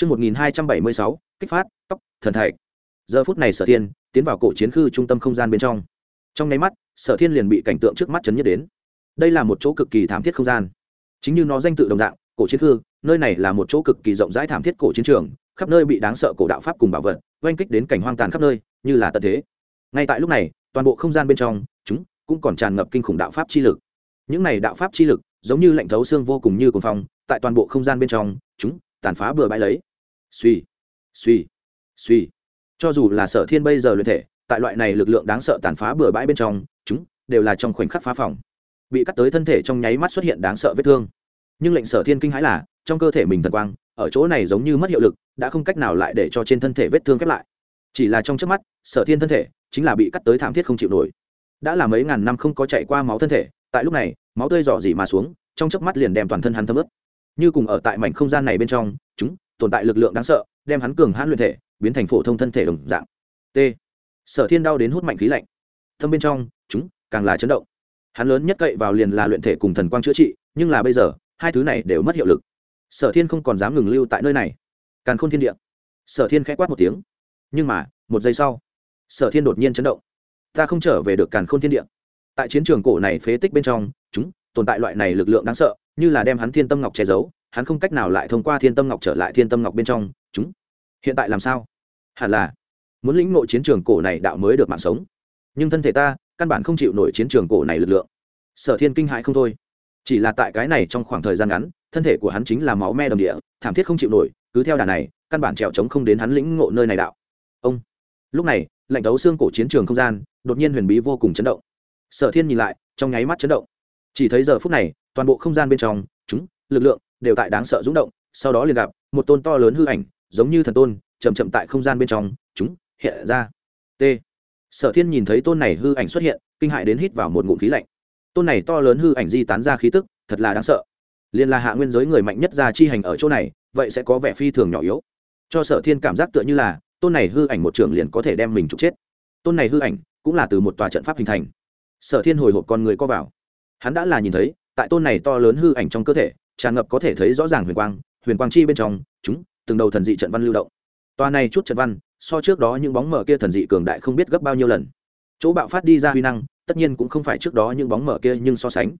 Chương 1276, kích phát, tóc, thần thạch. Giờ phút này Sở Thiên tiến vào cổ chiến khư trung tâm không gian bên trong. Trong nháy mắt, Sở Thiên liền bị cảnh tượng trước mắt chấn nhất đến. Đây là một chỗ cực kỳ thảm thiết không gian. Chính như nó danh tự đồng dạng, cổ chiến khư, nơi này là một chỗ cực kỳ rộng rãi thảm thiết cổ chiến trường, khắp nơi bị đáng sợ cổ đạo pháp cùng bảo vật, oanh kích đến cảnh hoang tàn khắp nơi, như là tận thế. Ngay tại lúc này, toàn bộ không gian bên trong, chúng cũng còn tràn ngập kinh khủng đạo pháp chi lực. Những này đạo pháp chi lực, giống như lạnh thấu xương vô cùng như cuồng phong, tại toàn bộ không gian bên trong, chúng tàn phá bừa bãi lấy suy suy suy. Cho dù là sở thiên bây giờ luyện thể, tại loại này lực lượng đáng sợ tàn phá bừa bãi bên trong, chúng đều là trong khoảnh khắc phá phòng. Bị cắt tới thân thể trong nháy mắt xuất hiện đáng sợ vết thương. Nhưng lệnh sở thiên kinh hãi là, trong cơ thể mình thần quang, ở chỗ này giống như mất hiệu lực, đã không cách nào lại để cho trên thân thể vết thương khép lại. Chỉ là trong trước mắt, sở thiên thân thể chính là bị cắt tới thảm thiết không chịu nổi. Đã là mấy ngàn năm không có chạy qua máu thân thể, tại lúc này, máu tươi dò dỉ mà xuống, trong chớp mắt liền đem toàn thân hắn thấm ướt. Như cùng ở tại mảnh không gian này bên trong, chúng tồn tại lực lượng đáng sợ, đem hắn cường hãn luyện thể, biến thành phổ thông thân thể đồng dạng. T. Sở thiên đau đến hút mạnh khí lạnh. Thâm bên trong, chúng càng là chấn động. Hắn lớn nhất cậy vào liền là luyện thể cùng thần quang chữa trị, nhưng là bây giờ, hai thứ này đều mất hiệu lực. Sở thiên không còn dám ngừng lưu tại nơi này. Càn khôn thiên địa. Sở thiên k h ẽ quát một tiếng. Nhưng mà, một giây sau, sở thiên đột nhiên chấn động. Ta không trở về được càn khôn thiên địa. Tại chiến trường cổ này phế tích bên trong, chúng tồn tại loại này lực lượng đáng sợ, như là đem hắn thiên tâm ngọc che giấu hắn không cách nào lại thông qua thiên tâm ngọc trở lại thiên tâm ngọc bên trong, chúng, hiện tại làm sao? Hẳn là, muốn lĩnh ngộ chiến trường cổ này đạo mới được mạng sống. Nhưng thân thể ta, căn bản không chịu nổi chiến trường cổ này lực lượng. Sở thiên kinh hại không thôi. Chỉ là tại cái này trong khoảng thời gian ngắn, thân thể của hắn chính là máu me đồng địa, thảm thiết không chịu nổi, cứ theo đà này, căn bản trèo trống không đến hắn lĩnh ngộ nơi này đạo. Ông, lúc này, lạnh tấu xương cổ chiến trường không gian, đột nhiên huyền bí vô cùng chấn động. Sở thiên nhìn lại, trong nháy mắt chấn động. Chỉ thấy giờ phút này, toàn bộ không gian bên trong lực lượng đều tại đáng sợ rung động, sau đó liền gặp một tôn to lớn hư ảnh, giống như thần tôn, chậm chậm tại không gian bên trong, chúng, hiện ra. T. Sở thiên nhìn thấy tôn này hư ảnh xuất hiện, kinh hại đến hít vào một ngụm khí lạnh. Tôn này to lớn hư ảnh di tán ra khí tức, thật là đáng sợ. Liền là hạ nguyên giới người mạnh nhất ra chi hành ở chỗ này, vậy sẽ có vẻ phi thường nhỏ yếu. Cho sở thiên cảm giác tựa như là, tôn này hư ảnh một trường liền có thể đem mình trục chết. Tôn này hư ảnh cũng là từ một tòa trận pháp hình thành. Sở thiên hồi hộp con người co vào. Hắn đã là nhìn thấy, tại tôn này to lớn hư ảnh trong cơ thể tràn ngập có thể thấy rõ ràng huyền quang huyền quang chi bên trong, chúng, từng đầu thần dị trận văn lưu động. Toa này chút trận văn, so trước đó những bóng mở kia thần dị cường đại không biết gấp bao nhiêu lần. Chỗ bạo phát đi ra huy năng, tất nhiên cũng không phải trước đó những bóng mở kia nhưng so sánh.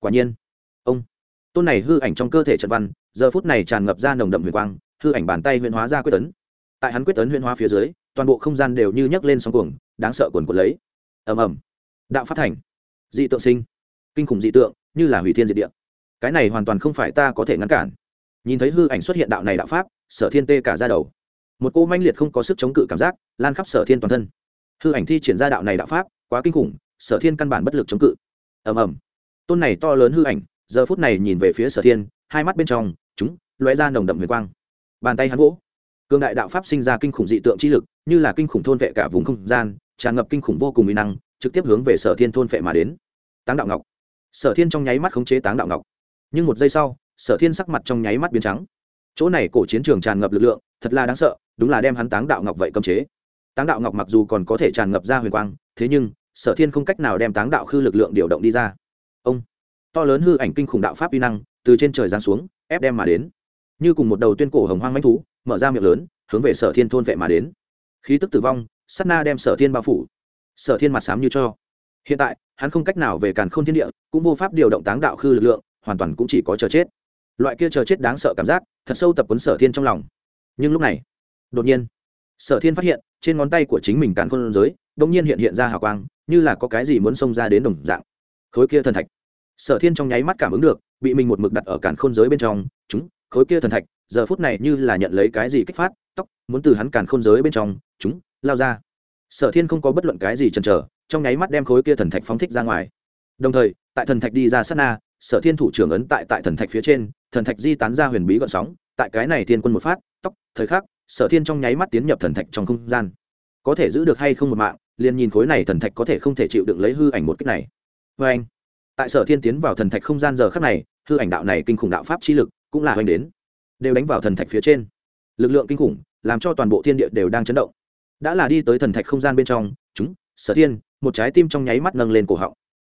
Quả nhiên, ông, tôn này hư ảnh trong cơ thể trận văn, giờ phút này tràn ngập ra nồng đậm huyền quang, hư ảnh bàn tay huyền hóa ra quyết tấn tại hắn quyết tấn huyền hóa phía dưới, toàn bộ không gian đều như nhấc lên sóng cuồng, đáng sợ cuồn cuộn lấy. Ầm ầm. Đạo phát thành. Dị tượng sinh. Kinh khủng dị tượng, như là hủy thiên diệt địa cái này hoàn toàn không phải ta có thể ngăn cản. Nhìn thấy hư ảnh xuất hiện đạo này đạo pháp, sở thiên tê cả ra đầu. Một cô manh liệt không có sức chống cự cảm giác, lan khắp sở thiên toàn thân. Hư ảnh thi triển ra đạo này đạo pháp, quá kinh khủng, sở thiên căn bản bất lực chống cự. Ầm ầm. Tôn này to lớn hư ảnh, giờ phút này nhìn về phía sở thiên, hai mắt bên trong, chúng, lóe ra nồng đậm huyền quang. Bàn tay hắn vỗ. Cương đại đạo pháp sinh ra kinh khủng dị tượng chi lực, như là kinh khủng thôn vệ cả vùng không gian, tràn ngập kinh khủng vô cùng mỹ năng, trực tiếp hướng về sở thiên thôn vệ mà đến. Táng đạo ngọc. Sở thiên trong nháy mắt khống chế táng đạo ngọc nhưng một giây sau, sở thiên sắc mặt trong nháy mắt biến trắng. Chỗ này cổ chiến trường tràn ngập lực lượng, thật là đáng sợ, đúng là đem hắn táng đạo ngọc vậy cấm chế. Táng đạo ngọc mặc dù còn có thể tràn ngập ra huyền quang, thế nhưng, sở thiên không cách nào đem táng đạo khư lực lượng điều động đi ra. Ông, to lớn hư ảnh kinh khủng đạo pháp uy năng, từ trên trời giáng xuống, ép đem mà đến. Như cùng một đầu tuyên cổ hồng hoang manh thú, mở ra miệng lớn, hướng về sở thiên thôn vệ mà đến. Khí tức tử vong sắt na đem sở thiên bao phủ. Sở thiên mặt sám như cho. Hiện tại, hắn không cách nào về càn k h ô n thiên địa, cũng vô pháp điều động táng đạo khư lực lượng hoàn toàn cũng chỉ có chờ chết. Loại kia chờ chết đáng sợ cảm giác, thật sâu tập quấn sở thiên trong lòng. Nhưng lúc này, đột nhiên, sở thiên phát hiện, trên ngón tay của chính mình càn khôn giới đ ỗ n g nhiên hiện hiện ra hào quang, như là có cái gì muốn xông ra đến đồng dạng. Khối kia thần thạch. Sở thiên trong nháy mắt cảm ứng được, bị mình một mực đặt ở càn khôn giới bên trong, chúng, khối kia thần thạch, giờ phút này như là nhận lấy cái gì kích phát, tóc, muốn từ hắn càn khôn giới bên trong, chúng, lao ra. Sở thiên không có bất luận cái gì chần chờ, trong nháy mắt đem khối kia thần thạch phóng thích ra ngoài. Đồng thời, tại thần thạch đi ra sát na sở thiên thủ trưởng ấn tại tại thần thạch phía trên, thần thạch di tán ra huyền bí gọn sóng, tại cái này thiên quân một phát, tóc, thời khắc, sở thiên trong nháy mắt tiến nhập thần thạch trong không gian. Có thể giữ được hay không một mạng, liền nhìn khối này thần thạch có thể không thể chịu đựng lấy hư ảnh một cách này. Vê anh, tại sở thiên tiến vào thần thạch không gian giờ khắc này, hư ảnh đạo này kinh khủng đạo pháp chi lực cũng là hoành đến, đều đánh vào thần thạch phía trên. Lực lượng kinh khủng, làm cho toàn bộ thiên địa đều đang chấn động. Đã là đi tới thần thạch không gian bên trong, chúng, sở thiên, một trái tim trong nháy mắt nâng lên cổ họng.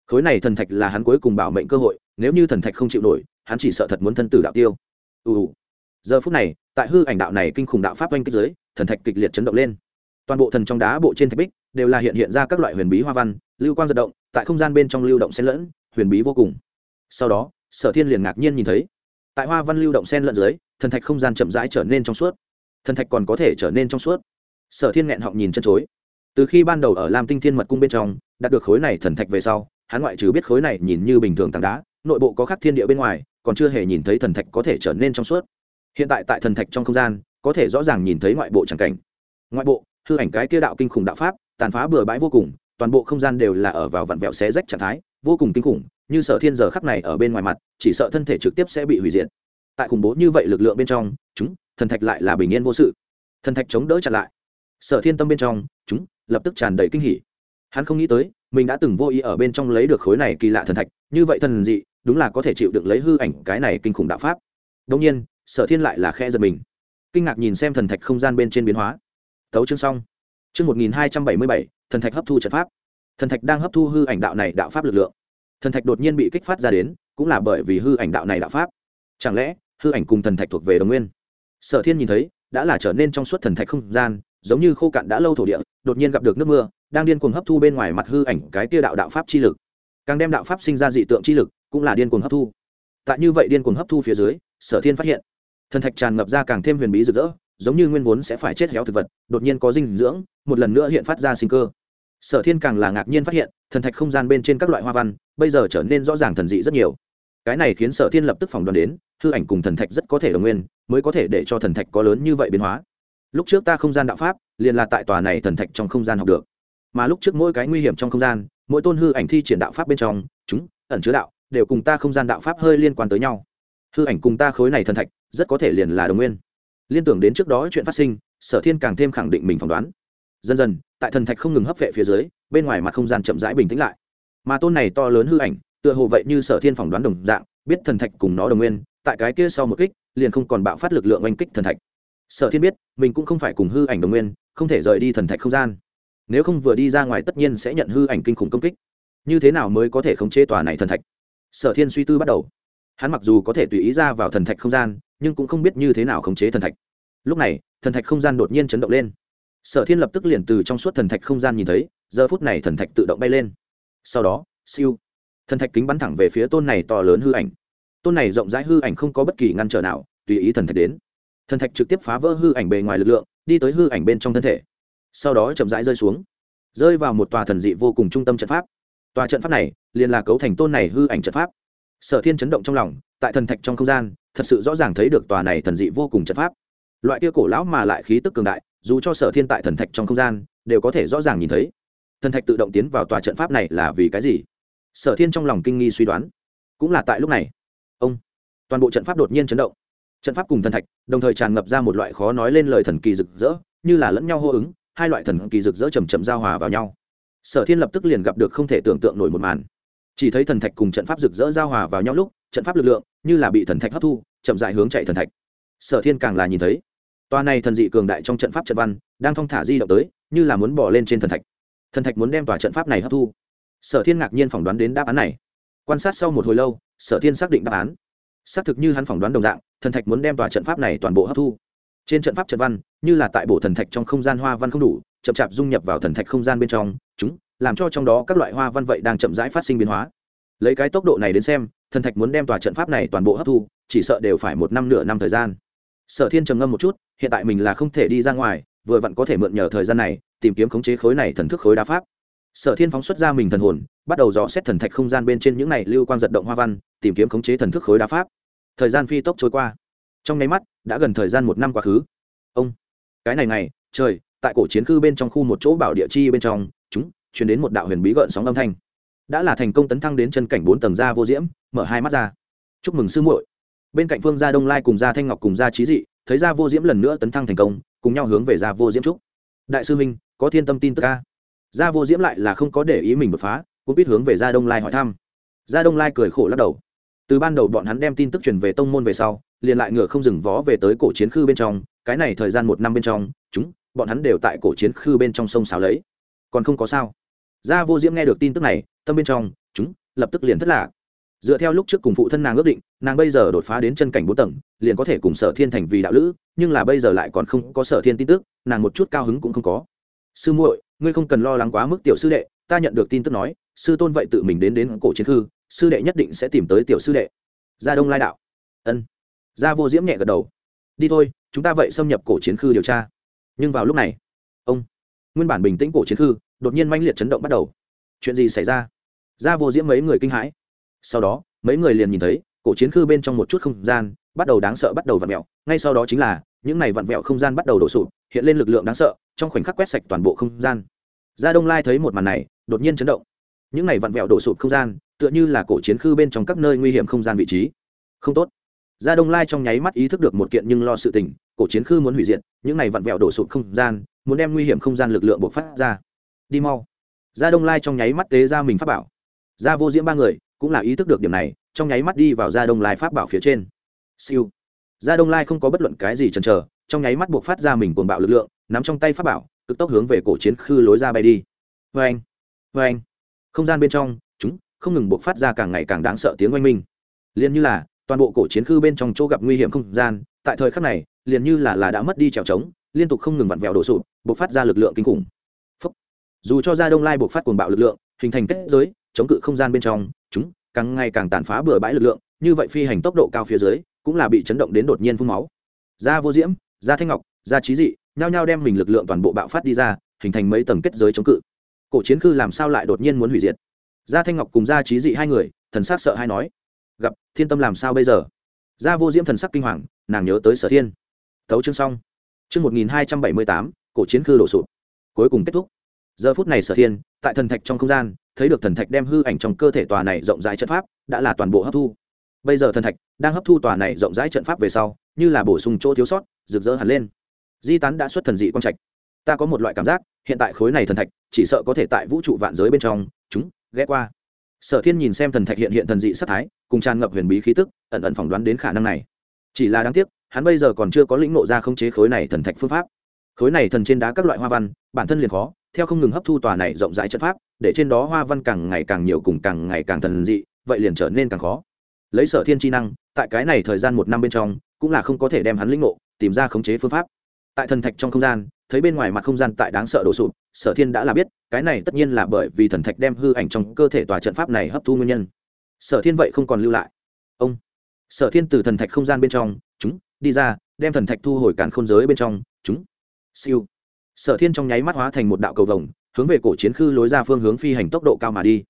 Khối này thần thạch là hắn cuối cùng bảo mệnh cơ hội nếu như thần thạch không chịu nổi, hắn chỉ sợ thật muốn thân tử đạo tiêu. Ù ù. Giờ phút này, tại hư ảnh đạo này kinh khủng đạo pháp oanh kích giới thần thạch kịch liệt chấn động lên. Toàn bộ thần trong đá bộ trên thạch bích đều là hiện hiện ra các loại huyền bí hoa văn, lưu quang giật động, tại không gian bên trong lưu động xen lẫn, huyền bí vô cùng. Sau đó, sở thiên liền ngạc nhiên nhìn thấy, tại hoa văn lưu động xen lẫn dưới, thần thạch không gian chậm rãi trở nên trong suốt. Thần thạch còn có thể trở nên trong suốt. Sở thiên nghẹn họng nhìn chân chối. Từ khi ban đầu ở lam tinh thiên mật cung bên trong, đạt được khối này thần thạch về sau, hắn ngoại trừ biết khối này nhìn như bình thường tảng đá nội bộ có khắc thiên địa bên ngoài, còn chưa hề nhìn thấy thần thạch có thể trở nên trong suốt. Hiện tại tại thần thạch trong không gian, có thể rõ ràng nhìn thấy ngoại bộ tràng cảnh. Ngoại bộ, hư ảnh cái kia đạo kinh khủng đạo pháp, tàn phá bừa bãi vô cùng, toàn bộ không gian đều là ở vào vặn vẹo xé rách trạng thái, vô cùng kinh khủng, như sở thiên giờ khắc này ở bên ngoài mặt, chỉ sợ thân thể trực tiếp sẽ bị hủy diệt. Tại khủng bố như vậy lực lượng bên trong, chúng, thần thạch lại là bình yên vô sự. Thần thạch chống đỡ chặn lại. Sở thiên tâm bên trong, chúng, lập tức tràn đầy kinh hỉ. Hắn không nghĩ tới, mình đã từng vô ý ở bên trong lấy được khối này kỳ lạ thần thạch, như vậy thần dị đúng là có thể chịu được lấy hư ảnh cái này kinh khủng đạo pháp. Đông nhiên, sở thiên lại là khe giật mình. Kinh ngạc nhìn xem thần thạch không gian bên trên biến hóa. Tấu chương xong. Chương một nghìn hai trăm bảy mươi bảy, thần thạch hấp thu trận pháp. Thần thạch đang hấp thu hư ảnh đạo này đạo pháp lực lượng. Thần thạch đột nhiên bị kích phát ra đến, cũng là bởi vì hư ảnh đạo này đạo pháp. Chẳng lẽ, hư ảnh cùng thần thạch thuộc về đồng nguyên? Sở thiên nhìn thấy, đã là trở nên trong suốt thần thạch không gian, giống như khô cạn đã lâu thổ địa, đột nhiên gặp được nước mưa, đang điên cuồng hấp thu bên ngoài mặt hư ảnh cái tia đạo đạo pháp chi lực. Càng đem đạo pháp sinh ra dị tượng chi lực cũng là điên cuồng hấp thu. Tại như vậy điên cuồng hấp thu phía dưới, sở thiên phát hiện, thần thạch tràn ngập ra càng thêm huyền bí rực rỡ, giống như nguyên vốn sẽ phải chết héo thực vật, đột nhiên có dinh dưỡng, một lần nữa hiện phát ra sinh cơ. Sở thiên càng là ngạc nhiên phát hiện, thần thạch không gian bên trên các loại hoa văn, bây giờ trở nên rõ ràng thần dị rất nhiều. Cái này khiến sở thiên lập tức phỏng đoán đến, hư ảnh cùng thần thạch rất có thể đồng nguyên, mới có thể để cho thần thạch có lớn như vậy biến hóa. Lúc trước ta không gian đạo pháp, liền là tại tòa này thần thạch trong không gian học được. Mà lúc trước mỗi cái nguy hiểm trong không gian, mỗi tôn hư ảnh thi triển đạo pháp bên trong, chúng ẩn chứa đạo đều cùng ta không gian đạo pháp hơi liên quan tới nhau. Hư ảnh cùng ta khối này thần thạch, rất có thể liền là đồng nguyên. Liên tưởng đến trước đó chuyện phát sinh, sở thiên càng thêm khẳng định mình phỏng đoán. Dần dần, tại thần thạch không ngừng hấp vệ phía dưới, bên ngoài mặt không gian chậm rãi bình tĩnh lại. Mà tôn này to lớn hư ảnh, tựa hồ vậy như sở thiên phỏng đoán đồng dạng, biết thần thạch cùng nó đồng nguyên, tại cái kia sau một kích, liền không còn bạo phát lực lượng oanh kích thần thạch. Sở thiên biết, mình cũng không phải cùng hư ảnh đồng nguyên, không thể rời đi thần thạch không gian. Nếu không vừa đi ra ngoài tất nhiên sẽ nhận hư ảnh kinh khủng công kích. Như thế nào mới có thể khống chế tòa này thần thạch? Sở thiên suy tư bắt đầu. Hắn mặc dù có thể tùy ý ra vào thần thạch không gian, nhưng cũng không biết như thế nào khống chế thần thạch. Lúc này, thần thạch không gian đột nhiên chấn động lên. Sở thiên lập tức liền từ trong suốt thần thạch không gian nhìn thấy, giờ phút này thần thạch tự động bay lên. Sau đó, siêu. Thần thạch kính bắn thẳng về phía tôn này to lớn hư ảnh. Tôn này rộng rãi hư ảnh không có bất kỳ ngăn trở nào, tùy ý thần thạch đến. Thần thạch trực tiếp phá vỡ hư ảnh bề ngoài lực lượng, đi tới hư ảnh bên trong thân thể. Sau đó chậm rãi rơi xuống. Rơi vào một tòa thần dị vô cùng trung tâm trận pháp tòa trận pháp này liền là cấu thành tôn này hư ảnh trận pháp. Sở thiên chấn động trong lòng, tại thần thạch trong không gian, thật sự rõ ràng thấy được tòa này thần dị vô cùng trận pháp. Loại kia cổ lão mà lại khí tức cường đại, dù cho sở thiên tại thần thạch trong không gian, đều có thể rõ ràng nhìn thấy. Thần thạch tự động tiến vào tòa trận pháp này là vì cái gì? Sở thiên trong lòng kinh nghi suy đoán. Cũng là tại lúc này, ông, toàn bộ trận pháp đột nhiên chấn động. Trận pháp cùng thần thạch đồng thời tràn ngập ra một loại khó nói lên lời thần kỳ rực rỡ, như là lẫn nhau hô ứng, hai loại thần kỳ rực rỡ chầm chậm giao hòa vào nhau sở thiên lập tức liền gặp được không thể tưởng tượng nổi một màn. Chỉ thấy thần thạch cùng trận pháp rực rỡ giao hòa vào nhau lúc, trận pháp lực lượng như là bị thần thạch hấp thu, chậm dại hướng chạy thần thạch. Sở thiên càng là nhìn thấy toa này thần dị cường đại trong trận pháp trận văn đang thong thả di động tới, như là muốn bỏ lên trên thần thạch. Thần thạch muốn đem tòa trận pháp này hấp thu. Sở thiên ngạc nhiên phỏng đoán đến đáp án này. Quan sát sau một hồi lâu, sở thiên xác định đáp án. Xác thực như hắn phỏng đoán đồng dạng, thần thạch muốn đem tòa trận pháp này toàn bộ hấp thu. Trên trận pháp trận văn, như là tại bộ thần thạch trong không gian hoa văn không đủ, chậm chạp dung nhập vào thần thạch không gian bên trong chúng, làm cho trong đó các loại hoa văn vậy đang chậm rãi phát sinh biến hóa. Lấy cái tốc độ này đến xem, thần thạch muốn đem tòa trận pháp này toàn bộ hấp thu, chỉ sợ đều phải một năm nửa năm thời gian. Sở thiên trầm ngâm một chút, hiện tại mình là không thể đi ra ngoài, vừa vặn có thể mượn nhờ thời gian này, tìm kiếm khống chế khối này thần thức khối đa pháp. Sở thiên phóng xuất ra mình thần hồn, bắt đầu dò xét thần thạch không gian bên trên những này lưu quan giật động hoa văn, tìm kiếm khống chế thần thức khối đa pháp. Thời gian phi tốc trôi qua. Trong nháy mắt, đã gần thời gian một năm quá khứ. Ông, cái này này trời, tại cổ chiến khư bên trong khu một chỗ bảo địa chi bên trong chúng chuyển đến một đạo huyền bí gợn sóng âm thanh. Đã là thành công tấn thăng đến chân cảnh bốn tầng gia vô diễm, mở hai mắt ra. Chúc mừng sư muội. Bên cạnh phương gia đông lai cùng gia thanh ngọc cùng gia trí dị, thấy gia vô diễm lần nữa tấn thăng thành công, cùng nhau hướng về gia vô diễm trúc đại sư minh, có thiên tâm tin tức ca gia vô diễm lại là không có để ý mình đột phá, cũng biết hướng về gia đông lai hỏi thăm. Gia đông lai cười khổ lắc đầu. Từ ban đầu bọn hắn đem tin tức truyền về tông môn về sau, liền lại ngựa không dừng vó về tới cổ chiến khư bên trong, cái này thời gian một năm bên trong, chúng, bọn hắn đều tại cổ chiến khư bên trong sông xào lấy còn không có sao. Gia vô diễm nghe được tin tức này tâm bên trong chúng lập tức liền thất lạc. Dựa theo lúc trước cùng phụ thân nàng ước định nàng bây giờ đột phá đến chân cảnh bốn tầng liền có thể cùng sở thiên thành vì đạo lữ nhưng là bây giờ lại còn không có sở thiên tin tức nàng một chút cao hứng cũng không có. Sư muội ngươi không cần lo lắng quá mức tiểu sư đệ ta nhận được tin tức nói sư tôn vậy tự mình đến đến cổ chiến khư, sư đệ nhất định sẽ tìm tới tiểu sư đệ. Gia đông lai đạo. Ân. Gia vô diễm nhẹ gật đầu. Đi thôi chúng ta vậy xâm nhập cổ chiến khư điều tra. Nhưng vào lúc này nguyên bản bình tĩnh cổ chiến khư đột nhiên manh liệt chấn động bắt đầu. Chuyện gì xảy ra? Gia vô diễm mấy người kinh hãi. Sau đó, mấy người liền nhìn thấy, cổ chiến khư bên trong một chút không gian bắt đầu đáng sợ bắt đầu vặn vẹo. Ngay sau đó chính là, những này vặn vẹo không gian bắt đầu đổ sụp, hiện lên lực lượng đáng sợ, trong khoảnh khắc quét sạch toàn bộ không gian. Gia đông lai thấy một màn này, đột nhiên chấn động. Những này vặn vẹo đổ sụp không gian, tựa như là cổ chiến khư bên trong các nơi nguy hiểm không gian vị trí. Không tốt. Gia đông lai trong nháy mắt ý thức được một kiện nhưng lo sự tình cổ chiến khư muốn hủy diệt, những này vặn vẹo đổ sụp không gian, muốn đem nguy hiểm không gian lực lượng bộc phát ra. Đi mau. Gia đông lai trong nháy mắt tế ra mình pháp bảo. Gia vô diễm ba người cũng là ý thức được điểm này, trong nháy mắt đi vào gia đông lai pháp bảo phía trên. Siêu. Gia đông lai không có bất luận cái gì chần chờ, trong nháy mắt buộc phát ra mình cuồng bạo lực lượng, nắm trong tay pháp bảo, cực tốc hướng về cổ chiến khư lối ra bay đi. Vê anh vê anh không gian bên trong, chúng không ngừng buộc phát ra càng ngày càng đáng sợ tiếng oanh minh. Liền như là, toàn bộ cổ chiến khư bên trong chỗ gặp nguy hiểm không gian tại thời khắc này, liền như là là đã mất đi trèo trống, liên tục không ngừng vặn vẹo đổ sụp, bộc phát ra lực lượng kinh khủng. Phúc. dù cho gia đông lai bộc phát cuồng bạo lực lượng, hình thành kết giới, chống cự không gian bên trong, chúng càng ngày càng tàn phá bừa bãi lực lượng, như vậy phi hành tốc độ cao phía dưới, cũng là bị chấn động đến đột nhiên phun máu. Da vô diễm da thanh ngọc da trí dị, nhao nhao đem mình lực lượng toàn bộ bạo phát đi ra, hình thành mấy tầng kết giới chống cự. Cổ chiến khư làm sao lại đột nhiên muốn hủy diệt? Da thanh ngọc cùng da trí dị hai người, thần sắc sợ hay nói. Gặp, thiên tâm làm sao bây giờ? Da vô diễm thần sắc kinh hoàng nàng nhớ tới sở thiên. Tấu chương xong. Chương một nghìn hai trăm bảy mươi tám, cổ chiến khư đổ sụp. Cuối cùng kết thúc. Giờ phút này sở thiên, tại thần thạch trong không gian, thấy được thần thạch đem hư ảnh trong cơ thể tòa này rộng rãi trận pháp, đã là toàn bộ hấp thu. Bây giờ thần thạch đang hấp thu tòa này rộng rãi trận pháp về sau, như là bổ sung chỗ thiếu sót, rực rỡ hẳn lên. Di tán đã xuất thần dị quang trạch. Ta có một loại cảm giác, hiện tại khối này thần thạch, chỉ sợ có thể tại vũ trụ vạn giới bên trong, chúng, ghé qua. Sở thiên nhìn xem thần thạch hiện hiện thần dị sắc thái, cùng tràn ngập huyền bí khí tức, ẩn ẩn phỏng đoán đến khả năng này chỉ là đáng tiếc, hắn bây giờ còn chưa có lĩnh nộ ra khống chế khối này thần thạch phương pháp. Khối này thần trên đá các loại hoa văn, bản thân liền khó, theo không ngừng hấp thu tòa này rộng rãi chất pháp, để trên đó hoa văn càng ngày càng nhiều cùng càng ngày càng thần dị, vậy liền trở nên càng khó. Lấy sở thiên chi năng, tại cái này thời gian một năm bên trong, cũng là không có thể đem hắn lĩnh ngộ, tìm ra khống chế phương pháp. Tại thần thạch trong không gian, thấy bên ngoài mặt không gian tại đáng sợ đổ sụp, sở thiên đã là biết, cái này tất nhiên là bởi vì thần thạch đem hư ảnh trong cơ thể tòa trận pháp này hấp thu nguyên nhân. Sở thiên vậy không còn lưu lại. Ông! Sở thiên từ thần thạch không gian bên trong, chúng, đi ra, đem thần thạch thu hồi cản khôn giới bên trong, chúng. Siêu. Sở thiên trong nháy mắt hóa thành một đạo cầu vồng, hướng về cổ chiến khư lối ra phương hướng phi hành tốc độ cao mà đi.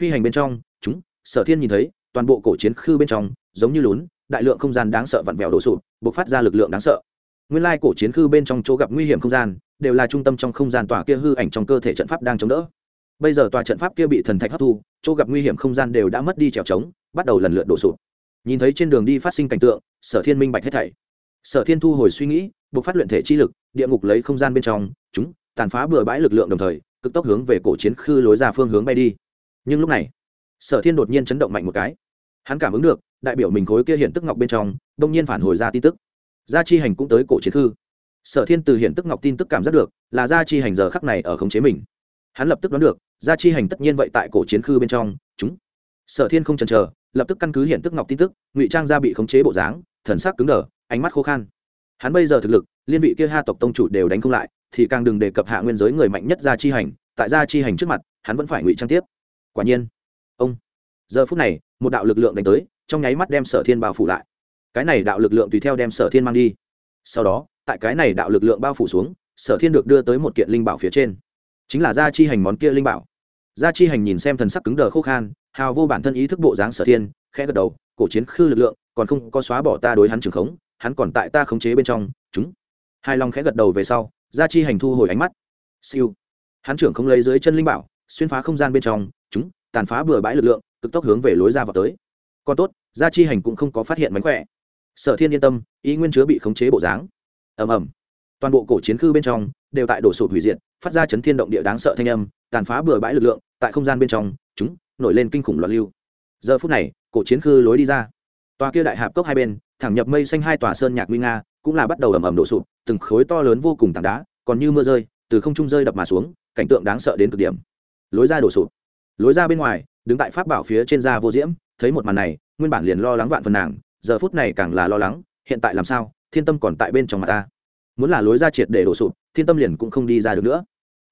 Phi hành bên trong, chúng, sở thiên nhìn thấy, toàn bộ cổ chiến khư bên trong, giống như lún, đại lượng không gian đáng sợ vặn vẹo đổ sụp buộc phát ra lực lượng đáng sợ. Nguyên lai cổ chiến khư bên trong chỗ gặp nguy hiểm không gian, đều là trung tâm trong không gian tòa kia hư ảnh trong cơ thể trận pháp đang chống đỡ. Bây giờ tòa trận pháp kia bị thần thạch hấp thu, chỗ gặp nguy hiểm không gian đều đã mất đi trèo trống, bắt đầu lần lượt đổ sụp nhìn thấy trên đường đi phát sinh cảnh tượng, sở thiên minh bạch hết thảy. Sở thiên thu hồi suy nghĩ, buộc phát luyện thể chi lực, địa ngục lấy không gian bên trong, chúng, tàn phá bừa bãi lực lượng đồng thời, cực tốc hướng về cổ chiến khư lối ra phương hướng bay đi. Nhưng lúc này, sở thiên đột nhiên chấn động mạnh một cái. Hắn cảm ứng được, đại biểu mình khối kia hiện tức ngọc bên trong, đông nhiên phản hồi ra tin tức. Gia chi hành cũng tới cổ chiến khư. Sở thiên từ hiện tức ngọc tin tức cảm giác được, là gia chi hành giờ khắc này ở khống chế mình. Hắn lập tức đoán được, gia chi hành tất nhiên vậy tại cổ chiến khư bên trong, chúng. Sở thiên không chần chờ lập tức căn cứ hiện tức ngọc tin tức, ngụy trang gia bị khống chế bộ dáng, thần sắc cứng đờ, ánh mắt khô khan. Hắn bây giờ thực lực, liên vị kia ha tộc tông chủ đều đánh không lại, thì càng đừng đề cập hạ nguyên giới người mạnh nhất gia chi hành, tại gia chi hành trước mặt, hắn vẫn phải ngụy trang tiếp. Quả nhiên, ông. Giờ phút này, một đạo lực lượng đánh tới, trong nháy mắt đem sở thiên bao phủ lại. Cái này đạo lực lượng tùy theo đem sở thiên mang đi. Sau đó, tại cái này đạo lực lượng bao phủ xuống, sở thiên được đưa tới một kiện linh bảo phía trên. Chính là gia chi hành món kia linh bảo. Gia chi hành nhìn xem thần sắc cứng đờ khô khan hào vô bản thân ý thức bộ dáng sở thiên, khẽ gật đầu, cổ chiến khư lực lượng, còn không có xóa bỏ ta đối hắn trường khống, hắn còn tại ta khống chế bên trong, chúng. Hai long khẽ gật đầu về sau, gia chi hành thu hồi ánh mắt. Siêu. Hắn trưởng không lấy dưới chân linh bảo, xuyên phá không gian bên trong, chúng, tàn phá bừa bãi lực lượng, cực tốc hướng về lối ra vào tới. Còn tốt, gia chi hành cũng không có phát hiện mánh khỏe. Sở thiên yên tâm, ý nguyên chứa bị khống chế bộ dáng. Ầm ầm. Toàn bộ cổ chiến khư bên trong, đều tại đổ sụp hủy diệt, phát ra chấn thiên động địa đáng sợ thanh âm, tàn phá bừa bãi lực lượng, tại không gian bên trong, chúng nổi lên kinh khủng loạn lưu. Giờ phút này, cổ chiến khư lối đi ra. Tòa kia đại hạp cốc hai bên, thẳng nhập mây xanh hai tòa sơn nhạc nguy nga, cũng là bắt đầu ầm ầm đổ sụp, từng khối to lớn vô cùng tảng đá, còn như mưa rơi, từ không trung rơi đập mà xuống, cảnh tượng đáng sợ đến cực điểm. Lối ra đổ sụp. Lối ra bên ngoài, đứng tại pháp bảo phía trên da vô diễm, thấy một màn này, nguyên bản liền lo lắng vạn phần nàng, giờ phút này càng là lo lắng, hiện tại làm sao, thiên tâm còn tại bên trong mặt ta. Muốn là lối ra triệt để đổ sụp, thiên tâm liền cũng không đi ra được nữa.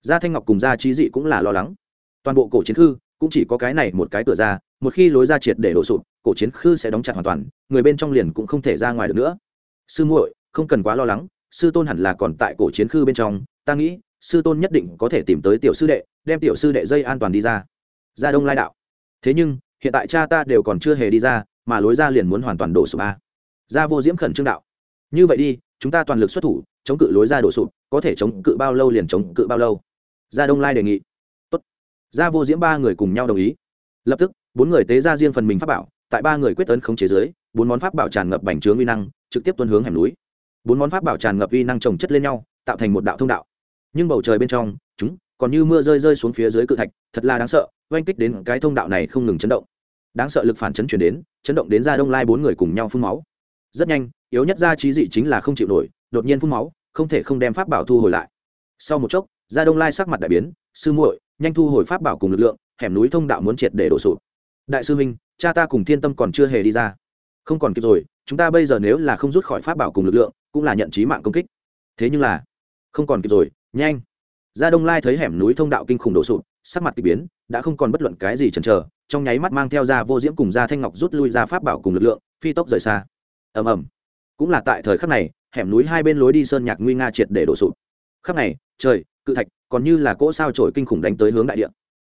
Gia thanh ngọc cùng gia trí dị cũng là lo lắng. Toàn bộ cổ chiến khư cũng chỉ có cái này một cái cửa ra, một khi lối ra triệt để đổ sụp, cổ chiến khư sẽ đóng chặt hoàn toàn, người bên trong liền cũng không thể ra ngoài được nữa. Sư muội, không cần quá lo lắng, sư tôn hẳn là còn tại cổ chiến khư bên trong, ta nghĩ, sư tôn nhất định có thể tìm tới tiểu sư đệ, đem tiểu sư đệ dây an toàn đi ra. Ra đông lai đạo. Thế nhưng, hiện tại cha ta đều còn chưa hề đi ra, mà lối ra liền muốn hoàn toàn đổ sụp a ra vô diễm khẩn trương đạo. Như vậy đi, chúng ta toàn lực xuất thủ, chống cự lối ra đổ sụp, có thể chống cự bao lâu liền chống cự bao lâu. Gia đông lai đề nghị gia vô diễm ba người cùng nhau đồng ý. Lập tức, bốn người tế ra riêng phần mình pháp bảo, tại ba người quyết tấn không chế giới bốn món pháp bảo tràn ngập bành trướng uy năng, trực tiếp tuân hướng hẻm núi. Bốn món pháp bảo tràn ngập uy năng trồng chất lên nhau, tạo thành một đạo thông đạo. Nhưng bầu trời bên trong, chúng, còn như mưa rơi rơi xuống phía dưới cự thạch, thật là đáng sợ, oanh kích đến cái thông đạo này không ngừng chấn động. Đáng sợ lực phản chấn chuyển đến, chấn động đến ra đông lai bốn người cùng nhau phun máu. Rất nhanh, yếu nhất ra trí dị chính là không chịu nổi, đột nhiên phun máu, không thể không đem pháp bảo thu hồi lại. Sau một chốc, ra đông lai sắc mặt đại biến, sư muội nhanh thu hồi pháp bảo cùng lực lượng, hẻm núi thông đạo muốn triệt để đổ sụp. Đại sư huynh, cha ta cùng thiên tâm còn chưa hề đi ra. Không còn kịp rồi, chúng ta bây giờ nếu là không rút khỏi pháp bảo cùng lực lượng, cũng là nhận trí mạng công kích. Thế nhưng là, không còn kịp rồi, nhanh. Gia đông lai thấy hẻm núi thông đạo kinh khủng đổ sụp, sắc mặt k ỳ biến, đã không còn bất luận cái gì chần chờ, trong nháy mắt mang theo ra vô diễm cùng gia thanh ngọc rút lui ra pháp bảo cùng lực lượng, phi tốc rời xa. Ầm ầm. Cũng là tại thời khắc này, hẻm núi hai bên lối đi sơn nhạc nguy nga triệt để đổ sụp. Khắc này, trời, cự thạch còn như là cỗ sao trổi kinh khủng đánh tới hướng đại địa.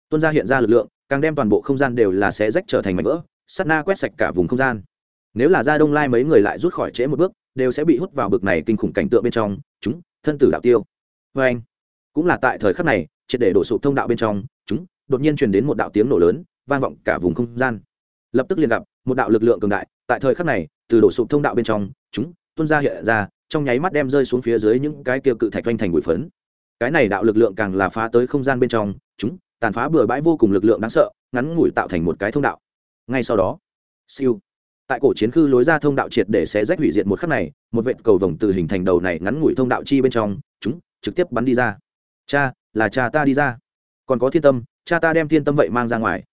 Tuân gia hiện ra lực lượng, càng đem toàn bộ không gian đều là sẽ rách trở thành mảnh vỡ sắt na quét sạch cả vùng không gian. Nếu là gia đông lai mấy người lại rút khỏi trễ một bước, đều sẽ bị hút vào bực này kinh khủng cảnh tượng bên trong, chúng, thân tử đạo tiêu. Vê anh, cũng là tại thời khắc này, triệt để đổ sụp thông đạo bên trong, chúng, đột nhiên truyền đến một đạo tiếng nổ lớn, vang vọng cả vùng không gian. Lập tức liền gặp, một đạo lực lượng cường đại, tại thời khắc này, từ đổ sụp thông đạo bên trong, chúng tuân ra hiện ra, trong nháy mắt đem rơi xuống phía dưới những cái tiêu cự thạch vanh thành bụi phấn cái này đạo lực lượng càng là phá tới không gian bên trong, chúng, tàn phá bừa bãi vô cùng lực lượng đáng sợ, ngắn ngủi tạo thành một cái thông đạo. Ngay sau đó, siêu. Tại cổ chiến khư lối ra thông đạo triệt để xé rách hủy diệt một khắc này, một vệt cầu vồng từ hình thành đầu này ngắn ngủi thông đạo chi bên trong, chúng, trực tiếp bắn đi ra. Cha, là cha ta đi ra. Còn có thiên tâm, cha ta đem thiên tâm vậy mang ra ngoài.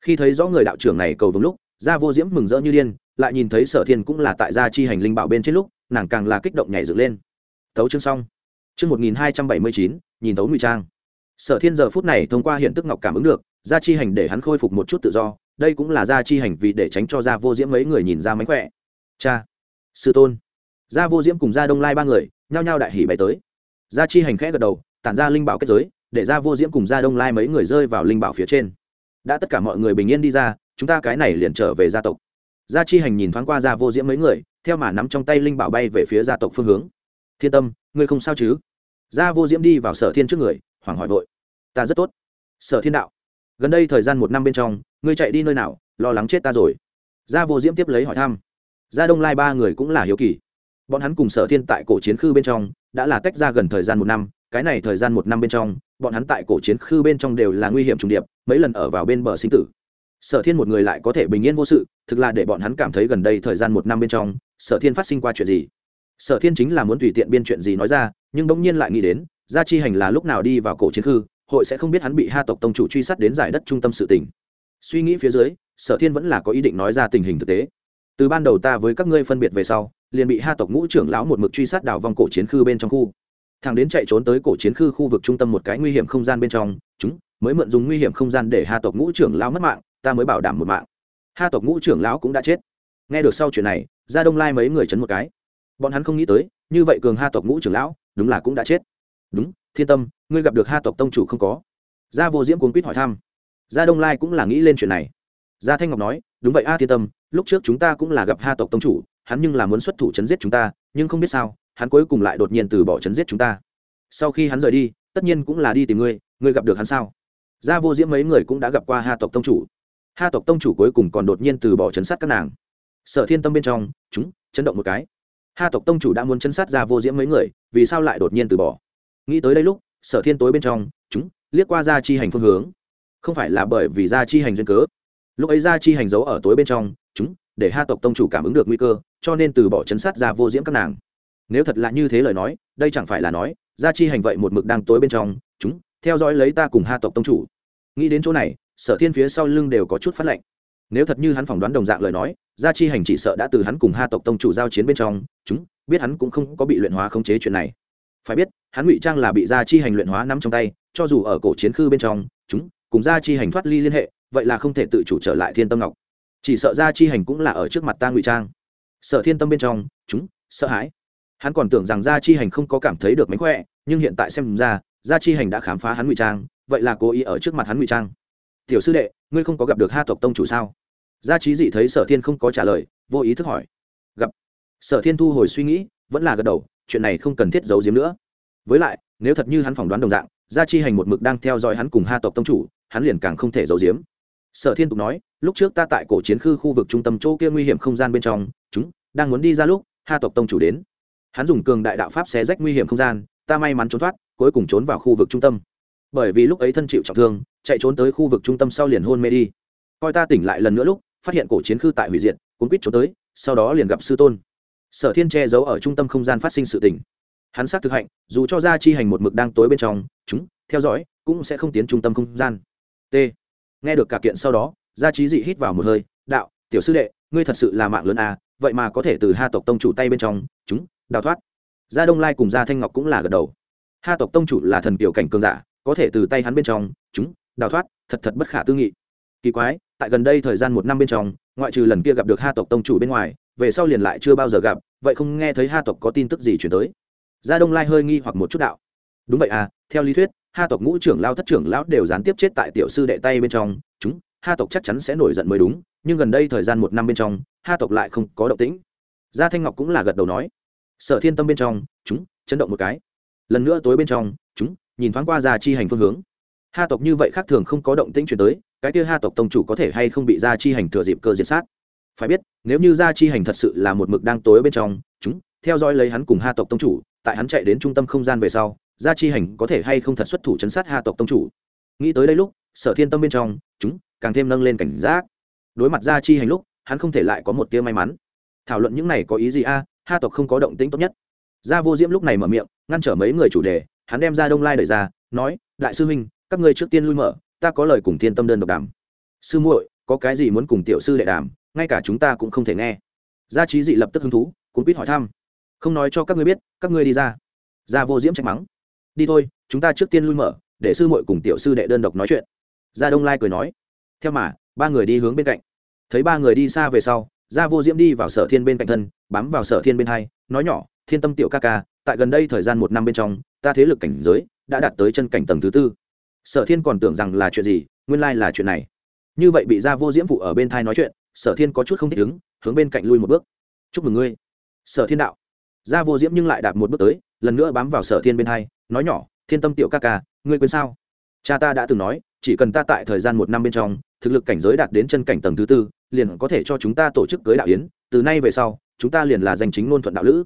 Khi thấy rõ người đạo trưởng này cầu vồng lúc gia vô diễm mừng rỡ như điên, lại nhìn thấy sở thiên cũng là tại gia chi hành linh bảo bên trên lúc, nàng càng là kích động nhảy dựng lên. Thấu chương xong chương một nghìn hai trăm bảy mươi chín, nhìn thấu ngụy trang. Sở thiên giờ phút này thông qua hiện tức ngọc cảm ứng được, gia chi hành để hắn khôi phục một chút tự do, đây cũng là gia chi hành vì để tránh cho gia vô diễm mấy người nhìn ra mánh khỏe. Cha, sư tôn. Gia vô diễm cùng gia đông lai ba người, nhao nhao đại hỉ bày tới. Gia chi hành khẽ gật đầu, tản ra linh bảo kết giới, để gia vô diễm cùng gia đông lai mấy người rơi vào linh bảo phía trên. Đã tất cả mọi người bình yên đi ra, chúng ta cái này liền trở về gia tộc. Gia chi hành nhìn thoáng qua gia vô diễm mấy người, theo mà nắm trong tay linh bảo bay về phía gia tộc phương hướng thiên tâm, ngươi không sao chứ? Gia vô diễm đi vào sở thiên trước người, hoảng hỏi vội. Ta rất tốt. Sở thiên đạo. Gần đây thời gian một năm bên trong, ngươi chạy đi nơi nào, lo lắng chết ta rồi. Gia vô diễm tiếp lấy hỏi thăm. Gia đông lai ba người cũng là hiếu kỳ. Bọn hắn cùng sở thiên tại cổ chiến khư bên trong, đã là tách ra gần thời gian một năm, cái này thời gian một năm bên trong, bọn hắn tại cổ chiến khư bên trong đều là nguy hiểm trùng điệp, mấy lần ở vào bên bờ sinh tử. Sở thiên một người lại có thể bình yên vô sự, thực là để bọn hắn cảm thấy gần đây thời gian một năm bên trong, sở thiên phát sinh qua chuyện gì? Sở thiên chính là muốn tùy tiện biên chuyện gì nói ra, nhưng bỗng nhiên lại nghĩ đến, gia chi hành là lúc nào đi vào cổ chiến khư, hội sẽ không biết hắn bị ha tộc tông chủ truy sát đến giải đất trung tâm sự tỉnh suy nghĩ phía dưới, sở thiên vẫn là có ý định nói ra tình hình thực tế. Từ ban đầu ta với các ngươi phân biệt về sau, liền bị ha tộc ngũ trưởng lão một mực truy sát đào vong cổ chiến khư bên trong khu. Thằng đến chạy trốn tới cổ chiến khư khu vực trung tâm một cái nguy hiểm không gian bên trong, chúng mới mượn dùng nguy hiểm không gian để ha tộc ngũ trưởng lão mất mạng, ta mới bảo đảm một mạng. Ha tộc ngũ trưởng lão cũng đã chết. Nghe được sau chuyện này, ra đông lai mấy người chấn một cái bọn hắn không nghĩ tới, như vậy cường ha tộc ngũ trưởng lão, đúng là cũng đã chết. Đúng, thiên tâm, ngươi gặp được ha tộc tông chủ không có? Gia vô diễm cuốn quýt hỏi thăm. Gia đông lai cũng là nghĩ lên chuyện này. Gia thanh ngọc nói, đúng vậy a thiên tâm, lúc trước chúng ta cũng là gặp ha tộc tông chủ, hắn nhưng là muốn xuất thủ chấn giết chúng ta, nhưng không biết sao, hắn cuối cùng lại đột nhiên từ bỏ chấn giết chúng ta. Sau khi hắn rời đi, tất nhiên cũng là đi tìm ngươi ngươi gặp được hắn sao? Gia vô diễm mấy người cũng đã gặp qua ha tộc tông chủ. Ha tộc tông chủ cuối cùng còn đột nhiên từ bỏ chấn sát các nàng. Sở thiên tâm bên trong, chúng, chấn động một cái ha tộc tông chủ đã muốn chấn sát ra vô diễm mấy người, vì sao lại đột nhiên từ bỏ? Nghĩ tới đây lúc, sở thiên tối bên trong, chúng, liếc qua ra chi hành phương hướng. Không phải là bởi vì ra chi hành duyên cớ. Lúc ấy ra chi hành giấu ở tối bên trong, chúng, để ha tộc tông chủ cảm ứng được nguy cơ, cho nên từ bỏ chấn sát ra vô diễm các nàng. Nếu thật là như thế lời nói, đây chẳng phải là nói ra chi hành vậy một mực đang tối bên trong, chúng, theo dõi lấy ta cùng ha tộc tông chủ. Nghĩ đến chỗ này, sở thiên phía sau lưng đều có chút phát lệnh nếu thật như hắn phỏng đoán đồng dạng lời nói, gia chi hành chỉ sợ đã từ hắn cùng ha tộc tông chủ giao chiến bên trong, chúng biết hắn cũng không có bị luyện hóa khống chế chuyện này. Phải biết, hắn ngụy trang là bị gia chi hành luyện hóa nắm trong tay, cho dù ở cổ chiến khư bên trong, chúng cùng gia chi hành thoát ly liên hệ, vậy là không thể tự chủ trở lại thiên tâm ngọc. Chỉ sợ gia chi hành cũng là ở trước mặt ta ngụy trang. Sợ thiên tâm bên trong, chúng sợ hãi. Hắn còn tưởng rằng gia chi hành không có cảm thấy được mánh khỏe, nhưng hiện tại xem ra, gia chi hành đã khám phá hắn ngụy trang, vậy là cố ý ở trước mặt hắn ngụy trang. Tiểu sư đệ, ngươi không có gặp được ha tộc tông chủ sao? Gia trí dị thấy sở thiên không có trả lời, vô ý thức hỏi. Gặp. Sở thiên thu hồi suy nghĩ, vẫn là gật đầu, chuyện này không cần thiết giấu giếm nữa. Với lại, nếu thật như hắn phỏng đoán đồng dạng, gia chi hành một mực đang theo dõi hắn cùng ha tộc tông chủ, hắn liền càng không thể giấu giếm. Sở thiên tục nói, lúc trước ta tại cổ chiến khư khu vực trung tâm chỗ kia nguy hiểm không gian bên trong, chúng đang muốn đi ra lúc, ha tộc tông chủ đến. Hắn dùng cường đại đạo pháp xé rách nguy hiểm không gian, ta may mắn trốn thoát, cuối cùng trốn vào khu vực trung tâm. Bởi vì lúc ấy thân chịu trọng thương, chạy trốn tới khu vực trung tâm sau liền hôn mê đi. Coi ta tỉnh lại lần nữa lúc phát hiện cổ chiến khư tại hủy diệt, cuốn quýt trốn tới, sau đó liền gặp sư tôn. Sở thiên che giấu ở trung tâm không gian phát sinh sự tỉnh hắn xác thực hạnh, dù cho ra chi hành một mực đang tối bên trong, chúng, theo dõi, cũng sẽ không tiến trung tâm không gian. T. Nghe được cả kiện sau đó, gia trí dị hít vào một hơi, đạo, tiểu sư đệ, ngươi thật sự là mạng lớn à vậy mà có thể từ ha tộc tông chủ tay bên trong, chúng, đào thoát. Gia đông lai cùng gia thanh ngọc cũng là gật đầu. Ha tộc tông chủ là thần tiểu cảnh cường giả, có thể từ tay hắn bên trong, chúng, đào thoát, thật thật bất khả tư nghị. Kỳ quái tại gần đây thời gian một năm bên trong, ngoại trừ lần kia gặp được ha tộc tông chủ bên ngoài, về sau liền lại chưa bao giờ gặp, vậy không nghe thấy ha tộc có tin tức gì chuyển tới. Gia đông lai hơi nghi hoặc một chút đạo. Đúng vậy à theo lý thuyết, ha tộc ngũ trưởng lao thất trưởng lão đều gián tiếp chết tại tiểu sư đệ tay bên trong, chúng, ha tộc chắc chắn sẽ nổi giận mới đúng, nhưng gần đây thời gian một năm bên trong, ha tộc lại không có động tĩnh. Gia thanh ngọc cũng là gật đầu nói. Sở thiên tâm bên trong, chúng, chấn động một cái. Lần nữa tối bên trong, chúng, nhìn thoáng qua gia chi hành phương hướng ha tộc như vậy khác thường không có động tĩnh chuyển tới, cái kia ha tộc tông chủ có thể hay không bị gia chi hành thừa dịp cơ diệt sát? Phải biết, nếu như gia chi hành thật sự là một mực đang tối bên trong, chúng, theo dõi lấy hắn cùng ha tộc tông chủ, tại hắn chạy đến trung tâm không gian về sau, gia chi hành có thể hay không thật xuất thủ chấn sát ha tộc tông chủ? Nghĩ tới đây lúc, sở thiên tâm bên trong, chúng, càng thêm nâng lên cảnh giác. Đối mặt gia chi hành lúc, hắn không thể lại có một tia may mắn. Thảo luận những này có ý gì a? Ha tộc không có động tĩnh tốt nhất. Gia vô diễm lúc này mở miệng, ngăn trở mấy người chủ đề, hắn đem ra đông lai đẩy ra, nói, đại sư huynh các ngươi trước tiên lui mở, ta có lời cùng thiên tâm đơn độc đàm. Sư muội, có cái gì muốn cùng tiểu sư đệ đàm, ngay cả chúng ta cũng không thể nghe. Gia trí dị lập tức hứng thú cũng biết hỏi thăm. Không nói cho các ngươi biết, các ngươi đi ra. Gia vô diễm trách mắng. Đi thôi, chúng ta trước tiên lui mở, để sư muội cùng tiểu sư đệ đơn độc nói chuyện. Gia đông lai cười nói. Theo mà, ba người đi hướng bên cạnh. Thấy ba người đi xa về sau, gia vô diễm đi vào sở thiên bên cạnh thân, bám vào sở thiên bên hai, nói nhỏ, thiên tâm tiểu ca ca, tại gần đây thời gian một năm bên trong, ta thế lực cảnh giới đã đạt tới chân cảnh tầng thứ tư sở thiên còn tưởng rằng là chuyện gì, nguyên lai là chuyện này. Như vậy bị gia vô diễm phụ ở bên thai nói chuyện, sở thiên có chút không thích ứng, hướng bên cạnh lui một bước. Chúc mừng ngươi. Sở thiên đạo. Gia vô diễm nhưng lại đạp một bước tới, lần nữa bám vào sở thiên bên thai, nói nhỏ, thiên tâm tiểu ca ca, ngươi quên sao? Cha ta đã từng nói, chỉ cần ta tại thời gian một năm bên trong, thực lực cảnh giới đạt đến chân cảnh tầng thứ tư, liền có thể cho chúng ta tổ chức cưới đạo yến, từ nay về sau, chúng ta liền là danh chính ngôn thuận đạo lữ.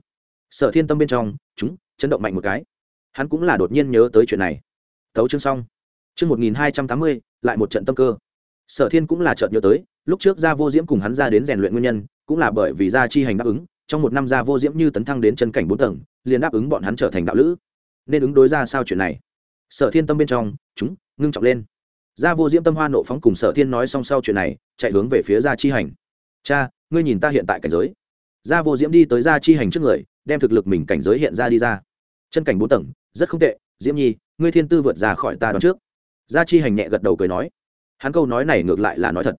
Sở thiên tâm bên trong, chúng, chấn động mạnh một cái. Hắn cũng là đột nhiên nhớ tới chuyện này. Thấu chương xong chương một nghìn hai trăm tám mươi, lại một trận tâm cơ. Sở thiên cũng là chợt nhớ tới, lúc trước gia vô diễm cùng hắn ra đến rèn luyện nguyên nhân, cũng là bởi vì gia chi hành đáp ứng, trong một năm gia vô diễm như tấn thăng đến chân cảnh bốn tầng, liền đáp ứng bọn hắn trở thành đạo lữ. Nên ứng đối ra sao chuyện này? Sở thiên tâm bên trong, chúng, ngưng trọng lên. Gia vô diễm tâm hoa nộ phóng cùng sở thiên nói xong sau chuyện này, chạy hướng về phía gia chi hành. Cha, ngươi nhìn ta hiện tại cảnh giới. Gia vô diễm đi tới gia chi hành trước người, đem thực lực mình cảnh giới hiện ra đi ra. Chân cảnh bốn tầng, rất không tệ, diễm nhi, ngươi thiên tư vượt ra khỏi ta đón trước gia chi hành nhẹ gật đầu cười nói, hắn câu nói này ngược lại là nói thật.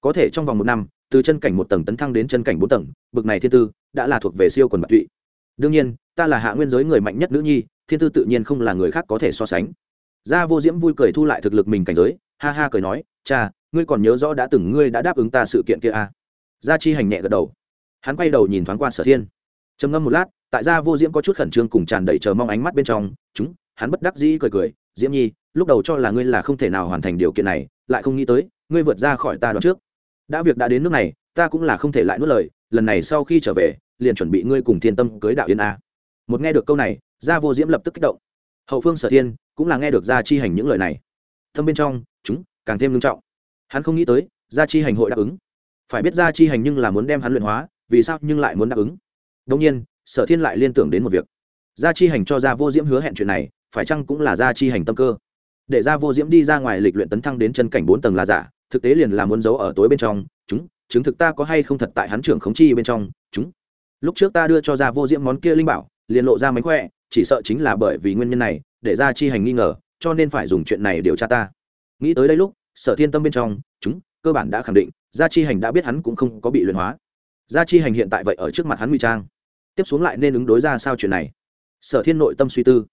Có thể trong vòng một năm, từ chân cảnh một tầng tấn thăng đến chân cảnh bốn tầng, bực này thiên tư đã là thuộc về siêu quần bạc tụy. Đương nhiên, ta là hạ nguyên giới người mạnh nhất nữ nhi, thiên tư tự nhiên không là người khác có thể so sánh. Gia vô diễm vui cười thu lại thực lực mình cảnh giới, ha ha cười nói, cha, ngươi còn nhớ rõ đã từng ngươi đã đáp ứng ta sự kiện kia à? gia chi hành nhẹ gật đầu. Hắn quay đầu nhìn thoáng qua sở thiên. Trầm ngâm một lát, tại gia vô diễm có chút khẩn trương cùng tràn đầy chờ mong ánh mắt bên trong, chúng, hắn bất đắc dĩ cười cười, diễm nhi lúc đầu cho là ngươi là không thể nào hoàn thành điều kiện này, lại không nghĩ tới, ngươi vượt ra khỏi ta đoạn trước. Đã việc đã đến nước này, ta cũng là không thể lại nuốt lời, lần này sau khi trở về, liền chuẩn bị ngươi cùng thiên tâm cưới đạo yên a. Một nghe được câu này, gia vô diễm lập tức kích động. Hậu phương sở thiên cũng là nghe được gia chi hành những lời này. Thâm bên trong, chúng càng thêm nghiêm trọng. Hắn không nghĩ tới, gia chi hành hội đáp ứng. Phải biết gia chi hành nhưng là muốn đem hắn luyện hóa, vì sao nhưng lại muốn đáp ứng? Đông nhiên, sở thiên lại liên tưởng đến một việc. Gia chi hành cho gia vô diễm hứa hẹn chuyện này, phải chăng cũng là gia chi hành tâm cơ? Để ra vô diễm đi ra ngoài lịch luyện tấn thăng đến chân cảnh bốn tầng là giả, thực tế liền là muốn giấu ở tối bên trong, chúng, chứng thực ta có hay không thật tại hắn trưởng khống chi bên trong, chúng. Lúc trước ta đưa cho ra vô diễm món kia linh bảo, liền lộ ra mánh khỏe, chỉ sợ chính là bởi vì nguyên nhân này, để ra chi hành nghi ngờ, cho nên phải dùng chuyện này điều tra ta. Nghĩ tới đây lúc, sở thiên tâm bên trong, chúng, cơ bản đã khẳng định gia chi hành đã biết hắn cũng không có bị luyện hóa. Gia chi hành hiện tại vậy ở trước mặt hắn ngụy trang. Tiếp xuống lại nên ứng đối ra sao chuyện này? Sở thiên nội tâm suy tư.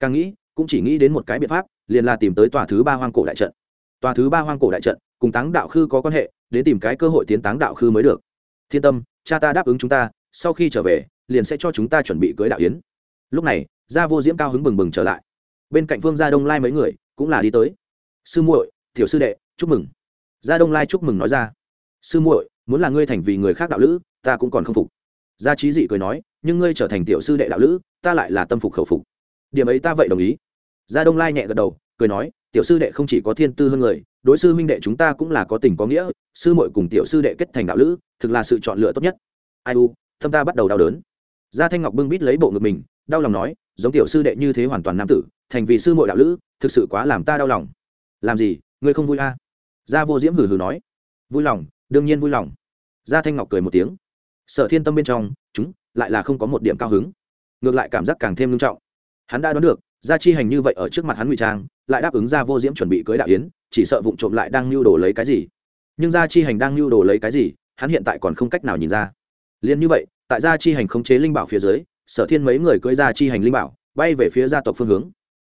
Càng nghĩ cũng chỉ nghĩ đến một cái biện pháp, liền là tìm tới tòa thứ ba hoang cổ đại trận. Tòa thứ ba hoang cổ đại trận, cùng táng đạo khư có quan hệ, đến tìm cái cơ hội tiến táng đạo khư mới được. Thiên tâm, cha ta đáp ứng chúng ta, sau khi trở về, liền sẽ cho chúng ta chuẩn bị cưới đạo yến. Lúc này, gia vô diễm cao hứng bừng bừng trở lại. Bên cạnh phương gia đông lai mấy người, cũng là đi tới. Sư muội, tiểu sư đệ, chúc mừng. Gia đông lai chúc mừng nói ra. Sư muội, muốn là ngươi thành vì người khác đạo lữ, ta cũng còn không phục. Gia trí dị cười nói, nhưng ngươi trở thành tiểu sư đệ đạo lữ, ta lại là tâm phục khẩu phục. Điểm ấy ta vậy đồng ý gia đông lai nhẹ gật đầu, cười nói, tiểu sư đệ không chỉ có thiên tư hơn người, đối sư huynh đệ chúng ta cũng là có tình có nghĩa, sư muội cùng tiểu sư đệ kết thành đạo lữ, thực là sự chọn lựa tốt nhất. Ai u thâm ta bắt đầu đau đớn. Gia thanh ngọc bưng bít lấy bộ ngực mình, đau lòng nói, giống tiểu sư đệ như thế hoàn toàn nam tử, thành vì sư muội đạo lữ, thực sự quá làm ta đau lòng. Làm gì, ngươi không vui a à? gia vô diễm hừ hừ nói. Vui lòng, đương nhiên vui lòng. Gia thanh ngọc cười một tiếng. Sở thiên tâm bên trong, chúng, lại là không có một điểm cao hứng. Ngược lại cảm giác càng thêm nghiêm trọng. Hắn đã đoán được gia chi hành như vậy ở trước mặt hắn ngụy trang, lại đáp ứng gia vô diễm chuẩn bị cưới đạo yến, chỉ sợ vụng trộm lại đang lưu đồ lấy cái gì. Nhưng gia chi hành đang lưu đồ lấy cái gì, hắn hiện tại còn không cách nào nhìn ra. Liền như vậy, tại gia chi hành khống chế linh bảo phía dưới, sở thiên mấy người cưới gia chi hành linh bảo, bay về phía gia tộc phương hướng.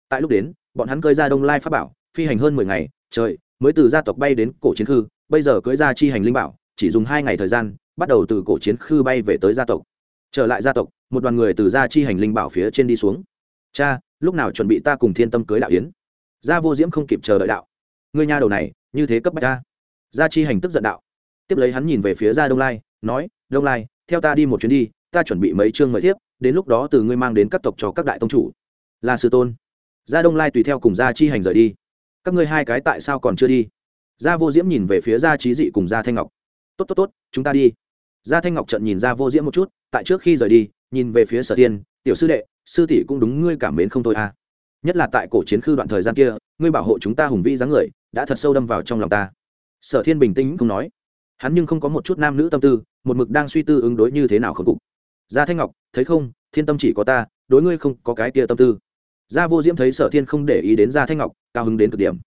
Tại lúc đến, bọn hắn cưới gia đông lai pháp bảo, phi hành hơn mười ngày, trời, mới từ gia tộc bay đến cổ chiến khư, bây giờ cưới gia chi hành linh bảo, chỉ dùng hai ngày thời gian, bắt đầu từ cổ chiến khư bay về tới gia tộc. Trở lại gia tộc, một đoàn người từ gia chi hành linh bảo phía trên đi xuống. Cha lúc nào chuẩn bị ta cùng thiên tâm cưới đạo yến? Gia vô diễm không kịp chờ đợi đạo. Ngươi nha đầu này, như thế cấp bách ta. Gia chi hành tức giận đạo. Tiếp lấy hắn nhìn về phía gia đông lai, nói, đông lai, theo ta đi một chuyến đi, ta chuẩn bị mấy chương mời thiếp, đến lúc đó từ ngươi mang đến các tộc cho các đại tông chủ. Là sư tôn. Gia đông lai tùy theo cùng gia chi hành rời đi. Các ngươi hai cái tại sao còn chưa đi? Gia vô diễm nhìn về phía gia trí dị cùng gia thanh ngọc. Tốt tốt tốt, chúng ta đi. Gia thanh ngọc trận nhìn gia vô diễm một chút, tại trước khi rời đi, nhìn về phía sở tiên tiểu sư đệ sư tỷ cũng đúng ngươi cảm mến không thôi à. Nhất là tại cổ chiến khư đoạn thời gian kia, ngươi bảo hộ chúng ta hùng vĩ dáng người, đã thật sâu đâm vào trong lòng ta. Sở thiên bình tĩnh không nói. Hắn nhưng không có một chút nam nữ tâm tư, một mực đang suy tư ứng đối như thế nào khẩn cục. Gia thanh ngọc, thấy không, thiên tâm chỉ có ta, đối ngươi không có cái kia tâm tư. Gia vô diễm thấy sở thiên không để ý đến gia thanh ngọc, cao hứng đến cực điểm.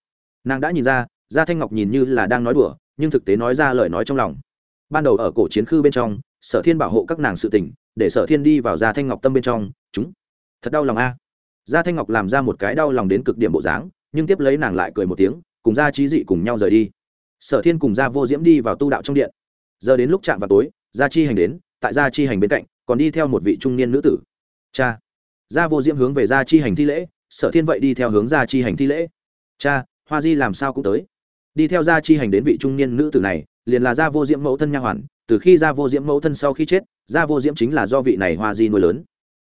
Nàng đã nhìn ra, gia thanh ngọc nhìn như là đang nói đùa, nhưng thực tế nói ra lời nói trong lòng. Ban đầu ở cổ chiến khư bên trong, sở thiên bảo hộ các nàng sự tỉnh để sở thiên đi vào gia thanh ngọc tâm bên trong, chúng thật đau lòng a. Gia thanh ngọc làm ra một cái đau lòng đến cực điểm bộ dáng, nhưng tiếp lấy nàng lại cười một tiếng, cùng gia trí dị cùng nhau rời đi. Sở thiên cùng gia vô diễm đi vào tu đạo trong điện. Giờ đến lúc chạm vào tối, gia chi hành đến, tại gia chi hành bên cạnh, còn đi theo một vị trung niên nữ tử. Cha. Gia vô diễm hướng về gia chi hành thi lễ, sở thiên vậy đi theo hướng gia chi hành thi lễ. Cha, hoa di làm sao cũng tới. Đi theo gia chi hành đến vị trung niên nữ tử này, liền là gia vô diễm mẫu thân nha hoàn, từ khi gia vô diễm mẫu thân sau khi chết, gia vô diễm chính là do vị này hoa di nuôi lớn.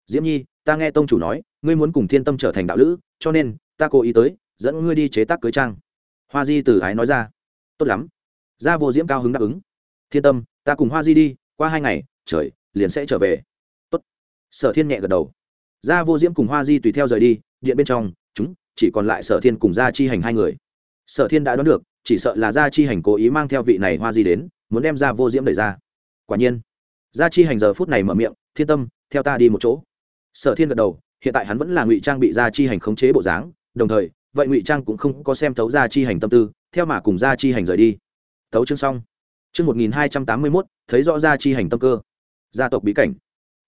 Diễm nhi ta nghe tông chủ nói, ngươi muốn cùng thiên tâm trở thành đạo lữ, cho nên, ta cố ý tới, dẫn ngươi đi chế tác cưới trang. Hoa di từ ái nói ra. Tốt lắm. Gia vô diễm cao hứng đáp ứng. Thiên tâm, ta cùng hoa di đi, qua hai ngày, trời, liền sẽ trở về. Tốt. Sở thiên nhẹ gật đầu. Gia vô diễm cùng hoa di tùy theo rời đi, điện bên trong, chúng, chỉ còn lại sở thiên cùng gia chi hành hai người. Sở thiên đã đoán được, chỉ sợ là gia chi hành cố ý mang theo vị này hoa di đến, muốn đem gia vô diễm đẩy ra. Quả nhiên, gia chi hành giờ phút này mở miệng, thiên tâm, theo ta đi một chỗ sở thiên gật đầu, hiện tại hắn vẫn là ngụy trang bị gia chi hành khống chế bộ dáng, đồng thời, vậy ngụy trang cũng không có xem thấu gia chi hành tâm tư, theo mà cùng gia chi hành rời đi. Thấu chương xong. Chương một nghìn hai trăm tám mươi mốt, thấy rõ gia chi hành tâm cơ. Gia tộc bí cảnh.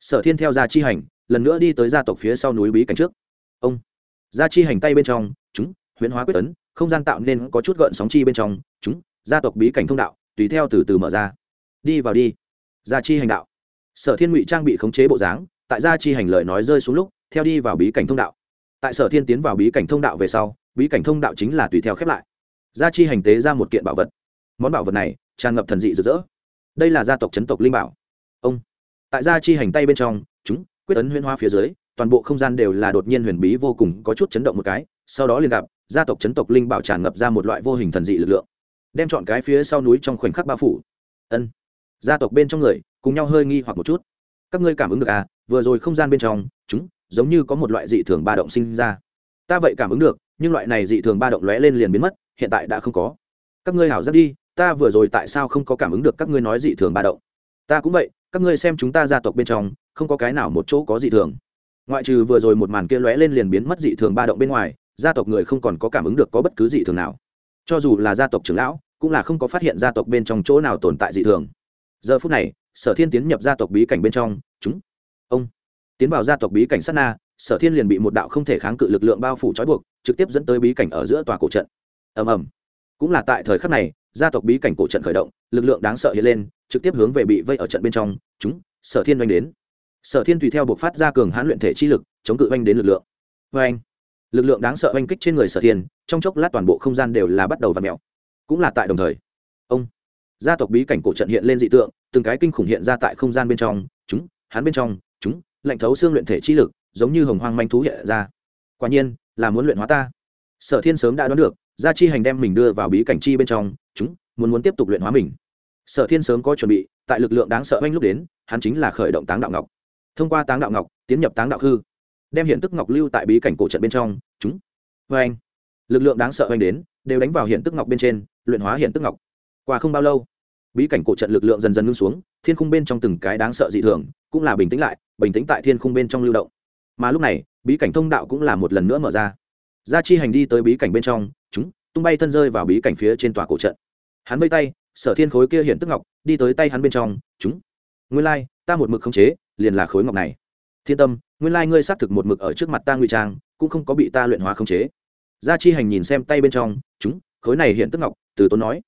Sở thiên theo gia chi hành, lần nữa đi tới gia tộc phía sau núi bí cảnh trước. Ông. Gia chi hành tay bên trong, chúng, huyễn hóa quyết tấn, không gian tạo nên có chút gợn sóng chi bên trong, chúng, gia tộc bí cảnh thông đạo, tùy theo từ từ mở ra. Đi vào đi. Gia chi hành đạo. Sở thiên ngụy trang bị khống chế bộ dáng tại gia chi hành lời nói rơi xuống lúc, theo đi vào bí cảnh thông đạo. Tại sở thiên tiến vào bí cảnh thông đạo về sau, bí cảnh thông đạo chính là tùy theo khép lại. Gia chi hành tế ra một kiện bảo vật. Món bảo vật này, tràn ngập thần dị rực rỡ. Đây là gia tộc chấn tộc linh bảo. Ông. Tại gia chi hành tay bên trong, chúng, quyết ấn huyên hoa phía dưới, toàn bộ không gian đều là đột nhiên huyền bí vô cùng, có chút chấn động một cái, sau đó liền gặp, gia tộc chấn tộc linh bảo tràn ngập ra một loại vô hình thần dị lực lượng. Đem chọn cái phía sau núi trong khoảnh khắc bao phủ. Ân. Gia tộc bên trong người, cùng nhau hơi nghi hoặc một chút các ngươi cảm ứng được à vừa rồi không gian bên trong, chúng, giống như có một loại dị thường ba động sinh ra. Ta vậy cảm ứng được, nhưng loại này dị thường ba động lóe lên liền biến mất, hiện tại đã không có. Các ngươi hảo giáp đi, ta vừa rồi tại sao không có cảm ứng được các ngươi nói dị thường ba động? Ta cũng vậy, các ngươi xem chúng ta gia tộc bên trong, không có cái nào một chỗ có dị thường. Ngoại trừ vừa rồi một màn kia lóe lên liền biến mất dị thường ba động bên ngoài, gia tộc người không còn có cảm ứng được có bất cứ dị thường nào. Cho dù là gia tộc trưởng lão, cũng là không có phát hiện gia tộc bên trong chỗ nào tồn tại dị thường. Giờ phút này sở thiên tiến nhập gia tộc bí cảnh bên trong, chúng, ông, tiến vào gia tộc bí cảnh sát na, sở thiên liền bị một đạo không thể kháng cự lực lượng bao phủ trói buộc, trực tiếp dẫn tới bí cảnh ở giữa tòa cổ trận. Ầm ầm. Cũng là tại thời khắc này, gia tộc bí cảnh cổ trận khởi động, lực lượng đáng sợ hiện lên, trực tiếp hướng về bị vây ở trận bên trong, chúng, sở thiên oanh đến. Sở thiên tùy theo buộc phát ra cường hãn luyện thể chi lực, chống cự oanh đến lực lượng. Oanh. Lực lượng đáng sợ oanh kích trên người sở thiên, trong chốc lát toàn bộ không gian đều là bắt đầu và mèo. Cũng là tại đồng thời gia tộc bí cảnh cổ trận hiện lên dị tượng, từng cái kinh khủng hiện ra tại không gian bên trong, chúng, hắn bên trong, chúng, lạnh thấu xương luyện thể chi lực, giống như hồng hoang manh thú hiện ra. Quả nhiên, là muốn luyện hóa ta. Sở thiên sớm đã đoán được, gia chi hành đem mình đưa vào bí cảnh chi bên trong, chúng, muốn muốn tiếp tục luyện hóa mình. Sở thiên sớm có chuẩn bị, tại lực lượng đáng sợ oanh lúc đến, hắn chính là khởi động táng đạo ngọc. Thông qua táng đạo ngọc, tiến nhập táng đạo hư. Đem hiện tức ngọc lưu tại bí cảnh cổ trận bên trong, chúng. Vê anh lực lượng đáng sợ oanh đến, đều đánh vào hiện tức ngọc bên trên, luyện hóa hiện tức ngọc. Qua không bao lâu bí cảnh cổ trận lực lượng dần dần ngưng xuống thiên khung bên trong từng cái đáng sợ dị thường cũng là bình tĩnh lại bình tĩnh tại thiên khung bên trong lưu động. Mà lúc này bí cảnh thông đạo cũng là một lần nữa mở ra. Gia chi hành đi tới bí cảnh bên trong chúng tung bay thân rơi vào bí cảnh phía trên tòa cổ trận. Hắn vây tay sở thiên khối kia hiện tức ngọc đi tới tay hắn bên trong chúng. Nguyên lai、like, ta một mực không chế liền là khối ngọc này. Thiên tâm nguyên lai、like, ngươi xác thực một mực ở trước mặt ta ngụy trang cũng không có bị ta luyện hóa không chế. Gia chi hành nhìn xem tay bên trong chúng khối này hiện tức ngọc từ tốn nói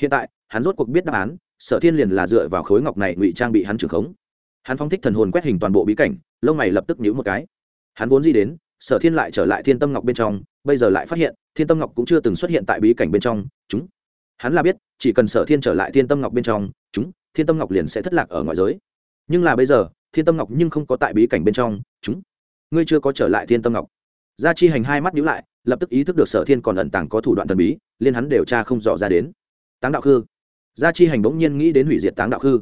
hiện tại, hắn rốt cuộc biết đáp án, sở thiên liền là dựa vào khối ngọc này ngụy trang bị hắn trưởng khống. Hắn phong thích thần hồn quét hình toàn bộ bí cảnh, lông mày lập tức nhíu một cái. Hắn vốn di đến, sở thiên lại trở lại thiên tâm ngọc bên trong, bây giờ lại phát hiện, thiên tâm ngọc cũng chưa từng xuất hiện tại bí cảnh bên trong, chúng. Hắn là biết, chỉ cần sở thiên trở lại thiên tâm ngọc bên trong, chúng, thiên tâm ngọc liền sẽ thất lạc ở ngoại giới. Nhưng là bây giờ, thiên tâm ngọc nhưng không có tại bí cảnh bên trong, chúng. Ngươi chưa có trở lại thiên tâm ngọc. Gia chi hành hai mắt nhíu lại, lập tức ý thức được sở thiên còn ẩn tàng có thủ đoạn thần bí, liên hắn điều tra không dò ra đến táng đạo khư. Gia chi hành bỗng nhiên nghĩ đến hủy diệt táng đạo khư.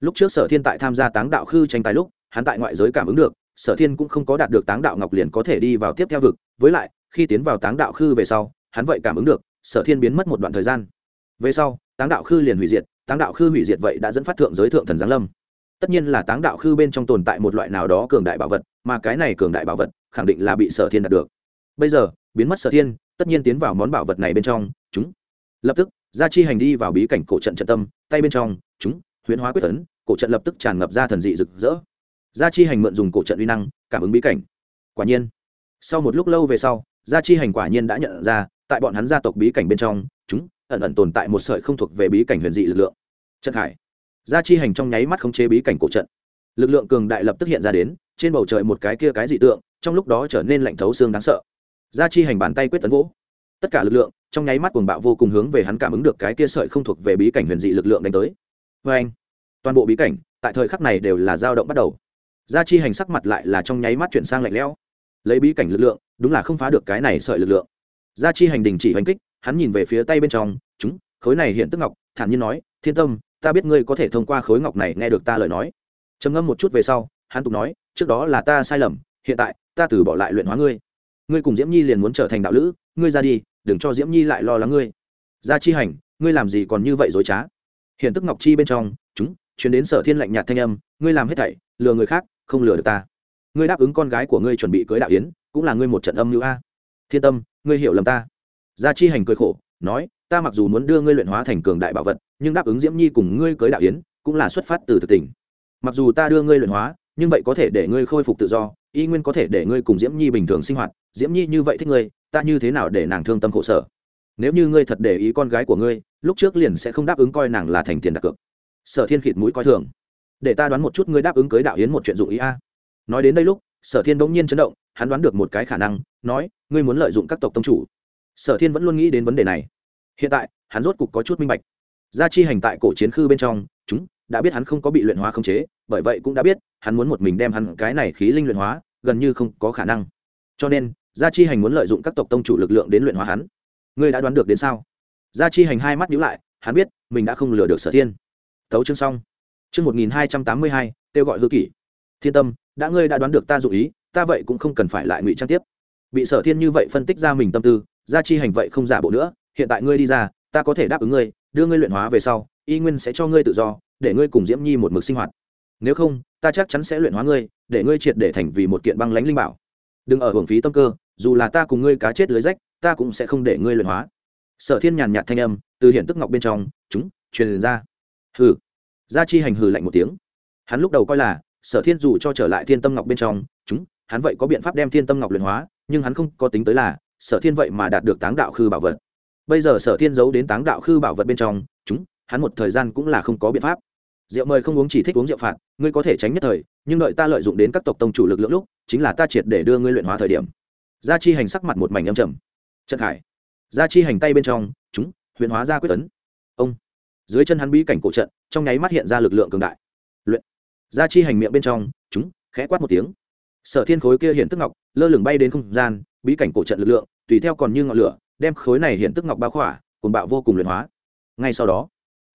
Lúc trước sở thiên tại tham gia táng đạo khư tranh tài lúc, hắn tại ngoại giới cảm ứng được, sở thiên cũng không có đạt được táng đạo ngọc liền có thể đi vào tiếp theo vực. Với lại, khi tiến vào táng đạo khư về sau, hắn vậy cảm ứng được, sở thiên biến mất một đoạn thời gian. Về sau, táng đạo khư liền hủy diệt, táng đạo khư hủy diệt vậy đã dẫn phát thượng giới thượng thần giáng lâm. Tất nhiên là táng đạo khư bên trong tồn tại một loại nào đó cường đại bảo vật, mà cái này cường đại bảo vật khẳng định là bị sở thiên đạt được. Bây giờ, biến mất sở thiên, tất nhiên tiến vào món bảo vật này bên trong, chúng lập tức gia chi hành đi vào bí cảnh cổ trận trận tâm, tay bên trong, chúng, huyễn hóa quyết tấn, cổ trận lập tức tràn ngập ra thần dị rực rỡ. Gia chi hành mượn dùng cổ trận uy năng, cảm ứng bí cảnh. Quả nhiên, sau một lúc lâu về sau, gia chi hành quả nhiên đã nhận ra, tại bọn hắn gia tộc bí cảnh bên trong, chúng, ẩn ẩn tồn tại một sợi không thuộc về bí cảnh huyền dị lực lượng. Trận hải. Gia chi hành trong nháy mắt khống chế bí cảnh cổ trận. Lực lượng cường đại lập tức hiện ra đến, trên bầu trời một cái kia cái dị tượng, trong lúc đó trở nên lạnh thấu xương đáng sợ. Gia chi hành bàn tay quyết tấn vỗ. Tất cả lực lượng trong nháy mắt cuồng bạo vô cùng hướng về hắn cảm ứng được cái kia sợi không thuộc về bí cảnh huyền dị lực lượng đánh tới. Vê anh, toàn bộ bí cảnh, tại thời khắc này đều là dao động bắt đầu. Gia chi hành sắc mặt lại là trong nháy mắt chuyển sang lạnh lẽo. Lấy bí cảnh lực lượng, đúng là không phá được cái này sợi lực lượng. Gia chi hành đình chỉ hành kích, hắn nhìn về phía tay bên trong, chúng, khối này hiện tức ngọc, thản nhiên nói, thiên tâm, ta biết ngươi có thể thông qua khối ngọc này nghe được ta lời nói. Trầm ngâm một chút về sau, hắn tục nói, trước đó là ta sai lầm, hiện tại, ta từ bỏ lại luyện hóa ngươi. Ngươi cùng diễm nhi liền muốn trở thành đạo lữ, ngươi ra đi đừng cho diễm nhi lại lo lắng ngươi. Gia chi hành, ngươi làm gì còn như vậy dối trá? Hiện tức ngọc chi bên trong, chúng chuyển đến sở thiên lạnh nhạt thanh âm, ngươi làm hết thảy, lừa người khác, không lừa được ta. Ngươi đáp ứng con gái của ngươi chuẩn bị cưới đạo yến, cũng là ngươi một trận âm như a. Thiên tâm, ngươi hiểu lầm ta. Gia chi hành cười khổ, nói, ta mặc dù muốn đưa ngươi luyện hóa thành cường đại bảo vật, nhưng đáp ứng diễm nhi cùng ngươi cưới đạo yến, cũng là xuất phát từ thực tình. Mặc dù ta đưa ngươi luyện hóa, nhưng vậy có thể để ngươi khôi phục tự do y nguyên có thể để ngươi cùng diễm nhi bình thường sinh hoạt, diễm nhi như vậy thích ngươi, ta như thế nào để nàng thương tâm khổ sở? Nếu như ngươi thật để ý con gái của ngươi, lúc trước liền sẽ không đáp ứng coi nàng là thành tiền đặt cược. Sở thiên khịt mũi coi thường. Để ta đoán một chút ngươi đáp ứng cưới đạo yến một chuyện dụng ý a. Nói đến đây lúc, sở thiên bỗng nhiên chấn động, hắn đoán được một cái khả năng, nói, ngươi muốn lợi dụng các tộc tông chủ. Sở thiên vẫn luôn nghĩ đến vấn đề này. Hiện tại, hắn rốt cục có chút minh bạch. Gia chi hành tại cổ chiến khư bên trong, chúng, đã biết hắn không có bị luyện hóa khống chế, bởi vậy cũng đã biết, hắn muốn một mình đem hắn cái này khí linh luyện hóa gần như không có khả năng. Cho nên, gia chi hành muốn lợi dụng các tộc tông chủ lực lượng đến luyện hóa hắn. Ngươi đã đoán được đến sao? Gia chi hành hai mắt nhíu lại, hắn biết, mình đã không lừa được sở thiên. Tấu chương xong. Chương một nghìn hai trăm tám mươi hai, kêu gọi hư kỷ. Thiên tâm, đã ngươi đã đoán được ta dụ ý, ta vậy cũng không cần phải lại ngụy trang tiếp. Bị sở thiên như vậy phân tích ra mình tâm tư, gia chi hành vậy không giả bộ nữa, hiện tại ngươi đi ra, ta có thể đáp ứng ngươi, đưa ngươi luyện hóa về sau, y nguyên sẽ cho ngươi tự do, để ngươi cùng diễm nhi một mực sinh hoạt nếu không, ta chắc chắn sẽ luyện hóa ngươi, để ngươi triệt để thành vì một kiện băng lãnh linh bảo. Đừng ở hưởng phí tâm cơ, dù là ta cùng ngươi cá chết lưới rách, ta cũng sẽ không để ngươi luyện hóa. Sở thiên nhàn nhạt thanh âm từ hiện tức ngọc bên trong, chúng, truyền ra. Hừ. Gia chi hành hừ lạnh một tiếng. Hắn lúc đầu coi là, sở thiên dù cho trở lại thiên tâm ngọc bên trong, chúng, hắn vậy có biện pháp đem thiên tâm ngọc luyện hóa, nhưng hắn không có tính tới là, sở thiên vậy mà đạt được táng đạo khư bảo vật. Bây giờ sở thiên giấu đến táng đạo khư bảo vật bên trong, chúng, hắn một thời gian cũng là không có biện pháp rượu mời không uống chỉ thích uống rượu phạt, ngươi có thể tránh nhất thời, nhưng đợi ta lợi dụng đến các tộc tông chủ lực lượng lúc, chính là ta triệt để đưa ngươi luyện hóa thời điểm. Gia chi hành sắc mặt một mảnh âm trầm. Trần khải, gia chi hành tay bên trong, chúng huyện hóa ra quyết tấn. Ông, dưới chân hắn bí cảnh cổ trận, trong nháy mắt hiện ra lực lượng cường đại. Luyện. Gia chi hành miệng bên trong, chúng, khẽ quát một tiếng. Sở thiên khối kia hiện tức ngọc, lơ lửng bay đến không gian, bí cảnh cổ trận lực lượng, tùy theo còn như ngọn lửa, đem khối này hiện tức ngọc bao khỏa cùng bạo vô cùng luyện hóa. Ngay sau đó,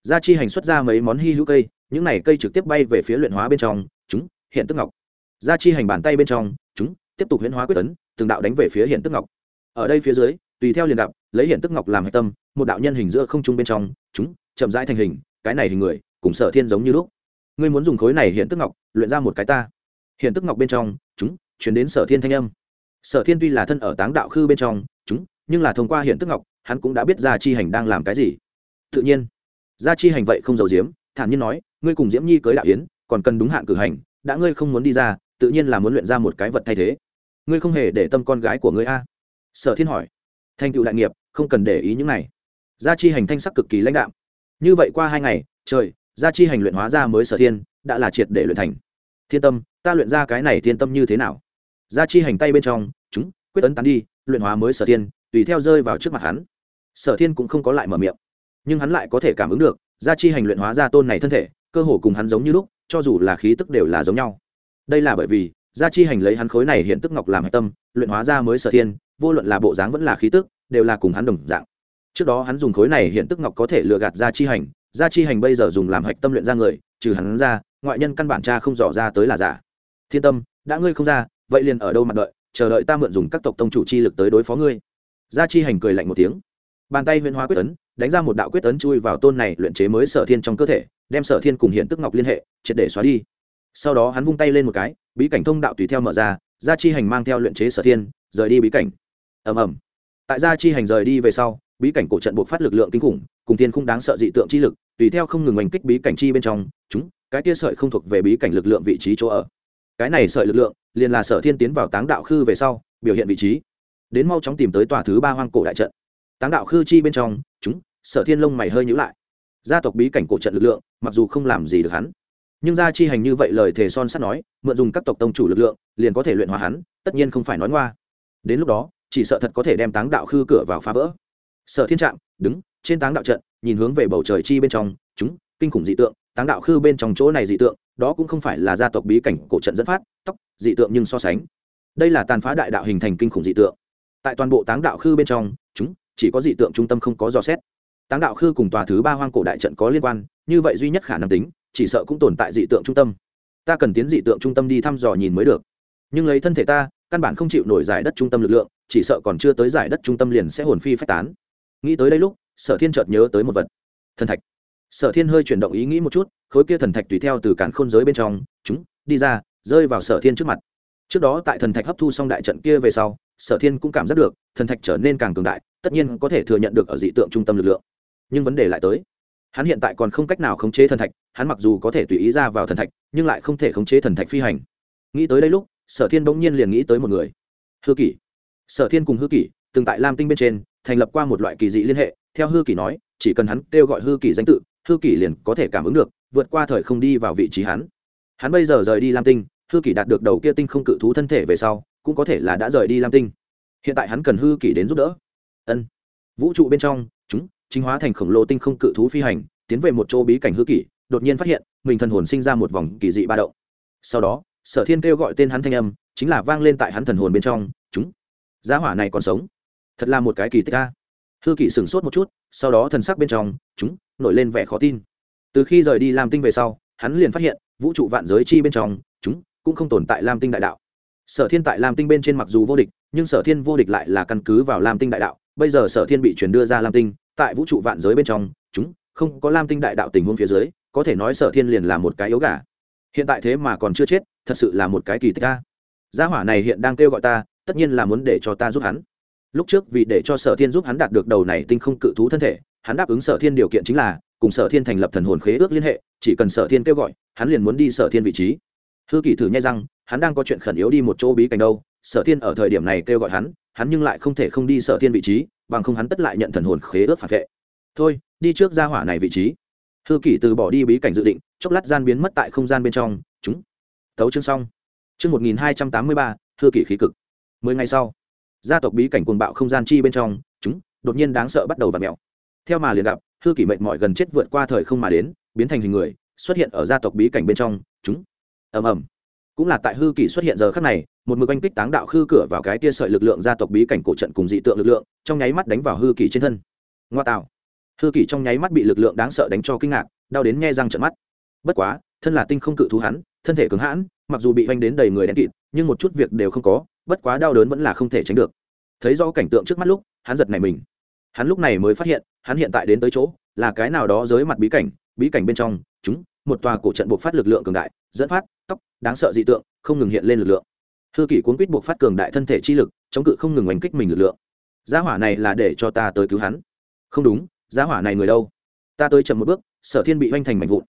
gia chi hành xuất ra mấy món hy hữu cây những này cây trực tiếp bay về phía luyện hóa bên trong, chúng, hiện tức ngọc. Gia chi hành bàn tay bên trong, chúng, tiếp tục huyễn hóa quyết tấn, từng đạo đánh về phía hiện tức ngọc. Ở đây phía dưới, tùy theo liền đạp, lấy hiện tức ngọc làm hạch tâm, một đạo nhân hình giữa không trung bên trong, chúng, chậm rãi thành hình, cái này hình người, cùng sở thiên giống như lúc. Ngươi muốn dùng khối này hiện tức ngọc, luyện ra một cái ta. Hiện tức ngọc bên trong, chúng chuyển đến sở thiên thanh âm. Sở thiên tuy là thân ở táng đạo khư bên trong, chúng, nhưng là thông qua hiện tức ngọc, hắn cũng đã biết gia chi hành đang làm cái gì. Tự nhiên, gia chi hành vậy không giàu diếm thản nhiên nói, ngươi cùng diễm nhi cưới đạo yến, còn cần đúng hạn cử hành, đã ngươi không muốn đi ra, tự nhiên là muốn luyện ra một cái vật thay thế. Ngươi không hề để tâm con gái của ngươi a. Sở thiên hỏi. Thành tựu đại nghiệp, không cần để ý những này. Gia chi hành thanh sắc cực kỳ lãnh đạm. Như vậy qua hai ngày, trời, gia chi hành luyện hóa ra mới sở thiên, đã là triệt để luyện thành. Thiên tâm, ta luyện ra cái này thiên tâm như thế nào? Gia chi hành tay bên trong, chúng, quyết ấn tán đi, luyện hóa mới sở thiên, tùy theo rơi vào trước mặt hắn. Sở thiên cũng không có lại mở miệng, nhưng hắn lại có thể cảm ứng được gia chi hành luyện hóa ra tôn này thân thể, cơ hồ cùng hắn giống như lúc, cho dù là khí tức đều là giống nhau. Đây là bởi vì, gia chi hành lấy hắn khối này hiện tức ngọc làm hạch tâm, luyện hóa ra mới sở thiên, vô luận là bộ dáng vẫn là khí tức, đều là cùng hắn đồng dạng. Trước đó hắn dùng khối này hiện tức ngọc có thể lừa gạt gia chi hành, gia chi hành bây giờ dùng làm hạch tâm luyện ra người, trừ hắn ra, ngoại nhân căn bản cha không dò ra tới là giả. Thiên tâm, đã ngươi không ra, vậy liền ở đâu mặt đợi, chờ đợi ta mượn dùng các tộc tông chủ chi lực tới đối phó ngươi. Gia chi hành cười lạnh một tiếng. Bàn tay huyễn hóa quyết tấn đánh ra một đạo quyết tấn chui vào tôn này luyện chế mới sở thiên trong cơ thể, đem sở thiên cùng hiện tức ngọc liên hệ, triệt để xóa đi. Sau đó hắn vung tay lên một cái, bí cảnh thông đạo tùy theo mở ra, gia chi hành mang theo luyện chế sở thiên, rời đi bí cảnh. Ầm ầm. Tại gia chi hành rời đi về sau, bí cảnh cổ trận buộc phát lực lượng kinh khủng, cùng thiên không đáng sợ dị tượng chi lực, tùy theo không ngừng oanh kích bí cảnh chi bên trong, chúng, cái kia sợi không thuộc về bí cảnh lực lượng vị trí chỗ ở. Cái này sợi lực lượng, liền là sở thiên tiến vào táng đạo khư về sau, biểu hiện vị trí. Đến mau chóng tìm tới tòa thứ ba hoang cổ đại trận. Táng đạo khư chi bên trong sở thiên lông mày hơi nhữ lại. Gia tộc bí cảnh cổ trận lực lượng, mặc dù không làm gì được hắn, nhưng gia chi hành như vậy lời thề son sắt nói, mượn dùng các tộc tông chủ lực lượng, liền có thể luyện hóa hắn, tất nhiên không phải nói ngoa. Đến lúc đó, chỉ sợ thật có thể đem táng đạo khư cửa vào phá vỡ. Sở thiên trạm, đứng trên táng đạo trận, nhìn hướng về bầu trời chi bên trong, chúng, kinh khủng dị tượng, táng đạo khư bên trong chỗ này dị tượng, đó cũng không phải là gia tộc bí cảnh cổ trận dẫn phát, tóc, dị tượng nhưng so sánh. Đây là tàn phá đại đạo hình thành kinh khủng dị tượng. Tại toàn bộ táng đạo khư bên trong, chúng, chỉ có dị tượng trung tâm không có dò xét táng đạo khư cùng tòa thứ ba hoang cổ đại trận có liên quan, như vậy duy nhất khả năng tính, chỉ sợ cũng tồn tại dị tượng trung tâm. Ta cần tiến dị tượng trung tâm đi thăm dò nhìn mới được. Nhưng lấy thân thể ta, căn bản không chịu nổi giải đất trung tâm lực lượng, chỉ sợ còn chưa tới giải đất trung tâm liền sẽ hồn phi phách tán. Nghĩ tới đây lúc, sở thiên chợt nhớ tới một vật. Thần thạch. Sở thiên hơi chuyển động ý nghĩ một chút, khối kia thần thạch tùy theo từ cản khôn giới bên trong, chúng, đi ra, rơi vào sở thiên trước mặt. Trước đó tại thần thạch hấp thu xong đại trận kia về sau, sở thiên cũng cảm giác được, thần thạch trở nên càng cường đại, tất nhiên có thể thừa nhận được ở dị tượng trung tâm lực lượng nhưng vấn đề lại tới. Hắn hiện tại còn không cách nào khống chế thần thạch, hắn mặc dù có thể tùy ý ra vào thần thạch, nhưng lại không thể khống chế thần thạch phi hành. Nghĩ tới đây lúc, sở thiên bỗng nhiên liền nghĩ tới một người. Hư kỷ. Sở thiên cùng hư kỷ, từng tại lam tinh bên trên, thành lập qua một loại kỳ dị liên hệ. Theo hư kỷ nói, chỉ cần hắn kêu gọi hư kỷ danh tự, hư kỷ liền có thể cảm ứng được, vượt qua thời không đi vào vị trí hắn. Hắn bây giờ rời đi lam tinh, hư kỷ đạt được đầu kia tinh không cự thú thân thể về sau, cũng có thể là đã rời đi lam tinh. Hiện tại hắn cần hư kỷ đến giúp đỡ. Ân. Vũ trụ bên trong chính hóa thành khổng lồ tinh không cự thú phi hành, tiến về một chỗ bí cảnh hư kỷ, đột nhiên phát hiện, mình thần hồn sinh ra một vòng kỳ dị ba động. Sau đó, sở thiên kêu gọi tên hắn thanh âm, chính là vang lên tại hắn thần hồn bên trong, chúng giá hỏa này còn sống? Thật là một cái kỳ tích ca hư kỷ sửng sốt một chút, sau đó thần sắc bên trong, chúng, nổi lên vẻ khó tin. Từ khi rời đi làm tinh về sau, hắn liền phát hiện, vũ trụ vạn giới chi bên trong, chúng, cũng không tồn tại lam tinh đại đạo. Sở thiên tại lam tinh bên trên mặc dù vô địch, nhưng sở thiên vô địch lại là căn cứ vào lam tinh đại đạo. Bây giờ sở thiên bị chuyển đưa ra lam tinh tại vũ trụ vạn giới bên trong, chúng không có lam tinh đại đạo tình huống phía dưới, có thể nói sở thiên liền là một cái yếu gà. Hiện tại thế mà còn chưa chết, thật sự là một cái kỳ tích ta gia hỏa này hiện đang kêu gọi ta, tất nhiên là muốn để cho ta giúp hắn. Lúc trước vì để cho sở thiên giúp hắn đạt được đầu này tinh không cự thú thân thể, hắn đáp ứng sở thiên điều kiện chính là cùng sở thiên thành lập thần hồn khế ước liên hệ, chỉ cần sở thiên kêu gọi, hắn liền muốn đi sở thiên vị trí. Hư kỳ thử nhai rằng hắn đang có chuyện khẩn yếu đi một chỗ bí cảnh đâu, sở thiên ở thời điểm này kêu gọi hắn hắn nhưng lại không thể không đi sở thiên vị trí bằng không hắn tất lại nhận thần hồn khế ước phản vệ. Thôi, đi trước ra hỏa này vị trí. Hư kỷ từ bỏ đi bí cảnh dự định, chốc lát gian biến mất tại không gian bên trong. Chúng tấu chương xong. Chương một nghìn hai trăm tám mươi ba, hư kỷ khí cực. Mười ngày sau, gia tộc bí cảnh cuồng bạo không gian chi bên trong, chúng, đột nhiên đáng sợ bắt đầu và mèo. Theo mà liền gặp, hư kỷ mệnh mọi gần chết vượt qua thời không mà đến, biến thành hình người, xuất hiện ở gia tộc bí cảnh bên trong. Chúng, ầm ầm. Cũng là tại hư kỷ xuất hiện giờ khắc này một mực anh kích táng đạo khư cửa vào cái tia sợi lực lượng gia tộc bí cảnh cổ trận cùng dị tượng lực lượng, trong nháy mắt đánh vào hư kỳ trên thân. Ngoa tạo. Hư kỳ trong nháy mắt bị lực lượng đáng sợ đánh cho kinh ngạc, đau đến nghe răng trận mắt. Bất quá, thân là tinh không cự thú hắn, thân thể cứng hãn, mặc dù bị oanh đến đầy người đen kịt, nhưng một chút việc đều không có, bất quá đau đớn vẫn là không thể tránh được. Thấy do cảnh tượng trước mắt lúc, hắn giật này mình. Hắn lúc này mới phát hiện, hắn hiện tại đến tới chỗ, là cái nào đó dưới mặt bí cảnh bí cảnh bên trong, chúng, một tòa cổ trận buộc phát lực lượng cường đại, dẫn phát, tóc, đáng sợ dị tượng, không ngừng hiện lên lực lượng hư kỷ cuốn quýt buộc phát cường đại thân thể chi lực, chống cự không ngừng oanh kích mình lực lượng. Gia hỏa này là để cho ta tới cứu hắn. Không đúng, gia hỏa này người đâu? Ta tới chậm một bước, sở thiên bị oanh thành mảnh vụn.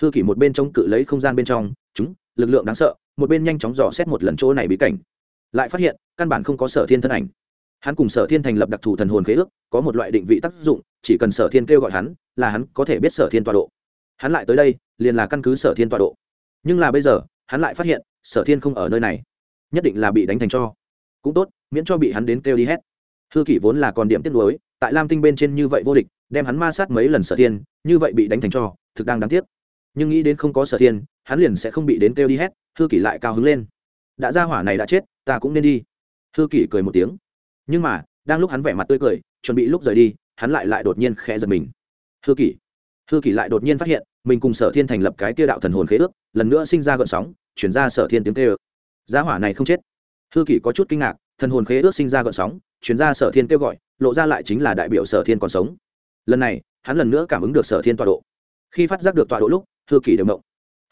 Hư kỷ một bên chống cự lấy không gian bên trong, chúng, lực lượng đáng sợ, một bên nhanh chóng dò xét một lần chỗ này bí cảnh. Lại phát hiện, căn bản không có sở thiên thân ảnh. Hắn cùng sở thiên thành lập đặc thù thần hồn khế ước, có một loại định vị tác dụng, chỉ cần sở thiên kêu gọi hắn, là hắn có thể biết sở thiên tọa độ. Hắn lại tới đây, liền là căn cứ sở thiên tọa độ. Nhưng là bây giờ, hắn lại phát hiện, sở thiên không ở nơi này nhất định là bị đánh thành cho. Cũng tốt, miễn cho bị hắn đến kêu đi hết. Hư kỷ vốn là còn điểm tiếc nuối, tại lam tinh bên trên như vậy vô địch, đem hắn ma sát mấy lần sở thiên, như vậy bị đánh thành cho, thực đang đáng tiếc. Nhưng nghĩ đến không có sở thiên, hắn liền sẽ không bị đến kêu đi hết, hư kỷ lại cao hứng lên. Đã ra hỏa này đã chết, ta cũng nên đi. Hư kỷ cười một tiếng. Nhưng mà, đang lúc hắn vẻ mặt tươi cười, chuẩn bị lúc rời đi, hắn lại lại đột nhiên khẽ giật mình. Hư kỷ. Hư kỷ lại đột nhiên phát hiện, mình cùng sở thiên thành lập cái tia đạo thần hồn khế ước, lần nữa sinh ra gợn sóng, chuyển ra sở thiên tiếng kêu giá hỏa này không chết. Hư kỷ có chút kinh ngạc, thần hồn khế ước sinh ra gợn sóng, chuyến ra sở thiên kêu gọi, lộ ra lại chính là đại biểu sở thiên còn sống. Lần này, hắn lần nữa cảm ứng được sở thiên tọa độ. Khi phát giác được tọa độ lúc, hư kỷ đều mộng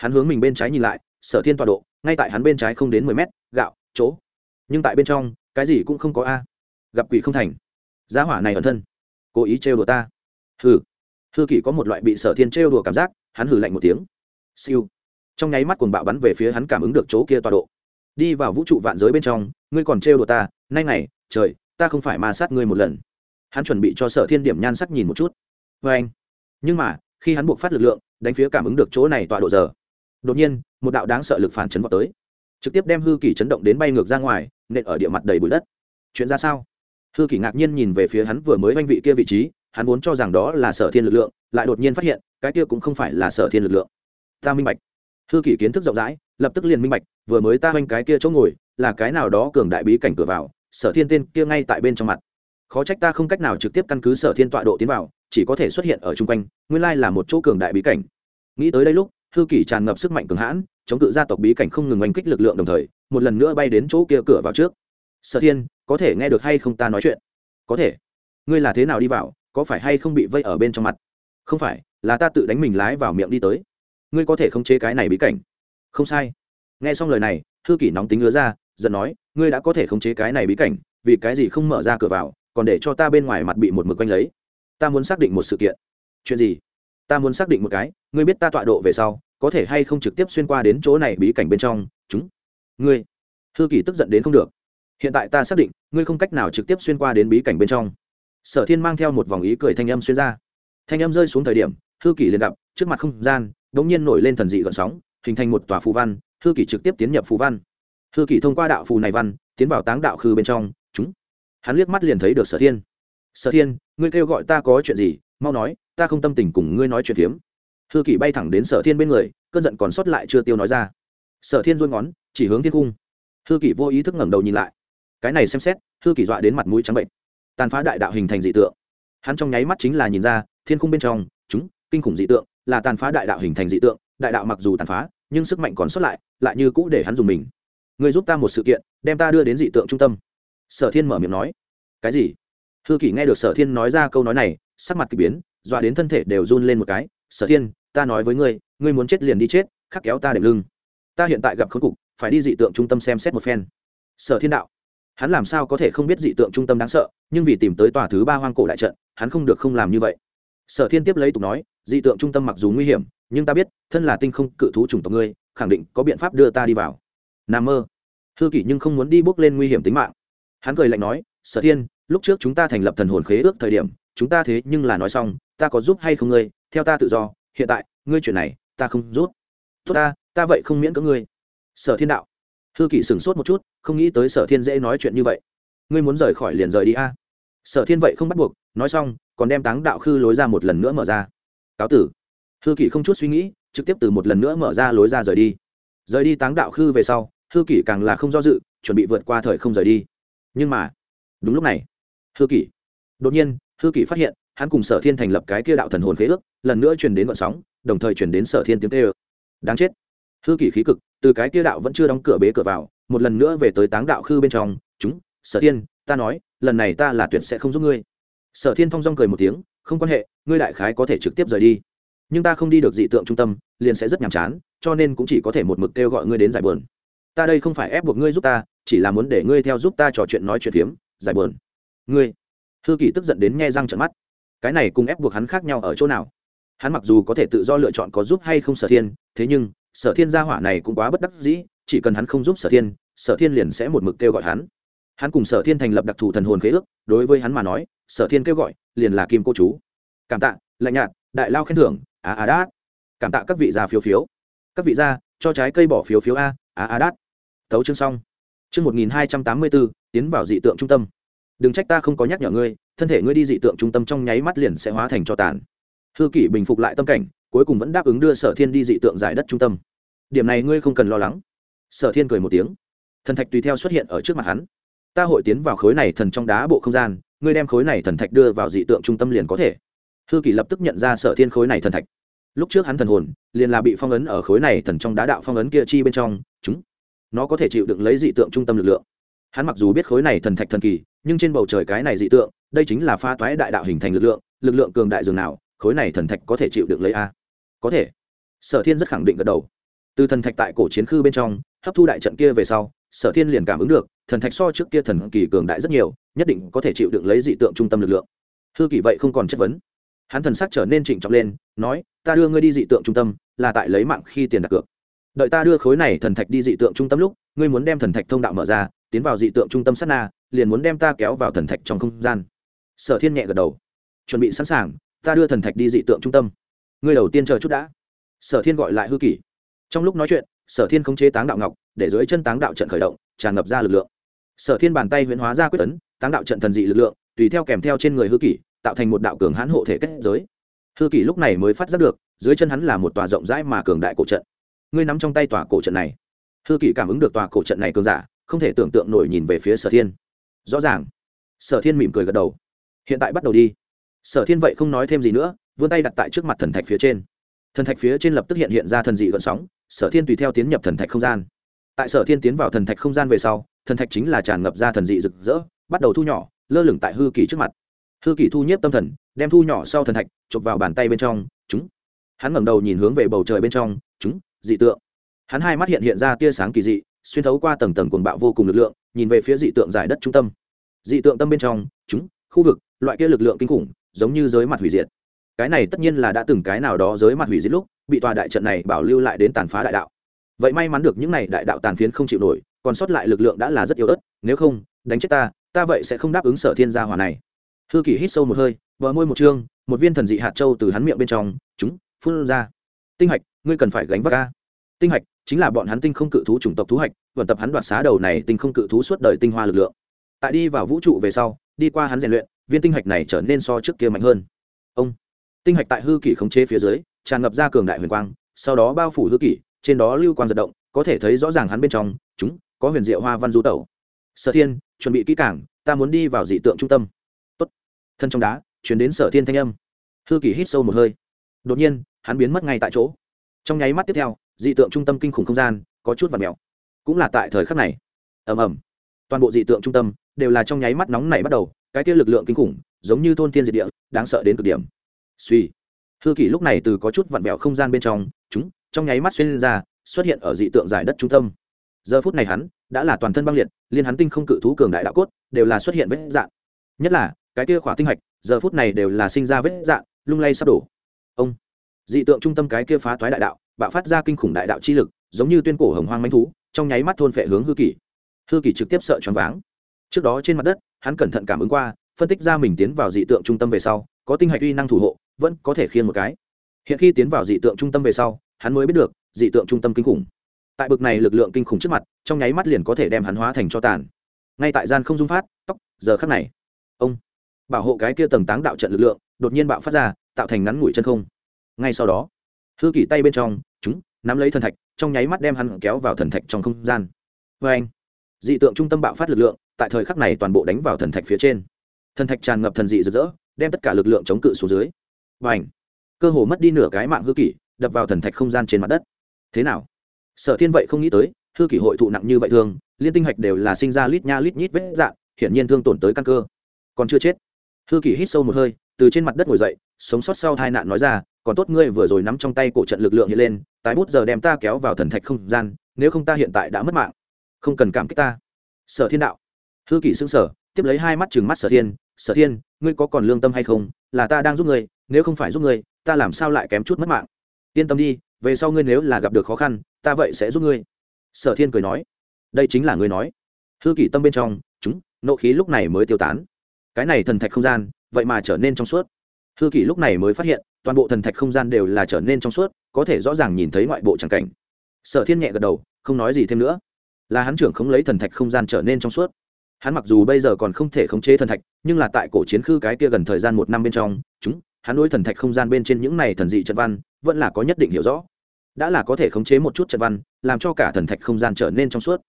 hắn hướng mình bên trái nhìn lại, sở thiên tọa độ, ngay tại hắn bên trái không đến mười mét, gạo, chỗ. Nhưng tại bên trong, cái gì cũng không có a. Gặp quỷ không thành. Giá hỏa này ẩn thân. Cố ý trêu đùa ta. Hừ. Hư kỷ có một loại bị sở thiên trêu đùa cảm giác, hắn hừ lạnh một tiếng. Siêu. Trong nháy mắt cuồng bạo bắn về phía hắn cảm ứng được chỗ kia tọa độ đi vào vũ trụ vạn giới bên trong, ngươi còn trêu đùa ta, nay này trời, ta không phải ma sát ngươi một lần. Hắn chuẩn bị cho sở thiên điểm nhan sắc nhìn một chút. Vê anh. Nhưng mà, khi hắn buộc phát lực lượng, đánh phía cảm ứng được chỗ này tọa độ giờ. Đột nhiên, một đạo đáng sợ lực phản chấn vào tới. Trực tiếp đem hư kỳ chấn động đến bay ngược ra ngoài, nện ở địa mặt đầy bụi đất. Chuyện ra sao? Hư kỳ ngạc nhiên nhìn về phía hắn vừa mới oanh vị kia vị trí, hắn vốn cho rằng đó là sở thiên lực lượng, lại đột nhiên phát hiện, cái kia cũng không phải là sở thiên lực lượng. Ta minh bạch hư kỷ kiến thức rộng rãi, lập tức liền minh bạch, vừa mới ta oanh cái kia chỗ ngồi, là cái nào đó cường đại bí cảnh cửa vào, sở thiên tên kia ngay tại bên trong mặt. Khó trách ta không cách nào trực tiếp căn cứ sở thiên tọa độ tiến vào, chỉ có thể xuất hiện ở chung quanh, nguyên lai là một chỗ cường đại bí cảnh. Nghĩ tới đây lúc, hư kỷ tràn ngập sức mạnh cường hãn, chống cự gia tộc bí cảnh không ngừng oanh kích lực lượng đồng thời, một lần nữa bay đến chỗ kia cửa vào trước. Sở thiên, có thể nghe được hay không ta nói chuyện? Có thể. Ngươi là thế nào đi vào, có phải hay không bị vây ở bên trong mặt? Không phải, là ta tự đánh mình lái vào miệng đi tới ngươi có thể không chế cái này bí cảnh. Không sai. Nghe xong lời này thư kỷ nóng tính ngứa ra, giận nói, ngươi đã có thể khống chế cái này bí cảnh, vì cái gì không mở ra cửa vào, còn để cho ta bên ngoài mặt bị một mực quanh lấy. Ta muốn xác định một sự kiện. Chuyện gì? Ta muốn xác định một cái, ngươi biết ta tọa độ về sau, có thể hay không trực tiếp xuyên qua đến chỗ này bí cảnh bên trong, chúng. Ngươi. Thư kỷ tức giận đến không được. Hiện tại ta xác định, ngươi không cách nào trực tiếp xuyên qua đến bí cảnh bên trong. Sở thiên mang theo một vòng ý cười thanh âm xuyên ra. Thanh âm rơi xuống thời điểm thư kỷ liền gặp, trước mặt không gian đột nhiên nổi lên thần dị gợn sóng, hình thành một tòa phù văn, Hư Kỳ trực tiếp tiến nhập phù văn. Hư Kỳ thông qua đạo phù này văn, tiến vào táng đạo khư bên trong, chúng. Hắn liếc mắt liền thấy được sở thiên. Sở thiên, ngươi kêu gọi ta có chuyện gì? Mau nói, ta không tâm tình cùng ngươi nói chuyện phiếm. Hư Kỳ bay thẳng đến sở thiên bên người, cơn giận còn sót lại chưa tiêu nói ra. Sở thiên giơ ngón, chỉ hướng thiên cung. Hư Kỳ vô ý thức ngẩng đầu nhìn lại. Cái này xem xét, Hư Kỳ dọa đến mặt mũi trắng bệnh. Tàn phá đại đạo hình thành dị tượng. Hắn trong nháy mắt chính là nhìn ra, thiên cung bên trong, chúng, kinh khủng dị tượng là tàn phá đại đạo hình thành dị tượng, đại đạo mặc dù tàn phá, nhưng sức mạnh còn sót lại lại như cũ để hắn dùng mình. Người giúp ta một sự kiện, đem ta đưa đến dị tượng trung tâm. Sở thiên mở miệng nói. Cái gì? Hư kỷ nghe được sở thiên nói ra câu nói này, sắc mặt k ỳ biến, dọa đến thân thể đều run lên một cái. Sở thiên, ta nói với ngươi ngươi muốn chết liền đi chết, khắc kéo ta đệm lưng. Ta hiện tại gặp khốn cục, phải đi dị tượng trung tâm xem xét một phen. Sở thiên đạo. Hắn làm sao có thể không biết dị tượng trung tâm đáng sợ, nhưng vì tìm tới tòa thứ ba hoang cổ đại trận, hắn không được không làm như vậy. Sở thiên tiếp lấy tục nói dị tượng trung tâm mặc dù nguy hiểm, nhưng ta biết, thân là tinh không cự thú chủng tộc ngươi, khẳng định có biện pháp đưa ta đi vào. N a mơ. Hư kỷ nhưng không muốn đi bước lên nguy hiểm tính mạng. Hắn cười lạnh nói, sở thiên, lúc trước chúng ta thành lập thần hồn khế ước thời điểm, chúng ta thế nhưng là nói xong, ta có giúp hay không ngươi? Theo ta tự do, hiện tại, ngươi chuyện này, ta không giúp. Tốt ta ta vậy không miễn có ngươi. Sở thiên đạo. Hư kỷ sửng sốt một chút, không nghĩ tới sở thiên dễ nói chuyện như vậy. Ngươi muốn rời khỏi liền rời đi a. Sở thiên vậy không bắt buộc, nói xong, còn đem táng đạo khư lối ra một lần nữa mở ra cáo tử. Hư kỷ không chút suy nghĩ, trực tiếp từ một lần nữa mở ra lối ra rời đi. Rời đi táng đạo khư về sau, hư kỷ càng là không do dự, chuẩn bị vượt qua thời không rời đi. Nhưng mà, đúng lúc này, hư kỷ, đột nhiên, hư kỷ phát hiện, hắn cùng sở thiên thành lập cái kia đạo thần hồn khế ước, lần nữa truyền đến vận sóng, đồng thời truyền đến sở thiên tiếng tê ơ đáng chết. Hư kỷ khí cực, từ cái kia đạo vẫn chưa đóng cửa bế cửa vào, một lần nữa về tới táng đạo khư bên trong, chúng, sở thiên, ta nói, lần này ta là tuyệt sẽ không giúp ngươi. Sở thiên thong dong cười một tiếng không quan hệ, ngươi đại khái có thể trực tiếp rời đi. Nhưng ta không đi được dị tượng trung tâm, liền sẽ rất nhàm chán, cho nên cũng chỉ có thể một mực kêu gọi ngươi đến giải bờn ta đây không phải ép buộc ngươi giúp ta, chỉ là muốn để ngươi theo giúp ta trò chuyện nói chuyện phiếm, giải bờn ngươi thư kỳ tức giận đến nghe răng trận mắt. Cái này cùng ép buộc hắn khác nhau ở chỗ nào? Hắn mặc dù có thể tự do lựa chọn có giúp hay không sở thiên, thế nhưng, sở thiên gia hỏa này cũng quá bất đắc dĩ, chỉ cần hắn không giúp sở thiên sở thiên liền sẽ một mực kêu gọi hắn. Hắn cùng sở thiên thành lập đặc thù thần hồn khế ước, đối với hắn mà nói, sở thiên kêu gọi liền là kim cô chú. Cảm tạ, lạnh nhạt, đại lao khen thưởng, á á đát. Cảm tạ các vị già phiếu phiếu. Các vị gia, cho trái cây bỏ phiếu phiếu a, á á đát. Tấu chương xong. Chương một nghìn hai trăm tám mươi bốn tiến vào dị tượng trung tâm. Đừng trách ta không có nhắc nhở ngươi, thân thể ngươi đi dị tượng trung tâm trong nháy mắt liền sẽ hóa thành cho tàn. Hư kỷ bình phục lại tâm cảnh, cuối cùng vẫn đáp ứng đưa sở thiên đi dị tượng giải đất trung tâm. Điểm này ngươi không cần lo lắng. Sở thiên cười một tiếng. Thần thạch tùy theo xuất hiện ở trước mặt hắn. Ta hội tiến vào khối này thần trong đá bộ không gian ngươi đem khối này thần thạch đưa vào dị tượng trung tâm liền có thể. Hư Kỳ lập tức nhận ra sở thiên khối này thần thạch. Lúc trước hắn thần hồn, liền là bị phong ấn ở khối này thần trong đá đạo phong ấn kia chi bên trong, chúng nó có thể chịu đựng lấy dị tượng trung tâm lực lượng. Hắn mặc dù biết khối này thần thạch thần kỳ, nhưng trên bầu trời cái này dị tượng, đây chính là pha toái đại đạo hình thành lực lượng lực lượng cường đại dường nào, khối này thần thạch có thể chịu đựng lấy a? Có thể. Sở thiên rất khẳng định gật đầu. Từ thần thạch tại cổ chiến khư bên trong, hấp thu đại trận kia về sau, sở thiên liền cảm ứng được thần thạch so trước kia thần kỳ cường đại rất nhiều, nhất định có thể chịu đựng lấy dị tượng trung tâm lực lượng. Hư kỳ vậy không còn chất vấn. Hắn thần sắc trở nên trịnh trọng lên, nói, ta đưa ngươi đi dị tượng trung tâm, là tại lấy mạng khi tiền đặt cược. Đợi ta đưa khối này thần thạch đi dị tượng trung tâm lúc, ngươi muốn đem thần thạch thông đạo mở ra, tiến vào dị tượng trung tâm sát na, liền muốn đem ta kéo vào thần thạch trong không gian. Sở thiên nhẹ gật đầu. Chuẩn bị sẵn sàng, ta đưa thần thạch đi dị tượng trung tâm. Ngươi đầu tiên chờ chút đã. Sở thiên gọi lại hư kỷ. Trong lúc nói chuyện, sở thiên khống chế táng đạo ngọc, để dưới chân táng đạo trận khởi động, tràn ngập ra lực lượng sở thiên bàn tay huyễn hóa ra quyết tấn, táng đạo trận thần dị lực lượng, tùy theo kèm theo trên người hư kỷ, tạo thành một đạo cường hãn hộ thể kết giới. Hư kỷ lúc này mới phát giác được, dưới chân hắn là một tòa rộng rãi mà cường đại cổ trận. Ngươi nắm trong tay tòa cổ trận này. Hư kỷ cảm ứng được tòa cổ trận này cường giả, không thể tưởng tượng nổi nhìn về phía sở thiên. Rõ ràng, sở thiên mỉm cười gật đầu. Hiện tại bắt đầu đi. Sở thiên vậy không nói thêm gì nữa, vươn tay đặt tại trước mặt thần thạch phía trên. Thần thạch phía trên lập tức hiện hiện ra thần dị gợn sóng, sở thiên tùy theo tiến nhập thần thạch không gian. Tại sở thiên tiến vào thần thạch không gian về sau thần thạch chính là tràn ngập ra thần dị rực rỡ, bắt đầu thu nhỏ, lơ lửng tại hư kỳ trước mặt. Hư kỳ thu nhiếp tâm thần, đem thu nhỏ sau thần thạch chụp vào bàn tay bên trong, chúng. Hắn ngẩng đầu nhìn hướng về bầu trời bên trong, chúng, dị tượng. Hắn hai mắt hiện hiện ra tia sáng kỳ dị, xuyên thấu qua tầng tầng cuồng bạo vô cùng lực lượng, nhìn về phía dị tượng giải đất trung tâm. Dị tượng tâm bên trong, chúng, khu vực, loại kia lực lượng kinh khủng, giống như giới mặt hủy diệt. Cái này tất nhiên là đã từng cái nào đó giới mặt hủy diệt lúc, bị tòa đại trận này bảo lưu lại đến tàn phá đại đạo. Vậy may mắn được những này đại đạo tàn phiến không chịu nổi còn sót lại lực lượng đã là rất yếu ớt, nếu không, đánh chết ta ta vậy sẽ không đáp ứng sở thiên gia hỏa này. Hư kỷ hít sâu một hơi vỡ môi một chương một viên thần dị hạt châu từ hắn miệng bên trong, chúng, phun ra. Tinh hạch, ngươi cần phải gánh vác ca tinh hạch, chính là bọn hắn tinh không cự thú chủng tộc thú hạch, vận tập hắn đoạt xá đầu này tinh không cự thú suốt đời tinh hoa lực lượng. Tại đi vào vũ trụ về sau, đi qua hắn rèn luyện, viên tinh hạch này trở nên so trước kia mạnh hơn. Ông, tinh hạch tại hư kỷ khống chế phía dưới, tràn ngập ra cường đại huyền quang, sau đó bao phủ hư kỷ, trên đó lưu quang giật động, có thể thấy rõ ràng hắn bên trong, chúng có huyền diệu hoa văn du tẩu. Sở thiên, chuẩn bị kỹ cảng ta muốn đi vào dị tượng trung tâm. Tốt. Thân trong đá, chuyển đến sở thiên thanh âm. Hư kỷ hít sâu một hơi. Đột nhiên, hắn biến mất ngay tại chỗ. Trong nháy mắt tiếp theo, dị tượng trung tâm kinh khủng không gian, có chút và mèo. Cũng là tại thời khắc này. Ầm ầm. Toàn bộ dị tượng trung tâm đều là trong nháy mắt nóng này bắt đầu, cái kia lực lượng kinh khủng, giống như thôn thiên diệt địa, đáng sợ đến cực điểm. Suy. Hư kỷ lúc này từ có chút vặn vẹo không gian bên trong, chúng, trong nháy mắt xuyên lên ra, xuất hiện ở dị tượng giải đất trung tâm giờ phút này hắn đã là toàn thân băng liệt liên hắn tinh không cự thú cường đại đạo cốt đều là xuất hiện vết dạn, nhất là cái kia khỏa tinh hạch giờ phút này đều là sinh ra vết dạn, lung lay sắp đổ. Ông dị tượng trung tâm cái kia phá thoái đại đạo bạo phát ra kinh khủng đại đạo chi lực giống như tuyên cổ hồng hoang manh thú trong nháy mắt thôn phệ hướng hư kỷ. Hư kỷ trực tiếp sợ choáng váng. Trước đó trên mặt đất hắn cẩn thận cảm ứng qua phân tích ra mình tiến vào dị tượng trung tâm về sau có tinh hạch uy năng thủ hộ vẫn có thể khiên một cái. Hiện khi tiến vào dị tượng trung tâm về sau hắn mới biết được dị tượng trung tâm kinh khủng tại bực này lực lượng kinh khủng trước mặt, trong nháy mắt liền có thể đem hắn hóa thành cho tàn. Ngay tại gian không dung phát, tóc, giờ khắc này, ông bảo hộ cái kia tầng táng đạo trận lực lượng, đột nhiên bạo phát ra, tạo thành ngắn ngủi chân không. Ngay sau đó, hư kỷ tay bên trong, chúng, nắm lấy thần thạch, trong nháy mắt đem hắn kéo vào thần thạch trong không gian. Vê anh dị tượng trung tâm bạo phát lực lượng, tại thời khắc này toàn bộ đánh vào thần thạch phía trên. Thần thạch tràn ngập thần dị rực rỡ, đem tất cả lực lượng chống cự xuống dưới. Và ảnh cơ hồ mất đi nửa cái mạng hư kỷ, đập vào thần thạch không gian trên mặt đất. Thế nào? Sở thiên vậy không nghĩ tới thư kỷ hội thụ nặng như vậy thường, liên tinh hạch đều là sinh ra lít nha lít nhít vết dạng hiển nhiên thương tổn tới căn cơ. Còn chưa chết. Thư kỷ hít sâu một hơi từ trên mặt đất ngồi dậy sống sót sau tai nạn nói ra còn tốt ngươi vừa rồi nắm trong tay cổ trận lực lượng hiện lên tái bút giờ đem ta kéo vào thần thạch không gian nếu không ta hiện tại đã mất mạng. Không cần cảm kích ta. Sở thiên đạo. Hư kỷ xưng sở tiếp lấy hai mắt chừng mắt sở thiên sở thiên ngươi có còn lương tâm hay không? Là ta đang giúp ngươi nếu không phải giúp ngươi ta làm sao lại kém chút mất mạng? Yên tâm đi về sau ngươi nếu là gặp được khó khăn, ta vậy sẽ giúp ngươi. Sở thiên cười nói. Đây chính là ngươi nói. Hư kỷ tâm bên trong, chúng, nộ khí lúc này mới tiêu tán. Cái này thần thạch không gian, vậy mà trở nên trong suốt. Hư kỷ lúc này mới phát hiện, toàn bộ thần thạch không gian đều là trở nên trong suốt, có thể rõ ràng nhìn thấy ngoại bộ tràng cảnh. Sở thiên nhẹ gật đầu, không nói gì thêm nữa. Là hắn trưởng không lấy thần thạch không gian trở nên trong suốt. Hắn mặc dù bây giờ còn không thể khống chế thần thạch, nhưng là tại cổ chiến khư cái kia gần thời gian một năm bên trong, chúng, hắn đối thần thạch không gian bên trên những này thần dị trận văn, vẫn là có nhất định hiểu rõ đã là có thể khống chế một chút trận văn, làm cho cả thần thạch không gian trở nên trong suốt.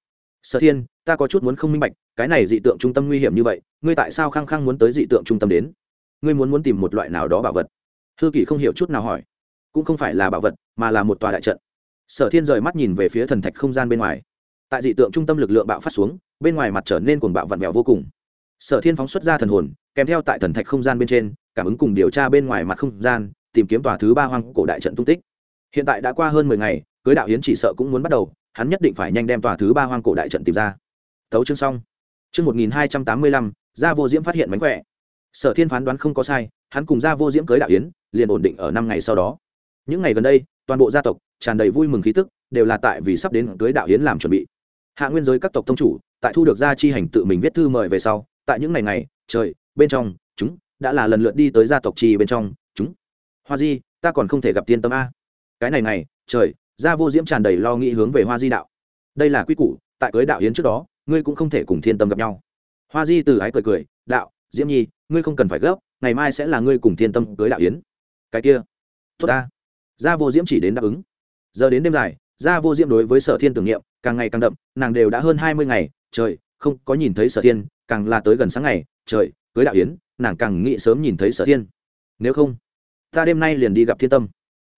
Sở thiên, ta có chút muốn không minh bạch, cái này dị tượng trung tâm nguy hiểm như vậy, ngươi tại sao khăng khăng muốn tới dị tượng trung tâm đến? Ngươi muốn muốn tìm một loại nào đó bảo vật? Hư kỷ không hiểu chút nào hỏi. Cũng không phải là bảo vật, mà là một tòa đại trận. Sở thiên rời mắt nhìn về phía thần thạch không gian bên ngoài. Tại dị tượng trung tâm lực lượng bạo phát xuống, bên ngoài mặt trở nên cuồng bạo vặn vẹo vô cùng. Sở thiên phóng xuất ra thần hồn, kèm theo tại thần thạch không gian bên trên, cảm ứng cùng điều tra bên ngoài mặt không gian, tìm kiếm tòa thứ ba hoang cổ đại trận tung tích hiện tại đã qua hơn mười ngày, cưới đạo hiến chỉ sợ cũng muốn bắt đầu, hắn nhất định phải nhanh đem tòa thứ ba hoang cổ đại trận tìm ra. Tấu chương xong. Chương một nghìn hai trăm tám mươi lăm, gia vô diễm phát hiện mánh khỏe. Sở thiên phán đoán không có sai, hắn cùng gia vô diễm cưới đạo yến, liền ổn định ở năm ngày sau đó. Những ngày gần đây, toàn bộ gia tộc tràn đầy vui mừng khí tức, đều là tại vì sắp đến cưới đạo yến làm chuẩn bị. Hạ nguyên giới các tộc tông chủ, tại thu được gia chi hành tự mình viết thư mời về sau, tại những ngày này trời, bên trong, chúng, đã là lần lượt đi tới gia tộc trì bên trong, chúng. Hoa di, ta còn không thể gặp tiên tâm a cái này này, trời, gia vô diễm tràn đầy lo nghĩ hướng về hoa di đạo. Đây là quy củ, tại cưới đạo yến trước đó, ngươi cũng không thể cùng thiên tâm gặp nhau. Hoa di từ ái cười cười, đạo, diễm nhi, ngươi không cần phải gấp, ngày mai sẽ là ngươi cùng thiên tâm cưới đạo yến. Cái kia, tốt ta. Gia vô diễm chỉ đến đáp ứng. Giờ đến đêm dài, gia vô diễm đối với sở thiên tưởng niệm càng ngày càng đậm, nàng đều đã hơn hai mươi ngày, trời, không có nhìn thấy sở thiên, càng là tới gần sáng ngày, trời, cưới đạo yến, nàng càng nghĩ sớm nhìn thấy sở thiên. Nếu không, ta đêm nay liền đi gặp thiên tâm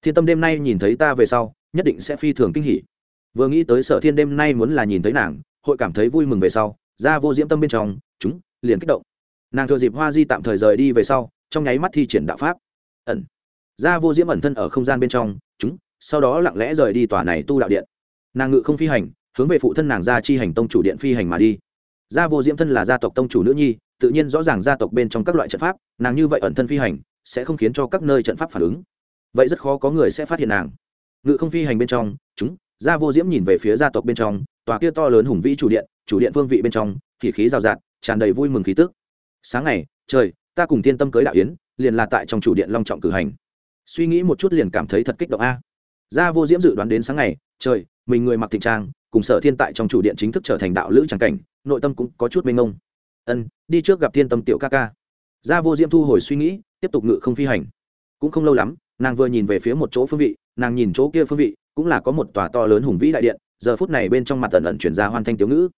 thiên tâm đêm nay nhìn thấy ta về sau, nhất định sẽ phi thường kinh hỉ. Vừa nghĩ tới sở thiên đêm nay muốn là nhìn thấy nàng, hội cảm thấy vui mừng về sau, ra vô diễm tâm bên trong, chúng liền kích động. Nàng thừa dịp hoa di tạm thời rời đi về sau, trong nháy mắt thi triển đạo pháp. Ẩn. Ra vô diễm ẩn thân ở không gian bên trong, chúng sau đó lặng lẽ rời đi tòa này tu đạo điện. Nàng ngự không phi hành, hướng về phụ thân nàng ra chi hành tông chủ điện phi hành mà đi. Gia vô diễm thân là gia tộc tông chủ nữ nhi, tự nhiên rõ ràng gia tộc bên trong các loại trận pháp, nàng như vậy ẩn thân phi hành, sẽ không khiến cho các nơi trận pháp phản ứng vậy rất khó có người sẽ phát hiện nàng. Ngự không phi hành bên trong, chúng, gia vô diễm nhìn về phía gia tộc bên trong, tòa kia to lớn hùng vĩ chủ điện chủ điện phương vị bên trong thì khí rào rạt, tràn đầy vui mừng khí tức. Sáng ngày, trời, ta cùng thiên tâm cưới đạo yến, liền là tại trong chủ điện long trọng cử hành. Suy nghĩ một chút liền cảm thấy thật kích động a. Gia vô diễm dự đoán đến sáng ngày, trời, mình người mặc thịnh trang, cùng sở thiên tại trong chủ điện chính thức trở thành đạo lữ tràng cảnh, nội tâm cũng có chút mênh mông. Ân, đi trước gặp thiên tâm tiểu ca ca. Gia vô diễm thu hồi suy nghĩ, tiếp tục ngự không phi hành. Cũng không lâu lắm nàng vừa nhìn về phía một chỗ phương vị, nàng nhìn chỗ kia phương vị, cũng là có một tòa to lớn hùng vĩ đại điện, giờ phút này bên trong mặt tần ẩn chuyển ra hoan thanh tiểu ngữ.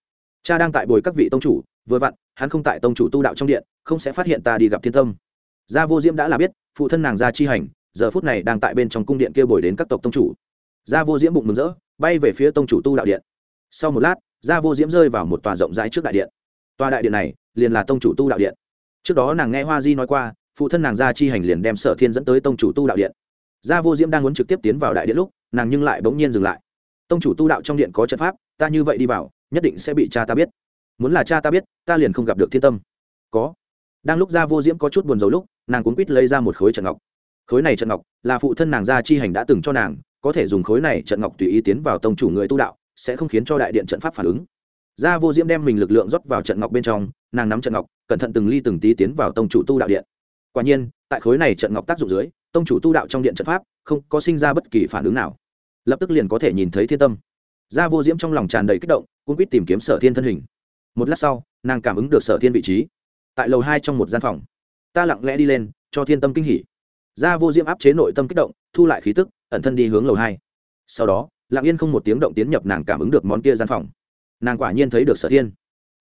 Cha đang tại bồi các vị tông chủ, vừa vặn, hắn không tại tông chủ tu đạo trong điện, không sẽ phát hiện ta đi gặp thiên tâm. Gia vô diễm đã là biết, phụ thân nàng ra chi hành, giờ phút này đang tại bên trong cung điện kia bồi đến các tộc tông chủ. Gia vô diễm bụng mừng rỡ, bay về phía tông chủ tu đạo điện. Sau một lát, gia vô diễm rơi vào một tòa rộng rãi trước đại điện. Tòa đại điện này, liền là tông chủ tu đạo điện. Trước đó nàng nghe hoa di nói qua phụ thân nàng gia chi hành liền đem sở thiên dẫn tới tông chủ tu đạo điện. Gia vô diễm đang muốn trực tiếp tiến vào đại điện lúc, nàng nhưng lại bỗng nhiên dừng lại. Tông chủ tu đạo trong điện có trận pháp, ta như vậy đi vào, nhất định sẽ bị cha ta biết. Muốn là cha ta biết, ta liền không gặp được thiên tâm. Có. Đang lúc gia vô diễm có chút buồn rầu lúc, nàng cuốn quýt lấy ra một khối trận ngọc. Khối này trận ngọc là phụ thân nàng gia chi hành đã từng cho nàng, có thể dùng khối này trận ngọc tùy ý tiến vào tông chủ người tu đạo, sẽ không khiến cho đại điện trận pháp phản ứng. Gia vô diễm đem mình lực lượng rót vào trận ngọc bên trong, nàng nắm trận ngọc, cẩn thận từng ly từng tí tiến vào tông chủ tu đạo điện quả nhiên, tại khối này trận ngọc tác dụng dưới, tông chủ tu đạo trong điện trận pháp không có sinh ra bất kỳ phản ứng nào. Lập tức liền có thể nhìn thấy thiên tâm. Gia vô diễm trong lòng tràn đầy kích động cũng quyết tìm kiếm sở thiên thân hình. Một lát sau, nàng cảm ứng được sở thiên vị trí. Tại lầu hai trong một gian phòng, ta lặng lẽ đi lên, cho thiên tâm kinh hỉ. Gia vô diễm áp chế nội tâm kích động, thu lại khí tức, ẩn thân đi hướng lầu hai. Sau đó, lặng yên không một tiếng động tiến nhập nàng cảm ứng được món kia gian phòng. Nàng quả nhiên thấy được sở thiên.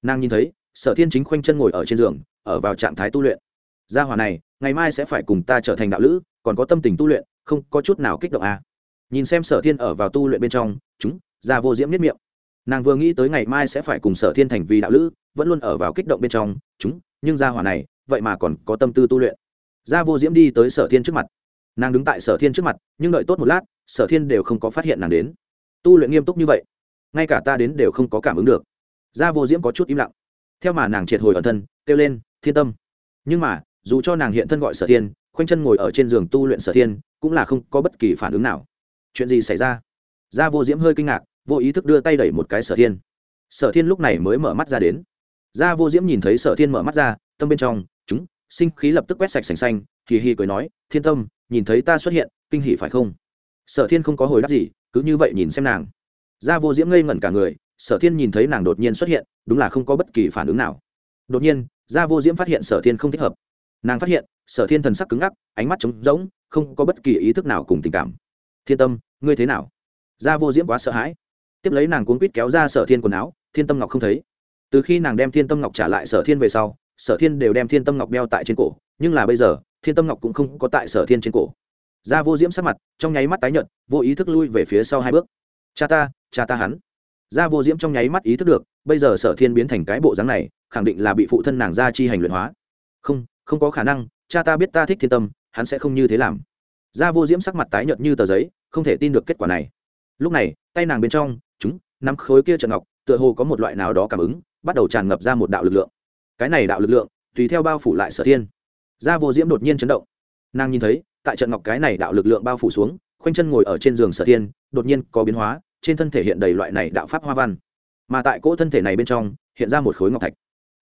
Nàng nhìn thấy, sở thiên chính khoanh chân ngồi ở trên giường, ở vào trạng thái tu luyện gia hỏa này, ngày mai sẽ phải cùng ta trở thành đạo lữ, còn có tâm tình tu luyện, không có chút nào kích động à. nhìn xem sở thiên ở vào tu luyện bên trong, chúng, gia vô diễm nhất miệng. Nàng vừa nghĩ tới ngày mai sẽ phải cùng sở thiên thành vì đạo lữ, vẫn luôn ở vào kích động bên trong, chúng, nhưng gia hỏa này, vậy mà còn có tâm tư tu luyện. Gia vô diễm đi tới sở thiên trước mặt. Nàng đứng tại sở thiên trước mặt, nhưng đợi tốt một lát, sở thiên đều không có phát hiện nàng đến. Tu luyện nghiêm túc như vậy, ngay cả ta đến đều không có cảm ứng được. Gia vô diễm có chút im lặng. Theo mà nàng triệt hồi ở thân, kêu lên, thiên tâm. Nhưng mà dù cho nàng hiện thân gọi sở thiên, khoanh chân ngồi ở trên giường tu luyện sở thiên, cũng là không có bất kỳ phản ứng nào. Chuyện gì xảy ra? Gia vô diễm hơi kinh ngạc, vô ý thức đưa tay đẩy một cái sở thiên. Sở thiên lúc này mới mở mắt ra đến. Gia vô diễm nhìn thấy sở thiên mở mắt ra, tâm bên trong, chúng, sinh khí lập tức quét sạch sành xanh kỳ hi cười nói, thiên tâm, nhìn thấy ta xuất hiện, kinh hỉ phải không? Sở thiên không có hồi đáp gì, cứ như vậy nhìn xem nàng. Gia vô diễm ngây ngẩn cả người, sở thiên nhìn thấy nàng đột nhiên xuất hiện, đúng là không có bất kỳ phản ứng nào. Đột nhiên, gia vô diễm phát hiện sở thiên không thích hợp nàng phát hiện, sở thiên thần sắc cứng ngắc, ánh mắt trống rỗng, không có bất kỳ ý thức nào cùng tình cảm. Thiên tâm, ngươi thế nào? Gia vô diễm quá sợ hãi. Tiếp lấy nàng cuốn quýt kéo ra sở thiên quần áo, thiên tâm ngọc không thấy. Từ khi nàng đem thiên tâm ngọc trả lại sở thiên về sau, sở thiên đều đem thiên tâm ngọc đeo tại trên cổ, nhưng là bây giờ, thiên tâm ngọc cũng không có tại sở thiên trên cổ. Gia vô diễm sắc mặt, trong nháy mắt tái nhợt, vô ý thức lui về phía sau hai bước. Cha ta cha ta hắn. Gia vô diễm trong nháy mắt ý thức được, bây giờ sở thiên biến thành cái bộ dáng này, khẳng định là bị phụ thân nàng gia chi hành luyện hóa. Không không có khả năng, cha ta biết ta thích thiên tâm, hắn sẽ không như thế làm. Gia vô diễm sắc mặt tái nhợt như tờ giấy, không thể tin được kết quả này. Lúc này, tay nàng bên trong, chúng, nắm khối kia trận ngọc, tựa hồ có một loại nào đó cảm ứng, bắt đầu tràn ngập ra một đạo lực lượng. Cái này đạo lực lượng, tùy theo bao phủ lại sở thiên. Gia vô diễm đột nhiên chấn động. Nàng nhìn thấy, tại trận ngọc cái này đạo lực lượng bao phủ xuống, khoanh chân ngồi ở trên giường sở thiên, đột nhiên có biến hóa, trên thân thể hiện đầy loại này đạo pháp hoa văn. Mà tại cỗ thân thể này bên trong, hiện ra một khối ngọc thạch.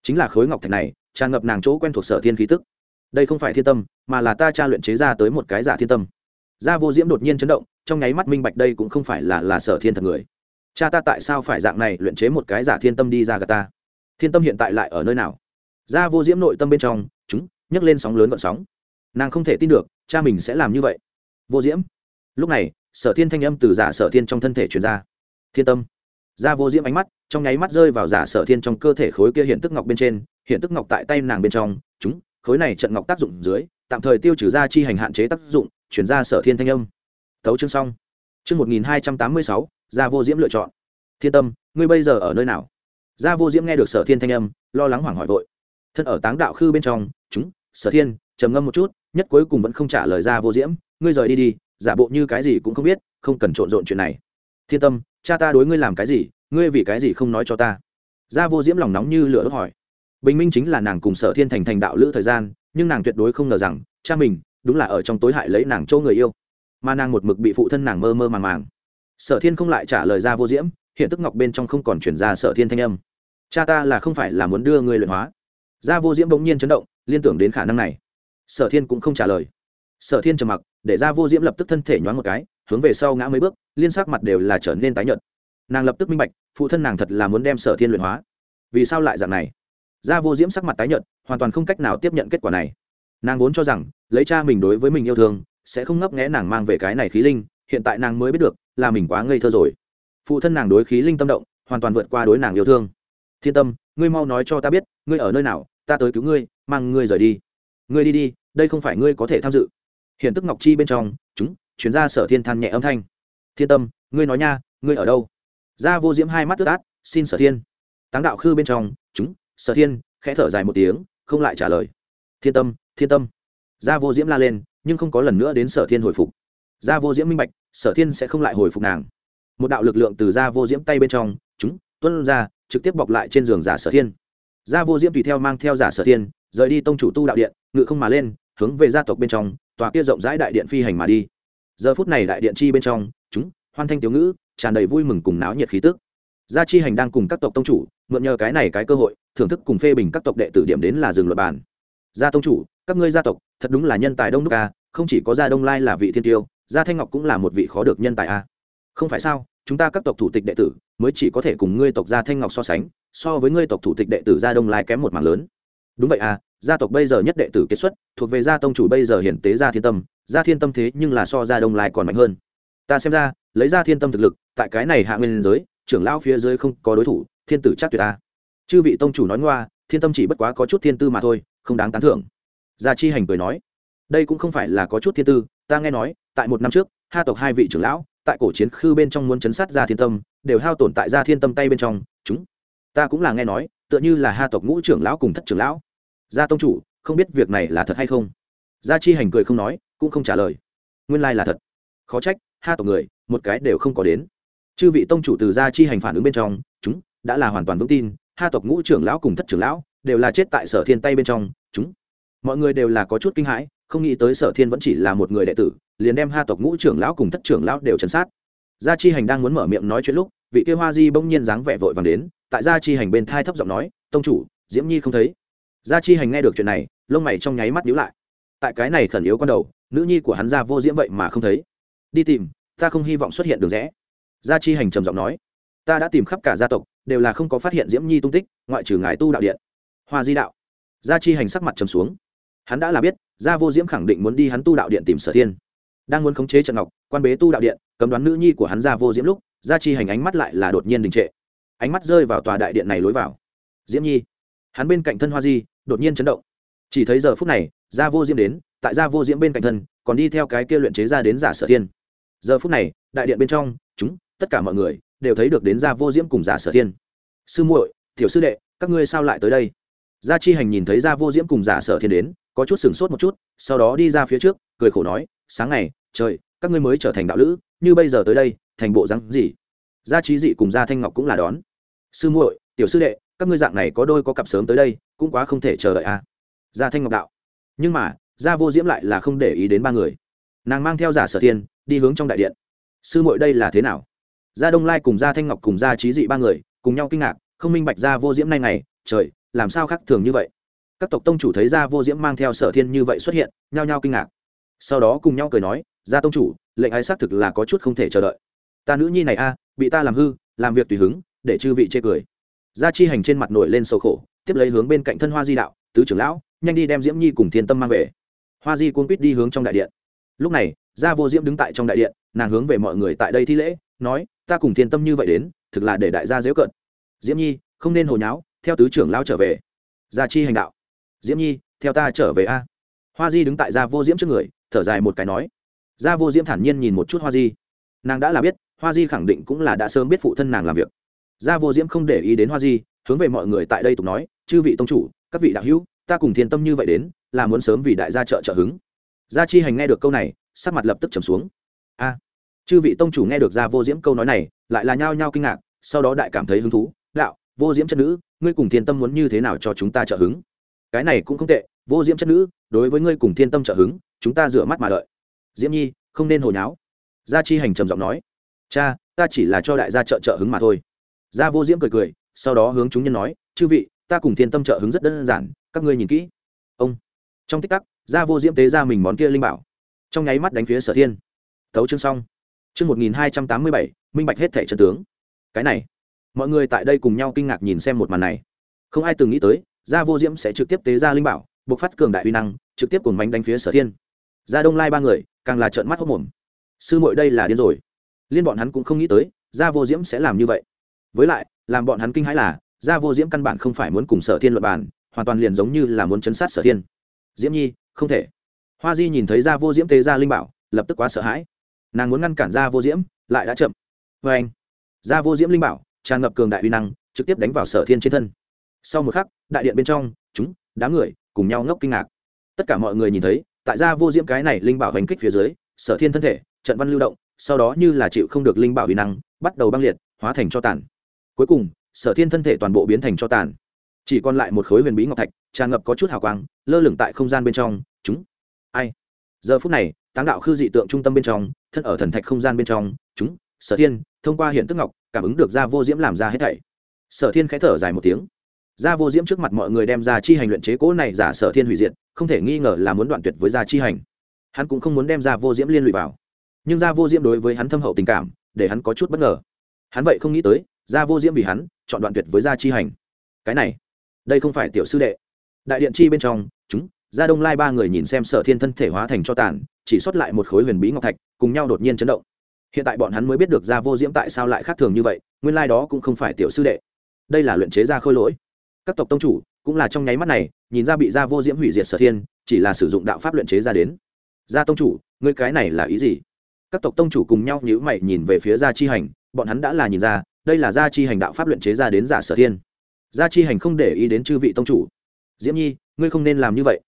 Chính là khối ngọc thạch này tràn ngập nàng chỗ quen thuộc sở thiên khí tức. Đây không phải thiên tâm, mà là ta cha luyện chế ra tới một cái giả thiên tâm. Gia vô diễm đột nhiên chấn động, trong nháy mắt minh bạch đây cũng không phải là là sở thiên thật người. Cha ta tại sao phải dạng này luyện chế một cái giả thiên tâm đi ra gà ta? Thiên tâm hiện tại lại ở nơi nào? Gia vô diễm nội tâm bên trong, chúng, nhấc lên sóng lớn gọn sóng. Nàng không thể tin được, cha mình sẽ làm như vậy. Vô diễm. Lúc này, sở thiên thanh âm từ giả sở thiên trong thân thể chuyển ra. Thiên tâm gia vô diễm ánh mắt, trong nháy mắt rơi vào giả sở thiên trong cơ thể khối kia hiện tức ngọc bên trên, hiện tức ngọc tại tay nàng bên trong, chúng, khối này trận ngọc tác dụng dưới, tạm thời tiêu trừ ra chi hành hạn chế tác dụng, chuyển ra sở thiên thanh âm. Tấu chương xong. Chương một nghìn hai trăm tám mươi sáu gia vô diễm lựa chọn. Thiên tâm, ngươi bây giờ ở nơi nào? Gia vô diễm nghe được sở thiên thanh âm, lo lắng hoảng hỏi vội. Thân ở táng đạo khư bên trong, chúng, sở thiên, trầm ngâm một chút, nhất cuối cùng vẫn không trả lời gia vô diễm, ngươi rời đi đi, giả bộ như cái gì cũng không biết, không cần trộn rộn chuyện này. Thiên tâm cha ta đối ngươi làm cái gì, ngươi vì cái gì không nói cho ta? Gia vô diễm lòng nóng như lửa đốt hỏi. Bình minh chính là nàng cùng sở thiên thành thành đạo lữ thời gian, nhưng nàng tuyệt đối không ngờ rằng, cha mình đúng là ở trong tối hại lấy nàng chỗ người yêu. Mà nàng một mực bị phụ thân nàng mơ mơ màng màng. Sở thiên không lại trả lời ra vô diễm, hiện tức ngọc bên trong không còn chuyển ra sở thiên thanh âm. Cha ta là không phải là muốn đưa người luyện hóa. Gia vô diễm bỗng nhiên chấn động, liên tưởng đến khả năng này. Sở thiên cũng không trả lời. Sở thiên trầm mặc, để gia vô diễm lập tức thân thể nhoáng một cái, hướng về sau ngã mấy bước liên sắc mặt đều là trở nên tái nhợt. Nàng lập tức minh bạch, phụ thân nàng thật là muốn đem sở thiên luyện hóa. Vì sao lại dạng này? Gia vô diễm sắc mặt tái nhợt, hoàn toàn không cách nào tiếp nhận kết quả này. Nàng vốn cho rằng, lấy cha mình đối với mình yêu thương, sẽ không ngấp nghẽ nàng mang về cái này khí linh, hiện tại nàng mới biết được, là mình quá ngây thơ rồi. Phụ thân nàng đối khí linh tâm động, hoàn toàn vượt qua đối nàng yêu thương. Thiên tâm, ngươi mau nói cho ta biết, ngươi ở nơi nào, ta tới cứu ngươi, mang ngươi rời đi. Ngươi đi đi, đây không phải ngươi có thể tham dự. Hiện tức ngọc chi bên trong, chúng, chuyển ra sở thiên than nhẹ âm thanh thiên tâm, ngươi nói nha, ngươi ở đâu? Ra vô diễm hai mắt ướt át, xin sở thiên. Táng đạo khư bên trong, chúng, sở thiên, khẽ thở dài một tiếng, không lại trả lời. Thiên tâm thiên tâm. Gia vô diễm la lên, nhưng không có lần nữa đến sở thiên hồi phục. Gia vô diễm minh bạch, sở thiên sẽ không lại hồi phục nàng. Một đạo lực lượng từ gia vô diễm tay bên trong, chúng tuân ra, trực tiếp bọc lại trên giường giả sở thiên. Gia vô diễm tùy theo mang theo giả sở thiên, rời đi tông chủ tu đạo điện, ngự không mà lên, hướng về gia tộc bên trong, tòa kia rộng rãi đại điện phi hành mà đi. Giờ phút này đại điện chi bên trong chúng, hoan thanh tiểu ngữ, tràn đầy vui mừng cùng náo nhiệt khí tức. Gia chi hành đang cùng các tộc tông chủ, mượn nhờ cái này cái cơ hội, thưởng thức cùng phê bình các tộc đệ tử điểm đến là dừng luật bàn gia tông chủ, các ngươi gia tộc, thật đúng là nhân tài đông đúc a, không chỉ có gia đông lai là vị thiên tiêu, gia thanh ngọc cũng là một vị khó được nhân tài a. Không phải sao, chúng ta các tộc thủ tịch đệ tử, mới chỉ có thể cùng ngươi tộc gia thanh ngọc so sánh, so với ngươi tộc thủ tịch đệ tử gia đông lai kém một mảng lớn. Đúng vậy à gia tộc bây giờ nhất đệ tử kết xuất, thuộc về gia tông chủ bây giờ hiển tế gia thiên tâm, gia thiên tâm thế nhưng là so gia đông lai còn mạnh hơn ta xem ra, lấy ra thiên tâm thực lực, tại cái này hạ nguyên giới, trưởng lão phía dưới không có đối thủ, thiên tử chắc tuyệt ta. Chư vị tông chủ nói ngoa, thiên tâm chỉ bất quá có chút thiên tư mà thôi, không đáng tán thưởng. Gia chi hành cười nói, đây cũng không phải là có chút thiên tư, ta nghe nói, tại một năm trước, ha tộc hai vị trưởng lão, tại cổ chiến khư bên trong muốn chấn sát gia thiên tâm, đều hao tổn tại gia thiên tâm tay bên trong, chúng, ta cũng là nghe nói, tựa như là ha tộc ngũ trưởng lão cùng thất trưởng lão. Gia tông chủ, không biết việc này là thật hay không? Gia chi hành cười không nói, cũng không trả lời. Nguyên lai là thật khó trách, ha tộc người, một cái đều không có đến. Chư vị tông chủ từ gia chi hành phản ứng bên trong, chúng đã là hoàn toàn vững tin, ha tộc ngũ trưởng lão cùng thất trưởng lão đều là chết tại sở thiên tay bên trong, chúng mọi người đều là có chút kinh hãi, không nghĩ tới sở thiên vẫn chỉ là một người đệ tử, liền đem ha tộc ngũ trưởng lão cùng thất trưởng lão đều chấn sát. Gia chi hành đang muốn mở miệng nói chuyện lúc, vị kia hoa di bỗng nhiên dáng vẻ vội vàng đến, tại gia chi hành bên thai thấp giọng nói, tông chủ, diễm nhi không thấy. Gia chi hành nghe được chuyện này, lông mày trong nháy mắt nhíu lại. Tại cái này khẩn yếu con đầu, nữ nhi của hắn ra vô diễm vậy mà không thấy đi tìm, ta không hy vọng xuất hiện được rẽ. Gia chi hành trầm giọng nói, ta đã tìm khắp cả gia tộc, đều là không có phát hiện diễm nhi tung tích, ngoại trừ ngài tu đạo điện. Hoa di đạo. Gia chi hành sắc mặt trầm xuống. Hắn đã là biết, gia vô diễm khẳng định muốn đi hắn tu đạo điện tìm sở thiên. Đang muốn khống chế trận ngọc, quan bế tu đạo điện, cấm đoán nữ nhi của hắn gia vô diễm lúc, gia chi hành ánh mắt lại là đột nhiên đình trệ. Ánh mắt rơi vào tòa đại điện này lối vào. Diễm nhi. Hắn bên cạnh thân hoa di, đột nhiên chấn động chỉ thấy giờ phút này, gia vô diễm đến, tại gia vô diễm bên cạnh thân, còn đi theo cái kia luyện chế ra đến giả sở thiên. Giờ phút này, đại điện bên trong, chúng, tất cả mọi người, đều thấy được đến gia vô diễm cùng giả sở thiên. Sư muội, tiểu sư đệ, các ngươi sao lại tới đây? Gia chi hành nhìn thấy gia vô diễm cùng giả sở thiên đến, có chút sửng sốt một chút, sau đó đi ra phía trước, cười khổ nói, sáng ngày, trời, các ngươi mới trở thành đạo lữ, như bây giờ tới đây, thành bộ rắn gì? Gia trí dị cùng gia thanh ngọc cũng là đón. Sư muội, tiểu sư đệ, các ngươi dạng này có đôi có cặp sớm tới đây, cũng quá không thể chờ đợi à gia thanh ngọc đạo. Nhưng mà, gia vô diễm lại là không để ý đến ba người. Nàng mang theo giả sở thiên, đi hướng trong đại điện. Sư muội đây là thế nào? Gia đông lai cùng gia thanh ngọc cùng gia trí dị ba người cùng nhau kinh ngạc, không minh bạch gia vô diễm nay này trời, làm sao khác thường như vậy? Các tộc tông chủ thấy gia vô diễm mang theo sở thiên như vậy xuất hiện, nhao nhao kinh ngạc. Sau đó cùng nhau cười nói, gia tông chủ, lệnh ái xác thực là có chút không thể chờ đợi. Ta nữ nhi này a, bị ta làm hư, làm việc tùy hứng, để chư vị chê cười. Gia chi hành trên mặt nổi lên sầu khổ, tiếp lấy hướng bên cạnh thân hoa di đạo, tứ trưởng lão nhanh đi đem diễm nhi cùng thiên tâm mang về hoa di cuốn quýt đi hướng trong đại điện lúc này gia vô diễm đứng tại trong đại điện nàng hướng về mọi người tại đây thi lễ nói ta cùng thiên tâm như vậy đến thực là để đại gia dễ cận diễm nhi không nên hồi nháo theo tứ trưởng lão trở về gia chi hành đạo diễm nhi theo ta trở về a hoa di đứng tại gia vô diễm trước người thở dài một cái nói gia vô diễm thản nhiên nhìn một chút hoa di nàng đã là biết hoa di khẳng định cũng là đã sớm biết phụ thân nàng làm việc gia vô diễm không để ý đến hoa di hướng về mọi người tại đây tục nói chư vị tông chủ các vị đạo hữu ta cùng thiên tâm như vậy đến, là muốn sớm vì đại gia trợ trợ hứng. Gia chi hành nghe được câu này, sắc mặt lập tức trầm xuống. A, chư vị tông chủ nghe được gia vô diễm câu nói này, lại là nhao nhao kinh ngạc, sau đó đại cảm thấy hứng thú. Đạo, vô diễm chất nữ, ngươi cùng thiên tâm muốn như thế nào cho chúng ta trợ hứng? Cái này cũng không tệ, vô diễm chất nữ, đối với ngươi cùng thiên tâm trợ hứng, chúng ta rửa mắt mà đợi. Diễm nhi, không nên hồi nháo. Gia chi hành trầm giọng nói. Cha, ta chỉ là cho đại gia trợ trợ hứng mà thôi. Gia vô diễm cười cười, sau đó hướng chúng nhân nói, chư vị ta cùng thiên tâm trợ hứng rất đơn giản, các ngươi nhìn kỹ. Ông. Trong tích tắc, gia vô diễm tế ra mình món kia linh bảo. Trong nháy mắt đánh phía sở thiên. Tấu chương xong. Chương một nghìn hai trăm tám mươi bảy, minh bạch hết thẻ trận tướng. Cái này, mọi người tại đây cùng nhau kinh ngạc nhìn xem một màn này. Không ai từng nghĩ tới, gia vô diễm sẽ trực tiếp tế ra linh bảo buộc phát cường đại uy năng, trực tiếp cùng bánh đánh phía sở thiên. Gia đông lai ba người, càng là trợn mắt hốc mồm. Sư muội đây là điên rồi. Liên bọn hắn cũng không nghĩ tới, gia vô diễm sẽ làm như vậy. Với lại, làm bọn hắn kinh hãi là gia vô diễm căn bản không phải muốn cùng sở thiên luật bàn, hoàn toàn liền giống như là muốn chấn sát sở thiên. Diễm nhi, không thể. Hoa di nhìn thấy gia vô diễm tế gia linh bảo, lập tức quá sợ hãi. Nàng muốn ngăn cản gia vô diễm, lại đã chậm. Vê anh, gia vô diễm linh bảo, tràn ngập cường đại uy năng, trực tiếp đánh vào sở thiên trên thân. Sau một khắc, đại điện bên trong, chúng, đám người, cùng nhau ngốc kinh ngạc. Tất cả mọi người nhìn thấy, tại gia vô diễm cái này linh bảo hành kích phía dưới, sở thiên thân thể, trận văn lưu động, sau đó như là chịu không được linh bảo uy năng, bắt đầu băng liệt, hóa thành cho tàn. Cuối cùng sở thiên thân thể toàn bộ biến thành cho tàn. Chỉ còn lại một khối huyền bí ngọc thạch, tràn ngập có chút hào quang, lơ lửng tại không gian bên trong. Chúng, ai? Giờ phút này, táng đạo khư dị tượng trung tâm bên trong, thân ở thần thạch không gian bên trong. Chúng, sở thiên, thông qua hiện tức ngọc, cảm ứng được ra vô diễm làm ra hết thảy. Sở thiên khẽ thở dài một tiếng. Ra vô diễm trước mặt mọi người đem ra chi hành luyện chế cố này giả sở thiên hủy diệt, không thể nghi ngờ là muốn đoạn tuyệt với gia chi hành. Hắn cũng không muốn đem ra vô diễm liên lụy vào. Nhưng ra vô diễm đối với hắn thâm hậu tình cảm, để hắn có chút bất ngờ. Hắn vậy không nghĩ tới ra vô diễm vì hắn, chọn đoạn tuyệt với gia chi hành. Cái này, đây không phải tiểu sư đệ. Đại điện chi bên trong, chúng, gia đông lai ba người nhìn xem sở thiên thân thể hóa thành cho tàn, chỉ xuất lại một khối huyền bí ngọc thạch, cùng nhau đột nhiên chấn động. Hiện tại bọn hắn mới biết được gia vô diễm tại sao lại khác thường như vậy, nguyên lai đó cũng không phải tiểu sư đệ. Đây là luyện chế ra khôi lỗi. Các tộc tông chủ, cũng là trong nháy mắt này, nhìn ra bị gia vô diễm hủy diệt sở thiên, chỉ là sử dụng đạo pháp luyện chế ra đến. Gia tông chủ, ngươi cái này là ý gì? Các tộc tông chủ cùng nhau nhữ mày nhìn về phía gia chi hành, bọn hắn đã là nhìn ra đây là gia chi hành đạo pháp luyện chế ra đến giả sở thiên. Gia chi hành không để ý đến chư vị tông chủ. Diễm nhi, ngươi không nên làm như vậy.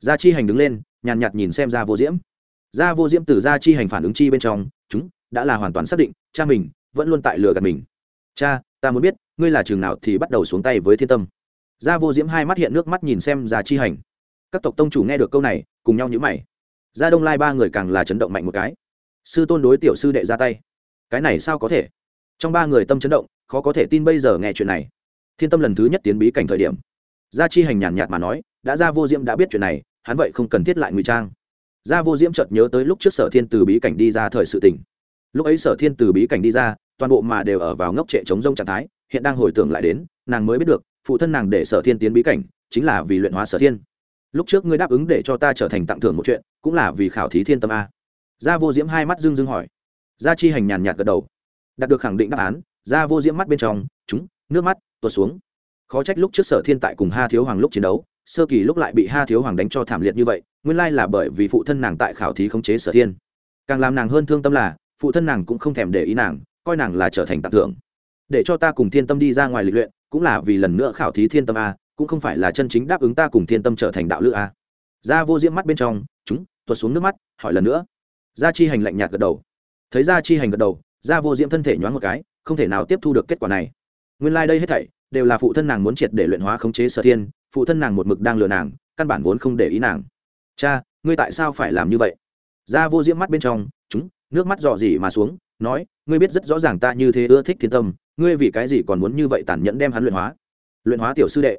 Gia chi hành đứng lên, nhàn nhạt nhìn xem gia vô diễm. Gia vô diễm từ gia chi hành phản ứng chi bên trong, chúng đã là hoàn toàn xác định, cha mình vẫn luôn tại lừa gạt mình. Cha, ta muốn biết, ngươi là trường nào thì bắt đầu xuống tay với thiên tâm. Gia vô diễm hai mắt hiện nước mắt nhìn xem gia chi hành. Các tộc tông chủ nghe được câu này, cùng nhau nhữ mày. Gia đông lai ba người càng là chấn động mạnh một cái. Sư tôn đối tiểu sư đệ ra tay. Cái này sao có thể? Trong ba người tâm chấn động, khó có thể tin bây giờ nghe chuyện này. Thiên tâm lần thứ nhất tiến bí cảnh thời điểm, gia chi hành nhàn nhạt mà nói, đã gia vô diễm đã biết chuyện này, hắn vậy không cần thiết lại ngụy trang. Gia vô diễm chợt nhớ tới lúc trước sở thiên từ bí cảnh đi ra thời sự tỉnh lúc ấy sở thiên từ bí cảnh đi ra, toàn bộ mà đều ở vào ngốc trệ chống rông trạng thái, hiện đang hồi tưởng lại đến, nàng mới biết được, phụ thân nàng để sở thiên tiến bí cảnh, chính là vì luyện hóa sở thiên. Lúc trước ngươi đáp ứng để cho ta trở thành tặng thưởng một chuyện, cũng là vì khảo thí thiên tâm a. Gia vô diễm hai mắt dưng dưng hỏi. Gia chi hành nhàn nhạt gật đầu đạt được khẳng định đáp án gia vô diễm mắt bên trong, chúng, nước mắt, tuột xuống. Khó trách lúc trước sở thiên tại cùng ha thiếu hoàng lúc chiến đấu, sơ kỳ lúc lại bị ha thiếu hoàng đánh cho thảm liệt như vậy, nguyên lai là bởi vì phụ thân nàng tại khảo thí khống chế sở thiên. Càng làm nàng hơn thương tâm là, phụ thân nàng cũng không thèm để ý nàng, coi nàng là trở thành tặng thưởng. Để cho ta cùng thiên tâm đi ra ngoài lịch luyện, cũng là vì lần nữa khảo thí thiên tâm a, cũng không phải là chân chính đáp ứng ta cùng thiên tâm trở thành đạo lữ a. Gia vô diễm mắt bên trong, chúng, tuột xuống nước mắt, hỏi lần nữa. Gia chi hành lạnh nhạt gật đầu. Thấy gia chi hành gật đầu gia vô diễm thân thể nhoáng một cái, không thể nào tiếp thu được kết quả này. Nguyên lai、like、đây hết thảy đều là phụ thân nàng muốn triệt để luyện hóa khống chế sở thiên, phụ thân nàng một mực đang lừa nàng, căn bản vốn không để ý nàng. Cha, ngươi tại sao phải làm như vậy? Gia vô diễm mắt bên trong, chúng, nước mắt dò dỉ mà xuống, nói, ngươi biết rất rõ ràng ta như thế ưa thích thiên tâm, ngươi vì cái gì còn muốn như vậy tàn nhẫn đem hắn luyện hóa? Luyện hóa tiểu sư đệ.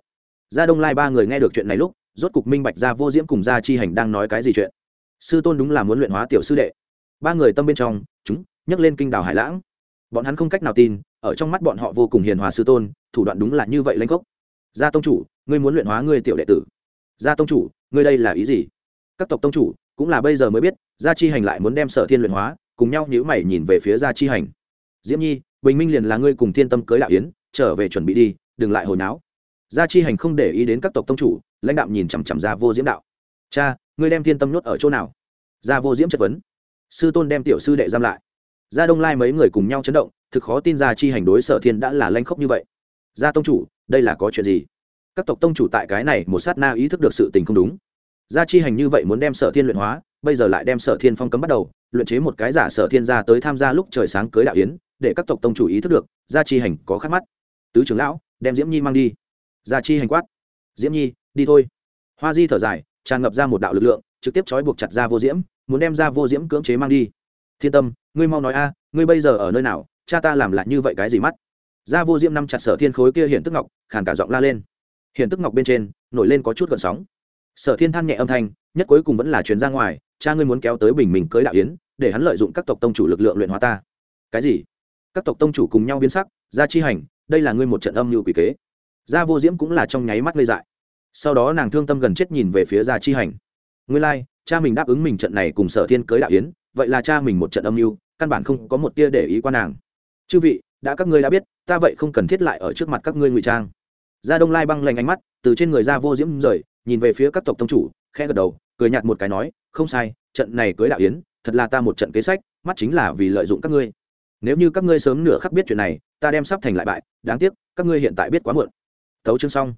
Gia đông lai ba người nghe được chuyện này lúc, rốt cục minh bạch gia vô diễm cùng gia chi hành đang nói cái gì chuyện. Sư tôn đúng là muốn luyện hóa tiểu sư đệ. Ba người tâm bên trong, chúng nhấc lên kinh đảo hải lãng. Bọn hắn không cách nào tin, ở trong mắt bọn họ vô cùng hiền hòa sư tôn, thủ đoạn đúng là như vậy lãnh cốc gia tông chủ, ngươi muốn luyện hóa ngươi tiểu đệ tử. Gia tông chủ, ngươi đây là ý gì? Các tộc tông chủ, cũng là bây giờ mới biết, gia chi hành lại muốn đem sở thiên luyện hóa, cùng nhau nhữ mày nhìn về phía gia chi hành. Diễm nhi, bình minh liền là ngươi cùng thiên tâm cưới đạo yến, trở về chuẩn bị đi, đừng lại hồi náo. Gia chi hành không để ý đến các tộc tông chủ, lãnh đạo nhìn chằm chằm ra vô diễm đạo. Cha, ngươi đem thiên tâm nhốt ở chỗ nào? Gia vô diễm chất vấn. Sư tôn đem tiểu sư đệ giam lại gia đông lai mấy người cùng nhau chấn động, thực khó tin gia chi hành đối sở thiên đã là lanh khốc như vậy. Gia tông chủ, đây là có chuyện gì? Các tộc tông chủ tại cái này một sát na ý thức được sự tình không đúng. Gia chi hành như vậy muốn đem sở thiên luyện hóa, bây giờ lại đem sở thiên phong cấm bắt đầu, luyện chế một cái giả sở thiên ra tới tham gia lúc trời sáng cưới đạo yến, để các tộc tông chủ ý thức được, gia chi hành có khắc mắt. Tứ trưởng lão, đem diễm nhi mang đi. Gia chi hành quát. Diễm nhi, đi thôi. Hoa di thở dài, tràn ngập ra một đạo lực lượng, trực tiếp trói buộc chặt ra vô diễm, muốn đem ra vô diễm cưỡng chế mang đi. Thiên tâm ngươi mau nói a ngươi bây giờ ở nơi nào cha ta làm lại như vậy cái gì mắt? Gia vô diễm năm chặt sở thiên khối kia hiện tức ngọc khàn cả giọng la lên. Hiện tức ngọc bên trên nổi lên có chút gợn sóng. Sở thiên than nhẹ âm thanh nhất cuối cùng vẫn là chuyến ra ngoài cha ngươi muốn kéo tới bình mình cưới đạo yến để hắn lợi dụng các tộc tông chủ lực lượng luyện hóa ta. Cái gì? Các tộc tông chủ cùng nhau biến sắc ra chi hành đây là ngươi một trận âm mưu quỷ kế. Gia vô diễm cũng là trong nháy mắt gây dại. Sau đó nàng thương tâm gần chết nhìn về phía gia chi hành. Ngươi lai、like, cha mình đáp ứng mình trận này cùng sở thiên cưới đạo yến vậy là cha mình một trận âm mưu căn bản không có một tia để ý qua nàng. Chư vị, đã các ngươi đã biết, ta vậy không cần thiết lại ở trước mặt các ngươi ngụy trang. Gia đông lai băng lành ánh mắt từ trên người ra vô diễm rời, nhìn về phía các tộc tông chủ, khẽ gật đầu, cười nhạt một cái nói, không sai, trận này cưới đạo yến, thật là ta một trận kế sách, mắt chính là vì lợi dụng các ngươi. Nếu như các ngươi sớm nửa khắc biết chuyện này, ta đem sắp thành lại bại, đáng tiếc, các ngươi hiện tại biết quá muộn. Thấu chương xong.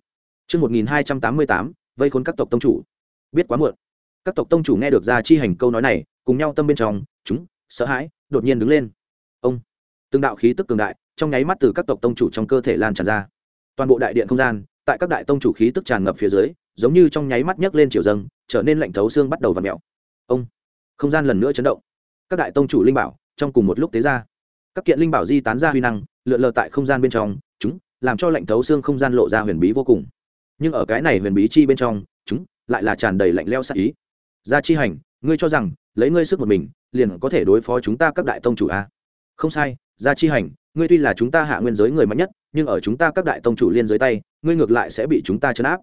Chương một nghìn hai trăm tám mươi tám, vây khốn các tộc tông chủ. Biết quá muộn. Các tộc tông chủ nghe được gia chi hành câu nói này, cùng nhau tâm bên trong, chúng, sợ hãi đột nhiên đứng lên. Ông, từng đạo khí tức cường đại trong nháy mắt từ các tộc tông chủ trong cơ thể lan tràn ra. Toàn bộ đại điện không gian, tại các đại tông chủ khí tức tràn ngập phía dưới, giống như trong nháy mắt nhấc lên chiều dâng, trở nên lạnh thấu xương bắt đầu và mẹo ông, không gian lần nữa chấn động. Các đại tông chủ linh bảo trong cùng một lúc tế ra. Các kiện linh bảo di tán ra huy năng, lượn lờ tại không gian bên trong, chúng làm cho lạnh thấu xương không gian lộ ra huyền bí vô cùng. Nhưng ở cái này huyền bí chi bên trong, chúng lại là tràn đầy lạnh leo sắc ý. Gia chi hành, ngươi cho rằng lấy ngươi sức một mình, liền có thể đối phó chúng ta các đại tông chủ a. À? không sai, gia chi hành, ngươi tuy là chúng ta hạ nguyên giới người mạnh nhất, nhưng ở chúng ta các đại tông chủ liên giới tay, ngươi ngược lại sẽ bị chúng ta chấn áp.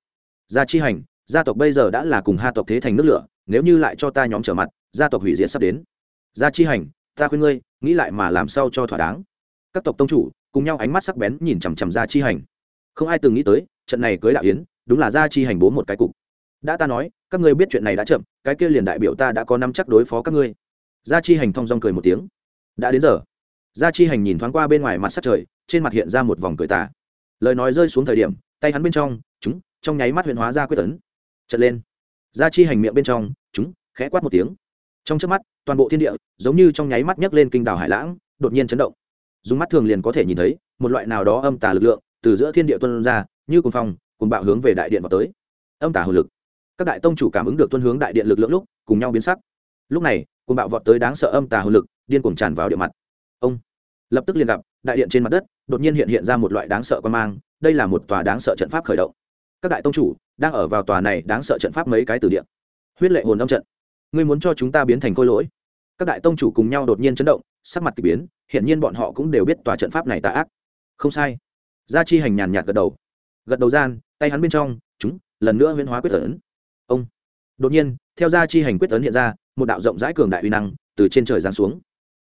Gia chi hành, gia tộc bây giờ đã là cùng ha tộc thế thành nước lửa, nếu như lại cho ta nhóm trở mặt, gia tộc hủy diệt sắp đến. Gia chi hành, ta khuyên ngươi, nghĩ lại mà làm sao cho thỏa đáng. Các tộc tông chủ, cùng nhau ánh mắt sắc bén nhìn chằm chằm gia chi hành. Không ai từng nghĩ tới, trận này cưới đạo yến, đúng là gia chi hành bố một cái cục. Đã ta nói các ngươi biết chuyện này đã chậm, cái kia liền đại biểu ta đã có năm chắc đối phó các ngươi. Gia chi hành thong dong cười một tiếng. Đã đến giờ. Gia chi hành nhìn thoáng qua bên ngoài mặt sắt trời, trên mặt hiện ra một vòng cười tà. Lời nói rơi xuống thời điểm, tay hắn bên trong, chúng, trong nháy mắt huyện hóa ra quyết tấn. Chật lên. Gia chi hành miệng bên trong, chúng, khẽ quát một tiếng. Trong trước mắt, toàn bộ thiên địa, giống như trong nháy mắt nhấc lên kinh đảo hải lãng, đột nhiên chấn động. Dùng mắt thường liền có thể nhìn thấy, một loại nào đó âm tà lực lượng, từ giữa thiên địa tuân ra, như cùng phong cùng bạo hướng về đại điện vào tới. Âm tà hồ lực các đại tông chủ cảm ứng được tuân hướng đại điện lực lượng lúc, cùng nhau biến sắc. Lúc này cùng bạo vọt tới đáng sợ âm tà hồi lực, điên cuồng tràn vào địa mặt. Ông! Lập tức liền gặp, đại điện trên mặt đất, đột nhiên hiện hiện ra một loại đáng sợ quan mang, đây là một tòa đáng sợ trận pháp khởi động. Các đại tông chủ, đang ở vào tòa này đáng sợ trận pháp mấy cái từ điện huyết lệ hồn âm trận. Ngươi muốn cho chúng ta biến thành khôi lỗi? Các đại tông chủ cùng nhau đột nhiên chấn động, sắc mặt k ỳ biến hiện nhiên bọn họ cũng đều biết tòa trận pháp này tà ác. Không sai. Gia chi hành nhàn nhạt gật đầu. Gật đầu gian, tay hắn bên trong, chúng, lần nữa huyễn hóa quyết tấn ông. Đột nhiên theo gia chi hành quyết tấn hiện ra một đạo rộng rãi cường đại uy năng từ trên trời giáng xuống.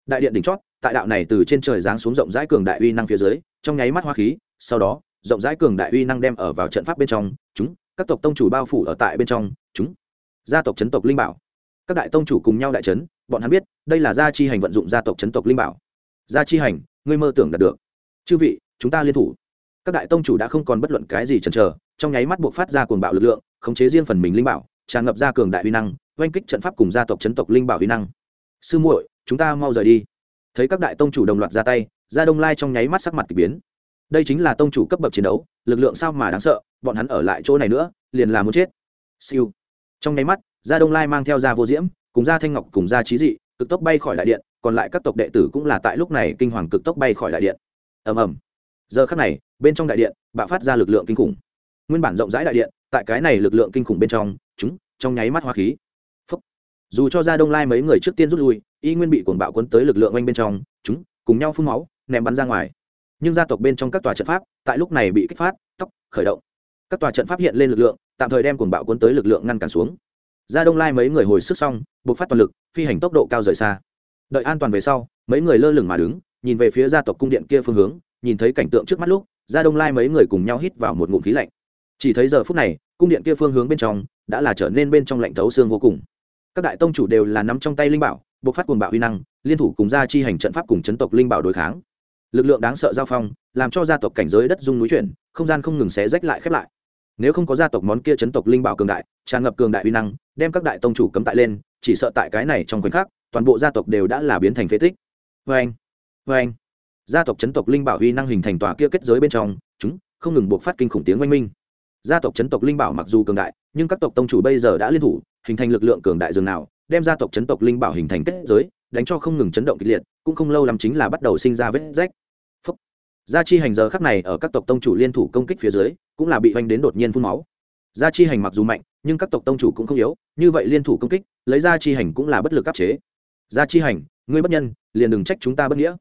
Đại điện đỉnh chót tại đạo này từ trên trời giáng xuống rộng rãi cường đại uy năng phía dưới trong nháy mắt hoa khí sau đó rộng rãi cường đại uy năng đem ở vào trận pháp bên trong chúng các tộc tông chủ bao phủ ở tại bên trong chúng gia tộc chấn tộc linh bảo. Các đại tông chủ cùng nhau đại chấn, bọn hắn biết đây là gia chi hành vận dụng gia tộc chấn tộc linh bảo. Gia chi hành ngươi mơ tưởng đạt được. Chư vị chúng ta liên thủ. Các đại tông chủ đã không còn bất luận cái gì chần chờ trong nháy mắt buộc phát ra cuồng bạo lực lượng khống chế riêng phần mình linh bảo, tràn ngập ra cường đại uy năng, oanh kích trận pháp cùng gia tộc chấn tộc linh bảo uy năng. Sư muội, chúng ta mau rời đi. Thấy các đại tông chủ đồng loạt ra tay, gia đông lai trong nháy mắt sắc mặt k ỳ biến. Đây chính là tông chủ cấp bậc chiến đấu, lực lượng sao mà đáng sợ, bọn hắn ở lại chỗ này nữa, liền là muốn chết. Siêu. Trong nháy mắt, gia đông lai mang theo gia vô diễm, cùng gia thanh ngọc, cùng gia trí dị, cực tốc bay khỏi đại điện, còn lại các tộc đệ tử cũng là tại lúc này kinh hoàng cực tốc bay khỏi đại điện. Ầm ầm. Giờ khắc này, bên trong đại điện bạo phát ra lực lượng kinh khủng nguyên bản rộng rãi đại điện, tại cái này lực lượng kinh khủng bên trong, chúng, trong nháy mắt hoa khí. Phúc. dù cho gia đông lai mấy người trước tiên rút lui, y nguyên bị cuồng bạo quấn tới lực lượng oanh bên trong, chúng, cùng nhau phun máu, ném bắn ra ngoài. Nhưng gia tộc bên trong các tòa trận pháp, tại lúc này bị kích phát tóc khởi động. Các tòa trận pháp hiện lên lực lượng, tạm thời đem cuồng bạo quấn tới lực lượng ngăn cản xuống. Gia đông lai mấy người hồi sức xong buộc phát toàn lực, phi hành tốc độ cao rời xa. Đợi an toàn về sau, mấy người lơ lửng mà đứng, nhìn về phía gia tộc cung điện kia phương hướng, nhìn thấy cảnh tượng trước mắt lúc gia đông lai mấy người cùng nhau hít vào một ngụm khí lạnh chỉ thấy giờ phút này, cung điện kia phương hướng bên trong đã là trở nên bên trong lạnh thấu xương vô cùng. Các đại tông chủ đều là nắm trong tay linh bảo, buộc phát cuồng bạo huy năng, liên thủ cùng gia chi hành trận pháp cùng chấn tộc linh bảo đối kháng. Lực lượng đáng sợ giao phong, làm cho gia tộc cảnh giới đất dung núi chuyển, không gian không ngừng xé rách lại khép lại. Nếu không có gia tộc món kia chấn tộc linh bảo cường đại, tràn ngập cường đại uy năng, đem các đại tông chủ cấm tại lên, chỉ sợ tại cái này trong khoảnh khắc, toàn bộ gia tộc đều đã là biến thành phế tích. Vê anh vê anh. Gia tộc chấn tộc linh bảo uy năng hình thành tòa kia kết giới bên trong, chúng không ngừng buộc phát kinh khủng tiếng oanh minh gia tộc chấn tộc linh bảo mặc dù cường đại, nhưng các tộc tông chủ bây giờ đã liên thủ, hình thành lực lượng cường đại dường nào, đem gia tộc chấn tộc linh bảo hình thành kết giới, đánh cho không ngừng chấn động kịch liệt, cũng không lâu lắm chính là bắt đầu sinh ra vết rách. Phúc. gia chi hành giờ khắc này ở các tộc tông chủ liên thủ công kích phía dưới, cũng là bị hoành đến đột nhiên phun máu. Gia chi hành mặc dù mạnh, nhưng các tộc tông chủ cũng không yếu, như vậy liên thủ công kích, lấy gia chi hành cũng là bất lực áp chế. Gia chi hành, ngươi bất nhân, liền đừng trách chúng ta bất nghĩa.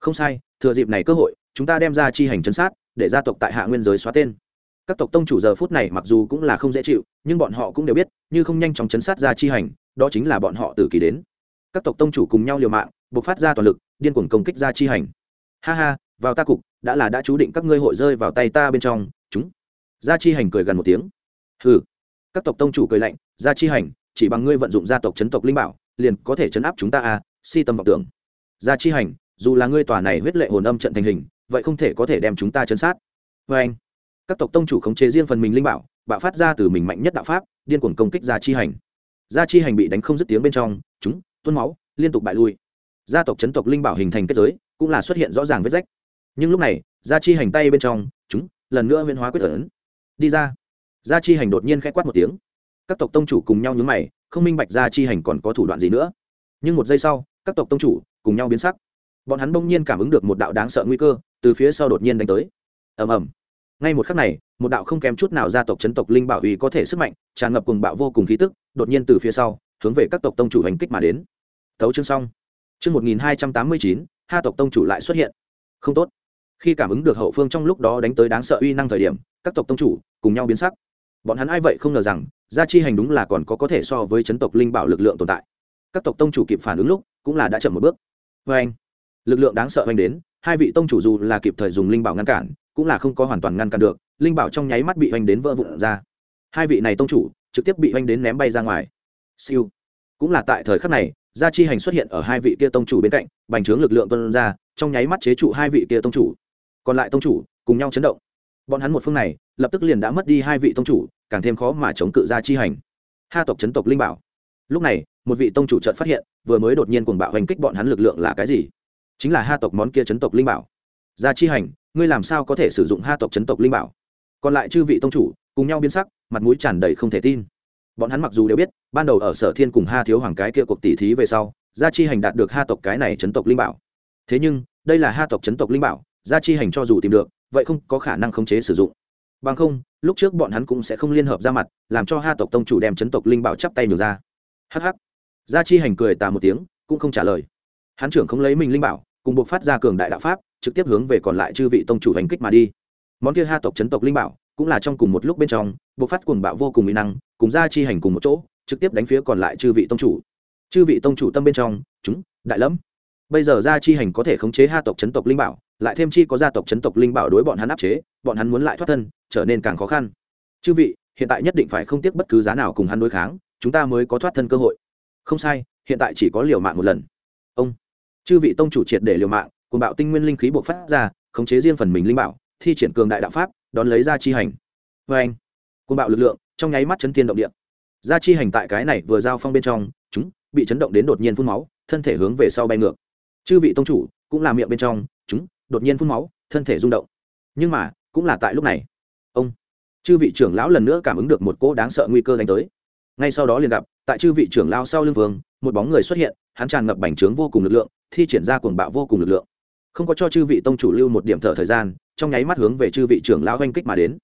Không sai, thừa dịp này cơ hội, chúng ta đem gia chi hành chấn sát, để gia tộc tại hạ nguyên giới xóa tên các tộc tông chủ giờ phút này mặc dù cũng là không dễ chịu, nhưng bọn họ cũng đều biết, như không nhanh chóng chấn sát gia chi hành, đó chính là bọn họ từ kỳ đến. Các tộc tông chủ cùng nhau liều mạng buộc phát ra toàn lực, điên cuồng công kích gia chi hành. Ha ha, vào ta cục, đã là đã chú định các ngươi hội rơi vào tay ta bên trong, chúng. Gia chi hành cười gần một tiếng. Hừ. Các tộc tông chủ cười lạnh gia chi hành, chỉ bằng ngươi vận dụng gia tộc chấn tộc linh bảo, liền có thể chấn áp chúng ta à si tâm vọng tưởng. Gia chi hành, dù là ngươi tòa này huyết lệ hồn âm trận thành hình, vậy không thể có thể đem chúng ta chấn sát. Vê anh các tộc tông chủ khống chế riêng phần mình linh bảo, bạo phát ra từ mình mạnh nhất đạo pháp, điên cuồng công kích gia chi hành. Gia chi hành bị đánh không dứt tiếng bên trong, chúng, tuôn máu, liên tục bại lui. Gia tộc chấn tộc linh bảo hình thành kết giới, cũng là xuất hiện rõ ràng vết rách. Nhưng lúc này, gia chi hành tay bên trong, chúng, lần nữa huyễn hóa quyết ấn đi ra. Gia chi hành đột nhiên khẽ quát một tiếng. Các tộc tông chủ cùng nhau nhướng mày, không minh bạch gia chi hành còn có thủ đoạn gì nữa. Nhưng một giây sau, các tộc tông chủ cùng nhau biến sắc. Bọn hắn bỗng nhiên cảm ứng được một đạo đáng sợ nguy cơ, từ phía sau đột nhiên đánh tới. Ầm ầm ngay một khắc này, một đạo không kém chút nào gia tộc chấn tộc linh bảo uy có thể sức mạnh, tràn ngập cùng bạo vô cùng khí tức, đột nhiên từ phía sau, hướng về các tộc tông chủ hành kích mà đến. Tấu chương xong. Chương một nghìn hai trăm tám mươi chín, ha tộc tông chủ lại xuất hiện. Không tốt. Khi cảm ứng được hậu phương trong lúc đó đánh tới đáng sợ uy năng thời điểm, các tộc tông chủ cùng nhau biến sắc. Bọn hắn ai vậy không ngờ rằng, gia chi hành đúng là còn có có thể so với chấn tộc linh bảo lực lượng tồn tại. Các tộc tông chủ kịp phản ứng lúc, cũng là đã chậm một bước. Vê anh lực lượng đáng sợ oanh đến hai vị tông chủ dù là kịp thời dùng linh bảo ngăn cản, cũng là không có hoàn toàn ngăn cản được, linh bảo trong nháy mắt bị oanh đến vỡ vụn ra. Hai vị này tông chủ, trực tiếp bị oanh đến ném bay ra ngoài. Siêu. Cũng là tại thời khắc này, gia chi hành xuất hiện ở hai vị kia tông chủ bên cạnh, bành trướng lực lượng tuân ra, trong nháy mắt chế trụ hai vị kia tông chủ. Còn lại tông chủ, cùng nhau chấn động. Bọn hắn một phương này, lập tức liền đã mất đi hai vị tông chủ, càng thêm khó mà chống cự gia chi hành. Ha tộc chấn tộc linh bảo. Lúc này, một vị tông chủ trợt phát hiện, vừa mới đột nhiên cuồng bạo hành kích bọn hắn lực lượng là cái gì? Chính là ha tộc món kia chấn tộc linh bảo. Gia chi hành, ngươi làm sao có thể sử dụng ha tộc chấn tộc linh bảo? Còn lại chư vị tông chủ, cùng nhau biến sắc, mặt mũi tràn đầy không thể tin. Bọn hắn mặc dù đều biết, ban đầu ở sở thiên cùng ha thiếu hoàng cái kia cuộc tỷ thí về sau, gia chi hành đạt được ha tộc cái này chấn tộc linh bảo. Thế nhưng, đây là ha tộc chấn tộc linh bảo, gia chi hành cho dù tìm được, vậy không có khả năng khống chế sử dụng. Bằng không, lúc trước bọn hắn cũng sẽ không liên hợp ra mặt, làm cho ha tộc tông chủ đem chấn tộc linh bảo chắp tay nhường ra. Hh gia chi hành cười tà một tiếng, cũng không trả lời hắn trưởng không lấy mình linh bảo, cùng buộc phát ra cường đại đạo pháp, trực tiếp hướng về còn lại chư vị tông chủ hành kích mà đi. Món kia ha tộc chấn tộc linh bảo, cũng là trong cùng một lúc bên trong, buộc phát cuồng bạo vô cùng mỹ năng, cùng gia chi hành cùng một chỗ, trực tiếp đánh phía còn lại chư vị tông chủ. Chư vị tông chủ tâm bên trong, chúng, đại lẫm. Bây giờ gia chi hành có thể khống chế ha tộc chấn tộc linh bảo, lại thêm chi có gia tộc chấn tộc linh bảo đối bọn hắn áp chế, bọn hắn muốn lại thoát thân, trở nên càng khó khăn. Chư vị, hiện tại nhất định phải không tiếc bất cứ giá nào cùng hắn đối kháng, chúng ta mới có thoát thân cơ hội. Không sai, hiện tại chỉ có liều mạng một lần chư vị tông chủ triệt để liều mạng cùng bạo tinh nguyên linh khí buộc phát ra, khống chế riêng phần mình linh bảo, thi triển cường đại đạo pháp, đón lấy ra chi hành. Vê anh cùng bạo lực lượng, trong nháy mắt chấn thiên động địa. Ra chi hành tại cái này vừa giao phong bên trong, chúng, bị chấn động đến đột nhiên phun máu, thân thể hướng về sau bay ngược. Chư vị tông chủ, cũng là miệng bên trong, chúng, đột nhiên phun máu, thân thể rung động. Nhưng mà, cũng là tại lúc này. Ông, chư vị trưởng lão lần nữa cảm ứng được một cỗ đáng sợ nguy cơ đánh tới. Ngay sau đó liền gặp, tại chư vị trưởng lao sau lưng vương, một bóng người xuất hiện, hắn tràn ngập bành trướng vô cùng lực lượng thi triển ra cuồng bạo vô cùng lực lượng. Không có cho chư vị tông chủ lưu một điểm thở thời gian, trong nháy mắt hướng về chư vị trưởng lão oanh kích mà đến.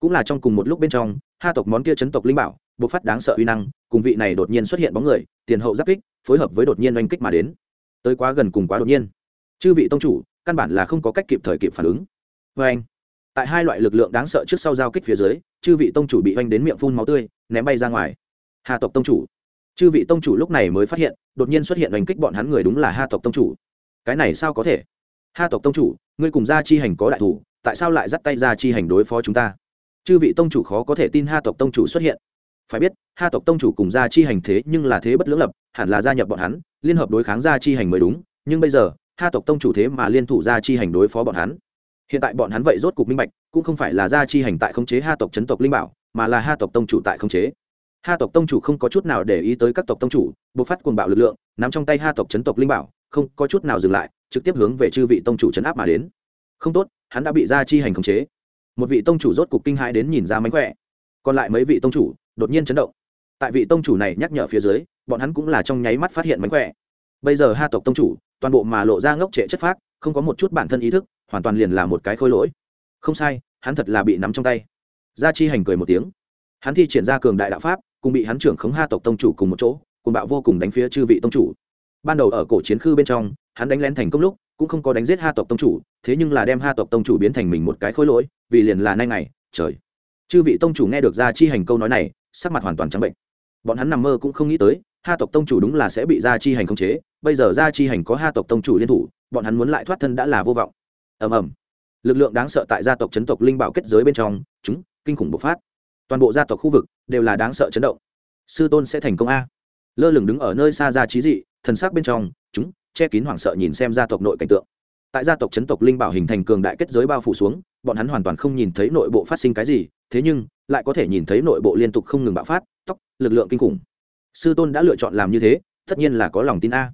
Cũng là trong cùng một lúc bên trong hai tộc món kia chấn tộc linh bảo, bộc phát đáng sợ uy năng, cùng vị này đột nhiên xuất hiện bóng người, tiền hậu giáp kích, phối hợp với đột nhiên oanh kích mà đến. Tới quá gần cùng quá đột nhiên. Chư vị tông chủ, căn bản là không có cách kịp thời kịp phản ứng. Vê anh, tại hai loại lực lượng đáng sợ trước sau giao kích phía dưới, chư vị tông chủ bị oanh đến miệng phun máu tươi, ném bay ra ngoài. Hà tộc tông chủ chư vị tông chủ lúc này mới phát hiện, đột nhiên xuất hiện oanh kích bọn hắn người đúng là ha tộc tông chủ. Cái này sao có thể? Ha tộc tông chủ, ngươi cùng gia chi hành có đại thủ, tại sao lại dắt tay gia chi hành đối phó chúng ta? Chư vị tông chủ khó có thể tin ha tộc tông chủ xuất hiện. Phải biết, ha tộc tông chủ cùng gia chi hành thế nhưng là thế bất lưỡng lập, hẳn là gia nhập bọn hắn, liên hợp đối kháng gia chi hành mới đúng, nhưng bây giờ, ha tộc tông chủ thế mà liên thủ gia chi hành đối phó bọn hắn. Hiện tại bọn hắn vậy rốt cục minh bạch, cũng không phải là gia chi hành tại khống chế ha tộc chấn tộc linh bảo, mà là ha tộc tông chủ tại khống chế ha tộc tông chủ không có chút nào để ý tới các tộc tông chủ, bộc phát cuồng bạo lực lượng, nắm trong tay ha tộc chấn tộc linh bảo, không có chút nào dừng lại, trực tiếp hướng về chư vị tông chủ chấn áp mà đến. Không tốt, hắn đã bị gia chi hành khống chế. Một vị tông chủ rốt cục kinh hãi đến nhìn ra mánh khỏe. Còn lại mấy vị tông chủ đột nhiên chấn động. Tại vị tông chủ này nhắc nhở phía dưới, bọn hắn cũng là trong nháy mắt phát hiện mánh khỏe. Bây giờ ha tộc tông chủ, toàn bộ mà lộ ra ngốc trệ chất phác, không có một chút bản thân ý thức, hoàn toàn liền là một cái khôi lỗi. Không sai, hắn thật là bị nắm trong tay. Gia chi hành cười một tiếng. Hắn thi triển ra cường đại đạo pháp cùng bị hắn trưởng khống ha tộc tông chủ cùng một chỗ, cùng bạo vô cùng đánh phía chư vị tông chủ. Ban đầu ở cổ chiến khư bên trong, hắn đánh lén thành công lúc, cũng không có đánh giết ha tộc tông chủ, thế nhưng là đem ha tộc tông chủ biến thành mình một cái khối lỗi, vì liền là nay ngày, trời. Chư vị tông chủ nghe được ra chi hành câu nói này, sắc mặt hoàn toàn trắng bệnh. Bọn hắn nằm mơ cũng không nghĩ tới, ha tộc tông chủ đúng là sẽ bị ra chi hành khống chế, bây giờ ra chi hành có ha tộc tông chủ liên thủ, bọn hắn muốn lại thoát thân đã là vô vọng. Ầm ầm. Lực lượng đáng sợ tại gia tộc chấn tộc linh bảo kết giới bên trong, chúng, kinh khủng bộc phát. Toàn bộ gia tộc khu vực đều là đáng sợ chấn động. Sư tôn sẽ thành công a. Lơ lửng đứng ở nơi xa ra trí dị, thần sắc bên trong, chúng, che kín hoảng sợ nhìn xem gia tộc nội cảnh tượng. Tại gia tộc chấn tộc linh bảo hình thành cường đại kết giới bao phủ xuống, bọn hắn hoàn toàn không nhìn thấy nội bộ phát sinh cái gì, thế nhưng, lại có thể nhìn thấy nội bộ liên tục không ngừng bạo phát, tóc, lực lượng kinh khủng. Sư tôn đã lựa chọn làm như thế, tất nhiên là có lòng tin a.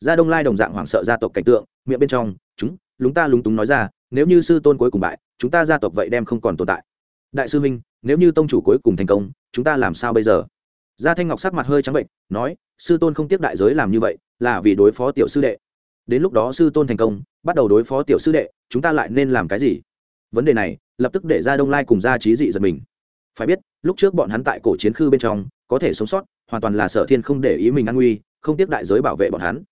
Gia đông lai đồng dạng hoảng sợ gia tộc cảnh tượng, miệng bên trong, chúng, lúng ta lúng túng nói ra, nếu như sư tôn cuối cùng bại, chúng ta gia tộc vậy đem không còn tồn tại đại sư minh nếu như tông chủ cuối cùng thành công, chúng ta làm sao bây giờ? Gia thanh ngọc sắc mặt hơi trắng bệnh, nói, sư tôn không tiếp đại giới làm như vậy, là vì đối phó tiểu sư đệ. Đến lúc đó sư tôn thành công, bắt đầu đối phó tiểu sư đệ, chúng ta lại nên làm cái gì? Vấn đề này, lập tức để ra đông lai cùng gia trí dị giật mình. Phải biết, lúc trước bọn hắn tại cổ chiến khư bên trong, có thể sống sót, hoàn toàn là sở thiên không để ý mình an nguy, không tiếp đại giới bảo vệ bọn hắn.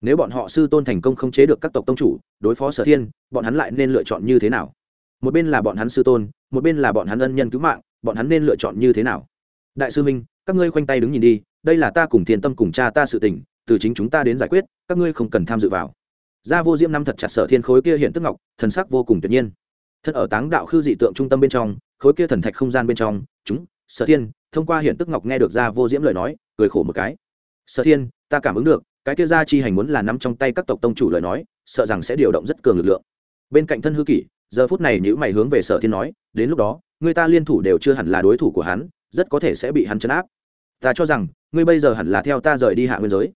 Nếu bọn họ sư tôn thành công không chế được các tộc tông chủ, đối phó sở thiên, bọn hắn lại nên lựa chọn như thế nào? Một bên là bọn hắn sư tôn, một bên là bọn hắn ân nhân cứu mạng, bọn hắn nên lựa chọn như thế nào? Đại sư minh, các ngươi khoanh tay đứng nhìn đi, đây là ta cùng thiên tâm cùng cha ta sự tình, từ chính chúng ta đến giải quyết, các ngươi không cần tham dự vào. Gia vô diễm năm thật chặt sở thiên khối kia hiện tức ngọc, thần sắc vô cùng tuyệt nhiên. Thân ở táng đạo khư dị tượng trung tâm bên trong, khối kia thần thạch không gian bên trong, chúng, sở thiên, thông qua hiện tức ngọc nghe được gia vô diễm lời nói, cười khổ một cái. Sở thiên, ta cảm ứng được, cái kia gia chi hành muốn là nắm trong tay các tộc tông chủ lời nói, sợ rằng sẽ điều động rất cường lực lượng. Bên cạnh thân hư kỷ giờ phút này nhữ mày hướng về sở thiên nói, đến lúc đó, người ta liên thủ đều chưa hẳn là đối thủ của hắn, rất có thể sẽ bị hắn chấn áp. Ta cho rằng, ngươi bây giờ hẳn là theo ta rời đi hạ nguyên giới.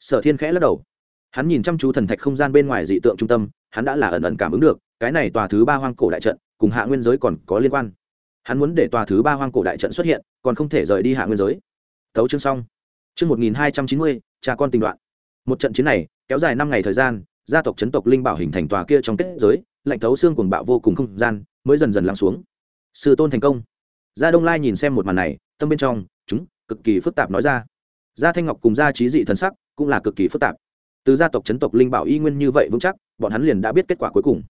Sở thiên khẽ lắc đầu. Hắn nhìn chăm chú thần thạch không gian bên ngoài dị tượng trung tâm, hắn đã là ẩn ẩn cảm ứng được, cái này tòa thứ ba hoang cổ đại trận, cùng hạ nguyên giới còn có liên quan. Hắn muốn để tòa thứ ba hoang cổ đại trận xuất hiện, còn không thể rời đi hạ nguyên giới. Tấu chương xong. Chương một nghìn hai trăm chín mươi, cha con tình đoạn. Một trận chiến này, kéo dài năm ngày thời gian, gia tộc chấn tộc linh bảo hình thành tòa kia trong kết giới lạnh thấu xương cuồng bạo vô cùng không gian, mới dần dần lắng xuống. Sư tôn thành công. Gia đông lai nhìn xem một màn này, tâm bên trong, chúng, cực kỳ phức tạp nói ra. Gia thanh ngọc cùng gia trí dị thần sắc, cũng là cực kỳ phức tạp. Từ gia tộc chấn tộc linh bảo y nguyên như vậy vững chắc, bọn hắn liền đã biết kết quả cuối cùng.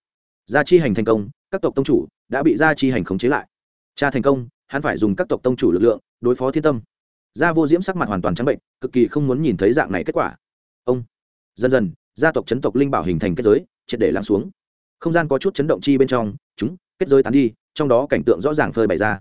Gia chi hành thành công, các tộc tông chủ đã bị gia chi hành khống chế lại. Cha thành công, hắn phải dùng các tộc tông chủ lực lượng đối phó thiên tâm. Gia vô diễm sắc mặt hoàn toàn trắng bệnh, cực kỳ không muốn nhìn thấy dạng này kết quả. Ông. Dần dần, gia tộc chấn tộc linh bảo hình thành kết giới, triệt để lắng xuống không gian có chút chấn động chi bên trong, chúng, kết giới tán đi, trong đó cảnh tượng rõ ràng phơi bày ra.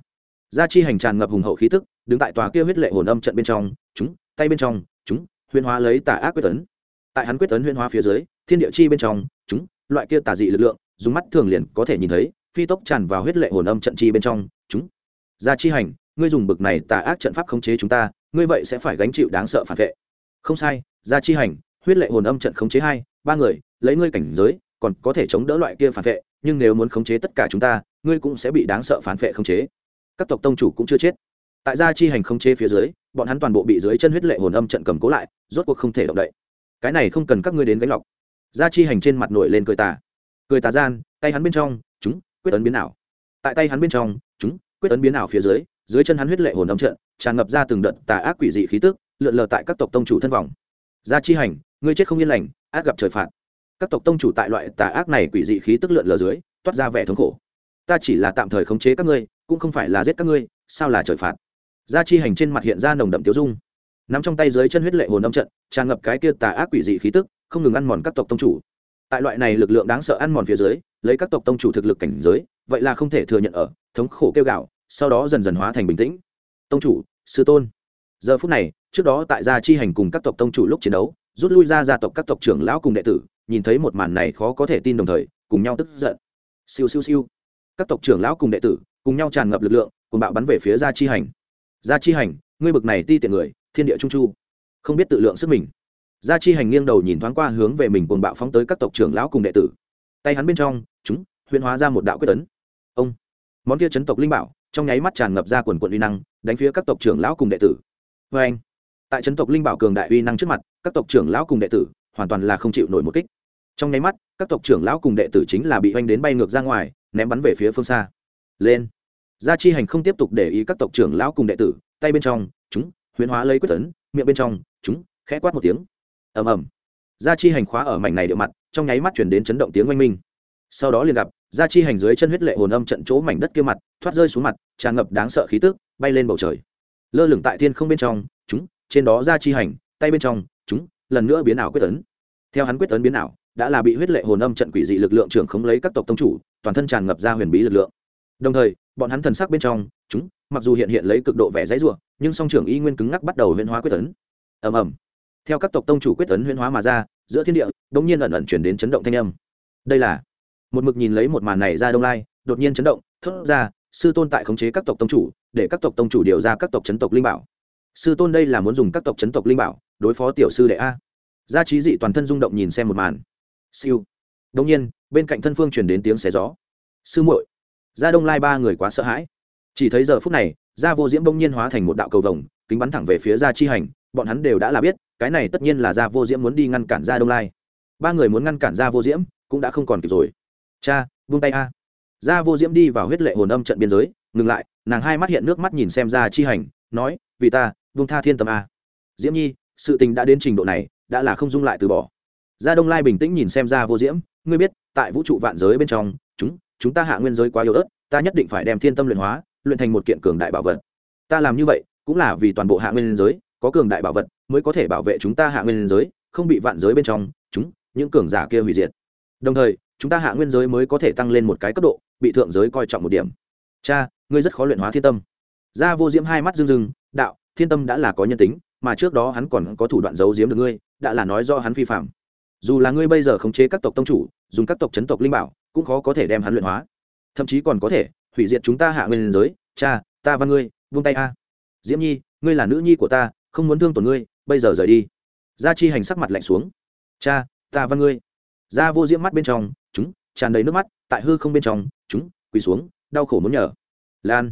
Gia chi hành tràn ngập hùng hậu khí tức, đứng tại tòa kia huyết lệ hồn âm trận bên trong, chúng, tay bên trong, chúng huyên hóa lấy tà ác quyết tấn. Tại hắn quyết tấn huyên hóa phía dưới, thiên địa chi bên trong, chúng, loại kia tà dị lực lượng, dùng mắt thường liền có thể nhìn thấy, phi tốc tràn vào huyết lệ hồn âm trận chi bên trong, chúng. Gia chi hành, ngươi dùng bực này tà ác trận pháp khống chế chúng ta, ngươi vậy sẽ phải gánh chịu đáng sợ phản vệ. Không sai, gia chi hành, huyết lệ hồn âm trận khống chế hai, ba người, lấy ngươi cảnh giới còn có thể chống đỡ loại kia phản vệ, nhưng nếu muốn khống chế tất cả chúng ta, ngươi cũng sẽ bị đáng sợ phản vệ khống chế. Các tộc tông chủ cũng chưa chết. Tại gia chi hành khống chế phía dưới, bọn hắn toàn bộ bị dưới chân huyết lệ hồn âm trận cầm cố lại, rốt cuộc không thể động đậy. Cái này không cần các ngươi đến gánh lọc. Gia chi hành trên mặt nổi lên cười tà. Cười tà gian, tay hắn bên trong, chúng, quyết ấn biến ảo. Tại tay hắn bên trong, chúng, quyết ấn biến ảo phía dưới dưới chân hắn huyết lệ hồn âm trận, tràn ngập ra từng đợt tà ác quỷ dị khí tức, lượn lờ tại các tộc tông chủ thân vòng gia chi hành, ngươi chết không yên lành ác gặp trời phạt các tộc tông chủ tại loại tà ác này quỷ dị khí tức lượn lờ dưới, toát ra vẻ thống khổ. Ta chỉ là tạm thời khống chế các ngươi, cũng không phải là giết các ngươi, sao là trời phạt? Gia chi hành trên mặt hiện ra nồng đậm tiêu dung. Nắm trong tay dưới chân huyết lệ hồn âm trận, tràn ngập cái kia tà ác quỷ dị khí tức, không ngừng ăn mòn các tộc tông chủ. Tại loại này lực lượng đáng sợ ăn mòn phía dưới, lấy các tộc tông chủ thực lực cảnh giới, vậy là không thể thừa nhận ở, thống khổ kêu gạo sau đó dần dần hóa thành bình tĩnh. Tông chủ, sư tôn. Giờ phút này, trước đó tại gia chi hành cùng các tộc tông chủ lúc chiến đấu, rút lui ra gia tộc các tộc trưởng lão cùng đệ tử nhìn thấy một màn này khó có thể tin đồng thời, cùng nhau tức giận. Siêu siêu siêu. Các tộc trưởng lão cùng đệ tử, cùng nhau tràn ngập lực lượng cùng bạo bắn về phía gia chi hành. Gia chi hành, ngươi bực này ti tiện người, thiên địa trung chu. Không biết tự lượng sức mình. Gia chi hành nghiêng đầu nhìn thoáng qua hướng về mình cuồng bạo phóng tới các tộc trưởng lão cùng đệ tử. Tay hắn bên trong, chúng, huyễn hóa ra một đạo quyết tấn. Ông. Món kia chấn tộc linh bảo, trong nháy mắt tràn ngập ra quần quận uy năng, đánh phía các tộc trưởng lão cùng đệ tử. Vê anh tại chấn tộc linh bảo cường đại uy năng trước mặt, các tộc trưởng lão cùng đệ tử, hoàn toàn là không chịu nổi một kích trong nháy mắt, các tộc trưởng lão cùng đệ tử chính là bị oanh đến bay ngược ra ngoài, ném bắn về phía phương xa. Lên. Gia chi hành không tiếp tục để ý các tộc trưởng lão cùng đệ tử, tay bên trong, chúng, huyễn hóa lấy quyết tấn, miệng bên trong, chúng, khẽ quát một tiếng. Ầm ầm. Gia chi hành khóa ở mảnh này địa mặt, trong nháy mắt chuyển đến chấn động tiếng oanh minh. Sau đó liền gặp, gia chi hành dưới chân huyết lệ hồn âm trận chỗ mảnh đất kia mặt, thoát rơi xuống mặt, tràn ngập đáng sợ khí tức, bay lên bầu trời. Lơ lửng tại thiên không bên trong, chúng, trên đó gia chi hành, tay bên trong, chúng, lần nữa biến ảo quyết tấn. Theo hắn quyết tấn biến ảo đã là bị huyết lệ hồn âm trận quỷ dị lực lượng trưởng khống lấy các tộc tông chủ, toàn thân tràn ngập ra huyền bí lực lượng. Đồng thời, bọn hắn thần sắc bên trong, chúng, mặc dù hiện hiện lấy cực độ vẻ dãy rủa, nhưng song trưởng y nguyên cứng ngắc bắt đầu huyễn hóa quyết tấn ầm ầm. Theo các tộc tông chủ quyết tấn huyễn hóa mà ra, giữa thiên địa, đống nhiên ẩn ẩn chuyển đến chấn động thanh âm. Đây là, một mực nhìn lấy một màn này ra đông lai, đột nhiên chấn động, thốt ra, sư tôn tại khống chế các tộc tông chủ, để các tộc tông chủ điều ra các tộc chấn tộc linh bảo. Sư tôn đây là muốn dùng các tộc chấn tộc linh bảo, đối phó tiểu sư đệ a. Gia trí dị toàn thân rung động nhìn xem một màn siêu. Đông nhiên, bên cạnh thân phương truyền đến tiếng xé gió. Sư muội, gia đông lai ba người quá sợ hãi. Chỉ thấy giờ phút này, gia vô diễm đông nhiên hóa thành một đạo cầu vồng, kính bắn thẳng về phía gia chi hành, bọn hắn đều đã là biết, cái này tất nhiên là gia vô diễm muốn đi ngăn cản gia đông lai. Ba người muốn ngăn cản gia vô diễm, cũng đã không còn kịp rồi. Cha vung tay a. Gia vô diễm đi vào huyết lệ hồn âm trận biên giới, ngừng lại, nàng hai mắt hiện nước mắt nhìn xem gia chi hành, nói, vì ta vung tha thiên tâm a. Diễm nhi, sự tình đã đến trình độ này, đã là không dung lại từ bỏ gia đông lai bình tĩnh nhìn xem gia vô diễm, ngươi biết, tại vũ trụ vạn giới bên trong, chúng chúng ta hạ nguyên giới quá yếu ớt, ta nhất định phải đem thiên tâm luyện hóa, luyện thành một kiện cường đại bảo vật. Ta làm như vậy, cũng là vì toàn bộ hạ nguyên giới, có cường đại bảo vật mới có thể bảo vệ chúng ta hạ nguyên giới, không bị vạn giới bên trong, chúng, những cường giả kia hủy diệt. Đồng thời, chúng ta hạ nguyên giới mới có thể tăng lên một cái cấp độ, bị thượng giới coi trọng một điểm. Cha, ngươi rất khó luyện hóa thiên tâm. Gia vô diễm hai mắt rưng rưng, đạo, thiên tâm đã là có nhân tính, mà trước đó hắn còn có thủ đoạn giấu giếm được ngươi, đã là nói do hắn vi phạm dù là ngươi bây giờ khống chế các tộc tông chủ, dùng các tộc chấn tộc linh bảo, cũng khó có thể đem hắn luyện hóa. Thậm chí còn có thể hủy diệt chúng ta hạ nguyên giới. Cha, ta và ngươi vung tay a. Diễm nhi, ngươi là nữ nhi của ta, không muốn thương tổn ngươi, bây giờ rời đi. Gia chi hành sắc mặt lạnh xuống. Cha, ta và ngươi. Gia vô diễm mắt bên trong, chúng, tràn đầy nước mắt, tại hư không bên trong, chúng, quỳ xuống, đau khổ muốn nhở. lan.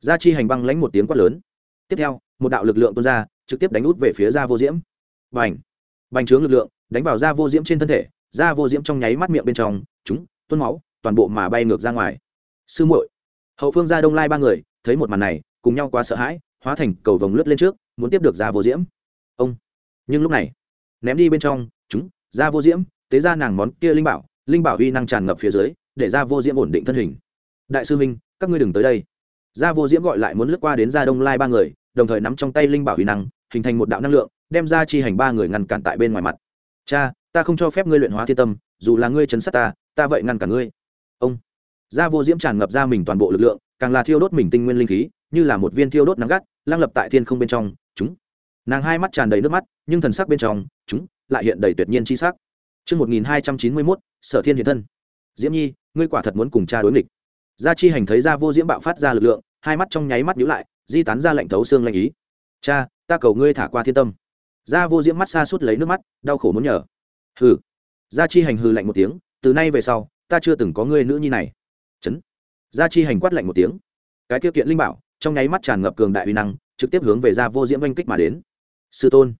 Gia chi hành băng lãnh một tiếng quát lớn. Tiếp theo, một đạo lực lượng tuôn ra, trực tiếp đánh út về phía gia vô diễm. Bành. Bành trướng lực lượng đánh vào da vô diễm trên thân thể, da vô diễm trong nháy mắt miệng bên trong, chúng, tuôn máu, toàn bộ mà bay ngược ra ngoài. Sư muội, hậu phương gia đông lai ba người, thấy một màn này, cùng nhau quá sợ hãi, hóa thành cầu vồng lướt lên trước, muốn tiếp được da vô diễm. Ông, nhưng lúc này, ném đi bên trong, chúng, da vô diễm, tế ra nàng món kia linh bảo linh bảo uy năng tràn ngập phía dưới, để da vô diễm ổn định thân hình. Đại sư minh các ngươi đừng tới đây. Da vô diễm gọi lại muốn lướt qua đến gia đông lai ba người, đồng thời nắm trong tay linh bảo uy năng, hình thành một đạo năng lượng, đem ra chi hành ba người ngăn cản tại bên ngoài mặt cha ta không cho phép ngươi luyện hóa thiên tâm dù là ngươi chấn sát ta ta vậy ngăn cản ngươi ông gia vô diễm tràn ngập ra mình toàn bộ lực lượng càng là thiêu đốt mình tinh nguyên linh khí như là một viên thiêu đốt nắng gắt lang lập tại thiên không bên trong chúng nàng hai mắt tràn đầy nước mắt nhưng thần sắc bên trong chúng lại hiện đầy tuyệt nhiên chi sắc Trước 1291, sở thiên hiện thân. Diễm Nhi, ngươi quả thật muốn cùng cha đối nghịch. Gia Chi hành thấy Gia Vô Diễm bạo phát ra lực lượng, hai mắt trong nháy mắt nhíu lại, di tán ra lệnh thấu xương lạnh ý. Cha, ta cầu ngươi thả qua thiên tâm. Gia Vô Diễm mắt xa suốt lấy nước mắt, đau khổ muốn nhờ. Hừ. Gia Chi hành hừ lạnh một tiếng, từ nay về sau, ta chưa từng có ngươi nữ nhi này. Chấn. Gia Chi hành quát lạnh một tiếng. Cái tiêu kiện linh bảo, trong nháy mắt tràn ngập cường đại uy năng, trực tiếp hướng về Gia Vô Diễm oanh kích mà đến. Sư tôn.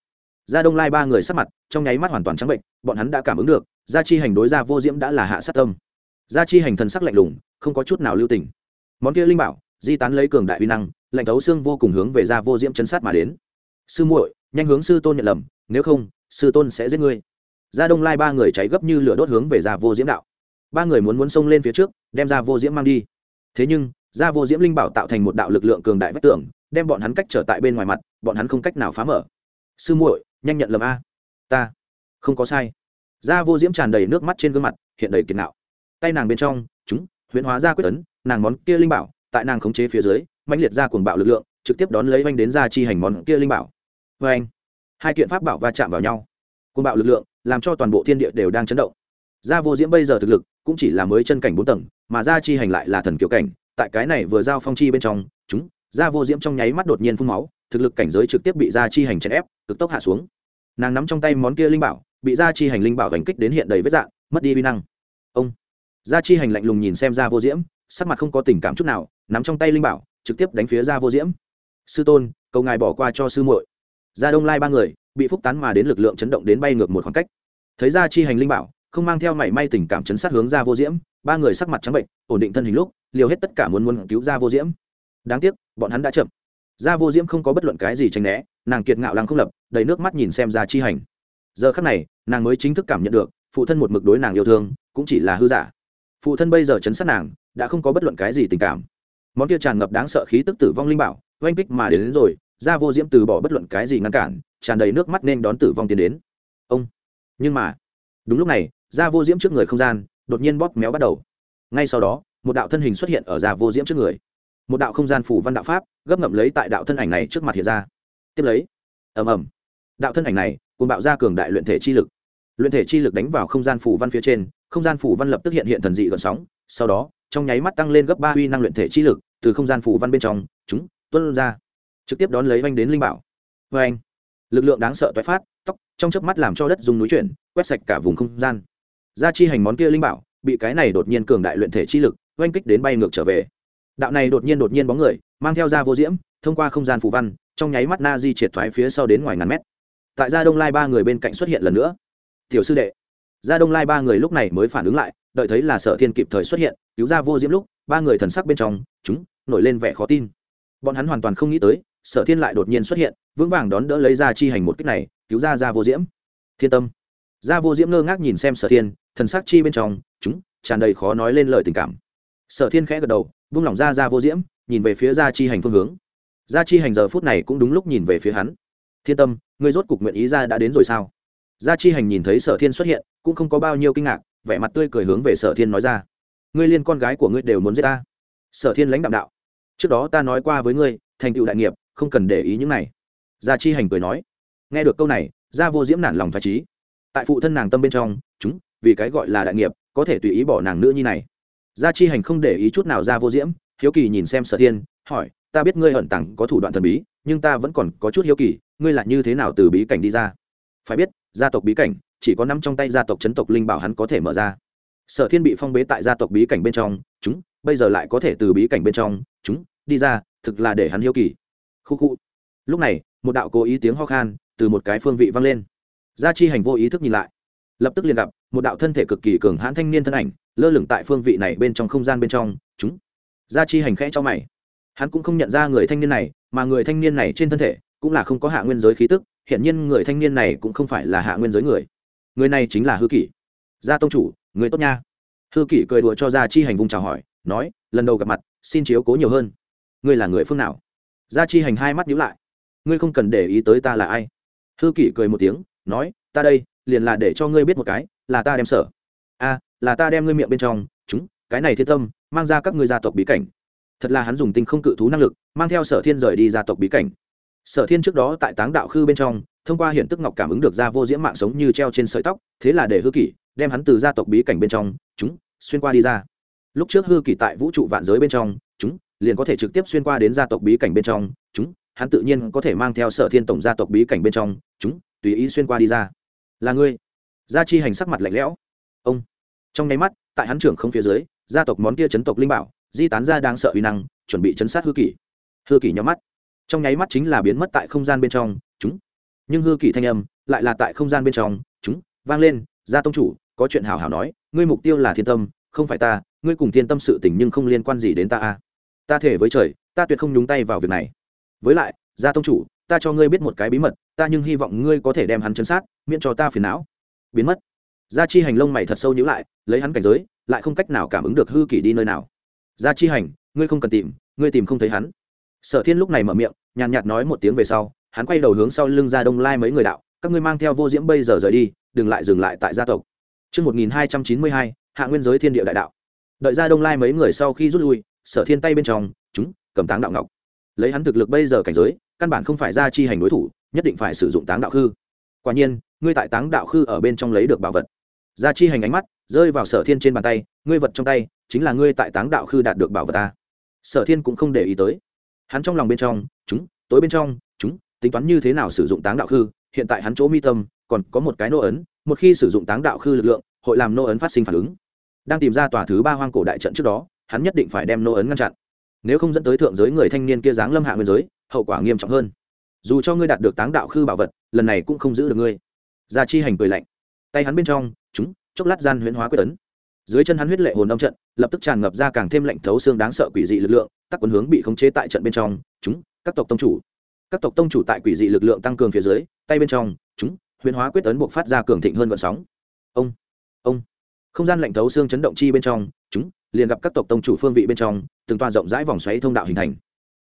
Gia Đông Lai ba người sắc mặt, trong nháy mắt hoàn toàn trắng bệnh, bọn hắn đã cảm ứng được, Gia Chi hành đối Gia Vô Diễm đã là hạ sát tâm. Gia Chi hành thần sắc lạnh lùng, không có chút nào lưu tình. Món kia linh bảo, di tán lấy cường đại uy năng, lạnh thấu xương vô cùng hướng về Gia Vô Diễm chấn sát mà đến. Sư muội, nhanh hướng sư tôn nhận lầm, nếu không, sư tôn sẽ giết ngươi. Gia Đông Lai ba người cháy gấp như lửa đốt hướng về Gia Vô Diễm đạo. Ba người muốn muốn xông lên phía trước, đem Gia Vô Diễm mang đi. Thế nhưng, Gia Vô Diễm linh bảo tạo thành một đạo lực lượng cường đại vách tường, đem bọn hắn cách trở tại bên ngoài mặt, bọn hắn không cách nào phá mở. Sư muội, nhanh nhận lầm a ta không có sai da vô diễm tràn đầy nước mắt trên gương mặt hiện đầy kiệt nạo tay nàng bên trong chúng huyễn hóa ra quyết tấn nàng món kia linh bảo tại nàng khống chế phía dưới mạnh liệt ra cuồng bạo lực lượng trực tiếp đón lấy oanh đến ra chi hành món kia linh bảo vê anh. Hai kiện pháp bảo va chạm vào nhau. Côn bạo lực lượng làm cho toàn bộ thiên địa đều đang chấn động. Gia vô diễm bây giờ thực lực cũng chỉ là mới chân cảnh bốn tầng, mà gia chi hành lại là thần kiểu cảnh. Tại cái này vừa giao phong chi bên trong, chúng, gia vô diễm trong nháy mắt đột nhiên phun máu, thực lực cảnh giới trực tiếp bị gia chi hành chèn ép, cực tốc hạ xuống. Nàng nắm trong tay món kia linh bảo, bị gia chi hành linh bảo đánh kích đến hiện đầy vết dạng, mất đi vi năng. Ông. Gia chi hành lạnh lùng nhìn xem gia vô diễm, sắc mặt không có tình cảm chút nào, nắm trong tay linh bảo, trực tiếp đánh phía gia vô diễm. Sư tôn, cầu ngài bỏ qua cho sư muội gia đông lai ba người bị phúc tán mà đến lực lượng chấn động đến bay ngược một khoảng cách. Thấy gia chi hành linh bảo không mang theo mảy may tình cảm chấn sát hướng ra vô diễm ba người sắc mặt trắng bệnh ổn định thân hình lúc liều hết tất cả muốn muốn cứu ra vô diễm. Đáng tiếc bọn hắn đã chậm. Gia vô diễm không có bất luận cái gì tránh né nàng kiệt ngạo lăng không lập đầy nước mắt nhìn xem ra chi hành. Giờ khắc này nàng mới chính thức cảm nhận được phụ thân một mực đối nàng yêu thương cũng chỉ là hư giả. Phụ thân bây giờ chấn sát nàng đã không có bất luận cái gì tình cảm. Món kia tràn ngập đáng sợ khí tức tử vong linh bảo oanh kích mà đến, đến rồi gia vô diễm từ bỏ bất luận cái gì ngăn cản, tràn đầy nước mắt nên đón tử vong tiến đến. Ông, nhưng mà, đúng lúc này gia vô diễm trước người không gian, đột nhiên bóp méo bắt đầu. Ngay sau đó, một đạo thân hình xuất hiện ở gia vô diễm trước người. Một đạo không gian phủ văn đạo pháp, gấp ngậm lấy tại đạo thân ảnh này trước mặt hiện ra. Tiếp lấy, ầm ầm, đạo thân ảnh này cùng bạo ra cường đại luyện thể chi lực. Luyện thể chi lực đánh vào không gian phủ văn phía trên, không gian phủ văn lập tức hiện hiện thần dị gợn sóng, sau đó, trong nháy mắt tăng lên gấp ba uy năng luyện thể chi lực, từ không gian phủ văn bên trong, chúng tuân ra trực tiếp đón lấy oanh đến linh bảo. Vê anh, lực lượng đáng sợ toái phát, tóc, trong chớp mắt làm cho đất dùng núi chuyển, quét sạch cả vùng không gian. Gia chi hành món kia linh bảo, bị cái này đột nhiên cường đại luyện thể chi lực, oanh kích đến bay ngược trở về. Đạo này đột nhiên đột nhiên bóng người, mang theo ra vô diễm, thông qua không gian phủ văn, trong nháy mắt na di triệt thoái phía sau đến ngoài ngàn mét. Tại gia đông lai ba người bên cạnh xuất hiện lần nữa. Tiểu sư đệ, gia đông lai ba người lúc này mới phản ứng lại, đợi thấy là sở thiên kịp thời xuất hiện, cứu ra vô diễm lúc, ba người thần sắc bên trong, chúng, nổi lên vẻ khó tin. Bọn hắn hoàn toàn không nghĩ tới sở thiên lại đột nhiên xuất hiện, vững vàng đón đỡ lấy ra chi hành một cách này, cứu ra ra vô diễm. Thiên tâm. Ra vô diễm ngơ ngác nhìn xem sở thiên, thần sắc chi bên trong, chúng, tràn đầy khó nói lên lời tình cảm. Sở thiên khẽ gật đầu vung lỏng ra ra vô diễm, nhìn về phía ra chi hành phương hướng. Ra chi hành giờ phút này cũng đúng lúc nhìn về phía hắn. Thiên tâm người rốt cục nguyện ý ra đã đến rồi sao? Gia chi hành nhìn thấy sở thiên xuất hiện, cũng không có bao nhiêu kinh ngạc, vẻ mặt tươi cười hướng về sở thiên nói ra. Ngươi liên con gái của ngươi đều muốn giết ta. Sở thiên lãnh đạo đạo. Trước đó ta nói qua với ngươi, thành tựu đại nghiệp không cần để ý những này. Gia chi hành cười nói, nghe được câu này, gia vô diễm nản lòng thoải trí tại phụ thân nàng tâm bên trong, chúng, vì cái gọi là đại nghiệp, có thể tùy ý bỏ nàng nữ nhi này. Gia chi hành không để ý chút nào gia vô diễm, hiếu kỳ nhìn xem sở thiên, hỏi, ta biết ngươi hận tặng có thủ đoạn thần bí, nhưng ta vẫn còn có chút hiếu kỳ, ngươi là như thế nào từ bí cảnh đi ra? Phải biết, gia tộc bí cảnh, chỉ có nắm trong tay gia tộc chấn tộc linh bảo hắn có thể mở ra. Sở thiên bị phong bế tại gia tộc bí cảnh bên trong, chúng, bây giờ lại có thể từ bí cảnh bên trong, chúng, đi ra, thực là để hắn hiếu kỳ khu khu lúc này, một đạo cố ý tiếng ho khan từ một cái phương vị vang lên. Gia chi hành vô ý thức nhìn lại. Lập tức liền gặp một đạo thân thể cực kỳ cường hãn thanh niên thân ảnh, lơ lửng tại phương vị này bên trong không gian bên trong. Chúng. Gia chi hành khẽ cho mày. Hắn cũng không nhận ra người thanh niên này, mà người thanh niên này trên thân thể cũng là không có hạ nguyên giới khí tức hiện nhiên người thanh niên này cũng không phải là hạ nguyên giới người. Người này chính là hư kỷ. Gia tông chủ, người tốt nha. Hư kỷ cười đùa cho gia chi hành vùng chào hỏi, nói, lần đầu gặp mặt, xin chiếu cố nhiều hơn. Ngươi là người phương nào? Gia chi hành hai mắt nhíu lại. Ngươi không cần để ý tới ta là ai. Hư kỷ cười một tiếng, nói, ta đây, liền là để cho ngươi biết một cái, là ta đem sở. A, là ta đem ngươi miệng bên trong, chúng, cái này thiên tâm, mang ra các ngươi gia tộc bí cảnh. Thật là hắn dùng tinh không cự thú năng lực, mang theo sở thiên rời đi gia tộc bí cảnh. Sở thiên trước đó tại táng đạo khư bên trong, thông qua hiện tức ngọc cảm ứng được ra vô diễm mạng sống như treo trên sợi tóc, thế là để hư kỷ đem hắn từ gia tộc bí cảnh bên trong, chúng, xuyên qua đi ra. Lúc trước hư kỷ tại vũ trụ vạn giới bên trong liền có thể trực tiếp xuyên qua đến gia tộc bí cảnh bên trong, chúng, hắn tự nhiên có thể mang theo sở thiên tổng gia tộc bí cảnh bên trong, chúng, tùy ý xuyên qua đi ra. Là ngươi. Gia chi hành sắc mặt lạnh lẽo. Ông. Trong nháy mắt, tại hắn trưởng không phía dưới, gia tộc món kia chấn tộc linh bảo, di tán ra đang sợ uy năng, chuẩn bị chấn sát hư kỷ. Hư kỷ nhắm mắt. Trong nháy mắt chính là biến mất tại không gian bên trong, chúng. Nhưng hư kỷ thanh âm lại là tại không gian bên trong, chúng, vang lên, gia tông chủ, có chuyện hào hào nói, ngươi mục tiêu là thiên tâm, không phải ta, ngươi cùng thiên tâm sự tình nhưng không liên quan gì đến ta a ta thể với trời ta tuyệt không nhúng tay vào việc này. Với lại gia tông chủ ta cho ngươi biết một cái bí mật ta nhưng hy vọng ngươi có thể đem hắn chấn sát miễn cho ta phiền não. Biến mất. Gia chi hành lông mày thật sâu nhữ lại lấy hắn cảnh giới lại không cách nào cảm ứng được hư kỷ đi nơi nào. Gia chi hành ngươi không cần tìm ngươi tìm không thấy hắn. Sở thiên lúc này mở miệng nhàn nhạt nói một tiếng về sau hắn quay đầu hướng sau lưng ra đông lai mấy người đạo các ngươi mang theo vô diễm bây giờ rời đi đừng lại dừng lại tại gia tộc. Trước 1292, hạ nguyên giới thiên địa đại đạo. Đợi ra đông lai mấy người sau khi rút lui, sở thiên tay bên trong, chúng, cầm táng đạo ngọc. Lấy hắn thực lực bây giờ cảnh giới, căn bản không phải ra chi hành đối thủ, nhất định phải sử dụng táng đạo khư. Quả nhiên, ngươi tại táng đạo khư ở bên trong lấy được bảo vật. Ra chi hành ánh mắt rơi vào sở thiên trên bàn tay, ngươi vật trong tay chính là ngươi tại táng đạo khư đạt được bảo vật ta. Sở thiên cũng không để ý tới hắn trong lòng bên trong chúng tối bên trong chúng tính toán như thế nào sử dụng táng đạo khư hiện tại hắn chỗ mi tâm còn có một cái nô ấn một khi sử dụng táng đạo khư lực lượng hội làm nô ấn phát sinh phản ứng đang tìm ra tòa thứ ba hoang cổ đại trận trước đó hắn nhất định phải đem nô ấn ngăn chặn. Nếu không dẫn tới thượng giới người thanh niên kia dáng lâm hạ nguyên giới, hậu quả nghiêm trọng hơn. Dù cho ngươi đạt được táng đạo khư bảo vật, lần này cũng không giữ được ngươi. Gia chi hành cười lạnh. Tay hắn bên trong, chúng, chốc lát gian huyễn hóa quyết tấn dưới chân hắn huyết lệ hồn đông trận, lập tức tràn ngập ra càng thêm lạnh thấu xương đáng sợ quỷ dị lực lượng, tắc quấn hướng bị khống chế tại trận bên trong. Chúng, các tộc tông chủ. Các tộc tông chủ tại quỷ dị lực lượng tăng cường phía dưới, tay bên trong, chúng, huyễn hóa quyết tấn buộc phát ra cường thịnh hơn vận sóng. Ông ông. Không gian lạnh thấu xương chấn động chi bên trong, chúng liền gặp các tộc tông chủ phương vị bên trong, từng toa rộng rãi vòng xoáy thông đạo hình thành.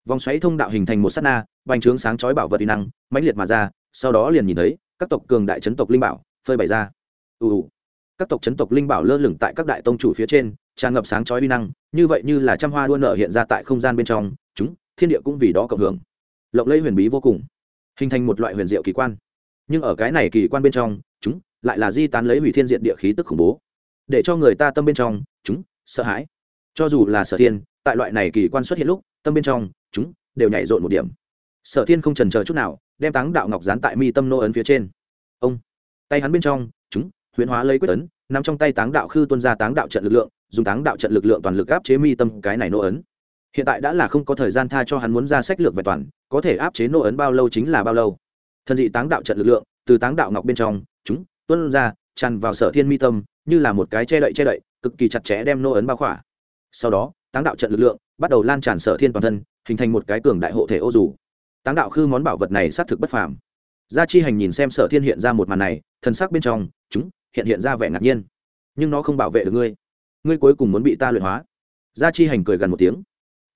Vòng xoáy thông đạo hình thành một s á t na, bành trướng sáng chói bảo vật uy năng, mãnh liệt mà ra, sau đó liền nhìn thấy, các tộc cường đại chấn tộc linh bảo phơi bày ra. Ù ù. Các tộc chấn tộc linh bảo lơ lửng tại các đại tông chủ phía trên, tràn ngập sáng chói uy năng, như vậy như là trăm hoa đua nở hiện ra tại không gian bên trong, chúng, thiên địa cũng vì đó cộng hưởng. Lộng lẫy huyền bí vô cùng, hình thành một loại huyền diệu kỳ quan. Nhưng ở cái này kỳ quan bên trong, chúng, lại là di tán lấy hủy thiên diện địa khí tức khủng bố. Để cho người ta tâm bên trong, chúng sợ hãi. Cho dù là sở thiên, tại loại này kỳ quan xuất hiện lúc, tâm bên trong, chúng đều nhảy rộn một điểm. Sở thiên không trần chờ chút nào, đem táng đạo ngọc dán tại mi tâm nô ấn phía trên. Ông, tay hắn bên trong, chúng, huyễn hóa lấy quyết ấn nằm trong tay táng đạo khư tuân ra táng đạo trận lực lượng, dùng táng đạo trận lực lượng toàn lực áp chế mi tâm cái này nô ấn. Hiện tại đã là không có thời gian tha cho hắn muốn ra sách lược về toàn, có thể áp chế nô ấn bao lâu chính là bao lâu. Thần dị táng đạo trận lực lượng, từ táng đạo ngọc bên trong, chúng tuân ra, tràn vào sở thiên mi tâm, như là một cái che đậy che đậy cực kỳ chặt chẽ đem nô ấn bao khỏa. Sau đó, táng đạo trận lực lượng bắt đầu lan tràn sở thiên toàn thân, hình thành một cái cường đại hộ thể ô dù. Táng đạo khư món bảo vật này xác thực bất phàm. Gia chi hành nhìn xem sở thiên hiện ra một màn này, thần sắc bên trong, chúng, hiện hiện ra vẻ ngạc nhiên. Nhưng nó không bảo vệ được ngươi. Ngươi cuối cùng muốn bị ta luyện hóa. Gia chi hành cười gần một tiếng.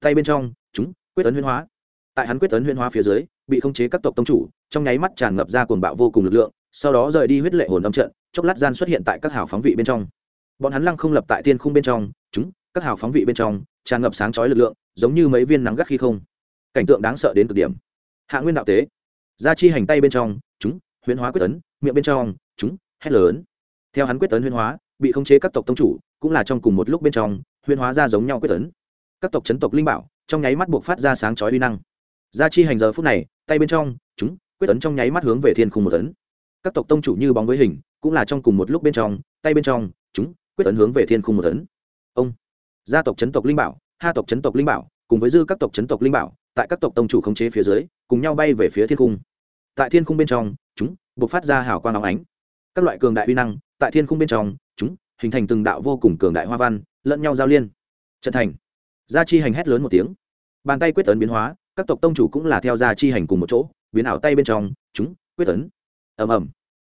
Tay bên trong, chúng, quyết tấn huyên hóa. Tại hắn quyết tấn huyên hóa phía dưới, bị khống chế các tộc tông chủ, trong nháy mắt tràn ngập ra cuồng bạo vô cùng lực lượng, sau đó rời đi huyết lệ hồn âm trận, chốc lát gian xuất hiện tại các hào phóng vị bên trong bọn hắn lăng không lập tại tiên khung bên trong, chúng, các hào phóng vị bên trong, tràn ngập sáng chói lực lượng, giống như mấy viên nắng gắt khi không. Cảnh tượng đáng sợ đến cực điểm. Hạ nguyên đạo tế. Gia chi hành tay bên trong, chúng, huyễn hóa quyết tấn, miệng bên trong, chúng, hét lớn. Theo hắn quyết tấn huyễn hóa, bị khống chế các tộc tông chủ, cũng là trong cùng một lúc bên trong, huyễn hóa ra giống nhau quyết tấn. Các tộc chấn tộc linh bảo, trong nháy mắt buộc phát ra sáng chói uy năng. Gia chi hành giờ phút này, tay bên trong, chúng, quyết tấn trong nháy mắt hướng về thiên khung một tấn. Các tộc tông chủ như bóng với hình, cũng là trong cùng một lúc bên trong, tay bên trong, chúng quyết tấn hướng về thiên khung một tấn. Ông, gia tộc chấn tộc linh bảo, ha tộc chấn tộc linh bảo, cùng với dư các tộc chấn tộc linh bảo, tại các tộc tông chủ khống chế phía dưới, cùng nhau bay về phía thiên cung tại thiên cung bên trong, chúng buộc phát ra hào quang óng ánh. Các loại cường đại uy năng, tại thiên cung bên trong, chúng hình thành từng đạo vô cùng cường đại hoa văn, lẫn nhau giao liên. Trận thành. Gia chi hành hét lớn một tiếng. Bàn tay quyết tấn biến hóa, các tộc tông chủ cũng là theo gia chi hành cùng một chỗ, biến ảo tay bên trong, chúng quyết tấn ầm ầm.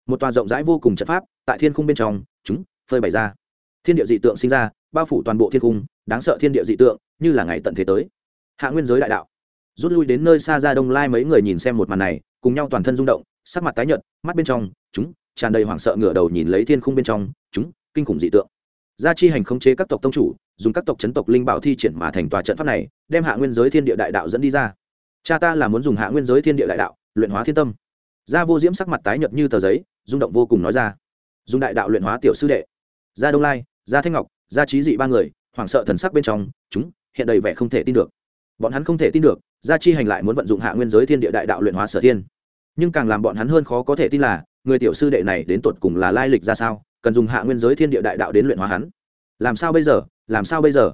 Một tòa rộng rãi vô cùng trận pháp, tại thiên cung bên trong, chúng phơi bày ra thiên địa dị tượng sinh ra, bao phủ toàn bộ thiên cung đáng sợ thiên địa dị tượng, như là ngày tận thế tới. Hạ nguyên giới đại đạo. Rút lui đến nơi xa ra đông lai mấy người nhìn xem một màn này, cùng nhau toàn thân rung động, sắc mặt tái nhợt, mắt bên trong, chúng, tràn đầy hoảng sợ ngửa đầu nhìn lấy thiên khung bên trong, chúng, kinh khủng dị tượng. Gia chi hành khống chế các tộc tông chủ, dùng các tộc chấn tộc linh bảo thi triển mà thành tòa trận pháp này, đem hạ nguyên giới thiên địa đại đạo dẫn đi ra. Cha ta là muốn dùng hạ nguyên giới thiên địa đại đạo, luyện hóa thiên tâm. Gia vô diễm sắc mặt tái nhợt như tờ giấy, rung động vô cùng nói ra. Dùng đại đạo luyện hóa tiểu sư đệ. Gia đông lai gia thanh ngọc, gia trí dị ba người, hoảng sợ thần sắc bên trong, chúng, hiện đầy vẻ không thể tin được. Bọn hắn không thể tin được, gia chi hành lại muốn vận dụng hạ nguyên giới thiên địa đại đạo luyện hóa sở thiên. Nhưng càng làm bọn hắn hơn khó có thể tin là, người tiểu sư đệ này đến tột cùng là lai lịch ra sao, cần dùng hạ nguyên giới thiên địa đại đạo đến luyện hóa hắn. Làm sao bây giờ, làm sao bây giờ?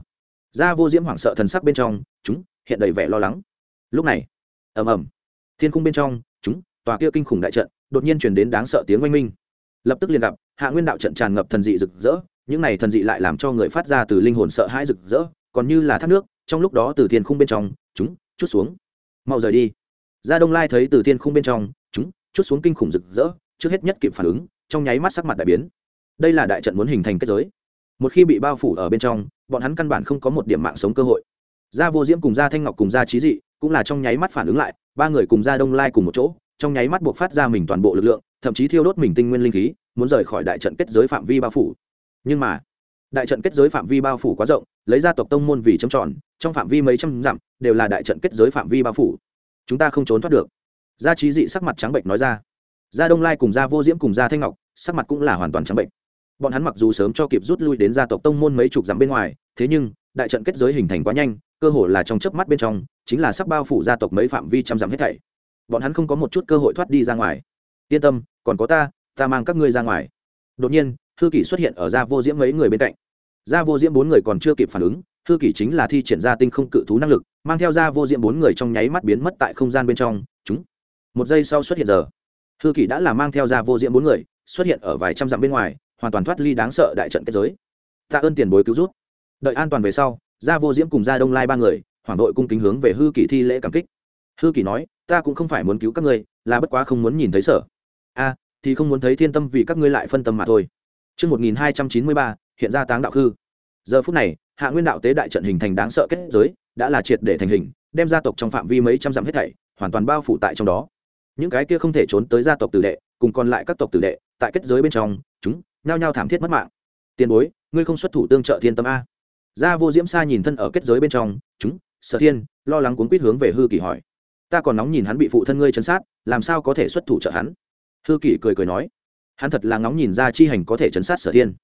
Gia vô diễm hoảng sợ thần sắc bên trong, chúng, hiện đầy vẻ lo lắng. Lúc này, ầm ầm, thiên cung bên trong, chúng, tòa kia kinh khủng đại trận, đột nhiên chuyển đến đáng sợ tiếng oanh minh. Lập tức liền gặp, hạ nguyên đạo trận tràn ngập thần dị rực rỡ những này thần dị lại làm cho người phát ra từ linh hồn sợ hãi rực rỡ, còn như là thác nước, trong lúc đó từ thiên khung bên trong, chúng, chút xuống. Mau rời đi. Gia đông lai thấy từ thiên khung bên trong, chúng, chút xuống kinh khủng rực rỡ, trước hết nhất kịp phản ứng, trong nháy mắt sắc mặt đại biến. Đây là đại trận muốn hình thành kết giới. Một khi bị bao phủ ở bên trong, bọn hắn căn bản không có một điểm mạng sống cơ hội. Gia vô diễm cùng gia thanh ngọc cùng gia trí dị, cũng là trong nháy mắt phản ứng lại, ba người cùng gia đông lai cùng một chỗ, trong nháy mắt buộc phát ra mình toàn bộ lực lượng, thậm chí thiêu đốt mình tinh nguyên linh khí, muốn rời khỏi đại trận kết giới phạm vi bao phủ nhưng mà, đại trận kết giới phạm vi bao phủ quá rộng, lấy ra tộc tông môn vì trầm tròn, trong phạm vi mấy trăm dặm, đều là đại trận kết giới phạm vi bao phủ. Chúng ta không trốn thoát được. Gia trí dị sắc mặt trắng bệnh nói ra. Gia đông lai cùng gia vô diễm cùng gia thanh ngọc, sắc mặt cũng là hoàn toàn trắng bệnh. Bọn hắn mặc dù sớm cho kịp rút lui đến gia tộc tông môn mấy chục dặm bên ngoài, thế nhưng, đại trận kết giới hình thành quá nhanh, cơ hồ là trong chớp mắt bên trong, chính là sắp bao phủ gia tộc mấy phạm vi trăm dặm hết thảy. Bọn hắn không có một chút cơ hội thoát đi ra ngoài. Yên tâm, còn có ta ta mang các ngươi ra ngoài. Đột nhiên Hư kỷ xuất hiện ở gia vô diễm mấy người bên cạnh. Gia vô diễm bốn người còn chưa kịp phản ứng, Hư kỷ chính là thi triển ra tinh không cự thú năng lực, mang theo gia vô diễm bốn người trong nháy mắt biến mất tại không gian bên trong. Chúng, một giây sau xuất hiện giờ. Hư kỷ đã là mang theo gia vô diễm bốn người, xuất hiện ở vài trăm dặm bên ngoài, hoàn toàn thoát ly đáng sợ đại trận kết giới. Tạ ơn tiền bối cứu rút đợi an toàn về sau, gia vô diễm cùng gia đông lai ba người, hoàng đội cung kính hướng về hư kỷ thi lễ cảm kích. Hư kỷ nói, ta cũng không phải muốn cứu các ngươi, là bất quá không muốn nhìn thấy sở a, thì không muốn thấy thiên tâm vì các ngươi lại phân tâm mà thôi. Trước 1293, hiện ra táng đạo hư. Giờ phút này, hạ nguyên đạo tế đại trận hình thành đáng sợ kết giới, đã là triệt để thành hình, đem gia tộc trong phạm vi mấy trăm dặm hết thảy, hoàn toàn bao phủ tại trong đó. Những cái kia không thể trốn tới gia tộc tử đệ, cùng còn lại các tộc tử đệ, tại kết giới bên trong, chúng nhao nhao thảm thiết mất mạng. Tiền bối, ngươi không xuất thủ tương trợ thiên tâm a? Gia Vô Diễm Sa nhìn thân ở kết giới bên trong, chúng, Sở Thiên, lo lắng cuốn quýt hướng về Hư Kỳ hỏi. Ta còn nóng nhìn hắn bị phụ thân ngươi trấn sát, làm sao có thể xuất thủ trợ hắn? Hư Kỳ cười cười nói, hắn thật là ngóng nhìn ra chi hành có thể chấn sát sở thiên.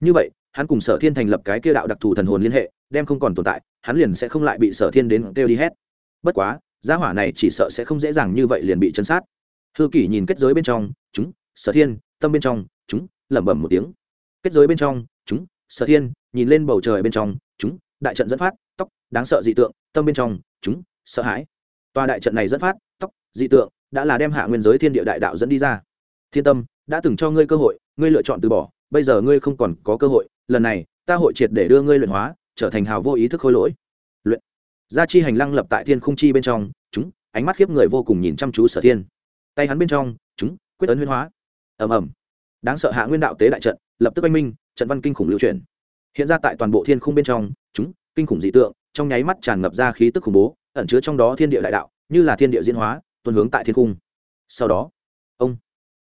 Như vậy, hắn cùng sở thiên thành lập cái kia đạo đặc thù thần hồn liên hệ, đem không còn tồn tại, hắn liền sẽ không lại bị sở thiên đến kêu đi hết. Bất quá, gia hỏa này chỉ sợ sẽ không dễ dàng như vậy liền bị chân sát. Hư kỷ nhìn kết giới bên trong, chúng, sở thiên, tâm bên trong, chúng, lẩm bẩm một tiếng. Kết giới bên trong, chúng, sở thiên, nhìn lên bầu trời bên trong, chúng, đại trận dẫn phát, tóc, đáng sợ dị tượng, tâm bên trong, chúng, sợ hãi. Tòa đại trận này dẫn phát, tóc, dị tượng, đã là đem hạ nguyên giới thiên địa đại đạo dẫn đi ra. Thiên tâm đã từng cho ngươi cơ hội, ngươi lựa chọn từ bỏ, bây giờ ngươi không còn có cơ hội, lần này, ta hội triệt để đưa ngươi luyện hóa, trở thành hào vô ý thức khôi lỗi. Luyện. Gia chi hành lăng lập tại thiên khung chi bên trong, chúng, ánh mắt khiếp người vô cùng nhìn chăm chú sở thiên. Tay hắn bên trong, chúng, quyết ấn huyên hóa. Ầm ầm. Đáng sợ hạ nguyên đạo tế đại trận, lập tức oanh minh, trận văn kinh khủng lưu truyền hiện ra tại toàn bộ thiên khung bên trong, chúng, kinh khủng dị tượng, trong nháy mắt tràn ngập ra khí tức khủng bố, ẩn chứa trong đó thiên địa đại đạo, như là thiên địa diễn hóa tuần hướng tại thiên cung sau đó, ông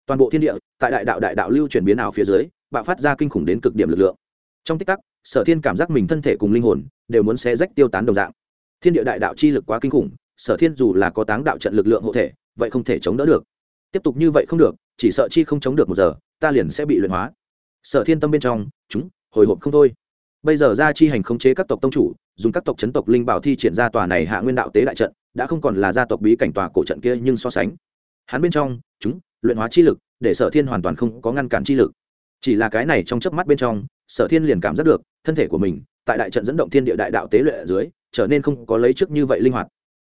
toàn bộ thiên địa, tại đại đạo đại đạo lưu chuyển biến ảo phía dưới, bạo phát ra kinh khủng đến cực điểm lực lượng. Trong tích tắc, sở thiên cảm giác mình thân thể cùng linh hồn đều muốn xé rách tiêu tán đồng dạng. Thiên địa đại đạo chi lực quá kinh khủng, sở thiên dù là có táng đạo trận lực lượng hộ thể, vậy không thể chống đỡ được. Tiếp tục như vậy không được, chỉ sợ chi không chống được một giờ, ta liền sẽ bị luyện hóa. Sở thiên tâm bên trong, chúng, hồi hộp không thôi. Bây giờ ra chi hành khống chế các tộc tông chủ, dùng các tộc chấn tộc linh bảo thi triển ra tòa này hạ nguyên đạo tế đại trận, đã không còn là gia tộc bí cảnh tòa cổ trận kia nhưng so sánh. Hắn bên trong, chúng luyện hóa chi lực, để sở thiên hoàn toàn không có ngăn cản chi lực. Chỉ là cái này trong chớp mắt bên trong, sở thiên liền cảm giác được, thân thể của mình, tại đại trận dẫn động thiên địa đại đạo tế luyện ở dưới, trở nên không có lấy trước như vậy linh hoạt.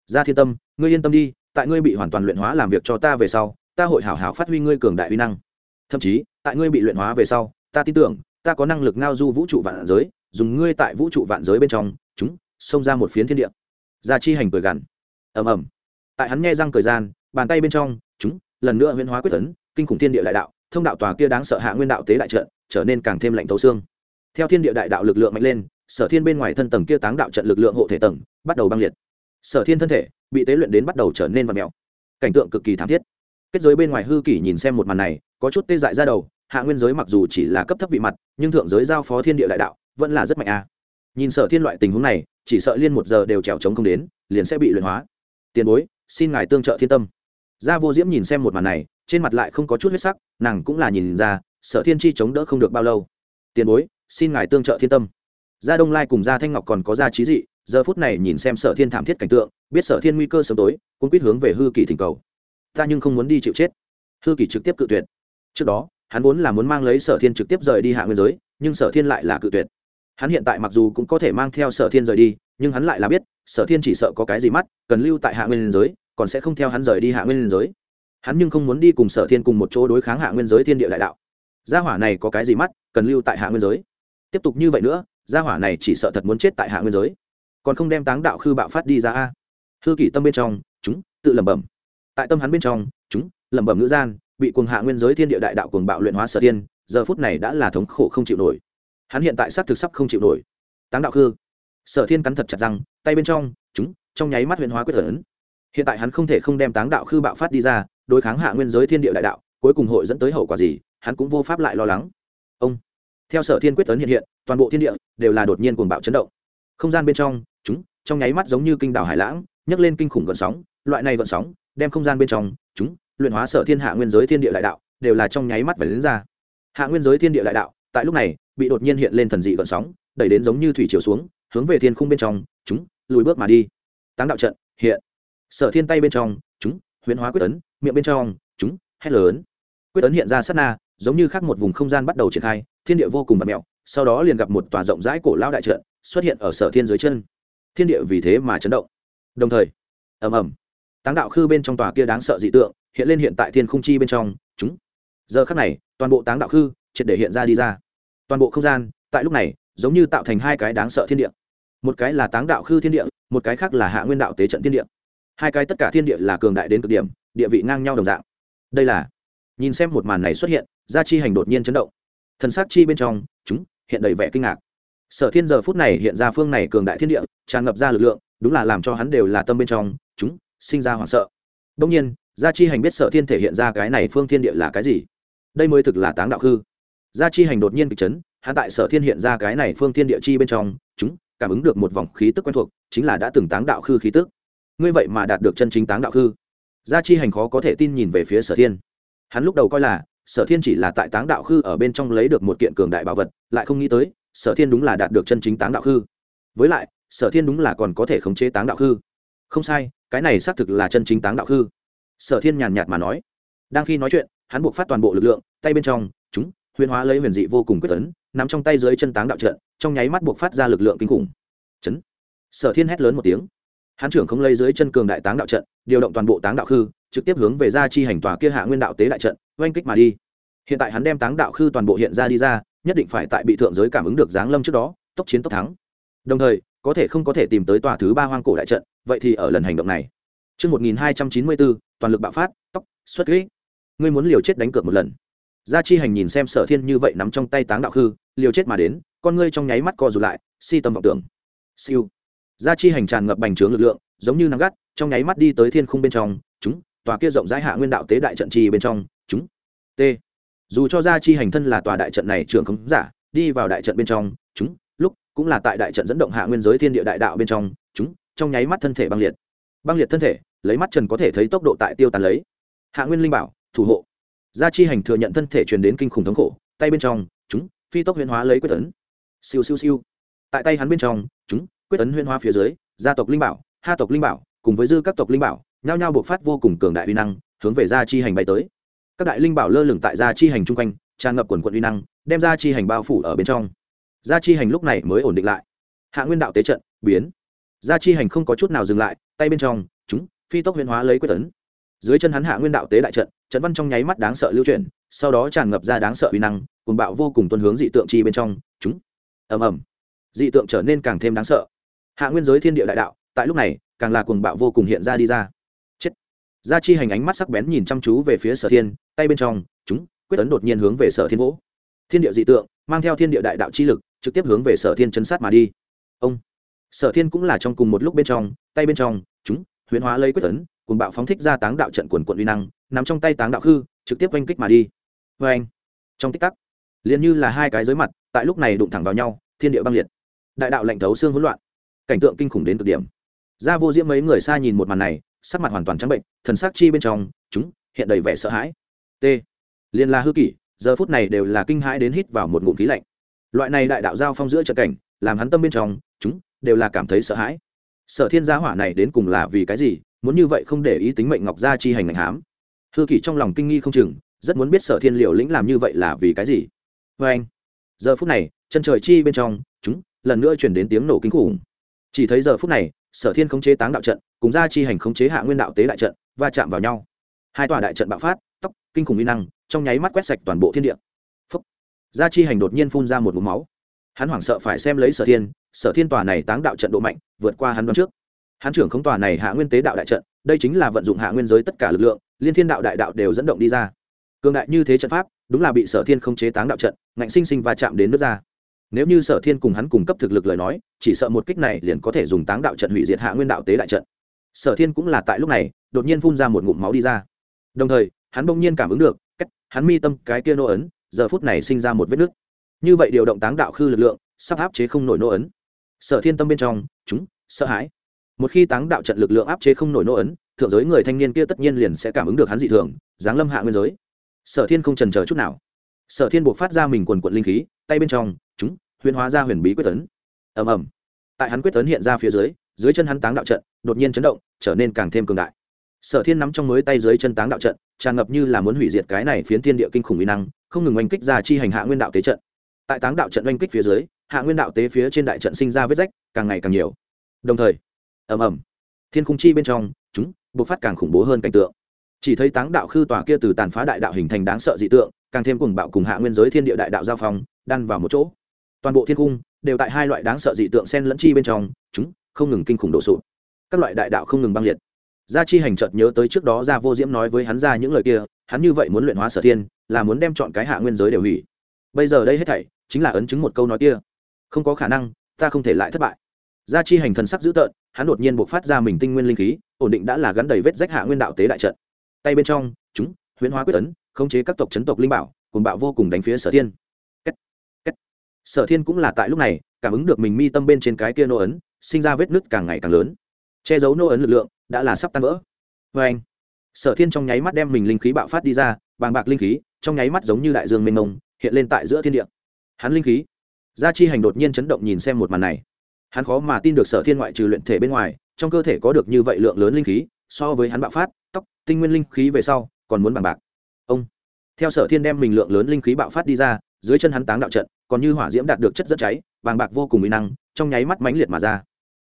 Ra thiên tâm, ngươi yên tâm đi, tại ngươi bị hoàn toàn luyện hóa làm việc cho ta về sau, ta hội hảo hảo phát huy ngươi cường đại uy năng. Thậm chí, tại ngươi bị luyện hóa về sau, ta tin tưởng, ta có năng lực ngao du vũ trụ vạn giới, dùng ngươi tại vũ trụ vạn giới bên trong, chúng, xông ra một phiến thiên địa. Ra chi hành cười gằn. Ầm ầm. Tại hắn nghe răng cười gian, bàn tay bên trong lần nữa huyễn hóa quyết tấn, kinh khủng thiên địa đại đạo, thông đạo tòa kia đáng sợ hạ nguyên đạo tế đại trận, trở nên càng thêm lạnh thấu xương. Theo thiên địa đại đạo lực lượng mạnh lên, sở thiên bên ngoài thân tầng kia táng đạo trận lực lượng hộ thể tầng, bắt đầu băng liệt. Sở thiên thân thể bị tế luyện đến bắt đầu trở nên vật mèo. Cảnh tượng cực kỳ thảm thiết. Kết giới bên ngoài hư kỷ nhìn xem một màn này, có chút tê dại ra đầu, hạ nguyên giới mặc dù chỉ là cấp thấp vị mặt, nhưng thượng giới giao phó thiên địa đại đạo vẫn là rất mạnh a. Nhìn sở thiên loại tình huống này, chỉ sợ liên một giờ đều trèo trống không đến, liền sẽ bị luyện hóa. Tiền bối, xin ngài tương trợ thiên tâm gia vô diễm nhìn xem một màn này, trên mặt lại không có chút huyết sắc, nàng cũng là nhìn ra, sở thiên chi chống đỡ không được bao lâu. Tiền bối, xin ngài tương trợ thiên tâm. Gia đông lai cùng gia thanh ngọc còn có gia trí dị, giờ phút này nhìn xem sở thiên thảm thiết cảnh tượng, biết sở thiên nguy cơ sớm tối cũng quyết hướng về hư kỳ thỉnh cầu. Ta nhưng không muốn đi chịu chết. Hư kỳ trực tiếp cự tuyệt. Trước đó, hắn vốn là muốn mang lấy sở thiên trực tiếp rời đi hạ nguyên giới, nhưng sở thiên lại là cự tuyệt. Hắn hiện tại mặc dù cũng có thể mang theo sở thiên rời đi, nhưng hắn lại là biết, sở thiên chỉ sợ có cái gì mắt, cần lưu tại hạ nguyên giới còn sẽ không theo hắn rời đi hạ nguyên giới. Hắn nhưng không muốn đi cùng sở thiên cùng một chỗ đối kháng hạ nguyên giới thiên địa đại đạo. Gia hỏa này có cái gì mắt, cần lưu tại hạ nguyên giới. Tiếp tục như vậy nữa, gia hỏa này chỉ sợ thật muốn chết tại hạ nguyên giới. Còn không đem táng đạo khư bạo phát đi ra a. Hư kỷ tâm bên trong, chúng tự lẩm bẩm. Tại tâm hắn bên trong, chúng lẩm bẩm ngữ gian, bị cuồng hạ nguyên giới thiên địa đại đạo cuồng bạo luyện hóa sở thiên, giờ phút này đã là thống khổ không chịu nổi. Hắn hiện tại xác thực sắp không chịu nổi. Táng đạo khư. Sở thiên cắn thật chặt răng, tay bên trong, chúng, trong nháy mắt huyền hóa quyết tấn hiện tại hắn không thể không đem táng đạo khư bạo phát đi ra, đối kháng hạ nguyên giới thiên địa đại đạo, cuối cùng hội dẫn tới hậu quả gì, hắn cũng vô pháp lại lo lắng. Ông, theo sở thiên quyết tấn hiện hiện, toàn bộ thiên địa đều là đột nhiên cuồng bạo chấn động. Không gian bên trong, chúng, trong nháy mắt giống như kinh đảo hải lãng, nhấc lên kinh khủng gợn sóng, loại này gợn sóng, đem không gian bên trong, chúng, luyện hóa sở thiên hạ nguyên giới thiên địa đại đạo, đều là trong nháy mắt và đến ra. Hạ nguyên giới thiên địa đại đạo, tại lúc này, bị đột nhiên hiện lên thần dị gợn sóng, đẩy đến giống như thủy chiều xuống, hướng về thiên khung bên trong, chúng, lùi bước mà đi. Táng đạo trận, hiện sở thiên tay bên trong, chúng, huyễn hóa quyết tấn miệng bên trong, chúng, hét lớn. Quyết tấn hiện ra sát na, giống như khác một vùng không gian bắt đầu triển khai, thiên địa vô cùng vật mẹo, sau đó liền gặp một tòa rộng rãi cổ lao đại trận xuất hiện ở sở thiên dưới chân. Thiên địa vì thế mà chấn động. Đồng thời, ầm ầm, táng đạo khư bên trong tòa kia đáng sợ dị tượng hiện lên hiện tại thiên khung chi bên trong, chúng. Giờ khắc này, toàn bộ táng đạo khư triệt để hiện ra đi ra. Toàn bộ không gian, tại lúc này, giống như tạo thành hai cái đáng sợ thiên địa. Một cái là táng đạo khư thiên địa, một cái khác là hạ nguyên đạo tế trận thiên địa hai cái tất cả thiên địa là cường đại đến cực điểm, địa vị ngang nhau đồng dạng. Đây là, nhìn xem một màn này xuất hiện, gia chi hành đột nhiên chấn động. Thần sắc chi bên trong, chúng, hiện đầy vẻ kinh ngạc. Sở thiên giờ phút này hiện ra phương này cường đại thiên địa, tràn ngập ra lực lượng, đúng là làm cho hắn đều là tâm bên trong, chúng, sinh ra hoảng sợ. Đông nhiên, gia chi hành biết sở thiên thể hiện ra cái này phương thiên địa là cái gì. Đây mới thực là táng đạo hư. gia chi hành đột nhiên kịch chấn, hắn tại sở thiên hiện ra cái này phương thiên địa chi bên trong, chúng, cảm ứng được một vòng khí tức quen thuộc, chính là đã từng táng đạo khư khí tức ngươi vậy mà đạt được chân chính táng đạo hư, gia chi hành khó có thể tin nhìn về phía sở thiên. Hắn lúc đầu coi là sở thiên chỉ là tại táng đạo khư ở bên trong lấy được một kiện cường đại bảo vật lại không nghĩ tới sở thiên đúng là đạt được chân chính táng đạo khư. Với lại sở thiên đúng là còn có thể khống chế táng đạo khư. Không sai cái này xác thực là chân chính táng đạo khư. Sở thiên nhàn nhạt mà nói. Đang khi nói chuyện hắn buộc phát toàn bộ lực lượng tay bên trong chúng huyền hóa lấy huyền dị vô cùng quyết tấn nằm trong tay dưới chân táng đạo trận trong nháy mắt buộc phát ra lực lượng kinh khủng. Chấn. Sở thiên hét lớn một tiếng. Hán trưởng không lấy dưới chân cường đại táng đạo trận điều động toàn bộ táng đạo khư trực tiếp hướng về ra chi hành tòa kia hạ nguyên đạo tế đại trận oanh kích mà đi hiện tại hắn đem táng đạo khư toàn bộ hiện ra đi ra nhất định phải tại bị thượng giới cảm ứng được giáng lâm trước đó tốc chiến tốc thắng đồng thời có thể không có thể tìm tới tòa thứ ba hoang cổ đại trận vậy thì ở lần hành động này Trước 1294, toàn lực bạo phát, tốc, xuất kích. Ngươi muốn liều chết đánh cược một lần. Gia Chi Hành nhìn xem Sở Thiên như vậy nắm trong tay Táng đạo khư, liều chết mà đến, con ngươi trong nháy mắt co rụt lại, si tâm vọng tưởng. Siêu. Gia Chi Hành tràn ngập bành trướng lực lượng, giống như nắng gắt, trong nháy mắt đi tới thiên khung bên trong, chúng, tòa kia rộng rãi hạ nguyên đạo tế đại trận chi bên trong, chúng. T. Dù cho Gia Chi Hành thân là tòa đại trận này trưởng khống giả, đi vào đại trận bên trong, chúng, lúc cũng là tại đại trận dẫn động hạ nguyên giới thiên địa đại đạo bên trong, chúng, trong nháy mắt thân thể băng liệt. Băng liệt thân thể, lấy mắt trần có thể thấy tốc độ tại tiêu tàn lấy. Hạ Nguyên Linh bảo, thủ hộ gia chi hành thừa nhận thân thể truyền đến kinh khủng thống khổ tay bên trong chúng phi tốc huyễn hóa lấy quyết tấn siêu siêu siêu tại tay hắn bên trong chúng quyết ấn huyễn hóa phía dưới, gia tộc linh bảo, ha tộc linh bảo, cùng với dư các tộc linh bảo, nhao nhao buộc phát vô cùng cường đại uy năng, hướng về gia chi hành bay tới. Các đại linh bảo lơ lửng tại gia chi hành chung quanh, tràn ngập quần quận uy năng, đem gia chi hành bao phủ ở bên trong. Gia chi hành lúc này mới ổn định lại. Hạ nguyên đạo tế trận, biến. Gia chi hành không có chút nào dừng lại, tay bên trong, chúng, phi tốc huyễn hóa lấy quyết tấn dưới chân hắn hạ nguyên đạo tế đại trận trận văn trong nháy mắt đáng sợ lưu chuyển, sau đó tràn ngập ra đáng sợ uy năng cùng bạo vô cùng tuân hướng dị tượng chi bên trong, chúng. Ầm ầm. Dị tượng trở nên càng thêm đáng sợ hạ nguyên giới thiên địa đại đạo, tại lúc này, càng là cuồng bạo vô cùng hiện ra đi ra. Chết. Gia chi hành ánh mắt sắc bén nhìn chăm chú về phía sở thiên, tay bên trong, chúng, quyết tấn đột nhiên hướng về sở thiên vỗ. Thiên địa dị tượng, mang theo thiên địa đại đạo chi lực, trực tiếp hướng về sở thiên chấn sát mà đi. Ông. Sở thiên cũng là trong cùng một lúc bên trong, tay bên trong, chúng, huyễn hóa lấy quyết tấn cùng bạo phóng thích ra táng đạo trận quần quận uy năng nằm trong tay táng đạo khư, trực tiếp oanh kích mà đi. Vê anh trong tích tắc, liền như là hai cái giới mặt, tại lúc này đụng thẳng vào nhau, thiên địa băng liệt. Đại đạo lạnh thấu xương hỗn loạn cảnh tượng kinh khủng đến cực điểm. Ra vô diễm mấy người xa nhìn một màn này, sắc mặt hoàn toàn trắng bệnh, thần sắc chi bên trong, chúng, hiện đầy vẻ sợ hãi. T. Liên la hư kỷ, giờ phút này đều là kinh hãi đến hít vào một ngụm khí lạnh. Loại này đại đạo giao phong giữa trận cảnh, làm hắn tâm bên trong, chúng, đều là cảm thấy sợ hãi. Sở thiên gia hỏa này đến cùng là vì cái gì, muốn như vậy không để ý tính mệnh ngọc gia chi hành ngành hám. Hư kỷ trong lòng kinh nghi không chừng, rất muốn biết sở thiên liệu lĩnh làm như vậy là vì cái gì. Vê anh giờ phút này, chân trời chi bên trong, chúng, lần nữa chuyển đến tiếng nổ kinh khủng chỉ thấy giờ phút này, sở thiên khống chế táng đạo trận, cùng gia chi hành khống chế hạ nguyên đạo tế đại trận, va chạm vào nhau. Hai tòa đại trận bạo phát, tóc, kinh khủng uy năng, trong nháy mắt quét sạch toàn bộ thiên địa. Phúc. Gia chi hành đột nhiên phun ra một mũ máu. Hắn hoảng sợ phải xem lấy sở thiên sở thiên tòa này táng đạo trận độ mạnh, vượt qua hắn đoán trước. Hắn trưởng không tòa này hạ nguyên tế đạo đại trận, đây chính là vận dụng hạ nguyên giới tất cả lực lượng, liên thiên đạo đại đạo đều dẫn động đi ra. Cường đại như thế trận pháp, đúng là bị sở thiên không chế táng đạo trận, ngạnh sinh sinh va chạm đến nước ra nếu như sở thiên cùng hắn cung cấp thực lực lời nói, chỉ sợ một kích này liền có thể dùng táng đạo trận hủy diệt hạ nguyên đạo tế đại trận. Sở thiên cũng là tại lúc này, đột nhiên phun ra một ngụm máu đi ra. Đồng thời, hắn bỗng nhiên cảm ứng được, cách hắn mi tâm cái kia nô ấn, giờ phút này sinh ra một vết nứt. Như vậy điều động táng đạo khư lực lượng, sắp áp chế không nổi nô ấn. Sở thiên tâm bên trong, chúng, sợ hãi. Một khi táng đạo trận lực lượng áp chế không nổi nô ấn, thượng giới người thanh niên kia tất nhiên liền sẽ cảm ứng được hắn dị thường, giáng lâm hạ nguyên giới. Sở thiên không trần chờ chút nào. Sở thiên buộc phát ra mình quần quận linh khí, tay bên trong chúng huyền hóa ra huyền bí quyết tấn. Ầm ầm. Tại hắn quyết tấn hiện ra phía dưới dưới chân hắn táng đạo trận, đột nhiên chấn động, trở nên càng thêm cường đại. Sở thiên nắm trong mới tay dưới chân táng đạo trận, tràn ngập như là muốn hủy diệt cái này phiến thiên địa kinh khủng uy năng, không ngừng oanh kích ra chi hành hạ nguyên đạo tế trận. Tại táng đạo trận oanh kích phía dưới, hạ nguyên đạo tế phía trên đại trận sinh ra vết rách, càng ngày càng nhiều. Đồng thời, ầm ầm. Thiên khung chi bên trong, chúng, bộc phát càng khủng bố hơn cảnh tượng. Chỉ thấy táng đạo khư tòa kia từ tàn phá đại đạo hình thành đáng sợ dị tượng, càng thêm cùng bạo cùng hạ nguyên giới thiên địa đại đạo giao phong, đan vào một chỗ toàn bộ thiên cung đều tại hai loại đáng sợ dị tượng sen lẫn chi bên trong, chúng không ngừng kinh khủng đổ sụp. Các loại đại đạo không ngừng băng liệt. Gia chi hành chợt nhớ tới trước đó gia vô diễm nói với hắn ra những lời kia, hắn như vậy muốn luyện hóa sở thiên, là muốn đem chọn cái hạ nguyên giới đều hủy. Bây giờ đây hết thảy chính là ấn chứng một câu nói kia. Không có khả năng, ta không thể lại thất bại. Gia chi hành thần sắc dữ tợn, hắn đột nhiên buộc phát ra mình tinh nguyên linh khí, ổn định đã là gắn đầy vết rách hạ nguyên đạo tế đại trận. Tay bên trong, chúng, huyễn hóa quyết tấn khống chế các tộc chấn tộc linh bảo cùng bạo vô cùng đánh phía sở thiên sở thiên cũng là tại lúc này, cảm ứng được mình mi tâm bên trên cái kia nô ấn, sinh ra vết nứt càng ngày càng lớn. Che giấu nô ấn lực lượng, đã là sắp tan vỡ. Vê anh, sở thiên trong nháy mắt đem mình linh khí bạo phát đi ra, bàng bạc linh khí, trong nháy mắt giống như đại dương mênh mông, hiện lên tại giữa thiên địa. Hắn linh khí, gia chi hành đột nhiên chấn động nhìn xem một màn này. Hắn khó mà tin được sở thiên ngoại trừ luyện thể bên ngoài, trong cơ thể có được như vậy lượng lớn linh khí, so với hắn bạo phát tóc tinh nguyên linh khí về sau, còn muốn bằng bạc. Ông, theo sở thiên đem mình lượng lớn linh khí bạo phát đi ra, dưới chân hắn táng đạo trận còn như hỏa diễm đạt được chất dẫn cháy, vàng bạc vô cùng uy năng, trong nháy mắt mãnh liệt mà ra.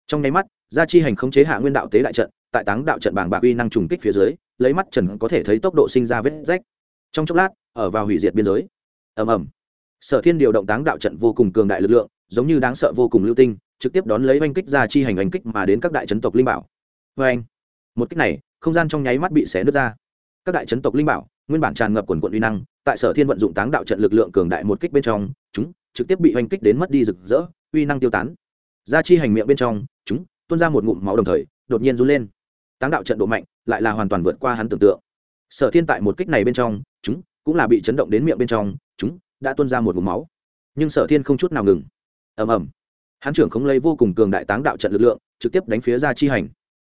Trong nháy mắt, gia chi hành khống chế hạ nguyên đạo tế đại trận, tại táng đạo trận bàng bạc uy năng trùng kích phía dưới, lấy mắt trần có thể thấy tốc độ sinh ra vết rách. Trong chốc lát, ở vào hủy diệt biên giới. Ầm ầm. Sở thiên điều động táng đạo trận vô cùng cường đại lực lượng, giống như đáng sợ vô cùng lưu tinh, trực tiếp đón lấy oanh kích ra chi hành oanh kích mà đến các đại chấn tộc linh bảo. Vê anh một kích này, không gian trong nháy mắt bị xé nứt ra. Các đại chấn tộc linh bảo, nguyên bản tràn ngập quần quận uy năng, tại sở thiên vận dụng táng đạo trận lực lượng cường đại một kích bên trong chúng trực tiếp bị hoành kích đến mất đi rực rỡ, uy năng tiêu tán. Ra chi hành miệng bên trong, chúng tuôn ra một ngụm máu đồng thời, đột nhiên run lên. Táng đạo trận độ mạnh, lại là hoàn toàn vượt qua hắn tưởng tượng. Sở thiên tại một kích này bên trong, chúng cũng là bị chấn động đến miệng bên trong, chúng đã tuôn ra một ngụm máu. Nhưng sở thiên không chút nào ngừng. Ầm ầm. Hắn trưởng không lấy vô cùng cường đại táng đạo trận lực lượng, trực tiếp đánh phía ra chi hành.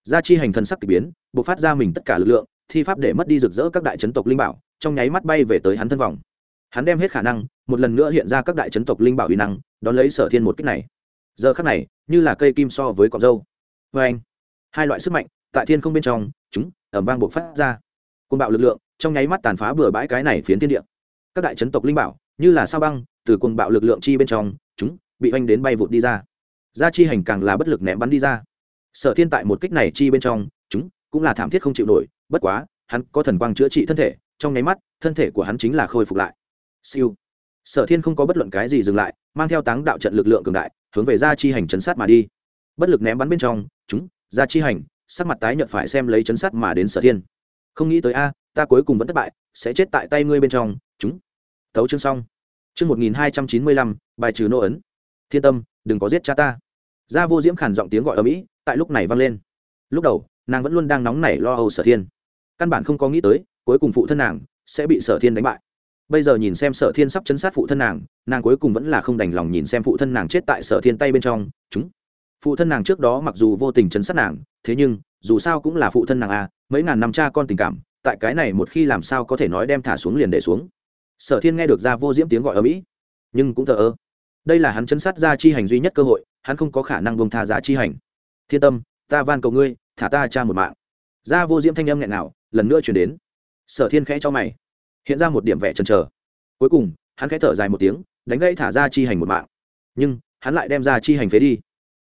Ra chi hành thần sắc k ỳ biến buộc phát ra mình tất cả lực lượng, thi pháp để mất đi rực rỡ các đại chấn tộc linh bảo, trong nháy mắt bay về tới hắn thân vòng hắn đem hết khả năng, một lần nữa hiện ra các đại chấn tộc linh bảo uy năng, đón lấy sở thiên một cách này. Giờ khắc này, như là cây kim so với cọc dâu. Vê anh, hai loại sức mạnh, tại thiên không bên trong, chúng ẩm vang buộc phát ra. Côn bạo lực lượng, trong nháy mắt tàn phá bừa bãi cái này phiến thiên địa. Các đại chấn tộc linh bảo, như là sao băng, từ côn bạo lực lượng chi bên trong, chúng, bị oanh đến bay vụt đi ra. Ra chi hành càng là bất lực ném bắn đi ra. Sở thiên tại một kích này chi bên trong, chúng, cũng là thảm thiết không chịu nổi, bất quá, hắn có thần quang chữa trị thân thể, trong nháy mắt, thân thể của hắn chính là khôi phục lại siêu. Sở thiên không có bất luận cái gì dừng lại, mang theo táng đạo trận lực lượng cường đại, hướng về gia chi hành chấn sát mà đi. Bất lực ném bắn bên trong, chúng, gia chi hành, sắc mặt tái nhợt phải xem lấy chấn sát mà đến sở thiên. Không nghĩ tới a, ta cuối cùng vẫn thất bại, sẽ chết tại tay ngươi bên trong, chúng. Thấu chương xong. Chương một nghìn hai trăm chín mươi lăm, bài trừ nô ấn. Thiên tâm, đừng có giết cha ta. Gia vô diễm khản giọng tiếng gọi ở mỹ, tại lúc này vang lên. Lúc đầu, nàng vẫn luôn đang nóng nảy lo âu sở thiên. Căn bản không có nghĩ tới, cuối cùng phụ thân nàng sẽ bị sở thiên đánh bại bây giờ nhìn xem sở thiên sắp chấn sát phụ thân nàng nàng cuối cùng vẫn là không đành lòng nhìn xem phụ thân nàng chết tại sở thiên tay bên trong, chúng, phụ thân nàng trước đó mặc dù vô tình chấn sát nàng, thế nhưng, dù sao cũng là phụ thân nàng à mấy ngàn năm cha con tình cảm, tại cái này một khi làm sao có thể nói đem thả xuống liền để xuống. Sở thiên nghe được ra vô diễm tiếng gọi ở mỹ, nhưng cũng thờ ơ. Đây là hắn chấn sát ra chi hành duy nhất cơ hội, hắn không có khả năng bông tha giá chi hành. Thiên tâm, ta van cầu ngươi, thả ta cha một mạng. Ra vô diễm thanh âm nghẹn nào lần nữa chuyển đến. Sở thiên khẽ cho mày hiện ra một điểm vẻ chần chờ. Cuối cùng, hắn khẽ thở dài một tiếng, đánh gãy thả ra chi hành một mạng. Nhưng, hắn lại đem ra chi hành phế đi.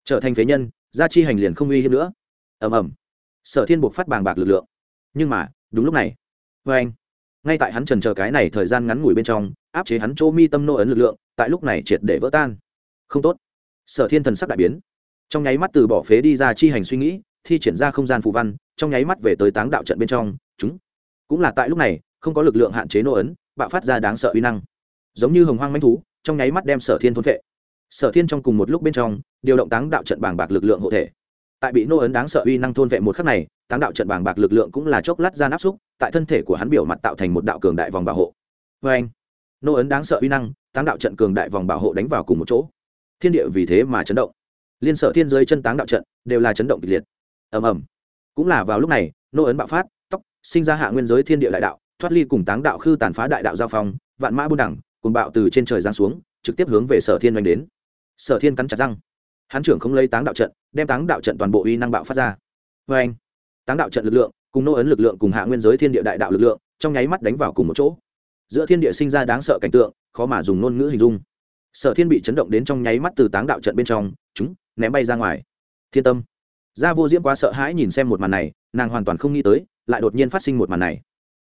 Trở thành phế nhân ra chi hành liền không uy hiếp nữa. Ầm ầm. Sở thiên buộc phát bàng bạc lực lượng. Nhưng mà, đúng lúc này. Vê anh, ngay tại hắn trần chờ cái này thời gian ngắn ngủi bên trong, áp chế hắn chỗ mi tâm nô ấn lực lượng, tại lúc này triệt để vỡ tan. Không tốt. Sở thiên thần sắc đại biến. Trong nháy mắt từ bỏ phế đi ra chi hành suy nghĩ, thi triển ra không gian phù văn, trong nháy mắt về tới táng đạo trận bên trong, chúng. Cũng là tại lúc này không có lực lượng hạn chế nô ấn, bạo phát ra đáng sợ uy năng. Giống như hồng hoang manh thú, trong nháy mắt đem sở thiên thôn vệ sở thiên trong cùng một lúc bên trong, điều động táng đạo trận bàng bạc lực lượng hộ thể. Tại bị nô ấn đáng sợ uy năng thôn vệ một khắc này, táng đạo trận bàng bạc lực lượng cũng là chốc lát ra áp xúc, tại thân thể của hắn biểu mặt tạo thành một đạo cường đại vòng bảo hộ. Vê anh, nô ấn đáng sợ uy năng, táng đạo trận cường đại vòng bảo hộ đánh vào cùng một chỗ. Thiên địa vì thế mà chấn động. Liên sở thiên giới chân táng đạo trận đều là chấn động kịch liệt. Ầm ầm. Cũng là vào lúc này, nô ấn bạo phát, tóc, sinh ra hạ nguyên giới thiên địa đại đạo thoát ly cùng táng đạo khư tàn phá đại đạo giao phong, vạn mã buôn đẳng cùng bạo từ trên trời giáng xuống, trực tiếp hướng về sở thiên oanh đến. Sở thiên cắn chặt răng. Hán trưởng không lấy táng đạo trận, đem táng đạo trận toàn bộ uy năng bạo phát ra. Vê anh táng đạo trận lực lượng, cùng nô ấn lực lượng, cùng hạ nguyên giới thiên địa đại đạo lực lượng, trong nháy mắt đánh vào cùng một chỗ. Giữa thiên địa sinh ra đáng sợ cảnh tượng, khó mà dùng ngôn ngữ hình dung. Sở thiên bị chấn động đến trong nháy mắt từ táng đạo trận bên trong, chúng, ném bay ra ngoài. Thiên tâm. Gia vô diễm quá sợ hãi nhìn xem một màn này, nàng hoàn toàn không nghĩ tới, lại đột nhiên phát sinh một màn này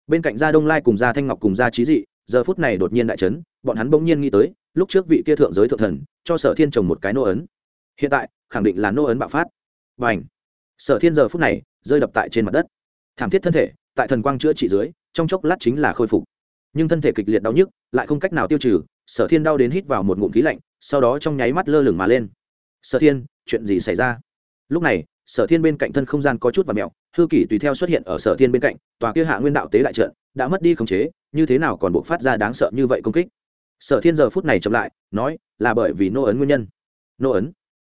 bên cạnh gia đông lai cùng gia thanh ngọc cùng gia trí dị, giờ phút này đột nhiên đại chấn, bọn hắn bỗng nhiên nghĩ tới, lúc trước vị kia thượng giới thượng thần, cho sở thiên trồng một cái nô ấn. Hiện tại, khẳng định là nô ấn bạo phát. Và ảnh sở thiên giờ phút này, rơi đập tại trên mặt đất. Thảm thiết thân thể, tại thần quang chữa trị dưới, trong chốc lát chính là khôi phục. Nhưng thân thể kịch liệt đau nhức, lại không cách nào tiêu trừ, sở thiên đau đến hít vào một ngụm khí lạnh, sau đó trong nháy mắt lơ lửng mà lên. Sở thiên, chuyện gì xảy ra? Lúc này, sở thiên bên cạnh thân không gian có chút và mẹo hư kỷ tùy theo xuất hiện ở sở thiên bên cạnh, tòa kia hạ nguyên đạo tế đại trận đã mất đi khống chế, như thế nào còn buộc phát ra đáng sợ như vậy công kích? Sở thiên giờ phút này chậm lại, nói, là bởi vì nô ấn nguyên nhân. Nô ấn?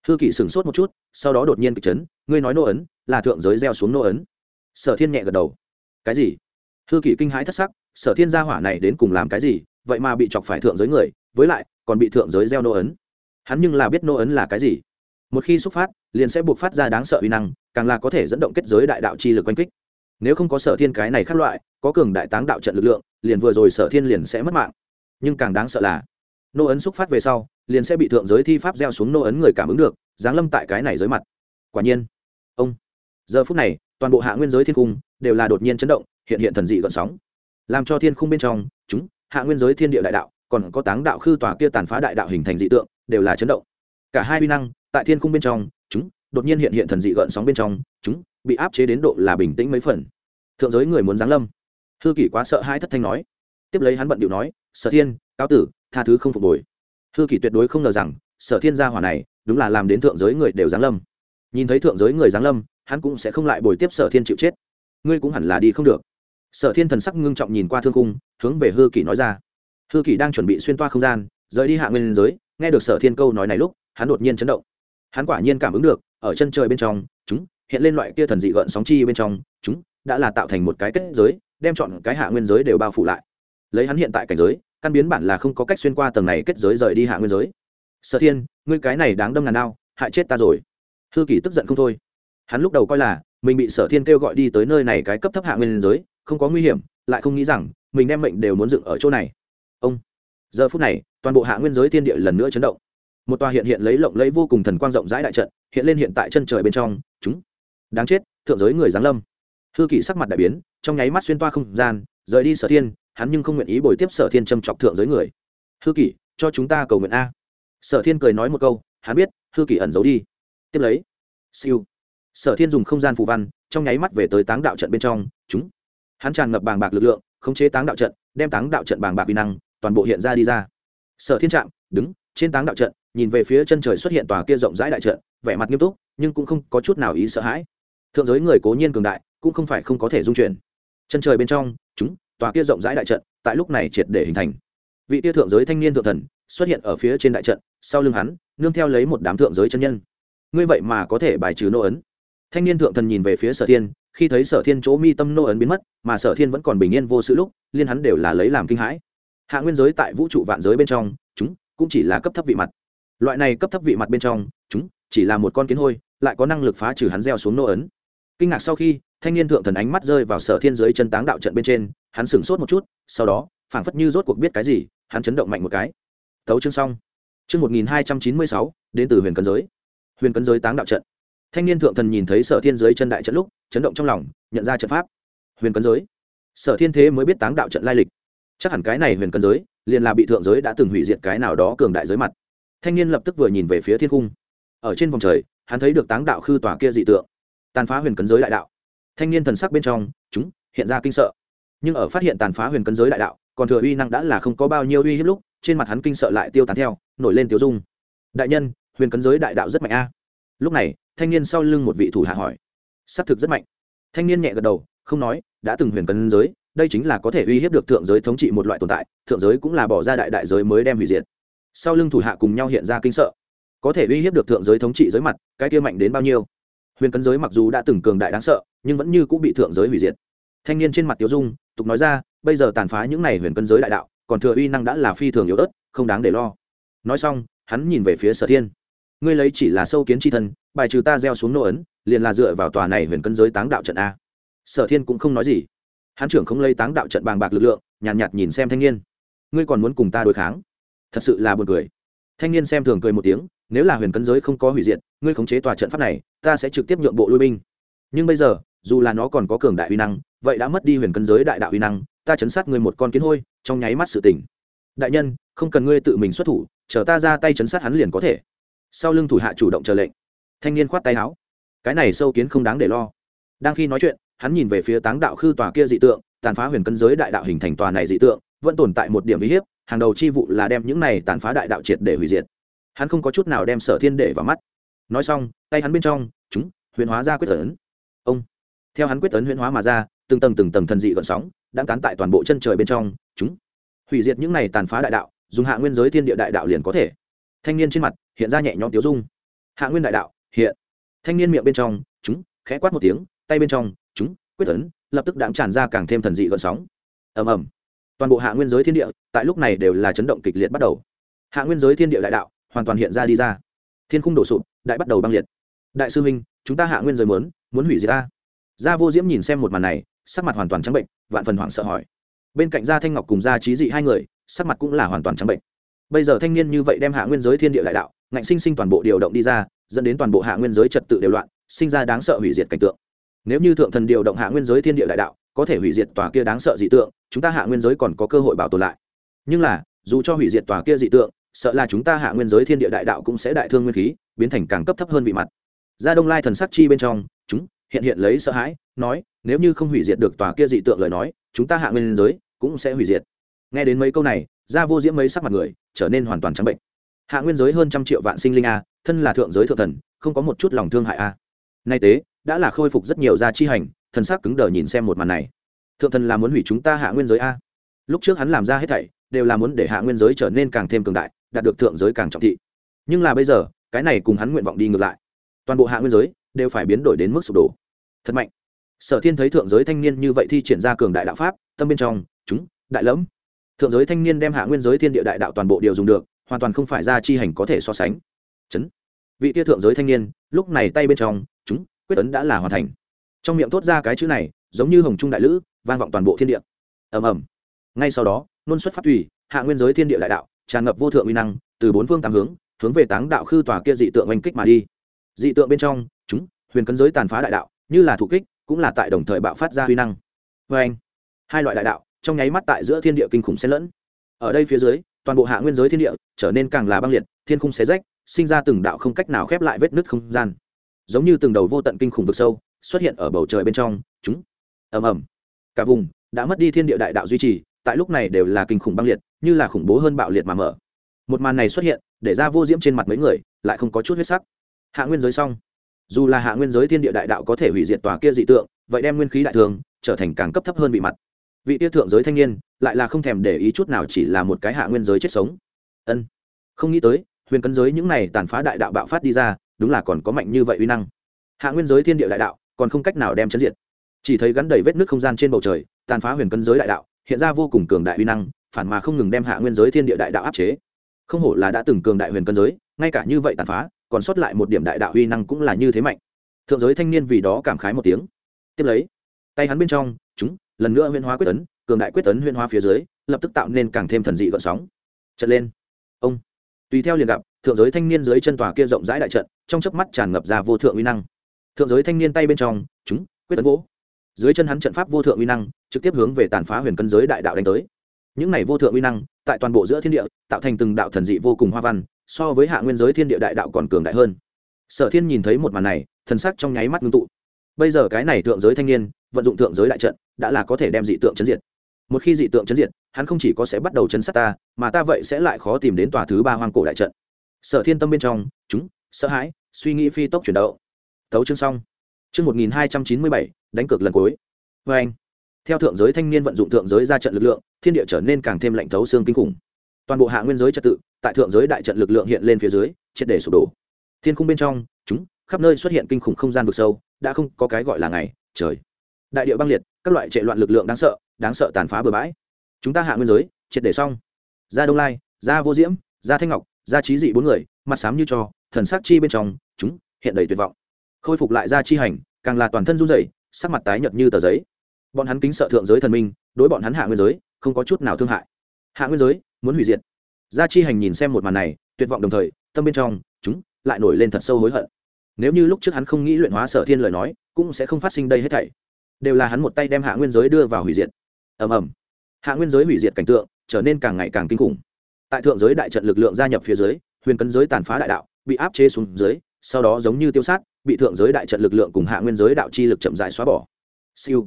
Hư kỷ sửng sốt một chút, sau đó đột nhiên kịch chấn, ngươi nói nô ấn, là thượng giới gieo xuống nô ấn. Sở thiên nhẹ gật đầu. Cái gì? Hư kỷ kinh hãi thất sắc, sở thiên gia hỏa này đến cùng làm cái gì, vậy mà bị chọc phải thượng giới người, với lại, còn bị thượng giới gieo nô ấn. Hắn nhưng là biết nô ấn là cái gì. Một khi xúc phát, liền sẽ buộc phát ra đáng sợ uy năng càng là có thể dẫn động kết giới đại đạo chi lực oanh kích. Nếu không có sở thiên cái này khác loại, có cường đại táng đạo trận lực lượng, liền vừa rồi sở thiên liền sẽ mất mạng. Nhưng càng đáng sợ là, nô ấn xúc phát về sau, liền sẽ bị thượng giới thi pháp gieo xuống nô ấn người cảm ứng được, giáng lâm tại cái này giới mặt. Quả nhiên, ông, giờ phút này, toàn bộ hạ nguyên giới thiên cung đều là đột nhiên chấn động, hiện hiện thần dị gợn sóng. Làm cho thiên khung bên trong, chúng, hạ nguyên giới thiên địa đại đạo, còn có táng đạo khư tòa kia tàn phá đại đạo hình thành dị tượng, đều là chấn động. Cả hai uy năng, tại thiên khung bên trong đột nhiên hiện hiện thần dị gợn sóng bên trong, chúng bị áp chế đến độ là bình tĩnh mấy phần. Thượng giới người muốn giáng lâm. Hư kỷ quá sợ hai thất thanh nói. Tiếp lấy hắn bận điệu nói, sở thiên cao tử, tha thứ không phục hồi. Hư kỷ tuyệt đối không ngờ rằng, sở thiên gia hỏa này, đúng là làm đến thượng giới người đều giáng lâm. Nhìn thấy thượng giới người giáng lâm, hắn cũng sẽ không lại bồi tiếp sở thiên chịu chết. Ngươi cũng hẳn là đi không được. Sở thiên thần sắc ngưng trọng nhìn qua thương cung hướng về hư kỷ nói ra. Hư kỷ đang chuẩn bị xuyên toa không gian, rời đi hạ nguyên giới, nghe được sở thiên câu nói này lúc, hắn đột nhiên chấn động. Hắn quả nhiên cảm ứng được ở chân trời bên trong, chúng, hiện lên loại kia thần dị gợn sóng chi bên trong, chúng đã là tạo thành một cái kết giới, đem chọn cái hạ nguyên giới đều bao phủ lại. Lấy hắn hiện tại cảnh giới, căn biến bản là không có cách xuyên qua tầng này kết giới rời đi hạ nguyên giới. Sở thiên, ngươi cái này đáng đâm ngàn đao hại chết ta rồi. Hư kỷ tức giận không thôi. Hắn lúc đầu coi là, mình bị sở thiên kêu gọi đi tới nơi này cái cấp thấp hạ nguyên giới, không có nguy hiểm, lại không nghĩ rằng, mình đem mệnh đều muốn dựng ở chỗ này. Ông, giờ phút này, toàn bộ hạ nguyên giới thiên địa lần nữa chấn động. Một tòa hiện hiện lấy lộng lấy vô cùng thần quang rộng rãi đại trận hiện lên hiện tại chân trời bên trong, chúng, đáng chết, thượng giới người giáng lâm. Hư kỷ sắc mặt đại biến, trong nháy mắt xuyên toa không gian, rời đi sở thiên, hắn nhưng không nguyện ý bồi tiếp sở thiên châm chọc thượng giới người. Hư kỷ, cho chúng ta cầu nguyện a. Sở thiên cười nói một câu, hắn biết, hư kỷ ẩn giấu đi. Tiếp lấy, siêu. Sở thiên dùng không gian phù văn, trong nháy mắt về tới táng đạo trận bên trong, chúng. Hắn tràn ngập bàng bạc lực lượng, khống chế táng đạo trận, đem táng đạo trận bàng bạc uy năng, toàn bộ hiện ra đi ra. Sở thiên trạm đứng, trên táng đạo trận nhìn về phía chân trời xuất hiện tòa kia rộng rãi đại trận, vẻ mặt nghiêm túc, nhưng cũng không có chút nào ý sợ hãi. Thượng giới người cố nhiên cường đại, cũng không phải không có thể dung chuyển. Chân trời bên trong, chúng, tòa kia rộng rãi đại trận, tại lúc này triệt để hình thành. Vị tia thượng giới thanh niên thượng thần, xuất hiện ở phía trên đại trận, sau lưng hắn, nương theo lấy một đám thượng giới chân nhân. Ngươi vậy mà có thể bài trừ nô ấn? Thanh niên thượng thần nhìn về phía sở thiên, khi thấy sở thiên chỗ mi tâm nô ấn biến mất, mà sở thiên vẫn còn bình yên vô sự lúc, liên hắn đều là lấy làm kinh hãi. Hạ nguyên giới tại vũ trụ vạn giới bên trong, chúng, cũng chỉ là cấp thấp vị mặt loại này cấp thấp vị mặt bên trong, chúng chỉ là một con kiến hôi, lại có năng lực phá trừ hắn gieo xuống nô ấn. Kinh ngạc sau khi, thanh niên thượng thần ánh mắt rơi vào sở thiên giới chân táng đạo trận bên trên, hắn sửng sốt một chút, sau đó, phảng phất như rốt cuộc biết cái gì, hắn chấn động mạnh một cái. Thấu chương xong. Chương một nghìn hai trăm chín mươi sáu, đến từ huyền cấn giới. Huyền cấn giới táng đạo trận. Thanh niên thượng thần nhìn thấy sở thiên giới chân đại trận lúc, chấn động trong lòng, nhận ra trận pháp. Huyền cấn giới. Sở thiên thế mới biết táng đạo trận lai lịch. Chắc hẳn cái này huyền cấn giới, liền là bị thượng giới đã từng hủy diệt cái nào đó cường đại giới mặt thanh niên lập tức vừa nhìn về phía thiên cung ở trên vòng trời, hắn thấy được táng đạo khư tòa kia dị tượng, tàn phá huyền cấn giới đại đạo. Thanh niên thần sắc bên trong, chúng, hiện ra kinh sợ. Nhưng ở phát hiện tàn phá huyền cấn giới đại đạo, còn thừa uy năng đã là không có bao nhiêu uy hiếp lúc, trên mặt hắn kinh sợ lại tiêu tán theo, nổi lên tiêu dung. Đại nhân, huyền cấn giới đại đạo rất mạnh a. Lúc này, thanh niên sau lưng một vị thủ hạ hỏi. S c thực rất mạnh. Thanh niên nhẹ gật đầu, không nói, đã từng huyền cấn giới, đây chính là có thể uy hiếp được thượng giới thống trị một loại tồn tại, thượng giới cũng là bỏ ra đại đại giới mới đem hủy diệt sau lưng thủ hạ cùng nhau hiện ra kinh sợ. Có thể uy hiếp được thượng giới thống trị giới mặt cái kia mạnh đến bao nhiêu? Huyền cấn giới mặc dù đã từng cường đại đáng sợ nhưng vẫn như cũng bị thượng giới hủy diệt. Thanh niên trên mặt tiêu dung tục nói ra bây giờ tàn phá những n à y huyền cấn giới đại đạo còn thừa uy năng đã là phi thường yếu ớt không đáng để lo. Nói xong hắn nhìn về phía sở thiên. Ngươi lấy chỉ là sâu kiến tri thân bài trừ ta gieo xuống nô ấn liền là dựa vào tòa này huyền cân giới táng đạo trận a. Sở thiên cũng không nói gì. Hắn trưởng không lấy táng đạo trận bàng bạc lực lượng nhàn nhạt, nhạt nhìn xem thanh niên. Ngươi còn muốn cùng ta đối kháng? Thật sự là buồn cười. Thanh niên xem thường cười một tiếng, nếu là huyền cân giới không có hủy diệt, ngươi khống chế tòa trận pháp này, ta sẽ trực tiếp nhượng bộ lui binh. Nhưng bây giờ, dù là nó còn có cường đại uy năng, vậy đã mất đi huyền cân giới đại đạo uy năng, ta chấn sát ngươi một con kiến hôi, trong nháy mắt sự tỉnh. Đại nhân, không cần ngươi tự mình xuất thủ, chờ ta ra tay chấn sát hắn liền có thể. Sau lưng thủ hạ chủ động chờ lệnh. Thanh niên khoát tay áo. Cái này sâu kiến không đáng để lo. Đang khi nói chuyện, hắn nhìn về phía táng đạo khư tòa kia dị tượng, tàn phá huyền cân giới đại đạo hình thành tòa này dị tượng, vẫn tồn tại một điểm uy hiếp hàng đầu chi vụ là đem những này tàn phá đại đạo triệt để hủy diệt. Hắn không có chút nào đem sở thiên để vào mắt. Nói xong, tay hắn bên trong, chúng, huyền hóa ra quyết tấn. Ông. Theo hắn quyết tấn huyền hóa mà ra, từng tầng từng tầng thần dị gợn sóng đang tán tại toàn bộ chân trời bên trong, chúng. Hủy diệt những này tàn phá đại đạo, dùng hạ nguyên giới thiên địa đại đạo liền có thể. Thanh niên trên mặt hiện ra nhẹ nhõm tiếu dung. Hạ nguyên đại đạo, hiện. Thanh niên miệng bên trong, chúng, khẽ quát một tiếng, tay bên trong, chúng, quyết tấn, lập tức đạm tràn ra càng thêm thần dị gợn sóng. Ầm ầm toàn bộ hạ nguyên giới thiên địa tại lúc này đều là chấn động kịch liệt bắt đầu. Hạ nguyên giới thiên địa đại đạo hoàn toàn hiện ra đi ra. Thiên khung đổ sụp, đại bắt đầu băng liệt. Đại sư huynh, chúng ta hạ nguyên giới muốn muốn hủy diệt ta. Gia vô diễm nhìn xem một màn này, sắc mặt hoàn toàn trắng bệnh, vạn phần hoảng sợ hỏi. Bên cạnh gia thanh ngọc cùng gia trí dị hai người, sắc mặt cũng là hoàn toàn trắng bệnh. Bây giờ thanh niên như vậy đem hạ nguyên giới thiên địa đại đạo, ngạnh sinh sinh toàn bộ điều động đi ra, dẫn đến toàn bộ hạ nguyên giới trật tự đều loạn, sinh ra đáng sợ hủy diệt cảnh tượng. Nếu như thượng thần điều động hạ nguyên giới thiên địa đại đạo có thể hủy diệt tòa kia đáng sợ dị tượng, chúng ta hạ nguyên giới còn có cơ hội bảo tồn lại. Nhưng là, dù cho hủy diệt tòa kia dị tượng, sợ là chúng ta hạ nguyên giới thiên địa đại đạo cũng sẽ đại thương nguyên khí, biến thành càng cấp thấp hơn vị mặt. Ra đông lai thần sắc chi bên trong, chúng, hiện hiện lấy sợ hãi, nói, nếu như không hủy diệt được tòa kia dị tượng lời nói, chúng ta hạ nguyên giới cũng sẽ hủy diệt. Nghe đến mấy câu này, ra vô diễm mấy sắc mặt người, trở nên hoàn toàn trắng bệnh. Hạ nguyên giới hơn trăm triệu vạn sinh linh a, thân là thượng giới thượng thần, không có một chút lòng thương hại a. Nay tế, đã là khôi phục rất nhiều gia chi hành thần sắc cứng đờ nhìn xem một màn này. Thượng thần là muốn hủy chúng ta hạ nguyên giới a. Lúc trước hắn làm ra hết thảy, đều là muốn để hạ nguyên giới trở nên càng thêm cường đại, đạt được thượng giới càng trọng thị. Nhưng là bây giờ, cái này cùng hắn nguyện vọng đi ngược lại. Toàn bộ hạ nguyên giới, đều phải biến đổi đến mức sụp đổ. Thật mạnh. Sở thiên thấy thượng giới thanh niên như vậy thi triển ra cường đại đạo pháp, tâm bên trong, chúng, đại lẫm. Thượng giới thanh niên đem hạ nguyên giới thiên địa đại đạo toàn bộ đều dùng được, hoàn toàn không phải ra chi hành có thể so sánh. Chấn. Vị tia thượng giới thanh niên, lúc này tay bên trong, chúng, quyết tấn đã là hoàn thành trong miệng thốt ra cái chữ này, giống như hồng trung đại lữ, vang vọng toàn bộ thiên địa. Ầm ầm. Ngay sau đó, nôn xuất phát thủy hạ nguyên giới thiên địa đại đạo, tràn ngập vô thượng uy năng, từ bốn phương tám hướng hướng về táng đạo khư tòa kia dị tượng oanh kích mà đi. Dị tượng bên trong, chúng, huyền cấn giới tàn phá đại đạo, như là thủ kích, cũng là tại đồng thời bạo phát ra uy năng. Vê anh hai loại đại đạo, trong nháy mắt tại giữa thiên địa kinh khủng xen lẫn. Ở đây phía dưới, toàn bộ hạ nguyên giới thiên địa trở nên càng là băng liệt, thiên khung xé rách, sinh ra từng đạo không cách nào khép lại vết nứt không gian. Giống như từng đầu vô tận kinh khủng vực sâu xuất hiện ở bầu trời bên trong, chúng, ầm ầm, cả vùng đã mất đi thiên địa đại đạo duy trì, tại lúc này đều là kinh khủng băng liệt, như là khủng bố hơn bạo liệt mà mở. Một màn này xuất hiện, để ra vô diễm trên mặt mấy người, lại không có chút huyết sắc. Hạ nguyên giới xong. Dù là hạ nguyên giới thiên địa đại đạo có thể hủy diệt tòa kia dị tượng, vậy đem nguyên khí đại thường trở thành càng cấp thấp hơn vị mặt. Vị tiêu thượng giới thanh niên lại là không thèm để ý chút nào chỉ là một cái hạ nguyên giới chết sống. Ân, không nghĩ tới, huyền cấn giới những này tàn phá đại đạo bạo phát đi ra, đúng là còn có mạnh như vậy uy năng. Hạ nguyên giới thiên địa đại đạo còn không cách nào đem chấn diệt. Chỉ thấy gắn đầy vết nước không gian trên bầu trời, tàn phá huyền cân giới đại đạo, hiện ra vô cùng cường đại uy năng, phản mà không ngừng đem hạ nguyên giới thiên địa đại đạo áp chế. Không hổ là đã từng cường đại huyền cân giới, ngay cả như vậy tàn phá, còn sót lại một điểm đại đạo uy năng cũng là như thế mạnh. Thượng giới thanh niên vì đó cảm khái một tiếng. Tiếp lấy, tay hắn bên trong, chúng, lần nữa huyên hóa quyết tấn, cường đại quyết tấn huyên hóa phía dưới, lập tức tạo nên càng thêm thần dị gợn sóng. Trận lên. Ông. Tùy theo liền gặp, thượng giới thanh niên dưới chân tòa kia rộng rãi đại trận, trong chớp mắt tràn ngập ra vô thượng uy năng thượng giới thanh niên tay bên trong, chúng, quyết tấn gỗ dưới chân hắn trận pháp vô thượng uy năng, trực tiếp hướng về tàn phá huyền cân giới đại đạo đánh tới. Những này vô thượng uy năng, tại toàn bộ giữa thiên địa, tạo thành từng đạo thần dị vô cùng hoa văn, so với hạ nguyên giới thiên địa đại đạo còn cường đại hơn. Sở thiên nhìn thấy một màn này, thần sắc trong nháy mắt ngưng tụ. Bây giờ cái này thượng giới thanh niên, vận dụng thượng giới đại trận, đã là có thể đem dị tượng chấn diệt. Một khi dị tượng chấn diệt, hắn không chỉ có sẽ bắt đầu chấn sát ta, mà ta vậy sẽ lại khó tìm đến tòa thứ ba hoang cổ đại trận. Sở thiên tâm bên trong, chúng, sợ hãi, suy nghĩ phi tốc chuyển động thấu chương xong. Chương một nghìn hai trăm chín mươi bảy, đánh cược lần cuối. Vê anh, theo thượng giới thanh niên vận dụng thượng giới ra trận lực lượng, thiên địa trở nên càng thêm lạnh thấu xương kinh khủng. Toàn bộ hạ nguyên giới trật tự, tại thượng giới đại trận lực lượng hiện lên phía dưới, triệt để sụp đổ. Thiên khung bên trong, chúng, khắp nơi xuất hiện kinh khủng không gian vực sâu, đã không có cái gọi là ngày, trời. Đại địa băng liệt, các loại trệ loạn lực lượng đáng sợ đáng sợ tàn phá bừa bãi. Chúng ta hạ nguyên giới, triệt để xong. Ra đông lai ra vô diễm ra thanh ngọc ra trí dị bốn người, mặt sám như cho, thần sắc chi bên trong, chúng, hiện đầy tuyệt vọng khôi phục lại ra chi hành, càng là toàn thân run rẩy, sắc mặt tái nhợt như tờ giấy. Bọn hắn kính sợ thượng giới thần minh, đối bọn hắn hạ nguyên giới, không có chút nào thương hại. Hạ nguyên giới, muốn hủy diệt. Gia chi hành nhìn xem một màn này, tuyệt vọng đồng thời, tâm bên trong, chúng, lại nổi lên thật sâu hối hận. Nếu như lúc trước hắn không nghĩ luyện hóa sở thiên lời nói, cũng sẽ không phát sinh đây hết thảy. Đều là hắn một tay đem hạ nguyên giới đưa vào hủy diệt. Ầm ầm. Hạ nguyên giới hủy diệt cảnh tượng, trở nên càng ngày càng kinh khủng. Tại thượng giới đại trận lực lượng gia nhập phía dưới, huyền cấn giới tàn phá đại đạo, bị áp chế xuống dưới, sau đó giống như tiêu sát bị thượng giới đại trận lực lượng cùng hạ nguyên giới đạo chi lực chậm rãi xóa bỏ. Siêu.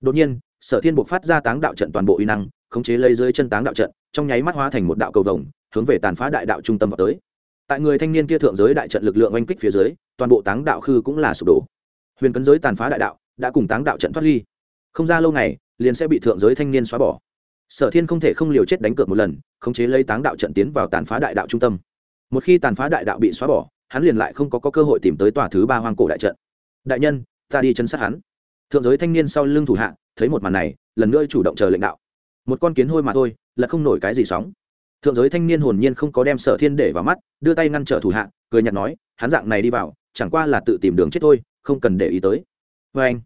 Đột nhiên, sở thiên buộc phát ra táng đạo trận toàn bộ uy năng, khống chế lấy dưới chân táng đạo trận, trong nháy mắt hóa thành một đạo cầu vồng, hướng về tàn phá đại đạo trung tâm vào tới. Tại người thanh niên kia thượng giới đại trận lực lượng oanh kích phía dưới, toàn bộ táng đạo khư cũng là sụp đổ. Huyền cấn giới tàn phá đại đạo đã cùng táng đạo trận thoát ly. Không ra lâu ngày, liền sẽ bị thượng giới thanh niên xóa bỏ. Sở thiên không thể không liều chết đánh cược một lần, khống chế lấy táng đạo trận tiến vào tàn phá đại đạo trung tâm. Một khi tàn phá đại đạo bị xóa bỏ hắn liền lại không có, có cơ hội tìm tới tòa thứ ba hoang cổ đại trận. Đại nhân ta đi chân sát hắn. Thượng giới thanh niên sau lưng thủ hạ thấy một màn này lần nữa chủ động chờ lệnh đạo. Một con kiến hôi mà thôi là không nổi cái gì sóng. Thượng giới thanh niên hồn nhiên không có đem sở thiên để vào mắt đưa tay ngăn trở thủ hạ cười nhặt nói hắn dạng này đi vào chẳng qua là tự tìm đường chết thôi không cần để ý tới. Vê anh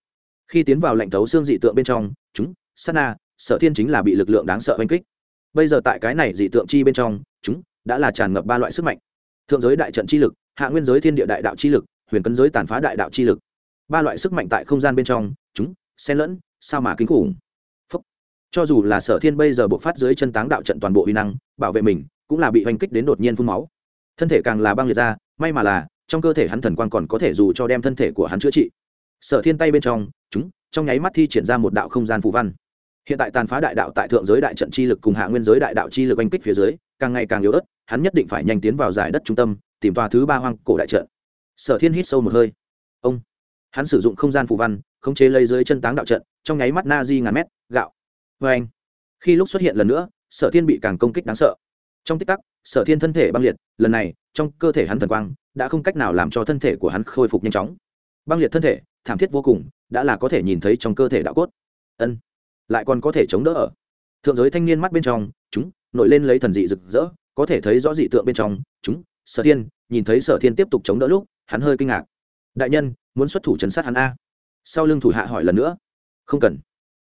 khi tiến vào lệnh thấu xương dị tượng bên trong chúng sana sở thiên chính là bị lực lượng đáng sợ oanh kích. Bây giờ tại cái này dị tượng chi bên trong chúng đã là tràn ngập ba loại sức mạnh. Thượng giới đại trận chi lực hạ nguyên giới thiên địa đại đạo chi lực, huyền cấn giới tàn phá đại đạo chi lực. Ba loại sức mạnh tại không gian bên trong, chúng, xen lẫn, sao mà kinh khủng. Phúc. cho dù là sở thiên bây giờ buộc phát dưới chân táng đạo trận toàn bộ uy năng, bảo vệ mình, cũng là bị oanh kích đến đột nhiên phun máu. Thân thể càng là băng liệt ra, may mà là, trong cơ thể hắn thần quang còn có thể dù cho đem thân thể của hắn chữa trị. Sở thiên tay bên trong, chúng, trong nháy mắt thi triển ra một đạo không gian phù văn. Hiện tại tàn phá đại đạo tại thượng giới đại trận chi lực cùng hạ nguyên giới đại đạo chi lực oanh kích phía dưới, càng ngày càng yếu ớt, hắn nhất định phải nhanh tiến vào giải đất trung tâm tìm tòa thứ ba hoang cổ đại trận. Sở thiên hít sâu một hơi. Ông, hắn sử dụng không gian phù văn, khống chế lấy dưới chân táng đạo trận, trong nháy mắt na di ngàn mét, gạo. Vê anh, khi lúc xuất hiện lần nữa, sở thiên bị càng công kích đáng sợ. Trong tích tắc, sở thiên thân thể băng liệt, lần này, trong cơ thể hắn thần quang đã không cách nào làm cho thân thể của hắn khôi phục nhanh chóng. Băng liệt thân thể, thảm thiết vô cùng, đã là có thể nhìn thấy trong cơ thể đạo cốt. Ân, lại còn có thể chống đỡ ở. Thượng giới thanh niên mắt bên trong, chúng, nổi lên lấy thần dị rực rỡ, có thể thấy rõ dị tượng bên trong, chúng, sở thiên nhìn thấy sở thiên tiếp tục chống đỡ lúc, hắn hơi kinh ngạc. Đại nhân, muốn xuất thủ chấn sát hắn a? Sau lưng thủ hạ hỏi lần nữa. Không cần.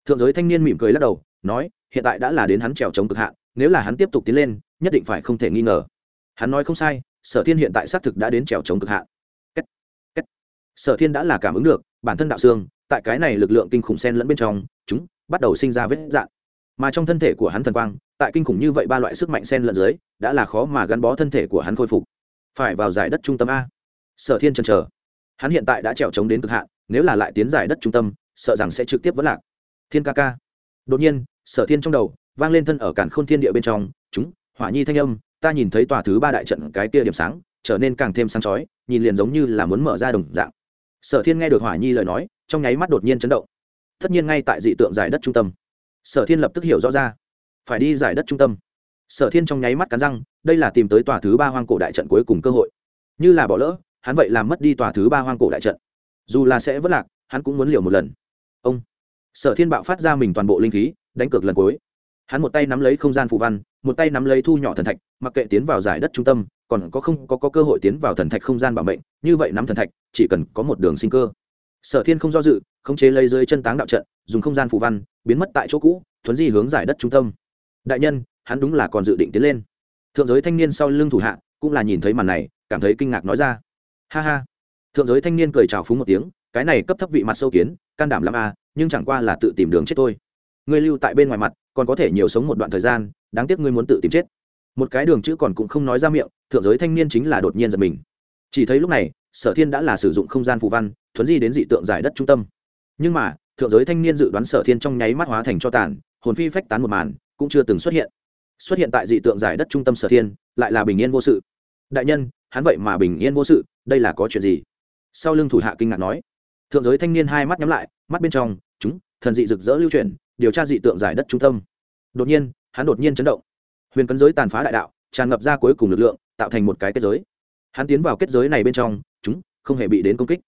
Thượng giới thanh niên mỉm cười lắc đầu, nói, hiện tại đã là đến hắn trèo chống cực hạ nếu là hắn tiếp tục tiến lên, nhất định phải không thể nghi ngờ. Hắn nói không sai, sở thiên hiện tại xác thực đã đến trèo chống cực hạ sở thiên đã là cảm ứng được, bản thân đạo xương, tại cái này lực lượng kinh khủng sen lẫn bên trong, chúng bắt đầu sinh ra vết dạn mà trong thân thể của hắn thần quang, tại kinh khủng như vậy ba loại sức mạnh sen lẫn dưới, đã là khó mà gắn bó thân thể của hắn khôi phục phải vào giải đất trung tâm a. Sở thiên chần chờ. Hắn hiện tại đã trèo trống đến cực hạn, nếu là lại tiến giải đất trung tâm, sợ rằng sẽ trực tiếp vẫn lạc. Thiên ca ca. Đột nhiên, sở thiên trong đầu vang lên thân ở cản khôn thiên địa bên trong, chúng, hỏa nhi thanh âm, ta nhìn thấy tòa thứ ba đại trận cái tia điểm sáng, trở nên càng thêm sáng chói, nhìn liền giống như là muốn mở ra đồng dạng. Sở thiên nghe được hỏa nhi lời nói, trong nháy mắt đột nhiên chấn động. Tất nhiên ngay tại dị tượng giải đất trung tâm. Sở thiên lập tức hiểu rõ ra. Phải đi giải đất trung tâm. Sở thiên trong nháy mắt cắn răng đây là tìm tới tòa thứ ba hoang cổ đại trận cuối cùng cơ hội. Như là bỏ lỡ hắn vậy làm mất đi tòa thứ ba hoang cổ đại trận. Dù là sẽ vất lạc hắn cũng muốn liều một lần. Ông sở thiên bạo phát ra mình toàn bộ linh khí đánh cược lần cuối. Hắn một tay nắm lấy không gian phù văn một tay nắm lấy thu nhỏ thần thạch mặc kệ tiến vào giải đất trung tâm còn có không có, có cơ hội tiến vào thần thạch không gian bảo mệnh như vậy nắm thần thạch chỉ cần có một đường sinh cơ. Sở thiên không do dự khống chế lấy dưới chân táng đạo trận dùng không gian phù văn biến mất tại chỗ cũ thuấn di hướng giải đất trung tâm. Đại nhân hắn đúng là còn dự định tiến lên thượng giới thanh niên sau lưng thủ hạ cũng là nhìn thấy màn này, cảm thấy kinh ngạc nói ra. Ha ha. Thượng giới thanh niên cười chào phúng một tiếng, cái này cấp thấp vị mặt sâu kiến, can đảm lắm à nhưng chẳng qua là tự tìm đường chết thôi. Ngươi lưu tại bên ngoài mặt, còn có thể nhiều sống một đoạn thời gian, đáng tiếc ngươi muốn tự tìm chết. Một cái đường chữ còn cũng không nói ra miệng, thượng giới thanh niên chính là đột nhiên giật mình. Chỉ thấy lúc này, sở thiên đã là sử dụng không gian phù văn, thuấn di đến dị tượng giải đất trung tâm. Nhưng mà, thượng giới thanh niên dự đoán sở thiên trong nháy mắt hóa thành cho tàn, hồn phi phách tán một màn, cũng chưa từng xuất hiện xuất hiện tại dị tượng giải đất trung tâm sở thiên, lại là bình yên vô sự. Đại nhân, hắn vậy mà bình yên vô sự, đây là có chuyện gì? Sau lưng thủ hạ kinh ngạc nói. Thượng giới thanh niên hai mắt nhắm lại, mắt bên trong, chúng, thần dị rực rỡ lưu chuyển, điều tra dị tượng giải đất trung tâm. Đột nhiên, hắn đột nhiên chấn động. Huyền cấn giới tàn phá đại đạo, tràn ngập ra cuối cùng lực lượng, tạo thành một cái kết giới. Hắn tiến vào kết giới này bên trong, chúng, không hề bị đến công kích.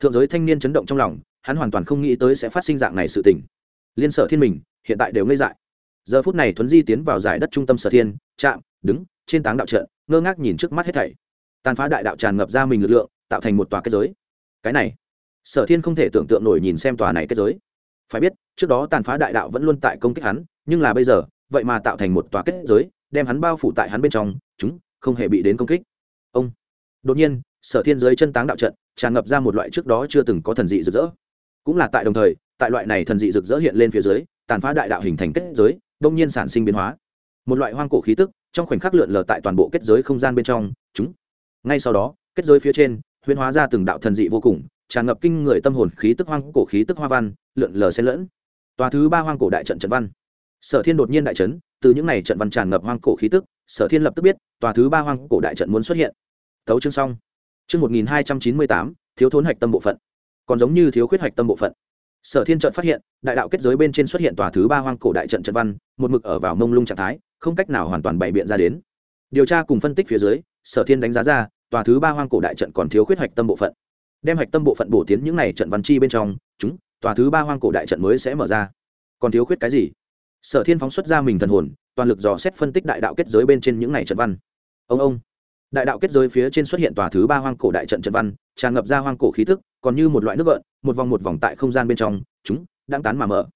Thượng giới thanh niên chấn động trong lòng, hắn hoàn toàn không nghĩ tới sẽ phát sinh dạng này sự tình. Liên sở thiên mình, hiện tại đều ngây dại giờ phút này thuấn di tiến vào giải đất trung tâm sở thiên, chạm, đứng, trên táng đạo trận, ngơ ngác nhìn trước mắt hết thảy. Tàn phá đại đạo tràn ngập ra mình lực lượng, tạo thành một tòa kết giới. Cái này, sở thiên không thể tưởng tượng nổi nhìn xem tòa này kết giới. Phải biết, trước đó tàn phá đại đạo vẫn luôn tại công kích hắn, nhưng là bây giờ, vậy mà tạo thành một tòa kết giới, đem hắn bao phủ tại hắn bên trong, chúng, không hề bị đến công kích. Ông. Đột nhiên, sở thiên giới chân táng đạo trận, tràn ngập ra một loại trước đó chưa từng có thần dị rực rỡ. Cũng là tại đồng thời, tại loại này thần dị rực rỡ hiện lên phía dưới, tàn phá đại đạo hình thành kết giới đông nhiên sản sinh biến hóa. Một loại hoang cổ khí tức trong khoảnh khắc lượn lờ tại toàn bộ kết giới không gian bên trong, chúng. Ngay sau đó, kết giới phía trên huyễn hóa ra từng đạo thần dị vô cùng, tràn ngập kinh người tâm hồn khí tức hoang cổ khí tức hoa văn, lượn lờ xen lẫn. Tòa thứ ba hoang cổ đại trận trận văn. Sở thiên đột nhiên đại trấn từ những n à y trận văn tràn ngập hoang cổ khí tức, sở thiên lập tức biết, tòa thứ ba hoang cổ đại trận muốn xuất hiện. Thấu chương xong. Chương một nghìn hai trăm chín mươi tám, thiếu thốn hạch tâm bộ phận. Còn giống như thiếu khuyết hạch tâm bộ phận sở thiên trận phát hiện, đại đạo kết giới bên trên xuất hiện tòa thứ ba hoang cổ đại trận trận văn, một mực ở vào mông lung trạng thái, không cách nào hoàn toàn bày biện ra đến. Điều tra cùng phân tích phía dưới, sở thiên đánh giá ra, tòa thứ ba hoang cổ đại trận còn thiếu khuyết hạch tâm bộ phận. Đem hạch tâm bộ phận bổ tiến những n à y trận văn chi bên trong, chúng, tòa thứ ba hoang cổ đại trận mới sẽ mở ra. Còn thiếu khuyết cái gì? Sở thiên phóng xuất ra mình thần hồn, toàn lực dò xét phân tích đại đạo kết giới bên trên những n à y trận văn. Ông ông đại đạo kết giới phía trên xuất hiện tòa thứ ba hoang cổ đại trận trận văn, tràn ngập ra hoang cổ khí tức, còn như một loại nước gợn, một vòng một vòng tại không gian bên trong, chúng đang tán mà mở.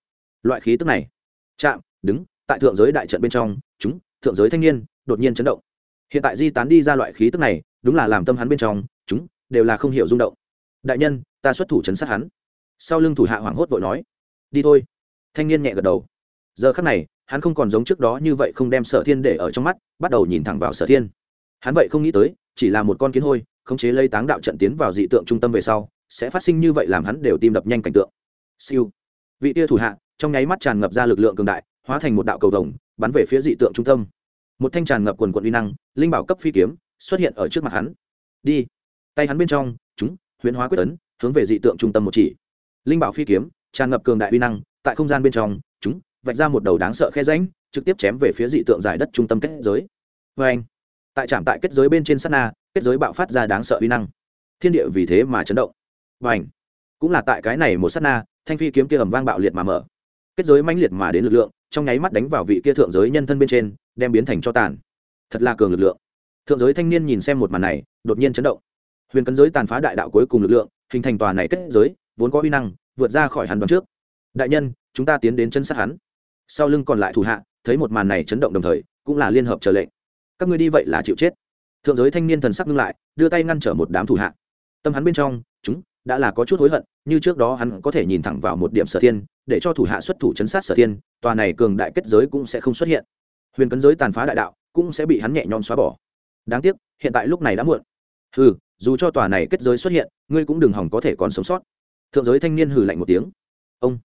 Loại khí tức này, chạm, đứng, tại thượng giới đại trận bên trong, chúng, thượng giới thanh niên, đột nhiên chấn động. Hiện tại di tán đi ra loại khí tức này, đúng là làm tâm hắn bên trong, chúng đều là không hiểu rung động. Đại nhân, ta xuất thủ chấn sát hắn. Sau lưng thủ hạ hoảng hốt vội nói, đi thôi. Thanh niên nhẹ gật đầu. Giờ khắc này, hắn không còn giống trước đó như vậy không đem sở thiên để ở trong mắt, bắt đầu nhìn thẳng vào sở thiên hắn vậy không nghĩ tới, chỉ là một con kiến hôi, khống chế lây táng đạo trận tiến vào dị tượng trung tâm về sau, sẽ phát sinh như vậy làm hắn đều tim đập nhanh cảnh tượng. Siêu. Vị tia thủ hạ, trong nháy mắt tràn ngập ra lực lượng cường đại, hóa thành một đạo cầu vồng, bắn về phía dị tượng trung tâm. Một thanh tràn ngập quần quận uy năng, linh bảo cấp phi kiếm, xuất hiện ở trước mặt hắn. Đi. Tay hắn bên trong, chúng, huyễn hóa quyết tấn, hướng về dị tượng trung tâm một chỉ. Linh bảo phi kiếm, tràn ngập cường đại uy năng, tại không gian bên trong, chúng, vạch ra một đầu đáng sợ khe ránh trực tiếp chém về phía dị tượng giải đất trung tâm kết giới. Vê anh tại trạm tại kết giới bên trên sát na, kết giới bạo phát ra đáng sợ uy năng. Thiên địa vì thế mà chấn động. Và ảnh cũng là tại cái này một sát na, thanh phi kiếm kia ầm vang bạo liệt mà mở. Kết giới mãnh liệt mà đến lực lượng, trong nháy mắt đánh vào vị kia thượng giới nhân thân bên trên, đem biến thành cho tàn. Thật là cường lực lượng. Thượng giới thanh niên nhìn xem một màn này, đột nhiên chấn động. Huyền cấn giới tàn phá đại đạo cuối cùng lực lượng, hình thành tòa này kết giới, vốn có uy năng, vượt ra khỏi hắn đoạn trước. Đại nhân, chúng ta tiến đến chân sát hắn. Sau lưng còn lại thủ hạ, thấy một màn này chấn động đồng thời, cũng là liên hợp trở lệnh các ngươi đi vậy là chịu chết. Thượng giới thanh niên thần sắc ngưng lại, đưa tay ngăn trở một đám thủ hạ. Tâm hắn bên trong, chúng, đã là có chút hối hận, như trước đó hắn có thể nhìn thẳng vào một điểm sở thiên, để cho thủ hạ xuất thủ chấn sát sở thiên, tòa này cường đại kết giới cũng sẽ không xuất hiện. Huyền cấn giới tàn phá đại đạo, cũng sẽ bị hắn nhẹ nhõm xóa bỏ. Đáng tiếc, hiện tại lúc này đã muộn. Hừ, dù cho tòa này kết giới xuất hiện, ngươi cũng đừng hỏng có thể còn sống sót. Thượng giới thanh niên hừ lạnh một tiếng. Ông,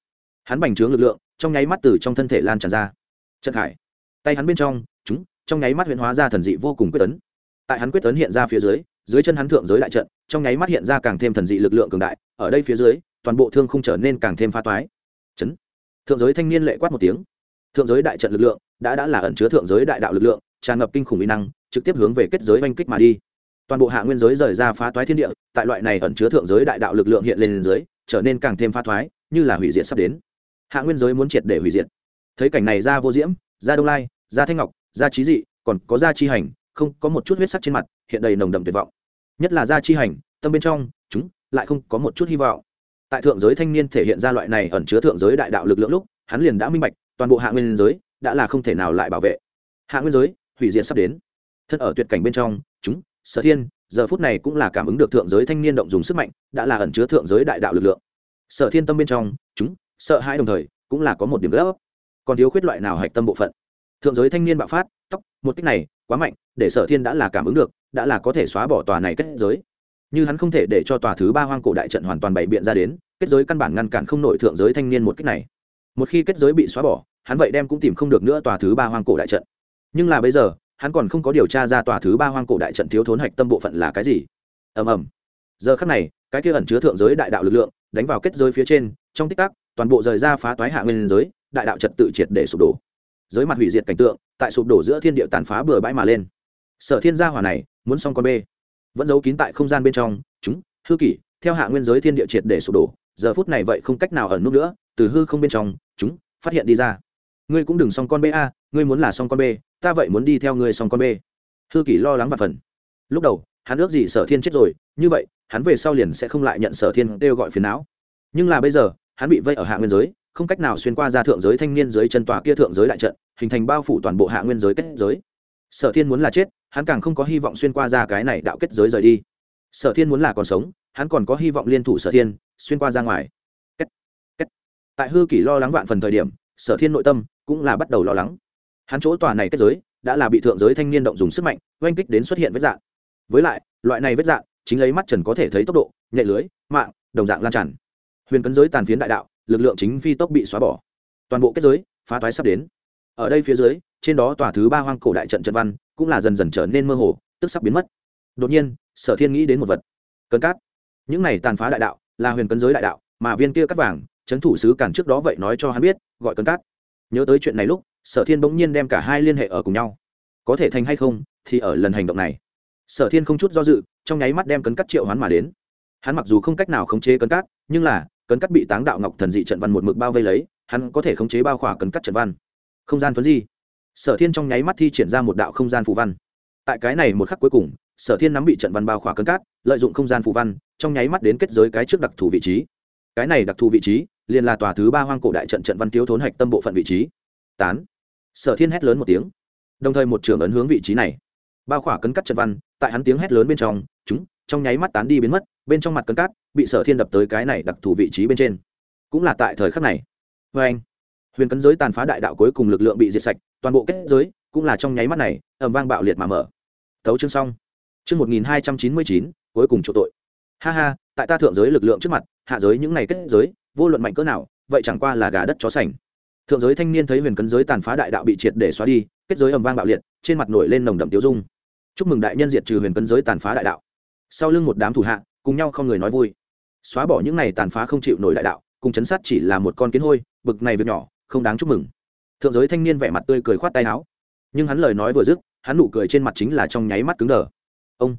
hắn bành trướng lực lượng, trong nháy mắt từ trong thân thể lan tràn ra. Trận hải, tay hắn bên trong, chúng trong nháy mắt huyễn hóa ra thần dị vô cùng quyết tấn. Tại hắn quyết tấn hiện ra phía dưới dưới chân hắn thượng giới đại trận, trong nháy mắt hiện ra càng thêm thần dị lực lượng cường đại, ở đây phía dưới, toàn bộ thương không trở nên càng thêm pha toái. Chấn. Thượng giới thanh niên lệ quát một tiếng. Thượng giới đại trận lực lượng, đã đã là ẩn chứa thượng giới đại đạo lực lượng, tràn ngập kinh khủng uy năng, trực tiếp hướng về kết giới oanh kích mà đi. Toàn bộ hạ nguyên giới rời ra phá toái thiên địa, tại loại này ẩn chứa thượng giới đại đạo lực lượng hiện lên dưới, trở nên càng thêm pha thoái như là hủy diệt sắp đến. Hạ nguyên giới muốn triệt để hủy diệt. Thấy cảnh này ra vô diễm, ra đông lai, ra thanh ngọc da trí dị, còn có da chi hành, không, có một chút huyết sắc trên mặt, hiện đầy nồng đậm tuyệt vọng. Nhất là da chi hành, tâm bên trong, chúng, lại không có một chút hy vọng. Tại thượng giới thanh niên thể hiện ra loại này ẩn chứa thượng giới đại đạo lực lượng lúc, hắn liền đã minh bạch, toàn bộ hạ nguyên giới, đã là không thể nào lại bảo vệ. Hạ nguyên giới, hủy diệt sắp đến. Thân ở tuyệt cảnh bên trong, chúng, sở thiên, giờ phút này cũng là cảm ứng được thượng giới thanh niên động dùng sức mạnh, đã là ẩn chứa thượng giới đại đạo lực lượng. Sở thiên tâm bên trong, chúng, sợ hãi đồng thời, cũng là có một điểm gấp. Còn thiếu khuyết loại nào hạch tâm bộ phận? Thượng giới thanh niên bạo phát tóc một cách này, quá mạnh, để sở thiên đã là cảm ứng được, đã là có thể xóa bỏ tòa này kết giới. Như hắn không thể để cho tòa thứ ba hoang cổ đại trận hoàn toàn bày biện ra đến, kết giới căn bản ngăn cản không nổi thượng giới thanh niên một cách này. Một khi kết giới bị xóa bỏ, hắn vậy đem cũng tìm không được nữa tòa thứ ba hoang cổ đại trận. Nhưng là bây giờ, hắn còn không có điều tra ra tòa thứ ba hoang cổ đại trận thiếu thốn hạch tâm bộ phận là cái gì. Ầm ầm. Giờ khắc này, cái kia ẩn chứa thượng giới đại đạo lực lượng, đánh vào kết giới phía trên, trong tích tắc, toàn bộ rời ra phá toái hạ nguyên giới, đại đạo trật tự triệt để sụp đổ giới mặt hủy diệt cảnh tượng, tại sụp đổ giữa thiên địa tàn phá bừa bãi mà lên. Sở thiên gia hỏa này, muốn xong con bê. Vẫn giấu kín tại không gian bên trong, chúng, hư kỷ, theo hạ nguyên giới thiên địa triệt để sụp đổ, giờ phút này vậy không cách nào ẩn nút nữa, từ hư không bên trong, chúng, phát hiện đi ra. Ngươi cũng đừng xong con bê a, ngươi muốn là xong con bê, ta vậy muốn đi theo ngươi xong con bê. Hư kỷ lo lắng và phần. Lúc đầu, hắn ước gì sở thiên chết rồi, như vậy, hắn về sau liền sẽ không lại nhận sở thiên kêu gọi phiền não. Nhưng là bây giờ, hắn bị vây ở hạ nguyên giới không cách nào xuyên qua ra thượng giới thanh niên giới chân tòa kia thượng giới đại trận hình thành bao phủ toàn bộ hạ nguyên giới kết giới. Sở thiên muốn là chết hắn càng không có hy vọng xuyên qua ra cái này đạo kết giới rời đi. Sở thiên muốn là còn sống hắn còn có hy vọng liên thủ sở thiên xuyên qua ra ngoài. Kết, kết. tại hư kỷ lo lắng vạn phần thời điểm sở thiên nội tâm cũng là bắt đầu lo lắng. Hắn chỗ tòa này kết giới đã là bị thượng giới thanh niên động dùng sức mạnh oanh kích đến xuất hiện vết dạng. Với lại loại này vết dạng chính lấy mắt trần có thể thấy tốc độ nhạy lưới mạng đồng dạng lan tràn. Huyền cấn giới tàn phiến đại đạo lực lượng chính phi tốc bị xóa bỏ. Toàn bộ kết giới, phá toái sắp đến. Ở đây phía dưới, trên đó tòa thứ ba hoang cổ đại trận trận văn cũng là dần dần trở nên mơ hồ, tức sắp biến mất. Đột nhiên, sở thiên nghĩ đến một vật. Cấn cát. Những này tàn phá đại đạo, là huyền cấn giới đại đạo, mà viên kia cắt vàng trấn thủ sứ cản trước đó vậy nói cho hắn biết, gọi cấn cát. Nhớ tới chuyện này lúc, sở thiên bỗng nhiên đem cả hai liên hệ ở cùng nhau. Có thể thành hay không, thì ở lần hành động này. Sở thiên không chút do dự, trong nháy mắt đem cấn cắt triệu hoán mà đến. Hắn mặc dù không cách nào khống chế cấn cát, nhưng là cấn cắt bị táng đạo ngọc thần dị trận văn một mực bao vây lấy, hắn có thể khống chế bao khỏa cấn cắt trận văn. Không gian thuấn di. Sở thiên trong nháy mắt thi triển ra một đạo không gian phù văn. Tại cái này một khắc cuối cùng, sở thiên nắm bị trận văn bao khỏa cấn cát lợi dụng không gian phù văn, trong nháy mắt đến kết giới cái trước đặc thù vị trí. Cái này đặc thù vị trí, liền là tòa thứ ba hoang cổ đại trận trận văn thiếu thốn hạch tâm bộ phận vị trí. Tán. Sở thiên hét lớn một tiếng. Đồng thời một trường ấn hướng vị trí này. Bao khỏa cấn cắt trận văn, tại hắn tiếng hét lớn bên trong, chúng, trong nháy mắt tán đi biến mất bên trong mặt cấn cát, bị sở thiên đập tới cái này đặc thù vị trí bên trên. Cũng là tại thời khắc này. Vê anh, huyền cấn giới tàn phá đại đạo cuối cùng lực lượng bị diệt sạch, toàn bộ kết giới cũng là trong nháy mắt này ẩm vang bạo liệt mà mở. Tấu chương xong. Chương một nghìn hai trăm chín mươi chín, cuối cùng chỗ tội. Ha ha, tại ta thượng giới lực lượng trước mặt, hạ giới những này kết giới, vô luận mạnh cỡ nào, vậy chẳng qua là gà đất chó sành. Thượng giới thanh niên thấy huyền cấn giới tàn phá đại đạo bị triệt để xóa đi, kết giới ầm vang bạo liệt, trên mặt nổi lên nồng đậm tiêu dung. Chúc mừng đại nhân diệt trừ huyền cấn giới tàn phá đại đạo. Sau lưng một đám thủ hạ cùng nhau không người nói vui. Xóa bỏ những này tàn phá không chịu nổi đại đạo, cùng chấn sát chỉ là một con kiến hôi, bực này việc nhỏ, không đáng chúc mừng. Thượng giới thanh niên vẻ mặt tươi cười khoát tay áo. Nhưng hắn lời nói vừa dứt, hắn nụ cười trên mặt chính là trong nháy mắt cứng đờ. Ông,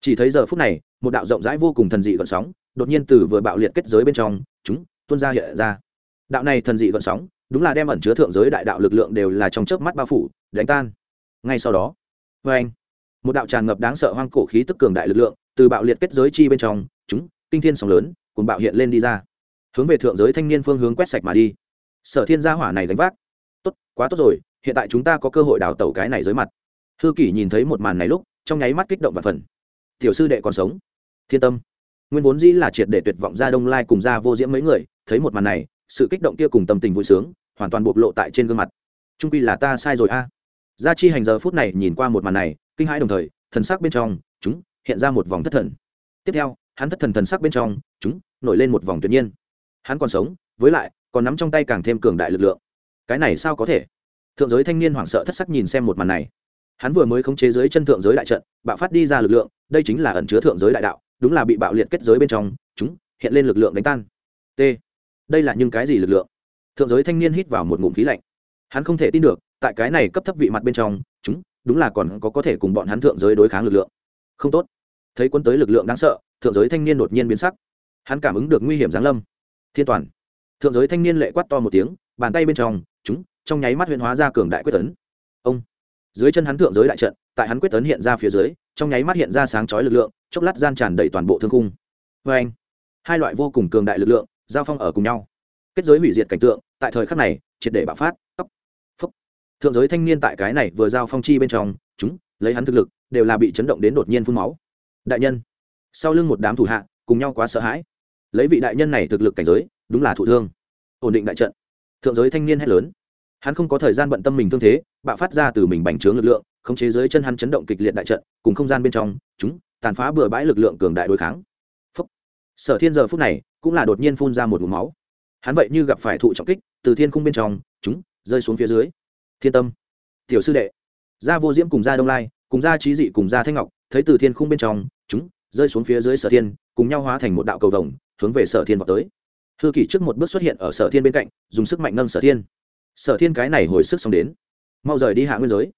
chỉ thấy giờ phút này, một đạo rộng rãi vô cùng thần dị gợn sóng, đột nhiên từ vừa bạo liệt kết giới bên trong, chúng, tuôn ra hiện ra. Đạo này thần dị gợn sóng, đúng là đem ẩn chứa thượng giới đại đạo lực lượng đều là trong chớp mắt bao phủ, đánh tan. Ngay sau đó vê anh một đạo tràn ngập đáng sợ hoang cổ khí tức cường đại lực lượng từ bạo liệt kết giới chi bên trong, chúng, kinh thiên sóng lớn cùng bạo hiện lên đi ra. Hướng về thượng giới thanh niên phương hướng quét sạch mà đi. Sở thiên gia hỏa này đánh vác. Tốt, quá tốt rồi, hiện tại chúng ta có cơ hội đào tẩu cái này dưới mặt. Hư kỷ nhìn thấy một màn này lúc, trong nháy mắt kích động và phần. Tiểu sư đệ còn sống. Thiên tâm. Nguyên vốn dĩ là triệt để tuyệt vọng ra đông lai cùng ra vô diễm mấy người, thấy một màn này, sự kích động kia cùng tâm tình vui sướng, hoàn toàn bộc lộ tại trên gương mặt. Trung quy là ta sai rồi a. Gia chi hành giờ phút này nhìn qua một màn này, kinh hãi đồng thời, thần sắc bên trong, chúng hiện ra một vòng thất thần. Tiếp theo, hắn thất thần thần sắc bên trong, chúng, nổi lên một vòng tuyệt nhiên. Hắn còn sống, với lại, còn nắm trong tay càng thêm cường đại lực lượng. Cái này sao có thể? Thượng giới thanh niên hoảng sợ thất sắc nhìn xem một màn này. Hắn vừa mới khống chế dưới chân thượng giới đại trận, bạo phát đi ra lực lượng, đây chính là ẩn chứa thượng giới đại đạo, đúng là bị bạo liệt kết giới bên trong, chúng, hiện lên lực lượng đánh tan. T. Đây là những cái gì lực lượng? Thượng giới thanh niên hít vào một ngụm khí lạnh. Hắn không thể tin được, tại cái này cấp thấp vị mặt bên trong, chúng, đúng là còn có có thể cùng bọn hắn thượng giới đối kháng lực lượng không tốt. Thấy quân tới lực lượng đáng sợ, thượng giới thanh niên đột nhiên biến sắc. Hắn cảm ứng được nguy hiểm giáng lâm. Thiên toàn. Thượng giới thanh niên lệ quát to một tiếng, bàn tay bên trong, chúng, trong nháy mắt huyện hóa ra cường đại quyết tấn. Ông. Dưới chân hắn thượng giới đại trận, tại hắn quyết tấn hiện ra phía dưới, trong nháy mắt hiện ra sáng chói lực lượng, chốc lát gian tràn đầy toàn bộ thương khung. Vê anh, hai loại vô cùng cường đại lực lượng, giao phong ở cùng nhau. Kết giới hủy diệt cảnh tượng, tại thời khắc này, triệt để bạo phát. Thượng giới thanh niên tại cái này vừa giao phong chi bên trong, chúng lấy hắn thực lực, đều là bị chấn động đến đột nhiên phun máu. Đại nhân, sau lưng một đám thủ hạ, cùng nhau quá sợ hãi. Lấy vị đại nhân này thực lực cảnh giới, đúng là thụ thương. Ổn định đại trận. Thượng giới thanh niên hét lớn. Hắn không có thời gian bận tâm mình thương thế, bạo phát ra từ mình bành trướng lực lượng, khống chế dưới chân hắn chấn động kịch liệt đại trận, cùng không gian bên trong, chúng, tàn phá bừa bãi lực lượng cường đại đối kháng. Phúc. sở thiên giờ phút này, cũng là đột nhiên phun ra một mũ máu. Hắn vậy như gặp phải thụ trọng kích, từ thiên khung bên trong, chúng, rơi xuống phía dưới. Thiên tâm. Tiểu sư đệ gia vô diễm cùng gia đông lai, cùng gia trí dị cùng gia thanh ngọc, thấy từ thiên khung bên trong, chúng, rơi xuống phía dưới sở thiên, cùng nhau hóa thành một đạo cầu vồng, hướng về sở thiên vào tới. Hư kỷ trước một bước xuất hiện ở sở thiên bên cạnh, dùng sức mạnh nâng sở thiên. Sở thiên cái này hồi sức xong đến. Mau rời đi hạ nguyên giới.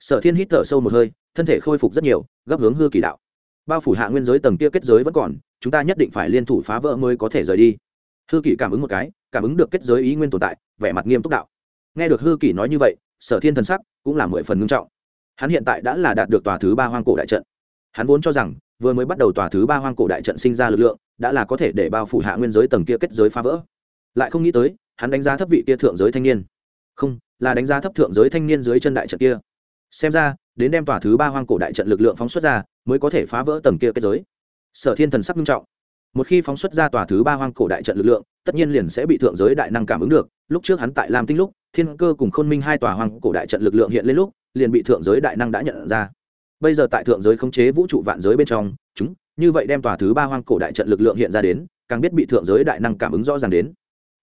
Sở thiên hít thở sâu một hơi, thân thể khôi phục rất nhiều, gấp hướng hư kỳ đạo. Bao phủ hạ nguyên giới tầng kia kết giới vẫn còn, chúng ta nhất định phải liên thủ phá vỡ mới có thể rời đi. Hư kỷ cảm ứng một cái, cảm ứng được kết giới ý nguyên tồn tại, vẻ mặt nghiêm túc đạo. Nghe được hư kỷ nói như vậy sở thiên thần sắc cũng là mười phần ngưng trọng. Hắn hiện tại đã là đạt được tòa thứ ba hoang cổ đại trận. Hắn vốn cho rằng, vừa mới bắt đầu tòa thứ ba hoang cổ đại trận sinh ra lực lượng, đã là có thể để bao phủ hạ nguyên giới tầng kia kết giới phá vỡ. Lại không nghĩ tới, hắn đánh giá thấp vị kia thượng giới thanh niên. Không, là đánh giá thấp thượng giới thanh niên dưới chân đại trận kia. Xem ra, đến đem tòa thứ ba hoang cổ đại trận lực lượng phóng xuất ra, mới có thể phá vỡ tầng kia kết giới. Sở thiên thần sắc nghiêm trọng một khi phóng xuất ra tòa thứ ba hoang cổ đại trận lực lượng, tất nhiên liền sẽ bị thượng giới đại năng cảm ứng được. Lúc trước hắn tại lam tinh lúc, thiên cơ cùng khôn minh hai tòa hoang cổ đại trận lực lượng hiện lên lúc, liền bị thượng giới đại năng đã nhận ra. Bây giờ tại thượng giới khống chế vũ trụ vạn giới bên trong, chúng, như vậy đem tòa thứ ba hoang cổ đại trận lực lượng hiện ra đến, càng biết bị thượng giới đại năng cảm ứng rõ ràng đến.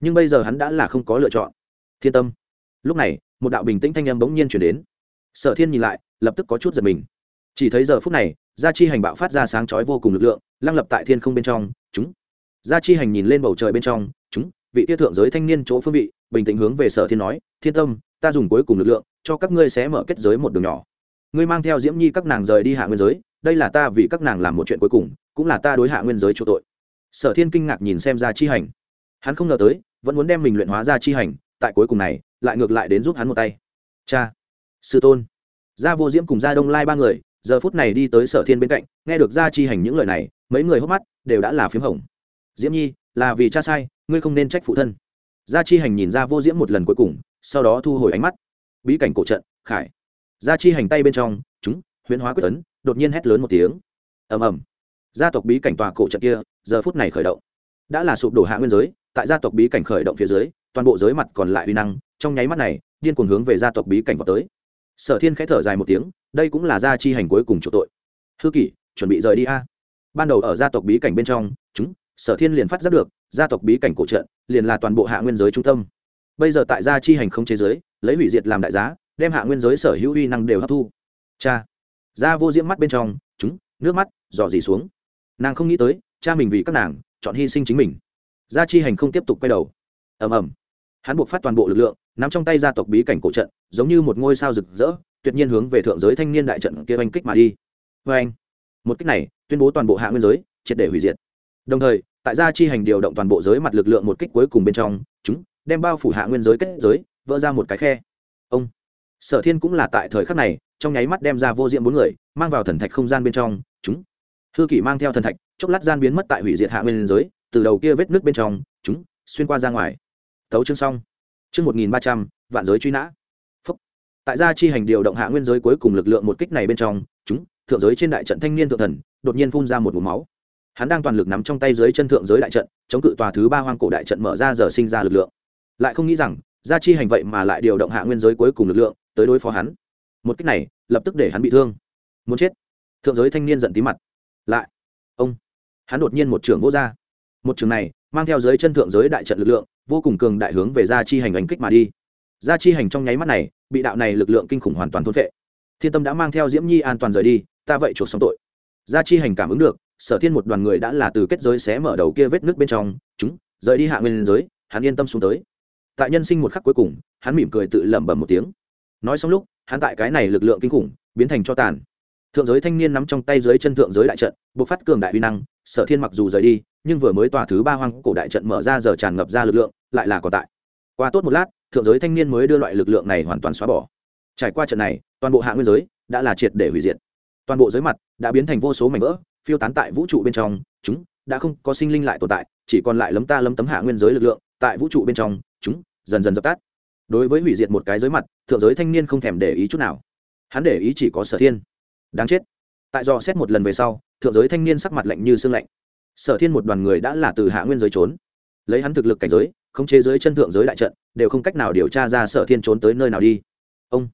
Nhưng bây giờ hắn đã là không có lựa chọn. Thiên tâm. Lúc này, một đạo bình tĩnh thanh âm bỗng nhiên chuyển đến. Sở thiên nhìn lại, lập tức có chút giật mình. Chỉ thấy giờ phút này, gia chi hành bạo phát ra sáng chói vô cùng lực lượng lăng lập tại thiên không bên trong, chúng. Gia chi hành nhìn lên bầu trời bên trong, chúng, vị tiết thượng giới thanh niên chỗ phương vị, bình tĩnh hướng về sở thiên nói, thiên tâm, ta dùng cuối cùng lực lượng, cho các ngươi sẽ mở kết giới một đường nhỏ. Ngươi mang theo diễm nhi các nàng rời đi hạ nguyên giới, đây là ta vì các nàng làm một chuyện cuối cùng, cũng là ta đối hạ nguyên giới chỗ tội. Sở thiên kinh ngạc nhìn xem gia chi hành. Hắn không ngờ tới, vẫn muốn đem mình luyện hóa ra chi hành, tại cuối cùng này, lại ngược lại đến giúp hắn một tay. Cha, sư tôn. Gia vô diễm cùng gia đông lai ba người giờ phút này đi tới sở thiên bên cạnh, nghe được gia chi hành những lời này, mấy người hốc mắt đều đã là p h í m hồng. Diễm nhi, là vì cha sai, ngươi không nên trách phụ thân. Gia chi hành nhìn ra vô diễm một lần cuối cùng, sau đó thu hồi ánh mắt. Bí cảnh cổ trận, khải. Gia chi hành tay bên trong, chúng, huyễn hóa quyết tấn, đột nhiên hét lớn một tiếng. Ầm ầm. Gia tộc bí cảnh tòa cổ trận kia, giờ phút này khởi động. Đã là sụp đổ hạ nguyên giới, tại gia tộc bí cảnh khởi động phía dưới, toàn bộ giới mặt còn lại uy năng, trong nháy mắt này, điên cuồng hướng về gia tộc bí cảnh vào tới sở thiên khẽ thở dài một tiếng, đây cũng là gia chi hành cuối cùng chủ tội. Hư kỷ, chuẩn bị rời đi a. Ban đầu ở gia tộc bí cảnh bên trong, chúng, sở thiên liền phát giác được, gia tộc bí cảnh cổ trận, liền là toàn bộ hạ nguyên giới trung tâm. Bây giờ tại gia chi hành không chế giới, lấy hủy diệt làm đại giá, đem hạ nguyên giới sở hữu uy năng đều hấp thu. Cha. Gia vô diễm mắt bên trong, chúng, nước mắt, dò dỉ xuống. Nàng không nghĩ tới, cha mình vì các nàng, chọn hy sinh chính mình. Gia chi hành không tiếp tục quay đầu. Ầm ầm. Hắn buộc phát toàn bộ lực lượng nắm trong tay gia tộc bí cảnh cổ trận, giống như một ngôi sao rực rỡ, tuyệt nhiên hướng về thượng giới thanh niên đại trận kia oanh kích mà đi. Vê anh một kích này, tuyên bố toàn bộ hạ nguyên giới, triệt để hủy diệt. Đồng thời, tại gia chi hành điều động toàn bộ giới mặt lực lượng một kích cuối cùng bên trong, chúng đem bao phủ hạ nguyên giới kết giới, vỡ ra một cái khe. Ông! Sở thiên cũng là tại thời khắc này, trong nháy mắt đem ra vô diện bốn người, mang vào thần thạch không gian bên trong, chúng. Hư kỷ mang theo thần thạch, chốc lát gian biến mất tại hủy diệt hạ nguyên giới, từ đầu kia vết nước bên trong, chúng xuyên qua ra ngoài. Tấu chương xong chương một nghìn ba trăm, vạn giới truy nã. Phúc. tại gia chi hành điều động hạ nguyên giới cuối cùng lực lượng một kích này bên trong, chúng, thượng giới trên đại trận thanh niên thượng thần, đột nhiên phun ra một ngụm máu. Hắn đang toàn lực nắm trong tay dưới chân thượng giới đại trận, chống cự tòa thứ ba hoang cổ đại trận mở ra giờ sinh ra lực lượng. Lại không nghĩ rằng, gia chi hành vậy mà lại điều động hạ nguyên giới cuối cùng lực lượng, tới đối phó hắn. Một kích này, lập tức để hắn bị thương. Muốn chết. Thượng giới thanh niên giận tím mặt. Lại. Ông. Hắn đột nhiên một trường vỗ ra. một trường này mang theo giới chân thượng giới đại trận lực lượng, vô cùng cường đại hướng về gia chi hành ảnh kích mà đi. Gia chi hành trong nháy mắt này, bị đạo này lực lượng kinh khủng hoàn toàn thôn vệ thiên tâm đã mang theo diễm nhi an toàn rời đi, ta vậy chuộc xong tội. Gia chi hành cảm ứng được, sở thiên một đoàn người đã là từ kết giới xé mở đầu kia vết nước bên trong, chúng, rời đi hạ nguyên giới, hắn yên tâm xuống tới. Tại nhân sinh một khắc cuối cùng, hắn mỉm cười tự lẩm bẩm một tiếng. Nói xong lúc, hắn tại cái này lực lượng kinh khủng, biến thành cho tàn thượng giới thanh niên nắm trong tay dưới chân thượng giới đại trận buộc phát cường đại uy năng, sở thiên mặc dù rời đi, nhưng vừa mới tòa thứ ba hoang cổ đại trận mở ra giờ tràn ngập ra lực lượng, lại là còn tại. Qua tốt một lát, thượng giới thanh niên mới đưa loại lực lượng này hoàn toàn xóa bỏ. Trải qua trận này, toàn bộ hạ nguyên giới đã là triệt để hủy diệt. Toàn bộ giới mặt đã biến thành vô số mảnh vỡ, phiêu tán tại vũ trụ bên trong, chúng đã không có sinh linh lại tồn tại, chỉ còn lại lấm ta lấm tấm hạ nguyên giới lực lượng tại vũ trụ bên trong, chúng dần dần dập tắt. Đối với hủy diệt một cái giới mặt, thượng giới thanh niên không thèm để ý chút nào. Hắn để ý chỉ có sở thiên đáng chết. Tại do xét một lần về sau, thượng giới thanh niên sắc mặt lạnh như xương lạnh. Sở thiên một đoàn người đã là từ hạ nguyên giới trốn. Lấy hắn thực lực cảnh giới không chế giới chân thượng giới đại trận, đều không cách nào điều tra ra sở thiên trốn tới nơi nào đi. Ông.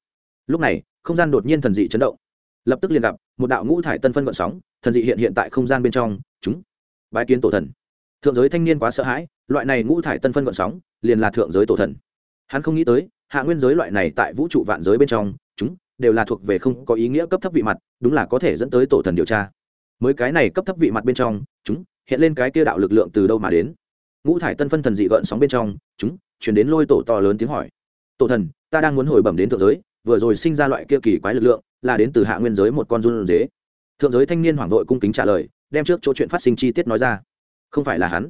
Lúc này, không gian đột nhiên thần dị chấn động. Lập tức liền gặp một đạo ngũ thải tân phân vận sóng, thần dị hiện hiện tại không gian bên trong. Chúng. Bái kiến tổ thần. Thượng giới thanh niên quá sợ hãi, loại này ngũ thải tân phân vận sóng liền là thượng giới tổ thần. Hắn không nghĩ tới, hạ nguyên giới loại này tại vũ trụ vạn giới bên trong, chúng đều là thuộc về không có ý nghĩa cấp thấp vị mặt, đúng là có thể dẫn tới tổ thần điều tra. Mới cái này cấp thấp vị mặt bên trong, chúng, hiện lên cái kia đạo lực lượng từ đâu mà đến? Ngũ thải tân phân thần dị gợn sóng bên trong, chúng, chuyển đến lôi tổ to lớn tiếng hỏi. Tổ thần, ta đang muốn hồi bẩm đến thượng giới, vừa rồi sinh ra loại kia kỳ quái lực lượng, là đến từ hạ nguyên giới một con run dế. Thượng giới thanh niên hoảng vội cung kính trả lời, đem trước chỗ chuyện phát sinh chi tiết nói ra. Không phải là hắn.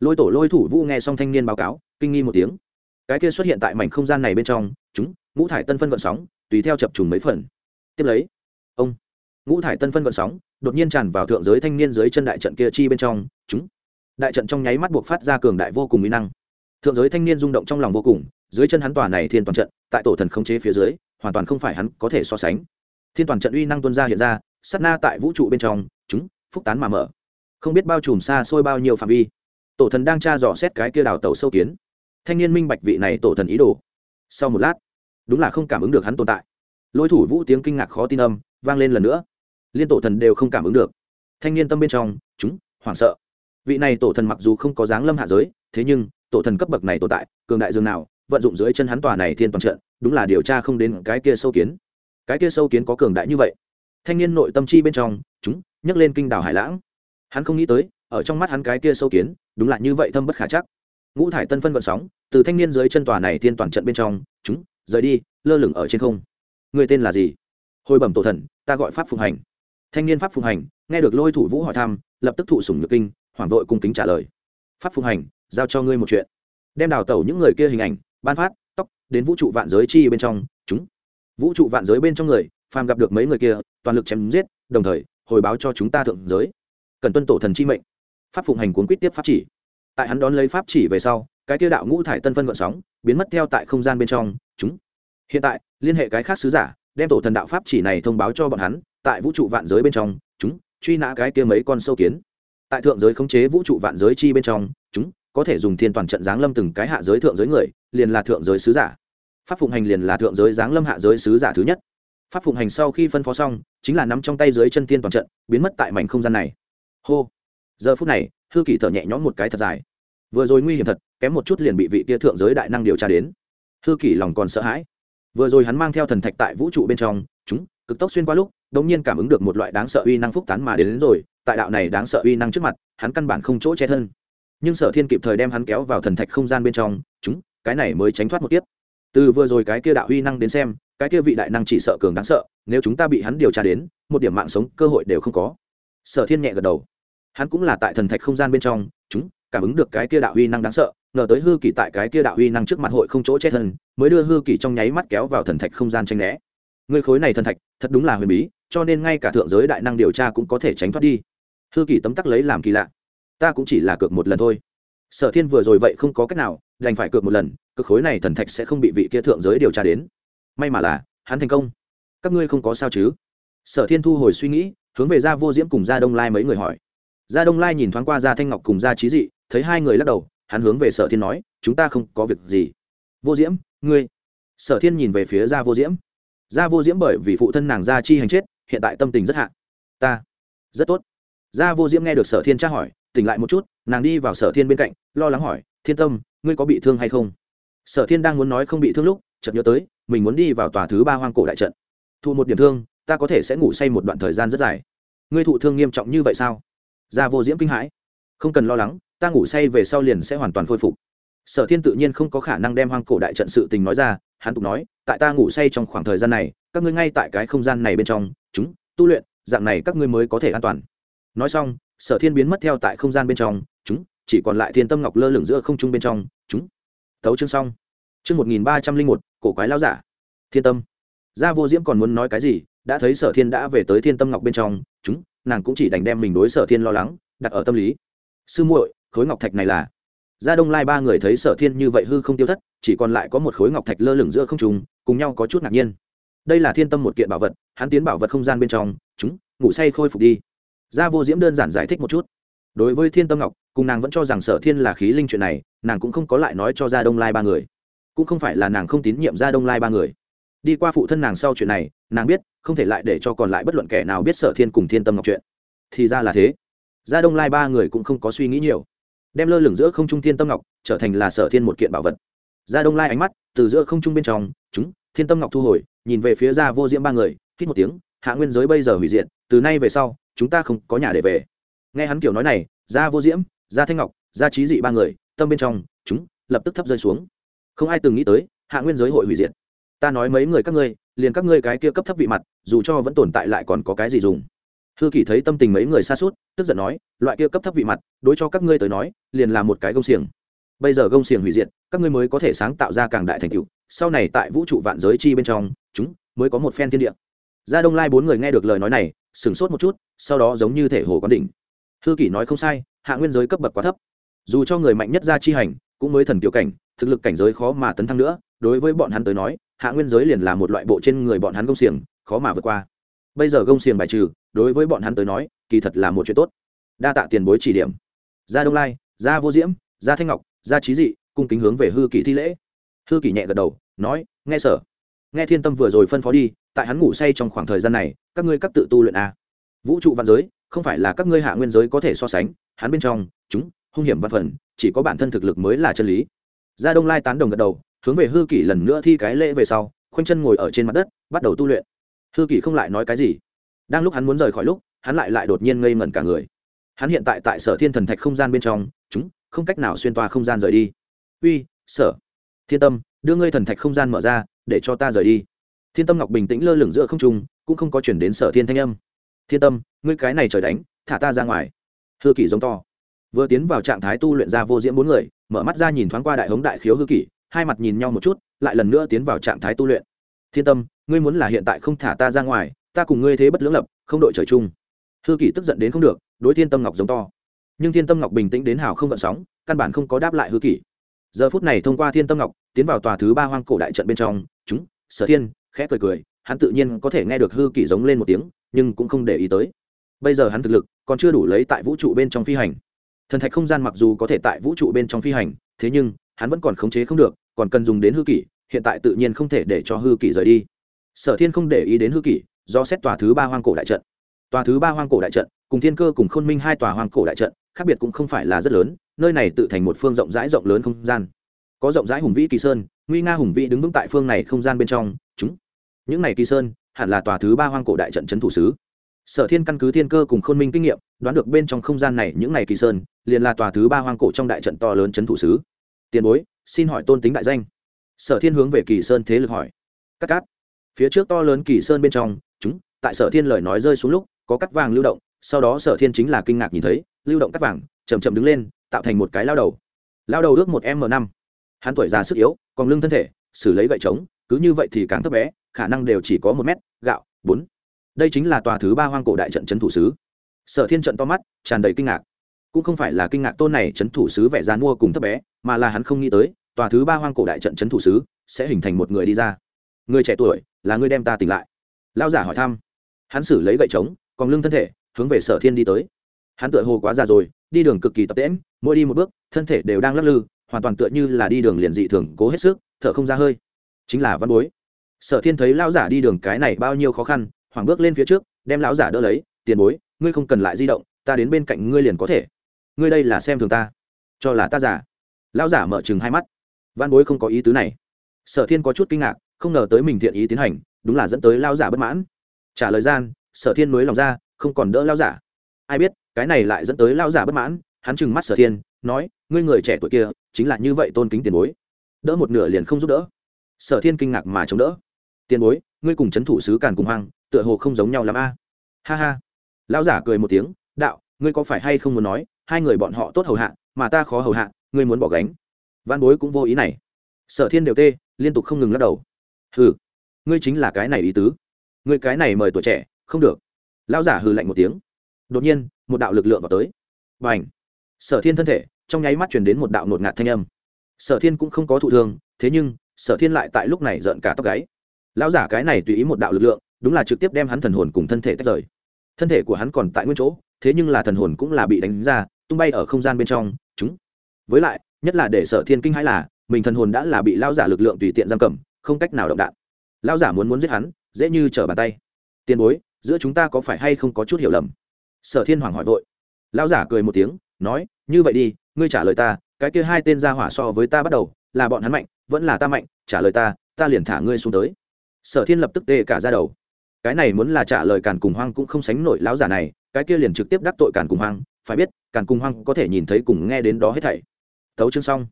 Lôi tổ lôi thủ vũ nghe xong thanh niên báo cáo, kinh nghi một tiếng. Cái kia xuất hiện tại mảnh không gian này bên trong, chúng, ngũ thải tân phân vận sóng tùy theo chập trùng mấy phần. Tiếp lấy, ông ngũ thải tân phân gọn sóng, đột nhiên tràn vào thượng giới thanh niên dưới chân đại trận kia chi bên trong. Chúng, đại trận trong nháy mắt buộc phát ra cường đại vô cùng mỹ năng. Thượng giới thanh niên rung động trong lòng vô cùng, dưới chân hắn tòa này thiên toàn trận, tại tổ thần khống chế phía dưới, hoàn toàn không phải hắn có thể so sánh. Thiên toàn trận uy năng tuân ra hiện ra, sát na tại vũ trụ bên trong. Chúng, phúc tán mà mở. Không biết bao trùm xa xôi bao nhiêu phạm vi. Tổ thần đang tra dò xét cái kia đào tàu sâu kiến. Thanh niên minh bạch vị này tổ thần ý đồ. Sau một lát đúng là không cảm ứng được hắn tồn tại. Lôi thủ vũ tiếng kinh ngạc khó tin âm vang lên lần nữa. Liên tổ thần đều không cảm ứng được. Thanh niên tâm bên trong, chúng, hoảng sợ. Vị này tổ thần mặc dù không có dáng lâm hạ giới, thế nhưng, tổ thần cấp bậc này tồn tại, cường đại dương nào, vận dụng dưới chân hắn tòa này thiên toàn trận, đúng là điều tra không đến cái kia sâu kiến. Cái kia sâu kiến có cường đại như vậy. Thanh niên nội tâm chi bên trong, chúng, nhấc lên kinh đảo hải lãng. Hắn không nghĩ tới, ở trong mắt hắn cái kia sâu kiến, đúng là như vậy thâm bất khả chắc. Ngũ thải tân phân vận sóng, từ thanh niên dưới chân tòa này thiên toàn trận bên trong, chúng rời đi, lơ lửng ở trên không. Người tên là gì? Hồi bẩm tổ thần, ta gọi pháp phụng hành. Thanh niên pháp phụng hành, nghe được lôi thủ vũ hỏi thăm, lập tức thụ sủng nhược kinh, hoảng vội cung kính trả lời. Pháp phụng hành, giao cho ngươi một chuyện. Đem đào tẩu những người kia hình ảnh, ban phát, tóc, đến vũ trụ vạn giới chi bên trong, chúng. Vũ trụ vạn giới bên trong người, phàm gặp được mấy người kia, toàn lực chém giết, đồng thời, hồi báo cho chúng ta thượng giới. Cần tuân tổ thần chi mệnh. Pháp phụng hành cuốn quyết tiếp pháp chỉ. Tại hắn đón lấy pháp chỉ về sau, cái kia đạo ngũ thải tân phân gợn sóng, biến mất theo tại không gian bên trong chúng. Hiện tại, liên hệ cái khác sứ giả, đem tổ thần đạo pháp chỉ này thông báo cho bọn hắn, tại vũ trụ vạn giới bên trong, chúng, truy nã cái kia mấy con sâu kiến. Tại thượng giới khống chế vũ trụ vạn giới chi bên trong, chúng, có thể dùng thiên toàn trận giáng lâm từng cái hạ giới thượng giới người, liền là thượng giới sứ giả. Pháp phụng hành liền là thượng giới giáng lâm hạ giới sứ giả thứ nhất. Pháp phụng hành sau khi phân phó xong, chính là nắm trong tay dưới chân thiên toàn trận, biến mất tại mảnh không gian này. Hô. Giờ phút này, hư kỳ thở nhẹ nhõm một cái thật dài. Vừa rồi nguy hiểm thật, kém một chút liền bị vị tia thượng giới đại năng điều tra đến hư kỷ lòng còn sợ hãi. Vừa rồi hắn mang theo thần thạch tại vũ trụ bên trong chúng cực tốc xuyên qua lúc đống nhiên cảm ứng được một loại đáng sợ uy năng phúc tán mà đến, đến rồi tại đạo này đáng sợ uy năng trước mặt hắn căn bản không chỗ che thân. Nhưng sở thiên kịp thời đem hắn kéo vào thần thạch không gian bên trong chúng cái này mới tránh thoát một tiếp từ vừa rồi cái kia đạo uy năng đến xem cái kia vị đại năng chỉ sợ cường đáng sợ nếu chúng ta bị hắn điều tra đến một điểm mạng sống cơ hội đều không có. Sở thiên nhẹ gật đầu. Hắn cũng là tại thần thạch không gian bên trong chúng cảm ứng được cái kia đạo uy năng đáng sợ ngờ tới hư kỳ tại cái kia đạo uy năng trước mặt hội không chỗ chết thân, mới đưa hư kỳ trong nháy mắt kéo vào thần thạch không gian tranh né. Người khối này thần thạch, thật đúng là huyền bí, cho nên ngay cả thượng giới đại năng điều tra cũng có thể tránh thoát đi. Hư kỳ tấm tắc lấy làm kỳ lạ. Ta cũng chỉ là cược một lần thôi. Sở thiên vừa rồi vậy không có cách nào, đành phải cược một lần cực khối này thần thạch sẽ không bị vị kia thượng giới điều tra đến. May mà là, hắn thành công. Các ngươi không có sao chứ? Sở thiên thu hồi suy nghĩ, hướng về gia vô diễm cùng gia đông lai mấy người hỏi. Gia đông lai nhìn thoáng qua gia thanh ngọc cùng gia trí dị, thấy hai người lắc đầu hắn hướng về sở thiên nói, chúng ta không có việc gì. Vô diễm, ngươi? Sở thiên nhìn về phía gia vô diễm. Gia vô diễm bởi vì phụ thân nàng gia chi hành chết, hiện tại tâm tình rất hạ. Ta, rất tốt. Gia vô diễm nghe được sở thiên tra hỏi, tỉnh lại một chút, nàng đi vào sở thiên bên cạnh, lo lắng hỏi, thiên tâm, ngươi có bị thương hay không? Sở thiên đang muốn nói không bị thương lúc, chợt nhớ tới, mình muốn đi vào tòa thứ ba hoang cổ đại trận. Thụ một điểm thương, ta có thể sẽ ngủ say một đoạn thời gian rất dài. Ngươi thụ thương nghiêm trọng như vậy sao? Gia vô diễm kinh hãi. Không cần lo lắng ta ngủ say về sau liền sẽ hoàn toàn khôi phục. Sở thiên tự nhiên không có khả năng đem hoang cổ đại trận sự tình nói ra, hắn tục nói, tại ta ngủ say trong khoảng thời gian này, các ngươi ngay tại cái không gian này bên trong, chúng, tu luyện, dạng này các ngươi mới có thể an toàn. Nói xong, sở thiên biến mất theo tại không gian bên trong, chúng, chỉ còn lại thiên tâm ngọc lơ lửng giữa không trung bên trong, chúng. Thấu chương xong. Chương một nghìn ba trăm linh một, cổ quái lao giả. Thiên tâm. Gia vô diễm còn muốn nói cái gì, đã thấy sở thiên đã về tới thiên tâm ngọc bên trong, chúng, nàng cũng chỉ đành đem mình đối sở thiên lo lắng, đặt ở tâm lý. Sư muội khối ngọc thạch này là. Gia đông lai ba người thấy sở thiên như vậy hư không tiêu thất, chỉ còn lại có một khối ngọc thạch lơ lửng giữa không trùng cùng nhau có chút ngạc nhiên. Đây là thiên tâm một kiện bảo vật, hắn tiến bảo vật không gian bên trong, chúng, ngủ say khôi phục đi. Gia vô diễm đơn giản giải thích một chút. Đối với thiên tâm ngọc, cùng nàng vẫn cho rằng sở thiên là khí linh chuyện này, nàng cũng không có lại nói cho gia đông lai ba người. Cũng không phải là nàng không tín nhiệm gia đông lai ba người. Đi qua phụ thân nàng sau chuyện này, nàng biết, không thể lại để cho còn lại bất luận kẻ nào biết sở thiên cùng thiên tâm ngọc chuyện. Thì ra là thế. Gia đông lai ba người cũng không có suy nghĩ nhiều đem lơ lửng giữa không trung thiên tâm ngọc trở thành là sở thiên một kiện bảo vật. Ra đông lai ánh mắt từ giữa không trung bên trong, chúng, thiên tâm ngọc thu hồi, nhìn về phía gia vô diễm ba người, hít một tiếng, hạ nguyên giới bây giờ hủy diện từ nay về sau, chúng ta không có nhà để về. Nghe hắn kiểu nói này gia vô diễm gia thanh ngọc gia trí dị ba người, tâm bên trong, chúng, lập tức thấp rơi xuống. Không ai từng nghĩ tới, hạ nguyên giới hội hủy diệt. Ta nói mấy người các ngươi, liền các ngươi cái kia cấp thấp vị mặt, dù cho vẫn tồn tại lại còn có cái gì dùng? Hư kỳ thấy tâm tình mấy người xa suốt tức giận nói loại kia cấp thấp vị mặt, đối cho các ngươi tới nói, liền là một cái gông xiềng. Bây giờ gông xiềng hủy diệt, các ngươi mới có thể sáng tạo ra càng đại thành tựu. Sau này tại vũ trụ vạn giới chi bên trong, chúng mới có một phen thiên địa. Gia đông lai bốn người nghe được lời nói này, sửng sốt một chút, sau đó giống như thể hồ quán đỉnh. Hư kỷ nói không sai, hạ nguyên giới cấp bậc quá thấp. Dù cho người mạnh nhất ra chi hành, cũng mới thần tiểu cảnh, thực lực cảnh giới khó mà tấn thăng nữa. Đối với bọn hắn tới nói, hạ nguyên giới liền là một loại bộ trên người bọn hắn công xiềng, khó mà vượt qua. Bây giờ gông xiềng bài trừ, đối với bọn hắn tới nói, kỳ thật là một chuyện tốt đa tạ tiền bối chỉ điểm. Gia đông lai, gia vô diễm, gia thanh ngọc, gia trí dị, cung kính hướng về hư kỷ thi lễ. Hư kỷ nhẹ gật đầu, nói, nghe sở. Nghe thiên tâm vừa rồi phân phó đi, tại hắn ngủ say trong khoảng thời gian này, các ngươi các tự tu luyện a vũ trụ văn giới, không phải là các ngươi hạ nguyên giới có thể so sánh, hắn bên trong, chúng, hung hiểm văn phần, chỉ có bản thân thực lực mới là chân lý. Gia đông lai tán đồng gật đầu, hướng về hư kỷ lần nữa thi cái lễ về sau, khoanh chân ngồi ở trên mặt đất, bắt đầu tu luyện. Hư kỷ không lại nói cái gì. Đang lúc hắn muốn rời khỏi lúc, hắn lại lại đột nhiên ngây ngẩn cả người hắn hiện tại tại sở thiên thần thạch không gian bên trong, chúng, không cách nào xuyên toa không gian rời đi. Uy, sở. Thiên tâm, đưa ngươi thần thạch không gian mở ra, để cho ta rời đi. Thiên tâm ngọc bình tĩnh lơ lửng giữa không trung, cũng không có chuyển đến sở thiên thanh âm. Thiên tâm, ngươi cái này trời đánh, thả ta ra ngoài. Hư kỷ giống to. Vừa tiến vào trạng thái tu luyện ra vô diễm bốn người, mở mắt ra nhìn thoáng qua đại hống đại khiếu hư kỷ, hai mặt nhìn nhau một chút, lại lần nữa tiến vào trạng thái tu luyện. Thiên tâm, ngươi muốn là hiện tại không thả ta ra ngoài, ta cùng ngươi thế bất lưỡng lập, không đội trời chung. Hư kỷ tức giận đến không được đối thiên tâm ngọc giống to. Nhưng thiên tâm ngọc bình tĩnh đến hào không gợn sóng, căn bản không có đáp lại hư kỷ. Giờ phút này thông qua thiên tâm ngọc, tiến vào tòa thứ ba hoang cổ đại trận bên trong, chúng, sở thiên, khẽ cười cười, hắn tự nhiên có thể nghe được hư kỷ giống lên một tiếng, nhưng cũng không để ý tới. Bây giờ hắn thực lực còn chưa đủ lấy tại vũ trụ bên trong phi hành. Thần thạch không gian mặc dù có thể tại vũ trụ bên trong phi hành, thế nhưng, hắn vẫn còn khống chế không được, còn cần dùng đến hư kỷ, hiện tại tự nhiên không thể để cho hư kỷ rời đi. Sở thiên không để ý đến hư kỷ, do xét tòa thứ ba hoang cổ đại trận tòa thứ ba hoang cổ đại trận, cùng thiên cơ cùng khôn minh hai tòa hoang cổ đại trận, khác biệt cũng không phải là rất lớn, nơi này tự thành một phương rộng rãi rộng lớn không gian. Có rộng rãi hùng vĩ kỳ sơn, nguy nga hùng vĩ đứng vững tại phương này không gian bên trong, chúng. Những này kỳ sơn, hẳn là tòa thứ ba hoang cổ đại trận trấn thủ sứ sở thiên căn cứ thiên cơ cùng khôn minh kinh nghiệm, đoán được bên trong không gian này những này kỳ sơn, liền là tòa thứ ba hoang cổ trong đại trận to lớn trấn thủ sứ tiền bối, xin hỏi tôn tính đại danh. Sở thiên hướng về kỳ sơn thế lực hỏi. Cắt cát. Phía trước to lớn kỳ sơn bên trong, chúng, tại sở thiên lời nói rơi xuống lúc có cắt vàng lưu động, sau đó sở thiên chính là kinh ngạc nhìn thấy, lưu động cắt vàng chầm chậm đứng lên, tạo thành một cái lao đầu. Lao đầu ước một m năm. Hắn tuổi già sức yếu, còn lưng thân thể, xử lấy gậy trống, cứ như vậy thì càng thấp bé, khả năng đều chỉ có một mét, gạo, bốn. Đây chính là tòa thứ ba hoang cổ đại trận trấn thủ sứ. Sở thiên trận to mắt, tràn đầy kinh ngạc. Cũng không phải là kinh ngạc tôn này trấn thủ sứ vẻ gian mua cùng thấp bé, mà là hắn không nghĩ tới, tòa thứ ba hoang cổ đại trận trấn thủ sứ sẽ hình thành một người đi ra. Người trẻ tuổi, là người đem ta tỉnh lại. Lao giả hỏi thăm. Hắn xử lấy gậy trống còn lưng thân thể, hướng về sở thiên đi tới. Hắn tựa hồ quá già rồi, đi đường cực kỳ tập tễm mỗi đi một bước, thân thể đều đang lắc lư, hoàn toàn tựa như là đi đường liền dị thường, cố hết sức, thở không ra hơi. Chính là văn bối. Sở thiên thấy lão giả đi đường cái này bao nhiêu khó khăn, hoảng bước lên phía trước, đem lão giả đỡ lấy, tiền bối, ngươi không cần lại di động, ta đến bên cạnh ngươi liền có thể. Ngươi đây là xem thường ta, cho là ta giả. Lão giả mở chừng hai mắt. Văn bối không có ý tứ này. Sở thiên có chút kinh ngạc, không ngờ tới mình thiện ý tiến hành, đúng là dẫn tới lão giả bất mãn. Trả lời gian sở thiên nối lòng ra, không còn đỡ lão giả. Ai biết, cái này lại dẫn tới lão giả bất mãn, hắn trừng mắt sở thiên, nói, ngươi người trẻ tuổi kia, chính là như vậy tôn kính tiền bối. Đỡ một nửa liền không giúp đỡ. Sở thiên kinh ngạc mà chống đỡ. Tiền bối, ngươi cùng c h ấ n thủ sứ càn cùng hoang, tựa hồ không giống nhau l a. Ha ha. Lão giả cười một tiếng, đạo, ngươi có phải hay không muốn nói, hai người bọn họ tốt hầu hạ, mà ta khó hầu hạ, ngươi muốn bỏ gánh. Văn bối cũng vô ý này. Sở thiên đều tê, liên tục không ngừng lắc đầu. Hừ, ngươi chính là cái này ý tứ. Ngươi cái này mời tuổi trẻ không được. Lão giả hừ lạnh một tiếng. Đột nhiên, một đạo lực lượng vào tới. Và ảnh sở thiên thân thể, trong nháy mắt chuyển đến một đạo nột ngạt thanh âm. Sở thiên cũng không có thụ thương, thế nhưng, sở thiên lại tại lúc này giận cả tóc gáy. Lão giả cái này tùy ý một đạo lực lượng, đúng là trực tiếp đem hắn thần hồn cùng thân thể tách rời. Thân thể của hắn còn tại nguyên chỗ, thế nhưng là thần hồn cũng là bị đánh ra, tung bay ở không gian bên trong, chúng. Với lại, nhất là để sở thiên kinh hãi là, mình thần hồn đã là bị lão giả lực lượng tùy tiện giam cầm, không cách nào động đạn. Lão giả muốn muốn giết hắn, dễ như trở bàn tay. Tiền bối giữa chúng ta có phải hay không có chút hiểu lầm? Sở thiên hoàng hỏi vội. Lão giả cười một tiếng, nói, như vậy đi, ngươi trả lời ta, cái kia hai tên gia hỏa so với ta bắt đầu, là bọn hắn mạnh, vẫn là ta mạnh, trả lời ta ta liền thả ngươi xuống tới. Sở thiên lập tức tê cả ra đầu. Cái này muốn là trả lời càn cùng hoang cũng không sánh nổi lão giả này, cái kia liền trực tiếp đắc tội càn cùng hoang, phải biết, càn cùng hoang có thể nhìn thấy cùng nghe đến đó hết thảy. Tấu chương xong.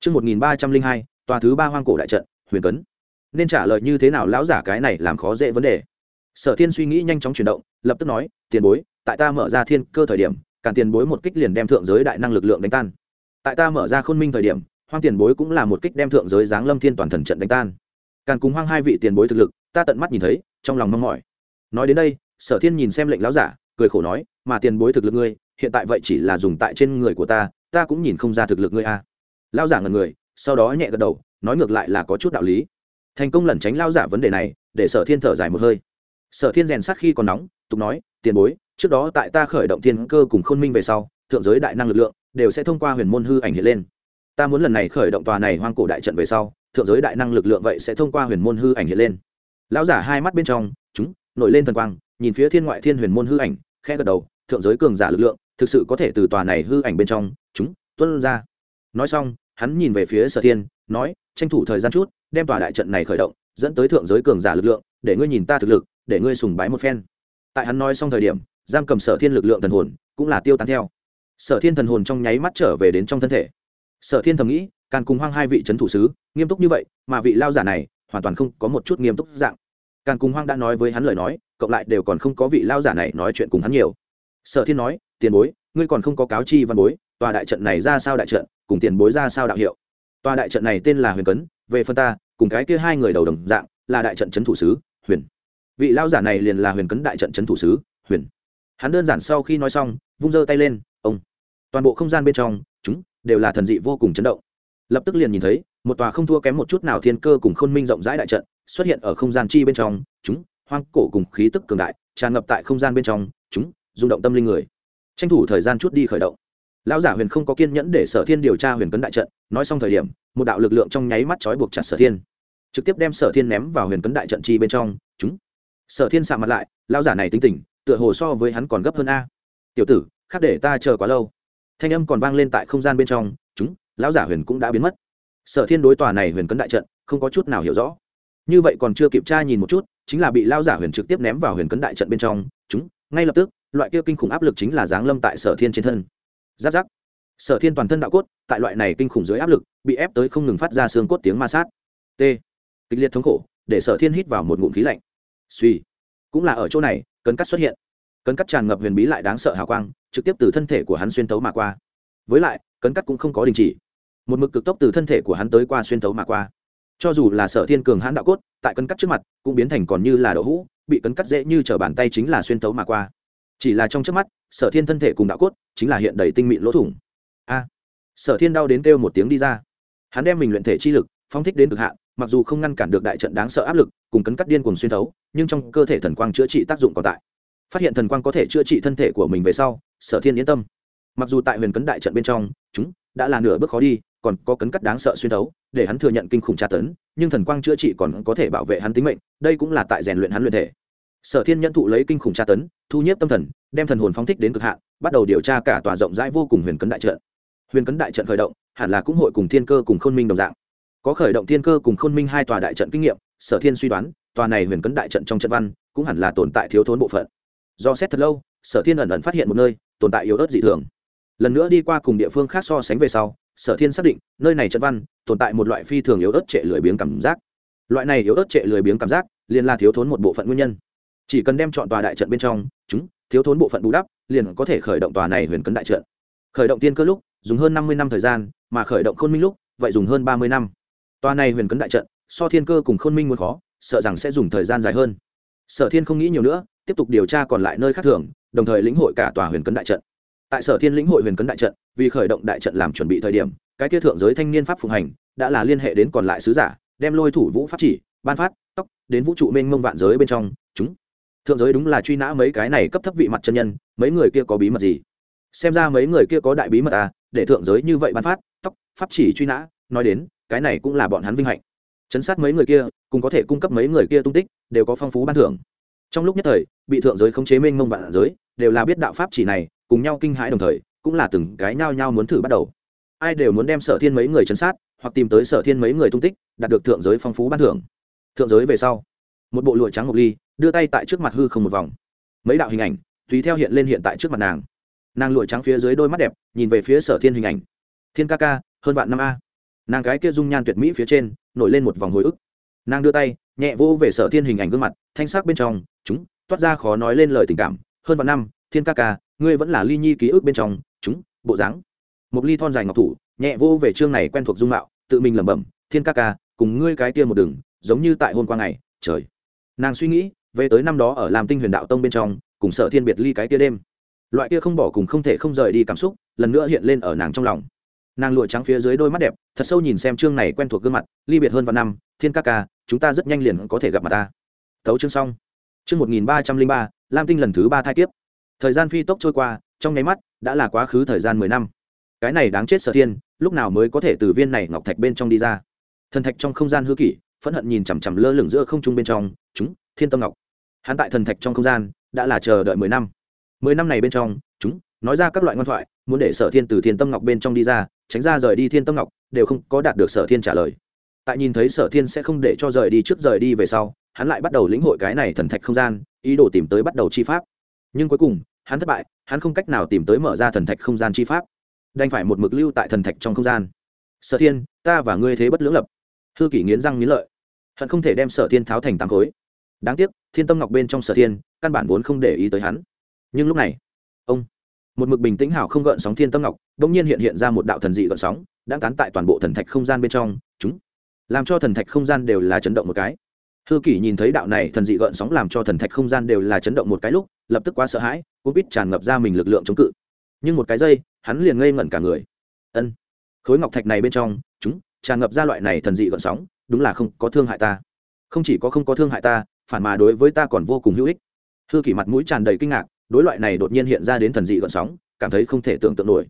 Chương một nghìn ba trăm linh hai, tòa thứ ba hoang cổ đại trận, huyền cấn. Nên trả lời như thế nào lão giả cái này làm khó dễ vấn đề sở thiên suy nghĩ nhanh chóng chuyển động, lập tức nói, tiền bối, tại ta mở ra thiên cơ thời điểm, càn tiền bối một kích liền đem thượng giới đại năng lực lượng đánh tan. Tại ta mở ra khôn minh thời điểm, hoang tiền bối cũng là một kích đem thượng giới giáng lâm thiên toàn thần trận đánh tan. Càn cùng hoang hai vị tiền bối thực lực, ta tận mắt nhìn thấy, trong lòng mong mỏi. Nói đến đây, sở thiên nhìn xem lệnh láo giả, cười khổ nói, mà tiền bối thực lực ngươi, hiện tại vậy chỉ là dùng tại trên người của ta ta cũng nhìn không ra thực lực ngươi a. À. lao giả ngần người, sau đó nhẹ gật đầu, nói ngược lại là có chút đạo lý. Thành công lẩn tránh lao giả vấn đề này, để sở thiên thở dài một hơi sở thiên rèn sát khi còn nóng, tục nói, tiền bối, trước đó tại ta khởi động thiên cơ cùng khôn minh về sau, thượng giới đại năng lực lượng đều sẽ thông qua huyền môn hư ảnh hiện lên. Ta muốn lần này khởi động tòa này hoang cổ đại trận về sau, thượng giới đại năng lực lượng vậy sẽ thông qua huyền môn hư ảnh hiện lên. Lão giả hai mắt bên trong, chúng, nổi lên thần quang, nhìn phía thiên ngoại thiên huyền môn hư ảnh khe gật đầu, thượng giới cường giả lực lượng, thực sự có thể từ tòa này hư ảnh bên trong, chúng, tuân ra. Nói xong, hắn nhìn về phía sở thiên, nói, tranh thủ thời gian chút, đem tòa đại trận này khởi động, dẫn tới thượng giới cường giả lực lượng, để ngươi nhìn ta thực lực để ngươi sùng bái một phen. Tại hắn nói xong thời điểm, giam cầm sở thiên lực lượng thần hồn, cũng là tiêu tán theo. Sở thiên thần hồn trong nháy mắt trở về đến trong thân thể. Sở thiên thầm nghĩ càn cùng hoang hai vị c h ấ n thủ sứ, nghiêm túc như vậy, mà vị lao giả này, hoàn toàn không có một chút nghiêm túc dạng. Càn cùng hoang đã nói với hắn lời nói, cộng lại đều còn không có vị lao giả này nói chuyện cùng hắn nhiều. Sở thiên nói, tiền bối, ngươi còn không có cáo chi văn bối, tòa đại trận này ra sao đại trận, cùng tiền bối ra sao đạo hiệu? Tòa đại trận này tên là huyền cấn, về phân ta, cùng cái kia hai người đầu đồng dạng, là đại trận c h ấ n thủ sứ, huyền vị lao giả này liền là huyền cấn đại trận trấn thủ sứ, huyền. Hắn đơn giản sau khi nói xong, vung giơ tay lên, ông. Toàn bộ không gian bên trong, chúng đều là thần dị vô cùng chấn động. Lập tức liền nhìn thấy, một tòa không thua kém một chút nào thiên cơ cùng khôn minh rộng rãi đại trận xuất hiện ở không gian chi bên trong, chúng, hoang cổ cùng khí tức cường đại, tràn ngập tại không gian bên trong, chúng, rung động tâm linh người. Tranh thủ thời gian chút đi khởi động. Lão giả huyền không có kiên nhẫn để sở thiên điều tra huyền cấn đại trận, nói xong thời điểm, một đạo lực lượng trong nháy mắt trói buộc chặt sở thiên. Trực tiếp đem sở thiên ném vào huyền cấn đại trận chi bên trong, chúng sở thiên sạ mặt lại, lão giả này tính tình, tựa hồ so với hắn còn gấp hơn a. Tiểu tử, khác để ta chờ quá lâu. Thanh âm còn vang lên tại không gian bên trong, chúng, lão giả huyền cũng đã biến mất. Sở thiên đối tòa này huyền cấn đại trận, không có chút nào hiểu rõ. Như vậy còn chưa kịp tra nhìn một chút, chính là bị lao giả huyền trực tiếp ném vào huyền cấn đại trận bên trong, chúng, ngay lập tức, loại kia kinh khủng áp lực chính là giáng lâm tại sở thiên trên thân. Giáp giáp. Sở thiên toàn thân đạo cốt, tại loại này kinh khủng dưới áp lực, bị ép tới không ngừng phát ra xương cốt tiếng ma sát. T. Kịch liệt thống khổ, để sở thiên hít vào một ngụm khí lạnh suy. Cũng là ở chỗ này, cấn cắt xuất hiện. Cấn cắt tràn ngập huyền bí lại đáng sợ hào quang, trực tiếp từ thân thể của hắn xuyên tấu mà qua. Với lại, cấn cắt cũng không có đình chỉ. Một mực cực tốc từ thân thể của hắn tới qua xuyên tấu mà qua. Cho dù là sở thiên cường hãn đạo cốt, tại cấn cắt trước mặt, cũng biến thành còn như là đậu hũ, bị cấn cắt dễ như t r ở bàn tay chính là xuyên tấu mà qua. Chỉ là trong trước mắt, sở thiên thân thể cùng đạo cốt, chính là hiện đầy tinh mịn lỗ thủng. A! Sở thiên đau đến kêu một tiếng đi ra. Hắn đem mình luyện thể chi lực phong thích đến cực hạn mặc dù không ngăn cản được đại trận đáng sợ áp lực, cùng cấn cắt điên cùng xuyên thấu, nhưng trong cơ thể thần quang chữa trị tác dụng còn tại. Phát hiện thần quang có thể chữa trị thân thể của mình về sau, sở thiên yên tâm. Mặc dù tại huyền cấn đại trận bên trong, chúng đã là nửa bước khó đi, còn có cấn cắt đáng sợ xuyên thấu, để hắn thừa nhận kinh khủng tra tấn, nhưng thần quang chữa trị còn có thể bảo vệ hắn tính mệnh, đây cũng là tại rèn luyện hắn luyện thể. Sở thiên nhận thụ lấy kinh khủng tra tấn, thu nhếp tâm thần, đem thần hồn phóng thích đến cực hạn, bắt đầu điều tra cả tòa rộng rãi vô cùng huyền cấn đại trận. Huyền cấn đại trận khởi động, hẳn là cũng hội cùng thiên cơ cùng khôn minh đồng dạng có khởi động thiên cơ cùng khôn minh hai tòa đại trận kinh nghiệm, sở thiên suy đoán, tòa này huyền cấn đại trận trong trận văn cũng hẳn là tồn tại thiếu thốn bộ phận. Do xét thật lâu, sở thiên ẩn ẩn phát hiện một nơi tồn tại yếu ớt dị thường. Lần nữa đi qua cùng địa phương khác so sánh về sau, sở thiên xác định, nơi này trận văn tồn tại một loại phi thường yếu ớt trệ lười biếng cảm giác. Loại này yếu ớt trệ lười biếng cảm giác, liền là thiếu thốn một bộ phận nguyên nhân. Chỉ cần đem chọn tòa đại trận bên trong, chúng, thiếu thốn bộ phận bù đắp, liền có thể khởi động tòa này huyền cấn đại trận. Khởi động tiên cơ lúc, dùng hơn năm mươi năm thời gian, mà khởi động khôn minh lúc, vậy dùng hơn ba mươi năm tòa này huyền cấn đại trận, so thiên cơ cùng khôn minh muốn khó, sợ rằng sẽ dùng thời gian dài hơn. Sở thiên không nghĩ nhiều nữa, tiếp tục điều tra còn lại nơi khác thường, đồng thời lĩnh hội cả tòa huyền cấn đại trận. Tại sở thiên lĩnh hội huyền cấn đại trận, vì khởi động đại trận làm chuẩn bị thời điểm, cái kia thượng giới thanh niên pháp phụng hành, đã là liên hệ đến còn lại sứ giả, đem lôi thủ vũ pháp chỉ, ban phát, tóc, đến vũ trụ mênh mông vạn giới bên trong, chúng. Thượng giới đúng là truy nã mấy cái này cấp thấp vị mặt chân nhân, mấy người kia có bí mật gì? Xem ra mấy người kia có đại bí mật à để thượng giới như vậy ban phát, tóc, pháp chỉ truy nã, nói đến cái này cũng là bọn hắn vinh hạnh. Chấn sát mấy người kia, cùng có thể cung cấp mấy người kia tung tích, đều có phong phú ban thưởng. Trong lúc nhất thời, bị thượng giới khống chế mênh mông vạn giới, đều là biết đạo pháp chỉ này, cùng nhau kinh hãi đồng thời, cũng là từng cái nhao nhao muốn thử bắt đầu. Ai đều muốn đem sở thiên mấy người chấn sát, hoặc tìm tới sở thiên mấy người tung tích, đạt được thượng giới phong phú ban thưởng. Thượng giới về sau, một bộ lụa trắng ngọc ly, đưa tay tại trước mặt hư không một vòng. Mấy đạo hình ảnh, tùy theo hiện lên hiện tại trước mặt nàng. Nàng lụa trắng phía dưới đôi mắt đẹp, nhìn về phía sở thiên hình ảnh. Thiên ca ca, hơn vạn năm a nàng gái kia dung nhan tuyệt mỹ phía trên, nổi lên một vòng hồi ức. Nàng đưa tay, nhẹ vỗ về sở thiên hình ảnh gương mặt, thanh sắc bên trong, chúng, toát ra khó nói lên lời tình cảm. Hơn vạn năm, thiên ca ca, ngươi vẫn là ly nhi ký ức bên trong, chúng, bộ dáng. Một ly thon dài ngọc thủ, nhẹ vô về chương này quen thuộc dung mạo, tự mình lẩm bẩm, thiên ca ca, cùng ngươi cái kia một đường, giống như tại hôm qua ngày, trời. Nàng suy nghĩ, về tới năm đó ở làm tinh huyền đạo tông bên trong, cùng sở thiên biệt ly cái kia đêm. Loại kia không bỏ cùng không thể không rời đi cảm xúc, lần nữa hiện lên ở nàng trong lòng. Nàng lụa trắng phía dưới đôi mắt đẹp thật sâu nhìn xem chương này quen thuộc gương mặt, ly biệt hơn vạn năm, thiên ca ca, chúng ta rất nhanh liền có thể gặp mặt ta. Thấu chương xong. Chương một nghìn ba trăm linh ba, lam tinh lần thứ ba thai kiếp. Thời gian phi tốc trôi qua, trong nháy mắt, đã là quá khứ thời gian mười năm. Cái này đáng chết sở thiên, lúc nào mới có thể từ viên này ngọc thạch bên trong đi ra? Thần thạch trong không gian hư kỷ, phẫn hận nhìn chằm chằm lơ lửng giữa không trung bên trong, chúng, thiên tâm ngọc. Hắn tại thần thạch trong không gian, đã là chờ đợi mười năm. Mười năm này bên trong, chúng, nói ra các loại ngoan thoại, muốn để sở thiên từ thiên tâm ngọc bên trong đi ra tránh ra rời đi thiên tâm ngọc, đều không có đạt được sở thiên trả lời. Tại nhìn thấy sở thiên sẽ không để cho rời đi trước rời đi về sau, hắn lại bắt đầu lĩnh hội cái này thần thạch không gian, ý đồ tìm tới bắt đầu chi pháp. Nhưng cuối cùng, hắn thất bại, hắn không cách nào tìm tới mở ra thần thạch không gian chi pháp. Đành phải một mực lưu tại thần thạch trong không gian. Sở thiên, ta và ngươi thế bất lưỡng lập. Hư kỷ nghiến răng nghiến lợi. Hận không thể đem sở thiên tháo thành tám khối. Đáng tiếc, thiên tâm ngọc bên trong sở thiên, căn bản vốn không để ý tới hắn. Nhưng lúc này một mực bình tĩnh hảo không gợn sóng thiên tâm ngọc đ ỗ n g nhiên hiện hiện ra một đạo thần dị gợn sóng, đang tán tại toàn bộ thần thạch không gian bên trong. Chúng làm cho thần thạch không gian đều là chấn động một cái. Hư kỷ nhìn thấy đạo này thần dị gợn sóng làm cho thần thạch không gian đều là chấn động một cái lúc, lập tức quá sợ hãi cô bít tràn ngập ra mình lực lượng chống cự. Nhưng một cái giây, hắn liền ngây ngẩn cả người. Ân, khối ngọc thạch này bên trong, chúng tràn ngập ra loại này thần dị gợn sóng, đúng là không có thương hại ta. Không chỉ có không có thương hại ta, phản mà đối với ta còn vô cùng hữu ích. Hư kỷ mặt mũi tràn đầy kinh ngạc đối loại này đột nhiên hiện ra đến thần dị gợn sóng, cảm thấy không thể tưởng tượng nổi.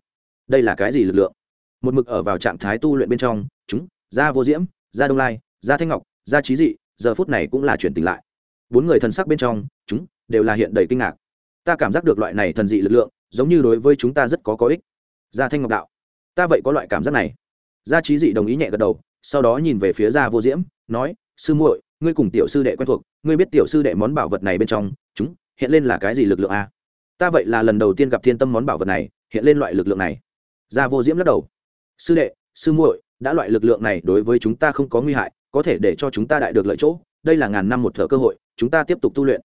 Đây là cái gì lực lượng? Một mực ở vào trạng thái tu luyện bên trong, chúng, gia vô diễm, gia đông lai, gia thanh ngọc, gia trí dị, giờ phút này cũng là chuyển tỉnh lại. Bốn người thần sắc bên trong, chúng, đều là hiện đầy kinh ngạc. Ta cảm giác được loại này thần dị lực lượng, giống như đối với chúng ta rất có có ích. Gia thanh ngọc đạo. Ta vậy có loại cảm giác này. Gia trí dị đồng ý nhẹ gật đầu, sau đó nhìn về phía gia vô diễm, nói, sư muội, ngươi cùng tiểu sư đệ quen thuộc, ngươi biết tiểu sư đệ món bảo vật này bên trong, chúng hiện lên là cái gì lực lượng a? Ta vậy là lần đầu tiên gặp thiên tâm món bảo vật này, hiện lên loại lực lượng này. Gia vô diễm lắc đầu. Sư đệ, sư muội, đã loại lực lượng này đối với chúng ta không có nguy hại, có thể để cho chúng ta đại được lợi chỗ, đây là ngàn năm một thợ cơ hội, chúng ta tiếp tục tu luyện.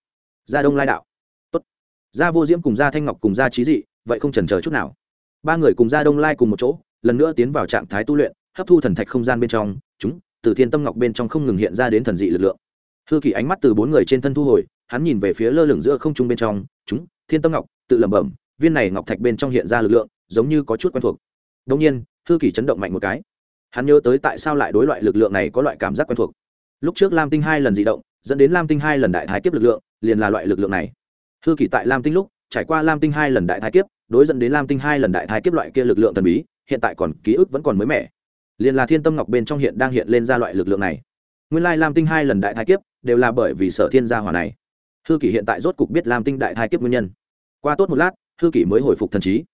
Gia đông lai đạo. Tốt. gia vô diễm cùng gia thanh ngọc cùng gia trí dị, vậy không chần chờ chút nào. Ba người cùng gia đông lai cùng một chỗ, lần nữa tiến vào trạng thái tu luyện, hấp thu thần thạch không gian bên trong, chúng, từ thiên tâm ngọc bên trong không ngừng hiện ra đến thần dị lực lượng. Hư kỳ ánh mắt từ bốn người trên thân thu hồi hắn nhìn về phía lơ lửng giữa không trung bên trong, chúng, thiên tâm ngọc, tự lẩm bẩm, viên này ngọc thạch bên trong hiện ra lực lượng, giống như có chút quen thuộc. Đông nhiên Thư kỳ chấn động mạnh một cái. Hắn nhớ tới tại sao lại đối loại lực lượng này có loại cảm giác quen thuộc. Lúc trước lam tinh hai lần di động, dẫn đến lam tinh hai lần đại thái kiếp lực lượng, liền là loại lực lượng này. Thư kỳ tại lam tinh lúc, trải qua lam tinh hai lần đại thái kiếp, đối dẫn đến lam tinh hai lần đại thái kiếp loại kia lực lượng thần bí, hiện tại còn ký ức vẫn còn mới mẻ. Liền là thiên tâm ngọc bên trong hiện đang hiện lên ra loại lực lượng này. Nguyên lai lam tinh hai lần đại thái kiếp đều là bởi vì sở thiên gia hỏa này hư kỷ hiện tại rốt cục biết lam tinh đại thái kiếp nguyên nhân. Qua tốt một lát, hư kỷ mới hồi phục thần trí.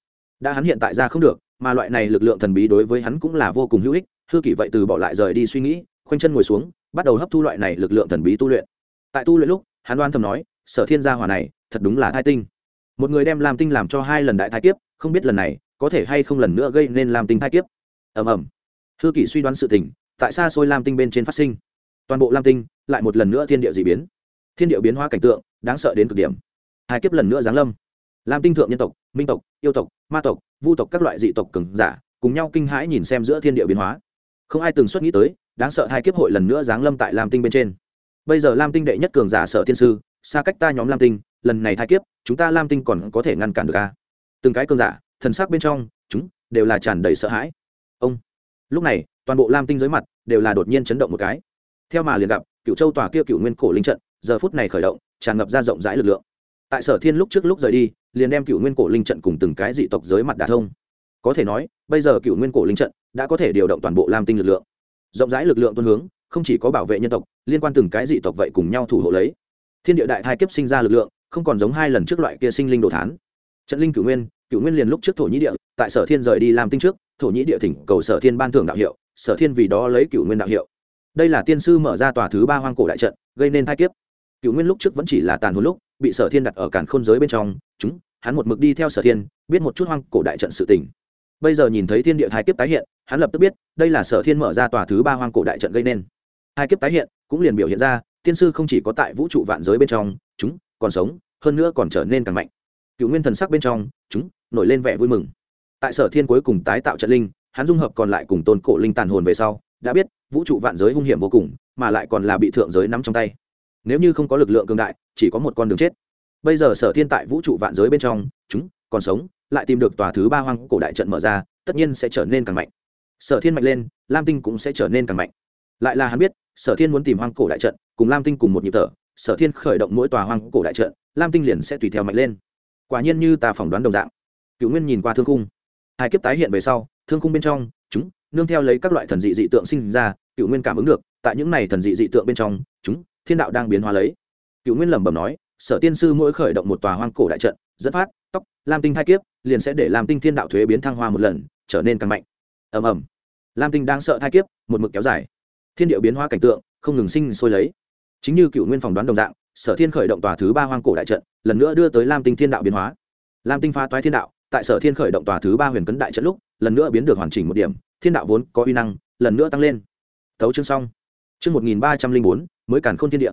Đã hắn hiện tại ra không được, mà loại này lực lượng thần bí đối với hắn cũng là vô cùng hữu ích, hư kỷ vậy từ bỏ lại rời đi suy nghĩ, khoanh chân ngồi xuống, bắt đầu hấp thu loại này lực lượng thần bí tu luyện. Tại tu luyện lúc, hắn đoan thầm nói, sở thiên gia hỏa này, thật đúng là thai tinh. Một người đem lam tinh làm cho hai lần đại thái kiếp, không biết lần này có thể hay không lần nữa gây nên lam tinh thai kiếp. Ầm ầm. Hư kỷ suy đoán sự tình, tại xa xôi lam tinh bên trên phát sinh. Toàn bộ lam tinh lại một lần nữa thiên địa d ị biến thiên địa biến hóa cảnh tượng, đáng sợ đến cực điểm. Hai kiếp lần nữa giáng lâm. Lam tinh thượng nhân tộc, minh tộc, yêu tộc, ma tộc, vu tộc các loại dị tộc cường giả, cùng nhau kinh hãi nhìn xem giữa thiên địa biến hóa. Không ai từng xuất nghĩ tới, đáng sợ hai kiếp hội lần nữa giáng lâm tại lam tinh bên trên. Bây giờ lam tinh đệ nhất cường giả sợ thiên sư, xa cách ta nhóm lam tinh, lần này thai kiếp, chúng ta lam tinh còn có thể ngăn cản được a từng cái cường giả, thần sắc bên trong, chúng đều là tràn đầy sợ hãi. Ông. Lúc này, toàn bộ lam tinh dưới mặt đều là đột nhiên chấn động một cái. Theo mà liền gặp cựu châu tòa kia cựu nguyên cổ linh trận giờ phút này khởi động, tràn ngập ra rộng rãi lực lượng. Tại sở thiên lúc trước lúc rời đi, liền đem cựu nguyên cổ linh trận cùng từng cái dị tộc giới mặt đà thông. Có thể nói, bây giờ cựu nguyên cổ linh trận đã có thể điều động toàn bộ lam tinh lực lượng. Rộng rãi lực lượng tuân hướng, không chỉ có bảo vệ nhân tộc, liên quan từng cái dị tộc vậy cùng nhau thủ hộ lấy. Thiên địa đại thai kiếp sinh ra lực lượng, không còn giống hai lần trước loại kia sinh linh đồ thán. Trận linh cửu nguyên cửu nguyên liền lúc trước thổ nhĩ địa, tại sở thiên rời đi làm tinh trước, thổ nhĩ địa thỉnh cầu sở thiên ban thưởng đạo hiệu, sở thiên vì đó lấy cửu nguyên đạo hiệu. Đây là tiên sư mở ra tòa thứ ba hoang cổ đại trận, gây nên thai kiếp. Cựu nguyên lúc trước vẫn chỉ là tàn hồn lúc, bị sở thiên đặt ở càn khôn giới bên trong, chúng, hắn một mực đi theo sở thiên, biết một chút hoang cổ đại trận sự tình. Bây giờ nhìn thấy thiên địa hai kiếp tái hiện, hắn lập tức biết, đây là sở thiên mở ra tòa thứ ba hoang cổ đại trận gây nên. Hai kiếp tái hiện, cũng liền biểu hiện ra, tiên sư không chỉ có tại vũ trụ vạn giới bên trong, chúng, còn sống, hơn nữa còn trở nên càng mạnh. Cựu nguyên thần sắc bên trong, chúng, nổi lên vẻ vui mừng. Tại sở thiên cuối cùng tái tạo trận linh, hắn dung hợp còn lại cùng tôn cổ linh tàn hồn về sau, đã biết, vũ trụ vạn giới hung hiểm vô cùng, mà lại còn là bị thượng giới nắm trong tay nếu như không có lực lượng cường đại, chỉ có một con đường chết. Bây giờ sở thiên tại vũ trụ vạn giới bên trong, chúng, còn sống, lại tìm được tòa thứ ba hoang cổ đại trận mở ra, tất nhiên sẽ trở nên càng mạnh. Sở thiên mạnh lên, lam tinh cũng sẽ trở nên càng mạnh. Lại là hắn biết, sở thiên muốn tìm hoang cổ đại trận, cùng lam tinh cùng một nhịp thở, sở thiên khởi động mỗi tòa hoang cổ đại trận, lam tinh liền sẽ tùy theo mạnh lên. Quả nhiên như ta phỏng đoán đồng dạng. Cựu nguyên nhìn qua thương khung. Hai kiếp tái hiện về sau, thương khung bên trong, chúng, nương theo lấy các loại thần dị dị tượng sinh ra cựu nguyên cảm ứng được, tại những này thần dị dị tượng bên trong, chúng thiên đạo đang biến hóa lấy. Cựu nguyên lẩm bẩm nói, sở tiên sư mỗi khởi động một tòa hoang cổ đại trận, dẫn phát, tóc, lam tinh thai kiếp, liền sẽ để lam tinh thiên đạo thuế biến thăng hoa một lần, trở nên càng mạnh. Ầm ầm. Lam tinh đang sợ thai kiếp, một mực kéo dài. Thiên điệu biến hóa cảnh tượng, không ngừng sinh sôi lấy. Chính như cựu nguyên phỏng đoán đồng dạng, sở thiên khởi động tòa thứ ba hoang cổ đại trận, lần nữa đưa tới lam tinh thiên đạo biến hóa. Lam tinh phá toái thiên đạo, tại sở thiên khởi động tòa thứ ba huyền cấn đại trận lúc, lần nữa biến được hoàn chỉnh một điểm, thiên đạo vốn có uy năng, lần nữa tăng lên. Thấu chương xong chương một nghìn ba trăm linh bốn, mới càn khôn thiên địa.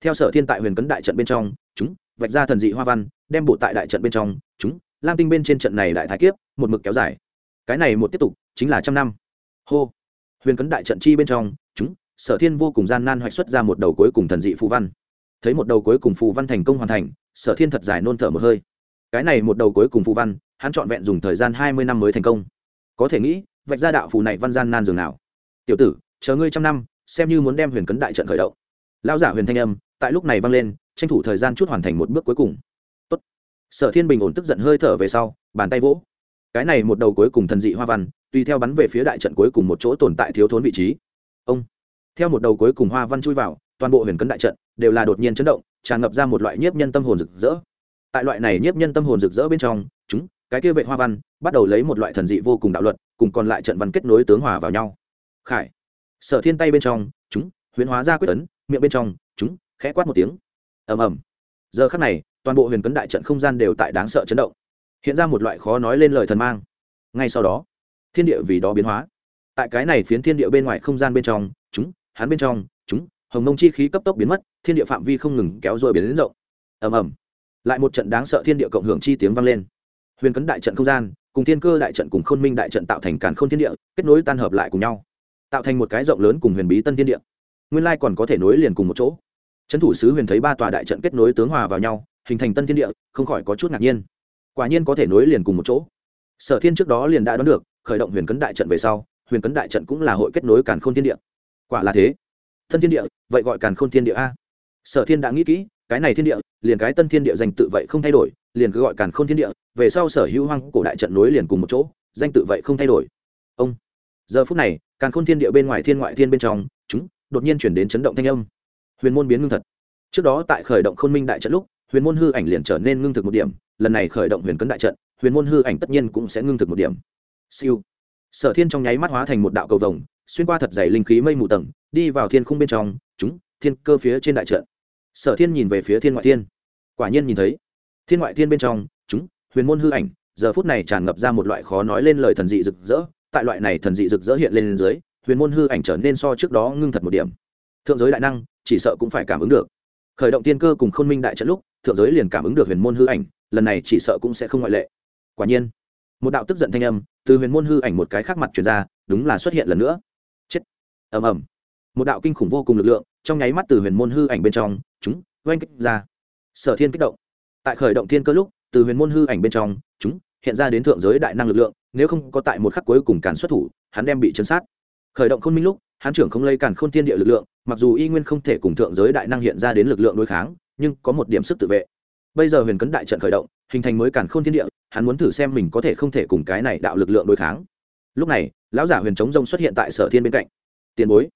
Theo sở thiên tại huyền cấn đại trận bên trong, chúng, vạch ra thần dị hoa văn, đem bộ tại đại trận bên trong, chúng, lam tinh bên trên trận này đại thái kiếp, một mực kéo dài. Cái này một tiếp tục, chính là trăm năm. Hô. Huyền cấn đại trận chi bên trong, chúng, sở thiên vô cùng gian nan hoạch xuất ra một đầu cuối cùng thần dị phù văn. Thấy một đầu cuối cùng phù văn thành công hoàn thành, sở thiên thật dài nôn thở một hơi. Cái này một đầu cuối cùng phù văn, hắn trọn vẹn dùng thời gian hai mươi năm mới thành công. Có thể nghĩ, vạch ra đạo phù này văn gian nan dường nào. Tiểu tử, chờ ngươi trăm năm xem như muốn đem huyền cấn đại trận khởi động. Lão giả huyền thanh âm tại lúc này vang lên, tranh thủ thời gian chút hoàn thành một bước cuối cùng. Tốt. sở thiên bình ổn tức giận hơi thở về sau, bàn tay vỗ. Cái này một đầu cuối cùng thần dị hoa văn, tùy theo bắn về phía đại trận cuối cùng một chỗ tồn tại thiếu thốn vị trí. Ông. Theo một đầu cuối cùng hoa văn chui vào, toàn bộ huyền cấn đại trận đều là đột nhiên chấn động, tràn ngập ra một loại nhiếp nhân tâm hồn rực rỡ. Tại loại này nhiếp nhân tâm hồn rực rỡ bên trong, chúng, cái kia vệ hoa văn bắt đầu lấy một loại thần dị vô cùng đạo luật, cùng còn lại trận văn kết nối tướng hòa vào nhau. Khải sở thiên tay bên trong, chúng huyền hóa ra quyết tấn miệng bên trong, chúng, khẽ quát một tiếng. Ầm ầm. Giờ khắc này, toàn bộ huyền cấn đại trận không gian đều tại đáng sợ chấn động. Hiện ra một loại khó nói lên lời thần mang. Ngay sau đó, thiên địa vì đó biến hóa. Tại cái này phiến thiên địa bên ngoài không gian bên trong, chúng, hắn bên trong, chúng, hồng mông chi khí cấp tốc biến mất, thiên địa phạm vi không ngừng kéo dội biến đến rộng. Ầm ầm. Lại một trận đáng sợ thiên địa cộng hưởng chi tiếng vang lên. Huyền cấn đại trận không gian, cùng thiên cơ đại trận cùng khôn minh đại trận tạo thành càn khôn thiên địa, kết nối tan hợp lại cùng nhau tạo thành một cái rộng lớn cùng huyền bí tân thiên địa. Nguyên lai còn có thể nối liền cùng một chỗ. Trấn thủ sứ huyền thấy ba tòa đại trận kết nối tướng hòa vào nhau, hình thành tân thiên địa, không khỏi có chút ngạc nhiên. Quả nhiên có thể nối liền cùng một chỗ. Sở thiên trước đó liền đã đoán được, khởi động huyền cấn đại trận về sau, huyền cấn đại trận cũng là hội kết nối càn khôn thiên địa. Quả là thế. Thân thiên địa, vậy gọi càn khôn thiên địa a? Sở thiên đã nghĩ kỹ, cái này thiên địa, liền cái tân thiên địa danh tự vậy không thay đổi, liền cứ gọi càn khôn thiên địa, về sau sở hữu hoang cổ đại trận nối liền cùng một chỗ, danh tự vậy không thay đổi. Ông giờ phút này, càn khôn thiên địa bên ngoài thiên ngoại thiên bên trong, chúng đột nhiên chuyển đến chấn động thanh âm. Huyền môn biến ngưng thật. Trước đó tại khởi động khôn minh đại trận lúc, huyền môn hư ảnh liền trở nên ngưng thực một điểm, lần này khởi động huyền cấn đại trận, huyền môn hư ảnh tất nhiên cũng sẽ ngưng thực một điểm. Siêu. Sở thiên trong nháy mắt hóa thành một đạo cầu vồng, xuyên qua thật dày linh khí mây mù tầng, đi vào thiên khung bên trong, chúng, thiên cơ phía trên đại trận. Sở thiên nhìn về phía thiên ngoại thiên. Quả nhiên nhìn thấy. Thiên ngoại thiên bên trong, chúng, huyền môn hư ảnh, giờ phút này tràn ngập ra một loại khó nói lên lời thần dị rực rỡ tại loại này thần dị rực rỡ hiện lên dưới, huyền môn hư ảnh trở nên so trước đó ngưng thật một điểm. Thượng giới đại năng, chỉ sợ cũng phải cảm ứng được. Khởi động tiên cơ cùng khôn minh đại trận lúc, thượng giới liền cảm ứng được huyền môn hư ảnh, lần này chỉ sợ cũng sẽ không ngoại lệ. Quả nhiên, một đạo tức giận thanh âm từ huyền môn hư ảnh một cái khác mặt truyền ra, đúng là xuất hiện lần nữa. Chết. Ầm ầm. Một đạo kinh khủng vô cùng lực lượng, trong nháy mắt từ huyền môn hư ảnh bên trong, chúng, oanh kích ra. Sở thiên kích động. Tại khởi động thiên cơ lúc, từ huyền môn hư ảnh bên trong, chúng hiện ra đến thượng giới đại năng lực lượng, nếu không có tại một khắc cuối cùng càn xuất thủ, hắn đem bị chấn sát. Khởi động khôn minh lúc, hắn trưởng không lây càn khôn thiên địa lực lượng, mặc dù y nguyên không thể cùng thượng giới đại năng hiện ra đến lực lượng đối kháng, nhưng có một điểm sức tự vệ. Bây giờ huyền cấn đại trận khởi động, hình thành mới càn khôn thiên địa, hắn muốn thử xem mình có thể không thể cùng cái này đạo lực lượng đối kháng. Lúc này, lão giả huyền Trống rông xuất hiện tại sở thiên bên cạnh. Tiền bối.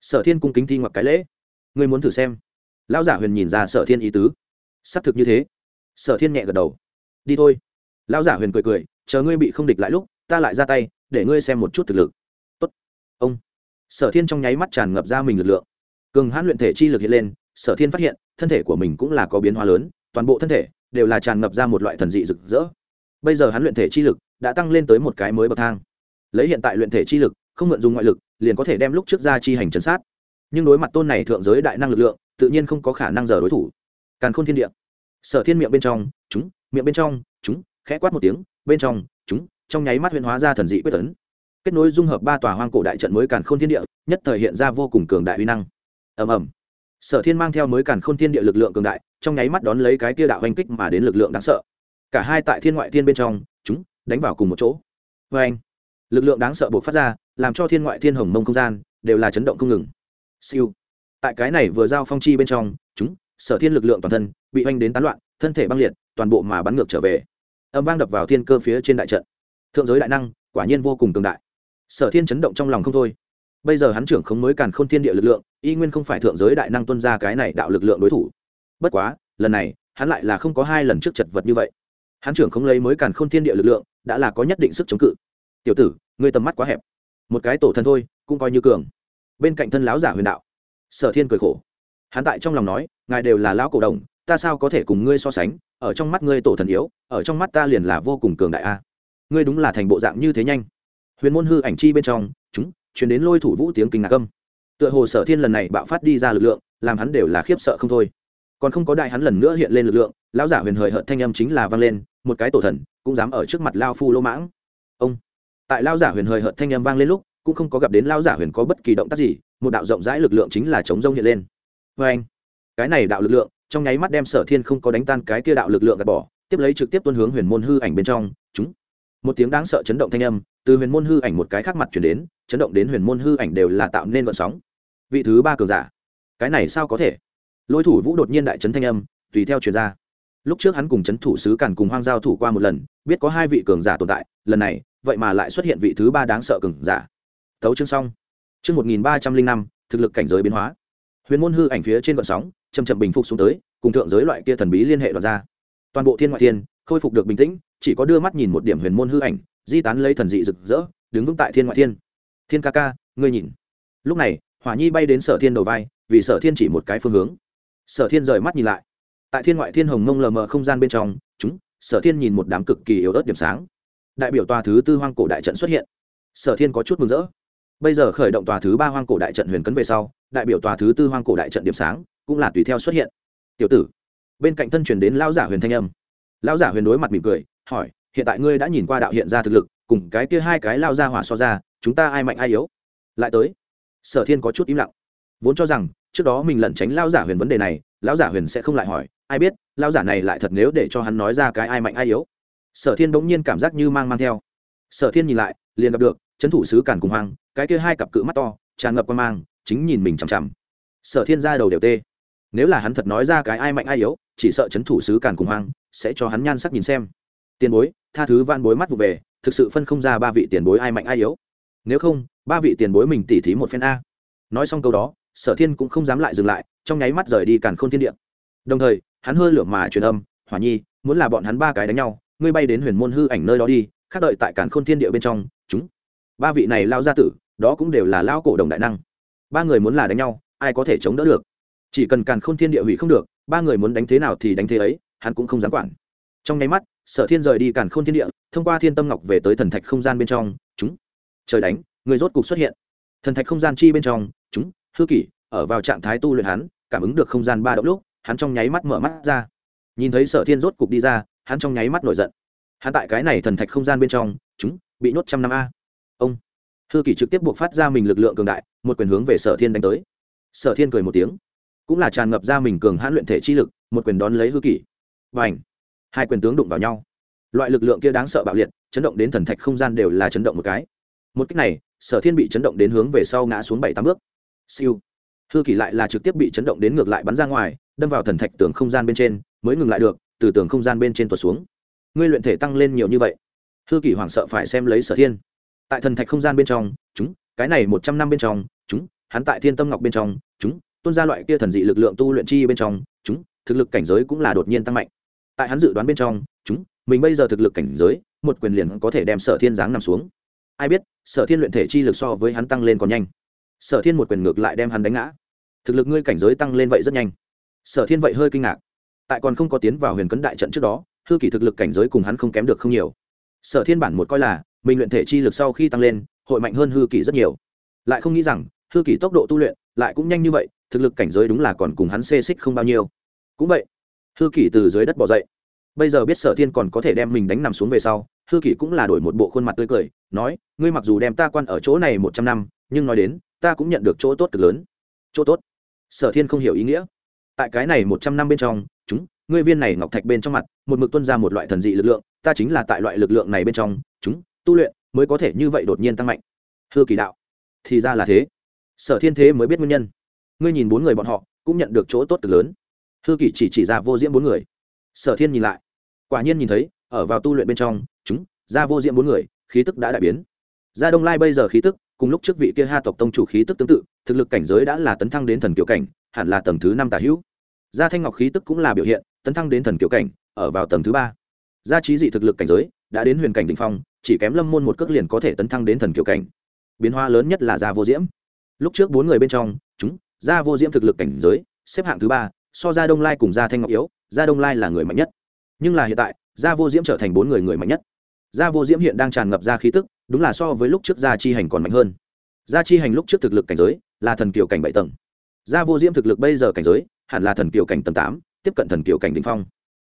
Sở thiên cung kính thi ngoặc cái lễ. Ngươi muốn thử xem. Lão giả huyền nhìn ra sở thiên ý tứ. Xác thực như thế. Sở thiên nhẹ gật đầu. Đi thôi lão giả huyền cười cười, chờ ngươi bị không địch lại lúc, ta lại ra tay, để ngươi xem một chút thực lực. Tốt. Ông. Sở thiên trong nháy mắt tràn ngập ra mình lực lượng. Cường hãn luyện thể chi lực hiện lên, sở thiên phát hiện, thân thể của mình cũng là có biến hóa lớn, toàn bộ thân thể đều là tràn ngập ra một loại thần dị rực rỡ. Bây giờ hắn luyện thể chi lực đã tăng lên tới một cái mới bậc thang. Lấy hiện tại luyện thể chi lực, không mượn dùng ngoại lực, liền có thể đem lúc trước ra chi hành chấn sát. Nhưng đối mặt tôn này thượng giới đại năng lực lượng, tự nhiên không có khả năng giờ đối thủ. Càn khôn thiên địa. Sở thiên miệng bên trong, chúng, miệng bên trong, chúng khẽ quát một tiếng, bên trong, chúng, trong nháy mắt huyễn hóa ra thần dị quyết tấn. Kết nối dung hợp ba tòa hoang cổ đại trận mới càn khôn thiên địa, nhất thời hiện ra vô cùng cường đại uy năng. Ầm ầm. Sở thiên mang theo mới càn khôn thiên địa lực lượng cường đại, trong nháy mắt đón lấy cái tia đạo oanh kích mà đến lực lượng đáng sợ. Cả hai tại thiên ngoại thiên bên trong, chúng, đánh vào cùng một chỗ. Vê anh, lực lượng đáng sợ buộc phát ra, làm cho thiên ngoại thiên hồng mông không gian đều là chấn động không ngừng. Siêu. Tại cái này vừa giao phong chi bên trong, chúng, sở thiên lực lượng toàn thân bị oanh đến tán loạn, thân thể băng liệt, toàn bộ mà bắn ngược trở về âm vang đập vào thiên cơ phía trên đại trận. Thượng giới đại năng, quả nhiên vô cùng cường đại. Sở thiên chấn động trong lòng không thôi. Bây giờ hắn trưởng không mới càn k h ô n thiên địa lực lượng, y nguyên không phải thượng giới đại năng tuân ra cái này đạo lực lượng đối thủ. Bất quá, lần này, hắn lại là không có hai lần trước chật vật như vậy. Hắn trưởng không lấy mới càn k h ô n thiên địa lực lượng, đã là có nhất định sức chống cự. Tiểu tử, ngươi tầm mắt quá hẹp. Một cái tổ thân thôi, cũng coi như cường. Bên cạnh thân láo giả huyền đạo. Sở thiên cười khổ. Hắn tại trong lòng nói, ngài đều là lão cổ đồng ta sao có thể cùng ngươi so sánh? Ở trong mắt ngươi tổ thần yếu, ở trong mắt ta liền là vô cùng cường đại a. Ngươi đúng là thành bộ dạng như thế nhanh. Huyền môn hư ảnh chi bên trong, chúng chuyển đến lôi thủ vũ tiếng kinh ngạc âm. Tựa hồ sở thiên lần này bạo phát đi ra lực lượng, làm hắn đều là khiếp sợ không thôi. Còn không có đại hắn lần nữa hiện lên lực lượng, lão giả huyền hời hợt thanh âm chính là vang lên, một cái tổ thần, cũng dám ở trước mặt lao phu lô mãng. Ông. Tại lao giả huyền hời hợt thanh âm vang lên lúc, cũng không có gặp đến lao giả huyền có bất kỳ động tác gì, một đạo rộng rãi lực lượng chính là chống rông hiện lên. Vê anh cái này đạo lực lượng trong nháy mắt đem sở thiên không có đánh tan cái kia đạo lực lượng gạt bỏ, tiếp lấy trực tiếp tuân hướng huyền môn hư ảnh bên trong, chúng. Một tiếng đáng sợ chấn động thanh âm, từ huyền môn hư ảnh một cái khác mặt chuyển đến, chấn động đến huyền môn hư ảnh đều là tạo nên vận sóng. Vị thứ ba cường giả. Cái này sao có thể? Lôi thủ vũ đột nhiên đại chấn thanh âm, tùy theo truyền ra. Lúc trước hắn cùng chấn thủ sứ càn cùng hoang giao thủ qua một lần, biết có hai vị cường giả tồn tại, lần này, vậy mà lại xuất hiện vị thứ ba đáng sợ cường giả. Tấu chương xong. Chương một nghìn ba trăm linh năm, thực lực cảnh giới biến hóa huyền môn hư ảnh phía trên vận sóng chầm chậm bình phục xuống tới, cùng thượng giới loại kia thần bí liên hệ đoạt ra. Toàn bộ thiên ngoại thiên, khôi phục được bình tĩnh, chỉ có đưa mắt nhìn một điểm huyền môn hư ảnh, di tán lấy thần dị rực rỡ, đứng vững tại thiên ngoại thiên. Thiên ca ca, ngươi nhìn. Lúc này, hỏa nhi bay đến sở thiên đầu vai, vì sở thiên chỉ một cái phương hướng. Sở thiên rời mắt nhìn lại. Tại thiên ngoại thiên hồng mông lờ mờ không gian bên trong, chúng, sở thiên nhìn một đám cực kỳ yếu ớt điểm sáng. Đại biểu tòa thứ tư hoang cổ đại trận xuất hiện. Sở thiên có chút mừng rỡ bây giờ khởi động tòa thứ ba hoang cổ đại trận huyền cấn về sau, đại biểu tòa thứ tư hoang cổ đại trận điểm sáng cũng là tùy theo xuất hiện. Tiểu tử, bên cạnh thân truyền đến lão giả huyền thanh âm. Lão giả huyền đối mặt mỉm cười, hỏi, hiện tại ngươi đã nhìn qua đạo hiện ra thực lực, cùng cái kia hai cái lao ra hỏa so ra, chúng ta ai mạnh ai yếu? Lại tới, sở thiên có chút im lặng. Vốn cho rằng, trước đó mình lẩn tránh lao giả huyền vấn đề này, lão giả huyền sẽ không lại hỏi, ai biết lao giả này lại thật nếu để cho hắn nói ra cái ai mạnh ai yếu? Sở thiên bỗng nhiên cảm giác như mang mang theo. Sở thiên nhìn lại, liền gặp được trấn thủ sứ cản cùng hoang cái kia hai cặp cự mắt to, tràn ngập qua mang, chính nhìn mình chằm chằm. Sở thiên ra đầu đều tê. Nếu là hắn thật nói ra cái ai mạnh ai yếu, chỉ sợ trấn thủ sứ càn cùng hoang sẽ cho hắn nhan sắc nhìn xem. Tiền bối, tha thứ van bối mắt vụ về, thực sự phân không ra ba vị tiền bối ai mạnh ai yếu. Nếu không, ba vị tiền bối mình tỉ thí một phen a. Nói xong câu đó, sở thiên cũng không dám lại dừng lại, trong nháy mắt rời đi càn k h ô n thiên địa. Đồng thời, hắn hơi lửa mà truyền âm, hỏa nhi, muốn là bọn hắn ba cái đánh nhau, ngươi bay đến huyền môn hư ảnh nơi đó đi, khác đợi tại càn k h ô n thiên địa bên trong, chúng ba vị này lao ra tử đó cũng đều là lao cổ đồng đại năng. Ba người muốn là đánh nhau, ai có thể chống đỡ được? Chỉ cần càn k h ô n thiên địa hủy không được, ba người muốn đánh thế nào thì đánh thế ấy, hắn cũng không dám quản. Trong nháy mắt, sở thiên rời đi càn k h ô n thiên địa, thông qua thiên tâm ngọc về tới thần thạch không gian bên trong, chúng, trời đánh, người rốt cục xuất hiện. Thần thạch không gian chi bên trong, chúng, hư kỷ, ở vào trạng thái tu luyện hắn, cảm ứng được không gian ba động lúc, hắn trong nháy mắt mở mắt ra. Nhìn thấy sở thiên rốt cục đi ra, hắn trong nháy mắt nổi giận. Hắn tại cái này thần thạch không gian bên trong, chúng, bị nhốt trăm năm a. Ông hư kỷ trực tiếp buộc phát ra mình lực lượng cường đại, một quyền hướng về sở thiên đánh tới. Sở thiên cười một tiếng, cũng là tràn ngập ra mình cường hãn luyện thể chi lực, một quyền đón lấy hư kỷ. Và ảnh hai quyền tướng đụng vào nhau. Loại lực lượng kia đáng sợ bạo liệt, chấn động đến thần thạch không gian đều là chấn động một cái. Một cách này, sở thiên bị chấn động đến hướng về sau ngã xuống bảy tám bước. Siêu! Hư kỷ lại là trực tiếp bị chấn động đến ngược lại bắn ra ngoài, đâm vào thần thạch tường không gian bên trên, mới ngừng lại được, từ tường không gian bên trên tuột xuống. Ngươi luyện thể tăng lên nhiều như vậy. Hư kỷ hoảng sợ phải xem lấy sở thiên tại thần thạch không gian bên trong, chúng, cái này một trăm năm bên trong, chúng, hắn tại thiên tâm ngọc bên trong, chúng tuôn ra loại kia thần dị lực lượng tu luyện chi bên trong, chúng, thực lực cảnh giới cũng là đột nhiên tăng mạnh. Tại hắn dự đoán bên trong, chúng, mình bây giờ thực lực cảnh giới, một quyền liền có thể đem sở thiên giáng nằm xuống. Ai biết, sở thiên luyện thể chi lực so với hắn tăng lên còn nhanh. Sở thiên một quyền ngược lại đem hắn đánh ngã. Thực lực ngươi cảnh giới tăng lên vậy rất nhanh. Sở thiên vậy hơi kinh ngạc. Tại còn không có tiến vào huyền cấn đại trận trước đó, hư kỷ thực lực cảnh giới cùng hắn không kém được không nhiều. Sở thiên bản một coi là mình luyện thể chi lực sau khi tăng lên, hội mạnh hơn hư kỷ rất nhiều. Lại không nghĩ rằng, hư kỷ tốc độ tu luyện lại cũng nhanh như vậy, thực lực cảnh giới đúng là còn cùng hắn xê xích không bao nhiêu. Cũng vậy, hư kỷ từ dưới đất bỏ dậy. Bây giờ biết sở thiên còn có thể đem mình đánh nằm xuống về sau, hư kỷ cũng là đổi một bộ khuôn mặt tươi cười, nói, ngươi mặc dù đem ta quan ở chỗ này một trăm năm, nhưng nói đến, ta cũng nhận được chỗ tốt cực lớn. Chỗ tốt? Sở thiên không hiểu ý nghĩa. Tại cái này một trăm năm bên trong, chúng, ngươi viên này ngọc thạch bên trong mặt, một mực tuân ra một loại thần dị lực lượng, ta chính là tại loại lực lượng này bên trong, chúng tu luyện mới có thể như vậy đột nhiên tăng mạnh. Hư kỳ đạo, thì ra là thế. Sở thiên thế mới biết nguyên nhân. Ngươi nhìn bốn người bọn họ, cũng nhận được chỗ tốt cực lớn. Hư kỳ chỉ chỉ ra vô diễm bốn người. Sở thiên nhìn lại, quả nhiên nhìn thấy, ở vào tu luyện bên trong, chúng, ra vô diễm bốn người, khí tức đã đại biến. Ra đông lai bây giờ khí tức, cùng lúc trước vị kia ha tộc tông chủ khí tức tương tự, thực lực cảnh giới đã là tấn thăng đến thần kiểu cảnh, hẳn là tầng thứ năm tả hữu. Gia thanh ngọc khí tức cũng là biểu hiện, tấn thăng đến thần kiểu cảnh, ở vào tầng thứ ba. Gia trí dị thực lực cảnh giới, đã đến huyền cảnh đình phong chỉ kém lâm môn một cước liền có thể tấn thăng đến thần kiểu cảnh. Biến hóa lớn nhất là gia vô diễm. Lúc trước bốn người bên trong, chúng, gia vô diễm thực lực cảnh giới, xếp hạng thứ ba, so gia đông lai cùng gia thanh ngọc yếu, gia đông lai là người mạnh nhất. Nhưng là hiện tại, gia vô diễm trở thành bốn người người mạnh nhất. Gia vô diễm hiện đang tràn ngập ra khí tức, đúng là so với lúc trước gia chi hành còn mạnh hơn. Gia chi hành lúc trước thực lực cảnh giới, là thần kiều cảnh bảy tầng. Gia vô diễm thực lực bây giờ cảnh giới, hẳn là thần kiều cảnh tầng tám, tiếp cận thần kiều cảnh đ ỉ n h phong.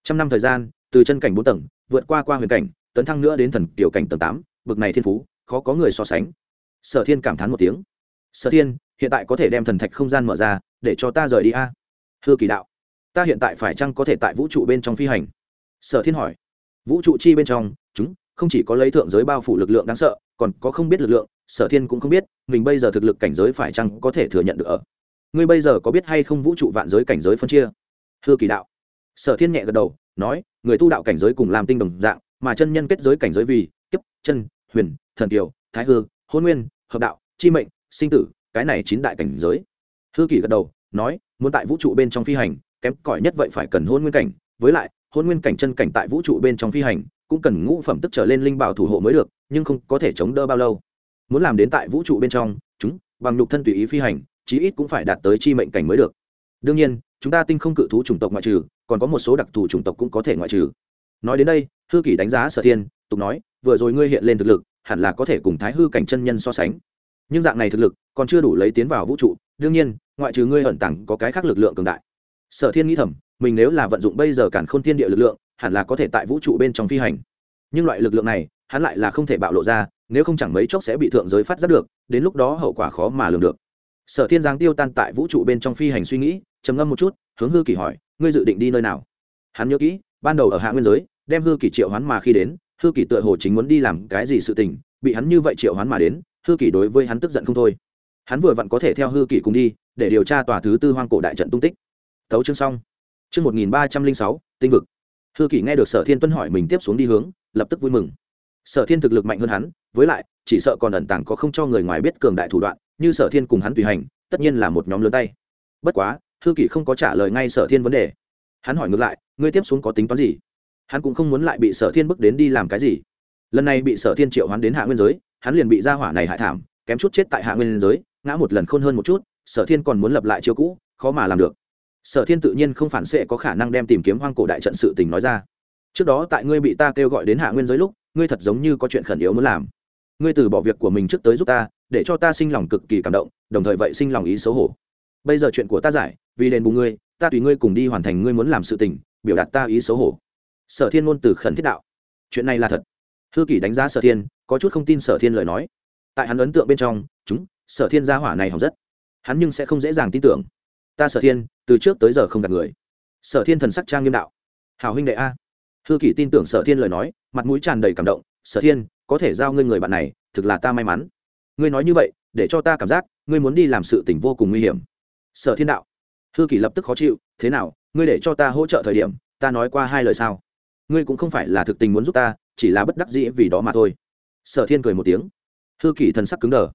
Trăm năm thời gian, từ chân cảnh bốn tầng, vượt qua qua huyền cảnh tấn thăng nữa đến thần tiểu cảnh tầng tám, bực này thiên phú, khó có người so sánh. Sở thiên cảm thán một tiếng. Sở thiên, hiện tại có thể đem thần thạch không gian mở ra, để cho ta rời đi a. Hư kỳ đạo, ta hiện tại phải chăng có thể tại vũ trụ bên trong phi hành? Sở thiên hỏi. Vũ trụ chi bên trong, chúng, không chỉ có lấy thượng giới bao phủ lực lượng đáng sợ, còn có không biết lực lượng, sở thiên cũng không biết, mình bây giờ thực lực cảnh giới phải chăng có thể thừa nhận được ở. Ngươi bây giờ có biết hay không vũ trụ vạn giới cảnh giới phân chia? Hư kỳ đạo. Sở thiên nhẹ gật đầu, nói, người tu đạo cảnh giới cùng làm tinh đồng dạng mà chân nhân kết giới cảnh giới vì, kiếp, chân, huyền, thần kiều, thái hư, hôn nguyên, hợp đạo, chi mệnh, sinh tử, cái này chín đại cảnh giới. Hư kỳ gật đầu, nói, muốn tại vũ trụ bên trong phi hành, kém cỏi nhất vậy phải cần hôn nguyên cảnh. Với lại, hôn nguyên cảnh chân cảnh tại vũ trụ bên trong phi hành, cũng cần ngũ phẩm tức trở lên linh bảo thủ hộ mới được, nhưng không có thể chống đỡ bao lâu. Muốn làm đến tại vũ trụ bên trong, chúng, bằng nhục thân tùy ý phi hành, chí ít cũng phải đạt tới chi mệnh cảnh mới được. Đương nhiên, chúng ta tinh không cự thú chủng tộc ngoại trừ, còn có một số đặc thù chủng tộc cũng có thể ngoại trừ. Nói đến đây hư kỷ đánh giá sở thiên, tục nói, vừa rồi ngươi hiện lên thực lực, hẳn là có thể cùng thái hư cảnh chân nhân so sánh. Nhưng dạng này thực lực, còn chưa đủ lấy tiến vào vũ trụ, đương nhiên, ngoại trừ ngươi ẩn tàng có cái khác lực lượng cường đại. Sở thiên nghĩ thầm, mình nếu là vận dụng bây giờ cản khôn thiên địa lực lượng, hẳn là có thể tại vũ trụ bên trong phi hành. Nhưng loại lực lượng này, hắn lại là không thể bạo lộ ra, nếu không chẳng mấy chốc sẽ bị thượng giới phát giác được, đến lúc đó hậu quả khó mà lường được. Sở thiên giáng tiêu tan tại vũ trụ bên trong phi hành suy nghĩ, trầm ngâm một chút, hướng hư kỷ hỏi, ngươi dự định đi nơi nào? Hắn nhớ kỹ, ban đầu ở hạ nguyên giới đem hư kỳ triệu hoán mà khi đến, hư kỳ tựa hồ chính muốn đi làm cái gì sự tình, bị hắn như vậy triệu hoán mà đến, hư kỳ đối với hắn tức giận không thôi. Hắn vừa vặn có thể theo hư kỳ cùng đi, để điều tra tòa thứ tư hoang cổ đại trận tung tích. Thấu chương xong. Chương một nghìn ba trăm linh sáu, tinh vực. Hư kỳ nghe được sở thiên tuân hỏi mình tiếp xuống đi hướng, lập tức vui mừng. Sở thiên thực lực mạnh hơn hắn, với lại, chỉ sợ còn ẩn tàng có không cho người ngoài biết cường đại thủ đoạn, như sở thiên cùng hắn tùy hành, tất nhiên là một nhóm lớn tay. Bất quá, hư kỳ không có trả lời ngay sở thiên vấn đề. Hắn hỏi ngược lại, ngươi tiếp xuống có tính toán gì? Hắn cũng không muốn lại bị sở thiên bước đến đi làm cái gì. Lần này bị sở thiên triệu hoán đến hạ nguyên giới, hắn liền bị Ra hỏa này hại thảm, kém chút chết tại hạ nguyên giới, ngã một lần khôn hơn một chút, sở thiên còn muốn lập lại chiêu cũ, khó mà làm được. Sở thiên tự nhiên không phản xệ có khả năng đem tìm kiếm hoang cổ đại trận sự tình nói ra. Trước đó tại ngươi bị ta kêu gọi đến hạ nguyên giới lúc, ngươi thật giống như có chuyện khẩn yếu muốn làm. Ngươi từ bỏ việc của mình trước tới giúp ta, để cho ta sinh lòng cực kỳ cảm động, đồng thời vậy sinh lòng ý xấu hổ. Bây giờ chuyện của ta giải, vì đền bù ngươi, ta tùy ngươi cùng đi hoàn thành ngươi muốn làm sự tình, biểu đạt ta ý xấu hổ sở thiên ngôn từ khẩn thiết đạo. Chuyện này là thật. Thư kỷ đánh giá sở thiên, có chút không tin sở thiên lời nói. Tại hắn ấn tượng bên trong, chúng, sở thiên gia hỏa này hỏng rất. Hắn nhưng sẽ không dễ dàng tin tưởng. Ta sở thiên, từ trước tới giờ không gặp người. Sở thiên thần sắc trang nghiêm đạo. Hào huynh đệ a. Thư kỷ tin tưởng sở thiên lời nói, mặt mũi tràn đầy cảm động. Sở thiên, có thể giao ngươi người bạn này, thực là ta may mắn. Ngươi nói như vậy, để cho ta cảm giác, ngươi muốn đi làm sự tình vô cùng nguy hiểm. Sở thiên đạo. Thư kỷ lập tức khó chịu, thế nào, ngươi để cho ta hỗ trợ thời điểm, ta nói qua hai lời sao? Ngươi cũng không phải là thực tình muốn giúp ta, chỉ là bất đắc dĩ vì đó mà thôi. Sở thiên cười một tiếng. Hư kỷ thần sắc cứng đờ.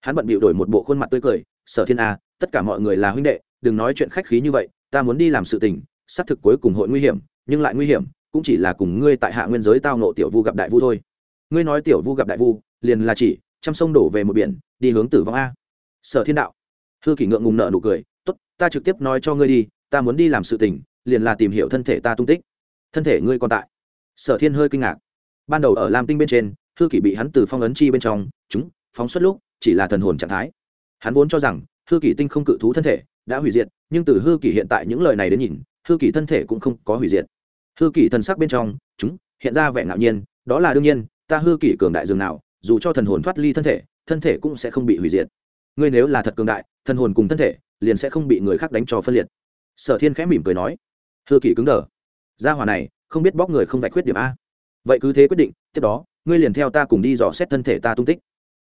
Hắn bận bịu đổi một bộ khuôn mặt tươi cười, sở thiên a tất cả mọi người là huynh đệ, đừng nói chuyện khách khí như vậy, ta muốn đi làm sự tình, xác thực cuối cùng hội nguy hiểm, nhưng lại nguy hiểm, cũng chỉ là cùng ngươi tại hạ nguyên giới tao nộ tiểu vu gặp đại vu thôi. Ngươi nói tiểu vu gặp đại vu, liền là chỉ, trăm sông đổ về một biển, đi hướng tử vong a. Sở thiên đạo. Hư kỷ ngượng ngùng nợ nụ cười, tốt, ta trực tiếp nói cho ngươi đi, ta muốn đi làm sự tình, liền là tìm hiểu thân thể ta tung tích thân thể ngươi còn tại. Sở thiên hơi kinh ngạc. Ban đầu ở lam tinh bên trên, hư kỷ bị hắn từ phong ấn chi bên trong, chúng, phóng xuất lúc, chỉ là thần hồn trạng thái. Hắn vốn cho rằng, hư kỷ tinh không cự thú thân thể đã hủy diệt, nhưng từ hư kỷ hiện tại những lời này đến nhìn, hư kỷ thân thể cũng không có hủy diệt. Hư kỷ thần sắc bên trong, chúng, hiện ra vẻ ngạo nhiên, đó là đương nhiên, ta hư kỷ cường đại dường nào, dù cho thần hồn thoát ly thân thể thân thể cũng sẽ không bị hủy diệt. Ngươi nếu là thật cường đại, thần hồn cùng thân thể liền sẽ không bị người khác đánh cho phân liệt. Sở thiên khẽ mỉm cười nói. Hư kỷ cứng đờ gia hỏa này, không biết bóc người không vạch khuyết điểm a. Vậy cứ thế quyết định, tiếp đó, ngươi liền theo ta cùng đi dò xét thân thể ta tung tích.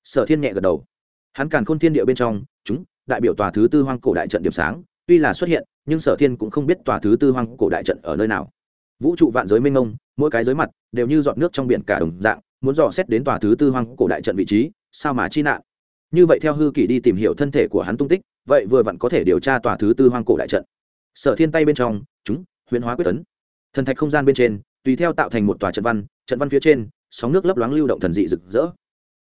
Sở thiên nhẹ gật đầu. Hắn càn khôn thiên địa bên trong, chúng, đại biểu tòa thứ tư hoang cổ đại trận điểm sáng, tuy là xuất hiện, nhưng sở thiên cũng không biết tòa thứ tư hoang cổ đại trận ở nơi nào. Vũ trụ vạn giới mênh mông, mỗi cái giới mặt, đều như dọn nước trong biển cả đồng dạng, muốn dò xét đến tòa thứ tư hoang cổ đại trận vị trí, sao mà chi nạn? Như vậy theo hư kỷ đi tìm hiểu thân thể của hắn tung tích, vậy vừa vặn có thể điều tra tòa thứ tư hoang cổ đại trận. Sở thiên tay bên trong, chúng huyễn hóa quyết tấn thần thạch không gian bên trên, tùy theo tạo thành một tòa trận văn trận văn phía trên, sóng nước lấp loáng lưu động thần dị rực rỡ.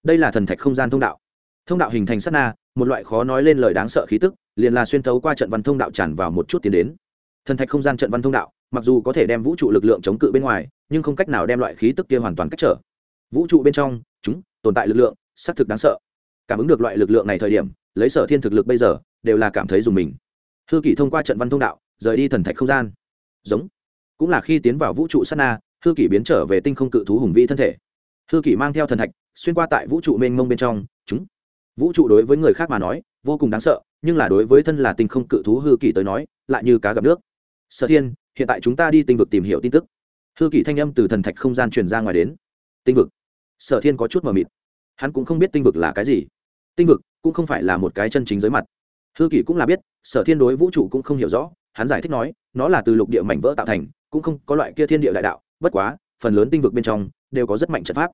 Đây là thần thạch không gian thông đạo. Thông đạo hình thành sát na, một loại khó nói lên lời đáng sợ khí tức, liền là xuyên thấu qua trận văn thông đạo tràn vào một chút tiến đến. Thần thạch không gian trận văn thông đạo, mặc dù có thể đem vũ trụ lực lượng chống cự bên ngoài, nhưng không cách nào đem loại khí tức kia hoàn toàn cách trở. Vũ trụ bên trong, chúng, tồn tại lực lượng, xác thực đáng sợ. Cảm ứng được loại lực lượng này thời điểm, lấy sở thiên thực lực bây giờ, đều là cảm thấy dùng mình. Hư kỷ thông qua trận văn thông đạo, rời đi thần thạch không gian. Giống cũng là khi tiến vào vũ trụ sát na, hư kỷ biến trở về tinh không cự thú hùng vĩ thân thể. Hư kỷ mang theo thần thạch, xuyên qua tại vũ trụ mênh mông bên trong, chúng. Vũ trụ đối với người khác mà nói, vô cùng đáng sợ, nhưng là đối với thân là tinh không cự thú hư kỳ tới nói, lại như cá gặp nước. Sở thiên, hiện tại chúng ta đi tinh vực tìm hiểu tin tức. Hư kỳ thanh âm từ thần thạch không gian truyền ra ngoài đến. Tinh vực. Sở thiên có chút mờ mịt. Hắn cũng không biết tinh vực là cái gì. Tinh vực cũng không phải là một cái chân chính giới mặt. Hư kỳ cũng là biết, sở thiên đối vũ trụ cũng không hiểu rõ, hắn giải thích nói, nó là từ lục địa mảnh vỡ tạo thành cũng không có loại kia thiên địa đại đạo, bất quá, phần lớn tinh vực bên trong đều có rất mạnh trận pháp.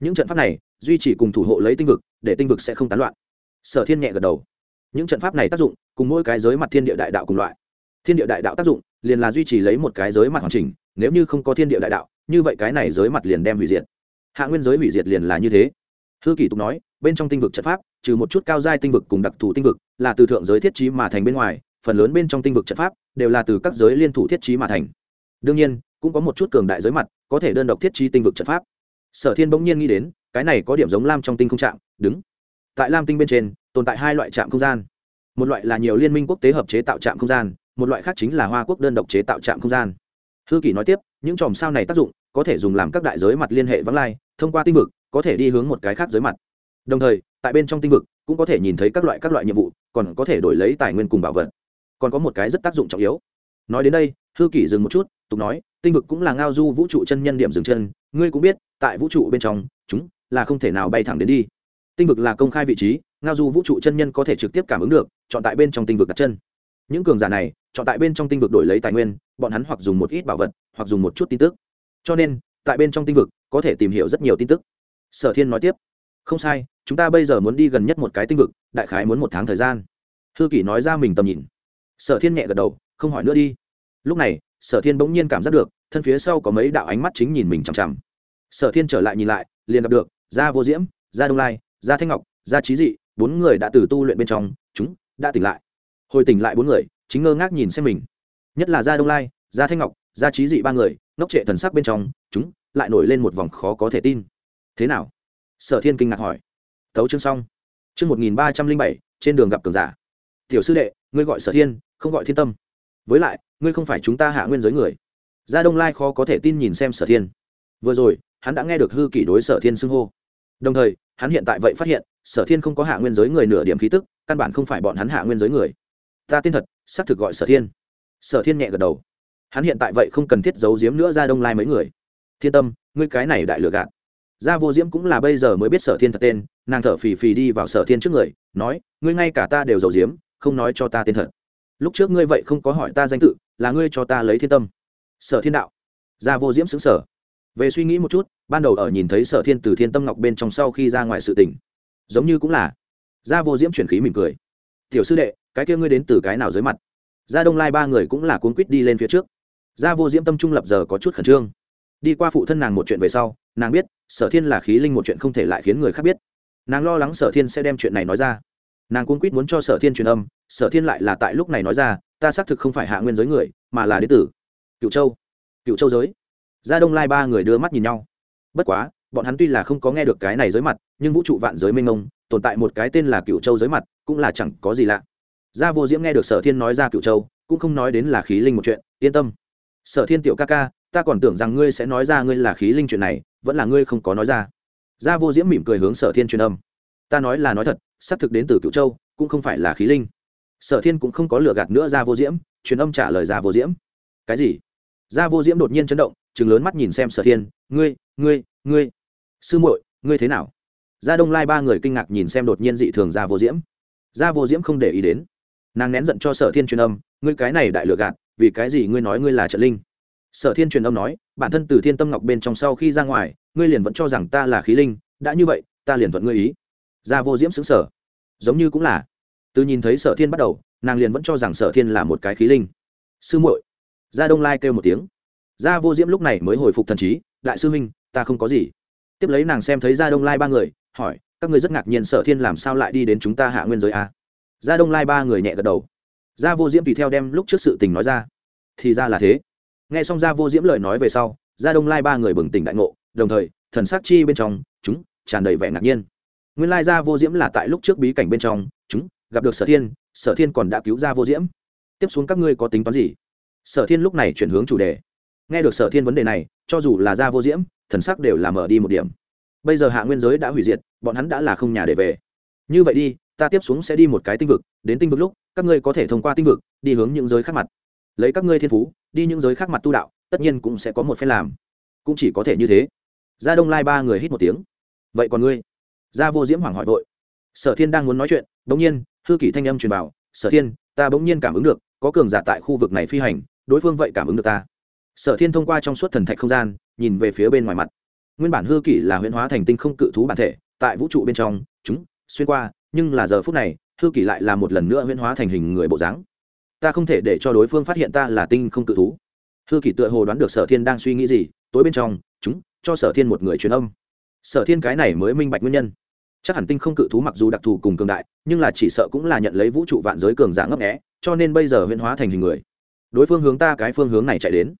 Những trận pháp này duy trì cùng thủ hộ lấy tinh vực, để tinh vực sẽ không tán loạn. Sở thiên nhẹ gật đầu. Những trận pháp này tác dụng cùng mỗi cái giới mặt thiên địa đại đạo cùng loại. Thiên địa đại đạo tác dụng liền là duy trì lấy một cái giới mặt hoàn chỉnh, nếu như không có thiên địa đại đạo, như vậy cái này giới mặt liền đem hủy diệt. Hạ nguyên giới hủy diệt liền là như thế. Hư kỷ tục nói, bên trong tinh vực trận pháp, trừ một chút cao giai tinh vực cùng đặc thù tinh vực, là từ thượng giới thiết trí mà thành bên ngoài, phần lớn bên trong tinh vực trận pháp đều là từ các giới liên thủ thiết trí mà thành đương nhiên, cũng có một chút cường đại giới mặt, có thể đơn độc thiết trí tinh vực trận pháp. Sở thiên bỗng nhiên nghĩ đến, cái này có điểm giống lam trong tinh không trạm đứng. Tại lam tinh bên trên, tồn tại hai loại trạm không gian. Một loại là nhiều liên minh quốc tế hợp chế tạo trạm không gian, một loại khác chính là hoa quốc đơn độc chế tạo trạm không gian. Hư kỷ nói tiếp, những chòm sao này tác dụng, có thể dùng làm các đại giới mặt liên hệ vắng lai, thông qua tinh vực, có thể đi hướng một cái khác giới mặt. Đồng thời, tại bên trong tinh vực, cũng có thể nhìn thấy các loại các loại nhiệm vụ, còn có thể đổi lấy tài nguyên cùng bảo vật. Còn có một cái rất tác dụng trọng yếu. Nói đến đây hư kỷ dừng một chút, tục nói, tinh vực cũng là ngao du vũ trụ chân nhân điểm dừng chân, ngươi cũng biết, tại vũ trụ bên trong, chúng là không thể nào bay thẳng đến đi. Tinh vực là công khai vị trí, ngao du vũ trụ chân nhân có thể trực tiếp cảm ứng được, chọn tại bên trong tinh vực đặt chân. Những cường giả này, chọn tại bên trong tinh vực đổi lấy tài nguyên, bọn hắn hoặc dùng một ít bảo vật, hoặc dùng một chút tin tức. Cho nên, tại bên trong tinh vực, có thể tìm hiểu rất nhiều tin tức. Sở thiên nói tiếp, không sai, chúng ta bây giờ muốn đi gần nhất một cái tinh vực, đại khái muốn một tháng thời gian. Hư kỷ nói ra mình tầm nhìn. Sở thiên nhẹ gật đầu, không hỏi nữa đi lúc này, sở thiên bỗng nhiên cảm giác được, thân phía sau có mấy đạo ánh mắt chính nhìn mình chằm chằm. Sở thiên trở lại nhìn lại, liền gặp được, gia vô diễm, gia đông lai, gia thanh ngọc, gia trí dị, bốn người đã từ tu luyện bên trong, chúng đã tỉnh lại. Hồi tỉnh lại bốn người, chính ngơ ngác nhìn xem mình. Nhất là gia đông lai, gia thanh ngọc, gia trí dị ba người, ngốc trệ thần sắc bên trong, chúng lại nổi lên một vòng khó có thể tin. Thế nào? Sở thiên kinh ngạc hỏi. Thấu chương xong. Chương một nghìn ba trăm linh bảy, trên đường gặp cường giả. Tiểu sư đệ, ngươi gọi sở thiên, không gọi thiên tâm với lại, ngươi không phải chúng ta hạ nguyên giới người. Gia đông lai khó có thể tin nhìn xem sở thiên. Vừa rồi, hắn đã nghe được hư kỷ đối sở thiên xưng hô. Đồng thời, hắn hiện tại vậy phát hiện, sở thiên không có hạ nguyên giới người nửa điểm khí tức, căn bản không phải bọn hắn hạ nguyên giới người. Ta tên thật, xác thực gọi sở thiên. Sở thiên nhẹ gật đầu. Hắn hiện tại vậy không cần thiết giấu giếm nữa ra đông lai mấy người. Thiên tâm, ngươi cái này đại lừa gạt. Gia vô diễm cũng là bây giờ mới biết sở thiên thật tên, nàng thở phì phì đi vào sở thiên trước người, nói, ngươi ngay cả ta đều giấu diếm không nói cho ta tên thật lúc trước ngươi vậy không có hỏi ta danh tự, là ngươi cho ta lấy thiên tâm. Sở thiên đạo. Gia vô diễm xứng sở về suy nghĩ một chút, ban đầu ở nhìn thấy sở thiên từ thiên tâm ngọc bên trong sau khi ra ngoài sự tỉnh giống như cũng là. Gia vô diễm chuyển khí mỉm cười. Tiểu sư đệ, cái kia ngươi đến từ cái nào dưới mặt? Gia đông lai ba người cũng là cuốn quýt đi lên phía trước. Gia vô diễm tâm trung lập giờ có chút khẩn trương. Đi qua phụ thân nàng một chuyện về sau, nàng biết, sở thiên là khí linh một chuyện không thể lại khiến người khác biết. Nàng lo lắng sở thiên sẽ đem chuyện này nói ra nàng cuốn quýt muốn cho sở thiên truyền âm, sở thiên lại là tại lúc này nói ra, ta xác thực không phải hạ nguyên giới người, mà là đế tử. Cựu châu. Cựu châu giới. Gia đông lai ba người đưa mắt nhìn nhau. Bất quá, bọn hắn tuy là không có nghe được cái này giới mặt, nhưng vũ trụ vạn giới mênh mông, tồn tại một cái tên là cựu châu giới mặt, cũng là chẳng có gì lạ. Gia vô diễm nghe được sở thiên nói ra cựu châu, cũng không nói đến là khí linh một chuyện, yên tâm. Sở thiên tiểu ca ca, ta còn tưởng rằng ngươi sẽ nói ra ngươi là khí linh chuyện này, vẫn là ngươi không có nói ra. Gia vô diễm mỉm cười hướng sở thiên truyền âm. Ta nói là nói thật xác thực đến từ cựu châu, cũng không phải là khí linh. Sở thiên cũng không có lừa gạt nữa ra vô diễm, truyền âm trả lời ra vô diễm. Cái gì? Ra vô diễm đột nhiên chấn động chừng lớn mắt nhìn xem sở thiên, ngươi ngươi ngươi, sư muội, ngươi thế nào? Gia đông lai ba người kinh ngạc nhìn xem đột nhiên dị thường ra vô diễm. Ra vô diễm không để ý đến. Nàng nén giận cho sở thiên truyền âm, ngươi cái này đại lừa gạt, vì cái gì ngươi nói ngươi là trợ linh? Sở thiên truyền âm nói, bản thân từ thiên tâm ngọc bên trong sau khi ra ngoài, ngươi liền vẫn cho rằng ta là khí linh, đã như vậy, ta liền thuận ngươi ý gia vô diễm xứng sở giống như cũng là. Từ nhìn thấy sở thiên bắt đầu, nàng liền vẫn cho rằng sở thiên là một cái khí linh. Sư muội. Gia đông lai kêu một tiếng. Gia vô diễm lúc này mới hồi phục thần trí, đại sư huynh, ta không có gì. Tiếp lấy nàng xem thấy gia đông lai ba người, hỏi, các ngươi rất ngạc nhiên sở thiên làm sao lại đi đến chúng ta hạ nguyên giới a gia đông lai ba người nhẹ gật đầu. Gia vô diễm tùy theo đem lúc trước sự tình nói ra. Thì ra là thế. Nghe xong gia vô diễm lời nói về sau, gia đông lai ba người bừng tỉnh đại ngộ, đồng thời, thần sắc chi bên trong, chúng tràn đầy vẻ ngạc nhiên nguyên lai gia vô diễm là tại lúc trước bí cảnh bên trong, chúng, gặp được sở thiên sở thiên còn đã cứu gia vô diễm. Tiếp xuống các ngươi có tính toán gì? Sở thiên lúc này chuyển hướng chủ đề. Nghe được sở thiên vấn đề này, cho dù là gia vô diễm, thần sắc đều là mở đi một điểm. Bây giờ hạ nguyên giới đã hủy diệt, bọn hắn đã là không nhà để về. Như vậy đi, ta tiếp xuống sẽ đi một cái tinh vực, đến tinh vực lúc, các ngươi có thể thông qua tinh vực, đi hướng những giới khác mặt. Lấy các ngươi thiên phú, đi những giới khác mặt tu đạo, tất nhiên cũng sẽ có một phen làm. Cũng chỉ có thể như thế. Gia đông lai ba người hít một tiếng. Vậy còn ngươi? Gia vô diễm hoảng hỏi vội. Sở thiên đang muốn nói chuyện bỗng nhiên, hư kỷ thanh âm truyền vào, sở thiên, ta bỗng nhiên cảm ứng được, có cường giả tại khu vực này phi hành, đối phương vậy cảm ứng được ta. Sở thiên thông qua trong suốt thần thạch không gian, nhìn về phía bên ngoài mặt. Nguyên bản hư kỷ là huyễn hóa thành tinh không cự thú bản thể, tại vũ trụ bên trong, chúng, xuyên qua, nhưng là giờ phút này, hư kỷ lại là một lần nữa huyễn hóa thành hình người bộ dáng. Ta không thể để cho đối phương phát hiện ta là tinh không cự thú. Hư kỷ tựa hồ đoán được sở thiên đang suy nghĩ gì, tối bên trong, chúng, cho sở thiên một người truyền âm sở thiên cái này mới minh bạch nguyên nhân. Chắc hẳn tinh không cự thú mặc dù đặc thù cùng cường đại, nhưng là chỉ sợ cũng là nhận lấy vũ trụ vạn giới cường giả ngấp nghẽ cho nên bây giờ huyễn hóa thành hình người. Đối phương hướng ta cái phương hướng này chạy đến.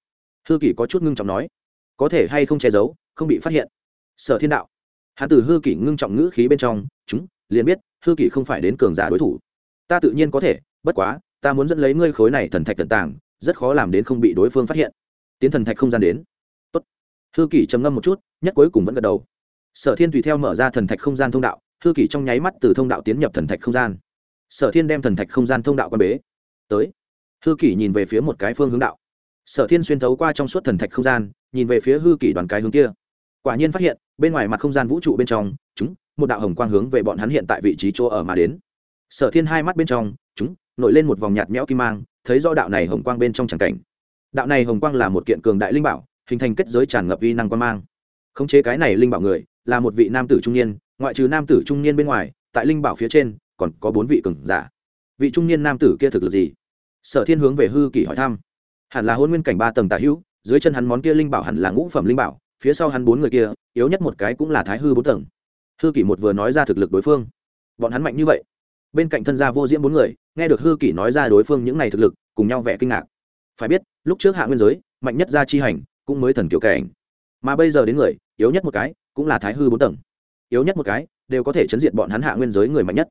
Hư kỷ có chút ngưng trọng nói. Có thể hay không che giấu, không bị phát hiện. Sở thiên đạo. Hắn từ hư kỷ ngưng trọng ngữ khí bên trong, chúng, liền biết, hư kỷ không phải đến cường giả đối thủ. Ta tự nhiên có thể, bất quá, ta muốn dẫn lấy ngươi khối này thần thạch tận tàng, rất khó làm đến không bị đối phương phát hiện. Tiến thần thạch không gian đến. Tốt. hư kỷ trầm ngâm một chút, nhất cuối cùng vẫn gật đầu sở thiên tùy theo mở ra thần thạch không gian thông đạo, hư kỷ trong nháy mắt từ thông đạo tiến nhập thần thạch không gian. Sở thiên đem thần thạch không gian thông đạo quan bế. Tới. Hư kỷ nhìn về phía một cái phương hướng đạo. Sở thiên xuyên thấu qua trong suốt thần thạch không gian, nhìn về phía hư kỷ đoàn cái hướng kia. Quả nhiên phát hiện, bên ngoài mặt không gian vũ trụ bên trong, chúng, một đạo hồng quang hướng về bọn hắn hiện tại vị trí chỗ ở mà đến. Sở thiên hai mắt bên trong, chúng, nổi lên một vòng nhạt nhẽo kim mang, thấy do đạo này hồng quang bên trong tràng cảnh. Đạo này hồng quang là một kiện cường đại linh bảo, hình thành kết giới tràn ngập uy năng quan mang. Khống chế cái này linh bảo người là một vị nam tử trung niên, ngoại trừ nam tử trung niên bên ngoài, tại linh bảo phía trên, còn có bốn vị cường giả. Vị trung niên nam tử kia thực lực gì? Sở thiên hướng về hư kỷ hỏi thăm. Hẳn là hôn nguyên cảnh ba tầng tà hữu, dưới chân hắn món kia linh bảo hẳn là ngũ phẩm linh bảo, phía sau hắn bốn người kia, yếu nhất một cái cũng là thái hư bốn tầng. Hư kỷ một vừa nói ra thực lực đối phương. Bọn hắn mạnh như vậy. Bên cạnh thân gia vô diễm bốn người, nghe được hư kỷ nói ra đối phương những n à y thực lực, cùng nhau vẻ kinh ngạc. Phải biết, lúc trước hạ nguyên giới, mạnh nhất gia chi hành, cũng mới thần kiểu cảnh. Mà bây giờ đến người, yếu nhất một cái cũng là thái hư bốn tầng. Yếu nhất một cái, đều có thể chấn diện bọn hắn hạ nguyên giới người mạnh nhất.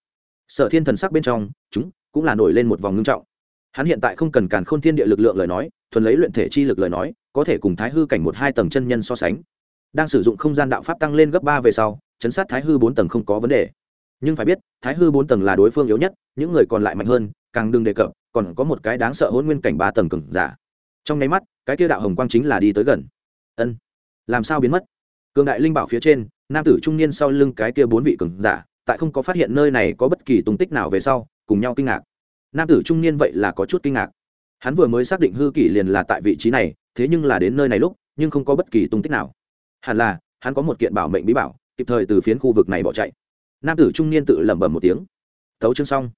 Sở thiên thần sắc bên trong, chúng cũng là nổi lên một vòng ngưng trọng. Hắn hiện tại không cần càn khôn thiên địa lực lượng lời nói, thuần lấy luyện thể chi lực lời nói, có thể cùng thái hư cảnh một hai tầng chân nhân so sánh. Đang sử dụng không gian đạo pháp tăng lên gấp ba về sau, chấn sát thái hư bốn tầng không có vấn đề. Nhưng phải biết, thái hư bốn tầng là đối phương yếu nhất, những người còn lại mạnh hơn, càng đừng đề cập, còn có một cái đáng sợ hôn nguyên cảnh ba tầng cừng giả. Trong nháy mắt, cái kia đạo hồng quang chính là đi tới gần. Ân, làm sao biến mất? Cường đại linh bảo phía trên, nam tử trung niên sau lưng cái kia bốn vị cường giả, tại không có phát hiện nơi này có bất kỳ tung tích nào về sau, cùng nhau kinh ngạc. Nam tử trung niên vậy là có chút kinh ngạc. Hắn vừa mới xác định hư kỷ liền là tại vị trí này, thế nhưng là đến nơi này lúc, nhưng không có bất kỳ tung tích nào. Hẳn là, hắn có một kiện bảo mệnh bí bảo, kịp thời từ phiến khu vực này bỏ chạy. Nam tử trung niên tự lẩm bẩm một tiếng. Thấu chương xong.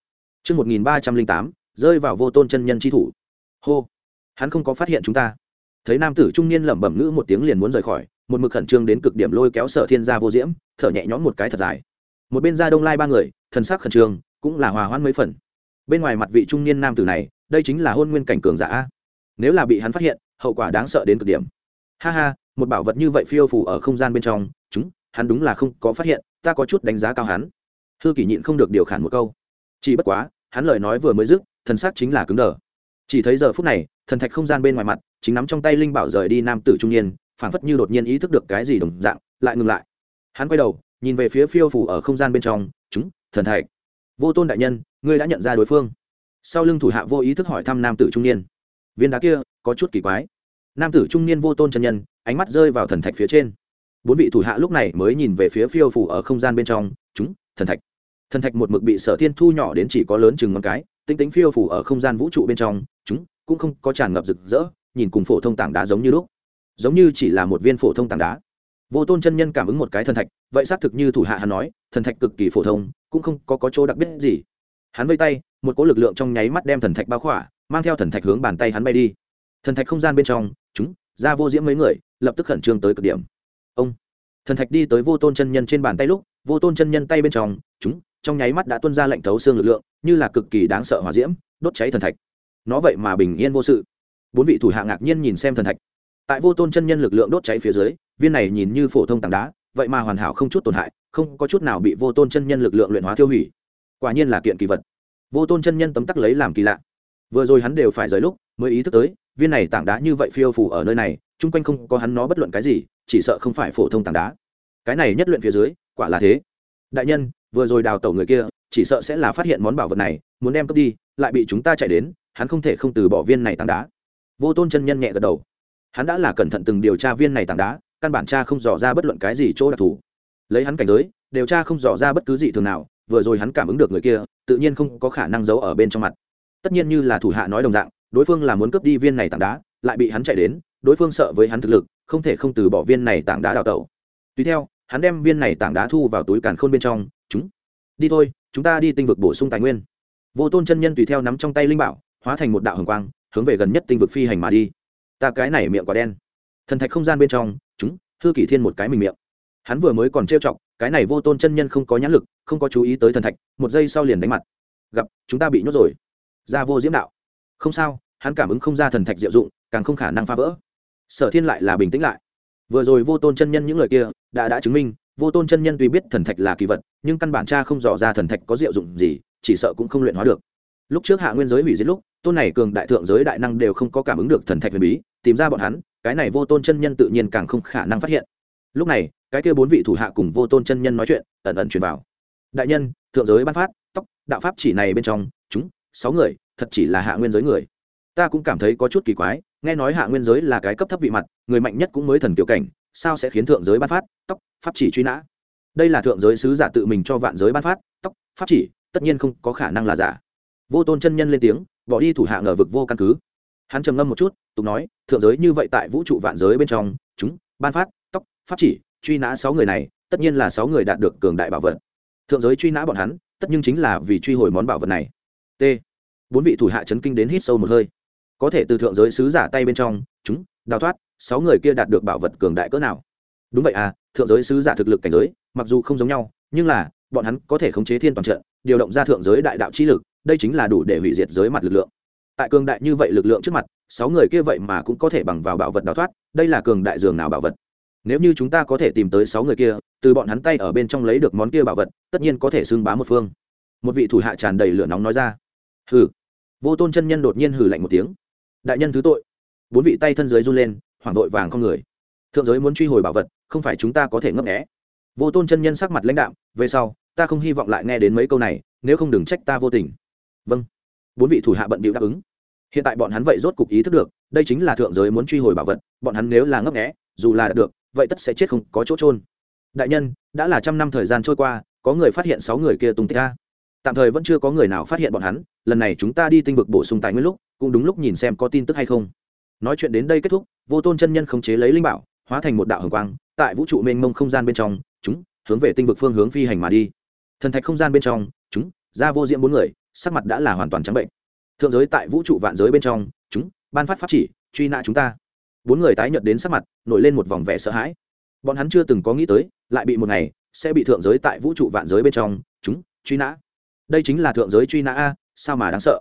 Chương một nghìn ba trăm linh tám, rơi vào vô tôn chân nhân tri thủ. Hô. Hắn không có phát hiện chúng ta. Thấy nam tử trung niên lẩm bẩm ngữ một tiếng liền muốn rời khỏi một mực khẩn trương đến cực điểm lôi kéo sở thiên gia vô diễm, thở nhẹ nhõm một cái thật dài. Một bên gia đông lai ba người, thần sắc khẩn trương, cũng là hòa hoãn mấy phần. Bên ngoài mặt vị trung niên nam tử này, đây chính là hôn nguyên cảnh cường giả nếu là bị hắn phát hiện, hậu quả đáng sợ đến cực điểm. Ha ha, một bảo vật như vậy phiêu phủ ở không gian bên trong, chúng, hắn đúng là không có phát hiện, ta có chút đánh giá cao hắn. Thư kỷ nhịn không được điều khản một câu. Chỉ bất quá, hắn lời nói vừa mới dứt, thần sắc chính là cứng đờ. Chỉ thấy giờ phút này, thần thạch không gian bên ngoài mặt, chính nắm trong tay linh bảo rời đi nam tử trung niên phảng phất như đột nhiên ý thức được cái gì đồng dạng, lại ngừng lại. Hắn quay đầu, nhìn về phía phiêu phủ ở không gian bên trong, chúng, thần thạch. Vô tôn đại nhân, ngươi đã nhận ra đối phương. Sau lưng thủ hạ vô ý thức hỏi thăm nam tử trung niên. Viên đá kia, có chút kỳ quái. Nam tử trung niên vô tôn chân nhân, ánh mắt rơi vào thần thạch phía trên. Bốn vị thủ hạ lúc này mới nhìn về phía phiêu phủ ở không gian bên trong, chúng, thần thạch. Thần thạch một mực bị sở thiên thu nhỏ đến chỉ có lớn chừng ngón cái tinh tính phiêu phủ ở không gian vũ trụ bên trong, chúng, cũng không có tràn ngập rực rỡ, nhìn cùng phổ thông tảng đá giống như lúc giống như chỉ là một viên phổ thông tảng đá. Vô tôn chân nhân cảm ứng một cái thần thạch vậy xác thực như thủ hạ hắn nói thần thạch cực kỳ phổ thông cũng không có, có chỗ đặc biệt gì. Hắn vây tay một cỗ lực lượng trong nháy mắt đem thần thạch bao khỏa mang theo thần thạch hướng bàn tay hắn bay đi. Thần thạch không gian bên trong chúng ra vô diễm mấy người lập tức khẩn trương tới cực điểm. Ông thần thạch đi tới vô tôn chân nhân trên bàn tay lúc vô tôn chân nhân tay bên trong chúng trong nháy mắt đã tuân ra lệnh thấu xương lực lượng như là cực kỳ đáng sợ hỏa diễm đốt cháy thần thạch. Nó vậy mà bình yên vô sự. Bốn vị thủ hạ ngạc nhiên nhìn xem thần thạch tại vô tôn chân nhân lực lượng đốt cháy phía dưới, viên này nhìn như phổ thông tảng đá, vậy mà hoàn hảo không chút tổn hại, không có chút nào bị vô tôn chân nhân lực lượng luyện hóa tiêu hủy. Quả nhiên là kiện kỳ vật. Vô tôn chân nhân tấm tắc lấy làm kỳ lạ. Vừa rồi hắn đều phải rời lúc, mới ý thức tới, viên này tảng đá như vậy phiêu phủ ở nơi này, chung quanh không có hắn nó bất luận cái gì, chỉ sợ không phải phổ thông tảng đá. Cái này nhất luyện phía dưới, quả là thế. Đại nhân, vừa rồi đào tẩu người kia, chỉ sợ sẽ là phát hiện món bảo vật này, muốn đem cướp đi, lại bị chúng ta chạy đến, hắn không thể không từ bỏ viên này tảng đá. Vô tôn chân nhân nhẹ gật đầu hắn đã là cẩn thận từng điều tra viên này tảng đá, căn bản cha không dò ra bất luận cái gì chỗ đặc thù. Lấy hắn cảnh giới điều tra không dò ra bất cứ gì thường nào, vừa rồi hắn cảm ứng được người kia, tự nhiên không có khả năng giấu ở bên trong mặt. Tất nhiên như là thủ hạ nói đồng dạng, đối phương là muốn cướp đi viên này tảng đá, lại bị hắn chạy đến, đối phương sợ với hắn thực lực, không thể không từ bỏ viên này tảng đá đào tẩu. Tùy theo, hắn đem viên này tảng đá thu vào túi càn khôn bên trong, chúng, đi thôi, chúng ta đi tinh vực bổ sung tài nguyên. Vô tôn chân nhân tùy theo nắm trong tay linh bảo, hóa thành một đạo hồng quang, hướng về gần nhất tinh vực phi hành mà đi ta cái này miệng quả đen. Thần thạch không gian bên trong, chúng, hư kỷ thiên một cái mình miệng. Hắn vừa mới còn trêu chọc, cái này vô tôn chân nhân không có nhãn lực, không có chú ý tới thần thạch, một giây sau liền đánh mặt. Gặp, chúng ta bị nhốt rồi. Ra vô diễm đạo. Không sao, hắn cảm ứng không ra thần thạch diệu dụng, càng không khả năng phá vỡ. Sở thiên lại là bình tĩnh lại. Vừa rồi vô tôn chân nhân những lời kia, đã đã chứng minh, vô tôn chân nhân tuy biết thần thạch là kỳ vật, nhưng căn bản cha không dò ra thần thạch có diệu dụng gì, chỉ sợ cũng không luyện hóa được. Lúc trước hạ nguyên giới hủy diệt lúc tôn này cường đại thượng giới đại năng đều không có cảm ứng được thần thạch huyền bí, tìm ra bọn hắn, cái này vô tôn chân nhân tự nhiên càng không khả năng phát hiện. Lúc này, cái kia bốn vị thủ hạ cùng vô tôn chân nhân nói chuyện, ẩn ẩn truyền vào. Đại nhân, thượng giới ban phát, tóc, đạo pháp chỉ này bên trong, chúng, sáu người, thật chỉ là hạ nguyên giới người. Ta cũng cảm thấy có chút kỳ quái, nghe nói hạ nguyên giới là cái cấp thấp vị mặt, người mạnh nhất cũng mới thần tiểu cảnh, sao sẽ khiến thượng giới ban phát, tóc, pháp chỉ truy nã? Đây là thượng giới sứ giả tự mình cho vạn giới ban phát, tóc, pháp chỉ, tất nhiên không có khả năng là giả. Vô tôn chân nhân lên tiếng bỏ đi thủ hạ ngờ vực vô căn cứ. Hắn trầm ngâm một chút, tục nói, thượng giới như vậy tại vũ trụ vạn giới bên trong, chúng, ban phát, tóc, pháp chỉ, truy nã sáu người này, tất nhiên là sáu người đạt được cường đại bảo vật. Thượng giới truy nã bọn hắn, tất nhiên chính là vì truy hồi món bảo vật này. T. Bốn vị thủ hạ chấn kinh đến hít sâu một hơi. Có thể từ thượng giới sứ giả tay bên trong, chúng, đào thoát, sáu người kia đạt được bảo vật cường đại cỡ nào? Đúng vậy à thượng giới sứ giả thực lực cảnh giới, mặc dù không giống nhau, nhưng là, bọn hắn có thể khống chế thiên toàn trận, điều động ra thượng giới đại đạo chi lực đây chính là đủ để hủy diệt giới mặt lực lượng. Tại cường đại như vậy lực lượng trước mặt, sáu người kia vậy mà cũng có thể bằng vào bảo vật đào thoát, đây là cường đại dường nào bảo vật? Nếu như chúng ta có thể tìm tới sáu người kia, từ bọn hắn tay ở bên trong lấy được món kia bảo vật, tất nhiên có thể xưng bá một phương. Một vị thủ hạ tràn đầy lửa nóng nói ra. Hừ. Vô tôn chân nhân đột nhiên hừ lạnh một tiếng. Đại nhân thứ tội. Bốn vị tay thân dưới run lên, hoảng vội vàng con người. Thượng giới muốn truy hồi bảo vật, không phải chúng ta có thể ngấp nghẽ vô tôn chân nhân sắc mặt lãnh đạm, về sau, ta không hy vọng lại nghe đến mấy câu này, nếu không đừng trách ta vô tình vâng. Bốn vị thủ hạ bận bịu đáp ứng. Hiện tại bọn hắn vậy rốt cục ý thức được, đây chính là thượng giới muốn truy hồi bảo vật, bọn hắn nếu là ngấp nghẽ dù là được, vậy tất sẽ chết không có chỗ trôn đại nhân, đã là trăm năm thời gian trôi qua, có người phát hiện sáu người kia tung tích ra tạm thời vẫn chưa có người nào phát hiện bọn hắn, lần này chúng ta đi tinh vực bổ sung tài nguyên lúc, cũng đúng lúc nhìn xem có tin tức hay không. Nói chuyện đến đây kết thúc, vô tôn chân nhân khống chế lấy linh bảo, hóa thành một đạo hồng quang, tại vũ trụ mênh mông không gian bên trong, chúng, hướng về tinh vực phương hướng phi hành mà đi. Thần thạch không gian bên trong, chúng, ra vô diễm bốn người sắc mặt đã là hoàn toàn trắng bệnh. Thượng giới tại vũ trụ vạn giới bên trong, chúng, ban phát pháp chỉ, truy nã chúng ta. Bốn người tái nhợt đến sắc mặt, nổi lên một vòng vẻ sợ hãi. Bọn hắn chưa từng có nghĩ tới, lại bị một ngày, sẽ bị thượng giới tại vũ trụ vạn giới bên trong, chúng, truy nã. Đây chính là thượng giới truy nã a, sao mà đáng sợ?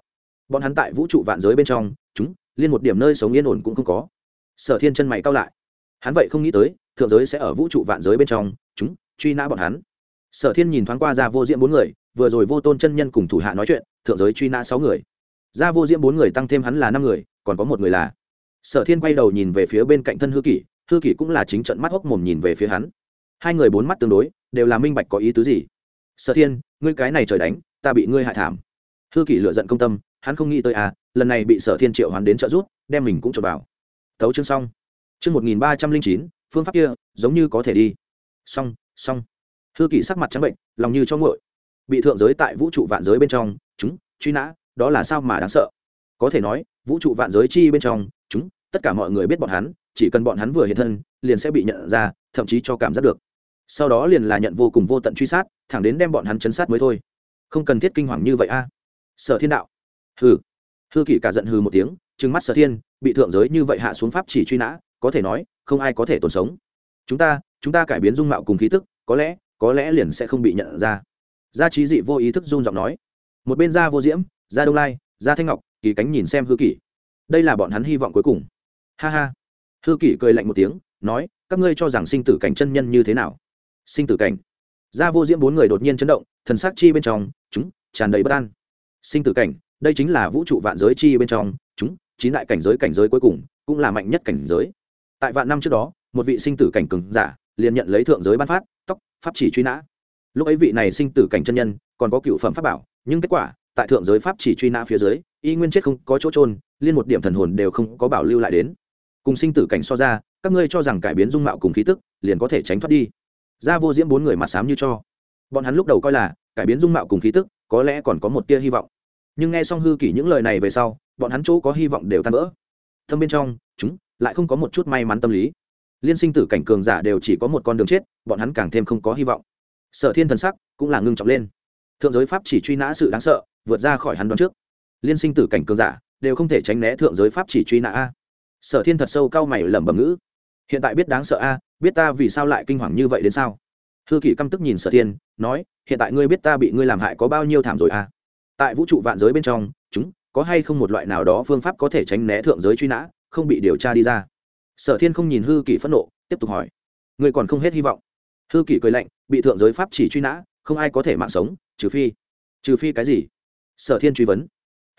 Bọn hắn tại vũ trụ vạn giới bên trong, chúng, liên một điểm nơi sống yên ổn cũng không có. Sở thiên chân mày cao lại. Hắn vậy không nghĩ tới, thượng giới sẽ ở vũ trụ vạn giới bên trong, chúng, truy nã bọn hắn sở thiên nhìn thoáng qua ra vô diễm bốn người, vừa rồi vô tôn chân nhân cùng thủ hạ nói chuyện, thượng giới truy nã sáu người. Ra vô diễm bốn người tăng thêm hắn là năm người, còn có một người là. Sở thiên quay đầu nhìn về phía bên cạnh thân hư kỷ hư kỷ cũng là chính trận mắt hốc mồm nhìn về phía hắn. Hai người bốn mắt tương đối, đều là minh bạch có ý tứ gì. Sở thiên, ngươi cái này trời đánh, ta bị ngươi hại thảm. Hư kỷ lựa giận công tâm, hắn không nghĩ tới à lần này bị sở thiên triệu hoán đến trợ giúp, đem mình cũng trộm vào. Tấu chương xong. Chương một nghìn ba trăm linh chín, phương pháp kia, giống như có thể đi. Xong xong hư kỷ sắc mặt trắng bệnh, lòng như cho ngội bị thượng giới tại vũ trụ vạn giới bên trong, chúng, truy nã, đó là sao mà đáng sợ? Có thể nói, vũ trụ vạn giới chi bên trong, chúng, tất cả mọi người biết bọn hắn, chỉ cần bọn hắn vừa hiện thân, liền sẽ bị nhận ra, thậm chí cho cảm giác được. Sau đó liền là nhận vô cùng vô tận truy sát, thẳng đến đem bọn hắn chấn sát mới thôi. Không cần thiết kinh hoàng như vậy a. Sở thiên đạo. Hừ. Hư kỷ cả giận hừ một tiếng, trừng mắt sở thiên, bị thượng giới như vậy hạ xuống pháp chỉ truy nã, có thể nói, không ai có thể tồn sống. Chúng ta chúng ta cải biến dung mạo cùng khí tức, có lẽ có lẽ liền sẽ không bị nhận ra. Gia trí dị vô ý thức run giọng nói. Một bên gia vô diễm, gia đông lai, gia thanh ngọc, kỳ cánh nhìn xem hư kỷ. Đây là bọn hắn hy vọng cuối cùng. Ha ha. Hư kỷ cười lạnh một tiếng, nói, các ngươi cho rằng sinh tử cảnh chân nhân như thế nào? Sinh tử cảnh. Gia vô diễm bốn người đột nhiên chấn động, thần sắc chi bên trong, chúng, tràn đầy bất an. Sinh tử cảnh, đây chính là vũ trụ vạn giới chi bên trong, chúng, chín đại cảnh giới cảnh giới cuối cùng, cũng là mạnh nhất cảnh giới. Tại vạn năm trước đó, một vị sinh tử cảnh cường giả liền nhận lấy thượng giới ban phát, tóc, pháp chỉ truy nã. Lúc ấy vị này sinh tử cảnh chân nhân, còn có cựu phẩm pháp bảo, nhưng kết quả, tại thượng giới pháp chỉ truy nã phía dưới, y nguyên chết không có chỗ trôn liên một điểm thần hồn đều không có bảo lưu lại đến. Cùng sinh tử cảnh so ra, các ngươi cho rằng cải biến dung mạo cùng khí tức, liền có thể tránh thoát đi. Ra vô diễm bốn người mặt xám như cho. Bọn hắn lúc đầu coi là, cải biến dung mạo cùng khí tức, có lẽ còn có một tia hy vọng. Nhưng nghe xong hư kỷ những lời này về sau, bọn hắn chỗ có hy vọng đều tan vỡ. Thâm bên trong, chúng, lại không có một chút may mắn tâm lý liên sinh tử cảnh cường giả đều chỉ có một con đường chết, bọn hắn càng thêm không có hy vọng. Sở thiên thần sắc cũng là ngưng trọng lên. Thượng giới pháp chỉ truy nã sự đáng sợ, vượt ra khỏi hắn đoán trước. Liên sinh tử cảnh cường giả đều không thể tránh né thượng giới pháp chỉ truy nã a. Sở thiên thật sâu cao mày lẩm bẩm ngữ. Hiện tại biết đáng sợ a, biết ta vì sao lại kinh hoàng như vậy đến sao? Hư kỷ căm tức nhìn sở thiên, nói, hiện tại ngươi biết ta bị ngươi làm hại có bao nhiêu thảm rồi a. Tại vũ trụ vạn giới bên trong, chúng, có hay không một loại nào đó phương pháp có thể tránh né thượng giới truy nã, không bị điều tra đi ra? Sở thiên không nhìn hư kỷ phẫn nộ, tiếp tục hỏi. Ngươi còn không hết hy vọng. Hư kỷ cười lạnh, bị thượng giới pháp chỉ truy nã, không ai có thể mạng sống, trừ phi trừ phi cái gì? Sở thiên truy vấn.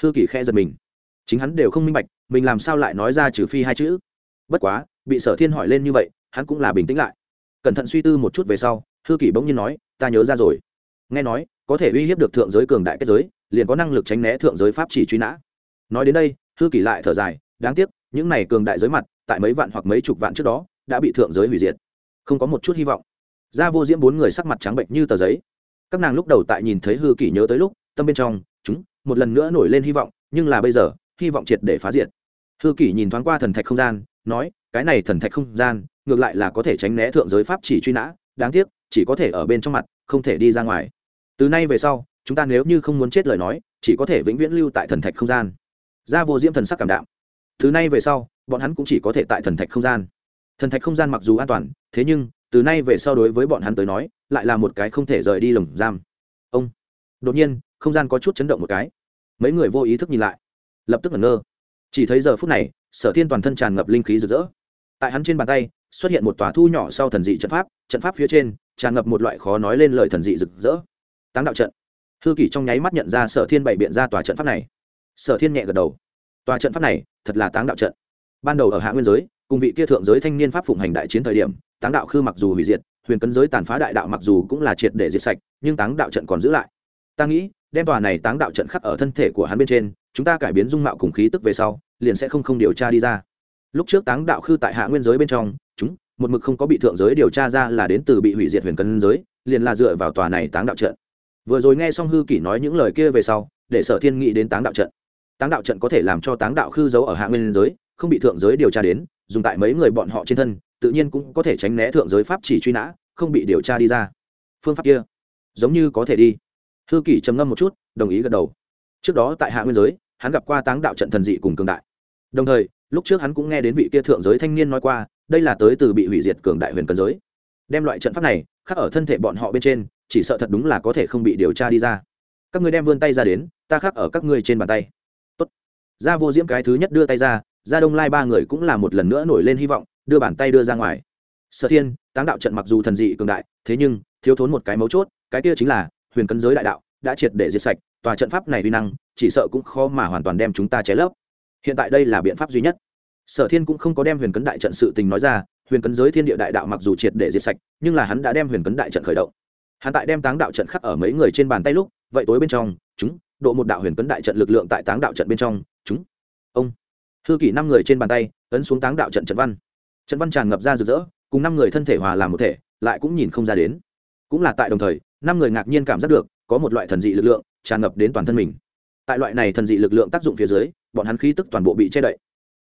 Hư kỷ khe giật mình. Chính hắn đều không minh bạch, mình làm sao lại nói ra trừ phi hai chữ? Bất quá, bị sở thiên hỏi lên như vậy, hắn cũng là bình tĩnh lại. Cẩn thận suy tư một chút về sau, hư kỷ bỗng nhiên nói, ta nhớ ra rồi. Nghe nói, có thể uy hiếp được thượng giới cường đại kết giới, liền có năng lực tránh né thượng giới pháp chỉ truy nã. Nói đến đây, hư kỷ lại thở dài, đáng tiếc, những này cường đại giới mặt tại mấy vạn hoặc mấy chục vạn trước đó, đã bị thượng giới hủy diệt. Không có một chút hy vọng. Ra vô diễm bốn người sắc mặt trắng bệnh như tờ giấy. Các nàng lúc đầu tại nhìn thấy hư kỷ nhớ tới lúc, tâm bên trong, chúng, một lần nữa nổi lên hy vọng, nhưng là bây giờ, hy vọng triệt để phá diệt. Hư kỷ nhìn thoáng qua thần thạch không gian, nói, cái này thần thạch không gian, ngược lại là có thể tránh né thượng giới pháp chỉ truy nã, đáng tiếc, chỉ có thể ở bên trong mặt, không thể đi ra ngoài. Từ nay về sau, chúng ta nếu như không muốn chết lời nói, chỉ có thể vĩnh viễn lưu tại thần thạch không gian. Ra vô diễm thần sắc cảm đạm từ nay về sau, bọn hắn cũng chỉ có thể tại thần thạch không gian. Thần thạch không gian mặc dù an toàn, thế nhưng, từ nay về sau đối với bọn hắn tới nói, lại là một cái không thể rời đi lồng giam. Ông, đột nhiên, không gian có chút chấn động một cái. Mấy người vô ý thức nhìn lại. Lập tức ngẩn ngơ. Chỉ thấy giờ phút này, sở thiên toàn thân tràn ngập linh khí rực rỡ. Tại hắn trên bàn tay, xuất hiện một tòa thu nhỏ sau thần dị trận pháp trận pháp phía trên, tràn ngập một loại khó nói lên lời thần dị rực rỡ. Táng đạo trận. Hư kỷ trong nháy mắt nhận ra sở thiên bày biện ra tòa trận pháp này. Sở thiên nhẹ gật đầu. Tòa trận pháp này thật là táng đạo trận. Ban đầu ở hạ nguyên giới, cùng vị kia thượng giới thanh niên pháp phụng hành đại chiến thời điểm, táng đạo khư mặc dù hủy diệt, huyền cấn giới tàn phá đại đạo mặc dù cũng là triệt để diệt sạch, nhưng táng đạo trận còn giữ lại. Ta nghĩ, đem tòa này táng đạo trận khắc ở thân thể của hắn bên trên, chúng ta cải biến dung mạo cùng khí tức về sau, liền sẽ không không điều tra đi ra. Lúc trước táng đạo khư tại hạ nguyên giới bên trong, chúng, một mực không có bị thượng giới điều tra ra là đến từ bị hủy diệt huyền cân giới, liền là dựa vào tòa này táng đạo trận. Vừa rồi nghe xong hư kỷ nói những lời kia về sau, để sở thiên nghĩ đến táng đạo trận táng đạo trận có thể làm cho táng đạo khư giấu ở hạ nguyên giới, không bị thượng giới điều tra đến, dùng tại mấy người bọn họ trên thân, tự nhiên cũng có thể tránh né thượng giới pháp chỉ truy nã, không bị điều tra đi ra. Phương pháp kia, giống như có thể đi. Hư kỷ trầm ngâm một chút, đồng ý gật đầu. Trước đó tại hạ nguyên giới, hắn gặp qua táng đạo trận thần dị cùng cường đại. Đồng thời, lúc trước hắn cũng nghe đến vị kia thượng giới thanh niên nói qua, đây là tới từ bị hủy diệt cường đại huyền cân giới. Đem loại trận pháp này, khắc ở thân thể bọn họ bên trên, chỉ sợ thật đúng là có thể không bị điều tra đi ra. Các ngươi đem vươn tay ra đến, ta khắc ở các ngươi trên bàn tay ra vô diễm cái thứ nhất đưa tay ra ra đông lai ba người cũng là một lần nữa nổi lên hy vọng, đưa bàn tay đưa ra ngoài. Sở thiên, táng đạo trận mặc dù thần dị cường đại, thế nhưng, thiếu thốn một cái mấu chốt, cái kia chính là, huyền cấn giới đại đạo, đã triệt để diệt sạch, tòa trận pháp này uy năng, chỉ sợ cũng khó mà hoàn toàn đem chúng ta chế lấp. Hiện tại đây là biện pháp duy nhất. Sở thiên cũng không có đem huyền cấn đại trận sự tình nói ra, huyền cấn giới thiên địa đại đạo mặc dù triệt để diệt sạch, nhưng là hắn đã đem huyền cấn đại trận khởi động. Hắn tại đem táng đạo trận khắc ở mấy người trên bàn tay lúc, vậy tối bên trong, chúng, độ một đạo huyền cấn đại trận lực lượng tại táng đạo trận bên trong ông. Hư kỷ năm người trên bàn tay, ấn xuống táng đạo trận trận văn. Trận văn tràn ngập ra rực rỡ, cùng năm người thân thể hòa làm một thể, lại cũng nhìn không ra đến. Cũng là tại đồng thời, năm người ngạc nhiên cảm giác được, có một loại thần dị lực lượng tràn ngập đến toàn thân mình. Tại loại này thần dị lực lượng tác dụng phía dưới, bọn hắn khí tức toàn bộ bị che đậy.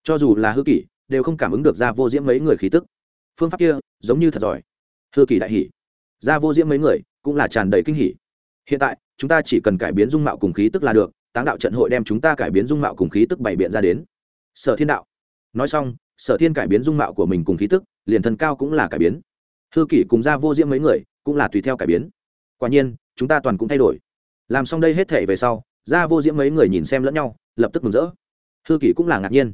Cho dù là hư kỷ, đều không cảm ứng được ra vô diễm mấy người khí tức. Phương pháp kia, giống như thật giỏi. Hư kỷ đại hỷ ra vô diễm mấy người, cũng là tràn đầy kinh hỷ hiện tại, chúng ta chỉ cần cải biến dung mạo cùng khí tức là được táng đạo trận hội đem chúng ta cải biến dung mạo cùng khí tức bày biện ra đến. Sở thiên đạo. Nói xong, sở thiên cải biến dung mạo của mình cùng khí tức, liền thân cao cũng là cải biến. Hư kỷ cùng ra vô diễm mấy người cũng là tùy theo cải biến. Quả nhiên, chúng ta toàn cũng thay đổi. Làm xong đây hết thể về sau ra vô diễm mấy người nhìn xem lẫn nhau, lập tức mừng rỡ. Hư kỷ cũng là ngạc nhiên.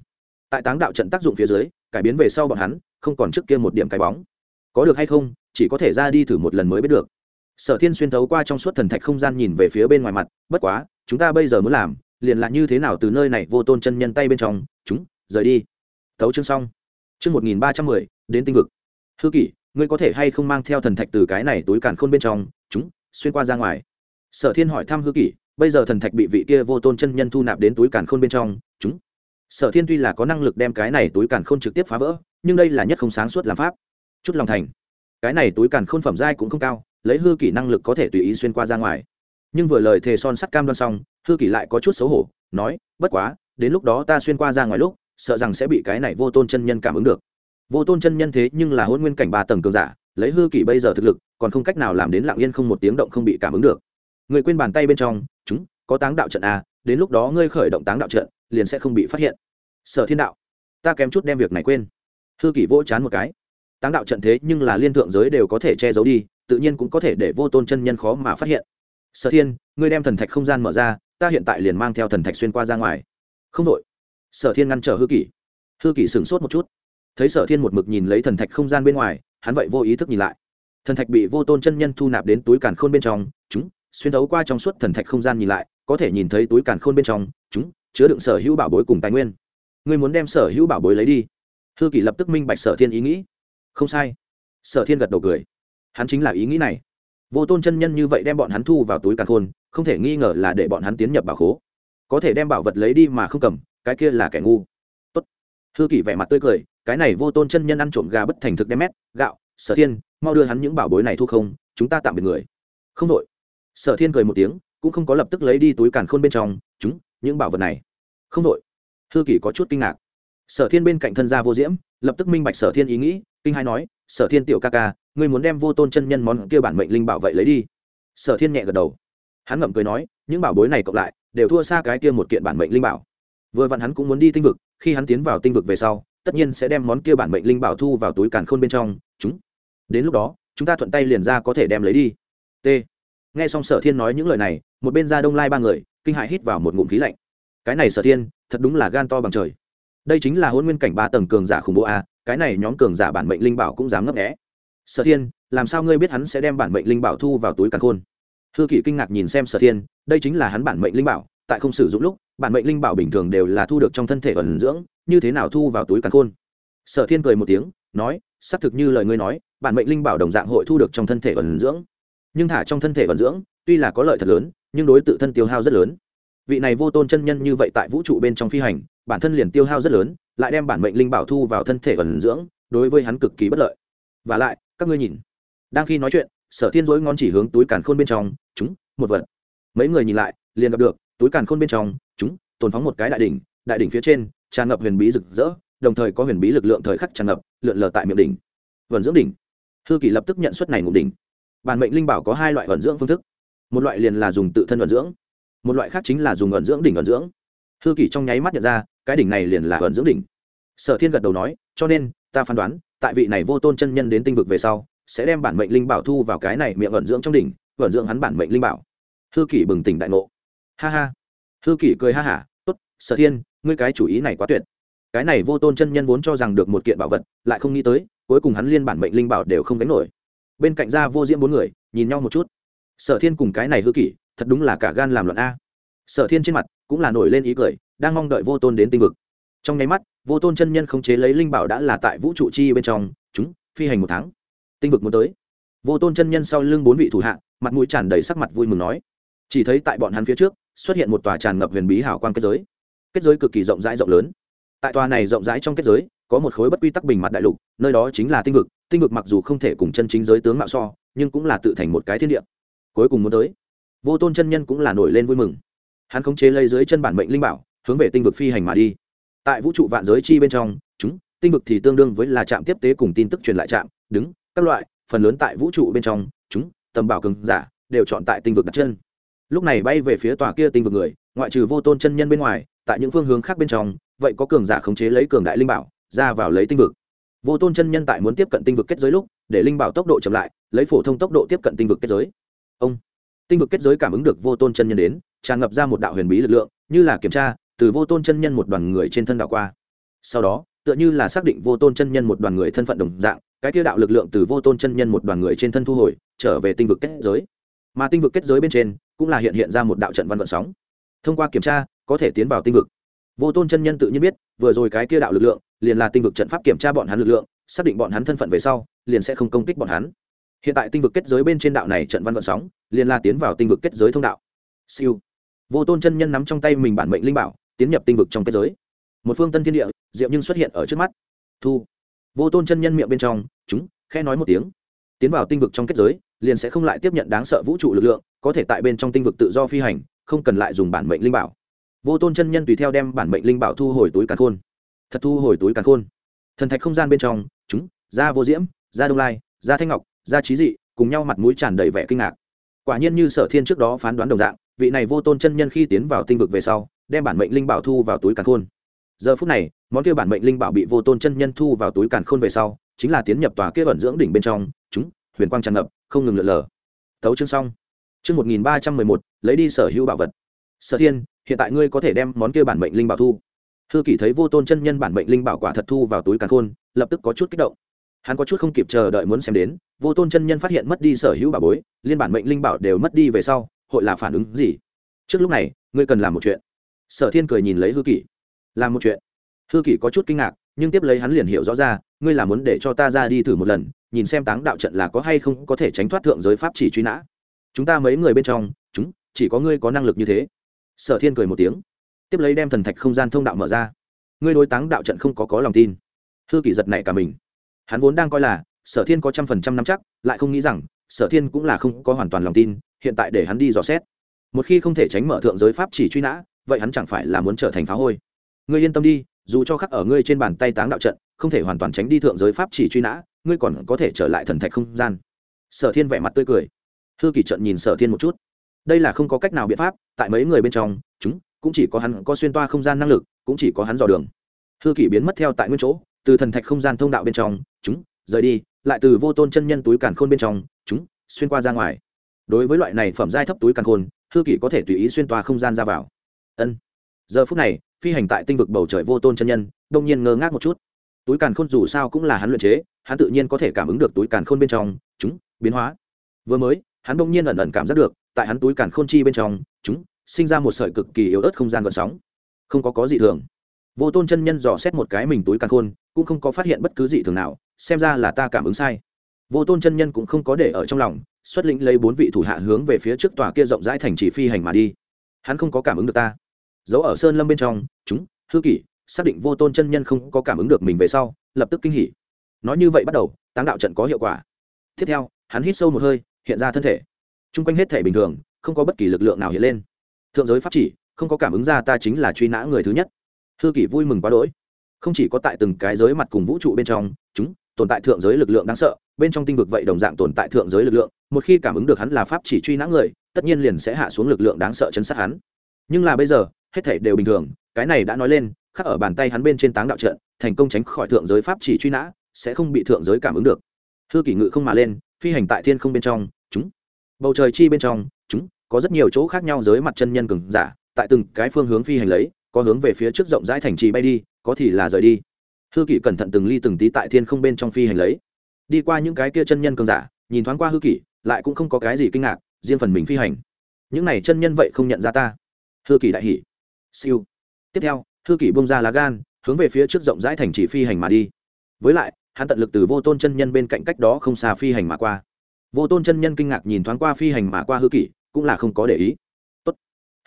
Tại táng đạo trận tác dụng phía dưới, cải biến về sau bọn hắn không còn trước kia một điểm cái bóng. Có được hay không, chỉ có thể ra đi thử một lần mới biết được. Sở thiên xuyên thấu qua trong suốt thần thạch không gian nhìn về phía bên ngoài mặt, bất quá chúng ta bây giờ muốn làm, liền là như thế nào từ nơi này vô tôn chân nhân tay bên trong, chúng, rời đi. Thấu chương xong. Chương một nghìn ba trăm mười, đến tinh vực. Hư kỷ, ngươi có thể hay không mang theo thần thạch từ cái này túi càn khôn bên trong, chúng, xuyên qua ra ngoài. Sở thiên hỏi thăm hư kỷ, bây giờ thần thạch bị vị kia vô tôn chân nhân thu nạp đến túi càn khôn bên trong, chúng. Sở thiên tuy là có năng lực đem cái này túi càn khôn trực tiếp phá vỡ, nhưng đây là nhất không sáng suốt làm pháp. Chút lòng thành. Cái này túi càn khôn phẩm giai cũng không cao, lấy hư kỷ năng lực có thể tùy ý xuyên qua ra ngoài nhưng vừa lời thề son sắt cam đoan xong, hư kỷ lại có chút xấu hổ, nói, bất quá, đến lúc đó ta xuyên qua ra ngoài lúc, sợ rằng sẽ bị cái này vô tôn chân nhân cảm ứng được. Vô tôn chân nhân thế nhưng là hôn nguyên cảnh ba tầng cường giả, lấy hư kỷ bây giờ thực lực, còn không cách nào làm đến lặng yên không một tiếng động không bị cảm ứng được. Người quên bàn tay bên trong, chúng, có táng đạo trận a đến lúc đó ngươi khởi động táng đạo trận, liền sẽ không bị phát hiện. Sở thiên đạo, ta kém chút đem việc này quên. Hư kỷ vỗ chán một cái, táng đạo trận thế nhưng là liên thượng giới đều có thể che giấu đi, tự nhiên cũng có thể để vô tôn chân nhân khó mà phát hiện sở thiên, ngươi đem thần thạch không gian mở ra, ta hiện tại liền mang theo thần thạch xuyên qua ra ngoài. Không đội sở thiên ngăn trở hư kỷ. Hư kỷ sửng sốt một chút. Thấy sở thiên một mực nhìn lấy thần thạch không gian bên ngoài, hắn vậy vô ý thức nhìn lại. Thần thạch bị vô tôn chân nhân thu nạp đến túi càn khôn bên trong, chúng, xuyên thấu qua trong suốt thần thạch không gian nhìn lại, có thể nhìn thấy túi càn khôn bên trong, chúng, chứa đựng sở hữu bảo bối cùng tài nguyên. Ngươi muốn đem sở hữu bảo bối lấy đi? Hư kỷ lập tức minh bạch sở thiên ý nghĩ. Không sai. Sở thiên gật đầu cười. Hắn chính là ý nghĩ này vô tôn chân nhân như vậy đem bọn hắn thu vào túi càn khôn, không thể nghi ngờ là để bọn hắn tiến nhập bảo khố. Có thể đem bảo vật lấy đi mà không cầm, cái kia là kẻ ngu. Tốt. hư kỷ vẻ mặt tươi cười, cái này vô tôn chân nhân ăn trộm gà bất thành thực đem mét, gạo, sở thiên, mau đưa hắn những bảo bối này thu không, chúng ta tạm biệt người. Không đội sở thiên cười một tiếng, cũng không có lập tức lấy đi túi càn khôn bên trong, chúng, những bảo vật này. Không đội hư kỷ có chút kinh ngạc. Sở thiên bên cạnh thân gia vô diễm, lập tức minh bạch sở thiên ý nghĩ, kinh hai nói, sở thiên tiểu ca ca ngươi muốn đem vô tôn chân nhân món kia bản mệnh linh bảo vậy lấy đi. Sở thiên nhẹ gật đầu. Hắn ngậm cười nói, những bảo bối này cộng lại, đều thua xa cái kia một kiện bản mệnh linh bảo. Vừa vặn hắn cũng muốn đi tinh vực, khi hắn tiến vào tinh vực về sau, tất nhiên sẽ đem món kia bản mệnh linh bảo thu vào túi càn khôn bên trong, chúng. Đến lúc đó, chúng ta thuận tay liền ra có thể đem lấy đi. T. Nghe xong sở thiên nói những lời này, một bên ra đông lai ba người, kinh hại hít vào một ngụm khí lạnh. Cái này sở thiên, thật đúng là gan to bằng trời. Đây chính là hôn nguyên cảnh ba tầng cường giả khủng bố a, cái này nhóm cường giả bản mệnh linh bảo cũng dám ngấp nghẽ sở thiên, làm sao ngươi biết hắn sẽ đem bản mệnh linh bảo thu vào túi càn khôn? Hư kỷ kinh ngạc nhìn xem sở thiên, đây chính là hắn bản mệnh linh bảo, tại không sử dụng lúc, bản mệnh linh bảo bình thường đều là thu được trong thân thể ẩn dưỡng, như thế nào thu vào túi càn khôn? Sở thiên cười một tiếng, nói, xác thực như lời ngươi nói, bản mệnh linh bảo đồng dạng hội thu được trong thân thể ẩn dưỡng. Nhưng thả trong thân thể ẩn dưỡng, tuy là có lợi thật lớn, nhưng đối tự thân tiêu hao rất lớn. Vị này vô tôn chân nhân như vậy tại vũ trụ bên trong phi hành, bản thân liền tiêu hao rất lớn, lại đem bản mệnh linh bảo thu vào thân thể ẩn dưỡng, đối với hắn cực kỳ bất lợi. Và lại các ngươi nhìn. Đang khi nói chuyện, sở thiên dối ngón chỉ hướng túi càn khôn bên trong, chúng, một vật. Mấy người nhìn lại, liền gặp được, túi càn khôn bên trong, chúng, tồn phóng một cái đại đỉnh đại đỉnh phía trên, tràn ngập huyền bí rực rỡ, đồng thời có huyền bí lực lượng thời khắc tràn ngập, lượn lờ tại miệng đỉnh. Vần dưỡng đỉnh. Hư kỷ lập tức nhận suất này ngủ đỉnh. Bản mệnh linh bảo có hai loại vận dưỡng phương thức. Một loại liền là dùng tự thân vận dưỡng, một loại khác chính là dùng vận dưỡng đỉnh vận dưỡng. Hư kỷ trong nháy mắt nhận ra, cái đỉnh này liền là vận dưỡng đỉnh. Sở thiên gật đầu nói, cho nên, ta phán đoán tại vị này vô tôn chân nhân đến tinh vực về sau, sẽ đem bản mệnh linh bảo thu vào cái này miệng vận dưỡng trong đỉnh vận dưỡng hắn bản mệnh linh bảo. Hư kỷ bừng tỉnh đại ngộ. Ha ha. Hư kỷ cười ha hả, tốt, sở thiên, ngươi cái chủ ý này quá tuyệt. Cái này vô tôn chân nhân vốn cho rằng được một kiện bảo vật, lại không nghĩ tới, cuối cùng hắn liên bản mệnh linh bảo đều không đánh nổi. Bên cạnh ra vô diễm bốn người, nhìn nhau một chút. Sở thiên cùng cái này hư kỷ, thật đúng là cả gan làm luận a. Sở thiên trên mặt cũng là nổi lên ý cười, đang mong đợi vô tôn đến tinh vực. Trong nháy mắt vô tôn chân nhân khống chế lấy linh bảo đã là tại vũ trụ chi bên trong, chúng, phi hành một tháng. Tinh vực muốn tới. Vô tôn chân nhân sau lưng bốn vị thủ hạ, mặt mũi tràn đầy sắc mặt vui mừng nói. Chỉ thấy tại bọn hắn phía trước, xuất hiện một tòa tràn ngập huyền bí hảo quan kết giới. Kết giới cực kỳ rộng rãi rộng lớn. Tại tòa này rộng rãi trong kết giới, có một khối bất quy tắc bình mặt đại lục, nơi đó chính là tinh vực. Tinh vực mặc dù không thể cùng chân chính giới tướng mạo so, nhưng cũng là tự thành một cái thiên địa. Cuối cùng muốn tới. Vô tôn chân nhân cũng là nổi lên vui mừng. Hắn khống chế lấy dưới chân bản mệnh linh bảo, hướng về tinh vực phi hành mà đi tại vũ trụ vạn giới chi bên trong, chúng, tinh vực thì tương đương với là trạm tiếp tế cùng tin tức truyền lại trạm, đứng, các loại, phần lớn tại vũ trụ bên trong, chúng, tầm bảo cường giả, đều chọn tại tinh vực đặt chân. Lúc này bay về phía tòa kia tinh vực người, ngoại trừ vô tôn chân nhân bên ngoài, tại những phương hướng khác bên trong, vậy có cường giả khống chế lấy cường đại linh bảo, ra vào lấy tinh vực. Vô tôn chân nhân tại muốn tiếp cận tinh vực kết giới lúc, để linh bảo tốc độ chậm lại, lấy phổ thông tốc độ tiếp cận tinh vực kết giới. Ông, tinh vực kết giới cảm ứng được vô tôn chân nhân đến, tràn ngập ra một đạo huyền bí lực lượng, như là kiểm tra từ vô tôn chân nhân một đoàn người trên thân đạo qua. Sau đó, tựa như là xác định vô tôn chân nhân một đoàn người thân phận đồng dạng, cái tiêu đạo lực lượng từ vô tôn chân nhân một đoàn người trên thân thu hồi, trở về tinh vực kết giới. Mà tinh vực kết giới bên trên, cũng là hiện hiện ra một đạo trận văn vận sóng. Thông qua kiểm tra, có thể tiến vào tinh vực. Vô tôn chân nhân tự nhiên biết, vừa rồi cái kia đạo lực lượng, liền là tinh vực trận pháp kiểm tra bọn hắn lực lượng, xác định bọn hắn thân phận về sau, liền sẽ không công kích bọn hắn. Hiện tại tinh vực kết giới bên trên đạo này trận văn vận sóng, liền là tiến vào tinh vực kết giới thông đạo. Siêu. Vô tôn chân nhân nắm trong tay mình bản mệnh linh bảo tiến nhập tinh vực trong kết giới. Một phương tân thiên địa, diệu nhưng xuất hiện ở trước mắt. Thu. Vô tôn chân nhân miệng bên trong, chúng, khẽ nói một tiếng. Tiến vào tinh vực trong kết giới, liền sẽ không lại tiếp nhận đáng sợ vũ trụ lực lượng, có thể tại bên trong tinh vực tự do phi hành, không cần lại dùng bản mệnh linh bảo. Vô tôn chân nhân tùy theo đem bản mệnh linh bảo thu hồi túi càn khôn. Thật thu hồi túi càn khôn. Thần thạch không gian bên trong, chúng da vô diễm da đông lai da thanh ngọc da trí dị, cùng nhau mặt mũi tràn đầy vẻ kinh ngạc. Quả nhiên như sở thiên trước đó phán đoán đồng dạng, vị này vô tôn chân nhân khi tiến vào tinh vực về sau đem bản mệnh linh bảo thu vào túi càn khôn. Giờ phút này, món kia bản mệnh linh bảo bị vô tôn chân nhân thu vào túi càn khôn về sau, chính là tiến nhập tòa kia vận dưỡng đỉnh bên trong, chúng, huyền quang tràn ngập, không ngừng lượn lờ. Tấu chương xong. Chương một nghìn ba trăm mười một, lấy đi sở hữu bảo vật. Sở thiên, hiện tại ngươi có thể đem món kia bản mệnh linh bảo thu. Hư kỷ thấy vô tôn chân nhân bản mệnh linh bảo quả thật thu vào túi càn khôn, lập tức có chút kích động. Hắn có chút không kịp chờ đợi muốn xem đến, vô tôn chân nhân phát hiện mất đi sở hữu bảo bối, liên bản mệnh linh bảo đều mất đi về sau, hội là phản ứng gì? Trước lúc này, ngươi cần làm một chuyện sở thiên cười nhìn lấy hư kỷ. Làm một chuyện. Hư kỷ có chút kinh ngạc, nhưng tiếp lấy hắn liền hiểu rõ ra, ngươi là muốn để cho ta ra đi thử một lần, nhìn xem táng đạo trận là có hay không có thể tránh thoát thượng giới pháp chỉ truy nã. Chúng ta mấy người bên trong, chúng, chỉ có ngươi có năng lực như thế. Sở thiên cười một tiếng. Tiếp lấy đem thần thạch không gian thông đạo mở ra. Ngươi đối táng đạo trận không có có lòng tin. Hư kỷ giật này cả mình. Hắn vốn đang coi là, sở thiên có trăm phần trăm năm chắc, lại không nghĩ rằng, sở thiên cũng là không có hoàn toàn lòng tin, hiện tại để hắn đi dò xét. Một khi không thể tránh mở thượng giới pháp chỉ truy nã vậy hắn chẳng phải là muốn trở thành phá hôi. Ngươi yên tâm đi, dù cho khắc ở ngươi trên bàn tay táng đạo trận, không thể hoàn toàn tránh đi thượng giới pháp chỉ truy nã, ngươi còn có thể trở lại thần thạch không gian. Sở thiên vẻ mặt tươi cười. Hư kỳ trận nhìn sở thiên một chút. Đây là không có cách nào biện pháp, tại mấy người bên trong, chúng, cũng chỉ có hắn có xuyên toa không gian năng lực, cũng chỉ có hắn dò đường. Hư kỷ biến mất theo tại nguyên chỗ, từ thần thạch không gian thông đạo bên trong, chúng, rời đi, lại từ vô tôn chân nhân túi càn khôn bên trong, chúng, xuyên qua ra ngoài. Đối với loại này phẩm giai thấp túi càn khôn, hư kỷ có thể tùy ý xuyên toa không gian ra vào ân. Giờ phút này, phi hành tại tinh vực bầu trời vô tôn chân nhân, đông nhiên ngơ ngác một chút. Túi càn khôn dù sao cũng là hắn luyện chế, hắn tự nhiên có thể cảm ứng được túi càn khôn bên trong, chúng, biến hóa. Vừa mới, hắn đông nhiên ẩn ẩn cảm giác được, tại hắn túi càn khôn chi bên trong, chúng, sinh ra một sợi cực kỳ yếu ớt không gian gợn sóng. Không có có gì thường. Vô tôn chân nhân dò xét một cái mình túi càn khôn, cũng không có phát hiện bất cứ gì thường nào, xem ra là ta cảm ứng sai. Vô tôn chân nhân cũng không có để ở trong lòng, xuất lĩnh lấy bốn vị thủ hạ hướng về phía trước tòa kia rộng rãi thành chỉ phi hành mà đi. Hắn không có cảm ứng được ta giấu ở sơn lâm bên trong, chúng, hư kỷ, xác định vô tôn chân nhân không có cảm ứng được mình về sau, lập tức kinh hỉ. Nói như vậy bắt đầu, táng đạo trận có hiệu quả. Tiếp theo, hắn hít sâu một hơi, hiện ra thân thể. T r u n g quanh hết thể bình thường, không có bất kỳ lực lượng nào hiện lên. Thượng giới pháp chỉ, không có cảm ứng ra ta chính là truy nã người thứ nhất. Hư kỷ vui mừng quá đỗi. Không chỉ có tại từng cái giới mặt cùng vũ trụ bên trong, chúng, tồn tại thượng giới lực lượng đáng sợ, bên trong tinh vực vậy đồng dạng tồn tại thượng giới lực lượng, một khi cảm ứng được hắn là pháp chỉ truy nã người, tất nhiên liền sẽ hạ xuống lực lượng đáng sợ chấn sát hắn. Nhưng là bây giờ hết thể đều bình thường, cái này đã nói lên, khắc ở bàn tay hắn bên trên táng đạo trận, thành công tránh khỏi thượng giới pháp chỉ truy nã, sẽ không bị thượng giới cảm ứng được. Hư kỷ ngự không mà lên, phi hành tại thiên không bên trong, chúng, bầu trời chi bên trong, chúng, có rất nhiều chỗ khác nhau dưới mặt chân nhân cường giả, tại từng cái phương hướng phi hành lấy, có hướng về phía trước rộng rãi thành trì bay đi, có thì là rời đi. Hư kỷ cẩn thận từng ly từng tí tại thiên không bên trong phi hành lấy. Đi qua những cái kia chân nhân cường giả, nhìn thoáng qua hư kỷ, lại cũng không có cái gì kinh ngạc, riêng phần mình phi hành. Những này chân nhân vậy không nhận ra ta. Hư kỷ đại hỷ siêu. Tiếp theo hư kỷ bông ra lá gan, hướng về phía trước rộng rãi thành trì phi hành mà đi. Với lại, hắn tận lực từ vô tôn chân nhân bên cạnh cách đó không xa phi hành mà qua. Vô tôn chân nhân kinh ngạc nhìn thoáng qua phi hành mà qua hư kỷ, cũng là không có để ý. Tốt.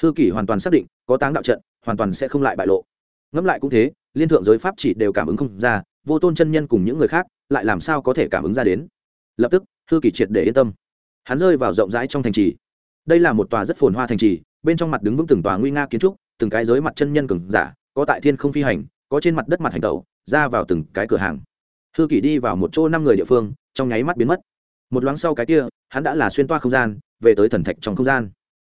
hư kỷ hoàn toàn xác định, có táng đạo trận, hoàn toàn sẽ không lại bại lộ. Ngẫm lại cũng thế, liên thượng giới pháp chỉ đều cảm ứng không ra, vô tôn chân nhân cùng những người khác, lại làm sao có thể cảm ứng ra đến? Lập tức, hư kỷ triệt để yên tâm. Hắn rơi vào rộng rãi trong thành trì. Đây là một tòa rất phồn hoa thành trì, bên trong mặt đứng vững từng tòa nguy nga kiến trúc từng cái giới mặt chân nhân cường giả, có tại thiên không phi hành, có trên mặt đất mặt hành tẩu, ra vào từng cái cửa hàng. Hư kỷ đi vào một chỗ năm người địa phương, trong nháy mắt biến mất. Một loáng sau cái kia, hắn đã là xuyên toa không gian, về tới thần thạch trong không gian.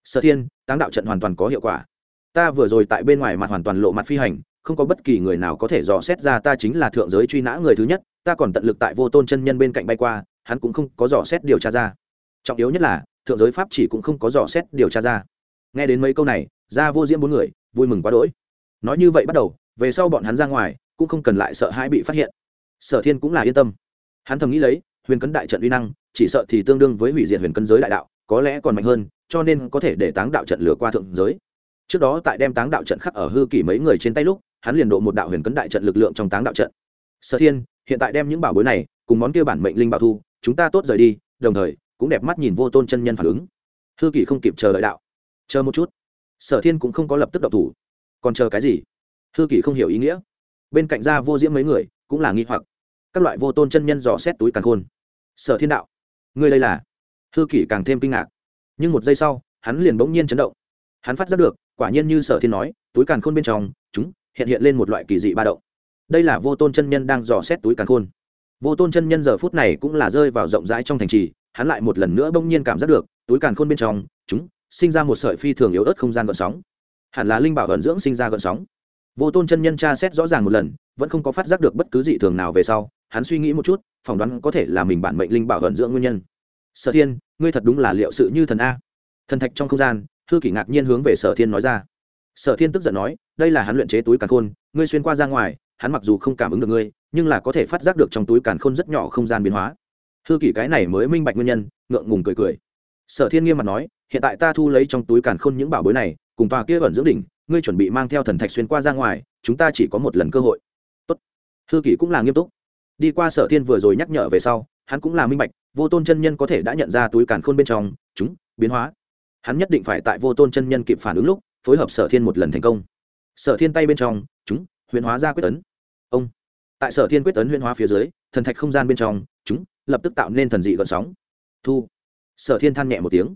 Sở thiên, táng đạo trận hoàn toàn có hiệu quả. Ta vừa rồi tại bên ngoài mặt hoàn toàn lộ mặt phi hành, không có bất kỳ người nào có thể dò xét ra ta chính là thượng giới truy nã người thứ nhất, ta còn tận lực tại vô tôn chân nhân bên cạnh bay qua, hắn cũng không có dò xét điều tra ra. Trọng yếu nhất là, thượng giới pháp chỉ cũng không có dò xét điều tra ra. Nghe đến mấy câu này ra vô diễm bốn người, vui mừng quá đỗi. Nói như vậy bắt đầu, về sau bọn hắn ra ngoài, cũng không cần lại sợ hãi bị phát hiện. Sở thiên cũng là yên tâm. Hắn thầm nghĩ lấy, huyền cấn đại trận uy năng, chỉ sợ thì tương đương với hủy diệt huyền cấn giới đại đạo, có lẽ còn mạnh hơn, cho nên có thể để táng đạo trận lừa qua thượng giới. Trước đó tại đem táng đạo trận khắc ở hư kỷ mấy người trên tay lúc, hắn liền độ một đạo huyền cấn đại trận lực lượng trong táng đạo trận. Sở thiên, hiện tại đem những bảo bối này cùng món kia bản mệnh linh bảo thu, chúng ta tốt rời đi, đồng thời cũng đẹp mắt nhìn vô tôn chân nhân phản ứng. Hư kỷ không kịp chờ đợi đạo. Chờ một chút sở thiên cũng không có lập tức độc thủ. Còn chờ cái gì? Hư kỷ không hiểu ý nghĩa. Bên cạnh ra vô diễm mấy người, cũng là nghi hoặc. Các loại vô tôn chân nhân dò xét túi càn khôn. Sở thiên đạo, ngươi đây là? Hư kỷ càng thêm kinh ngạc. Nhưng một giây sau, hắn liền bỗng nhiên chấn động. Hắn phát giác được, quả nhiên như sở thiên nói, túi càn khôn bên trong, chúng, hiện hiện lên một loại kỳ dị ba động. Đây là vô tôn chân nhân đang dò xét túi càn khôn. Vô tôn chân nhân giờ phút này cũng là rơi vào rộng rãi trong thành trì, hắn lại một lần nữa bỗng nhiên cảm giác được, túi càn khôn bên trong, chúng sinh ra một sợi phi thường yếu ớt không gian gợn sóng. Hẳn là linh bảo ẩn dưỡng sinh ra gợn sóng. Vô tôn chân nhân tra xét rõ ràng một lần, vẫn không có phát giác được bất cứ dị thường nào về sau, hắn suy nghĩ một chút, phỏng đoán có thể là mình bản mệnh linh bảo ẩn dưỡng nguyên nhân. Sở thiên, ngươi thật đúng là liệu sự như thần a. Thần thạch trong không gian, hư kỷ ngạc nhiên hướng về sở thiên nói ra. Sở thiên tức giận nói, đây là hắn luyện chế túi càn khôn, ngươi xuyên qua ra ngoài, hắn mặc dù không cảm ứng được ngươi, nhưng là có thể phát giác được trong túi càn khôn rất nhỏ không gian biến hóa. Hư kỷ cái này mới minh bạch nguyên nhân, ngượng ngùng cười cười. Sở thiên nghiêm mặt nói hiện tại ta thu lấy trong túi càn khôn những bảo bối này, cùng tòa kia ẩn dưỡng đỉnh, ngươi chuẩn bị mang theo thần thạch xuyên qua ra ngoài, chúng ta chỉ có một lần cơ hội. Tốt. thư kỷ cũng là nghiêm túc. Đi qua sở thiên vừa rồi nhắc nhở về sau, hắn cũng là minh bạch, vô tôn chân nhân có thể đã nhận ra túi càn khôn bên trong, chúng, biến hóa. Hắn nhất định phải tại vô tôn chân nhân kịp phản ứng lúc, phối hợp sở thiên một lần thành công. Sở thiên tay bên trong, chúng, huyền hóa ra quyết tấn ông. Tại sở thiên quyết tấn huyền hóa phía dưới, thần thạch không gian bên trong, chúng, lập tức tạo nên thần dị gợn sóng. Thu. Sở thiên than nhẹ một tiếng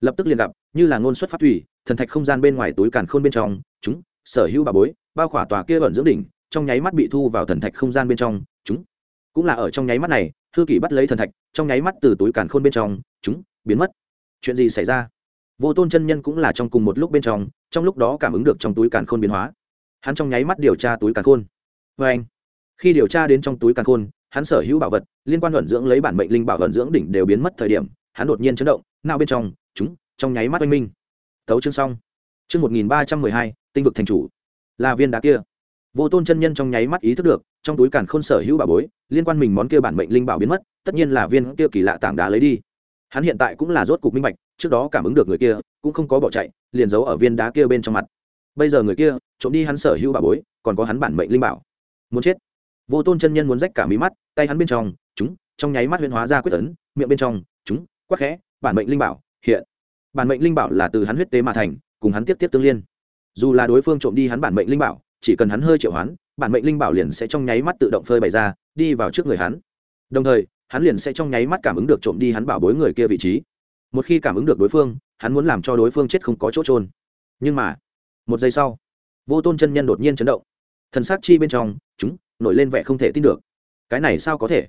lập tức liền gặp, như là ngôn xuất phát thủy, thần thạch không gian bên ngoài túi càn khôn bên trong, chúng, sở hữu bà bối, bao khỏa tòa kia ẩn dưỡng đỉnh, trong nháy mắt bị thu vào thần thạch không gian bên trong, chúng. Cũng là ở trong nháy mắt này thư kỷ bắt lấy thần thạch, trong nháy mắt từ túi càn khôn bên trong, chúng, biến mất. Chuyện gì xảy ra? Vô tôn chân nhân cũng là trong cùng một lúc bên trong trong lúc đó cảm ứng được trong túi càn khôn biến hóa. Hắn trong nháy mắt điều tra túi càn khôn. Vê anh, khi điều tra đến trong túi càn khôn, hắn sở hữu bảo vật, liên quan luận dưỡng lấy bản mệnh linh bảo vận dưỡng đỉnh đều biến mất thời điểm, hắn đột nhiên chấn động nào bên trong chúng, trong nháy mắt oanh minh. Thấu chương xong. Chương một nghìn ba trăm mười hai, tinh vực thành chủ. Là viên đá kia. Vô tôn chân nhân trong nháy mắt ý thức được, trong túi càn khôn sở hữu bảo bối, liên quan mình món kia bản mệnh linh bảo biến mất, tất nhiên là viên kia kỳ lạ tảng đá lấy đi. Hắn hiện tại cũng là rốt cục minh bạch, trước đó cảm ứng được người kia, cũng không có bỏ chạy, liền giấu ở viên đá kia bên trong mặt. Bây giờ người kia, trộm đi hắn sở hữu bảo bối, còn có hắn bản mệnh linh bảo. Muốn chết. Vô tôn chân nhân muốn rách cả mí mắt, tay hắn bên trong, chúng, trong nháy mắt huyễn hóa ra quyết tấn, miệng bên trong, chúng, quắc khẽ, bản mệnh linh bảo hiện. Bản mệnh linh bảo là từ hắn huyết tế mà thành, cùng hắn tiếp tiếp tương liên. Dù là đối phương trộm đi hắn bản mệnh linh bảo, chỉ cần hắn hơi triệu hoán, bản mệnh linh bảo liền sẽ trong nháy mắt tự động phơi bày ra, đi vào trước người hắn. Đồng thời, hắn liền sẽ trong nháy mắt cảm ứng được trộm đi hắn bảo bối người kia vị trí. Một khi cảm ứng được đối phương, hắn muốn làm cho đối phương chết không có chỗ trôn nhưng mà, một giây sau, vô tôn chân nhân đột nhiên chấn động. Thần s á c chi bên trong, chúng, nổi lên vẻ không thể tin được. Cái này sao có thể?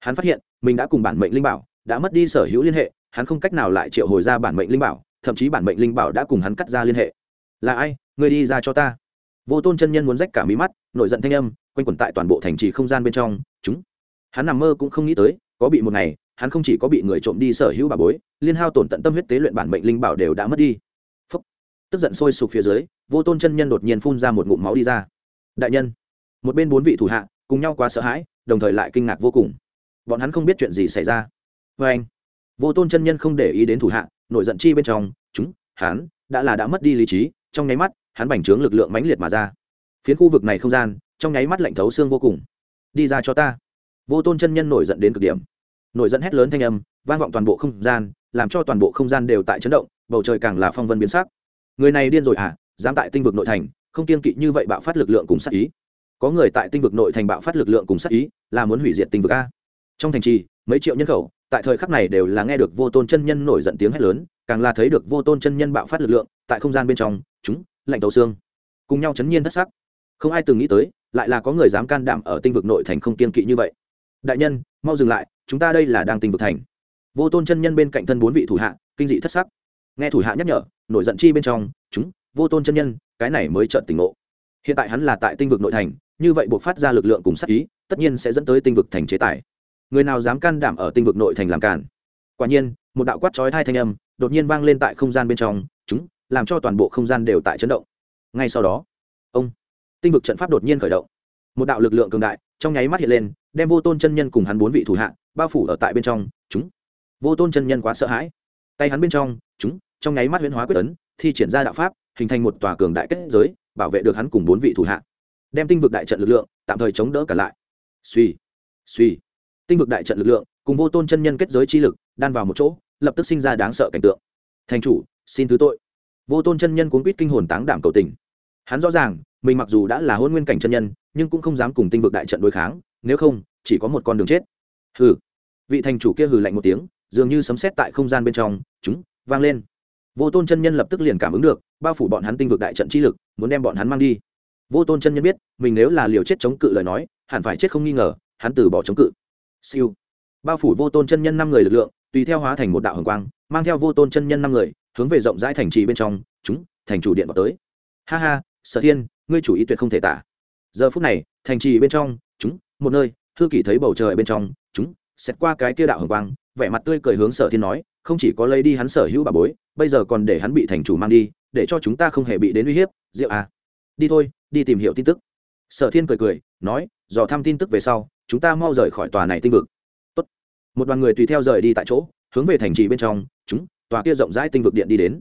Hắn phát hiện, mình đã cùng bản mệnh linh bảo, đã mất đi sở hữu liên hệ hắn không cách nào lại triệu hồi ra bản mệnh linh bảo, thậm chí bản mệnh linh bảo đã cùng hắn cắt ra liên hệ. Là ai? Người đi ra cho ta. Vô tôn chân nhân muốn rách cả mí mắt, nổi giận thanh âm, quanh quẩn tại toàn bộ thành trì không gian bên trong, chúng. Hắn nằm mơ cũng không nghĩ tới, có bị một ngày, hắn không chỉ có bị người trộm đi sở hữu bà bối, liên hao tổn tận tâm huyết tế luyện bản mệnh linh bảo đều đã mất đi. Phúc. tức giận sôi sục phía dưới, vô tôn chân nhân đột nhiên phun ra một ngụm máu đi ra. Đại nhân. Một bên bốn vị thủ hạ, cùng nhau quá sợ hãi, đồng thời lại kinh ngạc vô cùng. Bọn hắn không biết chuyện gì xảy ra. Vê anh vô tôn chân nhân không để ý đến thủ hạ, nổi giận chi bên trong, chúng, hắn đã là đã mất đi lý trí. Trong nháy mắt, hắn bành trướng lực lượng mãnh liệt mà ra. Phiến khu vực này không gian, trong nháy mắt lạnh thấu xương vô cùng. Đi ra cho ta. Vô tôn chân nhân nổi giận đến cực điểm. Nổi giận hét lớn thanh âm, vang vọng toàn bộ không gian, làm cho toàn bộ không gian đều tại chấn động, bầu trời càng là phong vân biến sắc. Người này điên rồi à dám tại tinh vực nội thành, không kiên kỵ như vậy bạo phát lực lượng cùng sát ý. Có người tại tinh vực nội thành bạo phát lực lượng cùng sát ý, là muốn hủy diệt tinh vực a. Trong thành trì, mấy triệu nhân khẩu tại thời khắc này đều là nghe được vô tôn chân nhân nổi giận tiếng hét lớn, càng là thấy được vô tôn chân nhân bạo phát lực lượng, tại không gian bên trong, chúng, lạnh tấu xương, cùng nhau chấn nhiên thất sắc. Không ai từng nghĩ tới, lại là có người dám can đảm ở tinh vực nội thành không kiên kỵ như vậy. Đại nhân, mau dừng lại, chúng ta đây là đang tinh vực thành. Vô tôn chân nhân bên cạnh thân bốn vị thủ hạ, kinh dị thất sắc. Nghe thủ hạ nhắc nhở, nổi giận chi bên trong, chúng, vô tôn chân nhân, cái này mới trợn tỉnh ngộ. Hiện tại hắn là tại tinh vực nội thành, như vậy buộc phát ra lực lượng cùng sắc ý, tất nhiên sẽ dẫn tới tinh vực thành chế tài người nào dám can đảm ở tinh vực nội thành làm cản quả nhiên, một đạo quát chói thai thanh âm đột nhiên vang lên tại không gian bên trong, chúng, làm cho toàn bộ không gian đều tại chấn động. Ngay sau đó, ông, tinh vực trận pháp đột nhiên khởi động. Một đạo lực lượng cường đại trong nháy mắt hiện lên, đem vô tôn chân nhân cùng hắn bốn vị thủ hạ bao phủ ở tại bên trong, chúng. Vô tôn chân nhân quá sợ hãi. Tay hắn bên trong, chúng, trong nháy mắt huyễn hóa quyết tấn, thi triển ra đạo pháp, hình thành một tòa cường đại kết giới, bảo vệ được hắn cùng bốn vị thủ hạ. Đem tinh vực đại trận lực lượng tạm thời chống đỡ cả lại. Suy suy tinh vực đại trận lực lượng, cùng vô tôn chân nhân kết giới chi lực, đan vào một chỗ, lập tức sinh ra đáng sợ cảnh tượng. Thành chủ, xin thứ tội. Vô tôn chân nhân cuốn quýt kinh hồn táng đảm cầu tình. Hắn rõ ràng, mình mặc dù đã là hôn nguyên cảnh chân nhân, nhưng cũng không dám cùng tinh vực đại trận đối kháng, nếu không, chỉ có một con đường chết. Hừ. Vị thành chủ kia hừ lạnh một tiếng, dường như sấm sét tại không gian bên trong, chúng, vang lên. Vô tôn chân nhân lập tức liền cảm ứng được, bao phủ bọn hắn tinh vực đại trận chi lực, muốn đem bọn hắn mang đi. Vô tôn chân nhân biết, mình nếu là liều chết chống cự lời nói, hẳn phải chết không nghi ngờ, hắn từ bỏ chống cự siêu. Bao phủ vô tôn chân nhân năm người lực lượng, tùy theo hóa thành một đạo hồng quang, mang theo vô tôn chân nhân năm người, hướng về rộng rãi thành trì bên trong, chúng, thành chủ điện vào tới. Ha ha, sở thiên, ngươi chủ ý tuyệt không thể tả. Giờ phút này, thành trì bên trong, chúng, một nơi thư kỷ thấy bầu trời bên trong, chúng xét qua cái kia đạo hồng quang, vẻ mặt tươi cười hướng sở thiên nói, không chỉ có lấy đi hắn sở hữu bà bối, bây giờ còn để hắn bị thành chủ mang đi, để cho chúng ta không hề bị đến uy hiếp diệu à. Đi thôi, đi tìm hiểu tin tức. Sở thiên cười cười, nói, dò thăm tin tức về sau chúng ta mau rời khỏi tòa này tinh vực. Tốt. một đoàn người tùy theo rời đi tại chỗ, hướng về thành trì bên trong, chúng, tòa kia rộng rãi tinh vực điện đi đến.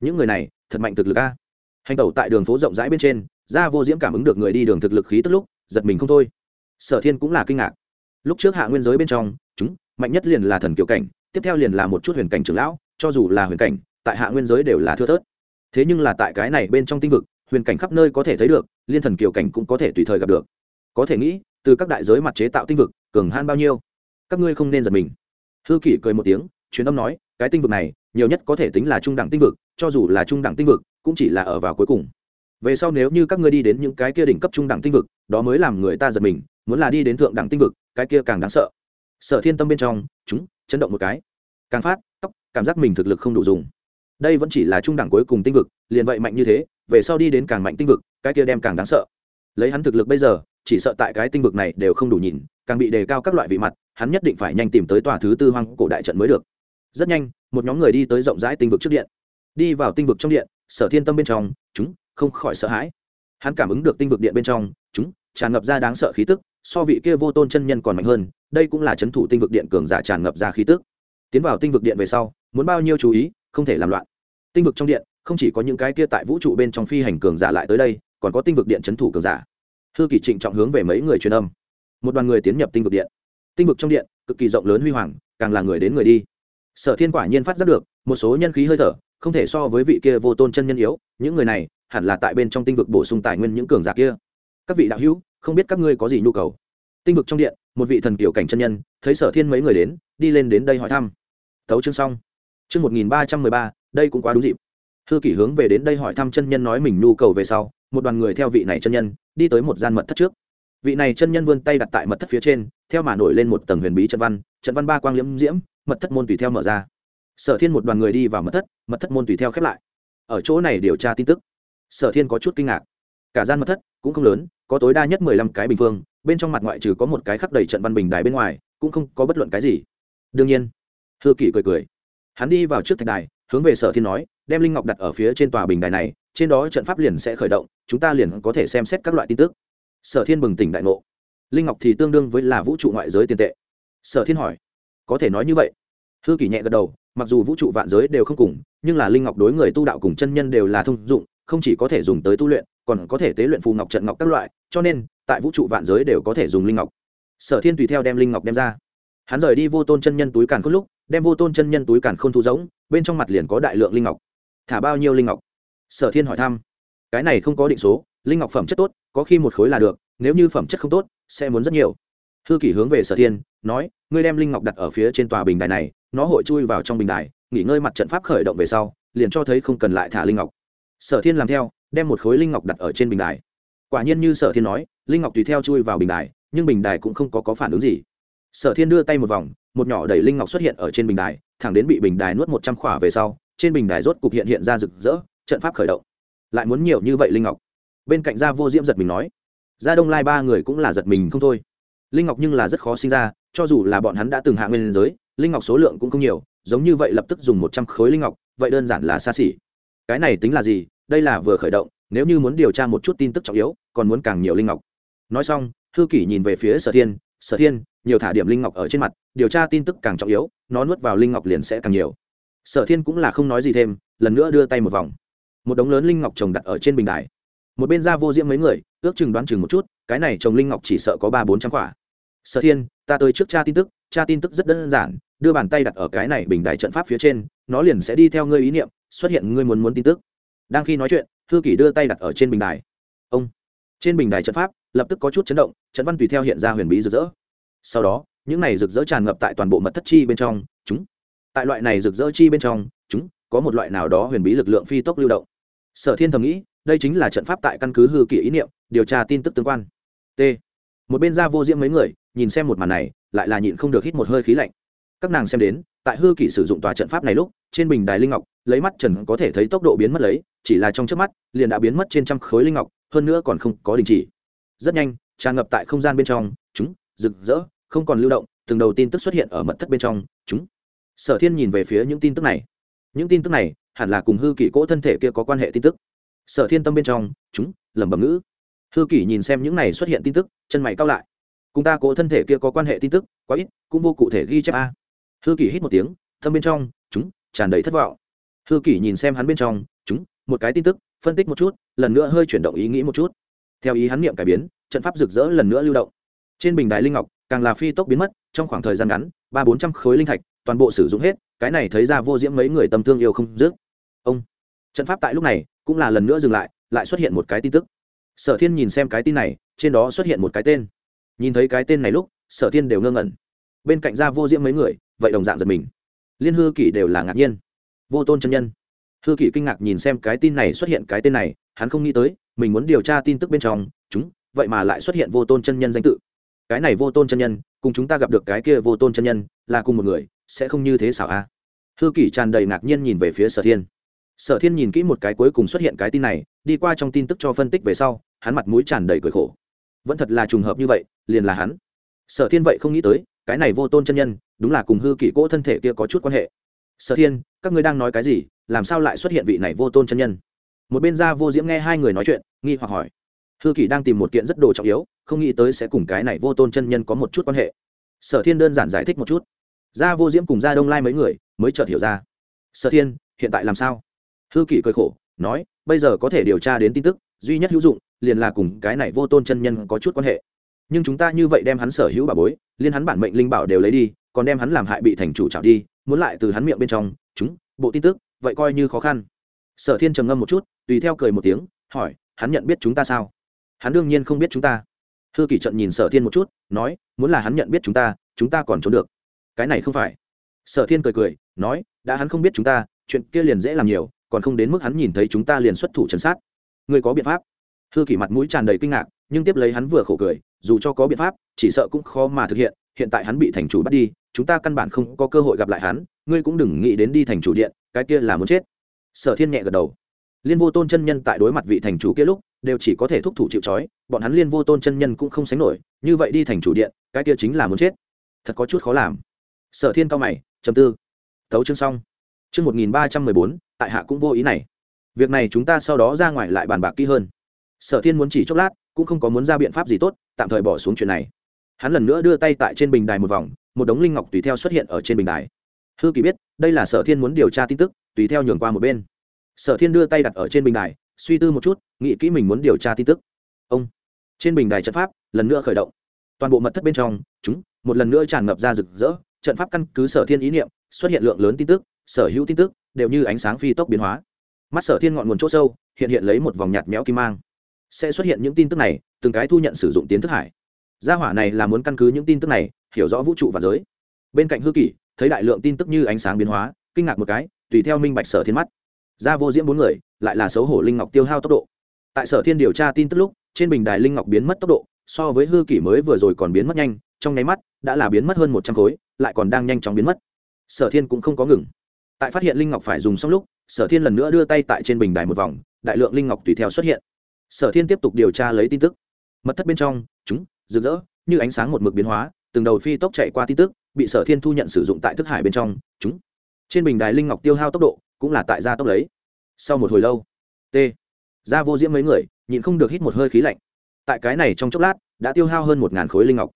Những người này, thật mạnh thực lực a. Hành tẩu tại đường phố rộng rãi bên trên, ra vô diễm cảm ứng được người đi đường thực lực khí tức lúc, giật mình không thôi. Sở thiên cũng là kinh ngạc. Lúc trước hạ nguyên giới bên trong, chúng, mạnh nhất liền là thần kiều cảnh, tiếp theo liền là một chút huyền cảnh trưởng lão, cho dù là huyền cảnh, tại hạ nguyên giới đều là thưa thớt. Thế nhưng là tại cái này bên trong tinh vực, huyền cảnh khắp nơi có thể thấy được, liên thần kiều cảnh cũng có thể tùy thời gặp được. Có thể nghĩ từ các đại giới mặt chế tạo tinh vực, cường han bao nhiêu? Các ngươi không nên giật mình. Hư kỷ cười một tiếng chuyến âm nói, cái tinh vực này, nhiều nhất có thể tính là trung đẳng tinh vực, cho dù là trung đẳng tinh vực, cũng chỉ là ở vào cuối cùng. Về sau nếu như các ngươi đi đến những cái kia đỉnh cấp trung đẳng tinh vực, đó mới làm người ta giật mình, muốn là đi đến thượng đẳng tinh vực, cái kia càng đáng sợ. Sợ thiên tâm bên trong, chúng, chấn động một cái. Càng phát, tóc, cảm giác mình thực lực không đủ dùng. Đây vẫn chỉ là trung đẳng cuối cùng tinh vực, liền vậy mạnh như thế, về sau đi đến càng mạnh tinh vực, cái kia đem càng đáng sợ. Lấy hắn thực lực bây giờ chỉ sợ tại cái tinh vực này đều không đủ nhìn, càng bị đề cao các loại vị mặt, hắn nhất định phải nhanh tìm tới tòa thứ tư hoang cổ đại trận mới được. Rất nhanh, một nhóm người đi tới rộng rãi tinh vực trước điện. Đi vào tinh vực trong điện, sở thiên tâm bên trong, chúng, không khỏi sợ hãi. Hắn cảm ứng được tinh vực điện bên trong, chúng, tràn ngập ra đáng sợ khí tức, so vị kia vô tôn chân nhân còn mạnh hơn, đây cũng là c h ấ n thủ tinh vực điện cường giả tràn ngập ra khí tức. Tiến vào tinh vực điện về sau, muốn bao nhiêu chú ý, không thể làm loạn. Tinh vực trong điện, không chỉ có những cái kia tại vũ trụ bên trong phi hành cường giả lại tới đây, còn có tinh vực điện c h ấ n thủ cường giả thư kỷ trịnh trọng hướng về mấy người truyền âm. Một đoàn người tiến nhập tinh vực điện. Tinh vực trong điện, cực kỳ rộng lớn huy hoàng, càng là người đến người đi. Sở thiên quả nhiên phát giác được, một số nhân khí hơi thở, không thể so với vị kia vô tôn chân nhân yếu, những người này hẳn là tại bên trong tinh vực bổ sung tài nguyên những cường giả kia. Các vị đạo hữu, không biết các ngươi có gì nhu cầu? Tinh vực trong điện, một vị thần kiểu cảnh chân nhân, thấy sở thiên mấy người đến, đi lên đến đây hỏi thăm. Thấu chương xong. Chương một nghìn ba trăm mười ba, đây cũng quá đúng dịp. Thư kỷ hướng về đến đây hỏi thăm chân nhân nói mình nhu cầu về sau, một đoàn người theo vị này chân nhân đi tới một gian mật thất trước. Vị này chân nhân vươn tay đặt tại mật thất phía trên, theo mà nổi lên một tầng huyền bí trận văn trận văn ba quang liễm diễm, mật thất môn tùy theo mở ra. Sở thiên một đoàn người đi vào mật thất mật thất môn tùy theo khép lại. Ở chỗ này điều tra tin tức, sở thiên có chút kinh ngạc. Cả gian mật thất cũng không lớn, có tối đa nhất mười lăm cái bình phương, bên trong mặt ngoại trừ có một cái khắc đầy trận văn bình đài bên ngoài, cũng không có bất luận cái gì. Đương nhiên, hư kỷ cười cười. Hắn đi vào trước thạch đài, hướng về sở thiên nói, đem linh ngọc đặt ở phía trên tòa bình đài này trên đó trận pháp liền sẽ khởi động, chúng ta liền có thể xem xét các loại tin tức. Sở thiên bừng tỉnh đại ngộ. Linh ngọc thì tương đương với là vũ trụ ngoại giới tiền tệ. Sở thiên hỏi, có thể nói như vậy? Hư kỷ nhẹ gật đầu, mặc dù vũ trụ vạn giới đều không cùng, nhưng là linh ngọc đối người tu đạo cùng chân nhân đều là thông dụng, không chỉ có thể dùng tới tu luyện, còn có thể tế luyện phù ngọc trận ngọc các loại, cho nên, tại vũ trụ vạn giới đều có thể dùng linh ngọc. Sở thiên tùy theo đem linh ngọc đem ra. Hắn rời đi vô tôn chân nhân túi càn khôn lúc, đem vô tôn chân nhân túi càn khôn thu giống, bên trong mặt liền có đại lượng linh ngọc. Thả bao nhiêu linh ngọc? Sở thiên hỏi thăm. Cái này không có định số linh ngọc phẩm chất tốt có khi một khối là được nếu như phẩm chất không tốt sẽ muốn rất nhiều. Thư kỷ hướng về sở thiên nói ngươi đem linh ngọc đặt ở phía trên tòa bình đài này nó hội chui vào trong bình đài nghỉ ngơi mặt trận pháp khởi động về sau liền cho thấy không cần lại thả linh ngọc. Sở thiên làm theo đem một khối linh ngọc đặt ở trên bình đài. Quả nhiên như sở thiên nói linh ngọc tùy theo chui vào bình đài nhưng bình đài cũng không có, có phản ứng gì. Sở thiên đưa tay một vòng một nhỏ đầy linh ngọc xuất hiện ở trên bình đài thẳng đến bị bình đài nuốt một trăm khỏa về sau trên bình đài rốt cục hiện hiện ra rực rỡ trận pháp khởi động. Lại muốn nhiều như vậy linh ngọc. Bên cạnh gia vô diễm giật mình nói, gia đông lai ba người cũng là giật mình không thôi. Linh ngọc nhưng là rất khó sinh ra, cho dù là bọn hắn đã từng hạ nguyên giới, linh ngọc số lượng cũng không nhiều, giống như vậy lập tức dùng một trăm khối linh ngọc, vậy đơn giản là xa xỉ. Cái này tính là gì? Đây là vừa khởi động, nếu như muốn điều tra một chút tin tức trọng yếu, còn muốn càng nhiều linh ngọc. Nói xong thư kỷ nhìn về phía sở thiên sở thiên, nhiều thả điểm linh ngọc ở trên mặt, điều tra tin tức càng trọng yếu, nó nuốt vào linh ngọc liền sẽ càng nhiều. Sở thiên cũng là không nói gì thêm, lần nữa đưa tay một vòng một đống lớn linh ngọc trồng đặt ở trên bình đài. Một bên ra vô diễm mấy người, ước chừng đoán chừng một chút, cái này trồng linh ngọc chỉ sợ có ba bốn trăm quả. Sở thiên, ta tới trước cha tin tức cha tin tức rất đơn giản, đưa bàn tay đặt ở cái này bình đài trận pháp phía trên, nó liền sẽ đi theo ngươi ý niệm, xuất hiện ngươi muốn muốn tin tức. Đang khi nói chuyện, thư kỷ đưa tay đặt ở trên bình đài. Ông. Trên bình đài trận pháp, lập tức có chút chấn động, trận văn tùy theo hiện ra huyền bí rực rỡ. Sau đó, những này rực rỡ tràn ngập tại toàn bộ mật thất chi bên trong, chúng. Tại loại này rực rỡ chi bên trong, chúng có một loại nào đó huyền bí lực lượng phi tốc lưu động sở thiên thầm nghĩ, đây chính là trận pháp tại căn cứ hư kỳ ý niệm, điều tra tin tức tương quan. T. Một bên ra vô diễm mấy người, nhìn xem một màn này, lại là nhịn không được hít một hơi khí lạnh. Các nàng xem đến, tại hư kỳ sử dụng tòa trận pháp này lúc, trên bình đài linh ngọc, lấy mắt trần có thể thấy tốc độ biến mất lấy, chỉ là trong trước mắt, liền đã biến mất trên trăm khối linh ngọc, hơn nữa còn không có đình chỉ. Rất nhanh, tràn ngập tại không gian bên trong, chúng, rực rỡ, không còn lưu động, từng đầu tin tức xuất hiện ở mật thất bên trong, chúng. Sở thiên nhìn về phía những tin tức này. Những tin tức này hẳn là cùng hư kỷ cỗ thân thể kia có quan hệ tin tức. Sở thiên tâm bên trong, chúng, lẩm bẩm ngữ. Hư kỷ nhìn xem những này xuất hiện tin tức, chân mày cao lại. Cùng ta cỗ thân thể kia có quan hệ tin tức, quá ít, cũng vô cụ thể ghi chép a. Hư kỷ hít một tiếng, tâm bên trong, chúng, tràn đầy thất vọng. Hư kỷ nhìn xem hắn bên trong, chúng, một cái tin tức, phân tích một chút, lần nữa hơi chuyển động ý nghĩ một chút. Theo ý hắn niệm cải biến, trận pháp rực rỡ lần nữa lưu động. Trên bình đài linh ngọc, càng là phi tốc biến mất, trong khoảng thời gian ngắn, ba bốn trăm khối linh thạch, toàn bộ sử dụng hết, cái này thấy ra vô diễm mấy người tâm thương yêu không dứt ông. Trận pháp tại lúc này cũng là lần nữa dừng lại lại xuất hiện một cái tin tức. Sở thiên nhìn xem cái tin này, trên đó xuất hiện một cái tên. Nhìn thấy cái tên này lúc, sở thiên đều ngơ ngẩn. Bên cạnh ra vô diễm mấy người, vậy đồng dạng giật mình. Liên hư kỷ đều là ngạc nhiên. Vô tôn chân nhân. Hư kỷ kinh ngạc nhìn xem cái tin này xuất hiện cái tên này, hắn không nghĩ tới, mình muốn điều tra tin tức bên trong, chúng, vậy mà lại xuất hiện vô tôn chân nhân danh tự. Cái này vô tôn chân nhân, cùng chúng ta gặp được cái kia vô tôn chân nhân, là cùng một người, sẽ không như thế xảo a. À? hư kỷ tràn đầy ngạc nhiên nhìn về phía sở thiên sở thiên nhìn kỹ một cái cuối cùng xuất hiện cái tin này, đi qua trong tin tức cho phân tích về sau, hắn mặt mũi tràn đầy cười khổ. Vẫn thật là trùng hợp như vậy, liền là hắn. Sở thiên vậy không nghĩ tới, cái này vô tôn chân nhân, đúng là cùng hư kỷ cỗ thân thể kia có chút quan hệ. Sở thiên, các ngươi đang nói cái gì, làm sao lại xuất hiện vị này vô tôn chân nhân? Một bên gia vô diễm nghe hai người nói chuyện, nghi hoặc hỏi. Hư kỷ đang tìm một kiện rất đồ trọng yếu, không nghĩ tới sẽ cùng cái này vô tôn chân nhân có một chút quan hệ. Sở thiên đơn giản giải thích một chút. Gia vô diễm cùng gia đông lai mấy người mới chợt hiểu ra. Sở thiên, hiện tại làm sao? Hư kỷ cười khổ, nói, bây giờ có thể điều tra đến tin tức, duy nhất hữu dụng liền là cùng cái này vô tôn chân nhân có chút quan hệ. Nhưng chúng ta như vậy đem hắn sở hữu bà bối liên hắn bản mệnh linh bảo đều lấy đi, còn đem hắn làm hại bị thành chủ trào đi, muốn lại từ hắn miệng bên trong, chúng, bộ tin tức, vậy coi như khó khăn. Sở thiên trầm ngâm một chút, tùy theo cười một tiếng, hỏi, hắn nhận biết chúng ta sao? Hắn đương nhiên không biết chúng ta. Hư kỷ trận nhìn sở thiên một chút, nói, muốn là hắn nhận biết chúng ta chúng ta còn trốn được. Cái này không phải. Sở thiên cười cười, nói, đã hắn không biết chúng ta, chuyện kia liền dễ làm nhiều còn không đến mức hắn nhìn thấy chúng ta liền xuất thủ chấn sát. Người có biện pháp? Hư kỷ mặt mũi tràn đầy kinh ngạc, nhưng tiếp lấy hắn vừa khổ cười, dù cho có biện pháp, chỉ sợ cũng khó mà thực hiện hiện tại hắn bị thành chủ bắt đi, chúng ta căn bản không có cơ hội gặp lại hắn, ngươi cũng đừng nghĩ đến đi thành chủ điện, cái kia là muốn chết. Sở thiên nhẹ gật đầu. Liên vô tôn chân nhân tại đối mặt vị thành chủ kia lúc, đều chỉ có thể thúc thủ chịu trói, bọn hắn liên vô tôn chân nhân cũng không sánh nổi, như vậy đi thành chủ điện, cái kia chính là muốn chết. Thật có chút khó làm. Sở thiên cao mày chầm tư. Thấu chương xong chương một nghìn ba trăm mười bốn, tại hạ cũng vô ý này. Việc này chúng ta sau đó ra ngoài lại bàn bạc kỹ hơn. Sở thiên muốn chỉ chốc lát, cũng không có muốn ra biện pháp gì tốt, tạm thời bỏ xuống chuyện này. Hắn lần nữa đưa tay tại trên bình đài một vòng, một đống linh ngọc tùy theo xuất hiện ở trên bình đài. Hư kỳ biết, đây là sở thiên muốn điều tra tin tức, tùy theo nhường qua một bên. Sở thiên đưa tay đặt ở trên bình đài, suy tư một chút, nghĩ kỹ mình muốn điều tra tin tức. Ông. Trên bình đài trận pháp, lần nữa khởi động. Toàn bộ mật thất bên trong, chúng, một lần nữa tràn ngập ra rực rỡ, trận pháp căn cứ sở thiên ý niệm, xuất hiện lượng lớn tin tức sở hữu tin tức đều như ánh sáng phi tốc biến hóa. Mắt sở thiên ngọn nguồn chỗ sâu, hiện hiện lấy một vòng nhạt méo kim mang. Sẽ xuất hiện những tin tức này, từng cái thu nhận sử dụng tiến thức hải. Gia hỏa này là muốn căn cứ những tin tức này, hiểu rõ vũ trụ và giới. Bên cạnh hư kỷ, thấy đại lượng tin tức như ánh sáng biến hóa, kinh ngạc một cái, tùy theo minh bạch sở thiên mắt. Ra vô diễm bốn người, lại là xấu hổ linh ngọc tiêu hao tốc độ. Tại sở thiên điều tra tin tức lúc, trên bình đài linh ngọc biến mất tốc độ, so với hư kỷ mới vừa rồi còn biến mất nhanh, trong nháy mắt, đã là biến mất hơn một trăm khối, lại còn đang nhanh chóng biến mất. Sở thiên cũng không có ngừng tại phát hiện linh ngọc phải dùng xong lúc, sở thiên lần nữa đưa tay tại trên bình đài một vòng, đại lượng linh ngọc tùy theo xuất hiện. Sở thiên tiếp tục điều tra lấy tin tức. Mật thất bên trong, chúng, rực rỡ, như ánh sáng một mực biến hóa, từng đầu phi tốc chạy qua tin tức, bị sở thiên thu nhận sử dụng tại thức hải bên trong, chúng. Trên bình đài linh ngọc tiêu hao tốc độ, cũng là tại gia tốc lấy. Sau một hồi lâu, t. Gia vô diễm mấy người, nhịn không được hít một hơi khí lạnh. Tại cái này trong chốc lát, đã tiêu hao hơn một ngàn khối linh ngọc.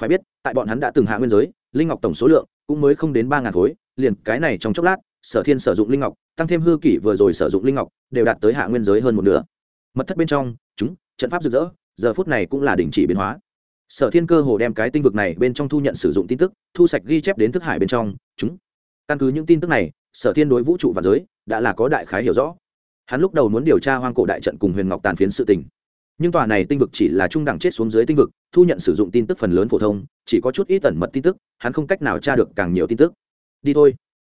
Phải biết, tại bọn hắn đã từng hạ nguyên giới, linh ngọc tổng số lượng cũng mới không đến ba ngàn khối liền cái này trong chốc lát, sở thiên sử dụng linh ngọc, tăng thêm hư kỷ vừa rồi sử dụng linh ngọc, đều đạt tới hạ nguyên giới hơn một nửa. Mật thất bên trong, chúng, trận pháp rực rỡ, giờ phút này cũng là đình chỉ biến hóa. Sở thiên cơ hồ đem cái tinh vực này bên trong thu nhận sử dụng tin tức, thu sạch ghi chép đến thức hải bên trong, chúng. Căn cứ những tin tức này, sở thiên đối vũ trụ và giới, đã là có đại khái hiểu rõ. Hắn lúc đầu muốn điều tra hoang cổ đại trận cùng huyền ngọc tàn phiến sự tình. Nhưng tòa này tinh vực chỉ là trung đẳng chết xuống dưới tinh vực, thu nhận sử dụng tin tức phần lớn phổ thông, chỉ có chút ít tẩn mật tin tức, hắn không cách nào tra được càng nhiều tin tức đi thôi.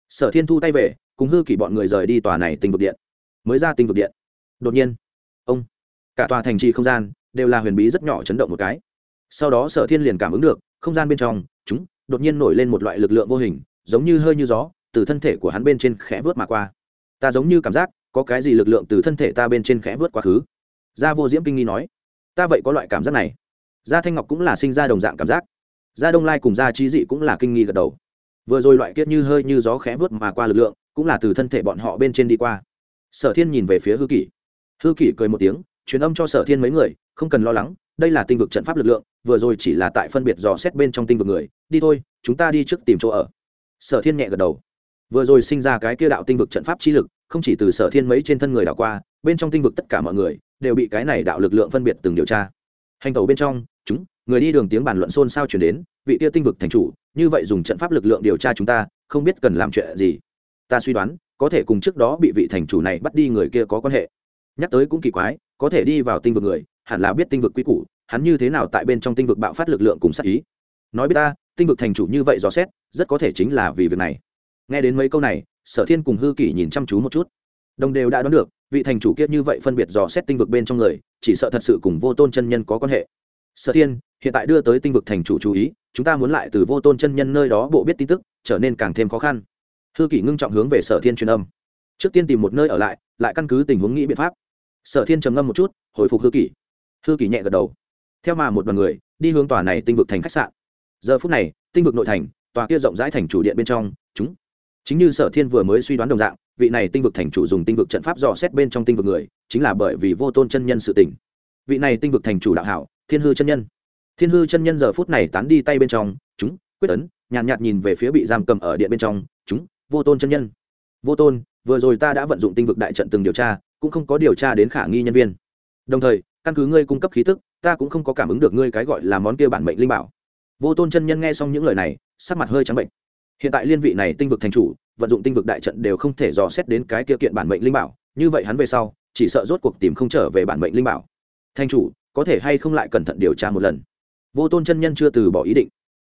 Sở thiên thu tay về, cùng hư kỷ bọn người rời đi tòa này tinh vực điện. Mới ra tinh vực điện. Đột nhiên, ông, cả tòa thành trì không gian đều là huyền bí rất nhỏ chấn động một cái. Sau đó sở thiên liền cảm ứng được, không gian bên trong, chúng, đột nhiên nổi lên một loại lực lượng vô hình, giống như hơi như gió, từ thân thể của hắn bên trên khẽ vớt mà qua. Ta giống như cảm giác, có cái gì lực lượng từ thân thể ta bên trên khẽ vớt quá khứ. Gia vô diễm kinh nghi nói, ta vậy có loại cảm giác này. Gia thanh ngọc cũng là sinh ra đồng dạng cảm giác. Gia đông lai cùng gia trí dị cũng là kinh nghi gật đầu vừa rồi loại kiết như hơi như gió khẽ vớt mà qua lực lượng, cũng là từ thân thể bọn họ bên trên đi qua. Sở thiên nhìn về phía hư kỷ. Hư kỷ cười một tiếng, truyền âm cho sở thiên mấy người, không cần lo lắng, đây là tinh vực trận pháp lực lượng, vừa rồi chỉ là tại phân biệt dò xét bên trong tinh vực người, đi thôi, chúng ta đi trước tìm chỗ ở. Sở thiên nhẹ gật đầu. Vừa rồi sinh ra cái kia đạo tinh vực trận pháp chi lực, không chỉ từ sở thiên mấy trên thân người đảo qua, bên trong tinh vực tất cả mọi người, đều bị cái này đạo lực lượng phân biệt từng điều tra. Hành tàu bên trong, chúng người đi đường tiếng bàn luận xôn xao chuyển đến, vị kia tinh vực thành chủ, như vậy dùng trận pháp lực lượng điều tra chúng ta, không biết cần làm chuyện gì. Ta suy đoán, có thể cùng trước đó bị vị thành chủ này bắt đi người kia có quan hệ. Nhắc tới cũng kỳ quái, có thể đi vào tinh vực người, hẳn là biết tinh vực quy củ, hắn như thế nào tại bên trong tinh vực bạo phát lực lượng cùng sát ý. Nói biết ta, tinh vực thành chủ như vậy dò xét, rất có thể chính là vì việc này. Nghe đến mấy câu này, sở thiên cùng hư kỷ nhìn chăm chú một chút. Đồng đều đã đoán được, vị thành chủ kia như vậy phân biệt dò xét tinh vực bên trong người, chỉ sợ thật sự cùng vô tôn chân nhân có quan hệ sở thiên, hiện tại đưa tới tinh vực thành chủ chú ý, chúng ta muốn lại từ vô tôn chân nhân nơi đó bộ biết tin tức, trở nên càng thêm khó khăn. Hư kỷ ngưng trọng hướng về sở thiên truyền âm. Trước tiên tìm một nơi ở lại lại căn cứ tình huống nghĩ biện pháp. Sở thiên trầm ngâm một chút, hồi phục hư kỷ. Hư kỷ nhẹ gật đầu. Theo mà một đoàn người, đi hướng tòa này tinh vực thành khách sạn. Giờ phút này, tinh vực nội thành, tòa kia rộng rãi thành chủ điện bên trong, chúng. Chính như sở thiên vừa mới suy đoán đồng dạng, vị này tinh vực thành chủ dùng tinh vực trận pháp dò xét bên trong tinh vực người, chính là bởi vì vô tôn chân nhân sự tỉnh vị này tinh vực thành chủ đạo hảo thiên hư chân nhân. Thiên hư chân nhân giờ phút này tán đi tay bên trong chúng quyết ấn nhàn nhạt, nhạt nhìn về phía bị giam cầm ở điện bên trong chúng vô tôn chân nhân. Vô tôn vừa rồi ta đã vận dụng tinh vực đại trận từng điều tra cũng không có điều tra đến khả nghi nhân viên. Đồng thời căn cứ ngươi cung cấp khí tức ta cũng không có cảm ứng được ngươi cái gọi là món kia bản mệnh linh bảo. Vô tôn chân nhân nghe xong những lời này sắc mặt hơi trắng bệnh. Hiện tại liên vị này tinh vực thành chủ vận dụng tinh vực đại trận đều không thể dò xét đến cái kia kiện bản mệnh linh bảo như vậy hắn về sau chỉ sợ rốt cuộc tìm không trở về bản mệnh linh bảo. Thành chủ có thể hay không lại cẩn thận điều tra một lần. Vô tôn chân nhân chưa từ bỏ ý định.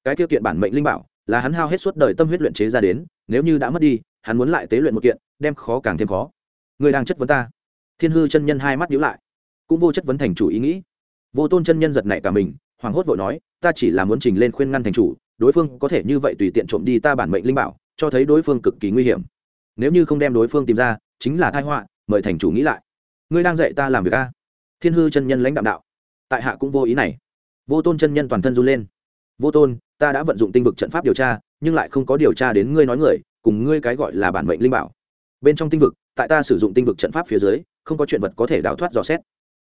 Cái tiêu kiện bản mệnh linh bảo là hắn hao hết suốt đời tâm huyết luyện chế ra đến, nếu như đã mất đi, hắn muốn lại tế luyện một kiện, đem khó càng thêm khó. Người đang chất vấn ta. Thiên hư chân nhân hai mắt nhíu lại. Cũng vô chất vấn thành chủ ý nghĩ. Vô tôn chân nhân giật nảy cả mình hoàng hốt vội nói, ta chỉ là muốn trình lên khuyên ngăn thành chủ, đối phương có thể như vậy tùy tiện trộm đi ta bản mệnh linh bảo, cho thấy đối phương cực kỳ nguy hiểm. Nếu như không đem đối phương tìm ra, chính là thai họa, mời thành chủ nghĩ lại. Ngươi đang dạy ta làm việc a. Thiên hư chân nhân lãnh đạo đạo tại hạ cũng vô ý này. Vô tôn chân nhân toàn thân run lên. Vô tôn, ta đã vận dụng tinh vực trận pháp điều tra, nhưng lại không có điều tra đến ngươi nói người, cùng ngươi cái gọi là bản mệnh linh bảo. Bên trong tinh vực, tại ta sử dụng tinh vực trận pháp phía dưới, không có chuyện vật có thể đào thoát dò xét.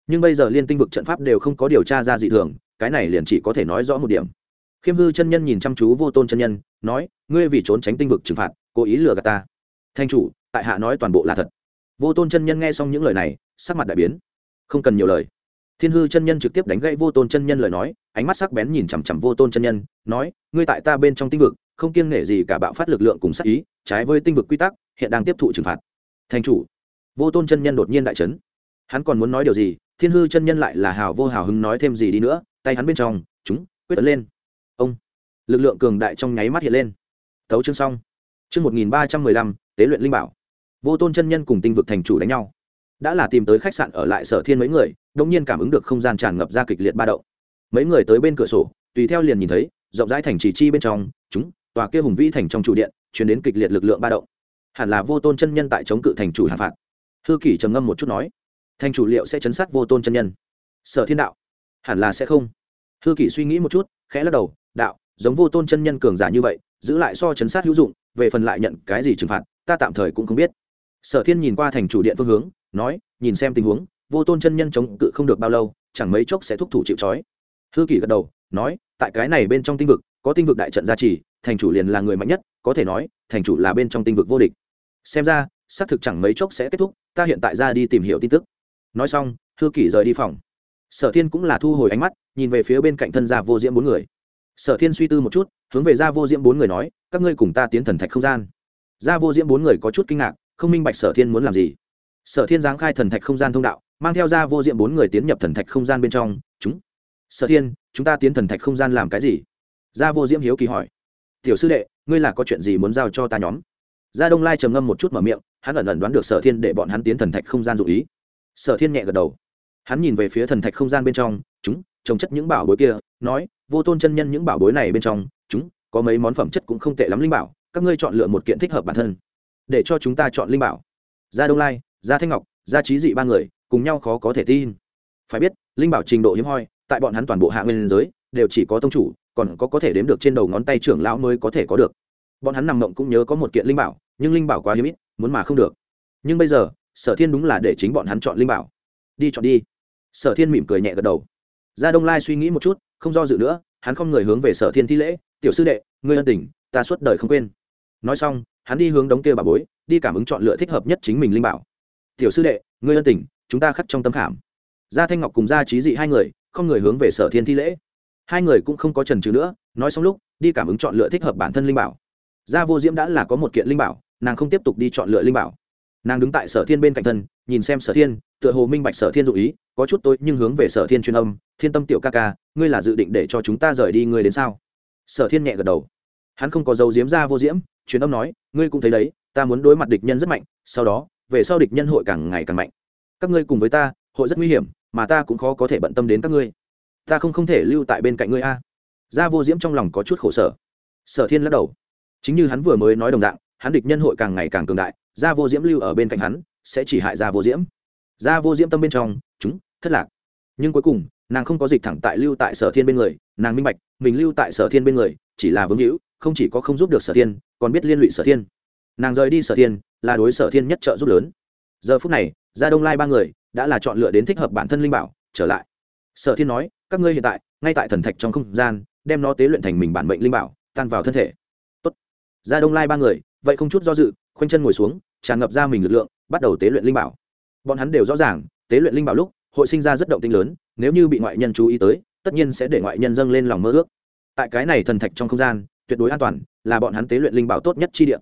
Nhưng bây giờ liên tinh vực trận pháp đều không có điều tra ra dị thường, cái này liền chỉ có thể nói rõ một điểm. Khiêm hư chân nhân nhìn chăm chú vô tôn chân nhân, nói, ngươi vì trốn tránh tinh vực trừng phạt, cố ý lừa gạt ta. Thanh chủ, tại hạ nói toàn bộ là thật. Vô tôn chân nhân nghe xong những lời này, sắc mặt đại biến. Không cần nhiều lời thiên hư chân nhân trực tiếp đánh gãy vô tôn chân nhân lời nói, ánh mắt sắc bén nhìn chằm chằm vô tôn chân nhân, nói, ngươi tại ta bên trong tinh vực, không kiêng nể gì cả bạo phát lực lượng cùng sắc ý, trái với tinh vực quy tắc, hiện đang tiếp thụ trừng phạt. Thành chủ. Vô tôn chân nhân đột nhiên đại trấn hắn còn muốn nói điều gì, thiên hư chân nhân lại là hào vô hào hứng nói thêm gì đi nữa, tay hắn bên trong, chúng, quyết tấn lên. Ông. Lực lượng cường đại trong nháy mắt hiện lên. Thấu chương xong. Chương một nghìn ba trăm mười lăm, tế luyện linh bảo. Vô tôn chân nhân cùng tinh vực thành chủ đánh nhau. Đã là tìm tới khách sạn ở lại sở thiên mấy người đông nhiên cảm ứng được không gian tràn ngập ra kịch liệt ba đậu mấy người tới bên cửa sổ, tùy theo liền nhìn thấy, rộng rãi thành trì chi bên trong, chúng, tòa kia hùng vĩ thành trong trụ điện chuyển đến kịch liệt lực lượng ba động. Hẳn là vô tôn chân nhân tại chống cự thành chủ hạ phạt. Hư kỷ trầm ngâm một chút nói, thành chủ liệu sẽ chấn sát vô tôn chân nhân? Sở thiên đạo, hẳn là sẽ không. Hư kỷ suy nghĩ một chút, khẽ lắc đầu, đạo, giống vô tôn chân nhân cường giả như vậy, giữ lại so chấn sát hữu dụng, về phần lại nhận cái gì trừng phạt, ta tạm thời cũng không biết. Sở thiên nhìn qua thành chủ điện phương hướng, nói, nhìn xem tình huống vô tôn chân nhân chống cự không được bao lâu, chẳng mấy chốc sẽ thúc thủ chịu trói. Hư kỷ gật đầu, nói, tại cái này bên trong tinh vực, có tinh vực đại trận gia trì, thành chủ liền là người mạnh nhất, có thể nói, thành chủ là bên trong tinh vực vô địch. Xem ra, xác thực chẳng mấy chốc sẽ kết thúc, ta hiện tại ra đi tìm hiểu tin tức. Nói xong, hư kỷ rời đi phòng. Sở thiên cũng là thu hồi ánh mắt, nhìn về phía bên cạnh thân gia vô diễm bốn người. Sở thiên suy tư một chút, hướng về gia vô diễm bốn người nói, các ngươi cùng ta tiến thần thạch không gian. Gia vô diễm bốn người có chút kinh ngạc, không minh bạch sở thiên muốn làm gì. Sở thiên giáng khai thần thạch không gian thông đạo mang theo gia vô diệm bốn người tiến nhập thần thạch không gian bên trong, chúng, sở thiên, chúng ta tiến thần thạch không gian làm cái gì? Gia vô diễm hiếu kỳ hỏi. Tiểu sư đệ, ngươi là có chuyện gì muốn giao cho ta nhóm? Gia đông lai trầm ngâm một chút mở miệng, hắn ẩn ẩn đoán được sở thiên để bọn hắn tiến thần thạch không gian dụ ý. Sở thiên nhẹ gật đầu. Hắn nhìn về phía thần thạch không gian bên trong, chúng, trồng chất những bảo bối kia, nói, vô tôn chân nhân những bảo bối này bên trong, chúng, có mấy món phẩm chất cũng không tệ lắm linh bảo, các ngươi chọn lựa một kiện thích hợp bản thân, để cho chúng ta chọn linh bảo. Gia đông lai gia thanh ngọc gia trí dị ba người cùng nhau khó có thể tin. Phải biết, linh bảo trình độ hiếm hoi, tại bọn hắn toàn bộ hạ nguyên giới, đều chỉ có tông chủ, còn có có thể đếm được trên đầu ngón tay trưởng lão mới có thể có được. Bọn hắn nằm mộng cũng nhớ có một kiện linh bảo, nhưng linh bảo quá hiếm ít, muốn mà không được. Nhưng bây giờ, sở thiên đúng là để chính bọn hắn chọn linh bảo. Đi chọn đi. Sở thiên mỉm cười nhẹ gật đầu. Gia đông lai suy nghĩ một chút, không do dự nữa, hắn không người hướng về sở thiên thi lễ, tiểu sư đệ, ngươi ân tình, ta suốt đời không quên. Nói xong, hắn đi hướng đống kia bà bối, đi cảm ứng chọn lựa thích hợp nhất chính mình linh bảo. Tiểu sư đệ, ngươi ân tình chúng ta khắc trong tâm khảm. Gia thanh ngọc cùng gia trí dị hai người, không người hướng về sở thiên thi lễ. Hai người cũng không có trần trừ nữa, nói xong lúc, đi cảm ứng chọn lựa thích hợp bản thân linh bảo. Gia vô diễm đã là có một kiện linh bảo, nàng không tiếp tục đi chọn lựa linh bảo. Nàng đứng tại sở thiên bên cạnh thân, nhìn xem sở thiên, tựa hồ minh bạch sở thiên dụ ý, có chút tối nhưng hướng về sở thiên truyền âm, thiên tâm tiểu ca ca, ngươi là dự định để cho chúng ta rời đi ngươi đến sao? Sở thiên nhẹ gật đầu. Hắn không có dấu diếm ra vô diễm, truyền âm nói, ngươi cũng thấy đấy, ta muốn đối mặt địch nhân rất mạnh, sau đó, về sau địch nhân hội càng ngày càng mạnh các ngươi cùng với ta, hội rất nguy hiểm, mà ta cũng khó có thể bận tâm đến các ngươi. Ta không không thể lưu tại bên cạnh ngươi a. Gia vô diễm trong lòng có chút khổ sở. Sở thiên lắc đầu. Chính như hắn vừa mới nói đồng dạng, hắn địch nhân hội càng ngày càng cường đại, gia vô diễm lưu ở bên cạnh hắn, sẽ chỉ hại gia vô diễm. Gia vô diễm tâm bên trong, chúng, thất lạc. Nhưng cuối cùng, nàng không có dịch thẳng tại lưu tại sở thiên bên người, nàng minh bạch, mình lưu tại sở thiên bên người, chỉ là vương hữu, không chỉ có không giúp được sở thiên, còn biết liên lụy sở thiên. Nàng rời đi sở thiên, là đối sở thiên nhất trợ giúp lớn giờ phút này, gia đông lai ba người đã là chọn lựa đến thích hợp bản thân linh bảo, trở lại. Sở thiên nói, các ngươi hiện tại, ngay tại thần thạch trong không gian, đem nó tế luyện thành mình bản mệnh linh bảo, tan vào thân thể. Tốt. gia đông lai ba người, vậy không chút do dự, khoanh chân ngồi xuống, tràn ngập ra mình lực lượng, bắt đầu tế luyện linh bảo. Bọn hắn đều rõ ràng, tế luyện linh bảo lúc, hội sinh ra rất động tinh lớn, nếu như bị ngoại nhân chú ý tới, tất nhiên sẽ để ngoại nhân dâng lên lòng mơ ước. Tại cái này thần thạch trong không gian, tuyệt đối an toàn, là bọn hắn tế luyện linh bảo tốt nhất chi địa.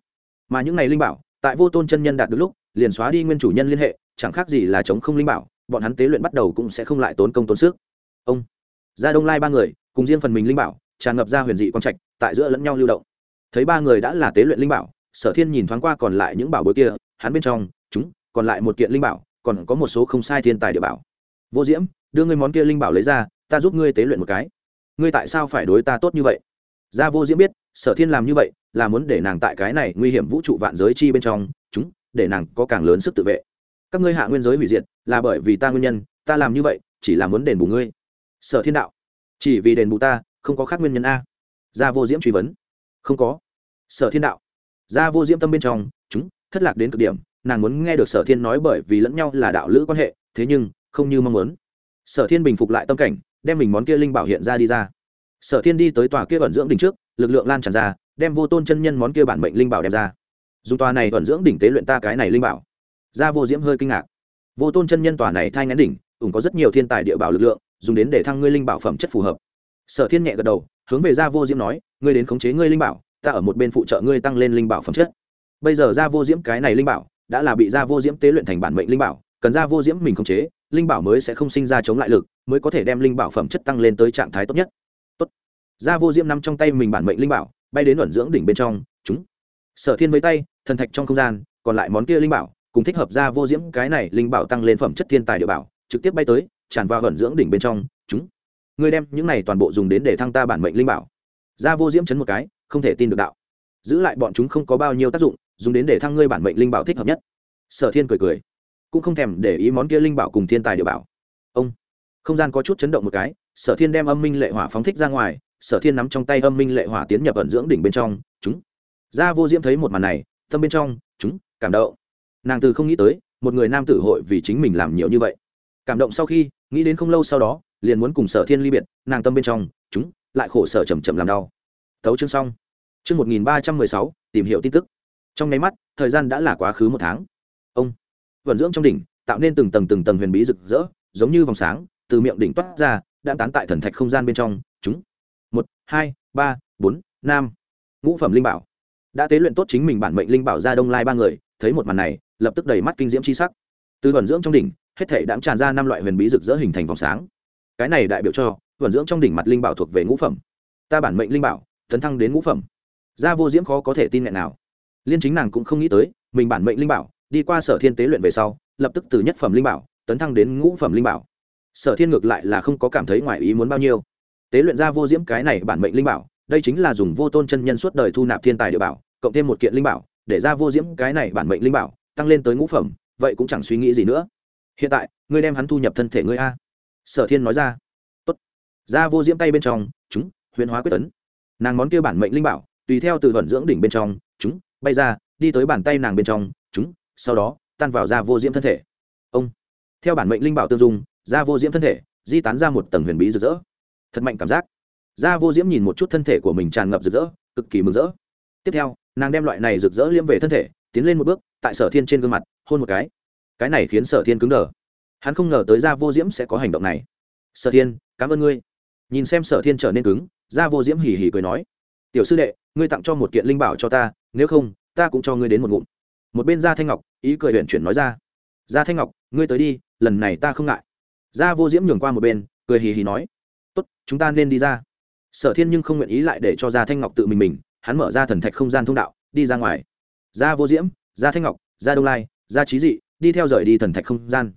Mà những này linh bảo, tại vô tôn chân nhân đạt được lúc liền xóa đi nguyên chủ nhân liên hệ, chẳng khác gì là chống không linh bảo, bọn hắn tế luyện bắt đầu cũng sẽ không lại tốn công tốn sức. Ông gia đông lai ba người, cùng riêng phần mình linh bảo, tràn ngập ra huyền dị quang trạch, tại giữa lẫn nhau lưu động. Thấy ba người đã là tế luyện linh bảo, sở thiên nhìn thoáng qua còn lại những bảo bối kia, hắn bên trong, chúng, còn lại một kiện linh bảo, còn có một số không sai thiên tài địa bảo. Vô diễm, đưa ngươi món kia linh bảo lấy ra, ta giúp ngươi tế luyện một cái. Ngươi tại sao phải đối ta tốt như vậy? Gia vô diễm biết, sở thiên làm như vậy, là muốn để nàng tại cái này nguy hiểm vũ trụ vạn giới chi bên trong, chúng để nàng có càng lớn sức tự vệ. Các ngươi hạ nguyên giới hủy diệt, là bởi vì ta nguyên nhân, ta làm như vậy, chỉ là muốn đền bù ngươi. Sở thiên đạo, chỉ vì đền bù ta, không có khác nguyên nhân a. Gia vô diễm truy vấn. Không có. Sở thiên đạo, gia vô diễm tâm bên trong, chúng, thất lạc đến cực điểm, nàng muốn nghe được sở thiên nói bởi vì lẫn nhau là đạo lữ quan hệ, thế nhưng, không như mong muốn. Sở thiên bình phục lại tâm cảnh, đem mình món kia linh bảo hiện ra đi ra. Sở thiên đi tới tòa kia vận dưỡng đỉnh trước, lực lượng lan tràn ra, đem vô tôn chân nhân món kia bản mệnh linh bảo đem ra dùng tòa này ẩn dưỡng đỉnh tế luyện ta cái này linh bảo. Gia vô diễm hơi kinh ngạc. Vô tôn chân nhân tòa này thai ngắn đỉnh, ủng có rất nhiều thiên tài địa bảo lực lượng, dùng đến để thăng ngươi linh bảo phẩm chất phù hợp. Sở thiên nhẹ gật đầu, hướng về gia vô diễm nói, ngươi đến khống chế ngươi linh bảo, ta ở một bên phụ trợ ngươi tăng lên linh bảo phẩm chất. Bây giờ gia vô diễm cái này linh bảo, đã là bị gia vô diễm tế luyện thành bản mệnh linh bảo, cần gia vô diễm mình khống chế, linh bảo mới sẽ không sinh ra chống lại lực, mới có thể đem linh bảo phẩm chất tăng lên tới trạng thái tốt nhất. Tốt. Gia vô diễm nằm trong tay mình bản mệnh linh bảo, bay đến ẩn dưỡng đỉnh bên trong, chúng. Sở thiên với tay thần thạch trong không gian, còn lại món kia linh bảo, cùng thích hợp ra vô diễm, cái này linh bảo tăng lên phẩm chất thiên tài địa bảo, trực tiếp bay tới, tràn vào vận dưỡng đỉnh bên trong, chúng. Ngươi đem những này toàn bộ dùng đến để thăng ta bản mệnh linh bảo. Ra vô diễm chấn một cái, không thể tin được đạo. Giữ lại bọn chúng không có bao nhiêu tác dụng, dùng đến để thăng ngươi bản mệnh linh bảo thích hợp nhất. Sở thiên cười cười, cũng không thèm để ý món kia linh bảo cùng thiên tài địa bảo. Ông. Không gian có chút chấn động một cái, sở thiên đem âm minh lệ hỏa phóng thích ra ngoài, sở thiên nắm trong tay âm minh lệ hỏa tiến nhập ẩn dưỡng đỉnh bên trong, chúng. Ra vô diễm thấy một màn này tâm bên trong, chúng, cảm động. Nàng từ không nghĩ tới, một người nam tử hội vì chính mình làm nhiều như vậy. Cảm động sau khi, nghĩ đến không lâu sau đó, liền muốn cùng sở thiên ly biệt, nàng tâm bên trong, chúng, lại khổ sở chầm chậm làm đau. Tấu chương xong. Chương một nghìn ba trăm mười sáu, tìm hiểu tin tức. Trong nháy mắt, thời gian đã là quá khứ một tháng. Ông, vận dưỡng trong đỉnh, tạo nên từng tầng từng tầng huyền bí rực rỡ, giống như vòng sáng, từ miệng đỉnh toát ra, đã tán tại thần thạch không gian bên trong. Chúng, một, hai, ba, bốn năm ngũ phẩm linh bảo đã tế luyện tốt chính mình bản mệnh linh bảo ra đông lai ba người, thấy một màn này, lập tức đầy mắt kinh diễm c h i sắc. Từ vận dưỡng trong đỉnh, hết thể đã tràn ra năm loại huyền bí rực rỡ hình thành vòng sáng. Cái này đại biểu cho vận dưỡng trong đỉnh mặt linh bảo thuộc về ngũ phẩm. Ta bản mệnh linh bảo, tấn thăng đến ngũ phẩm. Gia vô diễm khó có thể tin nghẹn nào. Liên chính nàng cũng không nghĩ tới, mình bản mệnh linh bảo, đi qua sở thiên tế luyện về sau, lập tức từ nhất phẩm linh bảo, tấn thăng đến ngũ phẩm linh bảo. Sở thiên ngược lại là không có cảm thấy ngoài ý muốn bao nhiêu. Tế luyện ra vô diễm cái này bản mệnh linh bảo, đây chính là dùng vô tôn chân nhân suốt đời thu nạp thiên tài địa bảo cộng thêm một kiện linh bảo, để ra vô diễm cái này bản mệnh linh bảo, tăng lên tới ngũ phẩm, vậy cũng chẳng suy nghĩ gì nữa. Hiện tại, ngươi đem hắn thu nhập thân thể ngươi a. Sở thiên nói ra. Tốt. Ra vô diễm tay bên trong, chúng, huyền hóa quyết tấn. Nàng món kia bản mệnh linh bảo, tùy theo từ thuận dưỡng đỉnh bên trong, chúng, bay ra, đi tới bàn tay nàng bên trong, chúng, sau đó, tan vào ra vô diễm thân thể. Ông. Theo bản mệnh linh bảo tương dung, ra vô diễm thân thể, di tán ra một tầng huyền bí rực rỡ. Thật mạnh cảm giác. Ra vô diễm nhìn một chút thân thể của mình tràn ngập rực rỡ, cực kỳ mừng rỡ. Tiếp theo nàng đem loại này rực rỡ liêm về thân thể, tiến lên một bước, tại sở thiên trên gương mặt, hôn một cái. Cái này khiến sở thiên cứng đờ. Hắn không ngờ tới ra vô diễm sẽ có hành động này. Sở thiên, cảm ơn ngươi. Nhìn xem sở thiên trở nên cứng ra vô diễm hỉ hỉ cười nói, tiểu sư đệ, ngươi tặng cho một kiện linh bảo cho ta, nếu không, ta cũng cho ngươi đến một ngụm. Một bên gia thanh ngọc, ý cười huyện chuyển nói ra, gia thanh ngọc, ngươi tới đi, lần này ta không ngại. Gia vô diễm nhường qua một bên, cười hì hì nói, tốt, chúng ta nên đi ra. Sở thiên nhưng không nguyện ý lại để cho gia thanh ngọc tự mình mình hắn mở ra thần thạch không gian thông đạo, đi ra ngoài. Ra vô diễm, ra thanh ngọc, ra đông lai, ra trí dị, đi theo rời đi thần thạch không gian.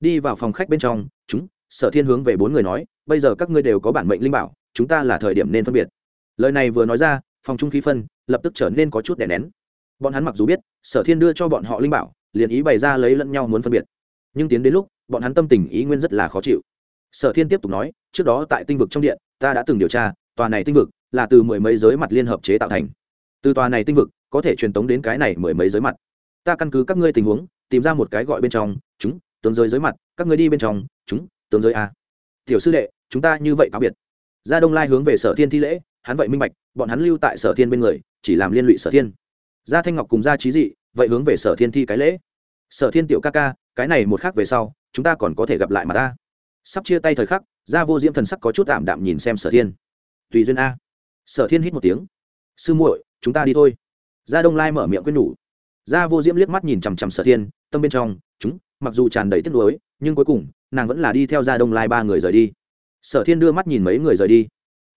Đi vào phòng khách bên trong, chúng, sở thiên hướng về bốn người nói, bây giờ các ngươi đều có bản mệnh linh bảo, chúng ta là thời điểm nên phân biệt. Lời này vừa nói ra, phòng trung khí phân lập tức trở nên có chút đè nén. Bọn hắn mặc dù biết, sở thiên đưa cho bọn họ linh bảo, liền ý bày ra lấy lẫn nhau muốn phân biệt. Nhưng tiến đến lúc, bọn hắn tâm tình ý nguyên rất là khó chịu. Sở thiên tiếp tục nói, trước đó tại tinh vực trong điện, ta đã từng điều tra, tòa này tinh vực là từ mười mấy giới mặt liên hợp chế tạo thành. Từ tòa này tinh vực, có thể truyền tống đến cái này mười mấy giới mặt. Ta căn cứ các ngươi tình huống, tìm ra một cái gọi bên trong, chúng, tướng giới giới mặt, các ngươi đi bên trong, chúng, tướng giới a. Tiểu sư đệ, chúng ta như vậy cáo biệt. Gia đông lai hướng về sở thiên thi lễ, hắn vậy minh bạch, bọn hắn lưu tại sở thiên bên người, chỉ làm liên lụy sở thiên. Gia thanh ngọc cùng gia trí dị, vậy hướng về sở thiên thi cái lễ. Sở thiên tiểu ca ca, cái này một khác về sau, chúng ta còn có thể gặp lại mà ta. Sắp chia tay thời khắc, gia vô diễm thần sắc có chút tạm đạm nhìn xem sở thiên. Tùy duyên a sở thiên hít một tiếng. Sư muội, chúng ta đi thôi. Gia đông lai mở miệng quyết nhủ. Gia vô diễm liếc mắt nhìn chằm chằm sở thiên, tâm bên trong, chúng, mặc dù tràn đầy tiếc nuối, nhưng cuối cùng, nàng vẫn là đi theo gia đông lai ba người rời đi. Sở thiên đưa mắt nhìn mấy người rời đi.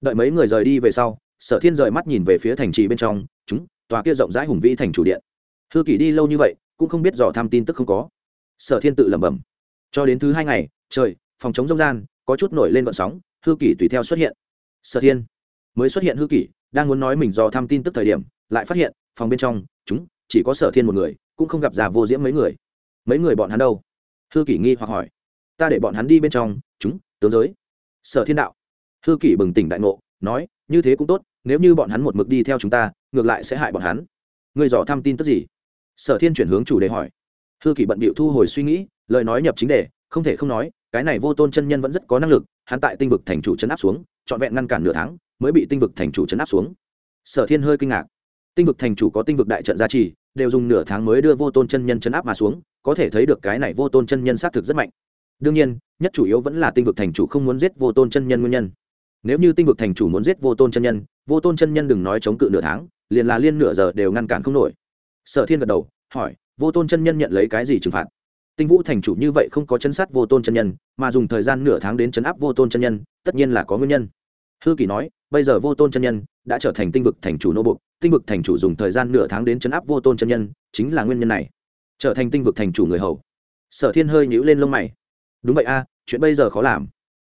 Đợi mấy người rời đi về sau, sở thiên rời mắt nhìn về phía thành trì bên trong, chúng, tòa kia rộng rãi hùng vĩ thành chủ điện. Thư kỷ đi lâu như vậy, cũng không biết dò tham tin tức không có. Sở thiên tự lẩm bẩm. Cho đến thứ hai ngày, trời, phòng chống rông gian, có chút nổi lên vận sóng thư kỷ tùy theo xuất hiện. Sở thiên mới xuất hiện hư kỷ, đang muốn nói mình dò thăm tin tức thời điểm, lại phát hiện, phòng bên trong, chúng, chỉ có sở thiên một người, cũng không gặp già vô diễm mấy người. Mấy người bọn hắn đâu? Hư kỷ nghi hoặc hỏi. Ta để bọn hắn đi bên trong, chúng, tướng giới. Sở thiên đạo. Hư kỷ bừng tỉnh đại ngộ, nói, như thế cũng tốt, nếu như bọn hắn một mực đi theo chúng ta, ngược lại sẽ hại bọn hắn. Người dò thăm tin tức gì? Sở thiên chuyển hướng chủ đề hỏi. Hư kỷ bận bịu thu hồi suy nghĩ, lời nói nhập chính đề, không thể không nói, cái này vô tôn chân nhân vẫn rất có năng lực, hắn tại tinh vực thành chủ chấn áp xuống, trọn vẹn ngăn cản nửa tháng mới bị tinh vực thành chủ chấn áp xuống. Sở thiên hơi kinh ngạc. Tinh vực thành chủ có tinh vực đại trận gia trì, đều dùng nửa tháng mới đưa vô tôn chân nhân chấn áp mà xuống, có thể thấy được cái này vô tôn chân nhân xác thực rất mạnh. Đương nhiên, nhất chủ yếu vẫn là tinh vực thành chủ không muốn giết vô tôn chân nhân nguyên nhân. Nếu như tinh vực thành chủ muốn giết vô tôn chân nhân, vô tôn chân nhân đừng nói chống cự nửa tháng, liền là liên nửa giờ đều ngăn cản không nổi. Sở thiên gật đầu, hỏi, vô tôn chân nhân nhận lấy cái gì trừng phạt? Tinh vũ thành chủ như vậy không có chấn sát vô tôn chân nhân, mà dùng thời gian nửa tháng đến chấn áp vô tôn chân nhân, tất nhiên là có nguyên nhân. Hư kỳ nói bây giờ vô tôn chân nhân đã trở thành tinh vực thành chủ nô bục tinh vực thành chủ dùng thời gian nửa tháng đến chấn áp vô tôn chân nhân, chính là nguyên nhân này. Trở thành tinh vực thành chủ người hầu. Sở thiên hơi nhíu lên lông mày. Đúng vậy a, chuyện bây giờ khó làm.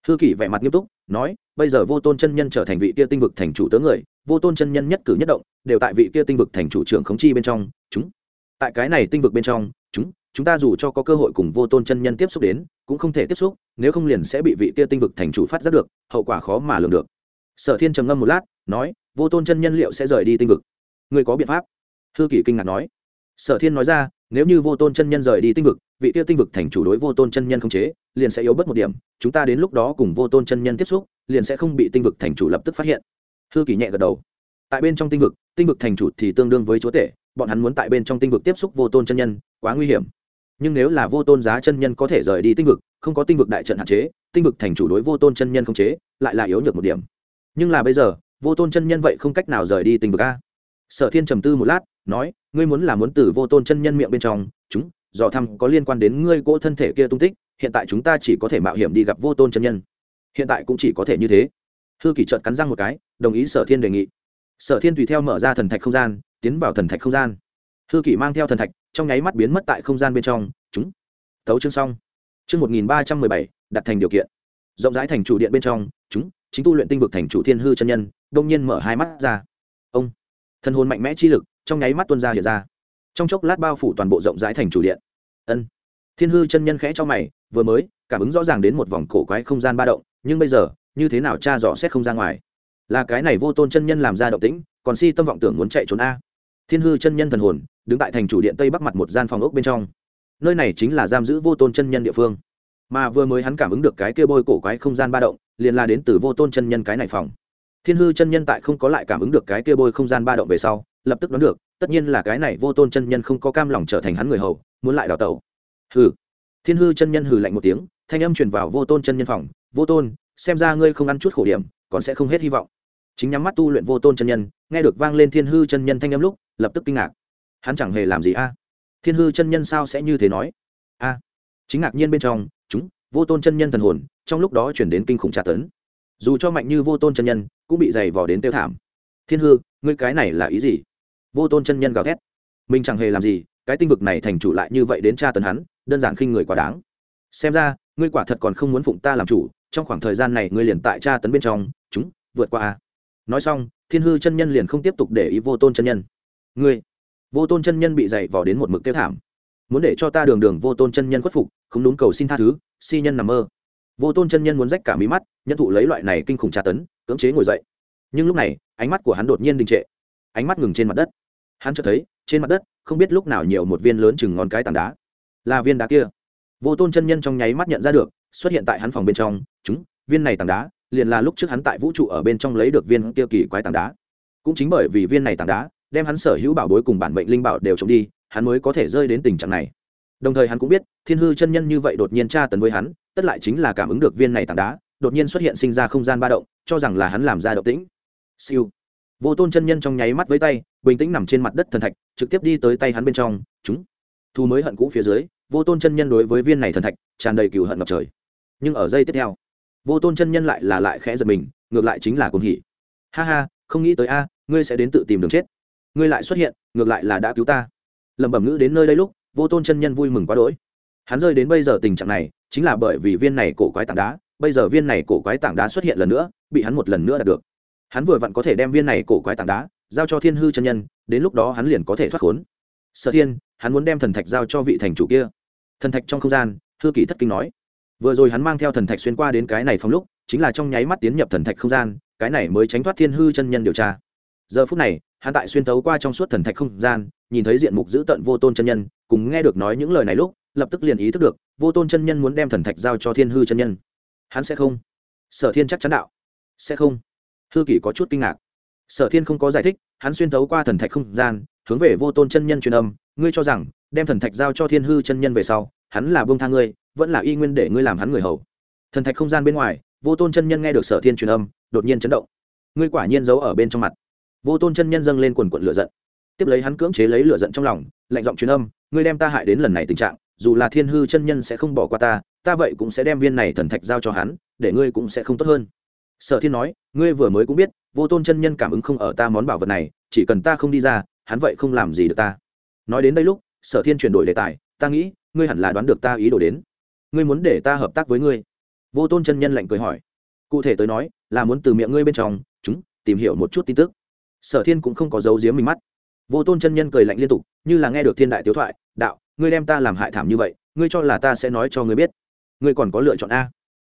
Hư kỷ vẻ mặt nghiêm túc, nói, bây giờ vô tôn chân nhân trở thành vị kia tinh vực thành chủ tớ người, vô tôn chân nhân nhất cử nhất động, đều tại vị kia tinh vực thành chủ trưởng khống chi bên trong, chúng. Tại cái này tinh vực bên trong, chúng chúng ta dù cho có cơ hội cùng vô tôn chân nhân tiếp xúc đến, cũng không thể tiếp xúc, nếu không liền sẽ bị vị kia tinh vực thành chủ phát giác được, hậu quả khó mà lường được sở thiên trầm ngâm một lát, nói, vô tôn chân nhân liệu sẽ rời đi tinh vực? Người có biện pháp? Hư kỷ kinh ngạc nói. Sở thiên nói ra, nếu như vô tôn chân nhân rời đi tinh vực, vị tiêu tinh vực thành chủ đối vô tôn chân nhân không chế, liền sẽ yếu bớt một điểm, chúng ta đến lúc đó cùng vô tôn chân nhân tiếp xúc, liền sẽ không bị tinh vực thành chủ lập tức phát hiện. Hư Kỷ nhẹ gật đầu. Tại bên trong tinh vực tinh vực thành chủ thì tương đương với chúa tể, bọn hắn muốn tại bên trong tinh vực tiếp xúc vô tôn chân nhân, quá nguy hiểm. Nhưng nếu là vô tôn giá chân nhân có thể rời đi tinh vực, không có tinh vực đại trận hạn chế, tinh vực thành chủ đối vô tôn chân nhân không chế, lại là yếu nhược một điểm nhưng là bây giờ, vô tôn chân nhân vậy không cách nào rời đi tình vực a. Sở thiên trầm tư một lát, nói, ngươi muốn là muốn từ vô tôn chân nhân miệng bên trong, chúng, dò thăm có liên quan đến ngươi cỗ thân thể kia tung tích, hiện tại chúng ta chỉ có thể mạo hiểm đi gặp vô tôn chân nhân. Hiện tại cũng chỉ có thể như thế. Hư kỷ trợt cắn răng một cái, đồng ý sở thiên đề nghị. Sở thiên tùy theo mở ra thần thạch không gian, tiến vào thần thạch không gian. Hư kỷ mang theo thần thạch, trong nháy mắt biến mất tại không gian bên trong, chúng. Tấu chương xong. Chương một nghìn ba trăm mười bảy, đặt thành điều kiện. Rộng rãi thành chủ điện bên trong, chúng chính tu luyện tinh vực thành chủ thiên hư chân nhân, đông nhiên mở hai mắt ra. Ông thân hồn mạnh mẽ chi lực trong nháy mắt tuân ra hiện ra. Trong chốc lát bao phủ toàn bộ rộng rãi thành chủ điện. Ân, thiên hư chân nhân khẽ cho mày, vừa mới, cảm ứng rõ ràng đến một vòng cổ quái không gian ba động, nhưng bây giờ, như thế nào cha dò xét không ra ngoài? Là cái này vô tôn chân nhân làm ra động tĩnh, còn si tâm vọng tưởng muốn chạy trốn a. Thiên hư chân nhân thần hồn, đứng tại thành chủ điện tây bắc mặt một gian phòng ốc bên trong. Nơi này chính là giam giữ vô tôn chân nhân địa phương mà vừa mới hắn cảm ứng được cái kia bôi cổ quái không gian ba động, liền là đến từ vô tôn chân nhân cái này phòng. Thiên hư chân nhân tại không có lại cảm ứng được cái kia bôi không gian ba động về sau, lập tức đoán được, tất nhiên là cái này vô tôn chân nhân không có cam lòng trở thành hắn người hầu, muốn lại đào tẩu. Hừ. Thiên hư chân nhân hừ lạnh một tiếng, thanh âm truyền vào vô tôn chân nhân phòng, vô tôn, xem ra ngươi không ăn chút khổ điểm, còn sẽ không hết hy vọng. Chính nhắm mắt tu luyện vô tôn chân nhân, nghe được vang lên thiên hư chân nhân thanh âm lúc, lập tức kinh ngạc. Hắn chẳng hề làm gì a. Thiên hư chân nhân sao sẽ như thế nói? A. Chính ngạc nhiên bên trong vô tôn chân nhân thần hồn, trong lúc đó chuyển đến kinh khủng tra tấn. Dù cho mạnh như vô tôn chân nhân, cũng bị dày vò đến tiêu thảm. Thiên hư, ngươi cái này là ý gì? Vô tôn chân nhân gào thét. Mình chẳng hề làm gì, cái tinh vực này thành chủ lại như vậy đến tra tấn hắn, đơn giản khinh người quá đáng. Xem ra, ngươi quả thật còn không muốn phụng ta làm chủ, trong khoảng thời gian này ngươi liền tại tra tấn bên trong, chúng, vượt qua nói xong, thiên hư chân nhân liền không tiếp tục để ý vô tôn chân nhân. Ngươi, vô tôn chân nhân bị dày vò đến một mực tiêu thảm. Muốn để cho ta đường đường vô tôn chân nhân khuất phục, không đúng cầu xin tha thứ si nhân nằm mơ. Vô tôn chân nhân muốn rách cả mí mắt nhân thụ lấy loại này kinh khủng tra tấn, cưỡng chế ngồi dậy. Nhưng lúc này, ánh mắt của hắn đột nhiên đình trệ. Ánh mắt ngừng trên mặt đất. Hắn cho thấy, trên mặt đất, không biết lúc nào nhiều một viên lớn chừng ngón cái tảng đá. Là viên đá kia. Vô tôn chân nhân trong nháy mắt nhận ra được, xuất hiện tại hắn phòng bên trong. Chúng, viên này tảng đá, liền là lúc trước hắn tại vũ trụ ở bên trong lấy được viên kia kỳ quái tảng đá. Cũng chính bởi vì viên này tảng đá, đem hắn sở hữu bảo bối cùng bản mệnh linh bảo đều trộm đi, hắn mới có thể rơi đến tình trạng này đồng thời hắn cũng biết, thiên hư chân nhân như vậy đột nhiên tra tấn với hắn, tất lại chính là cảm ứng được viên này tảng đá, đột nhiên xuất hiện sinh ra không gian ba động, cho rằng là hắn làm ra động tĩnh. Siêu. Vô tôn chân nhân trong nháy mắt với tay, bình tĩnh nằm trên mặt đất thần thạch, trực tiếp đi tới tay hắn bên trong, chúng. Thu mới hận cũ phía dưới, vô tôn chân nhân đối với viên này thần thạch, tràn đầy cừu hận ngập trời. Nhưng ở giây tiếp theo, vô tôn chân nhân lại là lại khẽ giật mình, ngược lại chính là cuồng hỉ. Ha ha, không nghĩ tới a, ngươi sẽ đến tự tìm đường chết. Ngươi lại xuất hiện, ngược lại là đã cứu ta. Lẩm bẩm ngữ đến nơi đây lúc vô tôn chân nhân vui mừng quá đỗi. Hắn rơi đến bây giờ tình trạng này, chính là bởi vì viên này cổ quái tảng đá, bây giờ viên này cổ quái tảng đá xuất hiện lần nữa, bị hắn một lần nữa đạt được. Hắn vừa vặn có thể đem viên này cổ quái tảng đá giao cho thiên hư chân nhân, đến lúc đó hắn liền có thể thoát khốn. Sở thiên, hắn muốn đem thần thạch giao cho vị thành chủ kia. Thần thạch trong không gian hư kỷ thất kinh nói. Vừa rồi hắn mang theo thần thạch xuyên qua đến cái này phong lúc, chính là trong nháy mắt tiến nhập thần thạch không gian, cái này mới tránh thoát thiên hư chân nhân điều tra. Giờ phút này hắn tại xuyên tấu qua trong suốt thần thạch không gian, nhìn thấy diện mục dữ tận vô tôn chân nhân, cùng nghe được nói những lời này lúc, lập tức liền ý thức được, vô tôn chân nhân muốn đem thần thạch giao cho thiên hư chân nhân. Hắn sẽ không. Sở thiên chắc chắn đạo. Sẽ không. Hư kỷ có chút kinh ngạc. Sở thiên không có giải thích, hắn xuyên thấu qua thần thạch không gian, hướng về vô tôn chân nhân truyền âm, ngươi cho rằng, đem thần thạch giao cho thiên hư chân nhân về sau, hắn là buông tha ngươi, vẫn là y nguyên để ngươi làm hắn người hầu. Thần thạch không gian bên ngoài, vô tôn chân nhân nghe được sở thiên truyền âm, đột nhiên chấn động. Ngươi quả nhiên giấu ở bên trong mặt vô tôn chân nhân dâng lên quần quận lửa giận. Tiếp lấy hắn cưỡng chế lấy lửa giận trong lòng, lạnh giọng truyền âm, ngươi đem ta hại đến lần này tình trạng, dù là thiên hư chân nhân sẽ không bỏ qua ta ta vậy cũng sẽ đem viên này thần thạch giao cho hắn, để ngươi cũng sẽ không tốt hơn. Sở thiên nói, ngươi vừa mới cũng biết, vô tôn chân nhân cảm ứng không ở ta món bảo vật này, chỉ cần ta không đi ra, hắn vậy không làm gì được ta. Nói đến đây lúc, sở thiên chuyển đổi đề tài, ta nghĩ, ngươi hẳn là đoán được ta ý đồ đến. Ngươi muốn để ta hợp tác với ngươi. Vô tôn chân nhân lạnh cười hỏi, cụ thể tới nói, là muốn từ miệng ngươi bên trong, chúng, tìm hiểu một chút tin tức sở thiên cũng không có dấu giếm mình mắt. Vô tôn chân nhân cười lạnh liên tục, như là nghe được thiên đại tiếu thoại, đạo, ngươi đem ta làm hại thảm như vậy, ngươi cho là ta sẽ nói cho ngươi biết. Ngươi còn có lựa chọn a.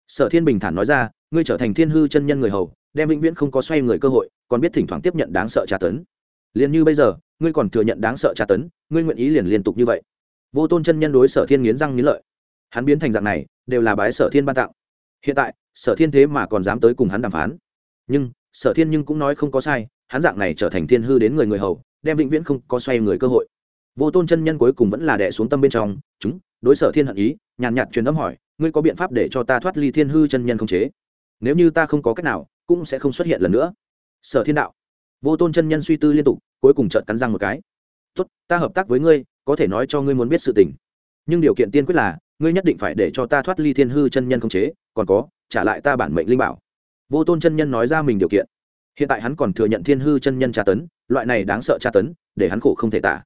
Sở thiên bình thản nói ra, ngươi trở thành thiên hư chân nhân người hầu, đem vĩnh viễn không có xoay người cơ hội, còn biết thỉnh thoảng tiếp nhận đáng sợ tra tấn. Liền như bây giờ, ngươi còn thừa nhận đáng sợ tra tấn, ngươi nguyện ý liền liên tục như vậy. Vô tôn chân nhân đối sở thiên nghiến răng nghiến lợi. Hắn biến thành dạng này, đều là bái sở thiên ban tặng. Hiện tại, sở thiên thế mà còn dám tới cùng hắn đàm phán. Nhưng, sở thiên nhưng cũng nói không có sai hắn dạng này trở thành thiên hư đến người người hầu, đem vĩnh viễn không có xoay người cơ hội. Vô tôn chân nhân cuối cùng vẫn là đẻ xuống tâm bên trong, chúng, đối sở thiên hận ý, nhàn nhạt truyền âm hỏi, ngươi có biện pháp để cho ta thoát ly thiên hư chân nhân không chế? Nếu như ta không có cách nào, cũng sẽ không xuất hiện lần nữa. Sở thiên đạo. Vô tôn chân nhân suy tư liên tục, cuối cùng trợn cắn răng một cái. Tốt, ta hợp tác với ngươi, có thể nói cho ngươi muốn biết sự tình. Nhưng điều kiện tiên quyết là, ngươi nhất định phải để cho ta thoát ly thiên hư chân nhân không chế, còn có, trả lại ta bản mệnh linh bảo. Vô tôn chân nhân nói ra mình điều kiện hiện tại hắn còn thừa nhận thiên hư chân nhân tra tấn, loại này đáng sợ tra tấn, để hắn khổ không thể tả.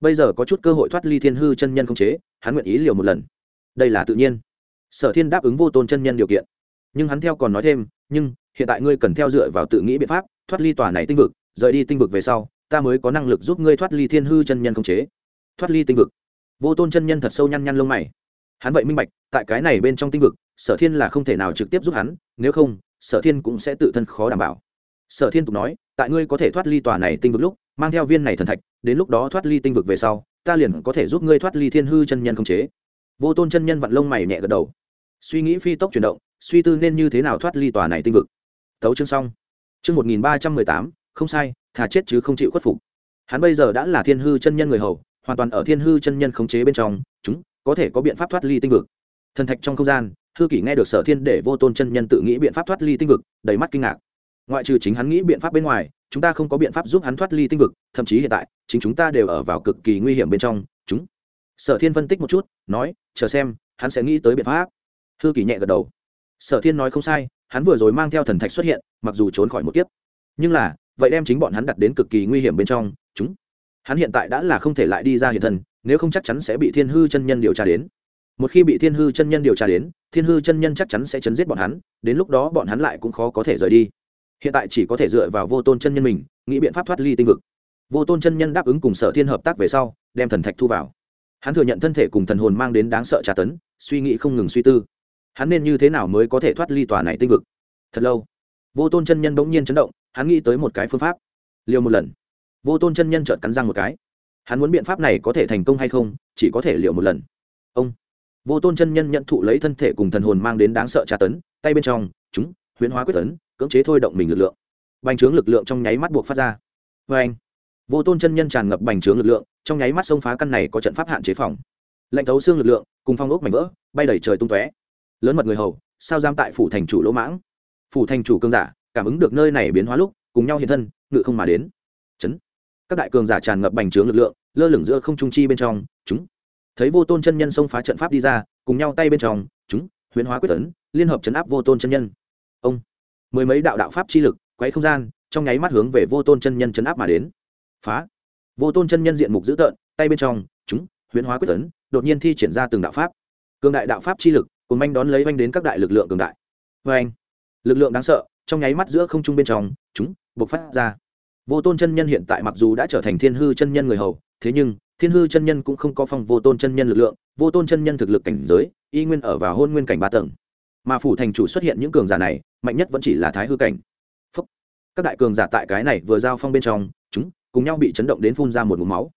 Bây giờ có chút cơ hội thoát ly thiên hư chân nhân không chế, hắn nguyện ý liều một lần. Đây là tự nhiên. Sở thiên đáp ứng vô tôn chân nhân điều kiện. Nhưng hắn theo còn nói thêm, nhưng, hiện tại ngươi cần theo dựa vào tự nghĩ biện pháp, thoát ly tòa này tinh vực, rời đi tinh vực về sau, ta mới có năng lực giúp ngươi thoát ly thiên hư chân nhân không chế. Thoát ly tinh vực. Vô tôn chân nhân thật sâu nhăn nhăn lông mày. Hắn vậy minh bạch, tại cái này bên trong tinh vực, sở thiên là không thể nào trực tiếp giúp hắn, nếu không, sở thiên cũng sẽ tự thân khó đảm bảo sở thiên tục nói, tại ngươi có thể thoát ly tòa này tinh vực lúc, mang theo viên này thần thạch, đến lúc đó thoát ly tinh vực về sau, ta liền có thể giúp ngươi thoát ly thiên hư chân nhân không chế. Vô tôn chân nhân vặn lông mày nhẹ gật đầu. Suy nghĩ phi tốc chuyển động, suy tư nên như thế nào thoát ly tòa này tinh vực. Tấu chương xong. Chương một nghìn ba trăm mười tám, không sai, thà chết chứ không chịu khuất phục. Hắn bây giờ đã là thiên hư chân nhân người hầu, hoàn toàn ở thiên hư chân nhân khống chế bên trong, chúng có thể có biện pháp thoát ly tinh vực. Thần thạch trong không gian, hư kỷ nghe được sở thiên để vô tôn chân nhân tự nghĩ biện pháp thoát ly tinh vực, đầy mắt kinh ngạc ngoại trừ chính hắn nghĩ biện pháp bên ngoài, chúng ta không có biện pháp giúp hắn thoát ly tinh vực, thậm chí hiện tại, chính chúng ta đều ở vào cực kỳ nguy hiểm bên trong. Chúng sở thiên phân tích một chút, nói, chờ xem, hắn sẽ nghĩ tới biện pháp. Hư kỷ nhẹ gật đầu. Sở thiên nói không sai, hắn vừa rồi mang theo thần thạch xuất hiện, mặc dù trốn khỏi một kiếp. Nhưng là, vậy đem chính bọn hắn đặt đến cực kỳ nguy hiểm bên trong, chúng hắn hiện tại đã là không thể lại đi ra hiện thân, nếu không chắc chắn sẽ bị thiên hư chân nhân điều tra đến. Một khi bị thiên hư chân nhân điều tra đến, thiên hư chân nhân chắc chắn sẽ chấn giết bọn hắn, đến lúc đó bọn hắn lại cũng khó có thể rời đi hiện tại chỉ có thể dựa vào vô tôn chân nhân mình, nghĩ biện pháp thoát ly tinh vực. Vô tôn chân nhân đáp ứng cùng sở thiên hợp tác về sau, đem thần thạch thu vào. Hắn thừa nhận thân thể cùng thần hồn mang đến đáng sợ tra tấn, suy nghĩ không ngừng suy tư. Hắn nên như thế nào mới có thể thoát ly tòa này tinh vực? Thật lâu, vô tôn chân nhân bỗng nhiên chấn động, hắn nghĩ tới một cái phương pháp. Liều một lần. Vô tôn chân nhân trợn cắn răng một cái. Hắn muốn biện pháp này có thể thành công hay không, chỉ có thể liều một lần. Ông. Vô tôn chân nhân nhận thụ lấy thân thể cùng thần hồn mang đến đáng sợ tra tấn, tay bên trong, chúng, huyễn hóa quyết tấn cưỡng chế thôi động mình lực lượng. Bành trướng lực lượng trong nháy mắt buộc phát ra. Vê anh, vô tôn chân nhân tràn ngập bành trướng lực lượng, trong nháy mắt xông phá căn này có trận pháp hạn chế phòng. Lệnh thấu xương lực lượng, cùng phong ốc mảnh vỡ, bay đẩy trời tung tóe. Lớn mật người hầu, sao giam tại phủ thành chủ lỗ mãng? Phủ thành chủ cương giả, cảm ứng được nơi này biến hóa lúc, cùng nhau hiện thân, ngự không mà đến. Chấn. Các đại cường giả tràn ngập bành trướng lực lượng, lơ lửng giữa không trung chi bên trong, chúng. Thấy vô tôn chân nhân xông phá trận pháp đi ra, cùng nhau tay bên trong, chúng, huyễn hóa quyết tấn, liên hợp chấn áp vô tôn chân nhân. Ông mười mấy đạo đạo pháp chi lực, quấy không gian, trong nháy mắt hướng về vô tôn chân nhân chấn áp mà đến. Phá. Vô tôn chân nhân diện mục dữ tợn, tay bên trong, chúng, huyễn hóa quyết tấn, đột nhiên thi triển ra từng đạo pháp. Cường đại đạo pháp chi lực cùng manh đón lấy oanh đến các đại lực lượng cường đại. Vê anh lực lượng đáng sợ, trong nháy mắt giữa không trung bên trong, chúng, bộc phát ra. Vô tôn chân nhân hiện tại mặc dù đã trở thành thiên hư chân nhân người hầu, thế nhưng, thiên hư chân nhân cũng không có phong vô tôn chân nhân lực lượng, vô tôn chân nhân thực lực cảnh giới, y nguyên ở vào hôn nguyên cảnh ba tầng mà phủ thành chủ xuất hiện những cường giả này, mạnh nhất vẫn chỉ là thái hư cảnh. Phúc. các đại cường giả tại cái này vừa giao phong bên trong, chúng cùng nhau bị chấn động đến phun ra một mụm máu.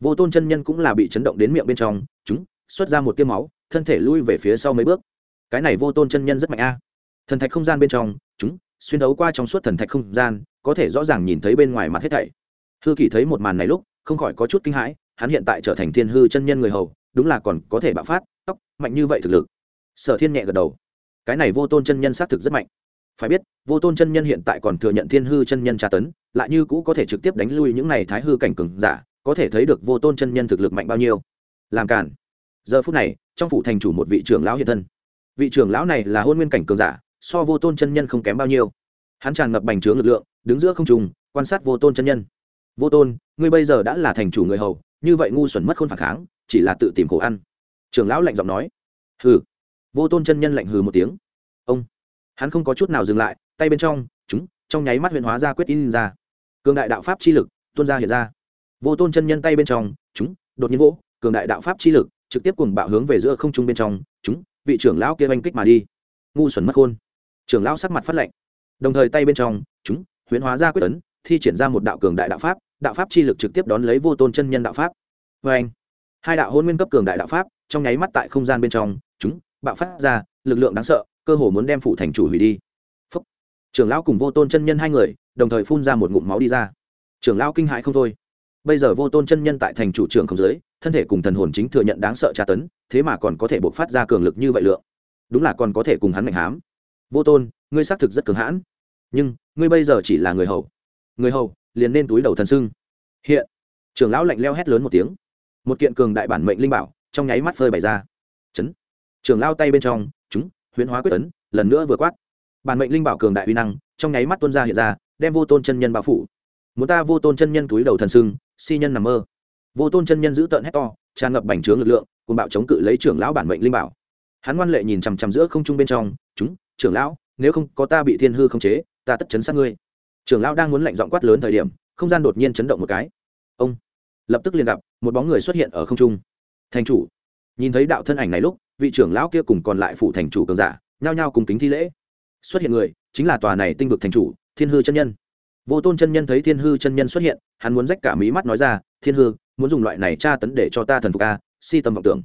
Vô tôn chân nhân cũng là bị chấn động đến miệng bên trong, chúng xuất ra một tiêu máu, thân thể lui về phía sau mấy bước. Cái này vô tôn chân nhân rất mạnh a. Thần thạch không gian bên trong, chúng xuyên đấu qua trong suốt thần thạch không gian, có thể rõ ràng nhìn thấy bên ngoài mặt hết thảy. Hư kỳ thấy một màn này lúc, không khỏi có chút kinh hãi, hắn hiện tại trở thành thiên hư chân nhân người hầu, đúng là còn có thể bạo phát, tóc, mạnh như vậy thực lực. Sở thiên nhẹ gật đầu cái này vô tôn chân nhân xác thực rất mạnh. Phải biết, vô tôn chân nhân hiện tại còn thừa nhận thiên hư chân nhân tra tấn, lại như cũ có thể trực tiếp đánh lui những này thái hư cảnh cừng giả, có thể thấy được vô tôn chân nhân thực lực mạnh bao nhiêu. Làm cản giờ phút này, trong phủ thành chủ một vị trưởng lão hiện thân. Vị trưởng lão này là hôn nguyên cảnh cường giả, so vô tôn chân nhân không kém bao nhiêu. Hắn tràn ngập bành trướng lực lượng, đứng giữa không trùng quan sát vô tôn chân nhân. Vô tôn, ngươi bây giờ đã là thành chủ người hầu, như vậy ngu xuẩn mất khôn phản kháng, chỉ là tự tìm khổ ăn. Trưởng lão lạnh giọng nói. Hừ vô tôn chân nhân lạnh hừ một tiếng. Ông, hắn không có chút nào dừng lại, tay bên trong, chúng, trong nháy mắt huyện hóa ra quyết in ra. Cường đại đạo pháp chi lực, tuôn ra hiện ra. Vô tôn chân nhân tay bên trong, chúng, đột nhiên vỗ, cường đại đạo pháp chi lực, trực tiếp cùng bạo hướng về giữa không trung bên trong, chúng, vị trưởng lão kia oanh kích mà đi. Ngu xuẩn mất khôn. Trưởng lão sắc mặt phát lệnh đồng thời tay bên trong, chúng huyễn hóa ra quyết tấn thi triển ra một đạo cường đại đạo pháp đạo pháp chi lực trực tiếp đón lấy vô tôn chân nhân đạo pháp. Vê anh hai đạo hôn nguyên cấp cường đại đạo pháp, trong nháy mắt tại không gian bên trong, chúng bạo phát ra, lực lượng đáng sợ, cơ hồ muốn đem phụ thành chủ hủy đi. Phúc. trưởng lão cùng vô tôn chân nhân hai người, đồng thời phun ra một ngụm máu đi ra. Trưởng lão kinh hãi không thôi. Bây giờ vô tôn chân nhân tại thành chủ trưởng không giới, thân thể cùng thần hồn chính thừa nhận đáng sợ tra tấn, thế mà còn có thể buộc phát ra cường lực như vậy lượng. Đúng là còn có thể cùng hắn mạnh hám vô tôn, ngươi xác thực rất cường hãn. Nhưng, ngươi bây giờ chỉ là người hầu. Người hầu, liền nên túi đầu thần sưng. Hiện. Trưởng lão lạnh leo hét lớn một tiếng. Một kiện cường đại bản mệnh linh bảo, trong nháy mắt phơi bày ra. Chấn trưởng lao tay bên trong, chúng, huyễn hóa quyết tấn, lần nữa vừa quát. Bản mệnh linh bảo cường đại uy năng, trong nháy mắt tuôn ra hiện ra, đem vô tôn chân nhân bao phủ. Muốn ta vô tôn chân nhân túi đầu thần sưng, si nhân nằm mơ. Vô tôn chân nhân giữ tợn hét to, tràn ngập bành trướng lực lượng cùng bạo chống cự lấy trưởng lão bản mệnh linh bảo. Hắn ngoan lệ nhìn chằm chằm giữa không trung bên trong, chúng, trưởng lão, nếu không có ta bị thiên hư không chế, ta tất chấn sát ngươi. Trưởng lão đang muốn lạnh giọng quát lớn thời điểm, không gian đột nhiên chấn động một cái. Ông, lập tức liền gặp một bóng người xuất hiện ở không trung. Thành chủ. Nhìn thấy đạo thân ảnh này lúc vị trưởng lão kia cùng còn lại phụ thành chủ cường giả, nhao nhao cùng kính thi lễ. Xuất hiện người, chính là tòa này tinh vực thành chủ, thiên hư chân nhân. Vô tôn chân nhân thấy thiên hư chân nhân xuất hiện, hắn muốn rách cả mí mắt nói ra, thiên hư, muốn dùng loại này tra tấn để cho ta thần phục a, si tâm vọng tưởng.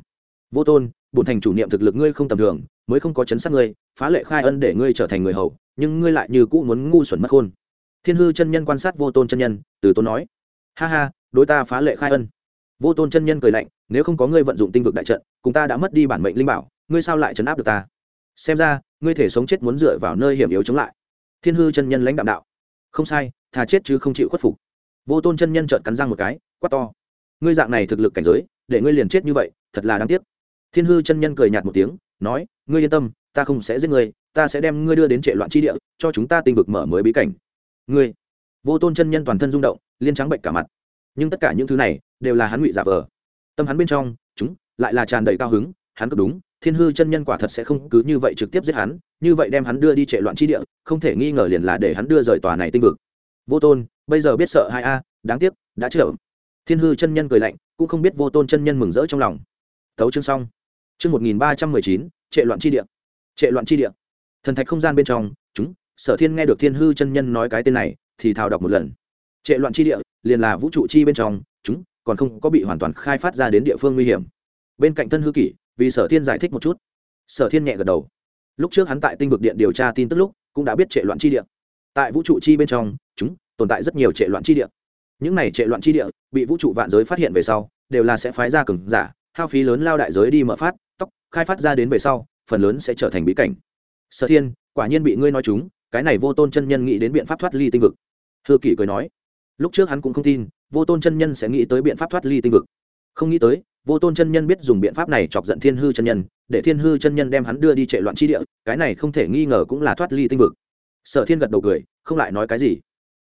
Vô tôn, bổn thành chủ niệm thực lực ngươi không tầm thường, mới không có chấn sát ngươi, phá lệ khai ân để ngươi trở thành người hầu, nhưng ngươi lại như cũ muốn ngu xuẩn mất khôn. Thiên hư chân nhân quan sát vô tôn chân nhân, từ tôn nói, ha ha, đối ta phá lệ khai ân vô tôn chân nhân cười lạnh, nếu không có ngươi vận dụng tinh vực đại trận, cùng ta đã mất đi bản mệnh linh bảo, ngươi sao lại chấn áp được ta? Xem ra, ngươi thể sống chết muốn dựa vào nơi hiểm yếu chống lại. Thiên hư chân nhân lãnh đạo đạo, không sai thà chết chứ không chịu khuất phục. Vô tôn chân nhân trợn cắn răng một cái, quát to, ngươi dạng này thực lực cảnh giới, để ngươi liền chết như vậy, thật là đáng tiếc. Thiên hư chân nhân cười nhạt một tiếng, nói, ngươi yên tâm, ta không sẽ giết ngươi, ta sẽ đem ngươi đưa đến trệ loạn chi địa, cho chúng ta tinh vực mở mới bí cảnh. Ngươi, vô tôn chân nhân toàn thân rung động, liên trắng bệnh cả mặt. Nhưng tất cả những thứ này đều là hắn ngụy giả vờ. Tâm hắn bên trong, chúng, lại là tràn đầy cao hứng, hắn cực đúng, thiên hư chân nhân quả thật sẽ không cứ như vậy trực tiếp giết hắn, như vậy đem hắn đưa đi trệ loạn chi địa, không thể nghi ngờ liền là để hắn đưa rời tòa này tinh vực. Vô tôn, bây giờ biết sợ hai a, đáng tiếc, đã chậm thiên hư chân nhân cười lạnh, cũng không biết vô tôn chân nhân mừng rỡ trong lòng. Tấu chương xong. Chương một nghìn ba trăm mười chín, trệ loạn chi địa. Trệ loạn chi địa. Thần thạch không gian bên trong, chúng, sở thiên nghe được thiên hư chân nhân nói cái tên này, thì thào đọc một lần. Trệ loạn chi địa, liền là vũ trụ chi bên trong, chúng còn không có bị hoàn toàn khai phát ra đến địa phương nguy hiểm. Bên cạnh thân hư kỷ, vì sở thiên giải thích một chút. Sở thiên nhẹ gật đầu. Lúc trước hắn tại tinh vực điện điều tra tin tức lúc, cũng đã biết trệ loạn chi địa. Tại vũ trụ chi bên trong, chúng tồn tại rất nhiều trệ loạn chi địa. Những này trệ loạn chi địa, bị vũ trụ vạn giới phát hiện về sau, đều là sẽ phái ra cường giả, hao phí lớn lao đại giới đi mở phát, tóc, khai phát ra đến về sau, phần lớn sẽ trở thành bí cảnh. Sở thiên, quả nhiên bị ngươi nói chúng, cái này vô tôn chân nhân nghĩ đến biện pháp thoát ly tinh vực. Hư kỷ cười nói. Lúc trước hắn cũng không tin vô tôn chân nhân sẽ nghĩ tới biện pháp thoát ly tinh vực. Không nghĩ tới, vô tôn chân nhân biết dùng biện pháp này chọc giận thiên hư chân nhân, để thiên hư chân nhân đem hắn đưa đi trệ loạn chi địa, cái này không thể nghi ngờ cũng là thoát ly tinh vực. Sở thiên gật đầu cười, không lại nói cái gì.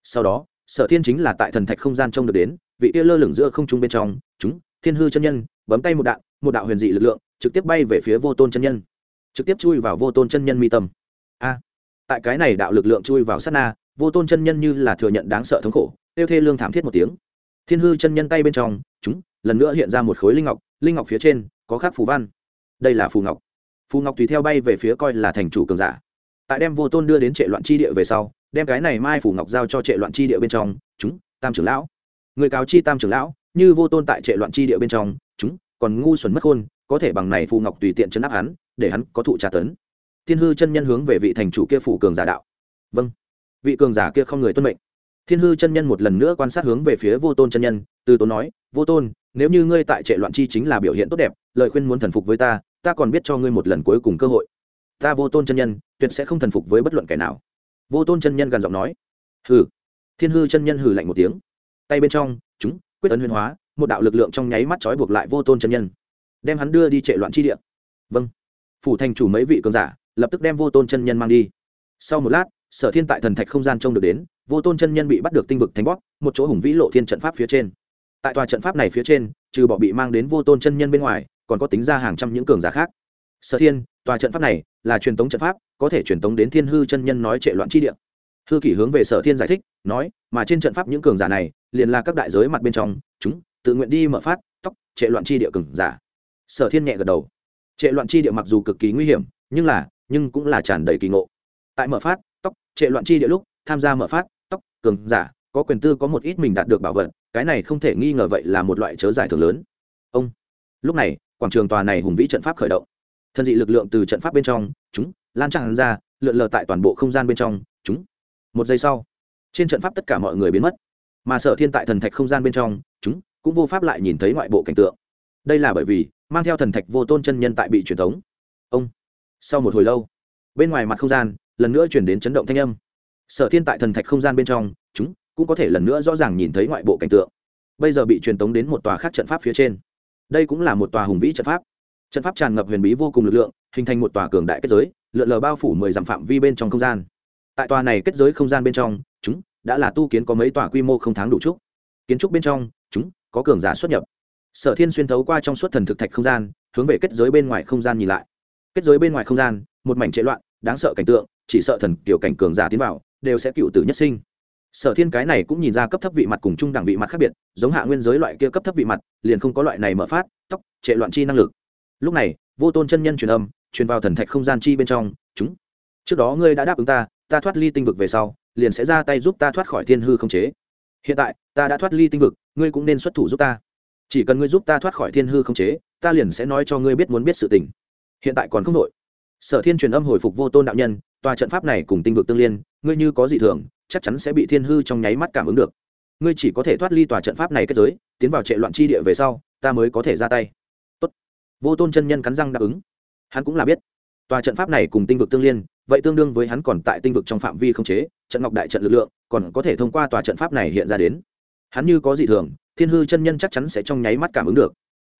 Sau đó, sở thiên chính là tại thần thạch không gian trông được đến, vị kia lơ lửng giữa không trung bên trong, chúng, thiên hư chân nhân, bấm tay một đạn, một đạo huyền dị lực lượng, trực tiếp bay về phía vô tôn chân nhân. Trực tiếp chui vào vô tôn chân nhân mi tâm. A! Tại cái này đạo lực lượng chui vào sát na, vô tôn chân nhân như là thừa nhận đáng sợ thống khổ tiêu thê lương thảm thiết một tiếng thiên hư chân nhân tay bên trong, chúng, lần nữa hiện ra một khối linh ngọc linh ngọc phía trên, có khắc phù văn. Đây là phù ngọc. Phù ngọc tùy theo bay về phía coi là thành chủ cường giả. Tại đem vô tôn đưa đến trệ loạn chi địa về sau, đem cái này mai phù ngọc giao cho trệ loạn chi địa bên trong, chúng, tam trưởng lão. Người cáo chi tam trưởng lão, như vô tôn tại trệ loạn chi địa bên trong, chúng, còn ngu xuẩn mất khôn, có thể bằng này phù ngọc tùy tiện chấn áp hắn, để hắn có thụ tra tấn. Thiên hư chân nhân hướng về vị thành chủ kia phủ cường giả đạo. Vâng. Vị cường giả kia không người tuân mệnh thiên hư chân nhân một lần nữa quan sát hướng về phía vô tôn chân nhân, từ tốn nói, vô tôn, nếu như ngươi tại trệ loạn chi chính là biểu hiện tốt đẹp, lời khuyên muốn thần phục với ta ta còn biết cho ngươi một lần cuối cùng cơ hội. Ta vô tôn chân nhân, tuyệt sẽ không thần phục với bất luận kẻ nào. Vô tôn chân nhân gần giọng nói, hừ. Thiên hư chân nhân hừ lạnh một tiếng. Tay bên trong, chúng, quyết tấn huyền hóa, một đạo lực lượng trong nháy mắt trói buộc lại vô tôn chân nhân, đem hắn đưa đi trệ loạn chi địa. Vâng. Phủ thành chủ mấy vị cường giả, lập tức đem vô tôn chân nhân mang đi. Sau một lát, sở thiên tại thần thạch không gian trông được đến vô tôn chân nhân bị bắt được tinh vực thánh bóp, một chỗ hùng vĩ lộ thiên trận pháp phía trên. Tại tòa trận pháp này phía trên, trừ bỏ bị mang đến vô tôn chân nhân bên ngoài, còn có tính ra hàng trăm những cường giả khác. Sở thiên, tòa trận pháp này là truyền tống trận pháp, có thể truyền tống đến thiên hư chân nhân nói trệ loạn chi địa. Hư kỷ hướng về sở thiên giải thích, nói, mà trên trận pháp những cường giả này, liền là các đại giới mặt bên trong, chúng, tự nguyện đi mở phát, tóc, trệ loạn chi địa cường giả. Sở thiên nhẹ gật đầu. Trệ loạn chi địa mặc dù cực kỳ nguy hiểm, nhưng là, nhưng cũng là tràn đầy kỳ ngộ. Tại mở phát, tóc, trệ loạn chi địa lúc, tham gia mở phát cường giả, có quyền tư có một ít mình đạt được bảo vật, cái này không thể nghi ngờ vậy là một loại chớ giải thưởng lớn. Ông. Lúc này, quảng trường tòa này hùng vĩ trận pháp khởi động. Thân dị lực lượng từ trận pháp bên trong, chúng, lan tràn ra, lượn lờ tại toàn bộ không gian bên trong, chúng. Một giây sau, trên trận pháp tất cả mọi người biến mất. Mà sở thiên tại thần thạch không gian bên trong, chúng cũng vô pháp lại nhìn thấy ngoại bộ cảnh tượng. Đây là bởi vì, mang theo thần thạch vô tôn chân nhân tại bị truyền thống. Ông. Sau một hồi lâu, bên ngoài mặt không gian, lần nữa chuyển đến chấn động thanh âm sở thiên tại thần thạch không gian bên trong, chúng cũng có thể lần nữa rõ ràng nhìn thấy ngoại bộ cảnh tượng. Bây giờ bị truyền tống đến một tòa khác trận pháp phía trên. Đây cũng là một tòa hùng vĩ trận pháp. Trận pháp tràn ngập huyền bí vô cùng lực lượng, hình thành một tòa cường đại kết giới, lượn lờ bao phủ mười dặm phạm vi bên trong không gian. Tại tòa này kết giới không gian bên trong, chúng đã là tu kiến có mấy tòa quy mô không tháng đủ trúc. Kiến trúc bên trong, chúng có cường giả xuất nhập. Sở thiên xuyên thấu qua trong suốt thần thực thạch không gian, hướng về kết giới bên ngoài không gian nhìn lại. Kết giới bên ngoài không gian, một mảnh chế loạn, đáng sợ cảnh tượng, chỉ sợ thần kiểu cảnh cường giả tiến vào đều sẽ cựu tử nhất sinh. Sở thiên cái này cũng nhìn ra cấp thấp vị mặt cùng trung đẳng vị mặt khác biệt, giống hạ nguyên giới loại kia cấp thấp vị mặt, liền không có loại này mở phát, tóc, trệ loạn chi năng lực. Lúc này, vô tôn chân nhân truyền âm, truyền vào thần thạch không gian chi bên trong, chúng, trước đó ngươi đã đáp ứng ta ta thoát ly tinh vực về sau, liền sẽ ra tay giúp ta thoát khỏi thiên hư không chế. Hiện tại, ta đã thoát ly tinh vực, ngươi cũng nên xuất thủ giúp ta. Chỉ cần ngươi giúp ta thoát khỏi thiên hư không chế, ta liền sẽ nói cho ngươi biết muốn biết sự tình. Hiện tại còn không đội sở thiên truyền âm hồi phục vô tôn đạo nhân tòa trận pháp này cùng tinh vực tương liên, ngươi như có gì thường, chắc chắn sẽ bị thiên hư trong nháy mắt cảm ứng được. Ngươi chỉ có thể thoát ly tòa trận pháp này kết giới, tiến vào trệ loạn chi địa về sau, ta mới có thể ra tay. Tốt. vô tôn chân nhân cắn răng đáp ứng. Hắn cũng là biết, tòa trận pháp này cùng tinh vực tương liên, vậy tương đương với hắn còn tại tinh vực trong phạm vi không chế, trận ngọc đại trận lực lượng, còn có thể thông qua tòa trận pháp này hiện ra đến. Hắn như có gì thường, thiên hư chân nhân chắc chắn sẽ trong nháy mắt cảm ứng được.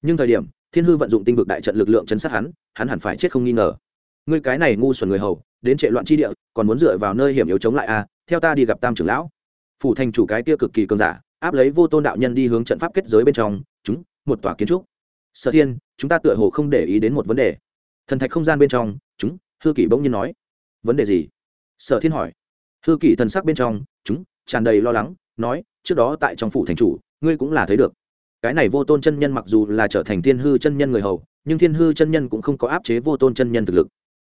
Nhưng thời điểm, thiên hư vận dụng tinh vực đại trận lực lượng chấn sát hắn hắn hẳn phải chết không nghi ngờ ngươi cái này ngu xuẩn người hầu, đến trệ loạn chi địa, còn muốn dựa vào nơi hiểm yếu chống lại a theo ta đi gặp tam trưởng lão. Phủ thành chủ cái kia cực kỳ cường giả, áp lấy vô tôn đạo nhân đi hướng trận pháp kết giới bên trong, chúng, một tòa kiến trúc. Sở thiên, chúng ta tựa hồ không để ý đến một vấn đề. Thần thạch không gian bên trong, chúng, hư kỷ bỗng nhiên nói. Vấn đề gì? Sở thiên hỏi. Hư kỷ thần sắc bên trong, chúng, tràn đầy lo lắng, nói, trước đó tại trong phủ thành chủ, ngươi cũng là thấy được. Cái này vô tôn chân nhân mặc dù là trở thành thiên hư chân nhân người hầu, nhưng thiên hư chân nhân cũng không có áp chế vô tôn chân nhân thực lực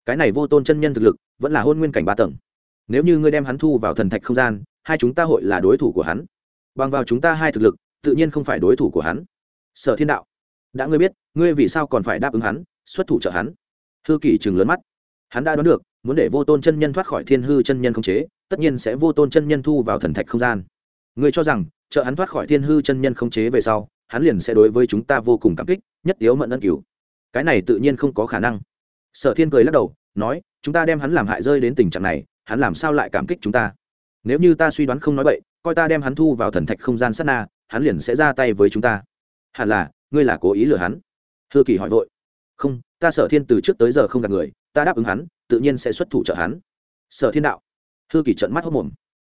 cái này vô tôn chân nhân thực lực vẫn là hôn nguyên cảnh ba tầng. Nếu như ngươi đem hắn thu vào thần thạch không gian, hai chúng ta hội là đối thủ của hắn. Bằng vào chúng ta hai thực lực, tự nhiên không phải đối thủ của hắn. Sở thiên đạo, đã ngươi biết, ngươi vì sao còn phải đáp ứng hắn, xuất thủ trợ hắn? Hư kỷ chừng lớn mắt. Hắn đã đoán được, muốn để vô tôn chân nhân thoát khỏi thiên hư chân nhân không chế, tất nhiên sẽ vô tôn chân nhân thu vào thần thạch không gian. Ngươi cho rằng, trợ hắn thoát khỏi thiên hư chân nhân không chế về sau, hắn liền sẽ đối với chúng ta vô cùng cảm kích, nhất tiếu mận ân cửu cái này tự nhiên không có khả năng sở thiên cười lắc đầu, nói, chúng ta đem hắn làm hại rơi đến tình trạng này, hắn làm sao lại cảm kích chúng ta? Nếu như ta suy đoán không nói bậy, coi ta đem hắn thu vào thần thạch không gian sát na, hắn liền sẽ ra tay với chúng ta. Hẳn là, ngươi là cố ý lừa hắn? Hư kỳ hỏi vội. Không, ta sở thiên từ trước tới giờ không gặp người, ta đáp ứng hắn, tự nhiên sẽ xuất thủ trợ hắn. Sở thiên đạo. Hư kỳ trận mắt hốc mồm.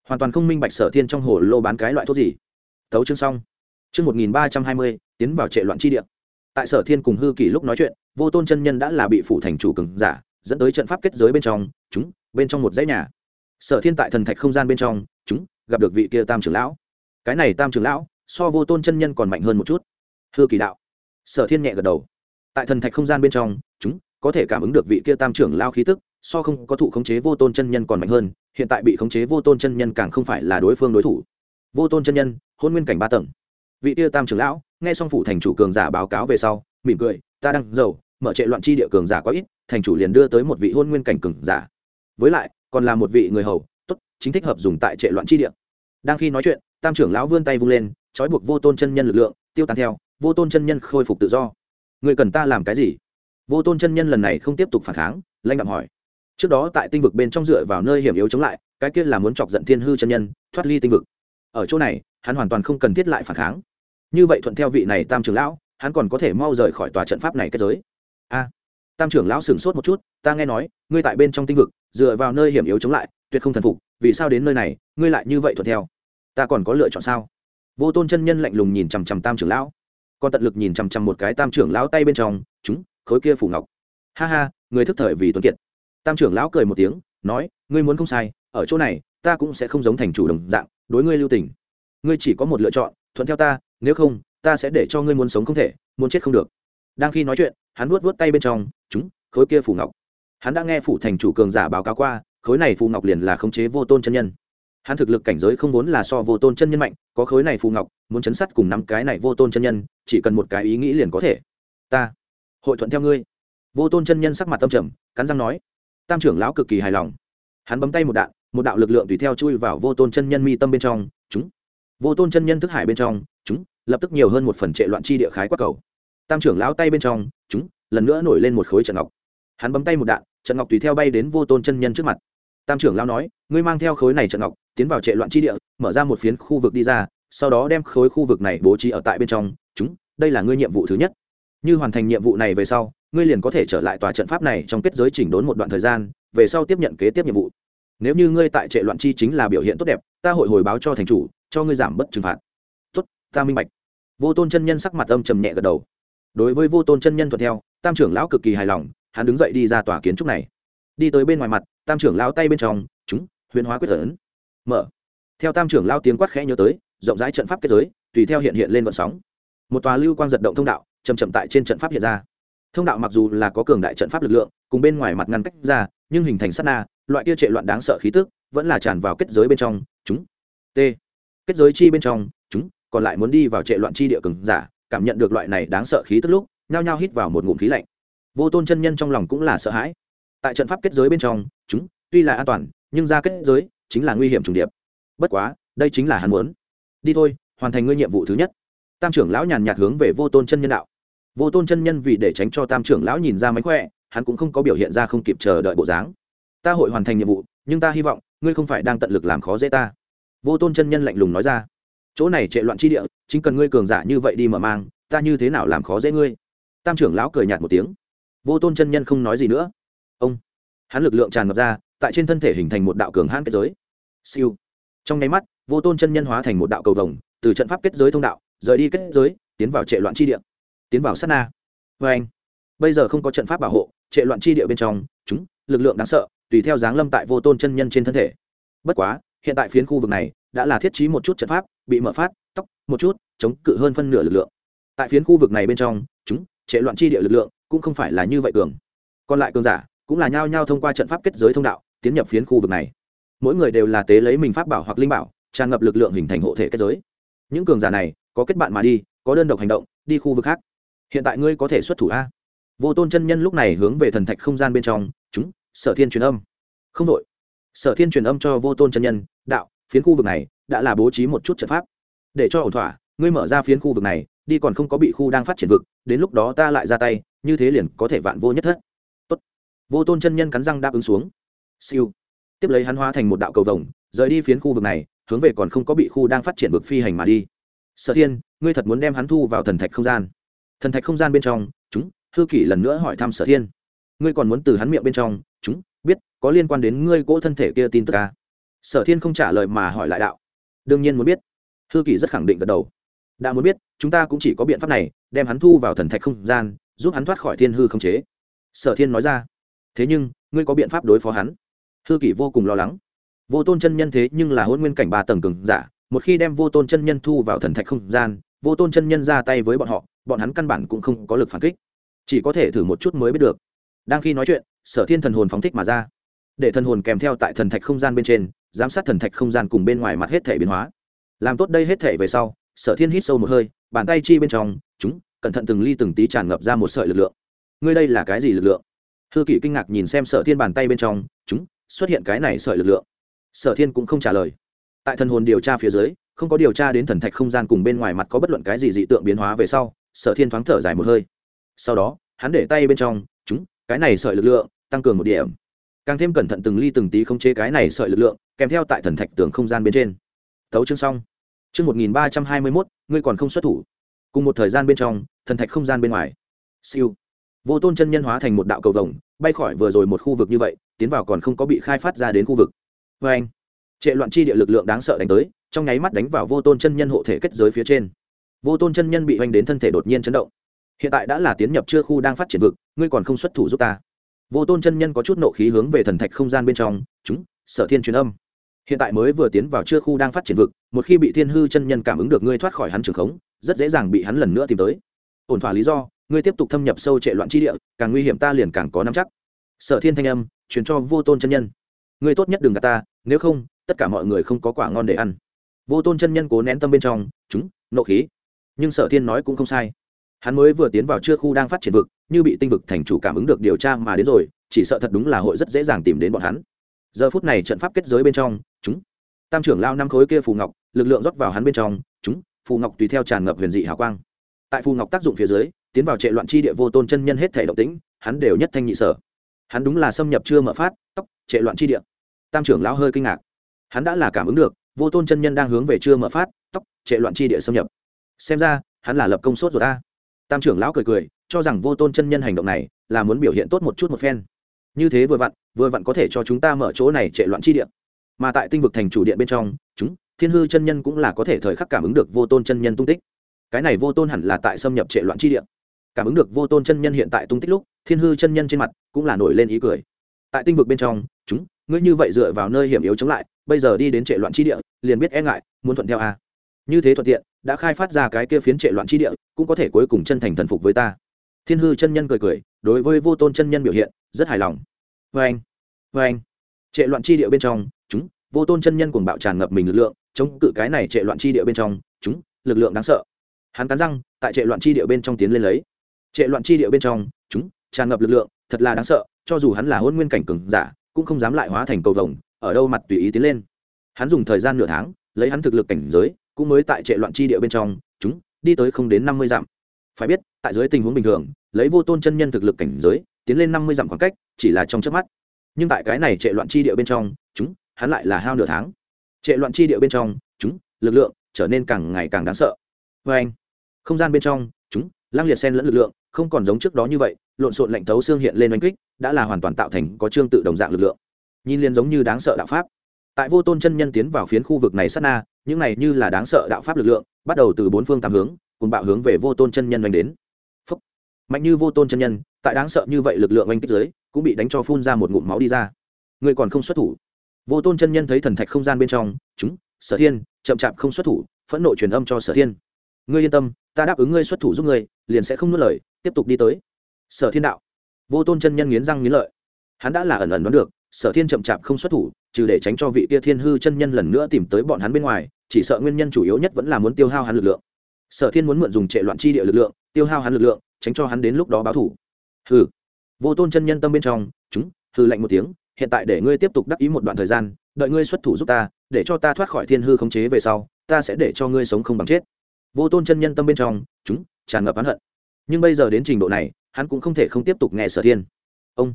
Hoàn toàn không minh bạch sở thiên trong hồ lô bán cái loại thuốc gì. Tấu chương xong. Chương một nghìn ba trăm hai mươi, tiến vào trệ loạn chi địa tại sở thiên cùng hư kỳ lúc nói chuyện, vô tôn chân nhân đã là bị phủ thành chủ cường giả, dẫn tới trận pháp kết giới bên trong, chúng, bên trong một dãy nhà. Sở thiên tại thần thạch không gian bên trong, chúng, gặp được vị kia tam trưởng lão. Cái này tam trưởng lão, so vô tôn chân nhân còn mạnh hơn một chút. Hư kỳ đạo. Sở thiên nhẹ gật đầu. Tại thần thạch không gian bên trong, chúng, có thể cảm ứng được vị kia tam trưởng lao khí tức, so không có thụ khống chế vô tôn chân nhân còn mạnh hơn, hiện tại bị khống chế vô tôn chân nhân càng không phải là đối phương đối thủ. Vô tôn chân nhân, hôn nguyên cảnh ba tầng. Vị kia tam trưởng lão nghe xong phủ thành chủ cường giả báo cáo về sau, mỉm cười, ta đang giàu, mở trệ loạn chi địa cường giả quá ít, thành chủ liền đưa tới một vị hôn nguyên cảnh cường giả. Với lại, còn là một vị người hầu, tốt, chính thích hợp dùng tại trệ loạn chi địa. Đang khi nói chuyện, tam trưởng lão vươn tay vung lên, trói buộc vô tôn chân nhân lực lượng, tiêu tan theo, vô tôn chân nhân khôi phục tự do. Người cần ta làm cái gì? Vô tôn chân nhân lần này không tiếp tục phản kháng lanh đạm hỏi. Trước đó tại tinh vực bên trong dựa vào nơi hiểm yếu chống lại, cái kia là muốn chọc giận thiên hư chân nhân, thoát ly tinh vực. Ở chỗ này, hắn hoàn toàn không cần thiết lại phản kháng như vậy thuận theo vị này tam trưởng lão, hắn còn có thể mau rời khỏi tòa trận pháp này kết giới. A, tam trưởng lão sửng sốt một chút, ta nghe nói, ngươi tại bên trong tinh vực, dựa vào nơi hiểm yếu chống lại, tuyệt không thần phục, vì sao đến nơi này, ngươi lại như vậy thuận theo? Ta còn có lựa chọn sao? Vô tôn chân nhân lạnh lùng nhìn chằm chằm tam trưởng lão. Còn tận lực nhìn chằm chằm một cái tam trưởng lão tay bên trong, chúng, khối kia phủ ngọc. Ha ha, người thức thời vì tuấn kiệt. Tam trưởng lão cười một tiếng, nói, ngươi muốn không sai, ở chỗ này, ta cũng sẽ không giống thành chủ đồng dạng, đối ngươi lưu tình. Ngươi chỉ có một lựa chọn thuận theo ta, nếu không, ta sẽ để cho ngươi muốn sống không thể, muốn chết không được. Đang khi nói chuyện, hắn vuốt vuốt tay bên trong, chúng, khối kia phủ ngọc. Hắn đã nghe phủ thành chủ cường giả báo cáo qua, khối này phù ngọc liền là khống chế vô tôn chân nhân. Hắn thực lực cảnh giới không vốn là so vô tôn chân nhân mạnh, có khối này phù ngọc, muốn chấn sát cùng năm cái này vô tôn chân nhân, chỉ cần một cái ý nghĩ liền có thể. Ta hội thuận theo ngươi. Vô tôn chân nhân sắc mặt tâm trầm, cắn răng nói. Tam trưởng lão cực kỳ hài lòng. Hắn bấm tay một đạn, một đạo lực lượng tùy theo chui vào vô tôn chân nhân mi tâm bên trong vô tôn chân nhân thức hải bên trong, chúng, lập tức nhiều hơn một phần trệ loạn chi địa khái quắc cầu. Tam trưởng lão tay bên trong, chúng, lần nữa nổi lên một khối trận ngọc. Hắn bấm tay một đạn, trận ngọc tùy theo bay đến vô tôn chân nhân trước mặt. Tam trưởng lão nói, ngươi mang theo khối này trận ngọc, tiến vào trệ loạn chi địa, mở ra một phiến khu vực đi ra, sau đó đem khối khu vực này bố trí ở tại bên trong. Chúng, đây là ngươi nhiệm vụ thứ nhất. Như hoàn thành nhiệm vụ này về sau, ngươi liền có thể trở lại tòa trận pháp này trong kết giới chỉnh đốn một đoạn thời gian, về sau tiếp nhận kế tiếp nhiệm vụ. Nếu như ngươi tại trệ loạn chi chính là biểu hiện tốt đẹp, ta hội hồi báo cho thành chủ cho ngươi giảm bất trừng phạt. Tốt, ta minh bạch. Vô tôn chân nhân sắc mặt âm trầm nhẹ gật đầu. Đối với vô tôn chân nhân thuận theo, tam trưởng lão cực kỳ hài lòng, hắn đứng dậy đi ra tòa kiến trúc này. Đi tới bên ngoài mặt, tam trưởng lão tay bên trong, chúng, huyền hóa quyết tấn mở. Theo tam trưởng lao tiếng quát khẽ nhớ tới, rộng rãi trận pháp kết giới, tùy theo hiện hiện lên vận sóng. Một tòa lưu quang giật động thông đạo chầm chậm tại trên trận pháp hiện ra. Thông đạo mặc dù là có cường đại trận pháp lực lượng, cùng bên ngoài mặt ngăn cách ra, nhưng hình thành sát na, loại kia trệ loạn đáng sợ khí tức, vẫn là tràn vào kết giới bên trong. Chúng. T kết giới chi bên trong, chúng còn lại muốn đi vào trệ loạn chi địa cường giả, cảm nhận được loại này đáng sợ khí tức lúc, nhao nhao hít vào một ngụm khí lạnh. Vô tôn chân nhân trong lòng cũng là sợ hãi. Tại trận pháp kết giới bên trong, chúng tuy là an toàn, nhưng ra kết giới chính là nguy hiểm trùng điệp. Bất quá, đây chính là hắn muốn. Đi thôi, hoàn thành ngươi nhiệm vụ thứ nhất. Tam trưởng lão nhàn nhạt hướng về vô tôn chân nhân đạo. Vô tôn chân nhân vì để tránh cho tam trưởng lão nhìn ra mánh khỏe, hắn cũng không có biểu hiện ra không kịp chờ đợi bộ dáng. Ta hội hoàn thành nhiệm vụ, nhưng ta hy vọng, ngươi không phải đang tận lực làm khó dễ ta vô tôn chân nhân lạnh lùng nói ra. Chỗ này trệ loạn chi địa, chính cần ngươi cường giả như vậy đi mở mang, ta như thế nào làm khó dễ ngươi? Tam trưởng lão cười nhạt một tiếng. Vô tôn chân nhân không nói gì nữa. Ông. Hắn lực lượng tràn ngập ra, tại trên thân thể hình thành một đạo cường hãn kết giới. Siêu. Trong nháy mắt, vô tôn chân nhân hóa thành một đạo cầu vồng, từ trận pháp kết giới thông đạo, rời đi kết giới, tiến vào trệ loạn chi địa. Tiến vào sát na. Vê anh bây giờ không có trận pháp bảo hộ, trệ loạn chi địa bên trong, chúng, lực lượng đáng sợ, tùy theo dáng lâm tại vô tôn chân nhân trên thân thể. Bất quá hiện tại phiến khu vực này đã là thiết trí một chút trận pháp, bị mở phát, tóc, một chút, chống cự hơn phân nửa lực lượng. Tại phiến khu vực này bên trong, chúng, trệ loạn chi địa lực lượng cũng không phải là như vậy cường. Còn lại cường giả cũng là nhao nhao thông qua trận pháp kết giới thông đạo, tiến nhập phiến khu vực này. Mỗi người đều là tế lấy mình pháp bảo hoặc linh bảo, tràn ngập lực lượng hình thành hộ thể kết giới. Những cường giả này có kết bạn mà đi, có đơn độc hành động, đi khu vực khác. Hiện tại ngươi có thể xuất thủ a. Vô tôn chân nhân lúc này hướng về thần thạch không gian bên trong, chúng, sở thiên truyền âm. Không đội. Sở thiên truyền âm cho vô tôn chân nhân đạo, phiến khu vực này đã là bố trí một chút trận pháp. Để cho ổn thỏa, ngươi mở ra phiến khu vực này, đi còn không có bị khu đang phát triển vực, đến lúc đó ta lại ra tay, như thế liền có thể vạn vô nhất thất. Tốt. vô tôn chân nhân cắn răng đáp ứng xuống. Siêu. Tiếp lấy hắn hóa thành một đạo cầu vồng, rời đi phiến khu vực này, hướng về còn không có bị khu đang phát triển vực phi hành mà đi. Sở thiên, ngươi thật muốn đem hắn thu vào thần thạch không gian? Thần thạch không gian bên trong, chúng, hư kỷ lần nữa hỏi thăm sở thiên. Ngươi còn muốn từ hắn miệng bên trong, chúng, biết, có liên quan đến ngươi cỗ thân thể kia tin tức à? Sở thiên không trả lời mà hỏi lại đạo. Đương nhiên muốn biết. Hư kỷ rất khẳng định gật đầu. Đã muốn biết, chúng ta cũng chỉ có biện pháp này, đem hắn thu vào thần thạch không gian, giúp hắn thoát khỏi thiên hư không chế. Sở thiên nói ra. Thế nhưng, ngươi có biện pháp đối phó hắn? Hư kỷ vô cùng lo lắng. Vô tôn chân nhân thế nhưng là hôn nguyên cảnh ba tầng cường giả, một khi đem vô tôn chân nhân thu vào thần thạch không gian, vô tôn chân nhân ra tay với bọn họ, bọn hắn căn bản cũng không có lực phản kích. Chỉ có thể thử một chút mới biết được. Đang khi nói chuyện, sở thiên thần hồn phóng thích mà ra. Để thần hồn kèm theo tại thần thạch không gian bên trên giám sát thần thạch không gian cùng bên ngoài mặt hết thể biến hóa. Làm tốt đây hết thể về sau, sở thiên hít sâu một hơi, bàn tay chi bên trong, chúng, cẩn thận từng ly từng tí tràn ngập ra một sợi lực lượng. Ngươi đây là cái gì lực lượng? Hư kỷ kinh ngạc nhìn xem sở thiên bàn tay bên trong, chúng, xuất hiện cái này sợi lực lượng. Sở thiên cũng không trả lời. Tại thần hồn điều tra phía dưới, không có điều tra đến thần thạch không gian cùng bên ngoài mặt có bất luận cái gì dị tượng biến hóa về sau, sở thiên thoáng thở dài một hơi. Sau đó, hắn để tay bên trong, chúng, cái này sợi lực lượng, tăng cường một điểm càng thêm cẩn thận từng ly từng tí không chế cái này sợi lực lượng, kèm theo tại thần thạch tường không gian bên trên. Thấu chương xong. Chương một nghìn ba trăm hai mươi mốt, ngươi còn không xuất thủ. Cùng một thời gian bên trong, thần thạch không gian bên ngoài. Siêu. Vô tôn chân nhân hóa thành một đạo cầu vồng, bay khỏi vừa rồi một khu vực như vậy, tiến vào còn không có bị khai phát ra đến khu vực. Vê anh, trệ loạn chi địa lực lượng đáng sợ đánh tới, trong nháy mắt đánh vào vô tôn chân nhân hộ thể kết giới phía trên. Vô tôn chân nhân bị oanh đến thân thể đột nhiên chấn động. Hiện tại đã là tiến nhập chưa khu đang phát triển vực, ngươi còn không xuất thủ giúp ta vô tôn chân nhân có chút nộ khí hướng về thần thạch không gian bên trong, chúng, sở thiên truyền âm. Hiện tại mới vừa tiến vào chưa khu đang phát triển vực, một khi bị thiên hư chân nhân cảm ứng được ngươi thoát khỏi hắn trường khống, rất dễ dàng bị hắn lần nữa tìm tới. Ổn thỏa lý do, ngươi tiếp tục thâm nhập sâu trệ loạn chi địa, càng nguy hiểm ta liền càng có nắm chắc. Sở thiên thanh âm, truyền cho vô tôn chân nhân. Ngươi tốt nhất đừng gạt ta, nếu không, tất cả mọi người không có quả ngon để ăn. Vô tôn chân nhân cố nén tâm bên trong, chúng, nộ khí. Nhưng sở thiên nói cũng không sai. Hắn mới vừa tiến vào chưa khu đang phát triển vực như bị tinh vực thành chủ cảm ứng được điều tra mà đến rồi, chỉ sợ thật đúng là hội rất dễ dàng tìm đến bọn hắn. Giờ phút này trận pháp kết giới bên trong, chúng, tam trưởng lao năm khối kia phù ngọc, lực lượng rót vào hắn bên trong, chúng, phù ngọc tùy theo tràn ngập huyền dị hào quang. Tại phù ngọc tác dụng phía dưới, tiến vào trệ loạn chi địa vô tôn chân nhân hết thể động tĩnh, hắn đều nhất thanh nhị sở. Hắn đúng là xâm nhập chưa mở phát tóc trệ loạn chi địa. Tam trưởng lão hơi kinh ngạc. Hắn đã là cảm ứng được, vô tôn chân nhân đang hướng về chưa mở phát tóc trệ loạn chi địa xâm nhập. Xem ra, hắn là lập công sốt rồi ta tam trưởng lão cười cười cho rằng vô tôn chân nhân hành động này là muốn biểu hiện tốt một chút một phen. Như thế vừa vặn vừa vặn có thể cho chúng ta mở chỗ này trệ loạn chi địa. Mà tại tinh vực thành chủ điện bên trong, chúng, thiên hư chân nhân cũng là có thể thời khắc cảm ứng được vô tôn chân nhân tung tích. Cái này vô tôn hẳn là tại xâm nhập trệ loạn chi địa. Cảm ứng được vô tôn chân nhân hiện tại tung tích lúc, thiên hư chân nhân trên mặt cũng là nổi lên ý cười. Tại tinh vực bên trong, chúng, ngươi như vậy dựa vào nơi hiểm yếu chống lại, bây giờ đi đến trệ loạn chi địa, liền biết e ngại, muốn thuận theo a như thế thuận tiện, đã khai phát ra cái kia phiến trệ loạn chi địa, cũng có thể cuối cùng chân thành thần phục với ta thiên hư chân nhân cười cười, đối với vô tôn chân nhân biểu hiện, rất hài lòng. Vê anh vê anh. Trệ loạn chi địa bên trong, chúng, vô tôn chân nhân cùng bạo tràn ngập mình lực lượng, chống cự cái này trệ loạn chi địa bên trong, chúng, lực lượng đáng sợ. Hắn cắn răng, tại trệ loạn chi địa bên trong tiến lên lấy. Trệ loạn chi địa bên trong, chúng, tràn ngập lực lượng, thật là đáng sợ, cho dù hắn là hôn nguyên cảnh cường giả, cũng không dám lại hóa thành cầu vồng, ở đâu mặt tùy ý tiến lên. Hắn dùng thời gian nửa tháng, lấy hắn thực lực cảnh giới, cũng mới tại trệ loạn chi địa bên trong, chúng, đi tới không đến năm mươi dặm. Phải biết tại dưới tình huống bình thường, lấy vô tôn chân nhân thực lực cảnh giới, tiến lên năm mươi dặm khoảng cách, chỉ là trong chớp mắt. Nhưng tại cái này trệ loạn chi địa bên trong, chúng, hắn lại là hao nửa tháng. Trệ loạn chi địa bên trong, chúng, lực lượng trở nên càng ngày càng đáng sợ. Vê anh, không gian bên trong, chúng lăng liệt sen lẫn lực lượng, không còn giống trước đó như vậy, lộn xộn lạnh thấu xương hiện lên oanh kích, đã là hoàn toàn tạo thành có trương tự đồng dạng lực lượng. Nhìn liền giống như đáng sợ đạo pháp. Tại vô tôn chân nhân tiến vào phiến khu vực này sát na, những này như là đáng sợ đạo pháp lực lượng, bắt đầu từ bốn phương tám hướng, cùng bạo hướng về vô tôn chân nhân oanh đến mạnh như vô tôn chân nhân, tại đáng sợ như vậy lực lượng oanh kích giới cũng bị đánh cho phun ra một ngụm máu đi ra. Người còn không xuất thủ. Vô tôn chân nhân thấy thần thạch không gian bên trong, chúng, sở thiên, chậm chạp không xuất thủ, phẫn nộ truyền âm cho sở thiên. Ngươi yên tâm, ta đáp ứng ngươi xuất thủ giúp ngươi, liền sẽ không nuốt lời, tiếp tục đi tới. Sở thiên đạo. Vô tôn chân nhân nghiến răng nghiến lợi. Hắn đã là ẩn ẩn đoán được, sở thiên chậm chạp không xuất thủ, trừ để tránh cho vị tia thiên hư chân nhân lần nữa tìm tới bọn hắn bên ngoài, chỉ sợ nguyên nhân chủ yếu nhất vẫn là muốn tiêu hao hắn lực lượng. Sở thiên muốn mượn dùng trệ loạn chi địa lực lượng, tiêu hao hắn lực lượng tránh cho hắn đến lúc đó báo thủ. Hừ. Vô tôn chân nhân tâm bên trong, chúng, hừ lạnh một tiếng, hiện tại để ngươi tiếp tục đắc ý một đoạn thời gian, đợi ngươi xuất thủ giúp ta, để cho ta thoát khỏi thiên hư khống chế về sau, ta sẽ để cho ngươi sống không bằng chết. Vô tôn chân nhân tâm bên trong, chúng, tràn ngập hắn hận. Nhưng bây giờ đến trình độ này, hắn cũng không thể không tiếp tục nghe sở thiên. Ông.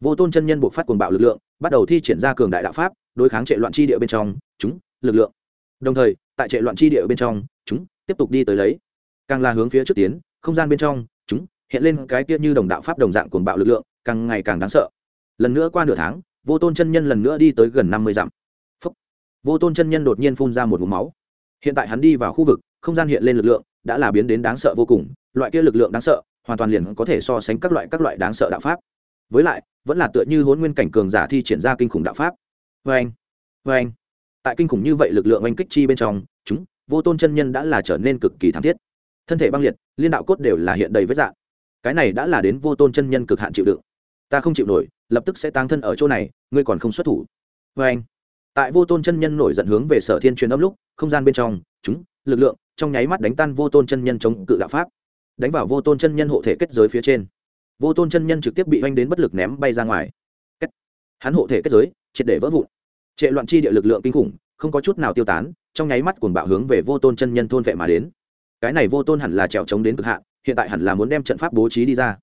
Vô tôn chân nhân buộc phát cuồng bạo lực lượng, bắt đầu thi triển ra cường đại đạo pháp, đối kháng trệ loạn chi địa bên trong, chúng, lực lượng. Đồng thời, tại trệ loạn chi địa bên trong, chúng, tiếp tục đi tới lấy. Càng là hướng phía trước tiến, không gian bên trong hiện lên cái kia như đồng đạo pháp đồng dạng cuồng bạo lực lượng, càng ngày càng đáng sợ. Lần nữa qua nửa tháng, vô tôn chân nhân lần nữa đi tới gần năm mươi dặm. Phúc. vô tôn chân nhân đột nhiên phun ra một ngụm máu. Hiện tại hắn đi vào khu vực, không gian hiện lên lực lượng, đã là biến đến đáng sợ vô cùng, loại kia lực lượng đáng sợ, hoàn toàn liền có thể so sánh các loại các loại đáng sợ đạo pháp. Với lại, vẫn là tựa như hôn nguyên cảnh cường giả thi triển ra kinh khủng đạo pháp. Vê anh vê anh tại kinh khủng như vậy lực lượng oanh kích chi bên trong, chúng, vô tôn chân nhân đã là trở nên cực kỳ thảm thiết. Thân thể băng liệt, liên đạo cốt đều là hiện đầy vết dạng cái này đã là đến vô tôn chân nhân cực hạn chịu đựng. Ta không chịu nổi, lập tức sẽ tăng thân ở chỗ này, ngươi còn không xuất thủ. Vê anh. Tại vô tôn chân nhân nổi giận hướng về sở thiên truyền âm lúc, không gian bên trong, chúng, lực lượng, trong nháy mắt đánh tan vô tôn chân nhân chống cự đạo pháp. Đánh vào vô tôn chân nhân hộ thể kết giới phía trên. Vô tôn chân nhân trực tiếp bị oanh đến bất lực ném bay ra ngoài. Hắn hộ thể kết giới, triệt để vỡ vụn. Trệ loạn chi địa lực lượng kinh khủng, không có chút nào tiêu tán, trong nháy mắt cuồng bạo hướng về vô tôn chân nhân thôn vệ mà đến. Cái này vô tôn hẳn là trèo trống đến cực hạn hiện tại hẳn là muốn đem trận pháp bố trí đi ra.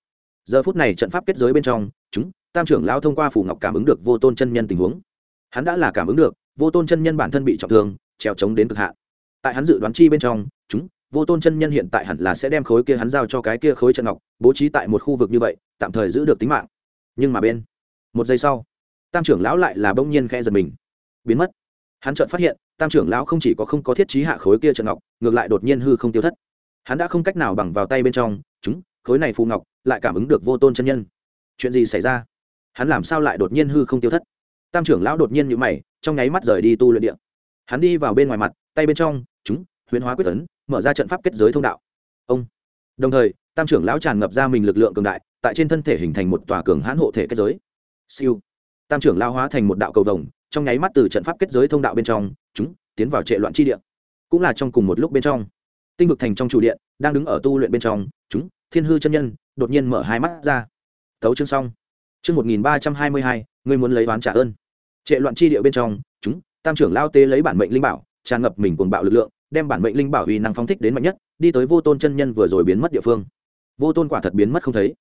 Giờ phút này trận pháp kết giới bên trong, chúng, tam trưởng lão thông qua phủ ngọc cảm ứng được vô tôn chân nhân tình huống. Hắn đã là cảm ứng được, vô tôn chân nhân bản thân bị trọng thương, trèo trống đến cực hạn. Tại hắn dự đoán chi bên trong, chúng, vô tôn chân nhân hiện tại hẳn là sẽ đem khối kia hắn giao cho cái kia khối trận ngọc, bố trí tại một khu vực như vậy, tạm thời giữ được tính mạng. Nhưng mà bên, một giây sau, tam trưởng lão lại là bỗng nhiên khẽ giật mình. Biến mất. Hắn chợt phát hiện, tam trưởng lão không chỉ có không có thiết trí hạ khối kia trận ngọc, ngược lại đột nhiên hư không tiêu thất hắn đã không cách nào bằng vào tay bên trong, chúng, khối này phù ngọc, lại cảm ứng được vô tôn chân nhân. Chuyện gì xảy ra? Hắn làm sao lại đột nhiên hư không tiêu thất? Tam trưởng lão đột nhiên nhữ mày, trong nháy mắt rời đi tu luyện điện hắn đi vào bên ngoài mặt, tay bên trong, chúng, huyền hóa quyết tấn mở ra trận pháp kết giới thông đạo. Ông. Đồng thời, tam trưởng lão tràn ngập ra mình lực lượng cường đại, tại trên thân thể hình thành một tòa cường hãn hộ thể kết giới. Siêu. Tam trưởng lao hóa thành một đạo cầu vồng, trong nháy mắt từ trận pháp kết giới thông đạo bên trong, chúng, tiến vào trệ loạn chi điện cũng là trong cùng một lúc bên trong tinh vực thành trong chủ điện, đang đứng ở tu luyện bên trong, chúng, thiên hư chân nhân, đột nhiên mở hai mắt ra. Tấu chương xong. Chương một nghìn ba trăm hai mươi hai, ngươi muốn lấy oán trả ơn. Trệ loạn chi địa bên trong, chúng, tam trưởng lao tế lấy bản mệnh linh bảo, tràn ngập mình cuồng bạo lực lượng, đem bản mệnh linh bảo uy năng phóng thích đến mạnh nhất, đi tới vô tôn chân nhân vừa rồi biến mất địa phương. Vô tôn quả thật biến mất không thấy.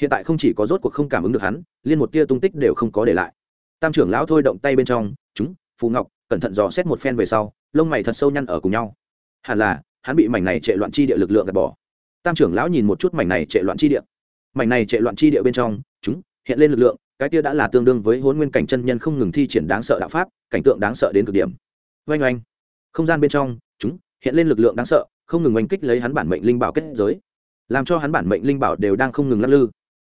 Hiện tại không chỉ có rốt cuộc không cảm ứng được hắn, liên một tia tung tích đều không có để lại. Tam trưởng lão thôi động tay bên trong, chúng, phù ngọc, cẩn thận dò xét một phen về sau, lông mày thật sâu nhăn ở cùng nhau. Hẳn là hắn bị mảnh này trệ loạn chi địa lực lượng gạt bỏ. Tam trưởng lão nhìn một chút mảnh này trệ loạn chi địa. Mảnh này trệ loạn chi địa bên trong, chúng, hiện lên lực lượng, cái kia đã là tương đương với hôn nguyên cảnh chân nhân không ngừng thi triển đáng sợ đạo pháp, cảnh tượng đáng sợ đến cực điểm. Oanh oanh. Không gian bên trong, chúng, hiện lên lực lượng đáng sợ, không ngừng oanh kích lấy hắn bản mệnh linh bảo kết giới. Làm cho hắn bản mệnh linh bảo đều đang không ngừng lắc lư.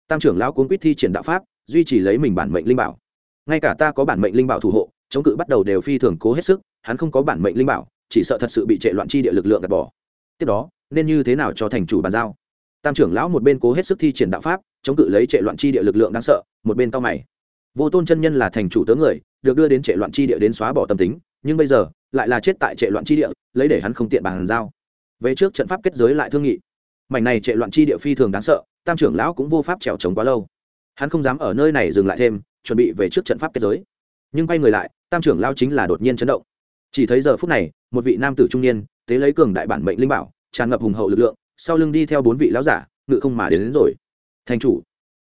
Tam trưởng lão cuốn quýt thi triển đạo pháp, duy trì lấy mình bản mệnh linh bảo. Ngay cả ta có bản mệnh linh bảo thủ hộ, chống cự bắt đầu đều phi thường cố hết sức, hắn không có bản mệnh linh bảo chỉ sợ thật sự bị trệ loạn chi địa lực lượng gạt bỏ. Tiếp đó, nên như thế nào cho thành chủ bàn giao? Tam trưởng lão một bên cố hết sức thi triển đạo pháp, chống cự lấy trệ loạn chi địa lực lượng đáng sợ, một bên cao mày. Vô tôn chân nhân là thành chủ tớ người, được đưa đến trệ loạn chi địa đến xóa bỏ tâm tính, nhưng bây giờ, lại là chết tại trệ loạn chi địa, lấy để hắn không tiện bàn giao. Về trước trận pháp kết giới lại thương nghị. Mảnh này trệ loạn chi địa phi thường đáng sợ, tam trưởng lão cũng vô pháp trèo trống quá lâu. Hắn không dám ở nơi này dừng lại thêm, chuẩn bị về trước trận pháp kết giới. Nhưng quay người lại, tam trưởng lão chính là đột nhiên chấn động chỉ thấy giờ phút này một vị nam tử trung niên tế lấy cường đại bản mệnh linh bảo tràn ngập hùng hậu lực lượng sau lưng đi theo bốn vị lão giả ngự không mà đến, đến rồi. Thành chủ.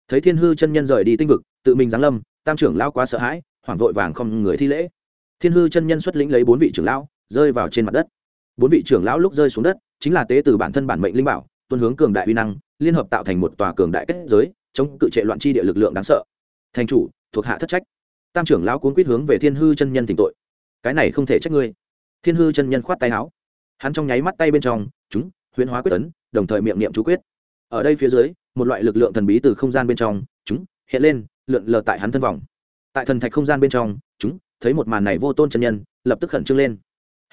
Thấy thiên hư chân nhân rời đi tinh vực tự mình giáng lâm tam trưởng lão quá sợ hãi hoảng vội vàng không người thi lễ. Thiên hư chân nhân xuất lĩnh lấy bốn vị trưởng lão rơi vào trên mặt đất. Bốn vị trưởng lão lúc rơi xuống đất chính là tế từ bản thân bản mệnh linh bảo tuân hướng cường đại uy năng liên hợp tạo thành một tòa cường đại kết giới chống cự trệ loạn chi địa lực lượng đáng sợ. Thành chủ thuộc hạ thất trách. Tam trưởng lão cuốn quýt hướng về thiên hư chân nhân tỉnh tội cái này không thể trách ngươi. Thiên hư chân nhân khoát tay áo. Hắn trong nháy mắt tay bên trong, chúng, huyễn hóa quyết tấn đồng thời miệng niệm chú quyết. Ở đây phía dưới, một loại lực lượng thần bí từ không gian bên trong, chúng, hiện lên, lượn lờ tại hắn thân vòng. Tại thần thạch không gian bên trong, chúng, thấy một màn này vô tôn chân nhân, lập tức khẩn trương lên.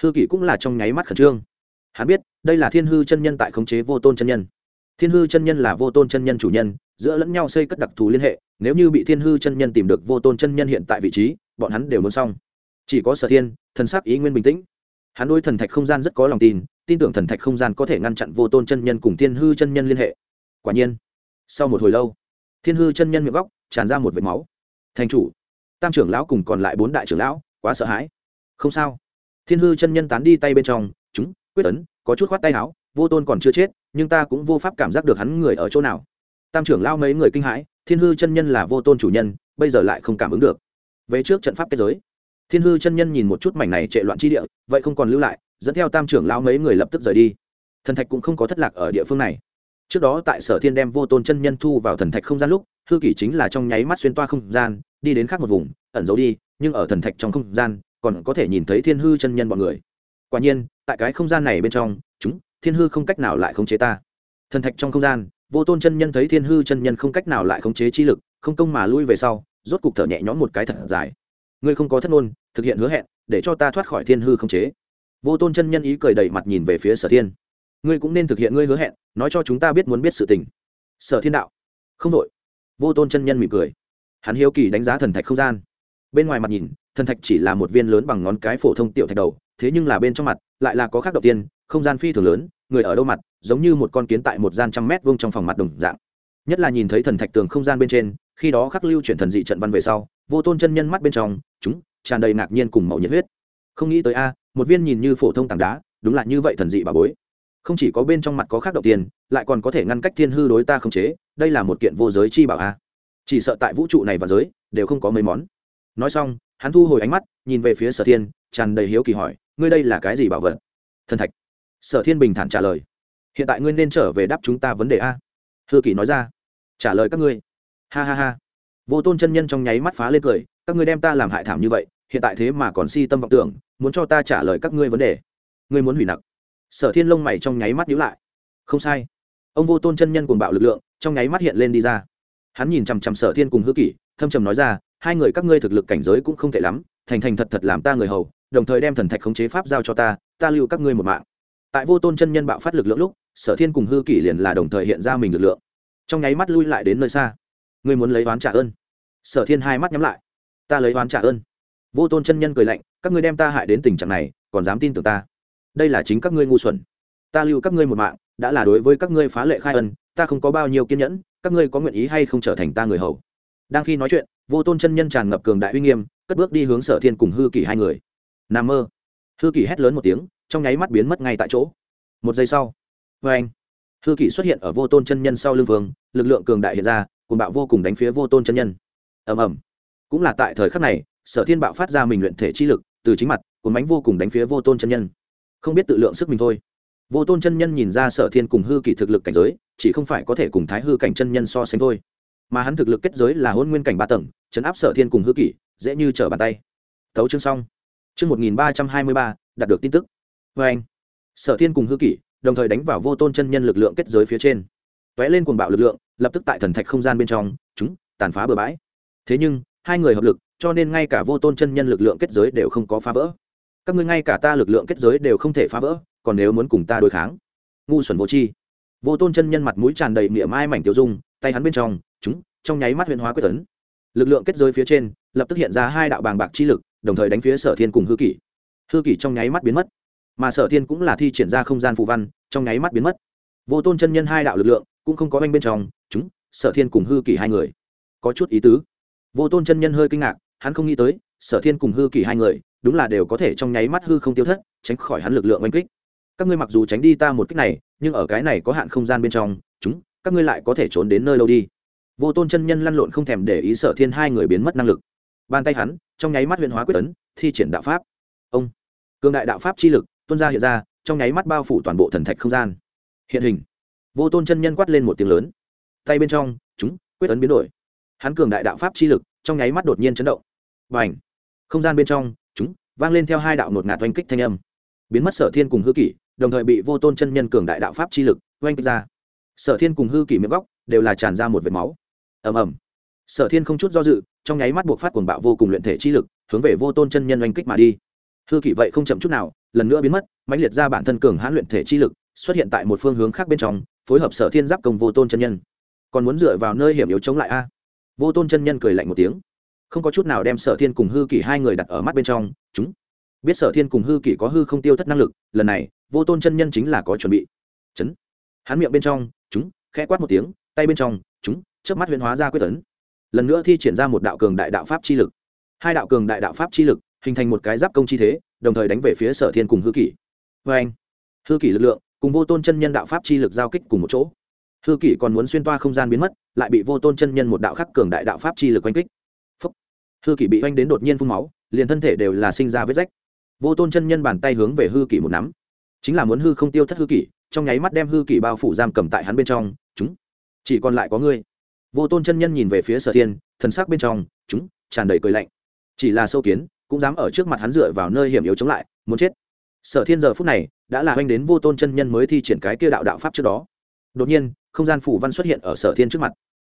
Hư kỷ cũng là trong nháy mắt khẩn trương. Hắn biết, đây là thiên hư chân nhân tại khống chế vô tôn chân nhân. Thiên hư chân nhân là vô tôn chân nhân chủ nhân, giữa lẫn nhau xây cất đặc thù liên hệ, nếu như bị thiên hư chân nhân tìm được vô tôn chân nhân hiện tại vị trí, bọn hắn đều muốn xong chỉ có sở thiên, thần sắc ý nguyên bình tĩnh. Hắn đôi thần thạch không gian rất có lòng tin tin tưởng thần thạch không gian có thể ngăn chặn vô tôn chân nhân cùng thiên hư chân nhân liên hệ. Quả nhiên, sau một hồi lâu, thiên hư chân nhân miệng góc tràn ra một vệt máu. Thành chủ, tam trưởng lão cùng còn lại bốn đại trưởng lão, quá sợ hãi. Không sao. Thiên hư chân nhân tán đi tay bên trong, chúng, quyết tấn có chút khoát tay áo, vô tôn còn chưa chết, nhưng ta cũng vô pháp cảm giác được hắn người ở chỗ nào. Tam trưởng lão mấy người kinh hãi, thiên hư chân nhân là vô tôn chủ nhân, bây giờ lại không cảm ứng được. Về trước trận pháp kết giới thiên hư chân nhân nhìn một chút mảnh này trệ loạn chi địa, vậy không còn lưu lại, dẫn theo tam trưởng lão mấy người lập tức rời đi. Thần thạch cũng không có thất lạc ở địa phương này. Trước đó tại sở thiên đem vô tôn chân nhân thu vào thần thạch không gian lúc, hư kỷ chính là trong nháy mắt xuyên toa không gian, đi đến khác một vùng, ẩn giấu đi, nhưng ở thần thạch trong không gian, còn có thể nhìn thấy thiên hư chân nhân bọn người. Quả nhiên, tại cái không gian này bên trong, chúng, thiên hư không cách nào lại khống chế ta. Thần thạch trong không gian, vô tôn chân nhân thấy thiên hư chân nhân không cách nào lại khống chế chi lực, không công mà lui về sau, rốt cục thở nhẹ nhõm một cái thật dài ngươi không có thất ngôn, thực hiện hứa hẹn, để cho ta thoát khỏi thiên hư không chế. Vô tôn chân nhân ý cười đầy mặt nhìn về phía sở thiên. Ngươi cũng nên thực hiện ngươi hứa hẹn, nói cho chúng ta biết muốn biết sự tình. Sở thiên đạo. Không đội vô tôn chân nhân mỉm cười. Hắn hiếu kỳ đánh giá thần thạch không gian. Bên ngoài mặt nhìn, thần thạch chỉ là một viên lớn bằng ngón cái phổ thông tiểu thạch đầu, thế nhưng là bên trong mặt lại là có khác đầu tiên, không gian phi thường lớn, người ở đâu mặt, giống như một con kiến tại một gian trăm mét vuông trong phòng mặt đồng dạng. Nhất là nhìn thấy thần thạch tường không gian bên trên, khi đó khắc lưu chuyển thần dị trận văn về sau, vô tôn chân nhân mắt bên trong chúng tràn đầy ngạc nhiên cùng màu nhiệt huyết. Không nghĩ tới a một viên nhìn như phổ thông tảng đá đúng là như vậy thần dị bà bối. Không chỉ có bên trong mặt có khác động tiền, lại còn có thể ngăn cách thiên hư đối ta không chế đây là một kiện vô giới chi bảo a. Chỉ sợ tại vũ trụ này và giới đều không có mấy món. Nói xong hắn thu hồi ánh mắt nhìn về phía sở thiên tràn đầy hiếu kỳ hỏi ngươi đây là cái gì bảo vật? Thần thạch. Sở thiên bình thản trả lời hiện tại ngươi nên trở về đáp chúng ta vấn đề a. Hư kỳ nói ra trả lời các ngươi. Ha ha ha vô tôn chân nhân trong nháy mắt phá lên cười, các ngươi đem ta làm hại thảm như vậy, hiện tại thế mà còn si tâm vọng tưởng, muốn cho ta trả lời các ngươi vấn đề. Ngươi muốn hủy nặc. Sở thiên lông mày trong nháy mắt nhíu lại. Không sai. Ông vô tôn chân nhân cuồng bạo lực lượng trong nháy mắt hiện lên đi ra. Hắn nhìn chằm chằm sở thiên cùng hư kỷ, thâm trầm nói ra, hai người các ngươi thực lực cảnh giới cũng không tệ lắm, thành thành thật thật làm ta người hầu, đồng thời đem thần thạch khống chế pháp giao cho ta ta lưu các ngươi một mạng. Tại vô tôn chân nhân bạo phát lực lượng lúc, sở thiên cùng hư kỷ liền là đồng thời hiện ra mình lực lượng. Trong nháy mắt lui lại đến nơi xa ngươi muốn lấy oán trả ơn. Sở thiên hai mắt nhắm lại. Ta lấy oán trả ơn. Vô tôn chân nhân cười lạnh, các ngươi đem ta hại đến tình trạng này, còn dám tin tưởng ta? Đây là chính các ngươi ngu xuẩn. Ta lưu các ngươi một mạng, đã là đối với các ngươi phá lệ khai ân, ta không có bao nhiêu kiên nhẫn, các ngươi có nguyện ý hay không trở thành ta người hầu? Đang khi nói chuyện, vô tôn chân nhân tràn ngập cường đại uy nghiêm, cất bước đi hướng sở thiên cùng hư kỷ hai người. N a mơ. Hư kỷ hét lớn một tiếng, trong nháy mắt biến mất ngay tại chỗ. Một giây sau vê anh hư kỷ xuất hiện ở vô tôn chân nhân sau lưng vương, lực lượng cường đại hiện ra cùng bạo vô cùng đánh phía vô tôn chân nhân. Ầm ầm. Cũng là tại thời khắc này, sở thiên bạo phát ra mình luyện thể chi lực, từ chính mặt cuốn bánh vô cùng đánh phía vô tôn chân nhân. Không biết tự lượng sức mình thôi. Vô tôn chân nhân nhìn ra sở thiên cùng hư kỷ thực lực cảnh giới, chỉ không phải có thể cùng thái hư cảnh chân nhân so sánh thôi. Mà hắn thực lực kết giới là hôn nguyên cảnh ba tầng, chấn áp sở thiên cùng hư kỷ, dễ như trở bàn tay. Tấu chương xong. Chương một nghìn ba trăm hai mươi ba, đạt được tin tức. Vê anh, sở thiên cùng hư kỷ, đồng thời đánh vào vô tôn chân nhân lực lượng kết giới phía trên. T ó é lên cuồng bạo lực lượng lập tức tại thần thạch không gian bên trong, chúng, tàn phá bừa bãi. Thế nhưng, hai người hợp lực, cho nên ngay cả vô tôn chân nhân lực lượng kết giới đều không có phá vỡ. Các ngươi ngay cả ta lực lượng kết giới đều không thể phá vỡ, còn nếu muốn cùng ta đối kháng. Ngu xuẩn vô chi vô tôn chân nhân mặt mũi tràn đầy miệng mai mảnh tiêu dung, tay hắn bên trong, chúng, trong nháy mắt huyền hóa quyết tấn. Lực lượng kết giới phía trên, lập tức hiện ra hai đạo bàng bạc chi lực, đồng thời đánh phía sở thiên cùng hư kỷ. Hư kỷ trong nháy mắt biến mất, mà sở thiên cũng là thi triển ra không gian phù văn, trong nháy mắt biến mất. Vô tôn chân nhân hai đạo lực lượng cũng không có anh bên trong chúng, sở thiên cùng hư kỷ hai người. Có chút ý tứ. Vô tôn chân nhân hơi kinh ngạc, hắn không nghĩ tới, sở thiên cùng hư kỷ hai người, đúng là đều có thể trong nháy mắt hư không tiêu thất, tránh khỏi hắn lực lượng oanh kích. Các ngươi mặc dù tránh đi ta một kích này, nhưng ở cái này có hạn không gian bên trong, chúng, các ngươi lại có thể trốn đến nơi lâu đi. Vô tôn chân nhân lăn lộn không thèm để ý sở thiên hai người biến mất năng lực. Bàn tay hắn, trong nháy mắt huyện hóa quyết tấn, thi triển đạo pháp. Ông, cường đại đạo pháp chi lực, tuôn ra hiện ra, trong nháy mắt bao phủ toàn bộ thần thạch không gian. Hiện hình. Vô tôn chân nhân quát lên một tiếng lớn tay bên trong, chúng, quyết tấn biến đổi. Hắn cường đại đạo pháp chi lực, trong nháy mắt đột nhiên chấn động. Và ảnh không gian bên trong, chúng, vang lên theo hai đạo nột ngạt oanh kích thanh âm. Biến mất sở thiên cùng hư kỷ, đồng thời bị vô tôn chân nhân cường đại đạo pháp chi lực oanh kích ra. Sở thiên cùng hư kỷ miệng góc, đều là tràn ra một vệt máu. Ầm ầm. Sở thiên không chút do dự, trong nháy mắt buộc phát cuồng bạo vô cùng luyện thể chi lực, hướng về vô tôn chân nhân oanh kích mà đi. Hư kỷ vậy không chậm chút nào, lần nữa biến mất, mãnh liệt ra bản thân cường hãn luyện thể chi lực, xuất hiện tại một phương hướng khác bên trong, phối hợp sở thiên giáp công vô tôn chân nhân còn muốn dựa vào nơi hiểm yếu chống lại a? Vô tôn chân nhân cười lạnh một tiếng. Không có chút nào đem sở thiên cùng hư kỷ hai người đặt ở mắt bên trong, chúng. Biết sở thiên cùng hư kỷ có hư không tiêu thất năng lực, lần này, vô tôn chân nhân chính là có chuẩn bị. Chấn. Hắn miệng bên trong, chúng, khẽ quát một tiếng, tay bên trong, chúng, chớp mắt huyễn hóa ra quyết tấn. Lần nữa thi triển ra một đạo cường đại đạo pháp chi lực. Hai đạo cường đại đạo pháp chi lực, hình thành một cái giáp công chi thế, đồng thời đánh về phía sở thiên cùng hư kỷ. Vê anh hư kỷ lực lượng, cùng vô tôn chân nhân đạo pháp chi lực giao kích cùng một chỗ hư kỷ còn muốn xuyên toa không gian biến mất, lại bị vô tôn chân nhân một đạo khắc cường đại đạo pháp chi lực oanh kích. Phúc. hư kỷ bị oanh đến đột nhiên phun máu, liền thân thể đều là sinh ra vết rách. Vô tôn chân nhân bàn tay hướng về hư kỷ một nắm. Chính là muốn hư không tiêu thất hư kỷ, trong nháy mắt đem hư kỷ bao phủ giam cầm tại hắn bên trong, chúng, chỉ còn lại có ngươi. Vô tôn chân nhân nhìn về phía sở thiên, thần sắc bên trong, chúng, tràn đầy cười lạnh. Chỉ là sâu kiến, cũng dám ở trước mặt hắn dựa vào nơi hiểm yếu chống lại, muốn chết. Sở thiên giờ phút này, đã là oanh đến vô tôn chân nhân mới thi triển cái kia đạo đạo pháp trước đó đột nhiên, không gian phủ văn xuất hiện ở sở thiên trước mặt.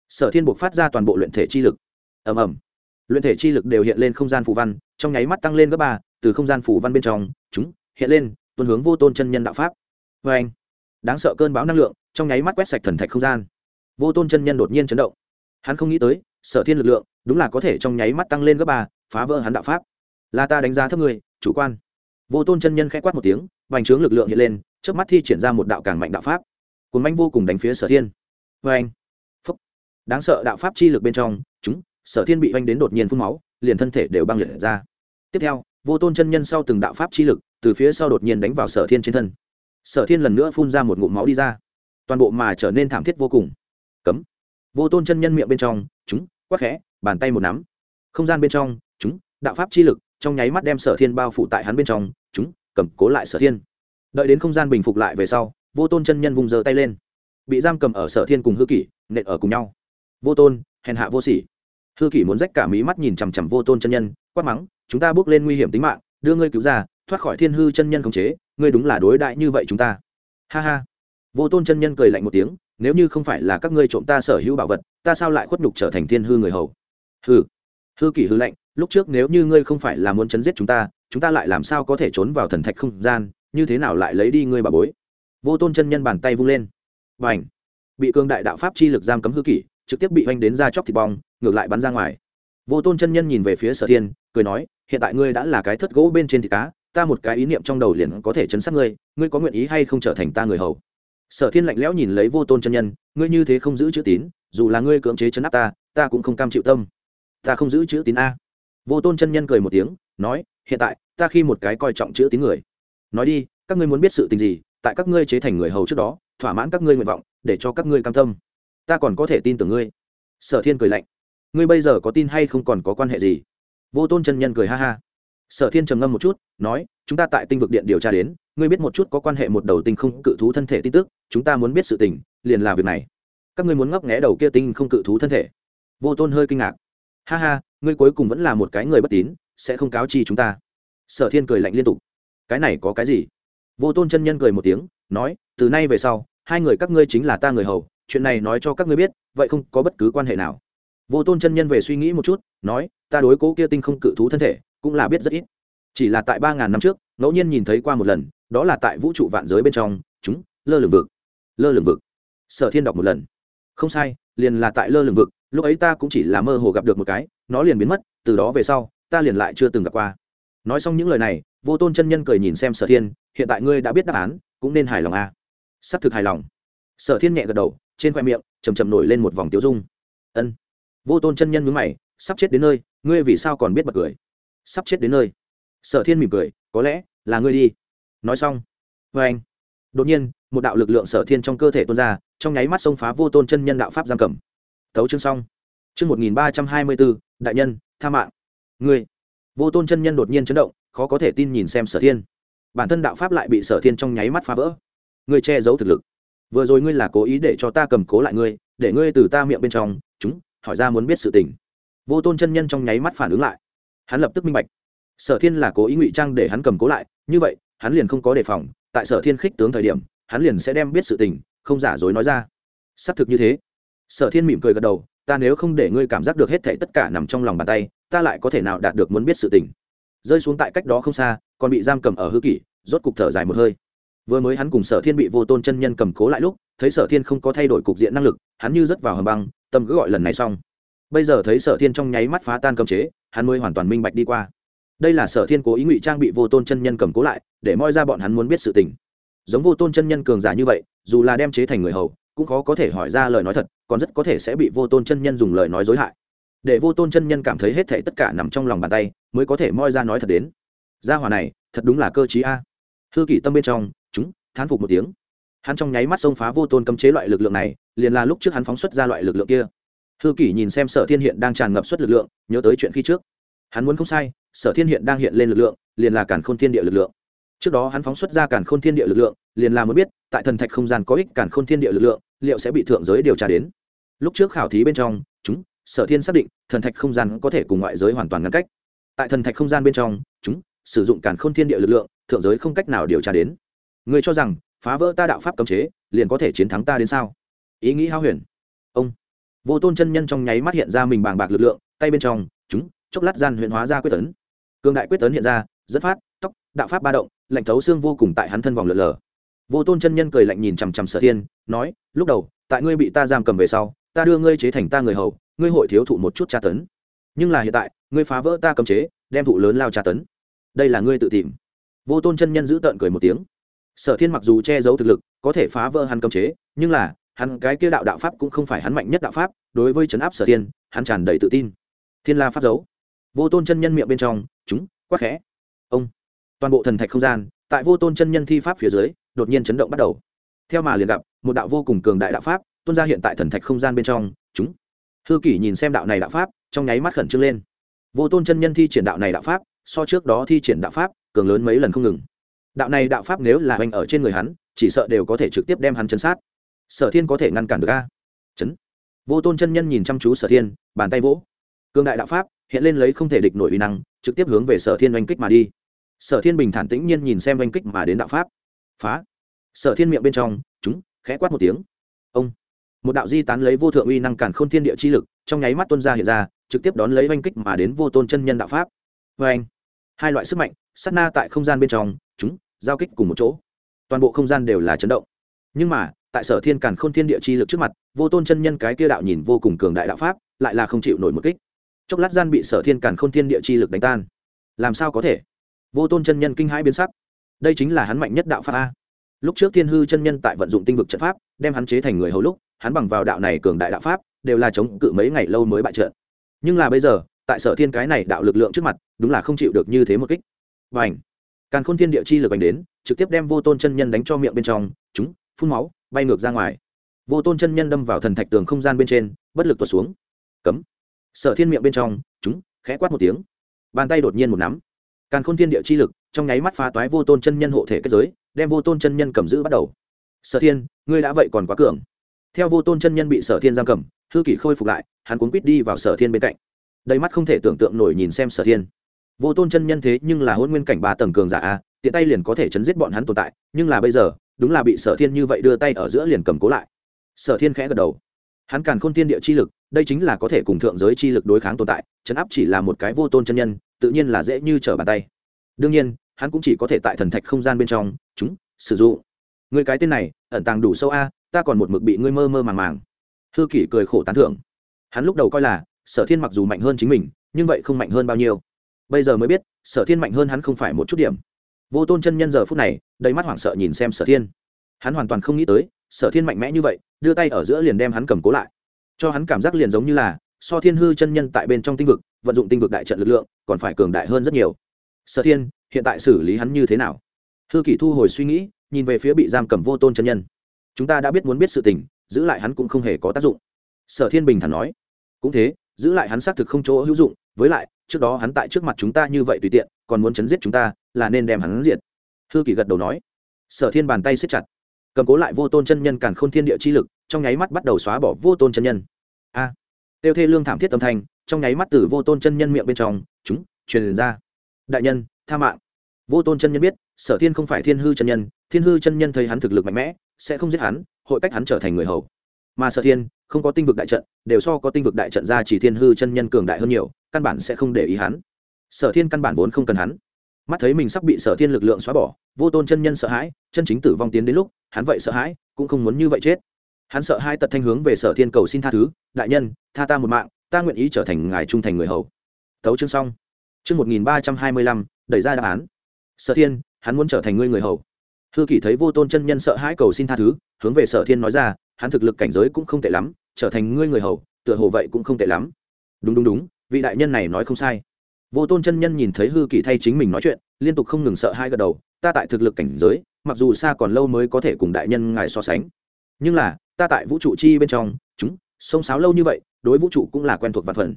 Sở thiên buộc phát ra toàn bộ luyện thể chi lực. Ầm ầm. Luyện thể chi lực đều hiện lên không gian phủ văn, trong nháy mắt tăng lên gấp ba, từ không gian phủ văn bên trong, chúng, hiện lên tuần hướng vô tôn chân nhân đạo pháp. Vê anh, đáng sợ cơn bão năng lượng, trong nháy mắt quét sạch thần thạch không gian. Vô tôn chân nhân đột nhiên chấn động. Hắn không nghĩ tới, sở thiên lực lượng, đúng là có thể trong nháy mắt tăng lên gấp ba, phá vỡ hắn đạo pháp. Là ta đánh giá thấp người, chủ quan. Vô tôn chân nhân k h ẽ quát một tiếng, bành trướng lực lượng hiện lên trước mắt thi triển ra một đạo càng mạnh đạo pháp cuốn manh vô cùng đánh phía sở thiên. Vê anh, phúc. Đáng sợ đạo pháp chi lực bên trong, chúng, sở thiên bị oanh đến đột nhiên phun máu, liền thân thể đều băng liệt ra. Tiếp theo, vô tôn chân nhân sau từng đạo pháp chi lực, từ phía sau đột nhiên đánh vào sở thiên trên thân. Sở thiên lần nữa phun ra một ngụm máu đi ra. Toàn bộ mà trở nên thảm thiết vô cùng. Cấm. Vô tôn chân nhân miệng bên trong, chúng quắc khẽ, bàn tay một nắm. Không gian bên trong, chúng, đạo pháp chi lực, trong nháy mắt đem sở thiên bao phủ tại hắn bên trong, chúng, cầm cố lại sở thiên. Đợi đến không gian bình phục lại về sau vô tôn chân nhân vùng giơ tay lên. Bị giam cầm ở sở thiên cùng hư kỷ, nện ở cùng nhau. Vô tôn, hèn hạ vô sỉ. Hư kỷ muốn rách cả mí mắt nhìn chằm chằm vô tôn chân nhân, quát mắng, chúng ta bước lên nguy hiểm tính mạng, đưa ngươi cứu ra, thoát khỏi thiên hư chân nhân khống chế, ngươi đúng là đối đại như vậy chúng ta. Ha ha. Vô tôn chân nhân cười lạnh một tiếng, nếu như không phải là các ngươi trộm ta sở hữu bảo vật, ta sao lại khuất nhục trở thành thiên hư người hầu? Hư hư kỷ hư lạnh, lúc trước nếu như ngươi không phải là muốn chấn giết chúng ta chúng ta lại làm sao có thể trốn vào thần thạch không gian, như thế nào lại lấy đi ngươi bà bối? Vô tôn chân nhân bàn tay vung lên. Và ảnh bị cương đại đạo pháp chi lực giam cấm hư kỷ, trực tiếp bị oanh đến ra chóc thịt bong, ngược lại bắn ra ngoài. Vô tôn chân nhân nhìn về phía sở thiên, cười nói, hiện tại ngươi đã là cái thất gỗ bên trên thịt cá, ta một cái ý niệm trong đầu liền có thể chấn sát ngươi ngươi có nguyện ý hay không trở thành ta người hầu? Sở thiên lạnh lẽo nhìn lấy vô tôn chân nhân, ngươi như thế không giữ chữ tín, dù là ngươi cưỡng chế chấn áp ta ta cũng không cam chịu tâm. Ta không giữ chữ tín a. Vô tôn chân nhân cười một tiếng, nói, hiện tại, ta khi một cái coi trọng chữ tín người. Nói đi, các ngươi muốn biết sự tình gì tại các ngươi chế thành người hầu trước đó, thỏa mãn các ngươi nguyện vọng, để cho các ngươi cam tâm. Ta còn có thể tin tưởng ngươi. Sở thiên cười lạnh. Ngươi bây giờ có tin hay không còn có quan hệ gì? Vô tôn chân nhân cười ha ha. Sở thiên trầm ngâm một chút, nói, chúng ta tại tinh vực điện điều tra đến, ngươi biết một chút có quan hệ một đầu tinh không cự thú thân thể tin tức, chúng ta muốn biết sự tình, liền là việc này. Các ngươi muốn ngấp nghẽ đầu kia tinh không cự thú thân thể. Vô tôn hơi kinh ngạc. Ha ha, ngươi cuối cùng vẫn là một cái người bất tín, sẽ không cáo chi chúng ta. Sở thiên cười lạnh liên tục. Cái này có cái gì? Vô tôn chân nhân cười một tiếng, nói, từ nay về sau, hai người các ngươi chính là ta người hầu, chuyện này nói cho các ngươi biết, vậy không có bất cứ quan hệ nào. Vô tôn chân nhân về suy nghĩ một chút, nói, ta đối cố kia tinh không cự thú thân thể, cũng là biết rất ít. Chỉ là tại ba ngàn năm trước, ngẫu nhiên nhìn thấy qua một lần, đó là tại vũ trụ vạn giới bên trong, chúng, lơ lửng vực, lơ lửng vực. Sở thiên đọc một lần. Không sai, liền là tại lơ lửng vực, lúc ấy ta cũng chỉ là mơ hồ gặp được một cái, nó liền biến mất, từ đó về sau, ta liền lại chưa từng gặp qua nói xong những lời này, vô tôn chân nhân cười nhìn xem sở thiên, hiện tại ngươi đã biết đáp án, cũng nên hài lòng a à. s ắ c thực hài lòng. Sở thiên nhẹ gật đầu, trên khoe miệng chầm chầm nổi lên một vòng tiêu dung. Ân. Vô tôn chân nhân mướn mày, sắp chết đến nơi, ngươi vì sao còn biết bật cười? Sắp chết đến nơi. Sở thiên mỉm cười, có lẽ là ngươi đi. Nói xong. Vê anh. Đột nhiên, một đạo lực lượng sở thiên trong cơ thể tuôn ra, trong nháy mắt xông phá vô tôn chân nhân đạo pháp giam cầm. Thấu chương xong. Chương một nghìn ba trăm hai mươi bốn, đại nhân, tha mạng. Ngươi vô tôn chân nhân đột nhiên chấn động, khó có thể tin nhìn xem sở thiên. Bản thân đạo pháp lại bị sở thiên trong nháy mắt phá vỡ. Ngươi che giấu thực lực. Vừa rồi ngươi là cố ý để cho ta cầm cố lại ngươi, để ngươi từ ta miệng bên trong, chúng, hỏi ra muốn biết sự tình. Vô tôn chân nhân trong nháy mắt phản ứng lại. Hắn lập tức minh bạch. Sở thiên là cố ý ngụy trang để hắn cầm cố lại, như vậy, hắn liền không có đề phòng, tại sở thiên khích tướng thời điểm, hắn liền sẽ đem biết sự tình, không giả dối nói ra. Xác thực như thế. Sở thiên mỉm cười gật đầu, ta nếu không để ngươi cảm giác được hết thảy tất cả nằm trong lòng bàn tay ta lại có thể nào đạt được muốn biết sự tình. Rơi xuống tại cách đó không xa, còn bị giam cầm ở hư kỷ, rốt cục thở dài một hơi. Vừa mới hắn cùng sở thiên bị vô tôn chân nhân cầm cố lại lúc, thấy sở thiên không có thay đổi cục diện năng lực, hắn như rớt vào hầm băng, tâm cứ gọi lần này xong. Bây giờ thấy sở thiên trong nháy mắt phá tan cầm chế, hắn mới hoàn toàn minh bạch đi qua. Đây là sở thiên cố ý ngụy trang bị vô tôn chân nhân cầm cố lại, để moi ra bọn hắn muốn biết sự tình. Giống vô tôn chân nhân cường giả như vậy, dù là đem chế thành người hầu, cũng khó có thể hỏi ra lời nói thật, còn rất có thể sẽ bị vô tôn chân nhân dùng lời nói dối hại để vô tôn chân nhân cảm thấy hết thể tất cả nằm trong lòng bàn tay, mới có thể moi ra nói thật đến. Gia hòa này, thật đúng là cơ chí a. Hư kỷ tâm bên trong, chúng, thán phục một tiếng. Hắn trong nháy mắt xông phá vô tôn cấm chế loại lực lượng này, liền là lúc trước hắn phóng xuất ra loại lực lượng kia. Hư kỷ nhìn xem sở thiên hiện đang tràn ngập xuất lực lượng, nhớ tới chuyện khi trước. Hắn muốn không sai, sở thiên hiện đang hiện lên lực lượng, liền là cản khôn thiên địa lực lượng. Trước đó hắn phóng xuất ra cản khôn thiên địa lực lượng, liền là muốn biết, tại thần thạch không gian có ích cản khôn thiên địa lực lượng, liệu sẽ bị thượng giới điều tra đến. Lúc trước khảo thí bên trong, chúng sở thiên xác định, thần thạch không gian có thể cùng ngoại giới hoàn toàn ngăn cách. Tại thần thạch không gian bên trong, chúng sử dụng cản khôn thiên địa lực lượng, thượng giới không cách nào điều tra đến. Người cho rằng, phá vỡ ta đạo pháp cấm chế, liền có thể chiến thắng ta đến sao? Ý nghĩ hao huyền. Ông. Vô tôn chân nhân trong nháy mắt hiện ra mình bàng bạc lực lượng, tay bên trong, chúng, chốc lát gian huyện hóa ra quyết tấn. Cương đại quyết tấn hiện ra, dẫn phát, tóc, đạo pháp ba động, lạnh thấu xương vô cùng tại hắn thân vòng lượn lờ. Vô tôn chân nhân cười lạnh nhìn chằm chằm sở thiên, nói, lúc đầu, tại ngươi bị ta giam cầm về sau, ta đưa ngươi chế thành ta người hầu ngươi hội thiếu thụ một chút tra tấn. Nhưng là hiện tại, ngươi phá vỡ ta cầm chế, đem thụ lớn lao tra tấn. Đây là ngươi tự tìm. Vô tôn chân nhân giữ tợn cười một tiếng. Sở thiên mặc dù che giấu thực lực, có thể phá vỡ hắn cầm chế, nhưng là, hắn cái kia đạo đạo pháp cũng không phải hắn mạnh nhất đạo pháp, đối với trấn áp sở thiên, hắn tràn đầy tự tin. Thiên la pháp giấu vô tôn chân nhân miệng bên trong, chúng quắc khẽ. Ông. Toàn bộ thần thạch không gian, tại vô tôn chân nhân thi pháp phía dưới, đột nhiên chấn động bắt đầu. Theo mà liền gặp, một đạo vô cùng cường đại đạo pháp, tuôn ra hiện tại thần thạch không gian bên trong, chúng hư kỷ nhìn xem đạo này đạo pháp, trong nháy mắt khẩn trương lên. Vô tôn chân nhân thi triển đạo này đạo pháp, so trước đó thi triển đạo pháp, cường lớn mấy lần không ngừng. Đạo này đạo pháp nếu là hoành ở trên người hắn, chỉ sợ đều có thể trực tiếp đem hắn chấn sát. Sở thiên có thể ngăn cản được a? Chấn. Vô tôn chân nhân nhìn chăm chú sở thiên, bàn tay vỗ. Cương đại đạo pháp, hiện lên lấy không thể địch nổi uy năng, trực tiếp hướng về sở thiên oanh kích mà đi. Sở thiên bình thản tĩnh nhiên nhìn xem oanh kích mà đến đạo pháp. Phá. Sở thiên miệng bên trong, chúng, khẽ quát một tiếng một đạo di tán lấy vô thượng uy năng cản k h ô n thiên địa chi lực, trong nháy mắt tuân ra hiện ra, trực tiếp đón lấy oanh kích mà đến vô tôn chân nhân đạo pháp. Vê anh hai loại sức mạnh s á t na tại không gian bên trong, chúng, giao kích cùng một chỗ. Toàn bộ không gian đều là chấn động. Nhưng mà, tại sở thiên càn k h ô n thiên địa chi lực trước mặt, vô tôn chân nhân cái kia đạo nhìn vô cùng cường đại đạo pháp, lại là không chịu nổi một kích. Chốc lát gian bị sở thiên càn k h ô n thiên địa chi lực đánh tan. Làm sao có thể? Vô tôn chân nhân kinh hãi biến sắc. Đây chính là hắn mạnh nhất đạo pháp a. Lúc trước thiên hư chân nhân tại vận dụng tinh vực trận pháp, đem hắn chế thành người hầu lúc hắn bằng vào đạo này cường đại đạo pháp, đều là chống cự mấy ngày lâu mới bại trận. Nhưng là bây giờ, tại sở thiên cái này đạo lực lượng trước mặt, đúng là không chịu được như thế một kích. Và ảnh càn khôn thiên địa chi lực ảnh đến, trực tiếp đem vô tôn chân nhân đánh cho miệng bên trong, chúng, phun máu, bay ngược ra ngoài. Vô tôn chân nhân đâm vào thần thạch tường không gian bên trên, bất lực tuột xuống. Cấm! Sở thiên miệng bên trong, chúng, khẽ quát một tiếng. Bàn tay đột nhiên một nắm. Càn khôn thiên địa chi lực, trong nháy mắt phá toái vô tôn chân nhân hộ thể kết giới, đem vô tôn chân nhân cầm giữ bắt đầu. Sở thiên, ngươi đã vậy còn quá cường theo vô tôn chân nhân bị sở thiên giam cầm, hư kỷ khôi phục lại, hắn cuốn quýt đi vào sở thiên bên cạnh. Đầy mắt không thể tưởng tượng nổi nhìn xem sở thiên. Vô tôn chân nhân thế nhưng là hôn nguyên cảnh ba tầng cường giả a, tiện tay liền có thể chấn giết bọn hắn tồn tại, nhưng là bây giờ, đúng là bị sở thiên như vậy đưa tay ở giữa liền cầm cố lại. Sở thiên khẽ gật đầu. Hắn càn khôn thiên địa chi lực, đây chính là có thể cùng thượng giới chi lực đối kháng tồn tại, chấn áp chỉ là một cái vô tôn chân nhân, tự nhiên là dễ như trở bàn tay. Đương nhiên, hắn cũng chỉ có thể tại thần thạch không gian bên trong, chúng, sử dụng. Người cái tên này, ẩn tàng đủ sâu a ta còn một mực bị ngươi mơ mơ màng màng. Hư kỷ cười khổ tán thưởng. Hắn lúc đầu coi là, sở thiên mặc dù mạnh hơn chính mình, nhưng vậy không mạnh hơn bao nhiêu. Bây giờ mới biết, sở thiên mạnh hơn hắn không phải một chút điểm. Vô tôn chân nhân giờ phút này, đầy mắt hoảng sợ nhìn xem sở thiên. Hắn hoàn toàn không nghĩ tới, sở thiên mạnh mẽ như vậy, đưa tay ở giữa liền đem hắn cầm cố lại. Cho hắn cảm giác liền giống như là, so thiên hư chân nhân tại bên trong tinh vực, vận dụng tinh vực đại trận lực lượng, còn phải cường đại hơn rất nhiều. Sở thiên, hiện tại xử lý hắn như thế nào? Hư kỷ thu hồi suy nghĩ, nhìn về phía bị giam cầm vô tôn chân nhân chúng ta đã biết muốn biết sự tình giữ lại hắn cũng không hề có tác dụng. Sở thiên bình thản nói. Cũng thế giữ lại hắn xác thực không chỗ hữu dụng với lại trước đó hắn tại trước mặt chúng ta như vậy tùy tiện còn muốn chấn giết chúng ta là nên đem hắn diệt. Hư kỷ gật đầu nói. Sở thiên bàn tay siết chặt. Cầm cố lại vô tôn chân nhân càn k h ô n thiên địa chi lực trong nháy mắt bắt đầu xóa bỏ vô tôn chân nhân. A. À, tiêu thê lương thảm thiết tâm thanh trong nháy mắt từ vô tôn chân nhân miệng bên trong chúng truyền ra. Đại nhân tha mạng. Vô tôn chân nhân biết sở thiên không phải thiên hư chân nhân thiên hư chân nhân thấy hắn thực lực mạnh mẽ sẽ không giết hắn, hội cách hắn trở thành người hầu. Mà sở thiên, không có tinh vực đại trận, đều so có tinh vực đại trận ra chỉ thiên hư chân nhân cường đại hơn nhiều, căn bản sẽ không để ý hắn. Sở thiên căn bản vốn không cần hắn. Mắt thấy mình sắp bị sở thiên lực lượng xóa bỏ, vô tôn chân nhân sợ hãi, chân chính tử vong tiến đến lúc, hắn vậy sợ hãi, cũng không muốn như vậy chết. Hắn sợ hai tật thanh hướng về sở thiên cầu xin tha thứ, đại nhân, tha ta một mạng, ta nguyện ý trở thành ngài trung thành người hầu. Thấu chương xong. Chương một nghìn ba trăm hai mươi lăm, đẩy ra đáp án. Sở thiên, hắn muốn trở thành ngươi người hầu hư kỷ thấy vô tôn chân nhân sợ hãi cầu xin tha thứ, hướng về sở thiên nói ra, hắn thực lực cảnh giới cũng không tệ lắm, trở thành ngươi người hầu, tựa hồ vậy cũng không tệ lắm. Đúng đúng đúng, vị đại nhân này nói không sai. Vô tôn chân nhân nhìn thấy hư kỳ thay chính mình nói chuyện, liên tục không ngừng sợ hai gật đầu, ta tại thực lực cảnh giới, mặc dù xa còn lâu mới có thể cùng đại nhân ngài so sánh. Nhưng là, ta tại vũ trụ chi bên trong, chúng, sông sáo lâu như vậy, đối vũ trụ cũng là quen thuộc vạn phần.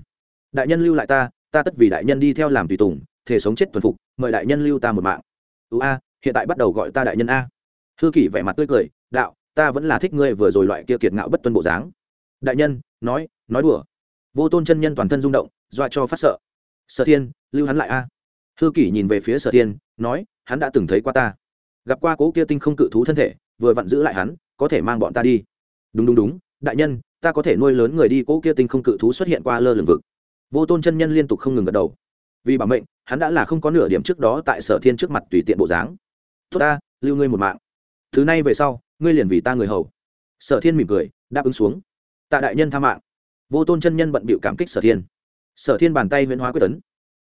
Đại nhân lưu lại ta ta tất vì đại nhân đi theo làm tùy tùng, thể sống chết thuần phục, mời đại nhân lưu ta một mạng. Ưu a hiện tại bắt đầu gọi ta đại nhân a. Hư kỷ vẻ mặt tươi cười, đạo, ta vẫn là thích ngươi vừa rồi loại kia kiệt ngạo bất tuân bộ dáng. Đại nhân, nói nói đùa. Vô tôn chân nhân toàn thân rung động, dọa cho phát sợ. Sở thiên, lưu hắn lại a. Hư kỷ nhìn về phía sở thiên, nói, hắn đã từng thấy qua ta. Gặp qua cố kia tinh không cự thú thân thể, vừa vặn giữ lại hắn, có thể mang bọn ta đi. Đúng đúng đúng. Đại nhân, ta có thể nuôi lớn người đi cố kia tinh không cự thú xuất hiện qua lơ lường vực. Vô tôn chân nhân liên tục không ngừng gật đầu. Vì bảo mệnh, hắn đã là không có nửa điểm trước đó tại sở thiên trước mặt tùy tiện bộ dáng tốt ta, lưu ngươi một mạng. Thứ nay về sau, ngươi liền vì ta người hầu. Sở thiên mỉm cười, đáp ứng xuống. Tạ đại nhân tha mạng. Vô tôn chân nhân bận bịu cảm kích sở thiên. Sở thiên bàn tay huyễn hóa quyết tấn.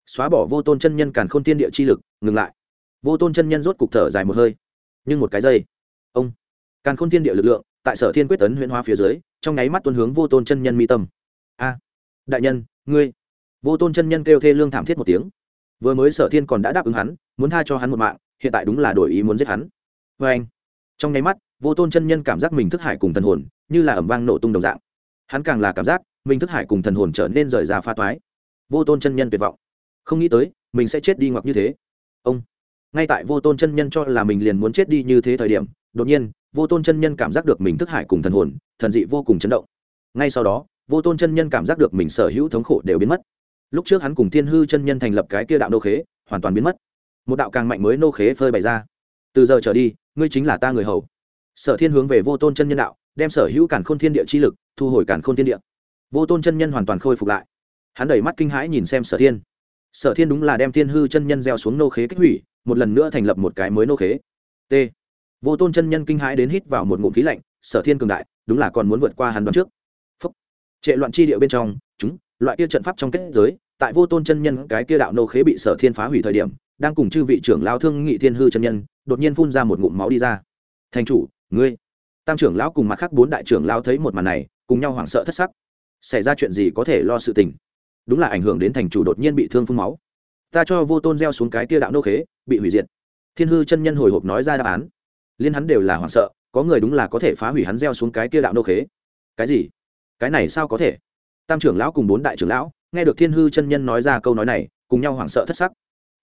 Xóa bỏ vô tôn chân nhân càn khôn tiên địa chi lực, ngừng lại. Vô tôn chân nhân rốt cục thở dài một hơi. Nhưng một cái giây, ông, càn khôn tiên địa lực lượng tại sở thiên quyết tấn huyễn hóa phía dưới, trong nháy mắt tuân hướng vô tôn chân nhân mi tâm. A, đại nhân, ngươi. Vô tôn chân nhân kêu thê lương thảm thiết một tiếng. Vừa mới sở thiên còn đã đáp ứng hắn, muốn tha cho hắn một mạng hiện tại đúng là đổi ý muốn giết hắn. Vê anh, trong nháy mắt, vô tôn chân nhân cảm giác mình thức hải cùng thần hồn, như là ẩm vang nổ tung đồng dạng. Hắn càng là cảm giác, mình thức hải cùng thần hồn trở nên rời ra pha toái. Vô tôn chân nhân tuyệt vọng. Không nghĩ tới, mình sẽ chết đi ngoặc như thế. Ông, ngay tại vô tôn chân nhân cho là mình liền muốn chết đi như thế thời điểm, đột nhiên, vô tôn chân nhân cảm giác được mình thức hải cùng thần hồn, thần dị vô cùng chấn động. Ngay sau đó, vô tôn chân nhân cảm giác được mình sở hữu thống khổ đều biến mất. Lúc trước hắn cùng thiên hư chân nhân thành lập cái kia đạo đô khế, hoàn toàn biến mất một đạo càng mạnh mới nô khế phơi bày ra. Từ giờ trở đi, ngươi chính là ta người hầu. Sở thiên hướng về vô tôn chân nhân đạo, đem sở hữu cản khôn thiên địa chi lực thu hồi cản khôn thiên địa. Vô tôn chân nhân hoàn toàn khôi phục lại. Hắn đẩy mắt kinh hãi nhìn xem sở thiên. Sở thiên đúng là đem thiên hư chân nhân gieo xuống nô khế kích hủy, một lần nữa thành lập một cái mới nô khế. T. Vô tôn chân nhân kinh hãi đến hít vào một ngụm khí lạnh, sở thiên cường đại, đúng là còn muốn vượt qua hắn đoạn trước. Phúc. Trệ loạn chi địa bên trong, chúng, loại kia trận pháp trong kết giới, tại vô tôn chân nhân cái kia đạo nô khế bị sở thiên phá hủy thời điểm đang cùng chư vị trưởng lão thương nghị thiên hư chân nhân, đột nhiên phun ra một ngụm máu đi ra. Thành chủ, ngươi. Tam trưởng lão cùng mặt khác bốn đại trưởng lão thấy một màn này, cùng nhau hoảng sợ thất sắc. Xảy ra chuyện gì có thể lo sự tình? Đúng là ảnh hưởng đến thành chủ đột nhiên bị thương phun máu. Ta cho vô tôn gieo xuống cái kia đạo nô khế, bị hủy diệt. Thiên hư chân nhân hồi hộp nói ra đáp án. Liên hắn đều là hoảng sợ, có người đúng là có thể phá hủy hắn gieo xuống cái kia đạo nô khế. Cái gì? Cái này sao có thể? Tam trưởng lão cùng bốn đại trưởng lão, nghe được thiên hư chân nhân nói ra câu nói này, cùng nhau hoảng sợ thất sắc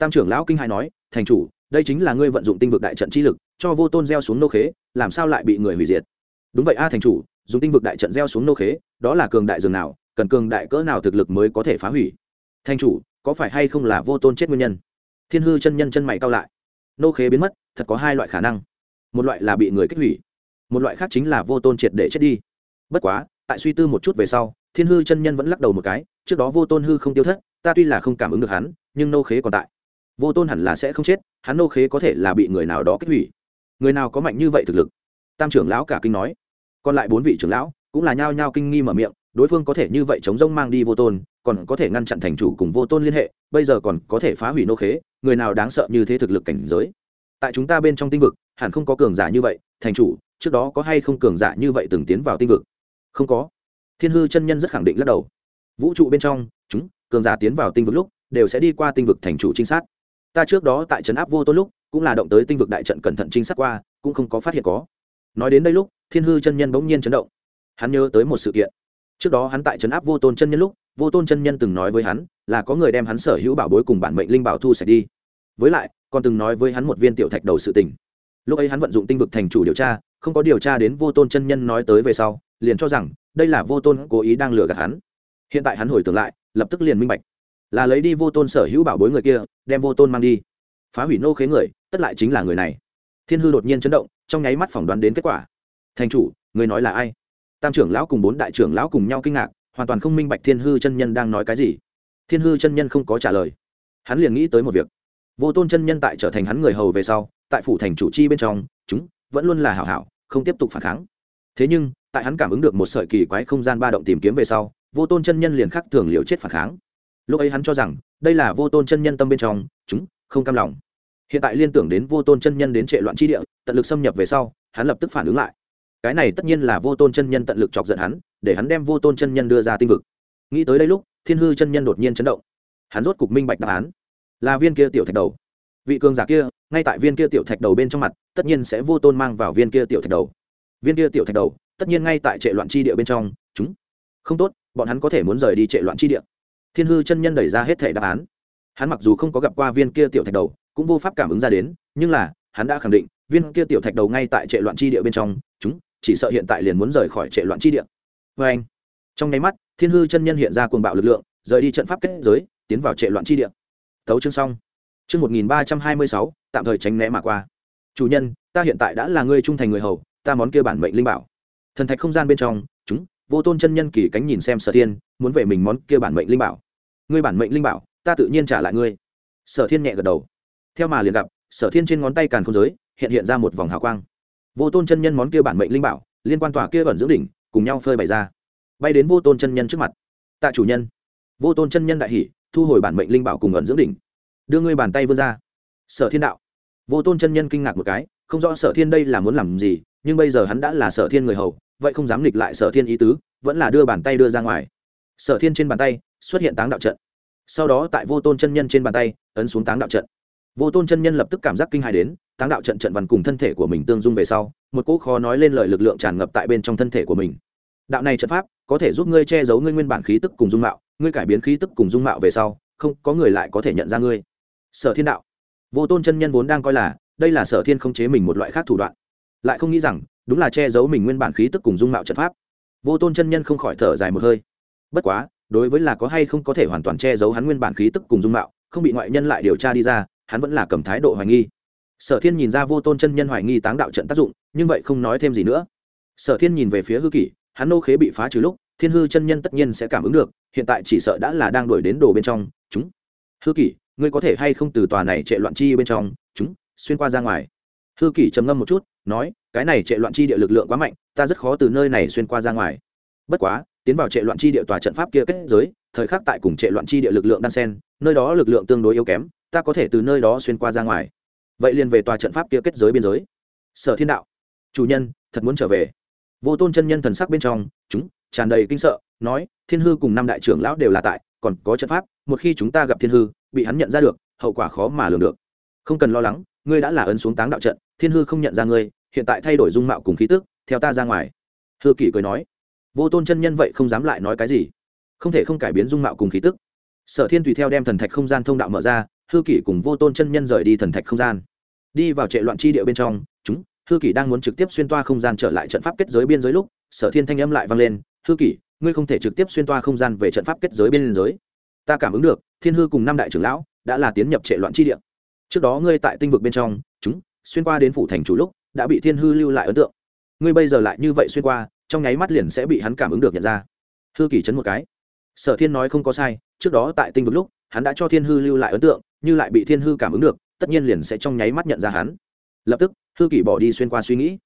tam trưởng lão kinh hai nói, thành chủ, đây chính là ngươi vận dụng tinh vực đại trận chi lực, cho vô tôn gieo xuống nô khế, làm sao lại bị người hủy diệt? Đúng vậy a, thành chủ, dùng tinh vực đại trận gieo xuống nô khế, đó là cường đại dường nào, cần cường đại cỡ nào thực lực mới có thể phá hủy? Thành chủ, có phải hay không là vô tôn chết nguyên nhân? Thiên hư chân nhân chân mày cao lại. Nô khế biến mất, thật có hai loại khả năng. Một loại là bị người kích hủy, một loại khác chính là vô tôn triệt để chết đi. Bất quá, tại suy tư một chút về sau, thiên hư chân nhân vẫn lắc đầu một cái, trước đó vô tôn hư không tiêu thất, ta tuy là không cảm ứng được hắn, nhưng nô khế còn tại vô tôn hẳn là sẽ không chết, hắn nô khế có thể là bị người nào đó kích hủy. Người nào có mạnh như vậy thực lực? Tam trưởng lão cả kinh nói. Còn lại bốn vị trưởng lão cũng là nhao nhao kinh nghi mở miệng, đối phương có thể như vậy chống rông mang đi vô tôn, còn có thể ngăn chặn thành chủ cùng vô tôn liên hệ, bây giờ còn có thể phá hủy nô khế, người nào đáng sợ như thế thực lực cảnh giới? Tại chúng ta bên trong tinh vực, hẳn không có cường giả như vậy, thành chủ, trước đó có hay không cường giả như vậy từng tiến vào tinh vực? Không có. Thiên hư chân nhân rất khẳng định lắc đầu. Vũ trụ bên trong, chúng, cường giả tiến vào tinh vực lúc, đều sẽ đi qua tinh vực thành chủ trinh sát ta trước đó tại trấn áp vô tôn lúc, cũng là động tới tinh vực đại trận cẩn thận trinh sát qua, cũng không có phát hiện có. Nói đến đây lúc, thiên hư chân nhân bỗng nhiên chấn động. Hắn nhớ tới một sự kiện. Trước đó hắn tại trấn áp vô tôn chân nhân lúc, vô tôn chân nhân từng nói với hắn là có người đem hắn sở hữu bảo bối cùng bản mệnh linh bảo thu sạch đi. Với lại, còn từng nói với hắn một viên tiểu thạch đầu sự tình. Lúc ấy hắn vận dụng tinh vực thành chủ điều tra, không có điều tra đến vô tôn chân nhân nói tới về sau, liền cho rằng đây là vô tôn cố ý đang lừa gạt hắn. Hiện tại hắn hồi tưởng lại, lập tức liền minh bạch là lấy đi vô tôn sở hữu bảo bối người kia, đem vô tôn mang đi. Phá hủy nô khế người, tất lại chính là người này. Thiên hư đột nhiên chấn động, trong nháy mắt phỏng đoán đến kết quả. Thành chủ, người nói là ai? Tam trưởng lão cùng bốn đại trưởng lão cùng nhau kinh ngạc, hoàn toàn không minh bạch thiên hư chân nhân đang nói cái gì. Thiên hư chân nhân không có trả lời. Hắn liền nghĩ tới một việc. Vô tôn chân nhân tại trở thành hắn người hầu về sau, tại phủ thành chủ chi bên trong, chúng vẫn luôn là hảo hảo, không tiếp tục phản kháng. Thế nhưng, tại hắn cảm ứng được một sợi kỳ quái không gian ba động tìm kiếm về sau, vô tôn chân nhân liền khắc thường liều chết phản kháng lúc ấy hắn cho rằng, đây là vô tôn chân nhân tâm bên trong, chúng, không cam lòng. Hiện tại liên tưởng đến vô tôn chân nhân đến trệ loạn chi địa, tận lực xâm nhập về sau, hắn lập tức phản ứng lại. Cái này tất nhiên là vô tôn chân nhân tận lực chọc giận hắn, để hắn đem vô tôn chân nhân đưa ra tinh vực. Nghĩ tới đây lúc, thiên hư chân nhân đột nhiên chấn động. Hắn rốt cục minh bạch đáp án. Là viên kia tiểu thạch đầu. Vị cường giả kia, ngay tại viên kia tiểu thạch đầu bên trong mặt, tất nhiên sẽ vô tôn mang vào viên kia tiểu thạch đầu. Viên kia tiểu thạch đầu, tất nhiên ngay tại trệ loạn chi địa bên trong, chúng. Không tốt, bọn hắn có thể muốn rời đi trệ loạn chi địa thiên hư chân nhân đẩy ra hết thể đáp án. Hắn mặc dù không có gặp qua viên kia tiểu thạch đầu, cũng vô pháp cảm ứng ra đến, nhưng là, hắn đã khẳng định, viên kia tiểu thạch đầu ngay tại trệ loạn chi địa bên trong, chúng, chỉ sợ hiện tại liền muốn rời khỏi trệ loạn chi địa. Vê anh, trong nháy mắt, thiên hư chân nhân hiện ra cuồng bạo lực lượng, rời đi trận pháp kết giới, tiến vào trệ loạn chi địa. Tấu chương xong. Chương một nghìn ba trăm hai mươi sáu, tạm thời tránh né mà qua. Chủ nhân, ta hiện tại đã là người trung thành người hầu, ta món kia bản mệnh linh bảo. Thần thạch không gian bên trong, chúng vô tôn chân nhân kỳ cánh nhìn xem sở thiên, muốn về mình món kia bản mệnh linh bảo. Ngươi bản mệnh linh bảo, ta tự nhiên trả lại ngươi. Sở thiên nhẹ gật đầu. Theo mà liền gặp, sở thiên trên ngón tay càn không giới, hiện hiện ra một vòng hào quang. Vô tôn chân nhân món kia bản mệnh linh bảo, liên quan tòa kia ẩn dưỡng đỉnh, cùng nhau phơi bày ra. Bay đến vô tôn chân nhân trước mặt. Tạ chủ nhân. Vô tôn chân nhân đại hỷ thu hồi bản mệnh linh bảo cùng ẩn dưỡng đỉnh. Đưa ngươi bàn tay vươn ra. Sở thiên đạo. Vô tôn chân nhân kinh ngạc một cái, không rõ sở thiên đây là muốn làm gì, nhưng bây giờ hắn đã là sở thiên người hầu vậy không dám nghịch lại sở thiên ý tứ, vẫn là đưa bàn tay đưa ra ngoài. Sở thiên trên bàn tay xuất hiện táng đạo trận. Sau đó tại vô tôn chân nhân trên bàn tay ấn xuống táng đạo trận. Vô tôn chân nhân lập tức cảm giác kinh hài đến, táng đạo trận trận văn cùng thân thể của mình tương dung về sau, một cỗ khó nói lên lời lực lượng tràn ngập tại bên trong thân thể của mình. Đạo này trận pháp có thể giúp ngươi che giấu ngươi nguyên bản khí tức cùng dung mạo, ngươi cải biến khí tức cùng dung mạo về sau, không, có người lại có thể nhận ra ngươi. Sở thiên đạo. Vô tôn chân nhân vốn đang coi là, đây là sở thiên không chế mình một loại khác thủ đoạn. Lại không nghĩ rằng đúng là che giấu mình nguyên bản khí tức cùng dung mạo trận pháp. Vô tôn chân nhân không khỏi thở dài một hơi. Bất quá, đối với là có hay không có thể hoàn toàn che giấu hắn nguyên bản khí tức cùng dung mạo, không bị ngoại nhân lại điều tra đi ra, hắn vẫn là cầm thái độ hoài nghi. Sở thiên nhìn ra vô tôn chân nhân hoài nghi táng đạo trận tác dụng, nhưng vậy không nói thêm gì nữa. Sở thiên nhìn về phía hư kỷ, hắn nô khế bị phá trừ lúc, thiên hư chân nhân tất nhiên sẽ cảm ứng được, hiện tại chỉ sợ đã là đang đuổi đến đồ bên trong, chúng. Hư kỷ, ngươi có thể hay không từ tòa này trệ loạn chi bên trong, chúng, xuyên qua ra ngoài hư kỷ trầm ngâm một chút, nói, cái này trệ loạn chi địa lực lượng quá mạnh, ta rất khó từ nơi này xuyên qua ra ngoài. Bất quá, tiến vào trệ loạn chi địa tòa trận pháp kia kết giới, thời khắc tại cùng trệ loạn chi địa lực lượng đan sen nơi đó lực lượng tương đối yếu kém, ta có thể từ nơi đó xuyên qua ra ngoài. Vậy liền về tòa trận pháp kia kết giới biên giới. Sở thiên đạo, chủ nhân, thật muốn trở về. Vô tôn chân nhân thần sắc bên trong, chúng, tràn đầy kinh sợ, nói, thiên hư cùng năm đại trưởng lão đều là tại, còn có trận pháp, một khi chúng ta gặp thiên hư, bị hắn nhận ra được, hậu quả khó mà lường được. Không cần lo lắng ngươi đã là ấn xuống táng đạo trận, thiên hư không nhận ra ngươi, hiện tại thay đổi dung mạo cùng khí tức, theo ta ra ngoài. Hư kỷ cười nói. Vô tôn chân nhân vậy không dám lại nói cái gì. Không thể không cải biến dung mạo cùng khí tức. Sở thiên tùy theo đem thần thạch không gian thông đạo mở ra, hư kỷ cùng vô tôn chân nhân rời đi thần thạch không gian. Đi vào trệ loạn chi địa bên trong, chúng, hư kỷ đang muốn trực tiếp xuyên toa không gian trở lại trận pháp kết giới biên giới lúc, sở thiên thanh âm lại vang lên, hư kỷ, ngươi không thể trực tiếp xuyên toa không gian về trận pháp kết giới biên giới. Ta cảm ứng được, thiên hư cùng năm đại trưởng lão đã là tiến nhập trệ loạn chi địa trước đó ngươi tại tinh vực bên trong, chúng, xuyên qua đến phủ thành chủ lúc, đã bị thiên hư lưu lại ấn tượng. Ngươi bây giờ lại như vậy xuyên qua, trong nháy mắt liền sẽ bị hắn cảm ứng được nhận ra. Hư kỷ chấn một cái. Sở thiên nói không có sai, trước đó tại tinh vực lúc, hắn đã cho thiên hư lưu lại ấn tượng, như lại bị thiên hư cảm ứng được, tất nhiên liền sẽ trong nháy mắt nhận ra hắn. Lập tức, hư kỷ bỏ đi xuyên qua suy nghĩ.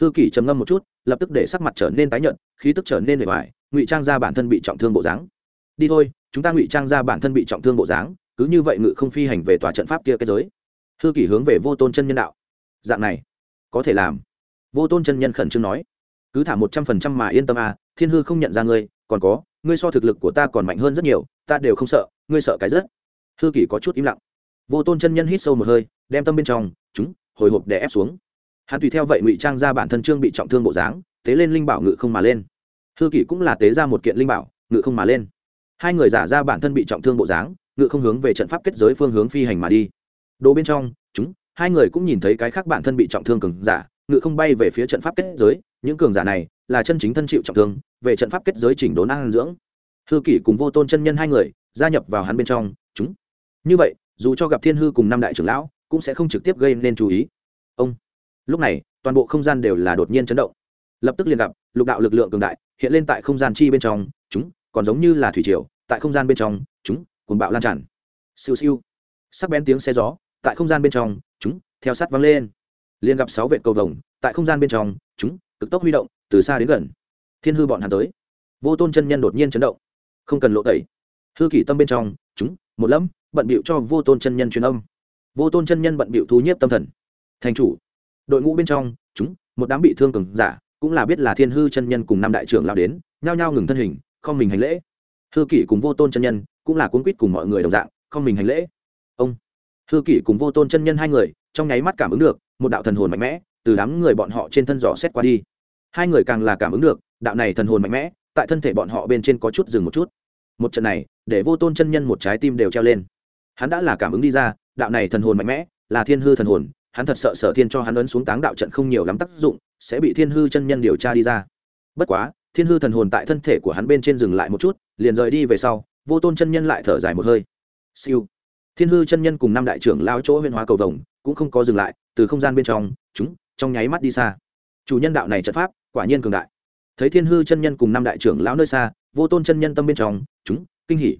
Hư kỷ trầm ngâm một chút, lập tức để sắc mặt trở nên tái nhợt, khí tức trở nên bề ngoài ngụy trang ra bản thân bị trọng thương bộ dáng. Đi thôi, chúng ta ngụy trang ra bản thân bị trọng thương bộ dáng cứ như vậy ngự không phi hành về tòa trận pháp kia cái giới. Hư kỷ hướng về vô tôn chân nhân đạo. Dạng này, có thể làm. Vô tôn chân nhân khẩn trương nói. Cứ thả một trăm phần trăm mà yên tâm à thiên hư không nhận ra ngươi, còn có, ngươi so thực lực của ta còn mạnh hơn rất nhiều, ta đều không sợ, ngươi sợ cái rất hư kỷ có chút im lặng. Vô tôn chân nhân hít sâu một hơi, đem tâm bên trong, chúng, hồi hộp để ép xuống. Hắn tùy theo vậy ngụy trang ra bản thân trương bị trọng thương bộ dáng, tế lên linh bảo ngự không mà lên. Hư kỷ cũng là tế ra một kiện linh bảo, ngự không mà lên. Hai người giả ra bản thân bị trọng thương bộ dáng ngự không hướng về trận pháp kết giới phương hướng phi hành mà đi. Đồ bên trong, chúng, hai người cũng nhìn thấy cái khác bản thân bị trọng thương cường giả, ngự không bay về phía trận pháp kết giới. Những cường giả này là chân chính thân chịu trọng thương, về trận pháp kết giới chỉnh đốn an dưỡng. Hư kỷ cùng vô tôn chân nhân hai người gia nhập vào hắn bên trong, chúng. Như vậy, dù cho gặp thiên hư cùng năm đại trưởng lão, cũng sẽ không trực tiếp gây nên chú ý. Ông. Lúc này, toàn bộ không gian đều là đột nhiên chấn động. Lập tức liền gặp, lục đạo lực lượng cường đại hiện lên tại không gian chi bên trong, chúng, còn giống như là thủy triều, tại không gian bên trong, chúng cuồng bạo lan tràn. Siêu siêu. Sắc bén tiếng xe gió, tại không gian bên trong, chúng, theo sát văng lên. Liền gặp sáu vệ cầu vồng, tại không gian bên trong, chúng, cực tốc huy động, từ xa đến gần. Thiên hư bọn hắn tới. Vô tôn chân nhân đột nhiên chấn động. Không cần lộ tẩy. Hư kỷ tâm bên trong, chúng, một lẫm, bận bịu cho vô tôn chân nhân truyền âm. Vô tôn chân nhân bận bịu thu nhiếp tâm thần. Thành chủ. Đội ngũ bên trong, chúng, một đám bị thương cường giả, cũng là biết là thiên hư chân nhân cùng năm đại trưởng lao đến, nhao nhao ngừng thân hình, không mình hành lễ. Hư kỷ cùng vô tôn chân nhân cũng là cuốn quýt cùng mọi người đồng dạng, không mình hành lễ. Ông hư kỷ cùng vô tôn chân nhân hai người, trong nháy mắt cảm ứng được, một đạo thần hồn mạnh mẽ, từ đám người bọn họ trên thân dò xét qua đi. Hai người càng là cảm ứng được, đạo này thần hồn mạnh mẽ, tại thân thể bọn họ bên trên có chút dừng một chút. Một trận này, để vô tôn chân nhân một trái tim đều treo lên. Hắn đã là cảm ứng đi ra, đạo này thần hồn mạnh mẽ, là thiên hư thần hồn, hắn thật sợ sở thiên cho hắn ấn xuống táng đạo trận không nhiều lắm tác dụng, sẽ bị thiên hư chân nhân điều tra đi ra. Bất quá, thiên hư thần hồn tại thân thể của hắn bên trên dừng lại một chút, liền rời đi về sau vô tôn chân nhân lại thở dài một hơi. Siêu. Thiên hư chân nhân cùng năm đại trưởng lao chỗ huyên hóa cầu vồng cũng không có dừng lại, từ không gian bên trong, chúng, trong nháy mắt đi xa. Chủ nhân đạo này trận pháp, quả nhiên cường đại. Thấy thiên hư chân nhân cùng năm đại trưởng lão nơi xa, vô tôn chân nhân tâm bên trong, chúng, kinh hỉ.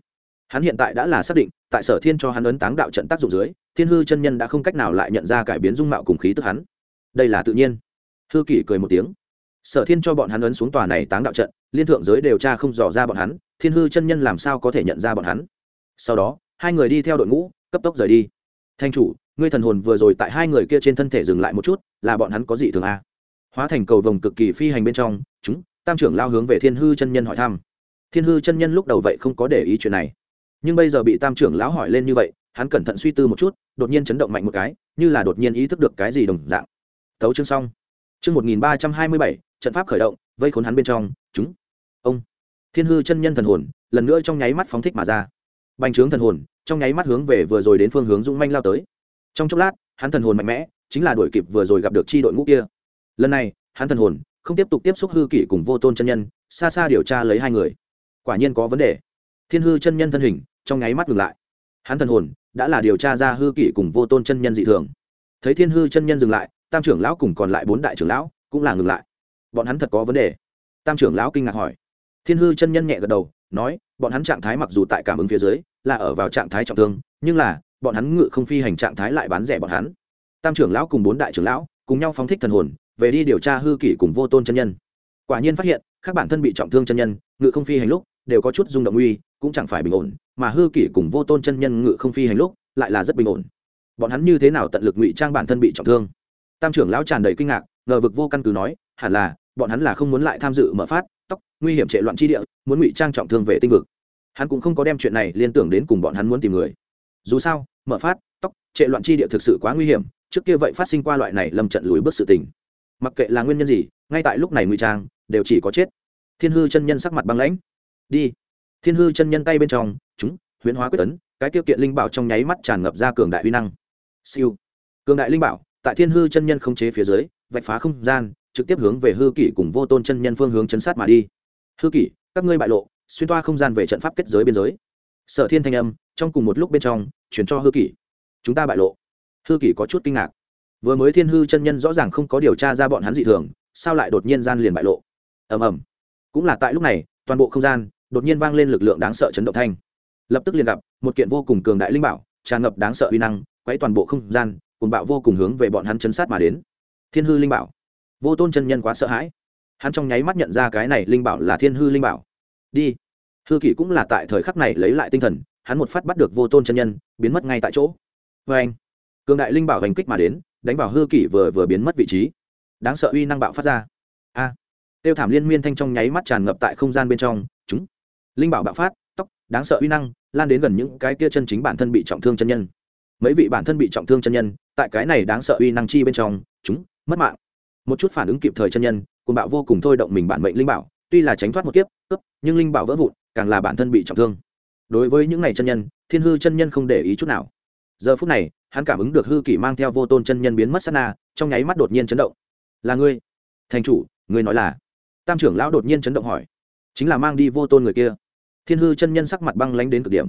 Hắn hiện tại đã là xác định, tại sở thiên cho hắn ấn táng đạo trận tác dụng dưới, thiên hư chân nhân đã không cách nào lại nhận ra cải biến dung mạo cùng khí tức hắn. Đây là tự nhiên. Hư kỷ cười một tiếng. Sở thiên cho bọn hắn ấn xuống tòa này táng đạo trận liên thượng giới đều tra không dò ra bọn hắn, thiên hư chân nhân làm sao có thể nhận ra bọn hắn? Sau đó, hai người đi theo đội ngũ, cấp tốc rời đi. Thanh chủ, ngươi thần hồn vừa rồi tại hai người kia trên thân thể dừng lại một chút, là bọn hắn có gì thường à? hóa thành cầu vồng cực kỳ phi hành bên trong, chúng, tam trưởng lao hướng về thiên hư chân nhân hỏi thăm. Thiên hư chân nhân lúc đầu vậy không có để ý chuyện này. Nhưng bây giờ bị tam trưởng lão hỏi lên như vậy, hắn cẩn thận suy tư một chút, đột nhiên chấn động mạnh một cái, như là đột nhiên ý thức được cái gì đồng dạng. Thấu chương xong. Chương một nghìn ba trăm hai mươi bảy, trận pháp khởi động, vây khốn hắn bên trong, chúng ông. Thiên hư chân nhân thần hồn, lần nữa trong nháy mắt phóng thích mà ra. Bành trướng thần hồn, trong nháy mắt hướng về vừa rồi đến phương hướng dũng manh lao tới. Trong chốc lát, hắn thần hồn mạnh mẽ, chính là đuổi kịp vừa rồi gặp được tri đội ngũ kia. Lần này, hắn thần hồn không tiếp tục tiếp xúc hư kỷ cùng vô tôn chân nhân, xa xa điều tra lấy hai người. Quả nhiên có vấn đề. Thiên hư chân nhân thân hình, trong nháy mắt ngừng lại. Hắn thần hồn đã là điều tra ra hư kỷ cùng vô tôn chân nhân dị thường. Thấy thiên hư chân nhân dừng lại, tam trưởng lão cùng còn lại bốn đại trưởng lão cũng là ngừng lại. Bọn hắn thật có vấn đề. Tam trưởng lão kinh ngạc hỏi thiên hư chân nhân nhẹ gật đầu, nói, bọn hắn trạng thái mặc dù tại cảm ứng phía dưới, là ở vào trạng thái trọng thương, nhưng là, bọn hắn ngự không phi hành trạng thái lại bán rẻ bọn hắn. Tam trưởng lão cùng bốn đại trưởng lão, cùng nhau phóng thích thần hồn, về đi điều tra hư kỷ cùng vô tôn chân nhân. Quả nhiên phát hiện, các bản thân bị trọng thương chân nhân, ngự không phi hành lúc, đều có chút rung động uy cũng chẳng phải bình ổn, mà hư kỷ cùng vô tôn chân nhân ngự không phi hành lúc, lại là rất bình ổn. Bọn hắn như thế nào tận lực ngụy trang bản thân bị trọng thương? Tam trưởng lão tràn đầy kinh ngạc, ngờ vực vô căn cứ nói, hẳn là, bọn hắn là không muốn lại tham dự mở phát tóc, nguy hiểm trệ loạn chi địa, muốn ngụy trang trọng thương về tinh vực. Hắn cũng không có đem chuyện này liên tưởng đến cùng bọn hắn muốn tìm người. Dù sao, mở phát, tóc, trệ loạn chi địa thực sự quá nguy hiểm, trước kia vậy phát sinh qua loại này lâm trận lùi bước sự tình. Mặc kệ là nguyên nhân gì, ngay tại lúc này ngụy trang, đều chỉ có chết. Thiên hư chân nhân sắc mặt băng lãnh. Đi. Thiên hư chân nhân tay bên trong, chúng, huyễn hóa quyết tấn cái tiêu kiện linh bảo trong nháy mắt tràn ngập ra cường đại uy năng. Siêu. Cường đại linh bảo, tại thiên hư chân nhân không chế phía dưới, vạch phá không gian trực tiếp hướng về hư kỷ cùng vô tôn chân nhân phương hướng chấn sát mà đi. Hư kỷ, các ngươi bại lộ, xuyên toa không gian về trận pháp kết giới biên giới. Sở thiên thanh âm, trong cùng một lúc bên trong chuyển cho hư kỷ. Chúng ta bại lộ. Hư kỷ có chút kinh ngạc. Vừa mới thiên hư chân nhân rõ ràng không có điều tra ra bọn hắn dị thường, sao lại đột nhiên gian liền bại lộ? Ầm ầm. Cũng là tại lúc này, toàn bộ không gian, đột nhiên vang lên lực lượng đáng sợ chấn động thanh. Lập tức liền gặp, một kiện vô cùng cường đại linh bảo, tràn ngập đáng sợ uy năng, quấy toàn bộ không gian cùng bạo vô cùng hướng về bọn hắn chấn sát mà đến. Thiên hư linh bảo vô tôn chân nhân quá sợ hãi. Hắn trong nháy mắt nhận ra cái này linh bảo là thiên hư linh bảo. Đi. Hư kỷ cũng là tại thời khắc này lấy lại tinh thần, hắn một phát bắt được vô tôn chân nhân, biến mất ngay tại chỗ. Vê anh cường đại linh bảo hành kích mà đến, đánh vào hư kỷ vừa vừa biến mất vị trí. Đáng sợ uy năng bạo phát ra. A. Tiêu thảm liên miên thanh trong nháy mắt tràn ngập tại không gian bên trong, chúng. Linh bảo bạo phát tóc đáng sợ uy năng, lan đến gần những cái kia chân chính bản thân bị trọng thương chân nhân. Mấy vị bản thân bị trọng thương chân nhân, tại cái này đáng sợ uy năng chi bên trong, chúng, mất mạng một chút phản ứng kịp thời chân nhân cùng bạo vô cùng thôi động mình bản mệnh linh bảo, tuy là tránh thoát một kiếp, cướp, nhưng linh bảo vỡ vụn, càng là bản thân bị trọng thương. Đối với những này chân nhân, thiên hư chân nhân không để ý chút nào. Giờ phút này, hắn cảm ứng được hư kỷ mang theo vô tôn chân nhân biến mất sát na, trong nháy mắt đột nhiên chấn động. Là ngươi? Thành chủ, ngươi nói là. Tam trưởng lão đột nhiên chấn động hỏi. Chính là mang đi vô tôn người kia. Thiên hư chân nhân sắc mặt băng lánh đến cực điểm.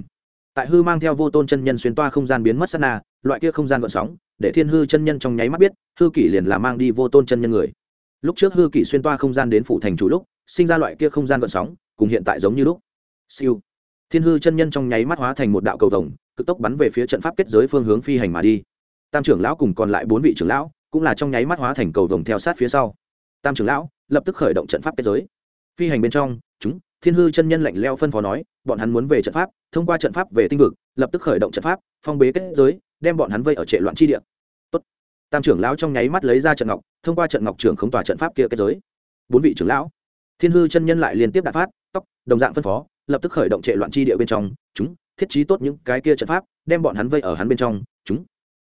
Tại hư mang theo vô tôn chân nhân xuyên toa không gian biến mất sát na, loại kia không gian gợn sóng để thiên hư chân nhân trong nháy mắt biết, hư kỷ liền là mang đi vô tôn chân nhân người. Lúc trước hư kỷ xuyên toa không gian đến phủ thành chủ lúc, sinh ra loại kia không gian gợn sóng, cùng hiện tại giống như lúc. Siêu. Thiên hư chân nhân trong nháy mắt hóa thành một đạo cầu vồng, cực tốc bắn về phía trận pháp kết giới phương hướng phi hành mà đi. Tam trưởng lão cùng còn lại bốn vị trưởng lão cũng là trong nháy mắt hóa thành cầu vồng theo sát phía sau. Tam trưởng lão lập tức khởi động trận pháp kết giới. Phi hành bên trong, chúng, thiên hư chân nhân lạnh leo phân phó nói, bọn hắn muốn về trận pháp, thông qua trận pháp về tinh vực, lập tức khởi động trận pháp, phong bế kết giới đem bọn hắn vây ở trệ loạn chi địa. Tốt. tam trưởng lão trong nháy mắt lấy ra trận ngọc, thông qua trận ngọc trưởng khống tòa trận pháp kia kết giới. Bốn vị trưởng lão. Thiên hư chân nhân lại liên tiếp đạn phát, tóc, đồng dạng phân phó, lập tức khởi động trệ loạn chi địa bên trong. Chúng, thiết trí tốt những cái kia trận pháp, đem bọn hắn vây ở hắn bên trong. Chúng.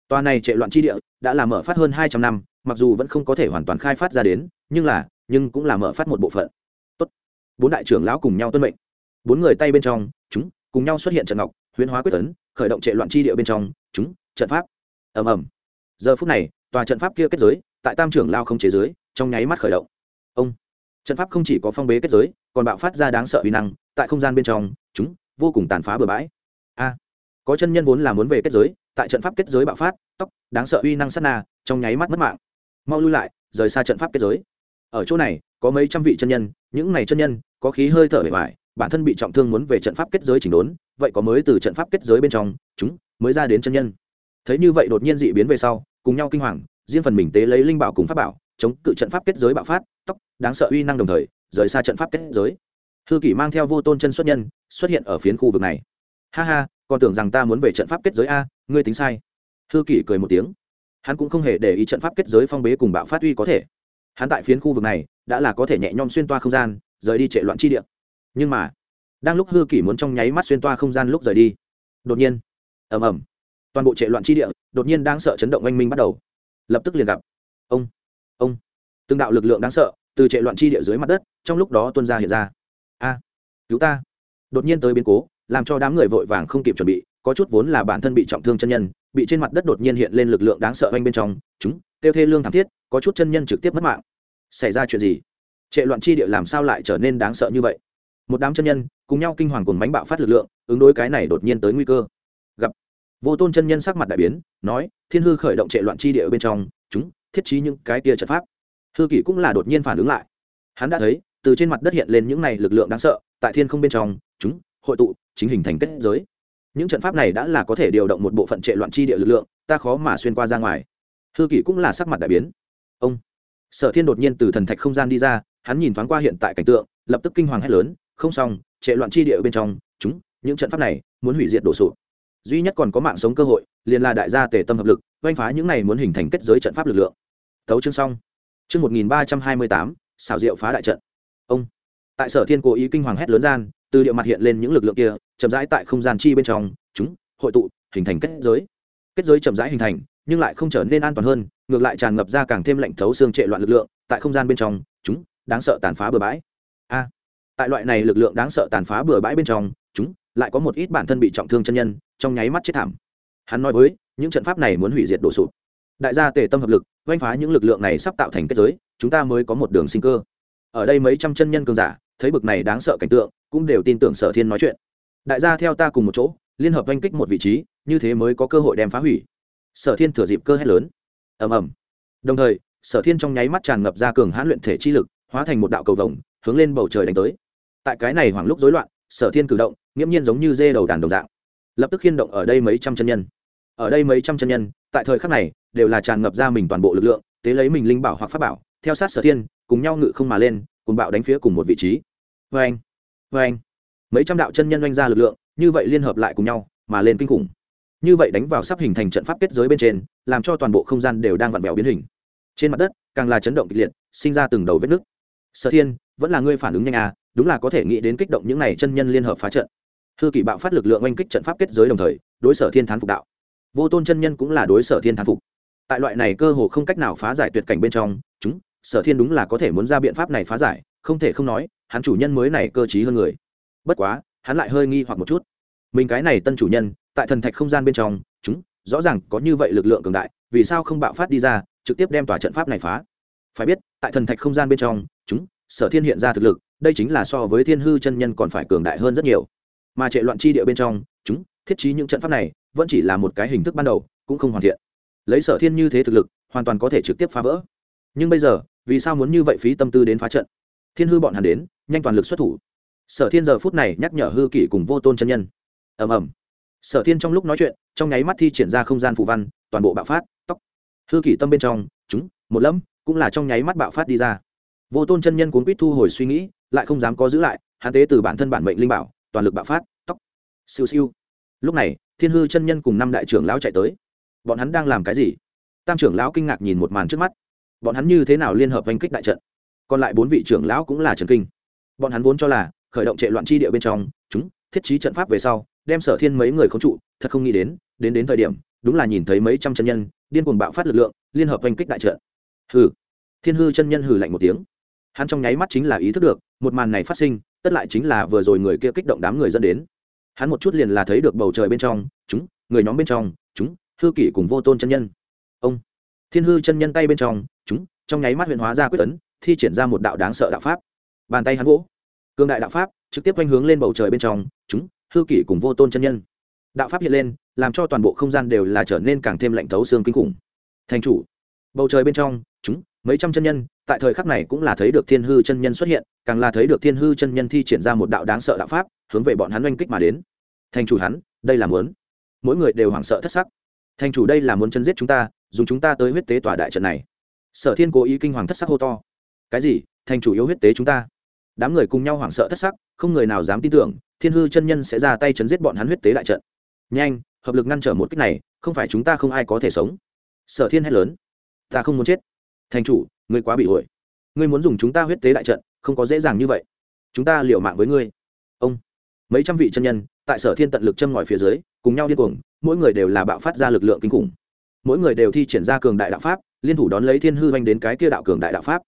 Tòa này trệ loạn chi địa đã làm mở phát hơn hai trăm năm, mặc dù vẫn không có thể hoàn toàn khai phát ra đến, nhưng là, nhưng cũng là mở phát một bộ phận. Tốt. bốn đại trưởng lão cùng nhau tuân mệnh. Bốn người tay bên trong, chúng, cùng nhau xuất hiện trận ngọc, huyễn hóa quyết tấn, khởi động trệ loạn chi địa bên trong. Chúng trận pháp. Ầm ầm. Giờ phút này, tòa trận pháp kia kết giới, tại tam trưởng lao không chế giới, trong nháy mắt khởi động. Ông. Trận pháp không chỉ có phong bế kết giới, còn bạo phát ra đáng sợ uy năng, tại không gian bên trong, chúng, vô cùng tàn phá bừa bãi. A. Có chân nhân vốn là muốn về kết giới, tại trận pháp kết giới bạo phát tóc đáng sợ uy năng sát na, trong nháy mắt mất mạng. Mau lui lại, rời xa trận pháp kết giới. Ở chỗ này, có mấy trăm vị chân nhân, những này chân nhân, có khí hơi thở bề ngoài bản thân bị trọng thương muốn về trận pháp kết giới chỉnh đốn, vậy có mới từ trận pháp kết giới bên trong, chúng, mới ra đến chân nhân thấy như vậy đột nhiên dị biến về sau, cùng nhau kinh hoàng, riêng phần mình tế lấy linh bảo cùng pháp bảo, chống cự trận pháp kết giới bạo phát, tóc, đáng sợ uy năng đồng thời, rời xa trận pháp kết giới. Hư kỷ mang theo vô tôn chân xuất nhân, xuất hiện ở phiến khu vực này. Ha ha, còn tưởng rằng ta muốn về trận pháp kết giới a, ngươi tính sai. Hư kỷ cười một tiếng. Hắn cũng không hề để ý trận pháp kết giới phong bế cùng bạo phát uy có thể. Hắn tại phiến khu vực này, đã là có thể nhẹ nhõm xuyên toa không gian, rời đi trệ loạn chi địa. Nhưng mà, đang lúc hư kỷ muốn trong nháy mắt xuyên toa không gian lúc rời đi. Đột nhiên, ầm ầm toàn bộ trệ loạn chi địa, đột nhiên đang sợ chấn động oanh minh bắt đầu. Lập tức liền gặp, ông ông, từng đạo lực lượng đáng sợ từ trệ loạn chi địa dưới mặt đất, trong lúc đó tuân ra hiện ra. A, cứu ta. Đột nhiên tới biến cố, làm cho đám người vội vàng không kịp chuẩn bị, có chút vốn là bản thân bị trọng thương chân nhân, bị trên mặt đất đột nhiên hiện lên lực lượng đáng sợ oanh bên trong, chúng tiêu thê lương thảm thiết, có chút chân nhân trực tiếp mất mạng. Xảy ra chuyện gì? Trệ loạn chi địa làm sao lại trở nên đáng sợ như vậy? Một đám chân nhân, cùng nhau kinh hoàng cùng bánh bạo phát lực lượng, ứng đối cái này đột nhiên tới nguy cơ vô tôn chân nhân sắc mặt đại biến, nói, thiên hư khởi động trệ loạn chi địa bên trong, chúng thiết trí những cái kia trận pháp. Hư kỷ cũng là đột nhiên phản ứng lại. Hắn đã thấy, từ trên mặt đất hiện lên những này lực lượng đáng sợ, tại thiên không bên trong, chúng hội tụ, chính hình thành kết giới. Những trận pháp này đã là có thể điều động một bộ phận trệ loạn chi địa lực lượng, ta khó mà xuyên qua ra ngoài. Hư kỷ cũng là sắc mặt đại biến. Ông, sở thiên đột nhiên từ thần thạch không gian đi ra, hắn nhìn thoáng qua hiện tại cảnh tượng, lập tức kinh hoàng hét lớn, không xong, trệ loạn chi địa bên trong, chúng, những trận pháp này muốn hủy diệt đổ sụp duy nhất còn có mạng sống cơ hội, liền là đại gia tề tâm hợp lực, oanh phá những này muốn hình thành kết giới trận pháp lực lượng. Thấu chương xong. Chương một nghìn ba trăm hai mươi tám, xảo diệu phá đại trận. Ông. Tại sở thiên cố ý kinh hoàng hét lớn gian, từ địa mặt hiện lên những lực lượng kia, chậm rãi tại không gian chi bên trong, chúng, hội tụ, hình thành kết giới. Kết giới chậm rãi hình thành, nhưng lại không trở nên an toàn hơn, ngược lại tràn ngập ra càng thêm lạnh thấu xương trệ loạn lực lượng, tại không gian bên trong, chúng, đáng sợ tàn phá bừa bãi. A. Tại loại này lực lượng đáng sợ tàn phá bừa bãi bên trong lại có một ít bản thân bị trọng thương chân nhân, trong nháy mắt chết thảm. Hắn nói với, những trận pháp này muốn hủy diệt đổ sụp. Đại gia tề tâm hợp lực oanh phá những lực lượng này sắp tạo thành kết giới, chúng ta mới có một đường sinh cơ. Ở đây mấy trăm chân nhân cường giả, thấy bực này đáng sợ cảnh tượng, cũng đều tin tưởng sở thiên nói chuyện. Đại gia theo ta cùng một chỗ, liên hợp oanh kích một vị trí, như thế mới có cơ hội đem phá hủy. Sở thiên thừa dịp cơ hét lớn. Ầm ầm. Đồng thời, sở thiên trong nháy mắt tràn ngập ra cường hãn luyện thể chi lực, hóa thành một đạo cầu vồng, hướng lên bầu trời đánh tới. Tại cái này hoảng lúc rối loạn sở thiên cử động, nghiễm nhiên giống như dê đầu đàn đồng dạng. Lập tức khiên động ở đây mấy trăm chân nhân. Ở đây mấy trăm chân nhân, tại thời khắc này, đều là tràn ngập ra mình toàn bộ lực lượng, tế lấy mình linh bảo hoặc pháp bảo, theo sát sở thiên, cùng nhau ngự không mà lên cùng bạo đánh phía cùng một vị trí. Vê anh vê anh mấy trăm đạo chân nhân oanh ra lực lượng, như vậy liên hợp lại cùng nhau, mà lên kinh khủng. Như vậy đánh vào sắp hình thành trận pháp kết giới bên trên, làm cho toàn bộ không gian đều đang vặn vẹo biến hình. Trên mặt đất, càng là chấn động kịch liệt, sinh ra từng đầu vết nứt. Sở thiên, vẫn là ngươi phản ứng nhanh à đúng là có thể nghĩ đến kích động những này chân nhân liên hợp phá trận. Hư kỷ bạo phát lực lượng oanh kích trận pháp kết giới đồng thời, đối sở thiên thán phục đạo. Vô tôn chân nhân cũng là đối sở thiên thán phục. Tại loại này cơ hồ không cách nào phá giải tuyệt cảnh bên trong, chúng, sở thiên đúng là có thể muốn ra biện pháp này phá giải, không thể không nói, hắn chủ nhân mới này cơ t hơn người. Bất quá, hắn lại hơi nghi hoặc một chút. Mình cái này tân chủ nhân, tại thần thạch không gian bên trong, chúng, rõ ràng có như vậy lực lượng cường đại, vì sao không bạo phát đi ra, trực tiếp đem tòa trận pháp này phá? Phải biết, tại thần thạch không gian bên trong, chúng, sở thiên hiện ra thực lực đây chính là so với thiên hư chân nhân còn phải cường đại hơn rất nhiều. Mà trệ loạn chi địa bên trong, chúng, thiết trí những trận pháp này, vẫn chỉ là một cái hình thức ban đầu, cũng không hoàn thiện. Lấy sở thiên như thế thực lực, hoàn toàn có thể trực tiếp phá vỡ. Nhưng bây giờ, vì sao muốn như vậy phí tâm tư đến phá trận? Thiên hư bọn hắn đến, nhanh toàn lực xuất thủ. Sở thiên giờ phút này nhắc nhở hư kỷ cùng vô tôn chân nhân. Ầm ầm. Sở thiên trong lúc nói chuyện, trong nháy mắt thi triển ra không gian phù văn, toàn bộ bạo phát tóc hư kỷ tâm bên trong, chúng, một lâm cũng là trong nháy mắt bạo phát đi ra. Vô tôn chân nhân cuốn quýt thu hồi suy nghĩ lại không dám có giữ lại, hắn tế từ bản thân bản mệnh linh bảo, toàn lực bạo phát, tóc, siêu siêu. Lúc này, thiên hư chân nhân cùng năm đại trưởng lão chạy tới. Bọn hắn đang làm cái gì? Tam trưởng lão kinh ngạc nhìn một màn trước mắt. Bọn hắn như thế nào liên hợp oanh kích đại trận? Còn lại bốn vị trưởng lão cũng là trần kinh. Bọn hắn vốn cho là, khởi động trệ loạn chi địa bên trong, chúng, thiết trí trận pháp về sau, đem sở thiên mấy người không trụ, thật không nghĩ đến đến đến thời điểm, đúng là nhìn thấy mấy trăm chân nhân, điên cuồng bạo phát lực lượng, liên hợp oanh kích đại trận. Hừ. Thiên hư chân nhân hừ lạnh một tiếng. Hắn trong nháy mắt chính là ý thức được một màn này phát sinh, tất lại chính là vừa rồi người kia kích động đám người dẫn đến. Hắn một chút liền là thấy được bầu trời bên trong, chúng, người nhóm bên trong, chúng, hư kỷ cùng vô tôn chân nhân. Ông, thiên hư chân nhân tay bên trong, chúng, trong nháy mắt huyện hóa ra quyết tấn, thi triển ra một đạo đáng sợ đạo pháp. Bàn tay hắn vỗ. Cương đại đạo pháp, trực tiếp quanh hướng lên bầu trời bên trong, chúng, hư kỷ cùng vô tôn chân nhân. Đạo pháp hiện lên, làm cho toàn bộ không gian đều là trở nên càng thêm lạnh thấu xương kinh khủng. Thành chủ, bầu trời bên trong, chúng, mấy trăm chân nhân tại thời khắc này cũng là thấy được thiên hư chân nhân xuất hiện, càng là thấy được thiên hư chân nhân thi triển ra một đạo đáng sợ đạo pháp, hướng về bọn hắn oanh kích mà đến. Thành chủ hắn, đây là muốn. Mỗi người đều hoảng sợ thất sắc. Thành chủ đây là muốn chân giết chúng ta, dùng chúng ta tới huyết tế tòa đại trận này. Sở thiên cố ý kinh hoàng thất sắc hô to. Cái gì? Thành chủ yếu huyết tế chúng ta? Đám người cùng nhau hoảng sợ thất sắc, không người nào dám tin tưởng, thiên hư chân nhân sẽ ra tay chấn giết bọn hắn huyết tế đại trận. Nhanh, hợp lực ngăn trở một cách này, không phải chúng ta không ai có thể sống. Sở thiên hét lớn. Ta không muốn chết. Thành chủ ngươi quá bị ổi. Ngươi muốn dùng chúng ta huyết tế đại trận, không có dễ dàng như vậy. Chúng ta liều mạng với ngươi. Ông. Mấy trăm vị chân nhân, tại sở thiên tận lực châm ngòi phía dưới, cùng nhau điên cuồng, mỗi người đều là bạo phát ra lực lượng kinh khủng. Mỗi người đều thi triển ra cường đại đạo pháp, liên thủ đón lấy thiên hư vanh đến cái kia đạo cường đại đạo pháp.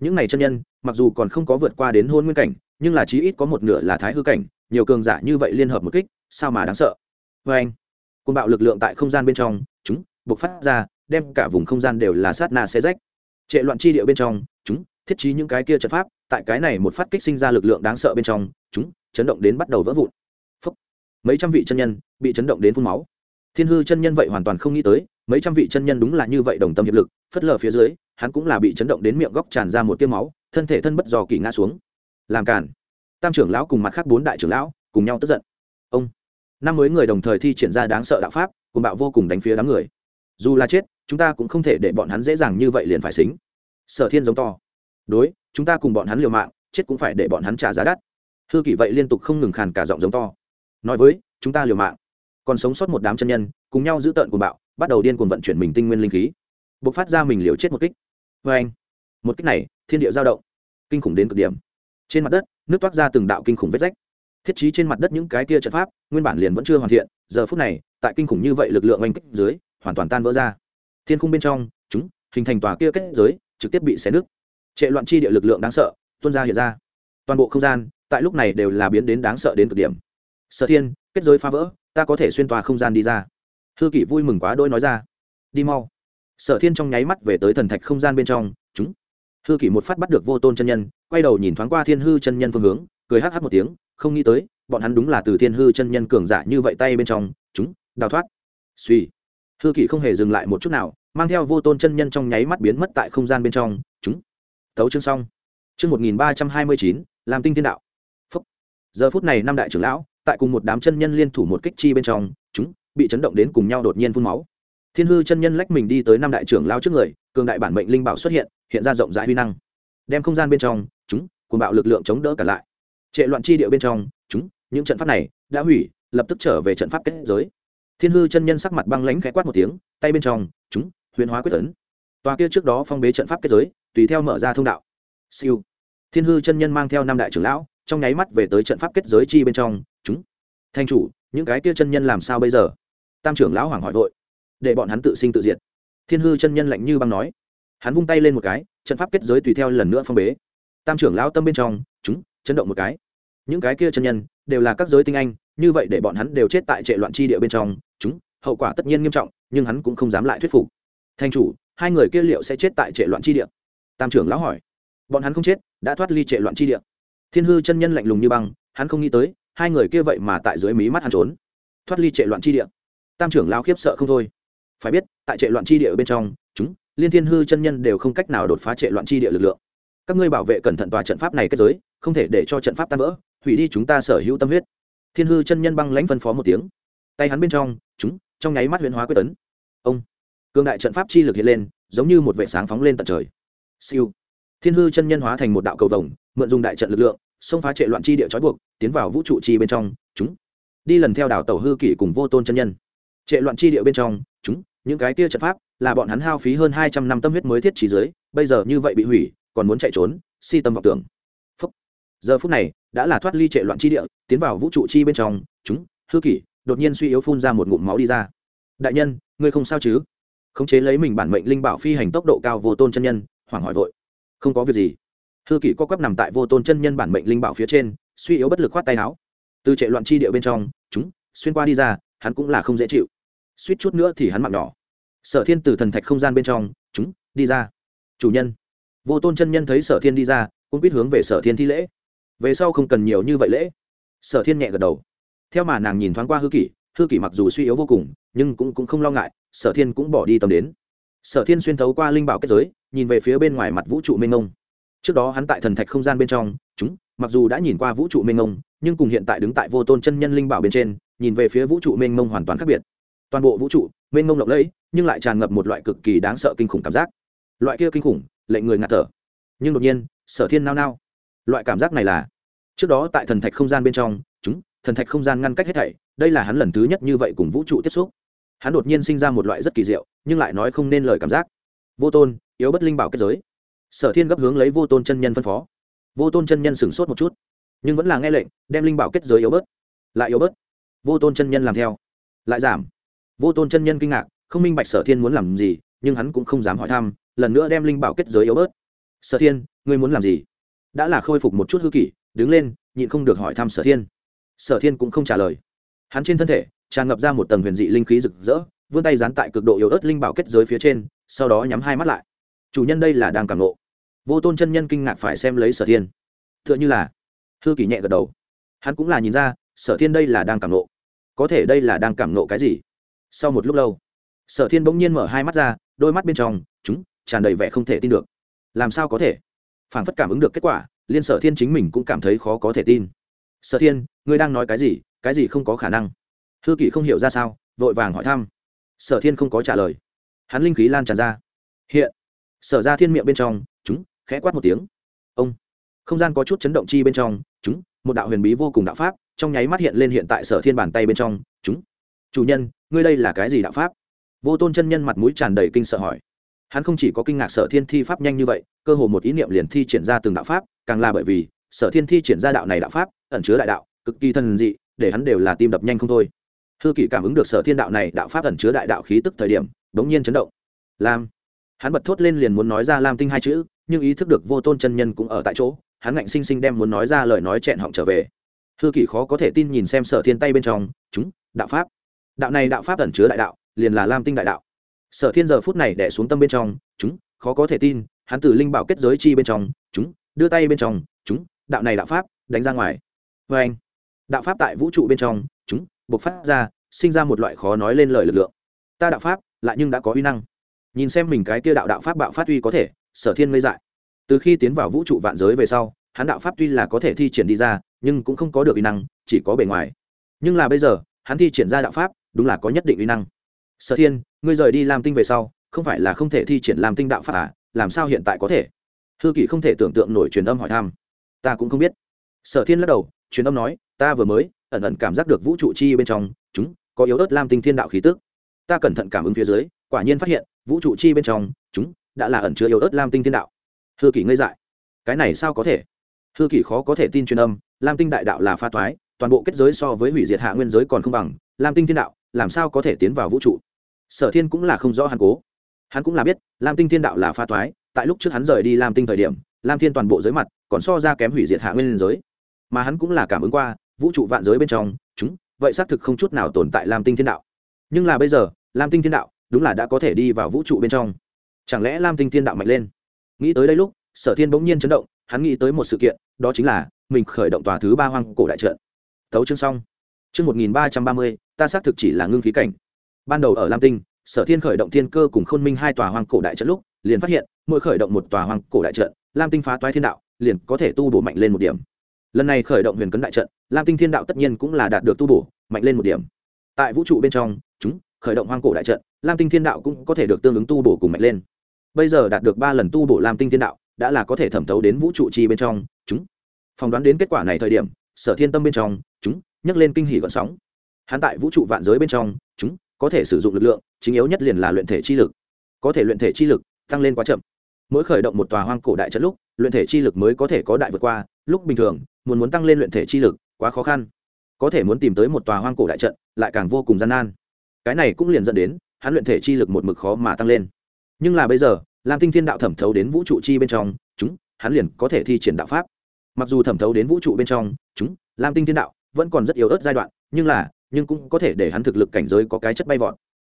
Những này chân nhân, mặc dù còn không có vượt qua đến hôn nguyên cảnh, nhưng là chí ít có một nửa là thái hư cảnh, nhiều cường giả như vậy liên hợp một kích, sao mà đáng sợ? Vê anh côn bạo lực lượng tại không gian bên trong, chúng buộc phát ra, đem cả vùng không gian đều là sát na xe rách trệ loạn chi địa bên trong, chúng thiết trí những cái kia trận pháp, tại cái này một phát kích sinh ra lực lượng đáng sợ bên trong, chúng chấn động đến bắt đầu vỡ vụn. Phúc. mấy trăm vị chân nhân bị chấn động đến phun máu. Thiên hư chân nhân vậy hoàn toàn không nghĩ tới, mấy trăm vị chân nhân đúng là như vậy đồng tâm hiệp lực, phất lờ phía dưới, hắn cũng là bị chấn động đến miệng góc tràn ra một tiêu máu, thân thể thân bất dò kỳ ngã xuống. Làm cản tam trưởng lão cùng mặt khác bốn đại trưởng lão cùng nhau tức giận. Ông. Năm mới người đồng thời thi triển ra đáng sợ đạo pháp cùng bạo vô cùng đánh phía đám người. Dù là chết chúng ta cũng không thể để bọn hắn dễ dàng như vậy liền phải xính. Sở thiên giống to. Đối, chúng ta cùng bọn hắn liều mạng, chết cũng phải để bọn hắn trả giá đắt. Hư kỷ vậy liên tục không ngừng khàn cả giọng giống to. Nói với, chúng ta liều mạng. Còn sống sót một đám chân nhân, cùng nhau giữ tợn cùng bạo, bắt đầu điên cuồng vận chuyển mình tinh nguyên linh khí. Buộc phát ra mình liều chết một kích. Vê anh, một kích này, thiên địa giao động, kinh khủng đến cực điểm. Trên mặt đất, nước toát ra từng đạo kinh khủng vết rách. Thiết trí trên mặt đất những cái kia trận pháp, nguyên bản liền vẫn chưa hoàn thiện, giờ phút này, tại kinh khủng như vậy lực lượng oanh kích dưới, hoàn toàn tan vỡ ra thiên khung bên trong, chúng, hình thành tòa kia kết giới, trực tiếp bị xé nứt. Trệ loạn chi địa lực lượng đáng sợ, tuôn ra hiện ra. Toàn bộ không gian, tại lúc này đều là biến đến đáng sợ đến cực điểm. Sở thiên, kết giới phá vỡ, ta có thể xuyên tòa không gian đi ra. Hư kỷ vui mừng quá đôi nói ra. Đi mau. Sở thiên trong nháy mắt về tới thần thạch không gian bên trong, chúng. Hư kỷ một phát bắt được vô tôn chân nhân, quay đầu nhìn thoáng qua thiên hư chân nhân phương hướng, cười hắc hắc một tiếng, không nghĩ tới, bọn hắn đúng là từ thiên hư chân nhân cường giả như vậy tay bên trong, chúng, đào thoát. Suy hư kỷ không hề dừng lại một chút nào, mang theo vô tôn chân nhân trong nháy mắt biến mất tại không gian bên trong. Chúng tấu chương xong. Chương một nghìn ba trăm hai mươi chín, làm tinh thiên đạo. Phúc. giờ phút này năm đại trưởng lão, tại cùng một đám chân nhân liên thủ một kích chi bên trong, chúng bị chấn động đến cùng nhau đột nhiên phun máu. Thiên hư chân nhân lách mình đi tới năm đại trưởng lao trước người, cường đại bản mệnh linh bảo xuất hiện hiện ra rộng rãi huy năng. Đem không gian bên trong, chúng cùng bạo lực lượng chống đỡ cả lại. Trệ loạn chi địa bên trong, chúng, những trận pháp này đã hủy, lập tức trở về trận pháp kết giới thiên hư chân nhân sắc mặt băng lãnh khẽ quát một tiếng, tay bên trong, chúng, huyền hóa quyết tấn tòa kia trước đó phong bế trận pháp kết giới, tùy theo mở ra thông đạo. Siêu. Thiên hư chân nhân mang theo năm đại trưởng lão, trong nháy mắt về tới trận pháp kết giới chi bên trong, chúng. Thanh chủ, những cái kia chân nhân làm sao bây giờ? Tam trưởng lão hoảng hỏi vội. Để bọn hắn tự sinh tự diệt. Thiên hư chân nhân lạnh như băng nói. Hắn vung tay lên một cái, trận pháp kết giới tùy theo lần nữa phong bế. Tam trưởng lão tâm bên trong, chúng, chấn động một cái. Những cái kia chân nhân, đều là các giới tinh anh, như vậy để bọn hắn đều chết tại trệ loạn chi địa bên trong chúng, hậu quả tất nhiên nghiêm trọng, nhưng hắn cũng không dám lại thuyết phục. Thanh chủ, hai người kia liệu sẽ chết tại trệ loạn chi địa? Tam trưởng lão hỏi. Bọn hắn không chết, đã thoát ly trệ loạn chi địa. Thiên hư chân nhân lạnh lùng như băng, hắn không nghĩ tới, hai người kia vậy mà tại dưới mí mắt hắn trốn. Thoát ly trệ loạn chi địa. Tam trưởng lão khiếp sợ không thôi. Phải biết, tại trệ loạn chi địa bên trong, chúng, liên thiên hư chân nhân đều không cách nào đột phá trệ loạn chi địa lực lượng. Các ngươi bảo vệ cẩn thận tòa trận pháp này kết giới, không thể để cho trận pháp tan vỡ, hủy đi chúng ta sở hữu tâm huyết. Thiên hư chân nhân băng lãnh phân phó một tiếng. Tay hắn bên trong chúng trong nháy mắt huyễn hóa quyết tấn. Ông cường đại trận pháp chi lực hiện lên giống như một vệ sáng phóng lên tận trời. Siêu. Thiên hư chân nhân hóa thành một đạo cầu vồng mượn dùng đại trận lực lượng xông phá trệ loạn chi địa trói buộc tiến vào vũ trụ chi bên trong chúng. Đi lần theo đảo tàu hư kỷ cùng vô tôn chân nhân. Trệ loạn chi địa bên trong chúng những cái kia trận pháp là bọn hắn hao phí hơn hai trăm năm tâm huyết mới thiết trí dưới, bây giờ như vậy bị hủy còn muốn chạy trốn si tâm vọng tưởng. Phúc. giờ phút này đã là thoát ly trệ loạn chi địa tiến vào vũ trụ chi bên trong chúng hư kỷ đột nhiên suy yếu phun ra một ngụm máu đi ra. Đại nhân, ngươi không sao chứ? Khống chế lấy mình bản mệnh linh bảo phi hành tốc độ cao vô tôn chân nhân, hoảng hỏi vội. Không có việc gì. Hư kỷ co quắp nằm tại vô tôn chân nhân bản mệnh linh bảo phía trên, suy yếu bất lực khoát tay áo. Từ trệ loạn chi địa bên trong, chúng, xuyên qua đi ra, hắn cũng là không dễ chịu. Suýt chút nữa thì hắn mạng nhỏ. Sở thiên từ thần thạch không gian bên trong, chúng, đi ra. Chủ nhân. Vô tôn chân nhân thấy sở thiên đi ra, cũng biết hướng về sở thiên thi lễ. Về sau không cần nhiều như vậy lễ. Sở thiên nhẹ gật đầu theo mà nàng nhìn thoáng qua hư kỷ hư kỷ mặc dù suy yếu vô cùng nhưng cũng, cũng không lo ngại sở thiên cũng bỏ đi tầm đến. Sở thiên xuyên thấu qua linh bảo kết giới nhìn về phía bên ngoài mặt vũ trụ mênh mông. Trước đó hắn tại thần thạch không gian bên trong chúng mặc dù đã nhìn qua vũ trụ mênh mông nhưng cùng hiện tại đứng tại vô tôn chân nhân linh bảo bên trên nhìn về phía vũ trụ mênh mông hoàn toàn khác biệt. Toàn bộ vũ trụ mênh mông lộng lẫy nhưng lại tràn ngập một loại cực kỳ đáng sợ kinh khủng cảm giác. Loại kia kinh khủng lệnh người ngạt thở. Nhưng đột nhiên sở thiên nao nao. Loại cảm giác này là trước đó tại thần thạch không gian bên trong chúng thần thạch không gian ngăn cách hết thảy, đây là hắn lần thứ nhất như vậy cùng vũ trụ tiếp xúc. Hắn đột nhiên sinh ra một loại rất kỳ diệu, nhưng lại nói không nên lời cảm giác. Vô tôn, yếu bất linh bảo kết giới. Sở thiên gấp hướng lấy vô tôn chân nhân phân phó. Vô tôn chân nhân sửng sốt một chút, nhưng vẫn là nghe lệnh, đem linh bảo kết giới yếu bớt. Lại yếu bớt. Vô tôn chân nhân làm theo. Lại giảm. Vô tôn chân nhân kinh ngạc, không minh bạch sở thiên muốn làm gì, nhưng hắn cũng không dám hỏi thăm, lần nữa đem linh bảo kết giới yếu bớt. Sở thiên, ngươi muốn làm gì? Đã là khôi phục một chút hư kỷ, đứng lên, nhịn không được hỏi thăm sở thiên sở thiên cũng không trả lời. Hắn trên thân thể, tràn ngập ra một tầng huyền dị linh khí rực rỡ, vươn tay dán tại cực độ yếu ớt linh bảo kết giới phía trên, sau đó nhắm hai mắt lại. Chủ nhân đây là đang cảm nộ vô tôn chân nhân kinh ngạc phải xem lấy sở thiên. T h ư ợ n h ư là thư kỷ nhẹ gật đầu. Hắn cũng là nhìn ra, sở thiên đây là đang cảm nộ có thể đây là đang cảm nộ cái gì? Sau một lúc lâu, sở thiên bỗng nhiên mở hai mắt ra, đôi mắt bên trong, chúng, tràn đầy vẻ không thể tin được. Làm sao có thể? Phản phất cảm ứng được kết quả, liên sở thiên chính mình cũng cảm thấy khó có thể tin sở thiên, ngươi đang nói cái gì? Cái gì không có khả năng? Hư kỷ không hiểu ra sao, vội vàng hỏi thăm. Sở thiên không có trả lời. Hắn linh khí lan tràn ra. Hiện, sở ra thiên miệng bên trong, chúng, khẽ quát một tiếng. Ông, không gian có chút chấn động chi bên trong, chúng, một đạo huyền bí vô cùng đạo pháp, trong nháy mắt hiện lên hiện tại sở thiên bàn tay bên trong, chúng. Chủ nhân, ngươi đây là cái gì đạo pháp? Vô tôn chân nhân mặt mũi tràn đầy kinh sợ hỏi. Hắn không chỉ có kinh ngạc sở thiên thi pháp nhanh như vậy, cơ hồ một ý niệm liền thi triển ra từng đạo pháp, càng là bởi vì sở thiên thi triển ra đạo này đạo pháp ẩn chứa đại đạo cực kỳ thần dị để hắn đều là tim đập nhanh không thôi. Hư kỷ cảm ứng được sở thiên đạo này đạo pháp ẩn chứa đại đạo khí tức thời điểm đ ố n g nhiên chấn động. Lam, hắn bật thốt lên liền muốn nói ra lam tinh hai chữ nhưng ý thức được vô tôn chân nhân cũng ở tại chỗ hắn ngạnh sinh sinh đem muốn nói ra lời nói chẹn họng trở về. Hư kỷ khó có thể tin nhìn xem sở thiên tay bên trong chúng đạo pháp. Đạo này đạo pháp ẩn chứa đại đạo liền là lam tinh đại đạo. Sở thiên giờ phút này đẻ xuống tâm bên trong chúng khó có thể tin hắn từ linh bảo kết giới chi bên trong chúng đưa tay bên trong chúng đạo này đạo pháp đánh ra ngoài. Vê anh, đạo pháp tại vũ trụ bên trong, chúng buộc phát ra, sinh ra một loại khó nói lên lời lực lượng. Ta đạo pháp, lại nhưng đã có uy năng. Nhìn xem mình cái kia đạo đạo pháp bạo phát uy có thể, sở thiên ngây dại. Từ khi tiến vào vũ trụ vạn giới về sau, hắn đạo pháp tuy là có thể thi triển đi ra, nhưng cũng không có được uy năng, chỉ có bề ngoài. Nhưng là bây giờ, hắn thi triển ra đạo pháp, đúng là có nhất định uy năng. Sở thiên, ngươi rời đi làm tinh về sau, không phải là không thể thi triển làm tinh đạo pháp à? Làm sao hiện tại có thể? Hư kỷ không thể tưởng tượng nổi truyền âm hỏi thăm ta cũng không biết. Sở thiên lắc đầu, truyền âm nói, ta vừa mới ẩn ẩn cảm giác được vũ trụ chi bên trong, chúng có yếu ớt lam tinh thiên đạo khí tức. Ta cẩn thận cảm ứng phía dưới, quả nhiên phát hiện, vũ trụ chi bên trong, chúng đã là ẩn chứa yếu ớt lam tinh thiên đạo. Hư kỷ ngây dại, cái này sao có thể? Hư kỷ khó có thể tin truyền âm, lam tinh đại đạo là pha toái toàn bộ kết giới so với hủy diệt hạ nguyên giới còn không bằng, lam tinh thiên đạo, làm sao có thể tiến vào vũ trụ? Sở thiên cũng là không rõ hàn cố. Hắn cũng là biết, lam tinh thiên đạo là pha toái tại lúc trước hắn rời đi lam tinh thời điểm, lam thiên toàn bộ giới mặt còn so ra kém hủy diệt hạ nguyên giới. Mà hắn cũng là cảm ứng qua, vũ trụ vạn giới bên trong, chúng, vậy xác thực không chút nào tồn tại lam tinh thiên đạo. Nhưng là bây giờ, lam tinh thiên đạo, đúng là đã có thể đi vào vũ trụ bên trong. Chẳng lẽ lam tinh thiên đạo mạnh lên? Nghĩ tới đây lúc, sở thiên bỗng nhiên chấn động, hắn nghĩ tới một sự kiện, đó chính là mình khởi động tòa thứ ba hoang cổ đại trận. Thấu chương xong. Chương một nghìn ba trăm ba mươi, ta xác thực chỉ là ngưng khí cảnh. Ban đầu ở lam tinh, sở thiên khởi động thiên cơ cùng khôn minh hai tòa hoang cổ đại trận lúc, liền phát hiện, mỗi khởi động một tòa hoang cổ đại trận lam tinh phá toái thiên đạo, liền có thể tu bổ mạnh lên một điểm. Lần này khởi động huyền cấn đại trận, lam tinh thiên đạo tất nhiên cũng là đạt được tu bổ, mạnh lên một điểm. Tại vũ trụ bên trong, chúng, khởi động hoang cổ đại trận, lam tinh thiên đạo cũng có thể được tương ứng tu bổ cùng mạnh lên. Bây giờ đạt được ba lần tu bổ lam tinh thiên đạo, đã là có thể thẩm thấu đến vũ trụ chi bên trong, chúng. Phỏng đoán đến kết quả này thời điểm, sở thiên tâm bên trong, chúng nhắc lên kinh hỉ gọn sóng. Hắn tại vũ trụ vạn giới bên trong, chúng, có thể sử dụng lực lượng, chính yếu nhất liền là luyện thể chi lực. Có thể luyện thể chi lực, tăng lên quá chậm mỗi khởi động một tòa hoang cổ đại trận lúc, luyện thể chi lực mới có thể có đại vượt qua. Lúc bình thường, muốn muốn tăng lên luyện thể chi lực, quá khó khăn. Có thể muốn tìm tới một tòa hoang cổ đại trận, lại càng vô cùng gian nan. Cái này cũng liền dẫn đến, hắn luyện thể chi lực một mực khó mà tăng lên. Nhưng là bây giờ, lam tinh thiên đạo thẩm thấu đến vũ trụ chi bên trong, chúng, hắn liền có thể thi triển đạo pháp. Mặc dù thẩm thấu đến vũ trụ bên trong, chúng, lam tinh thiên đạo vẫn còn rất yếu ớt giai đoạn, nhưng là, nhưng cũng có thể để hắn thực lực cảnh giới có cái chất bay vọt.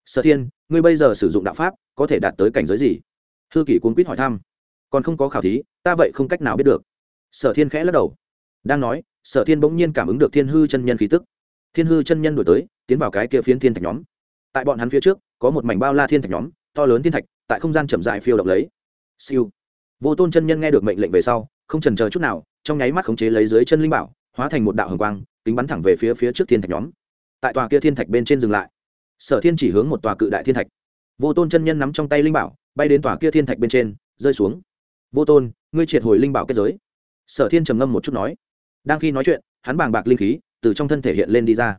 Sở thiên, ngươi bây giờ sử dụng đạo pháp, có thể đạt tới cảnh giới gì? Hư kỷ cuốn quýt hỏi thăm. Còn không có khảo thí, ta vậy không cách nào biết được. Sở thiên khẽ lắc đầu. Đang nói, sở thiên bỗng nhiên cảm ứng được thiên hư chân nhân khí tức. Thiên hư chân nhân đổi tới, tiến vào cái kia phiến thiên thạch nhóm. Tại bọn hắn phía trước, có một mảnh bao la thiên thạch nhóm, to lớn thiên thạch, tại không gian chậm dại phiêu động lấy. Siêu. Vô tôn chân nhân nghe được mệnh lệnh về sau, không trần chờ chút nào, trong nháy mắt khống chế lấy dưới chân linh bảo, hóa thành một đạo hồng quang, kính bắn thẳng về phía phía trước thiên thạch nhóm. Tại tòa kia thiên thạch bên trên dừng lại. Sở thiên chỉ hướng một tòa cự đại thiên thạch. Vô tôn chân nhân nắm trong tay linh bảo bay đến tòa kia thiên thạch bên trên, rơi xuống. Vô tôn, ngươi triệt hồi linh bảo kết giới. Sở thiên trầm ngâm một chút nói. Đang khi nói chuyện, hắn bàng bạc linh khí từ trong thân thể hiện lên đi ra.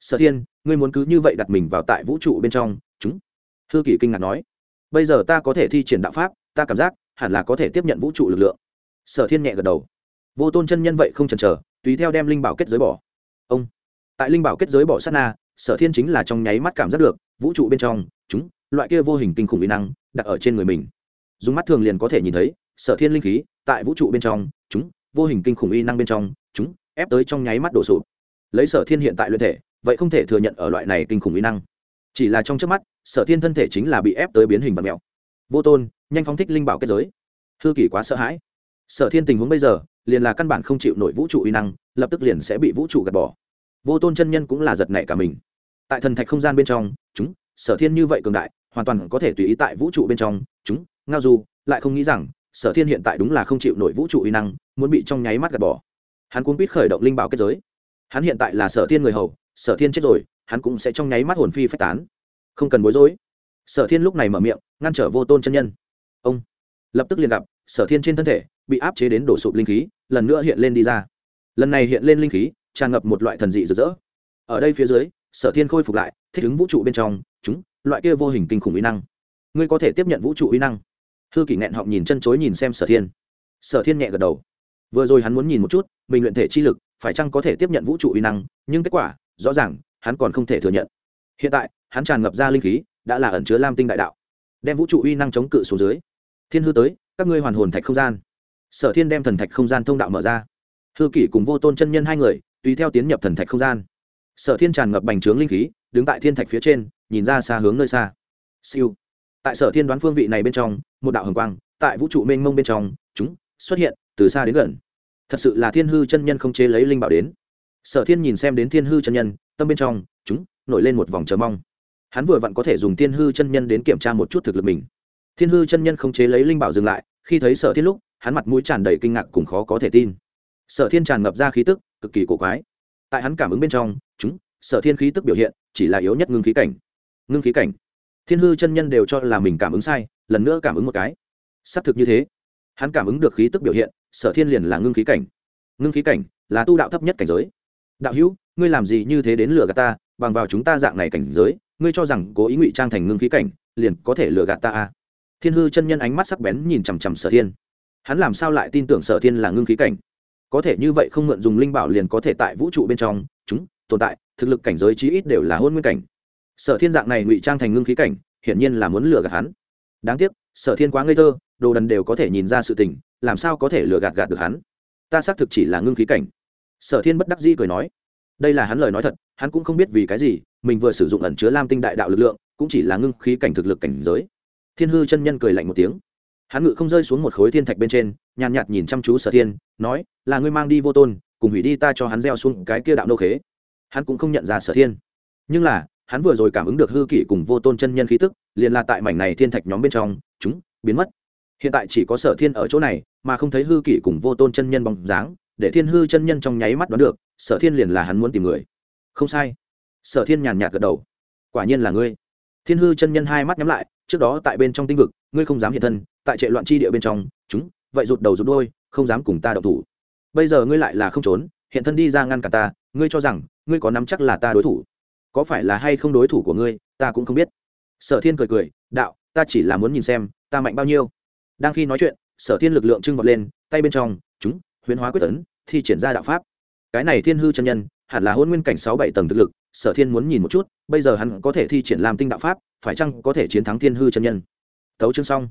Sở thiên, ngươi muốn cứ như vậy đặt mình vào tại vũ trụ bên trong, chúng. Hư kỷ kinh ngạc nói. Bây giờ ta có thể thi triển đạo pháp, ta cảm giác hẳn là có thể tiếp nhận vũ trụ lực lượng. Sở thiên nhẹ gật đầu. Vô tôn chân nhân vậy không chần chờ, tùy theo đem linh bảo kết giới bỏ. Ông. Tại linh bảo kết giới bỏ sát na, sở thiên chính là trong nháy mắt cảm giác được, vũ trụ bên trong, chúng, loại kia vô hình kinh khủng uy năng đặt ở trên người mình. Dùng mắt thường liền có thể nhìn thấy, sở thiên linh khí, tại vũ trụ bên trong, chúng, vô hình kinh khủng uy năng bên trong, chúng, ép tới trong nháy mắt đổ sụp. Lấy sở thiên hiện tại luyện thể, vậy không thể thừa nhận ở loại này kinh khủng uy năng. Chỉ là trong trước mắt, sở thiên thân thể chính là bị ép tới biến hình và mèo. Vô tôn, nhanh phóng thích linh bảo kết giới. Hư kỷ quá sợ hãi. Sở thiên tình huống bây giờ, liền là căn bản không chịu nổi vũ trụ uy năng, lập tức liền sẽ bị vũ trụ gạt bỏ. Vô tôn chân nhân cũng là giật nảy cả mình. Tại thần thạch không gian bên trong, chúng sở thiên như vậy cường đại, hoàn toàn có thể tùy ý tại vũ trụ bên trong, chúng, ngao du, lại không nghĩ rằng, sở thiên hiện tại đúng là không chịu nổi vũ trụ uy năng, muốn bị trong nháy mắt gạt bỏ. Hắn cũng quýt khởi động linh bảo kết giới. Hắn hiện tại là sở thiên người hầu, sở thiên chết rồi, hắn cũng sẽ trong nháy mắt hồn phi phách tán. Không cần bối rối. Sở thiên lúc này mở miệng, ngăn trở vô tôn chân nhân. Ông. Lập tức liền gặp, sở thiên trên thân thể, bị áp chế đến đổ sụp linh khí, lần nữa hiện lên đi ra. Lần này hiện lên linh khí, tràn ngập một loại thần dị rực rỡ. Ở đây phía dưới sở thiên khôi phục lại, thích ứng vũ trụ bên trong, chúng, loại kia vô hình kinh khủng uy năng. Ngươi có thể tiếp nhận vũ trụ uy năng. Hư kỷ nghẹn họng nhìn chân chối nhìn xem sở thiên. Sở thiên nhẹ gật đầu. Vừa rồi hắn muốn nhìn một chút, mình luyện thể chi lực, phải chăng có thể tiếp nhận vũ trụ uy năng, nhưng kết quả, rõ ràng, hắn còn không thể thừa nhận. Hiện tại, hắn tràn ngập ra linh khí, đã là ẩn chứa lam tinh đại đạo. Đem vũ trụ uy năng chống cự xuống dưới. Thiên hư tới, các ngươi hoàn hồn thạch không gian. Sở thiên đem thần thạch không gian thông đạo mở ra. Hư kỷ cùng vô tôn chân nhân hai người, tùy theo tiến nhập thần thạch không gian sở thiên tràn ngập bành trướng linh khí, đứng tại thiên thạch phía trên, nhìn ra xa hướng nơi xa. Siêu. Tại sở thiên đoán phương vị này bên trong, một đạo hồng quang, tại vũ trụ mênh mông bên trong, chúng, xuất hiện, từ xa đến gần. Thật sự là thiên hư chân nhân không chế lấy linh bảo đến. Sở thiên nhìn xem đến thiên hư chân nhân, tâm bên trong, chúng, nổi lên một vòng chờ mong. Hắn vừa vặn có thể dùng thiên hư chân nhân đến kiểm tra một chút thực lực mình. Thiên hư chân nhân không chế lấy linh bảo dừng lại, khi thấy sở thiên lúc, hắn mặt mũi tràn đầy kinh ngạc cùng khó có thể tin. Sở thiên tràn ngập ra khí tức, cực kỳ cổ quái. Tại hắn cảm ứng bên trong chúng, sở thiên khí tức biểu hiện, chỉ là yếu nhất ngưng khí cảnh. Ngưng khí cảnh. Thiên hư chân nhân đều cho là mình cảm ứng sai, lần nữa cảm ứng một cái. Xác thực như thế. Hắn cảm ứng được khí tức biểu hiện, sở thiên liền là ngưng khí cảnh. Ngưng khí cảnh là tu đạo thấp nhất cảnh giới. Đạo hữu, ngươi làm gì như thế đến lừa gạt ta, bằng vào chúng ta dạng này cảnh giới, ngươi cho rằng cố ý ngụy trang thành ngưng khí cảnh, liền có thể lừa gạt ta à. thiên hư chân nhân ánh mắt sắc bén nhìn chằm chằm sở thiên. Hắn làm sao lại tin tưởng sở thiên là ngưng khí cảnh? Có thể như vậy không mượn dùng linh bảo liền có thể tại vũ trụ bên trong, chúng tồn tại, thực lực cảnh giới chí ít đều là hôn nguyên cảnh. Sở thiên dạng này ngụy trang thành ngưng khí cảnh, hiển nhiên là muốn lừa gạt hắn. Đáng tiếc, sở thiên quá ngây thơ, đồ đần đều có thể nhìn ra sự tình, làm sao có thể lừa gạt gạt được hắn? Ta xác thực chỉ là ngưng khí cảnh. Sở thiên bất đắc dĩ cười nói. Đây là hắn lời nói thật, hắn cũng không biết vì cái gì, mình vừa sử dụng ẩn chứa lam tinh đại đạo lực lượng, cũng chỉ là ngưng khí cảnh thực lực cảnh giới. Thiên hư chân nhân cười lạnh một tiếng. Hắn ngự không rơi xuống một khối thiên thạch bên trên, nhàn nhạt nhìn chăm chú sở thiên, nói, là ngươi mang đi vô tôn, cùng hủy đi ta cho hắn gieo xuống cái kia đạo nô khế hắn cũng không nhận ra sở thiên. Nhưng là, hắn vừa rồi cảm ứng được hư kỷ cùng vô tôn chân nhân khí tức, liền là tại mảnh này thiên thạch nhóm bên trong, chúng, biến mất. Hiện tại chỉ có sở thiên ở chỗ này, mà không thấy hư kỷ cùng vô tôn chân nhân bóng dáng, để thiên hư chân nhân trong nháy mắt đoán được, sở thiên liền là hắn muốn tìm người. Không sai. Sở thiên nhàn nhạt gật đầu. Quả nhiên là ngươi. Thiên hư chân nhân hai mắt nhắm lại, trước đó tại bên trong tinh vực, ngươi không dám hiện thân, tại trệ loạn chi địa bên trong, chúng, vậy rụt đầu rụt đôi không dám cùng ta đậu thủ. Bây giờ ngươi lại là không trốn, hiện thân đi ra ngăn cả ta, ngươi cho rằng ngươi có nắm chắc là ta đối thủ? Có phải là hay không đối thủ của ngươi, ta cũng không biết. Sở thiên cười cười, đạo, ta chỉ là muốn nhìn xem, ta mạnh bao nhiêu. Đang khi nói chuyện, sở thiên lực lượng trưng vọt lên, tay bên trong, chúng, huyễn hóa quyết tấn, thi triển ra đạo pháp. Cái này thiên hư chân nhân, hẳn là hôn nguyên cảnh sáu bảy tầng thực lực, sở thiên muốn nhìn một chút, bây giờ hắn có thể thi triển làm tinh đạo pháp, phải chăng có thể chiến thắng thiên hư chân nhân? Tấu chương xong.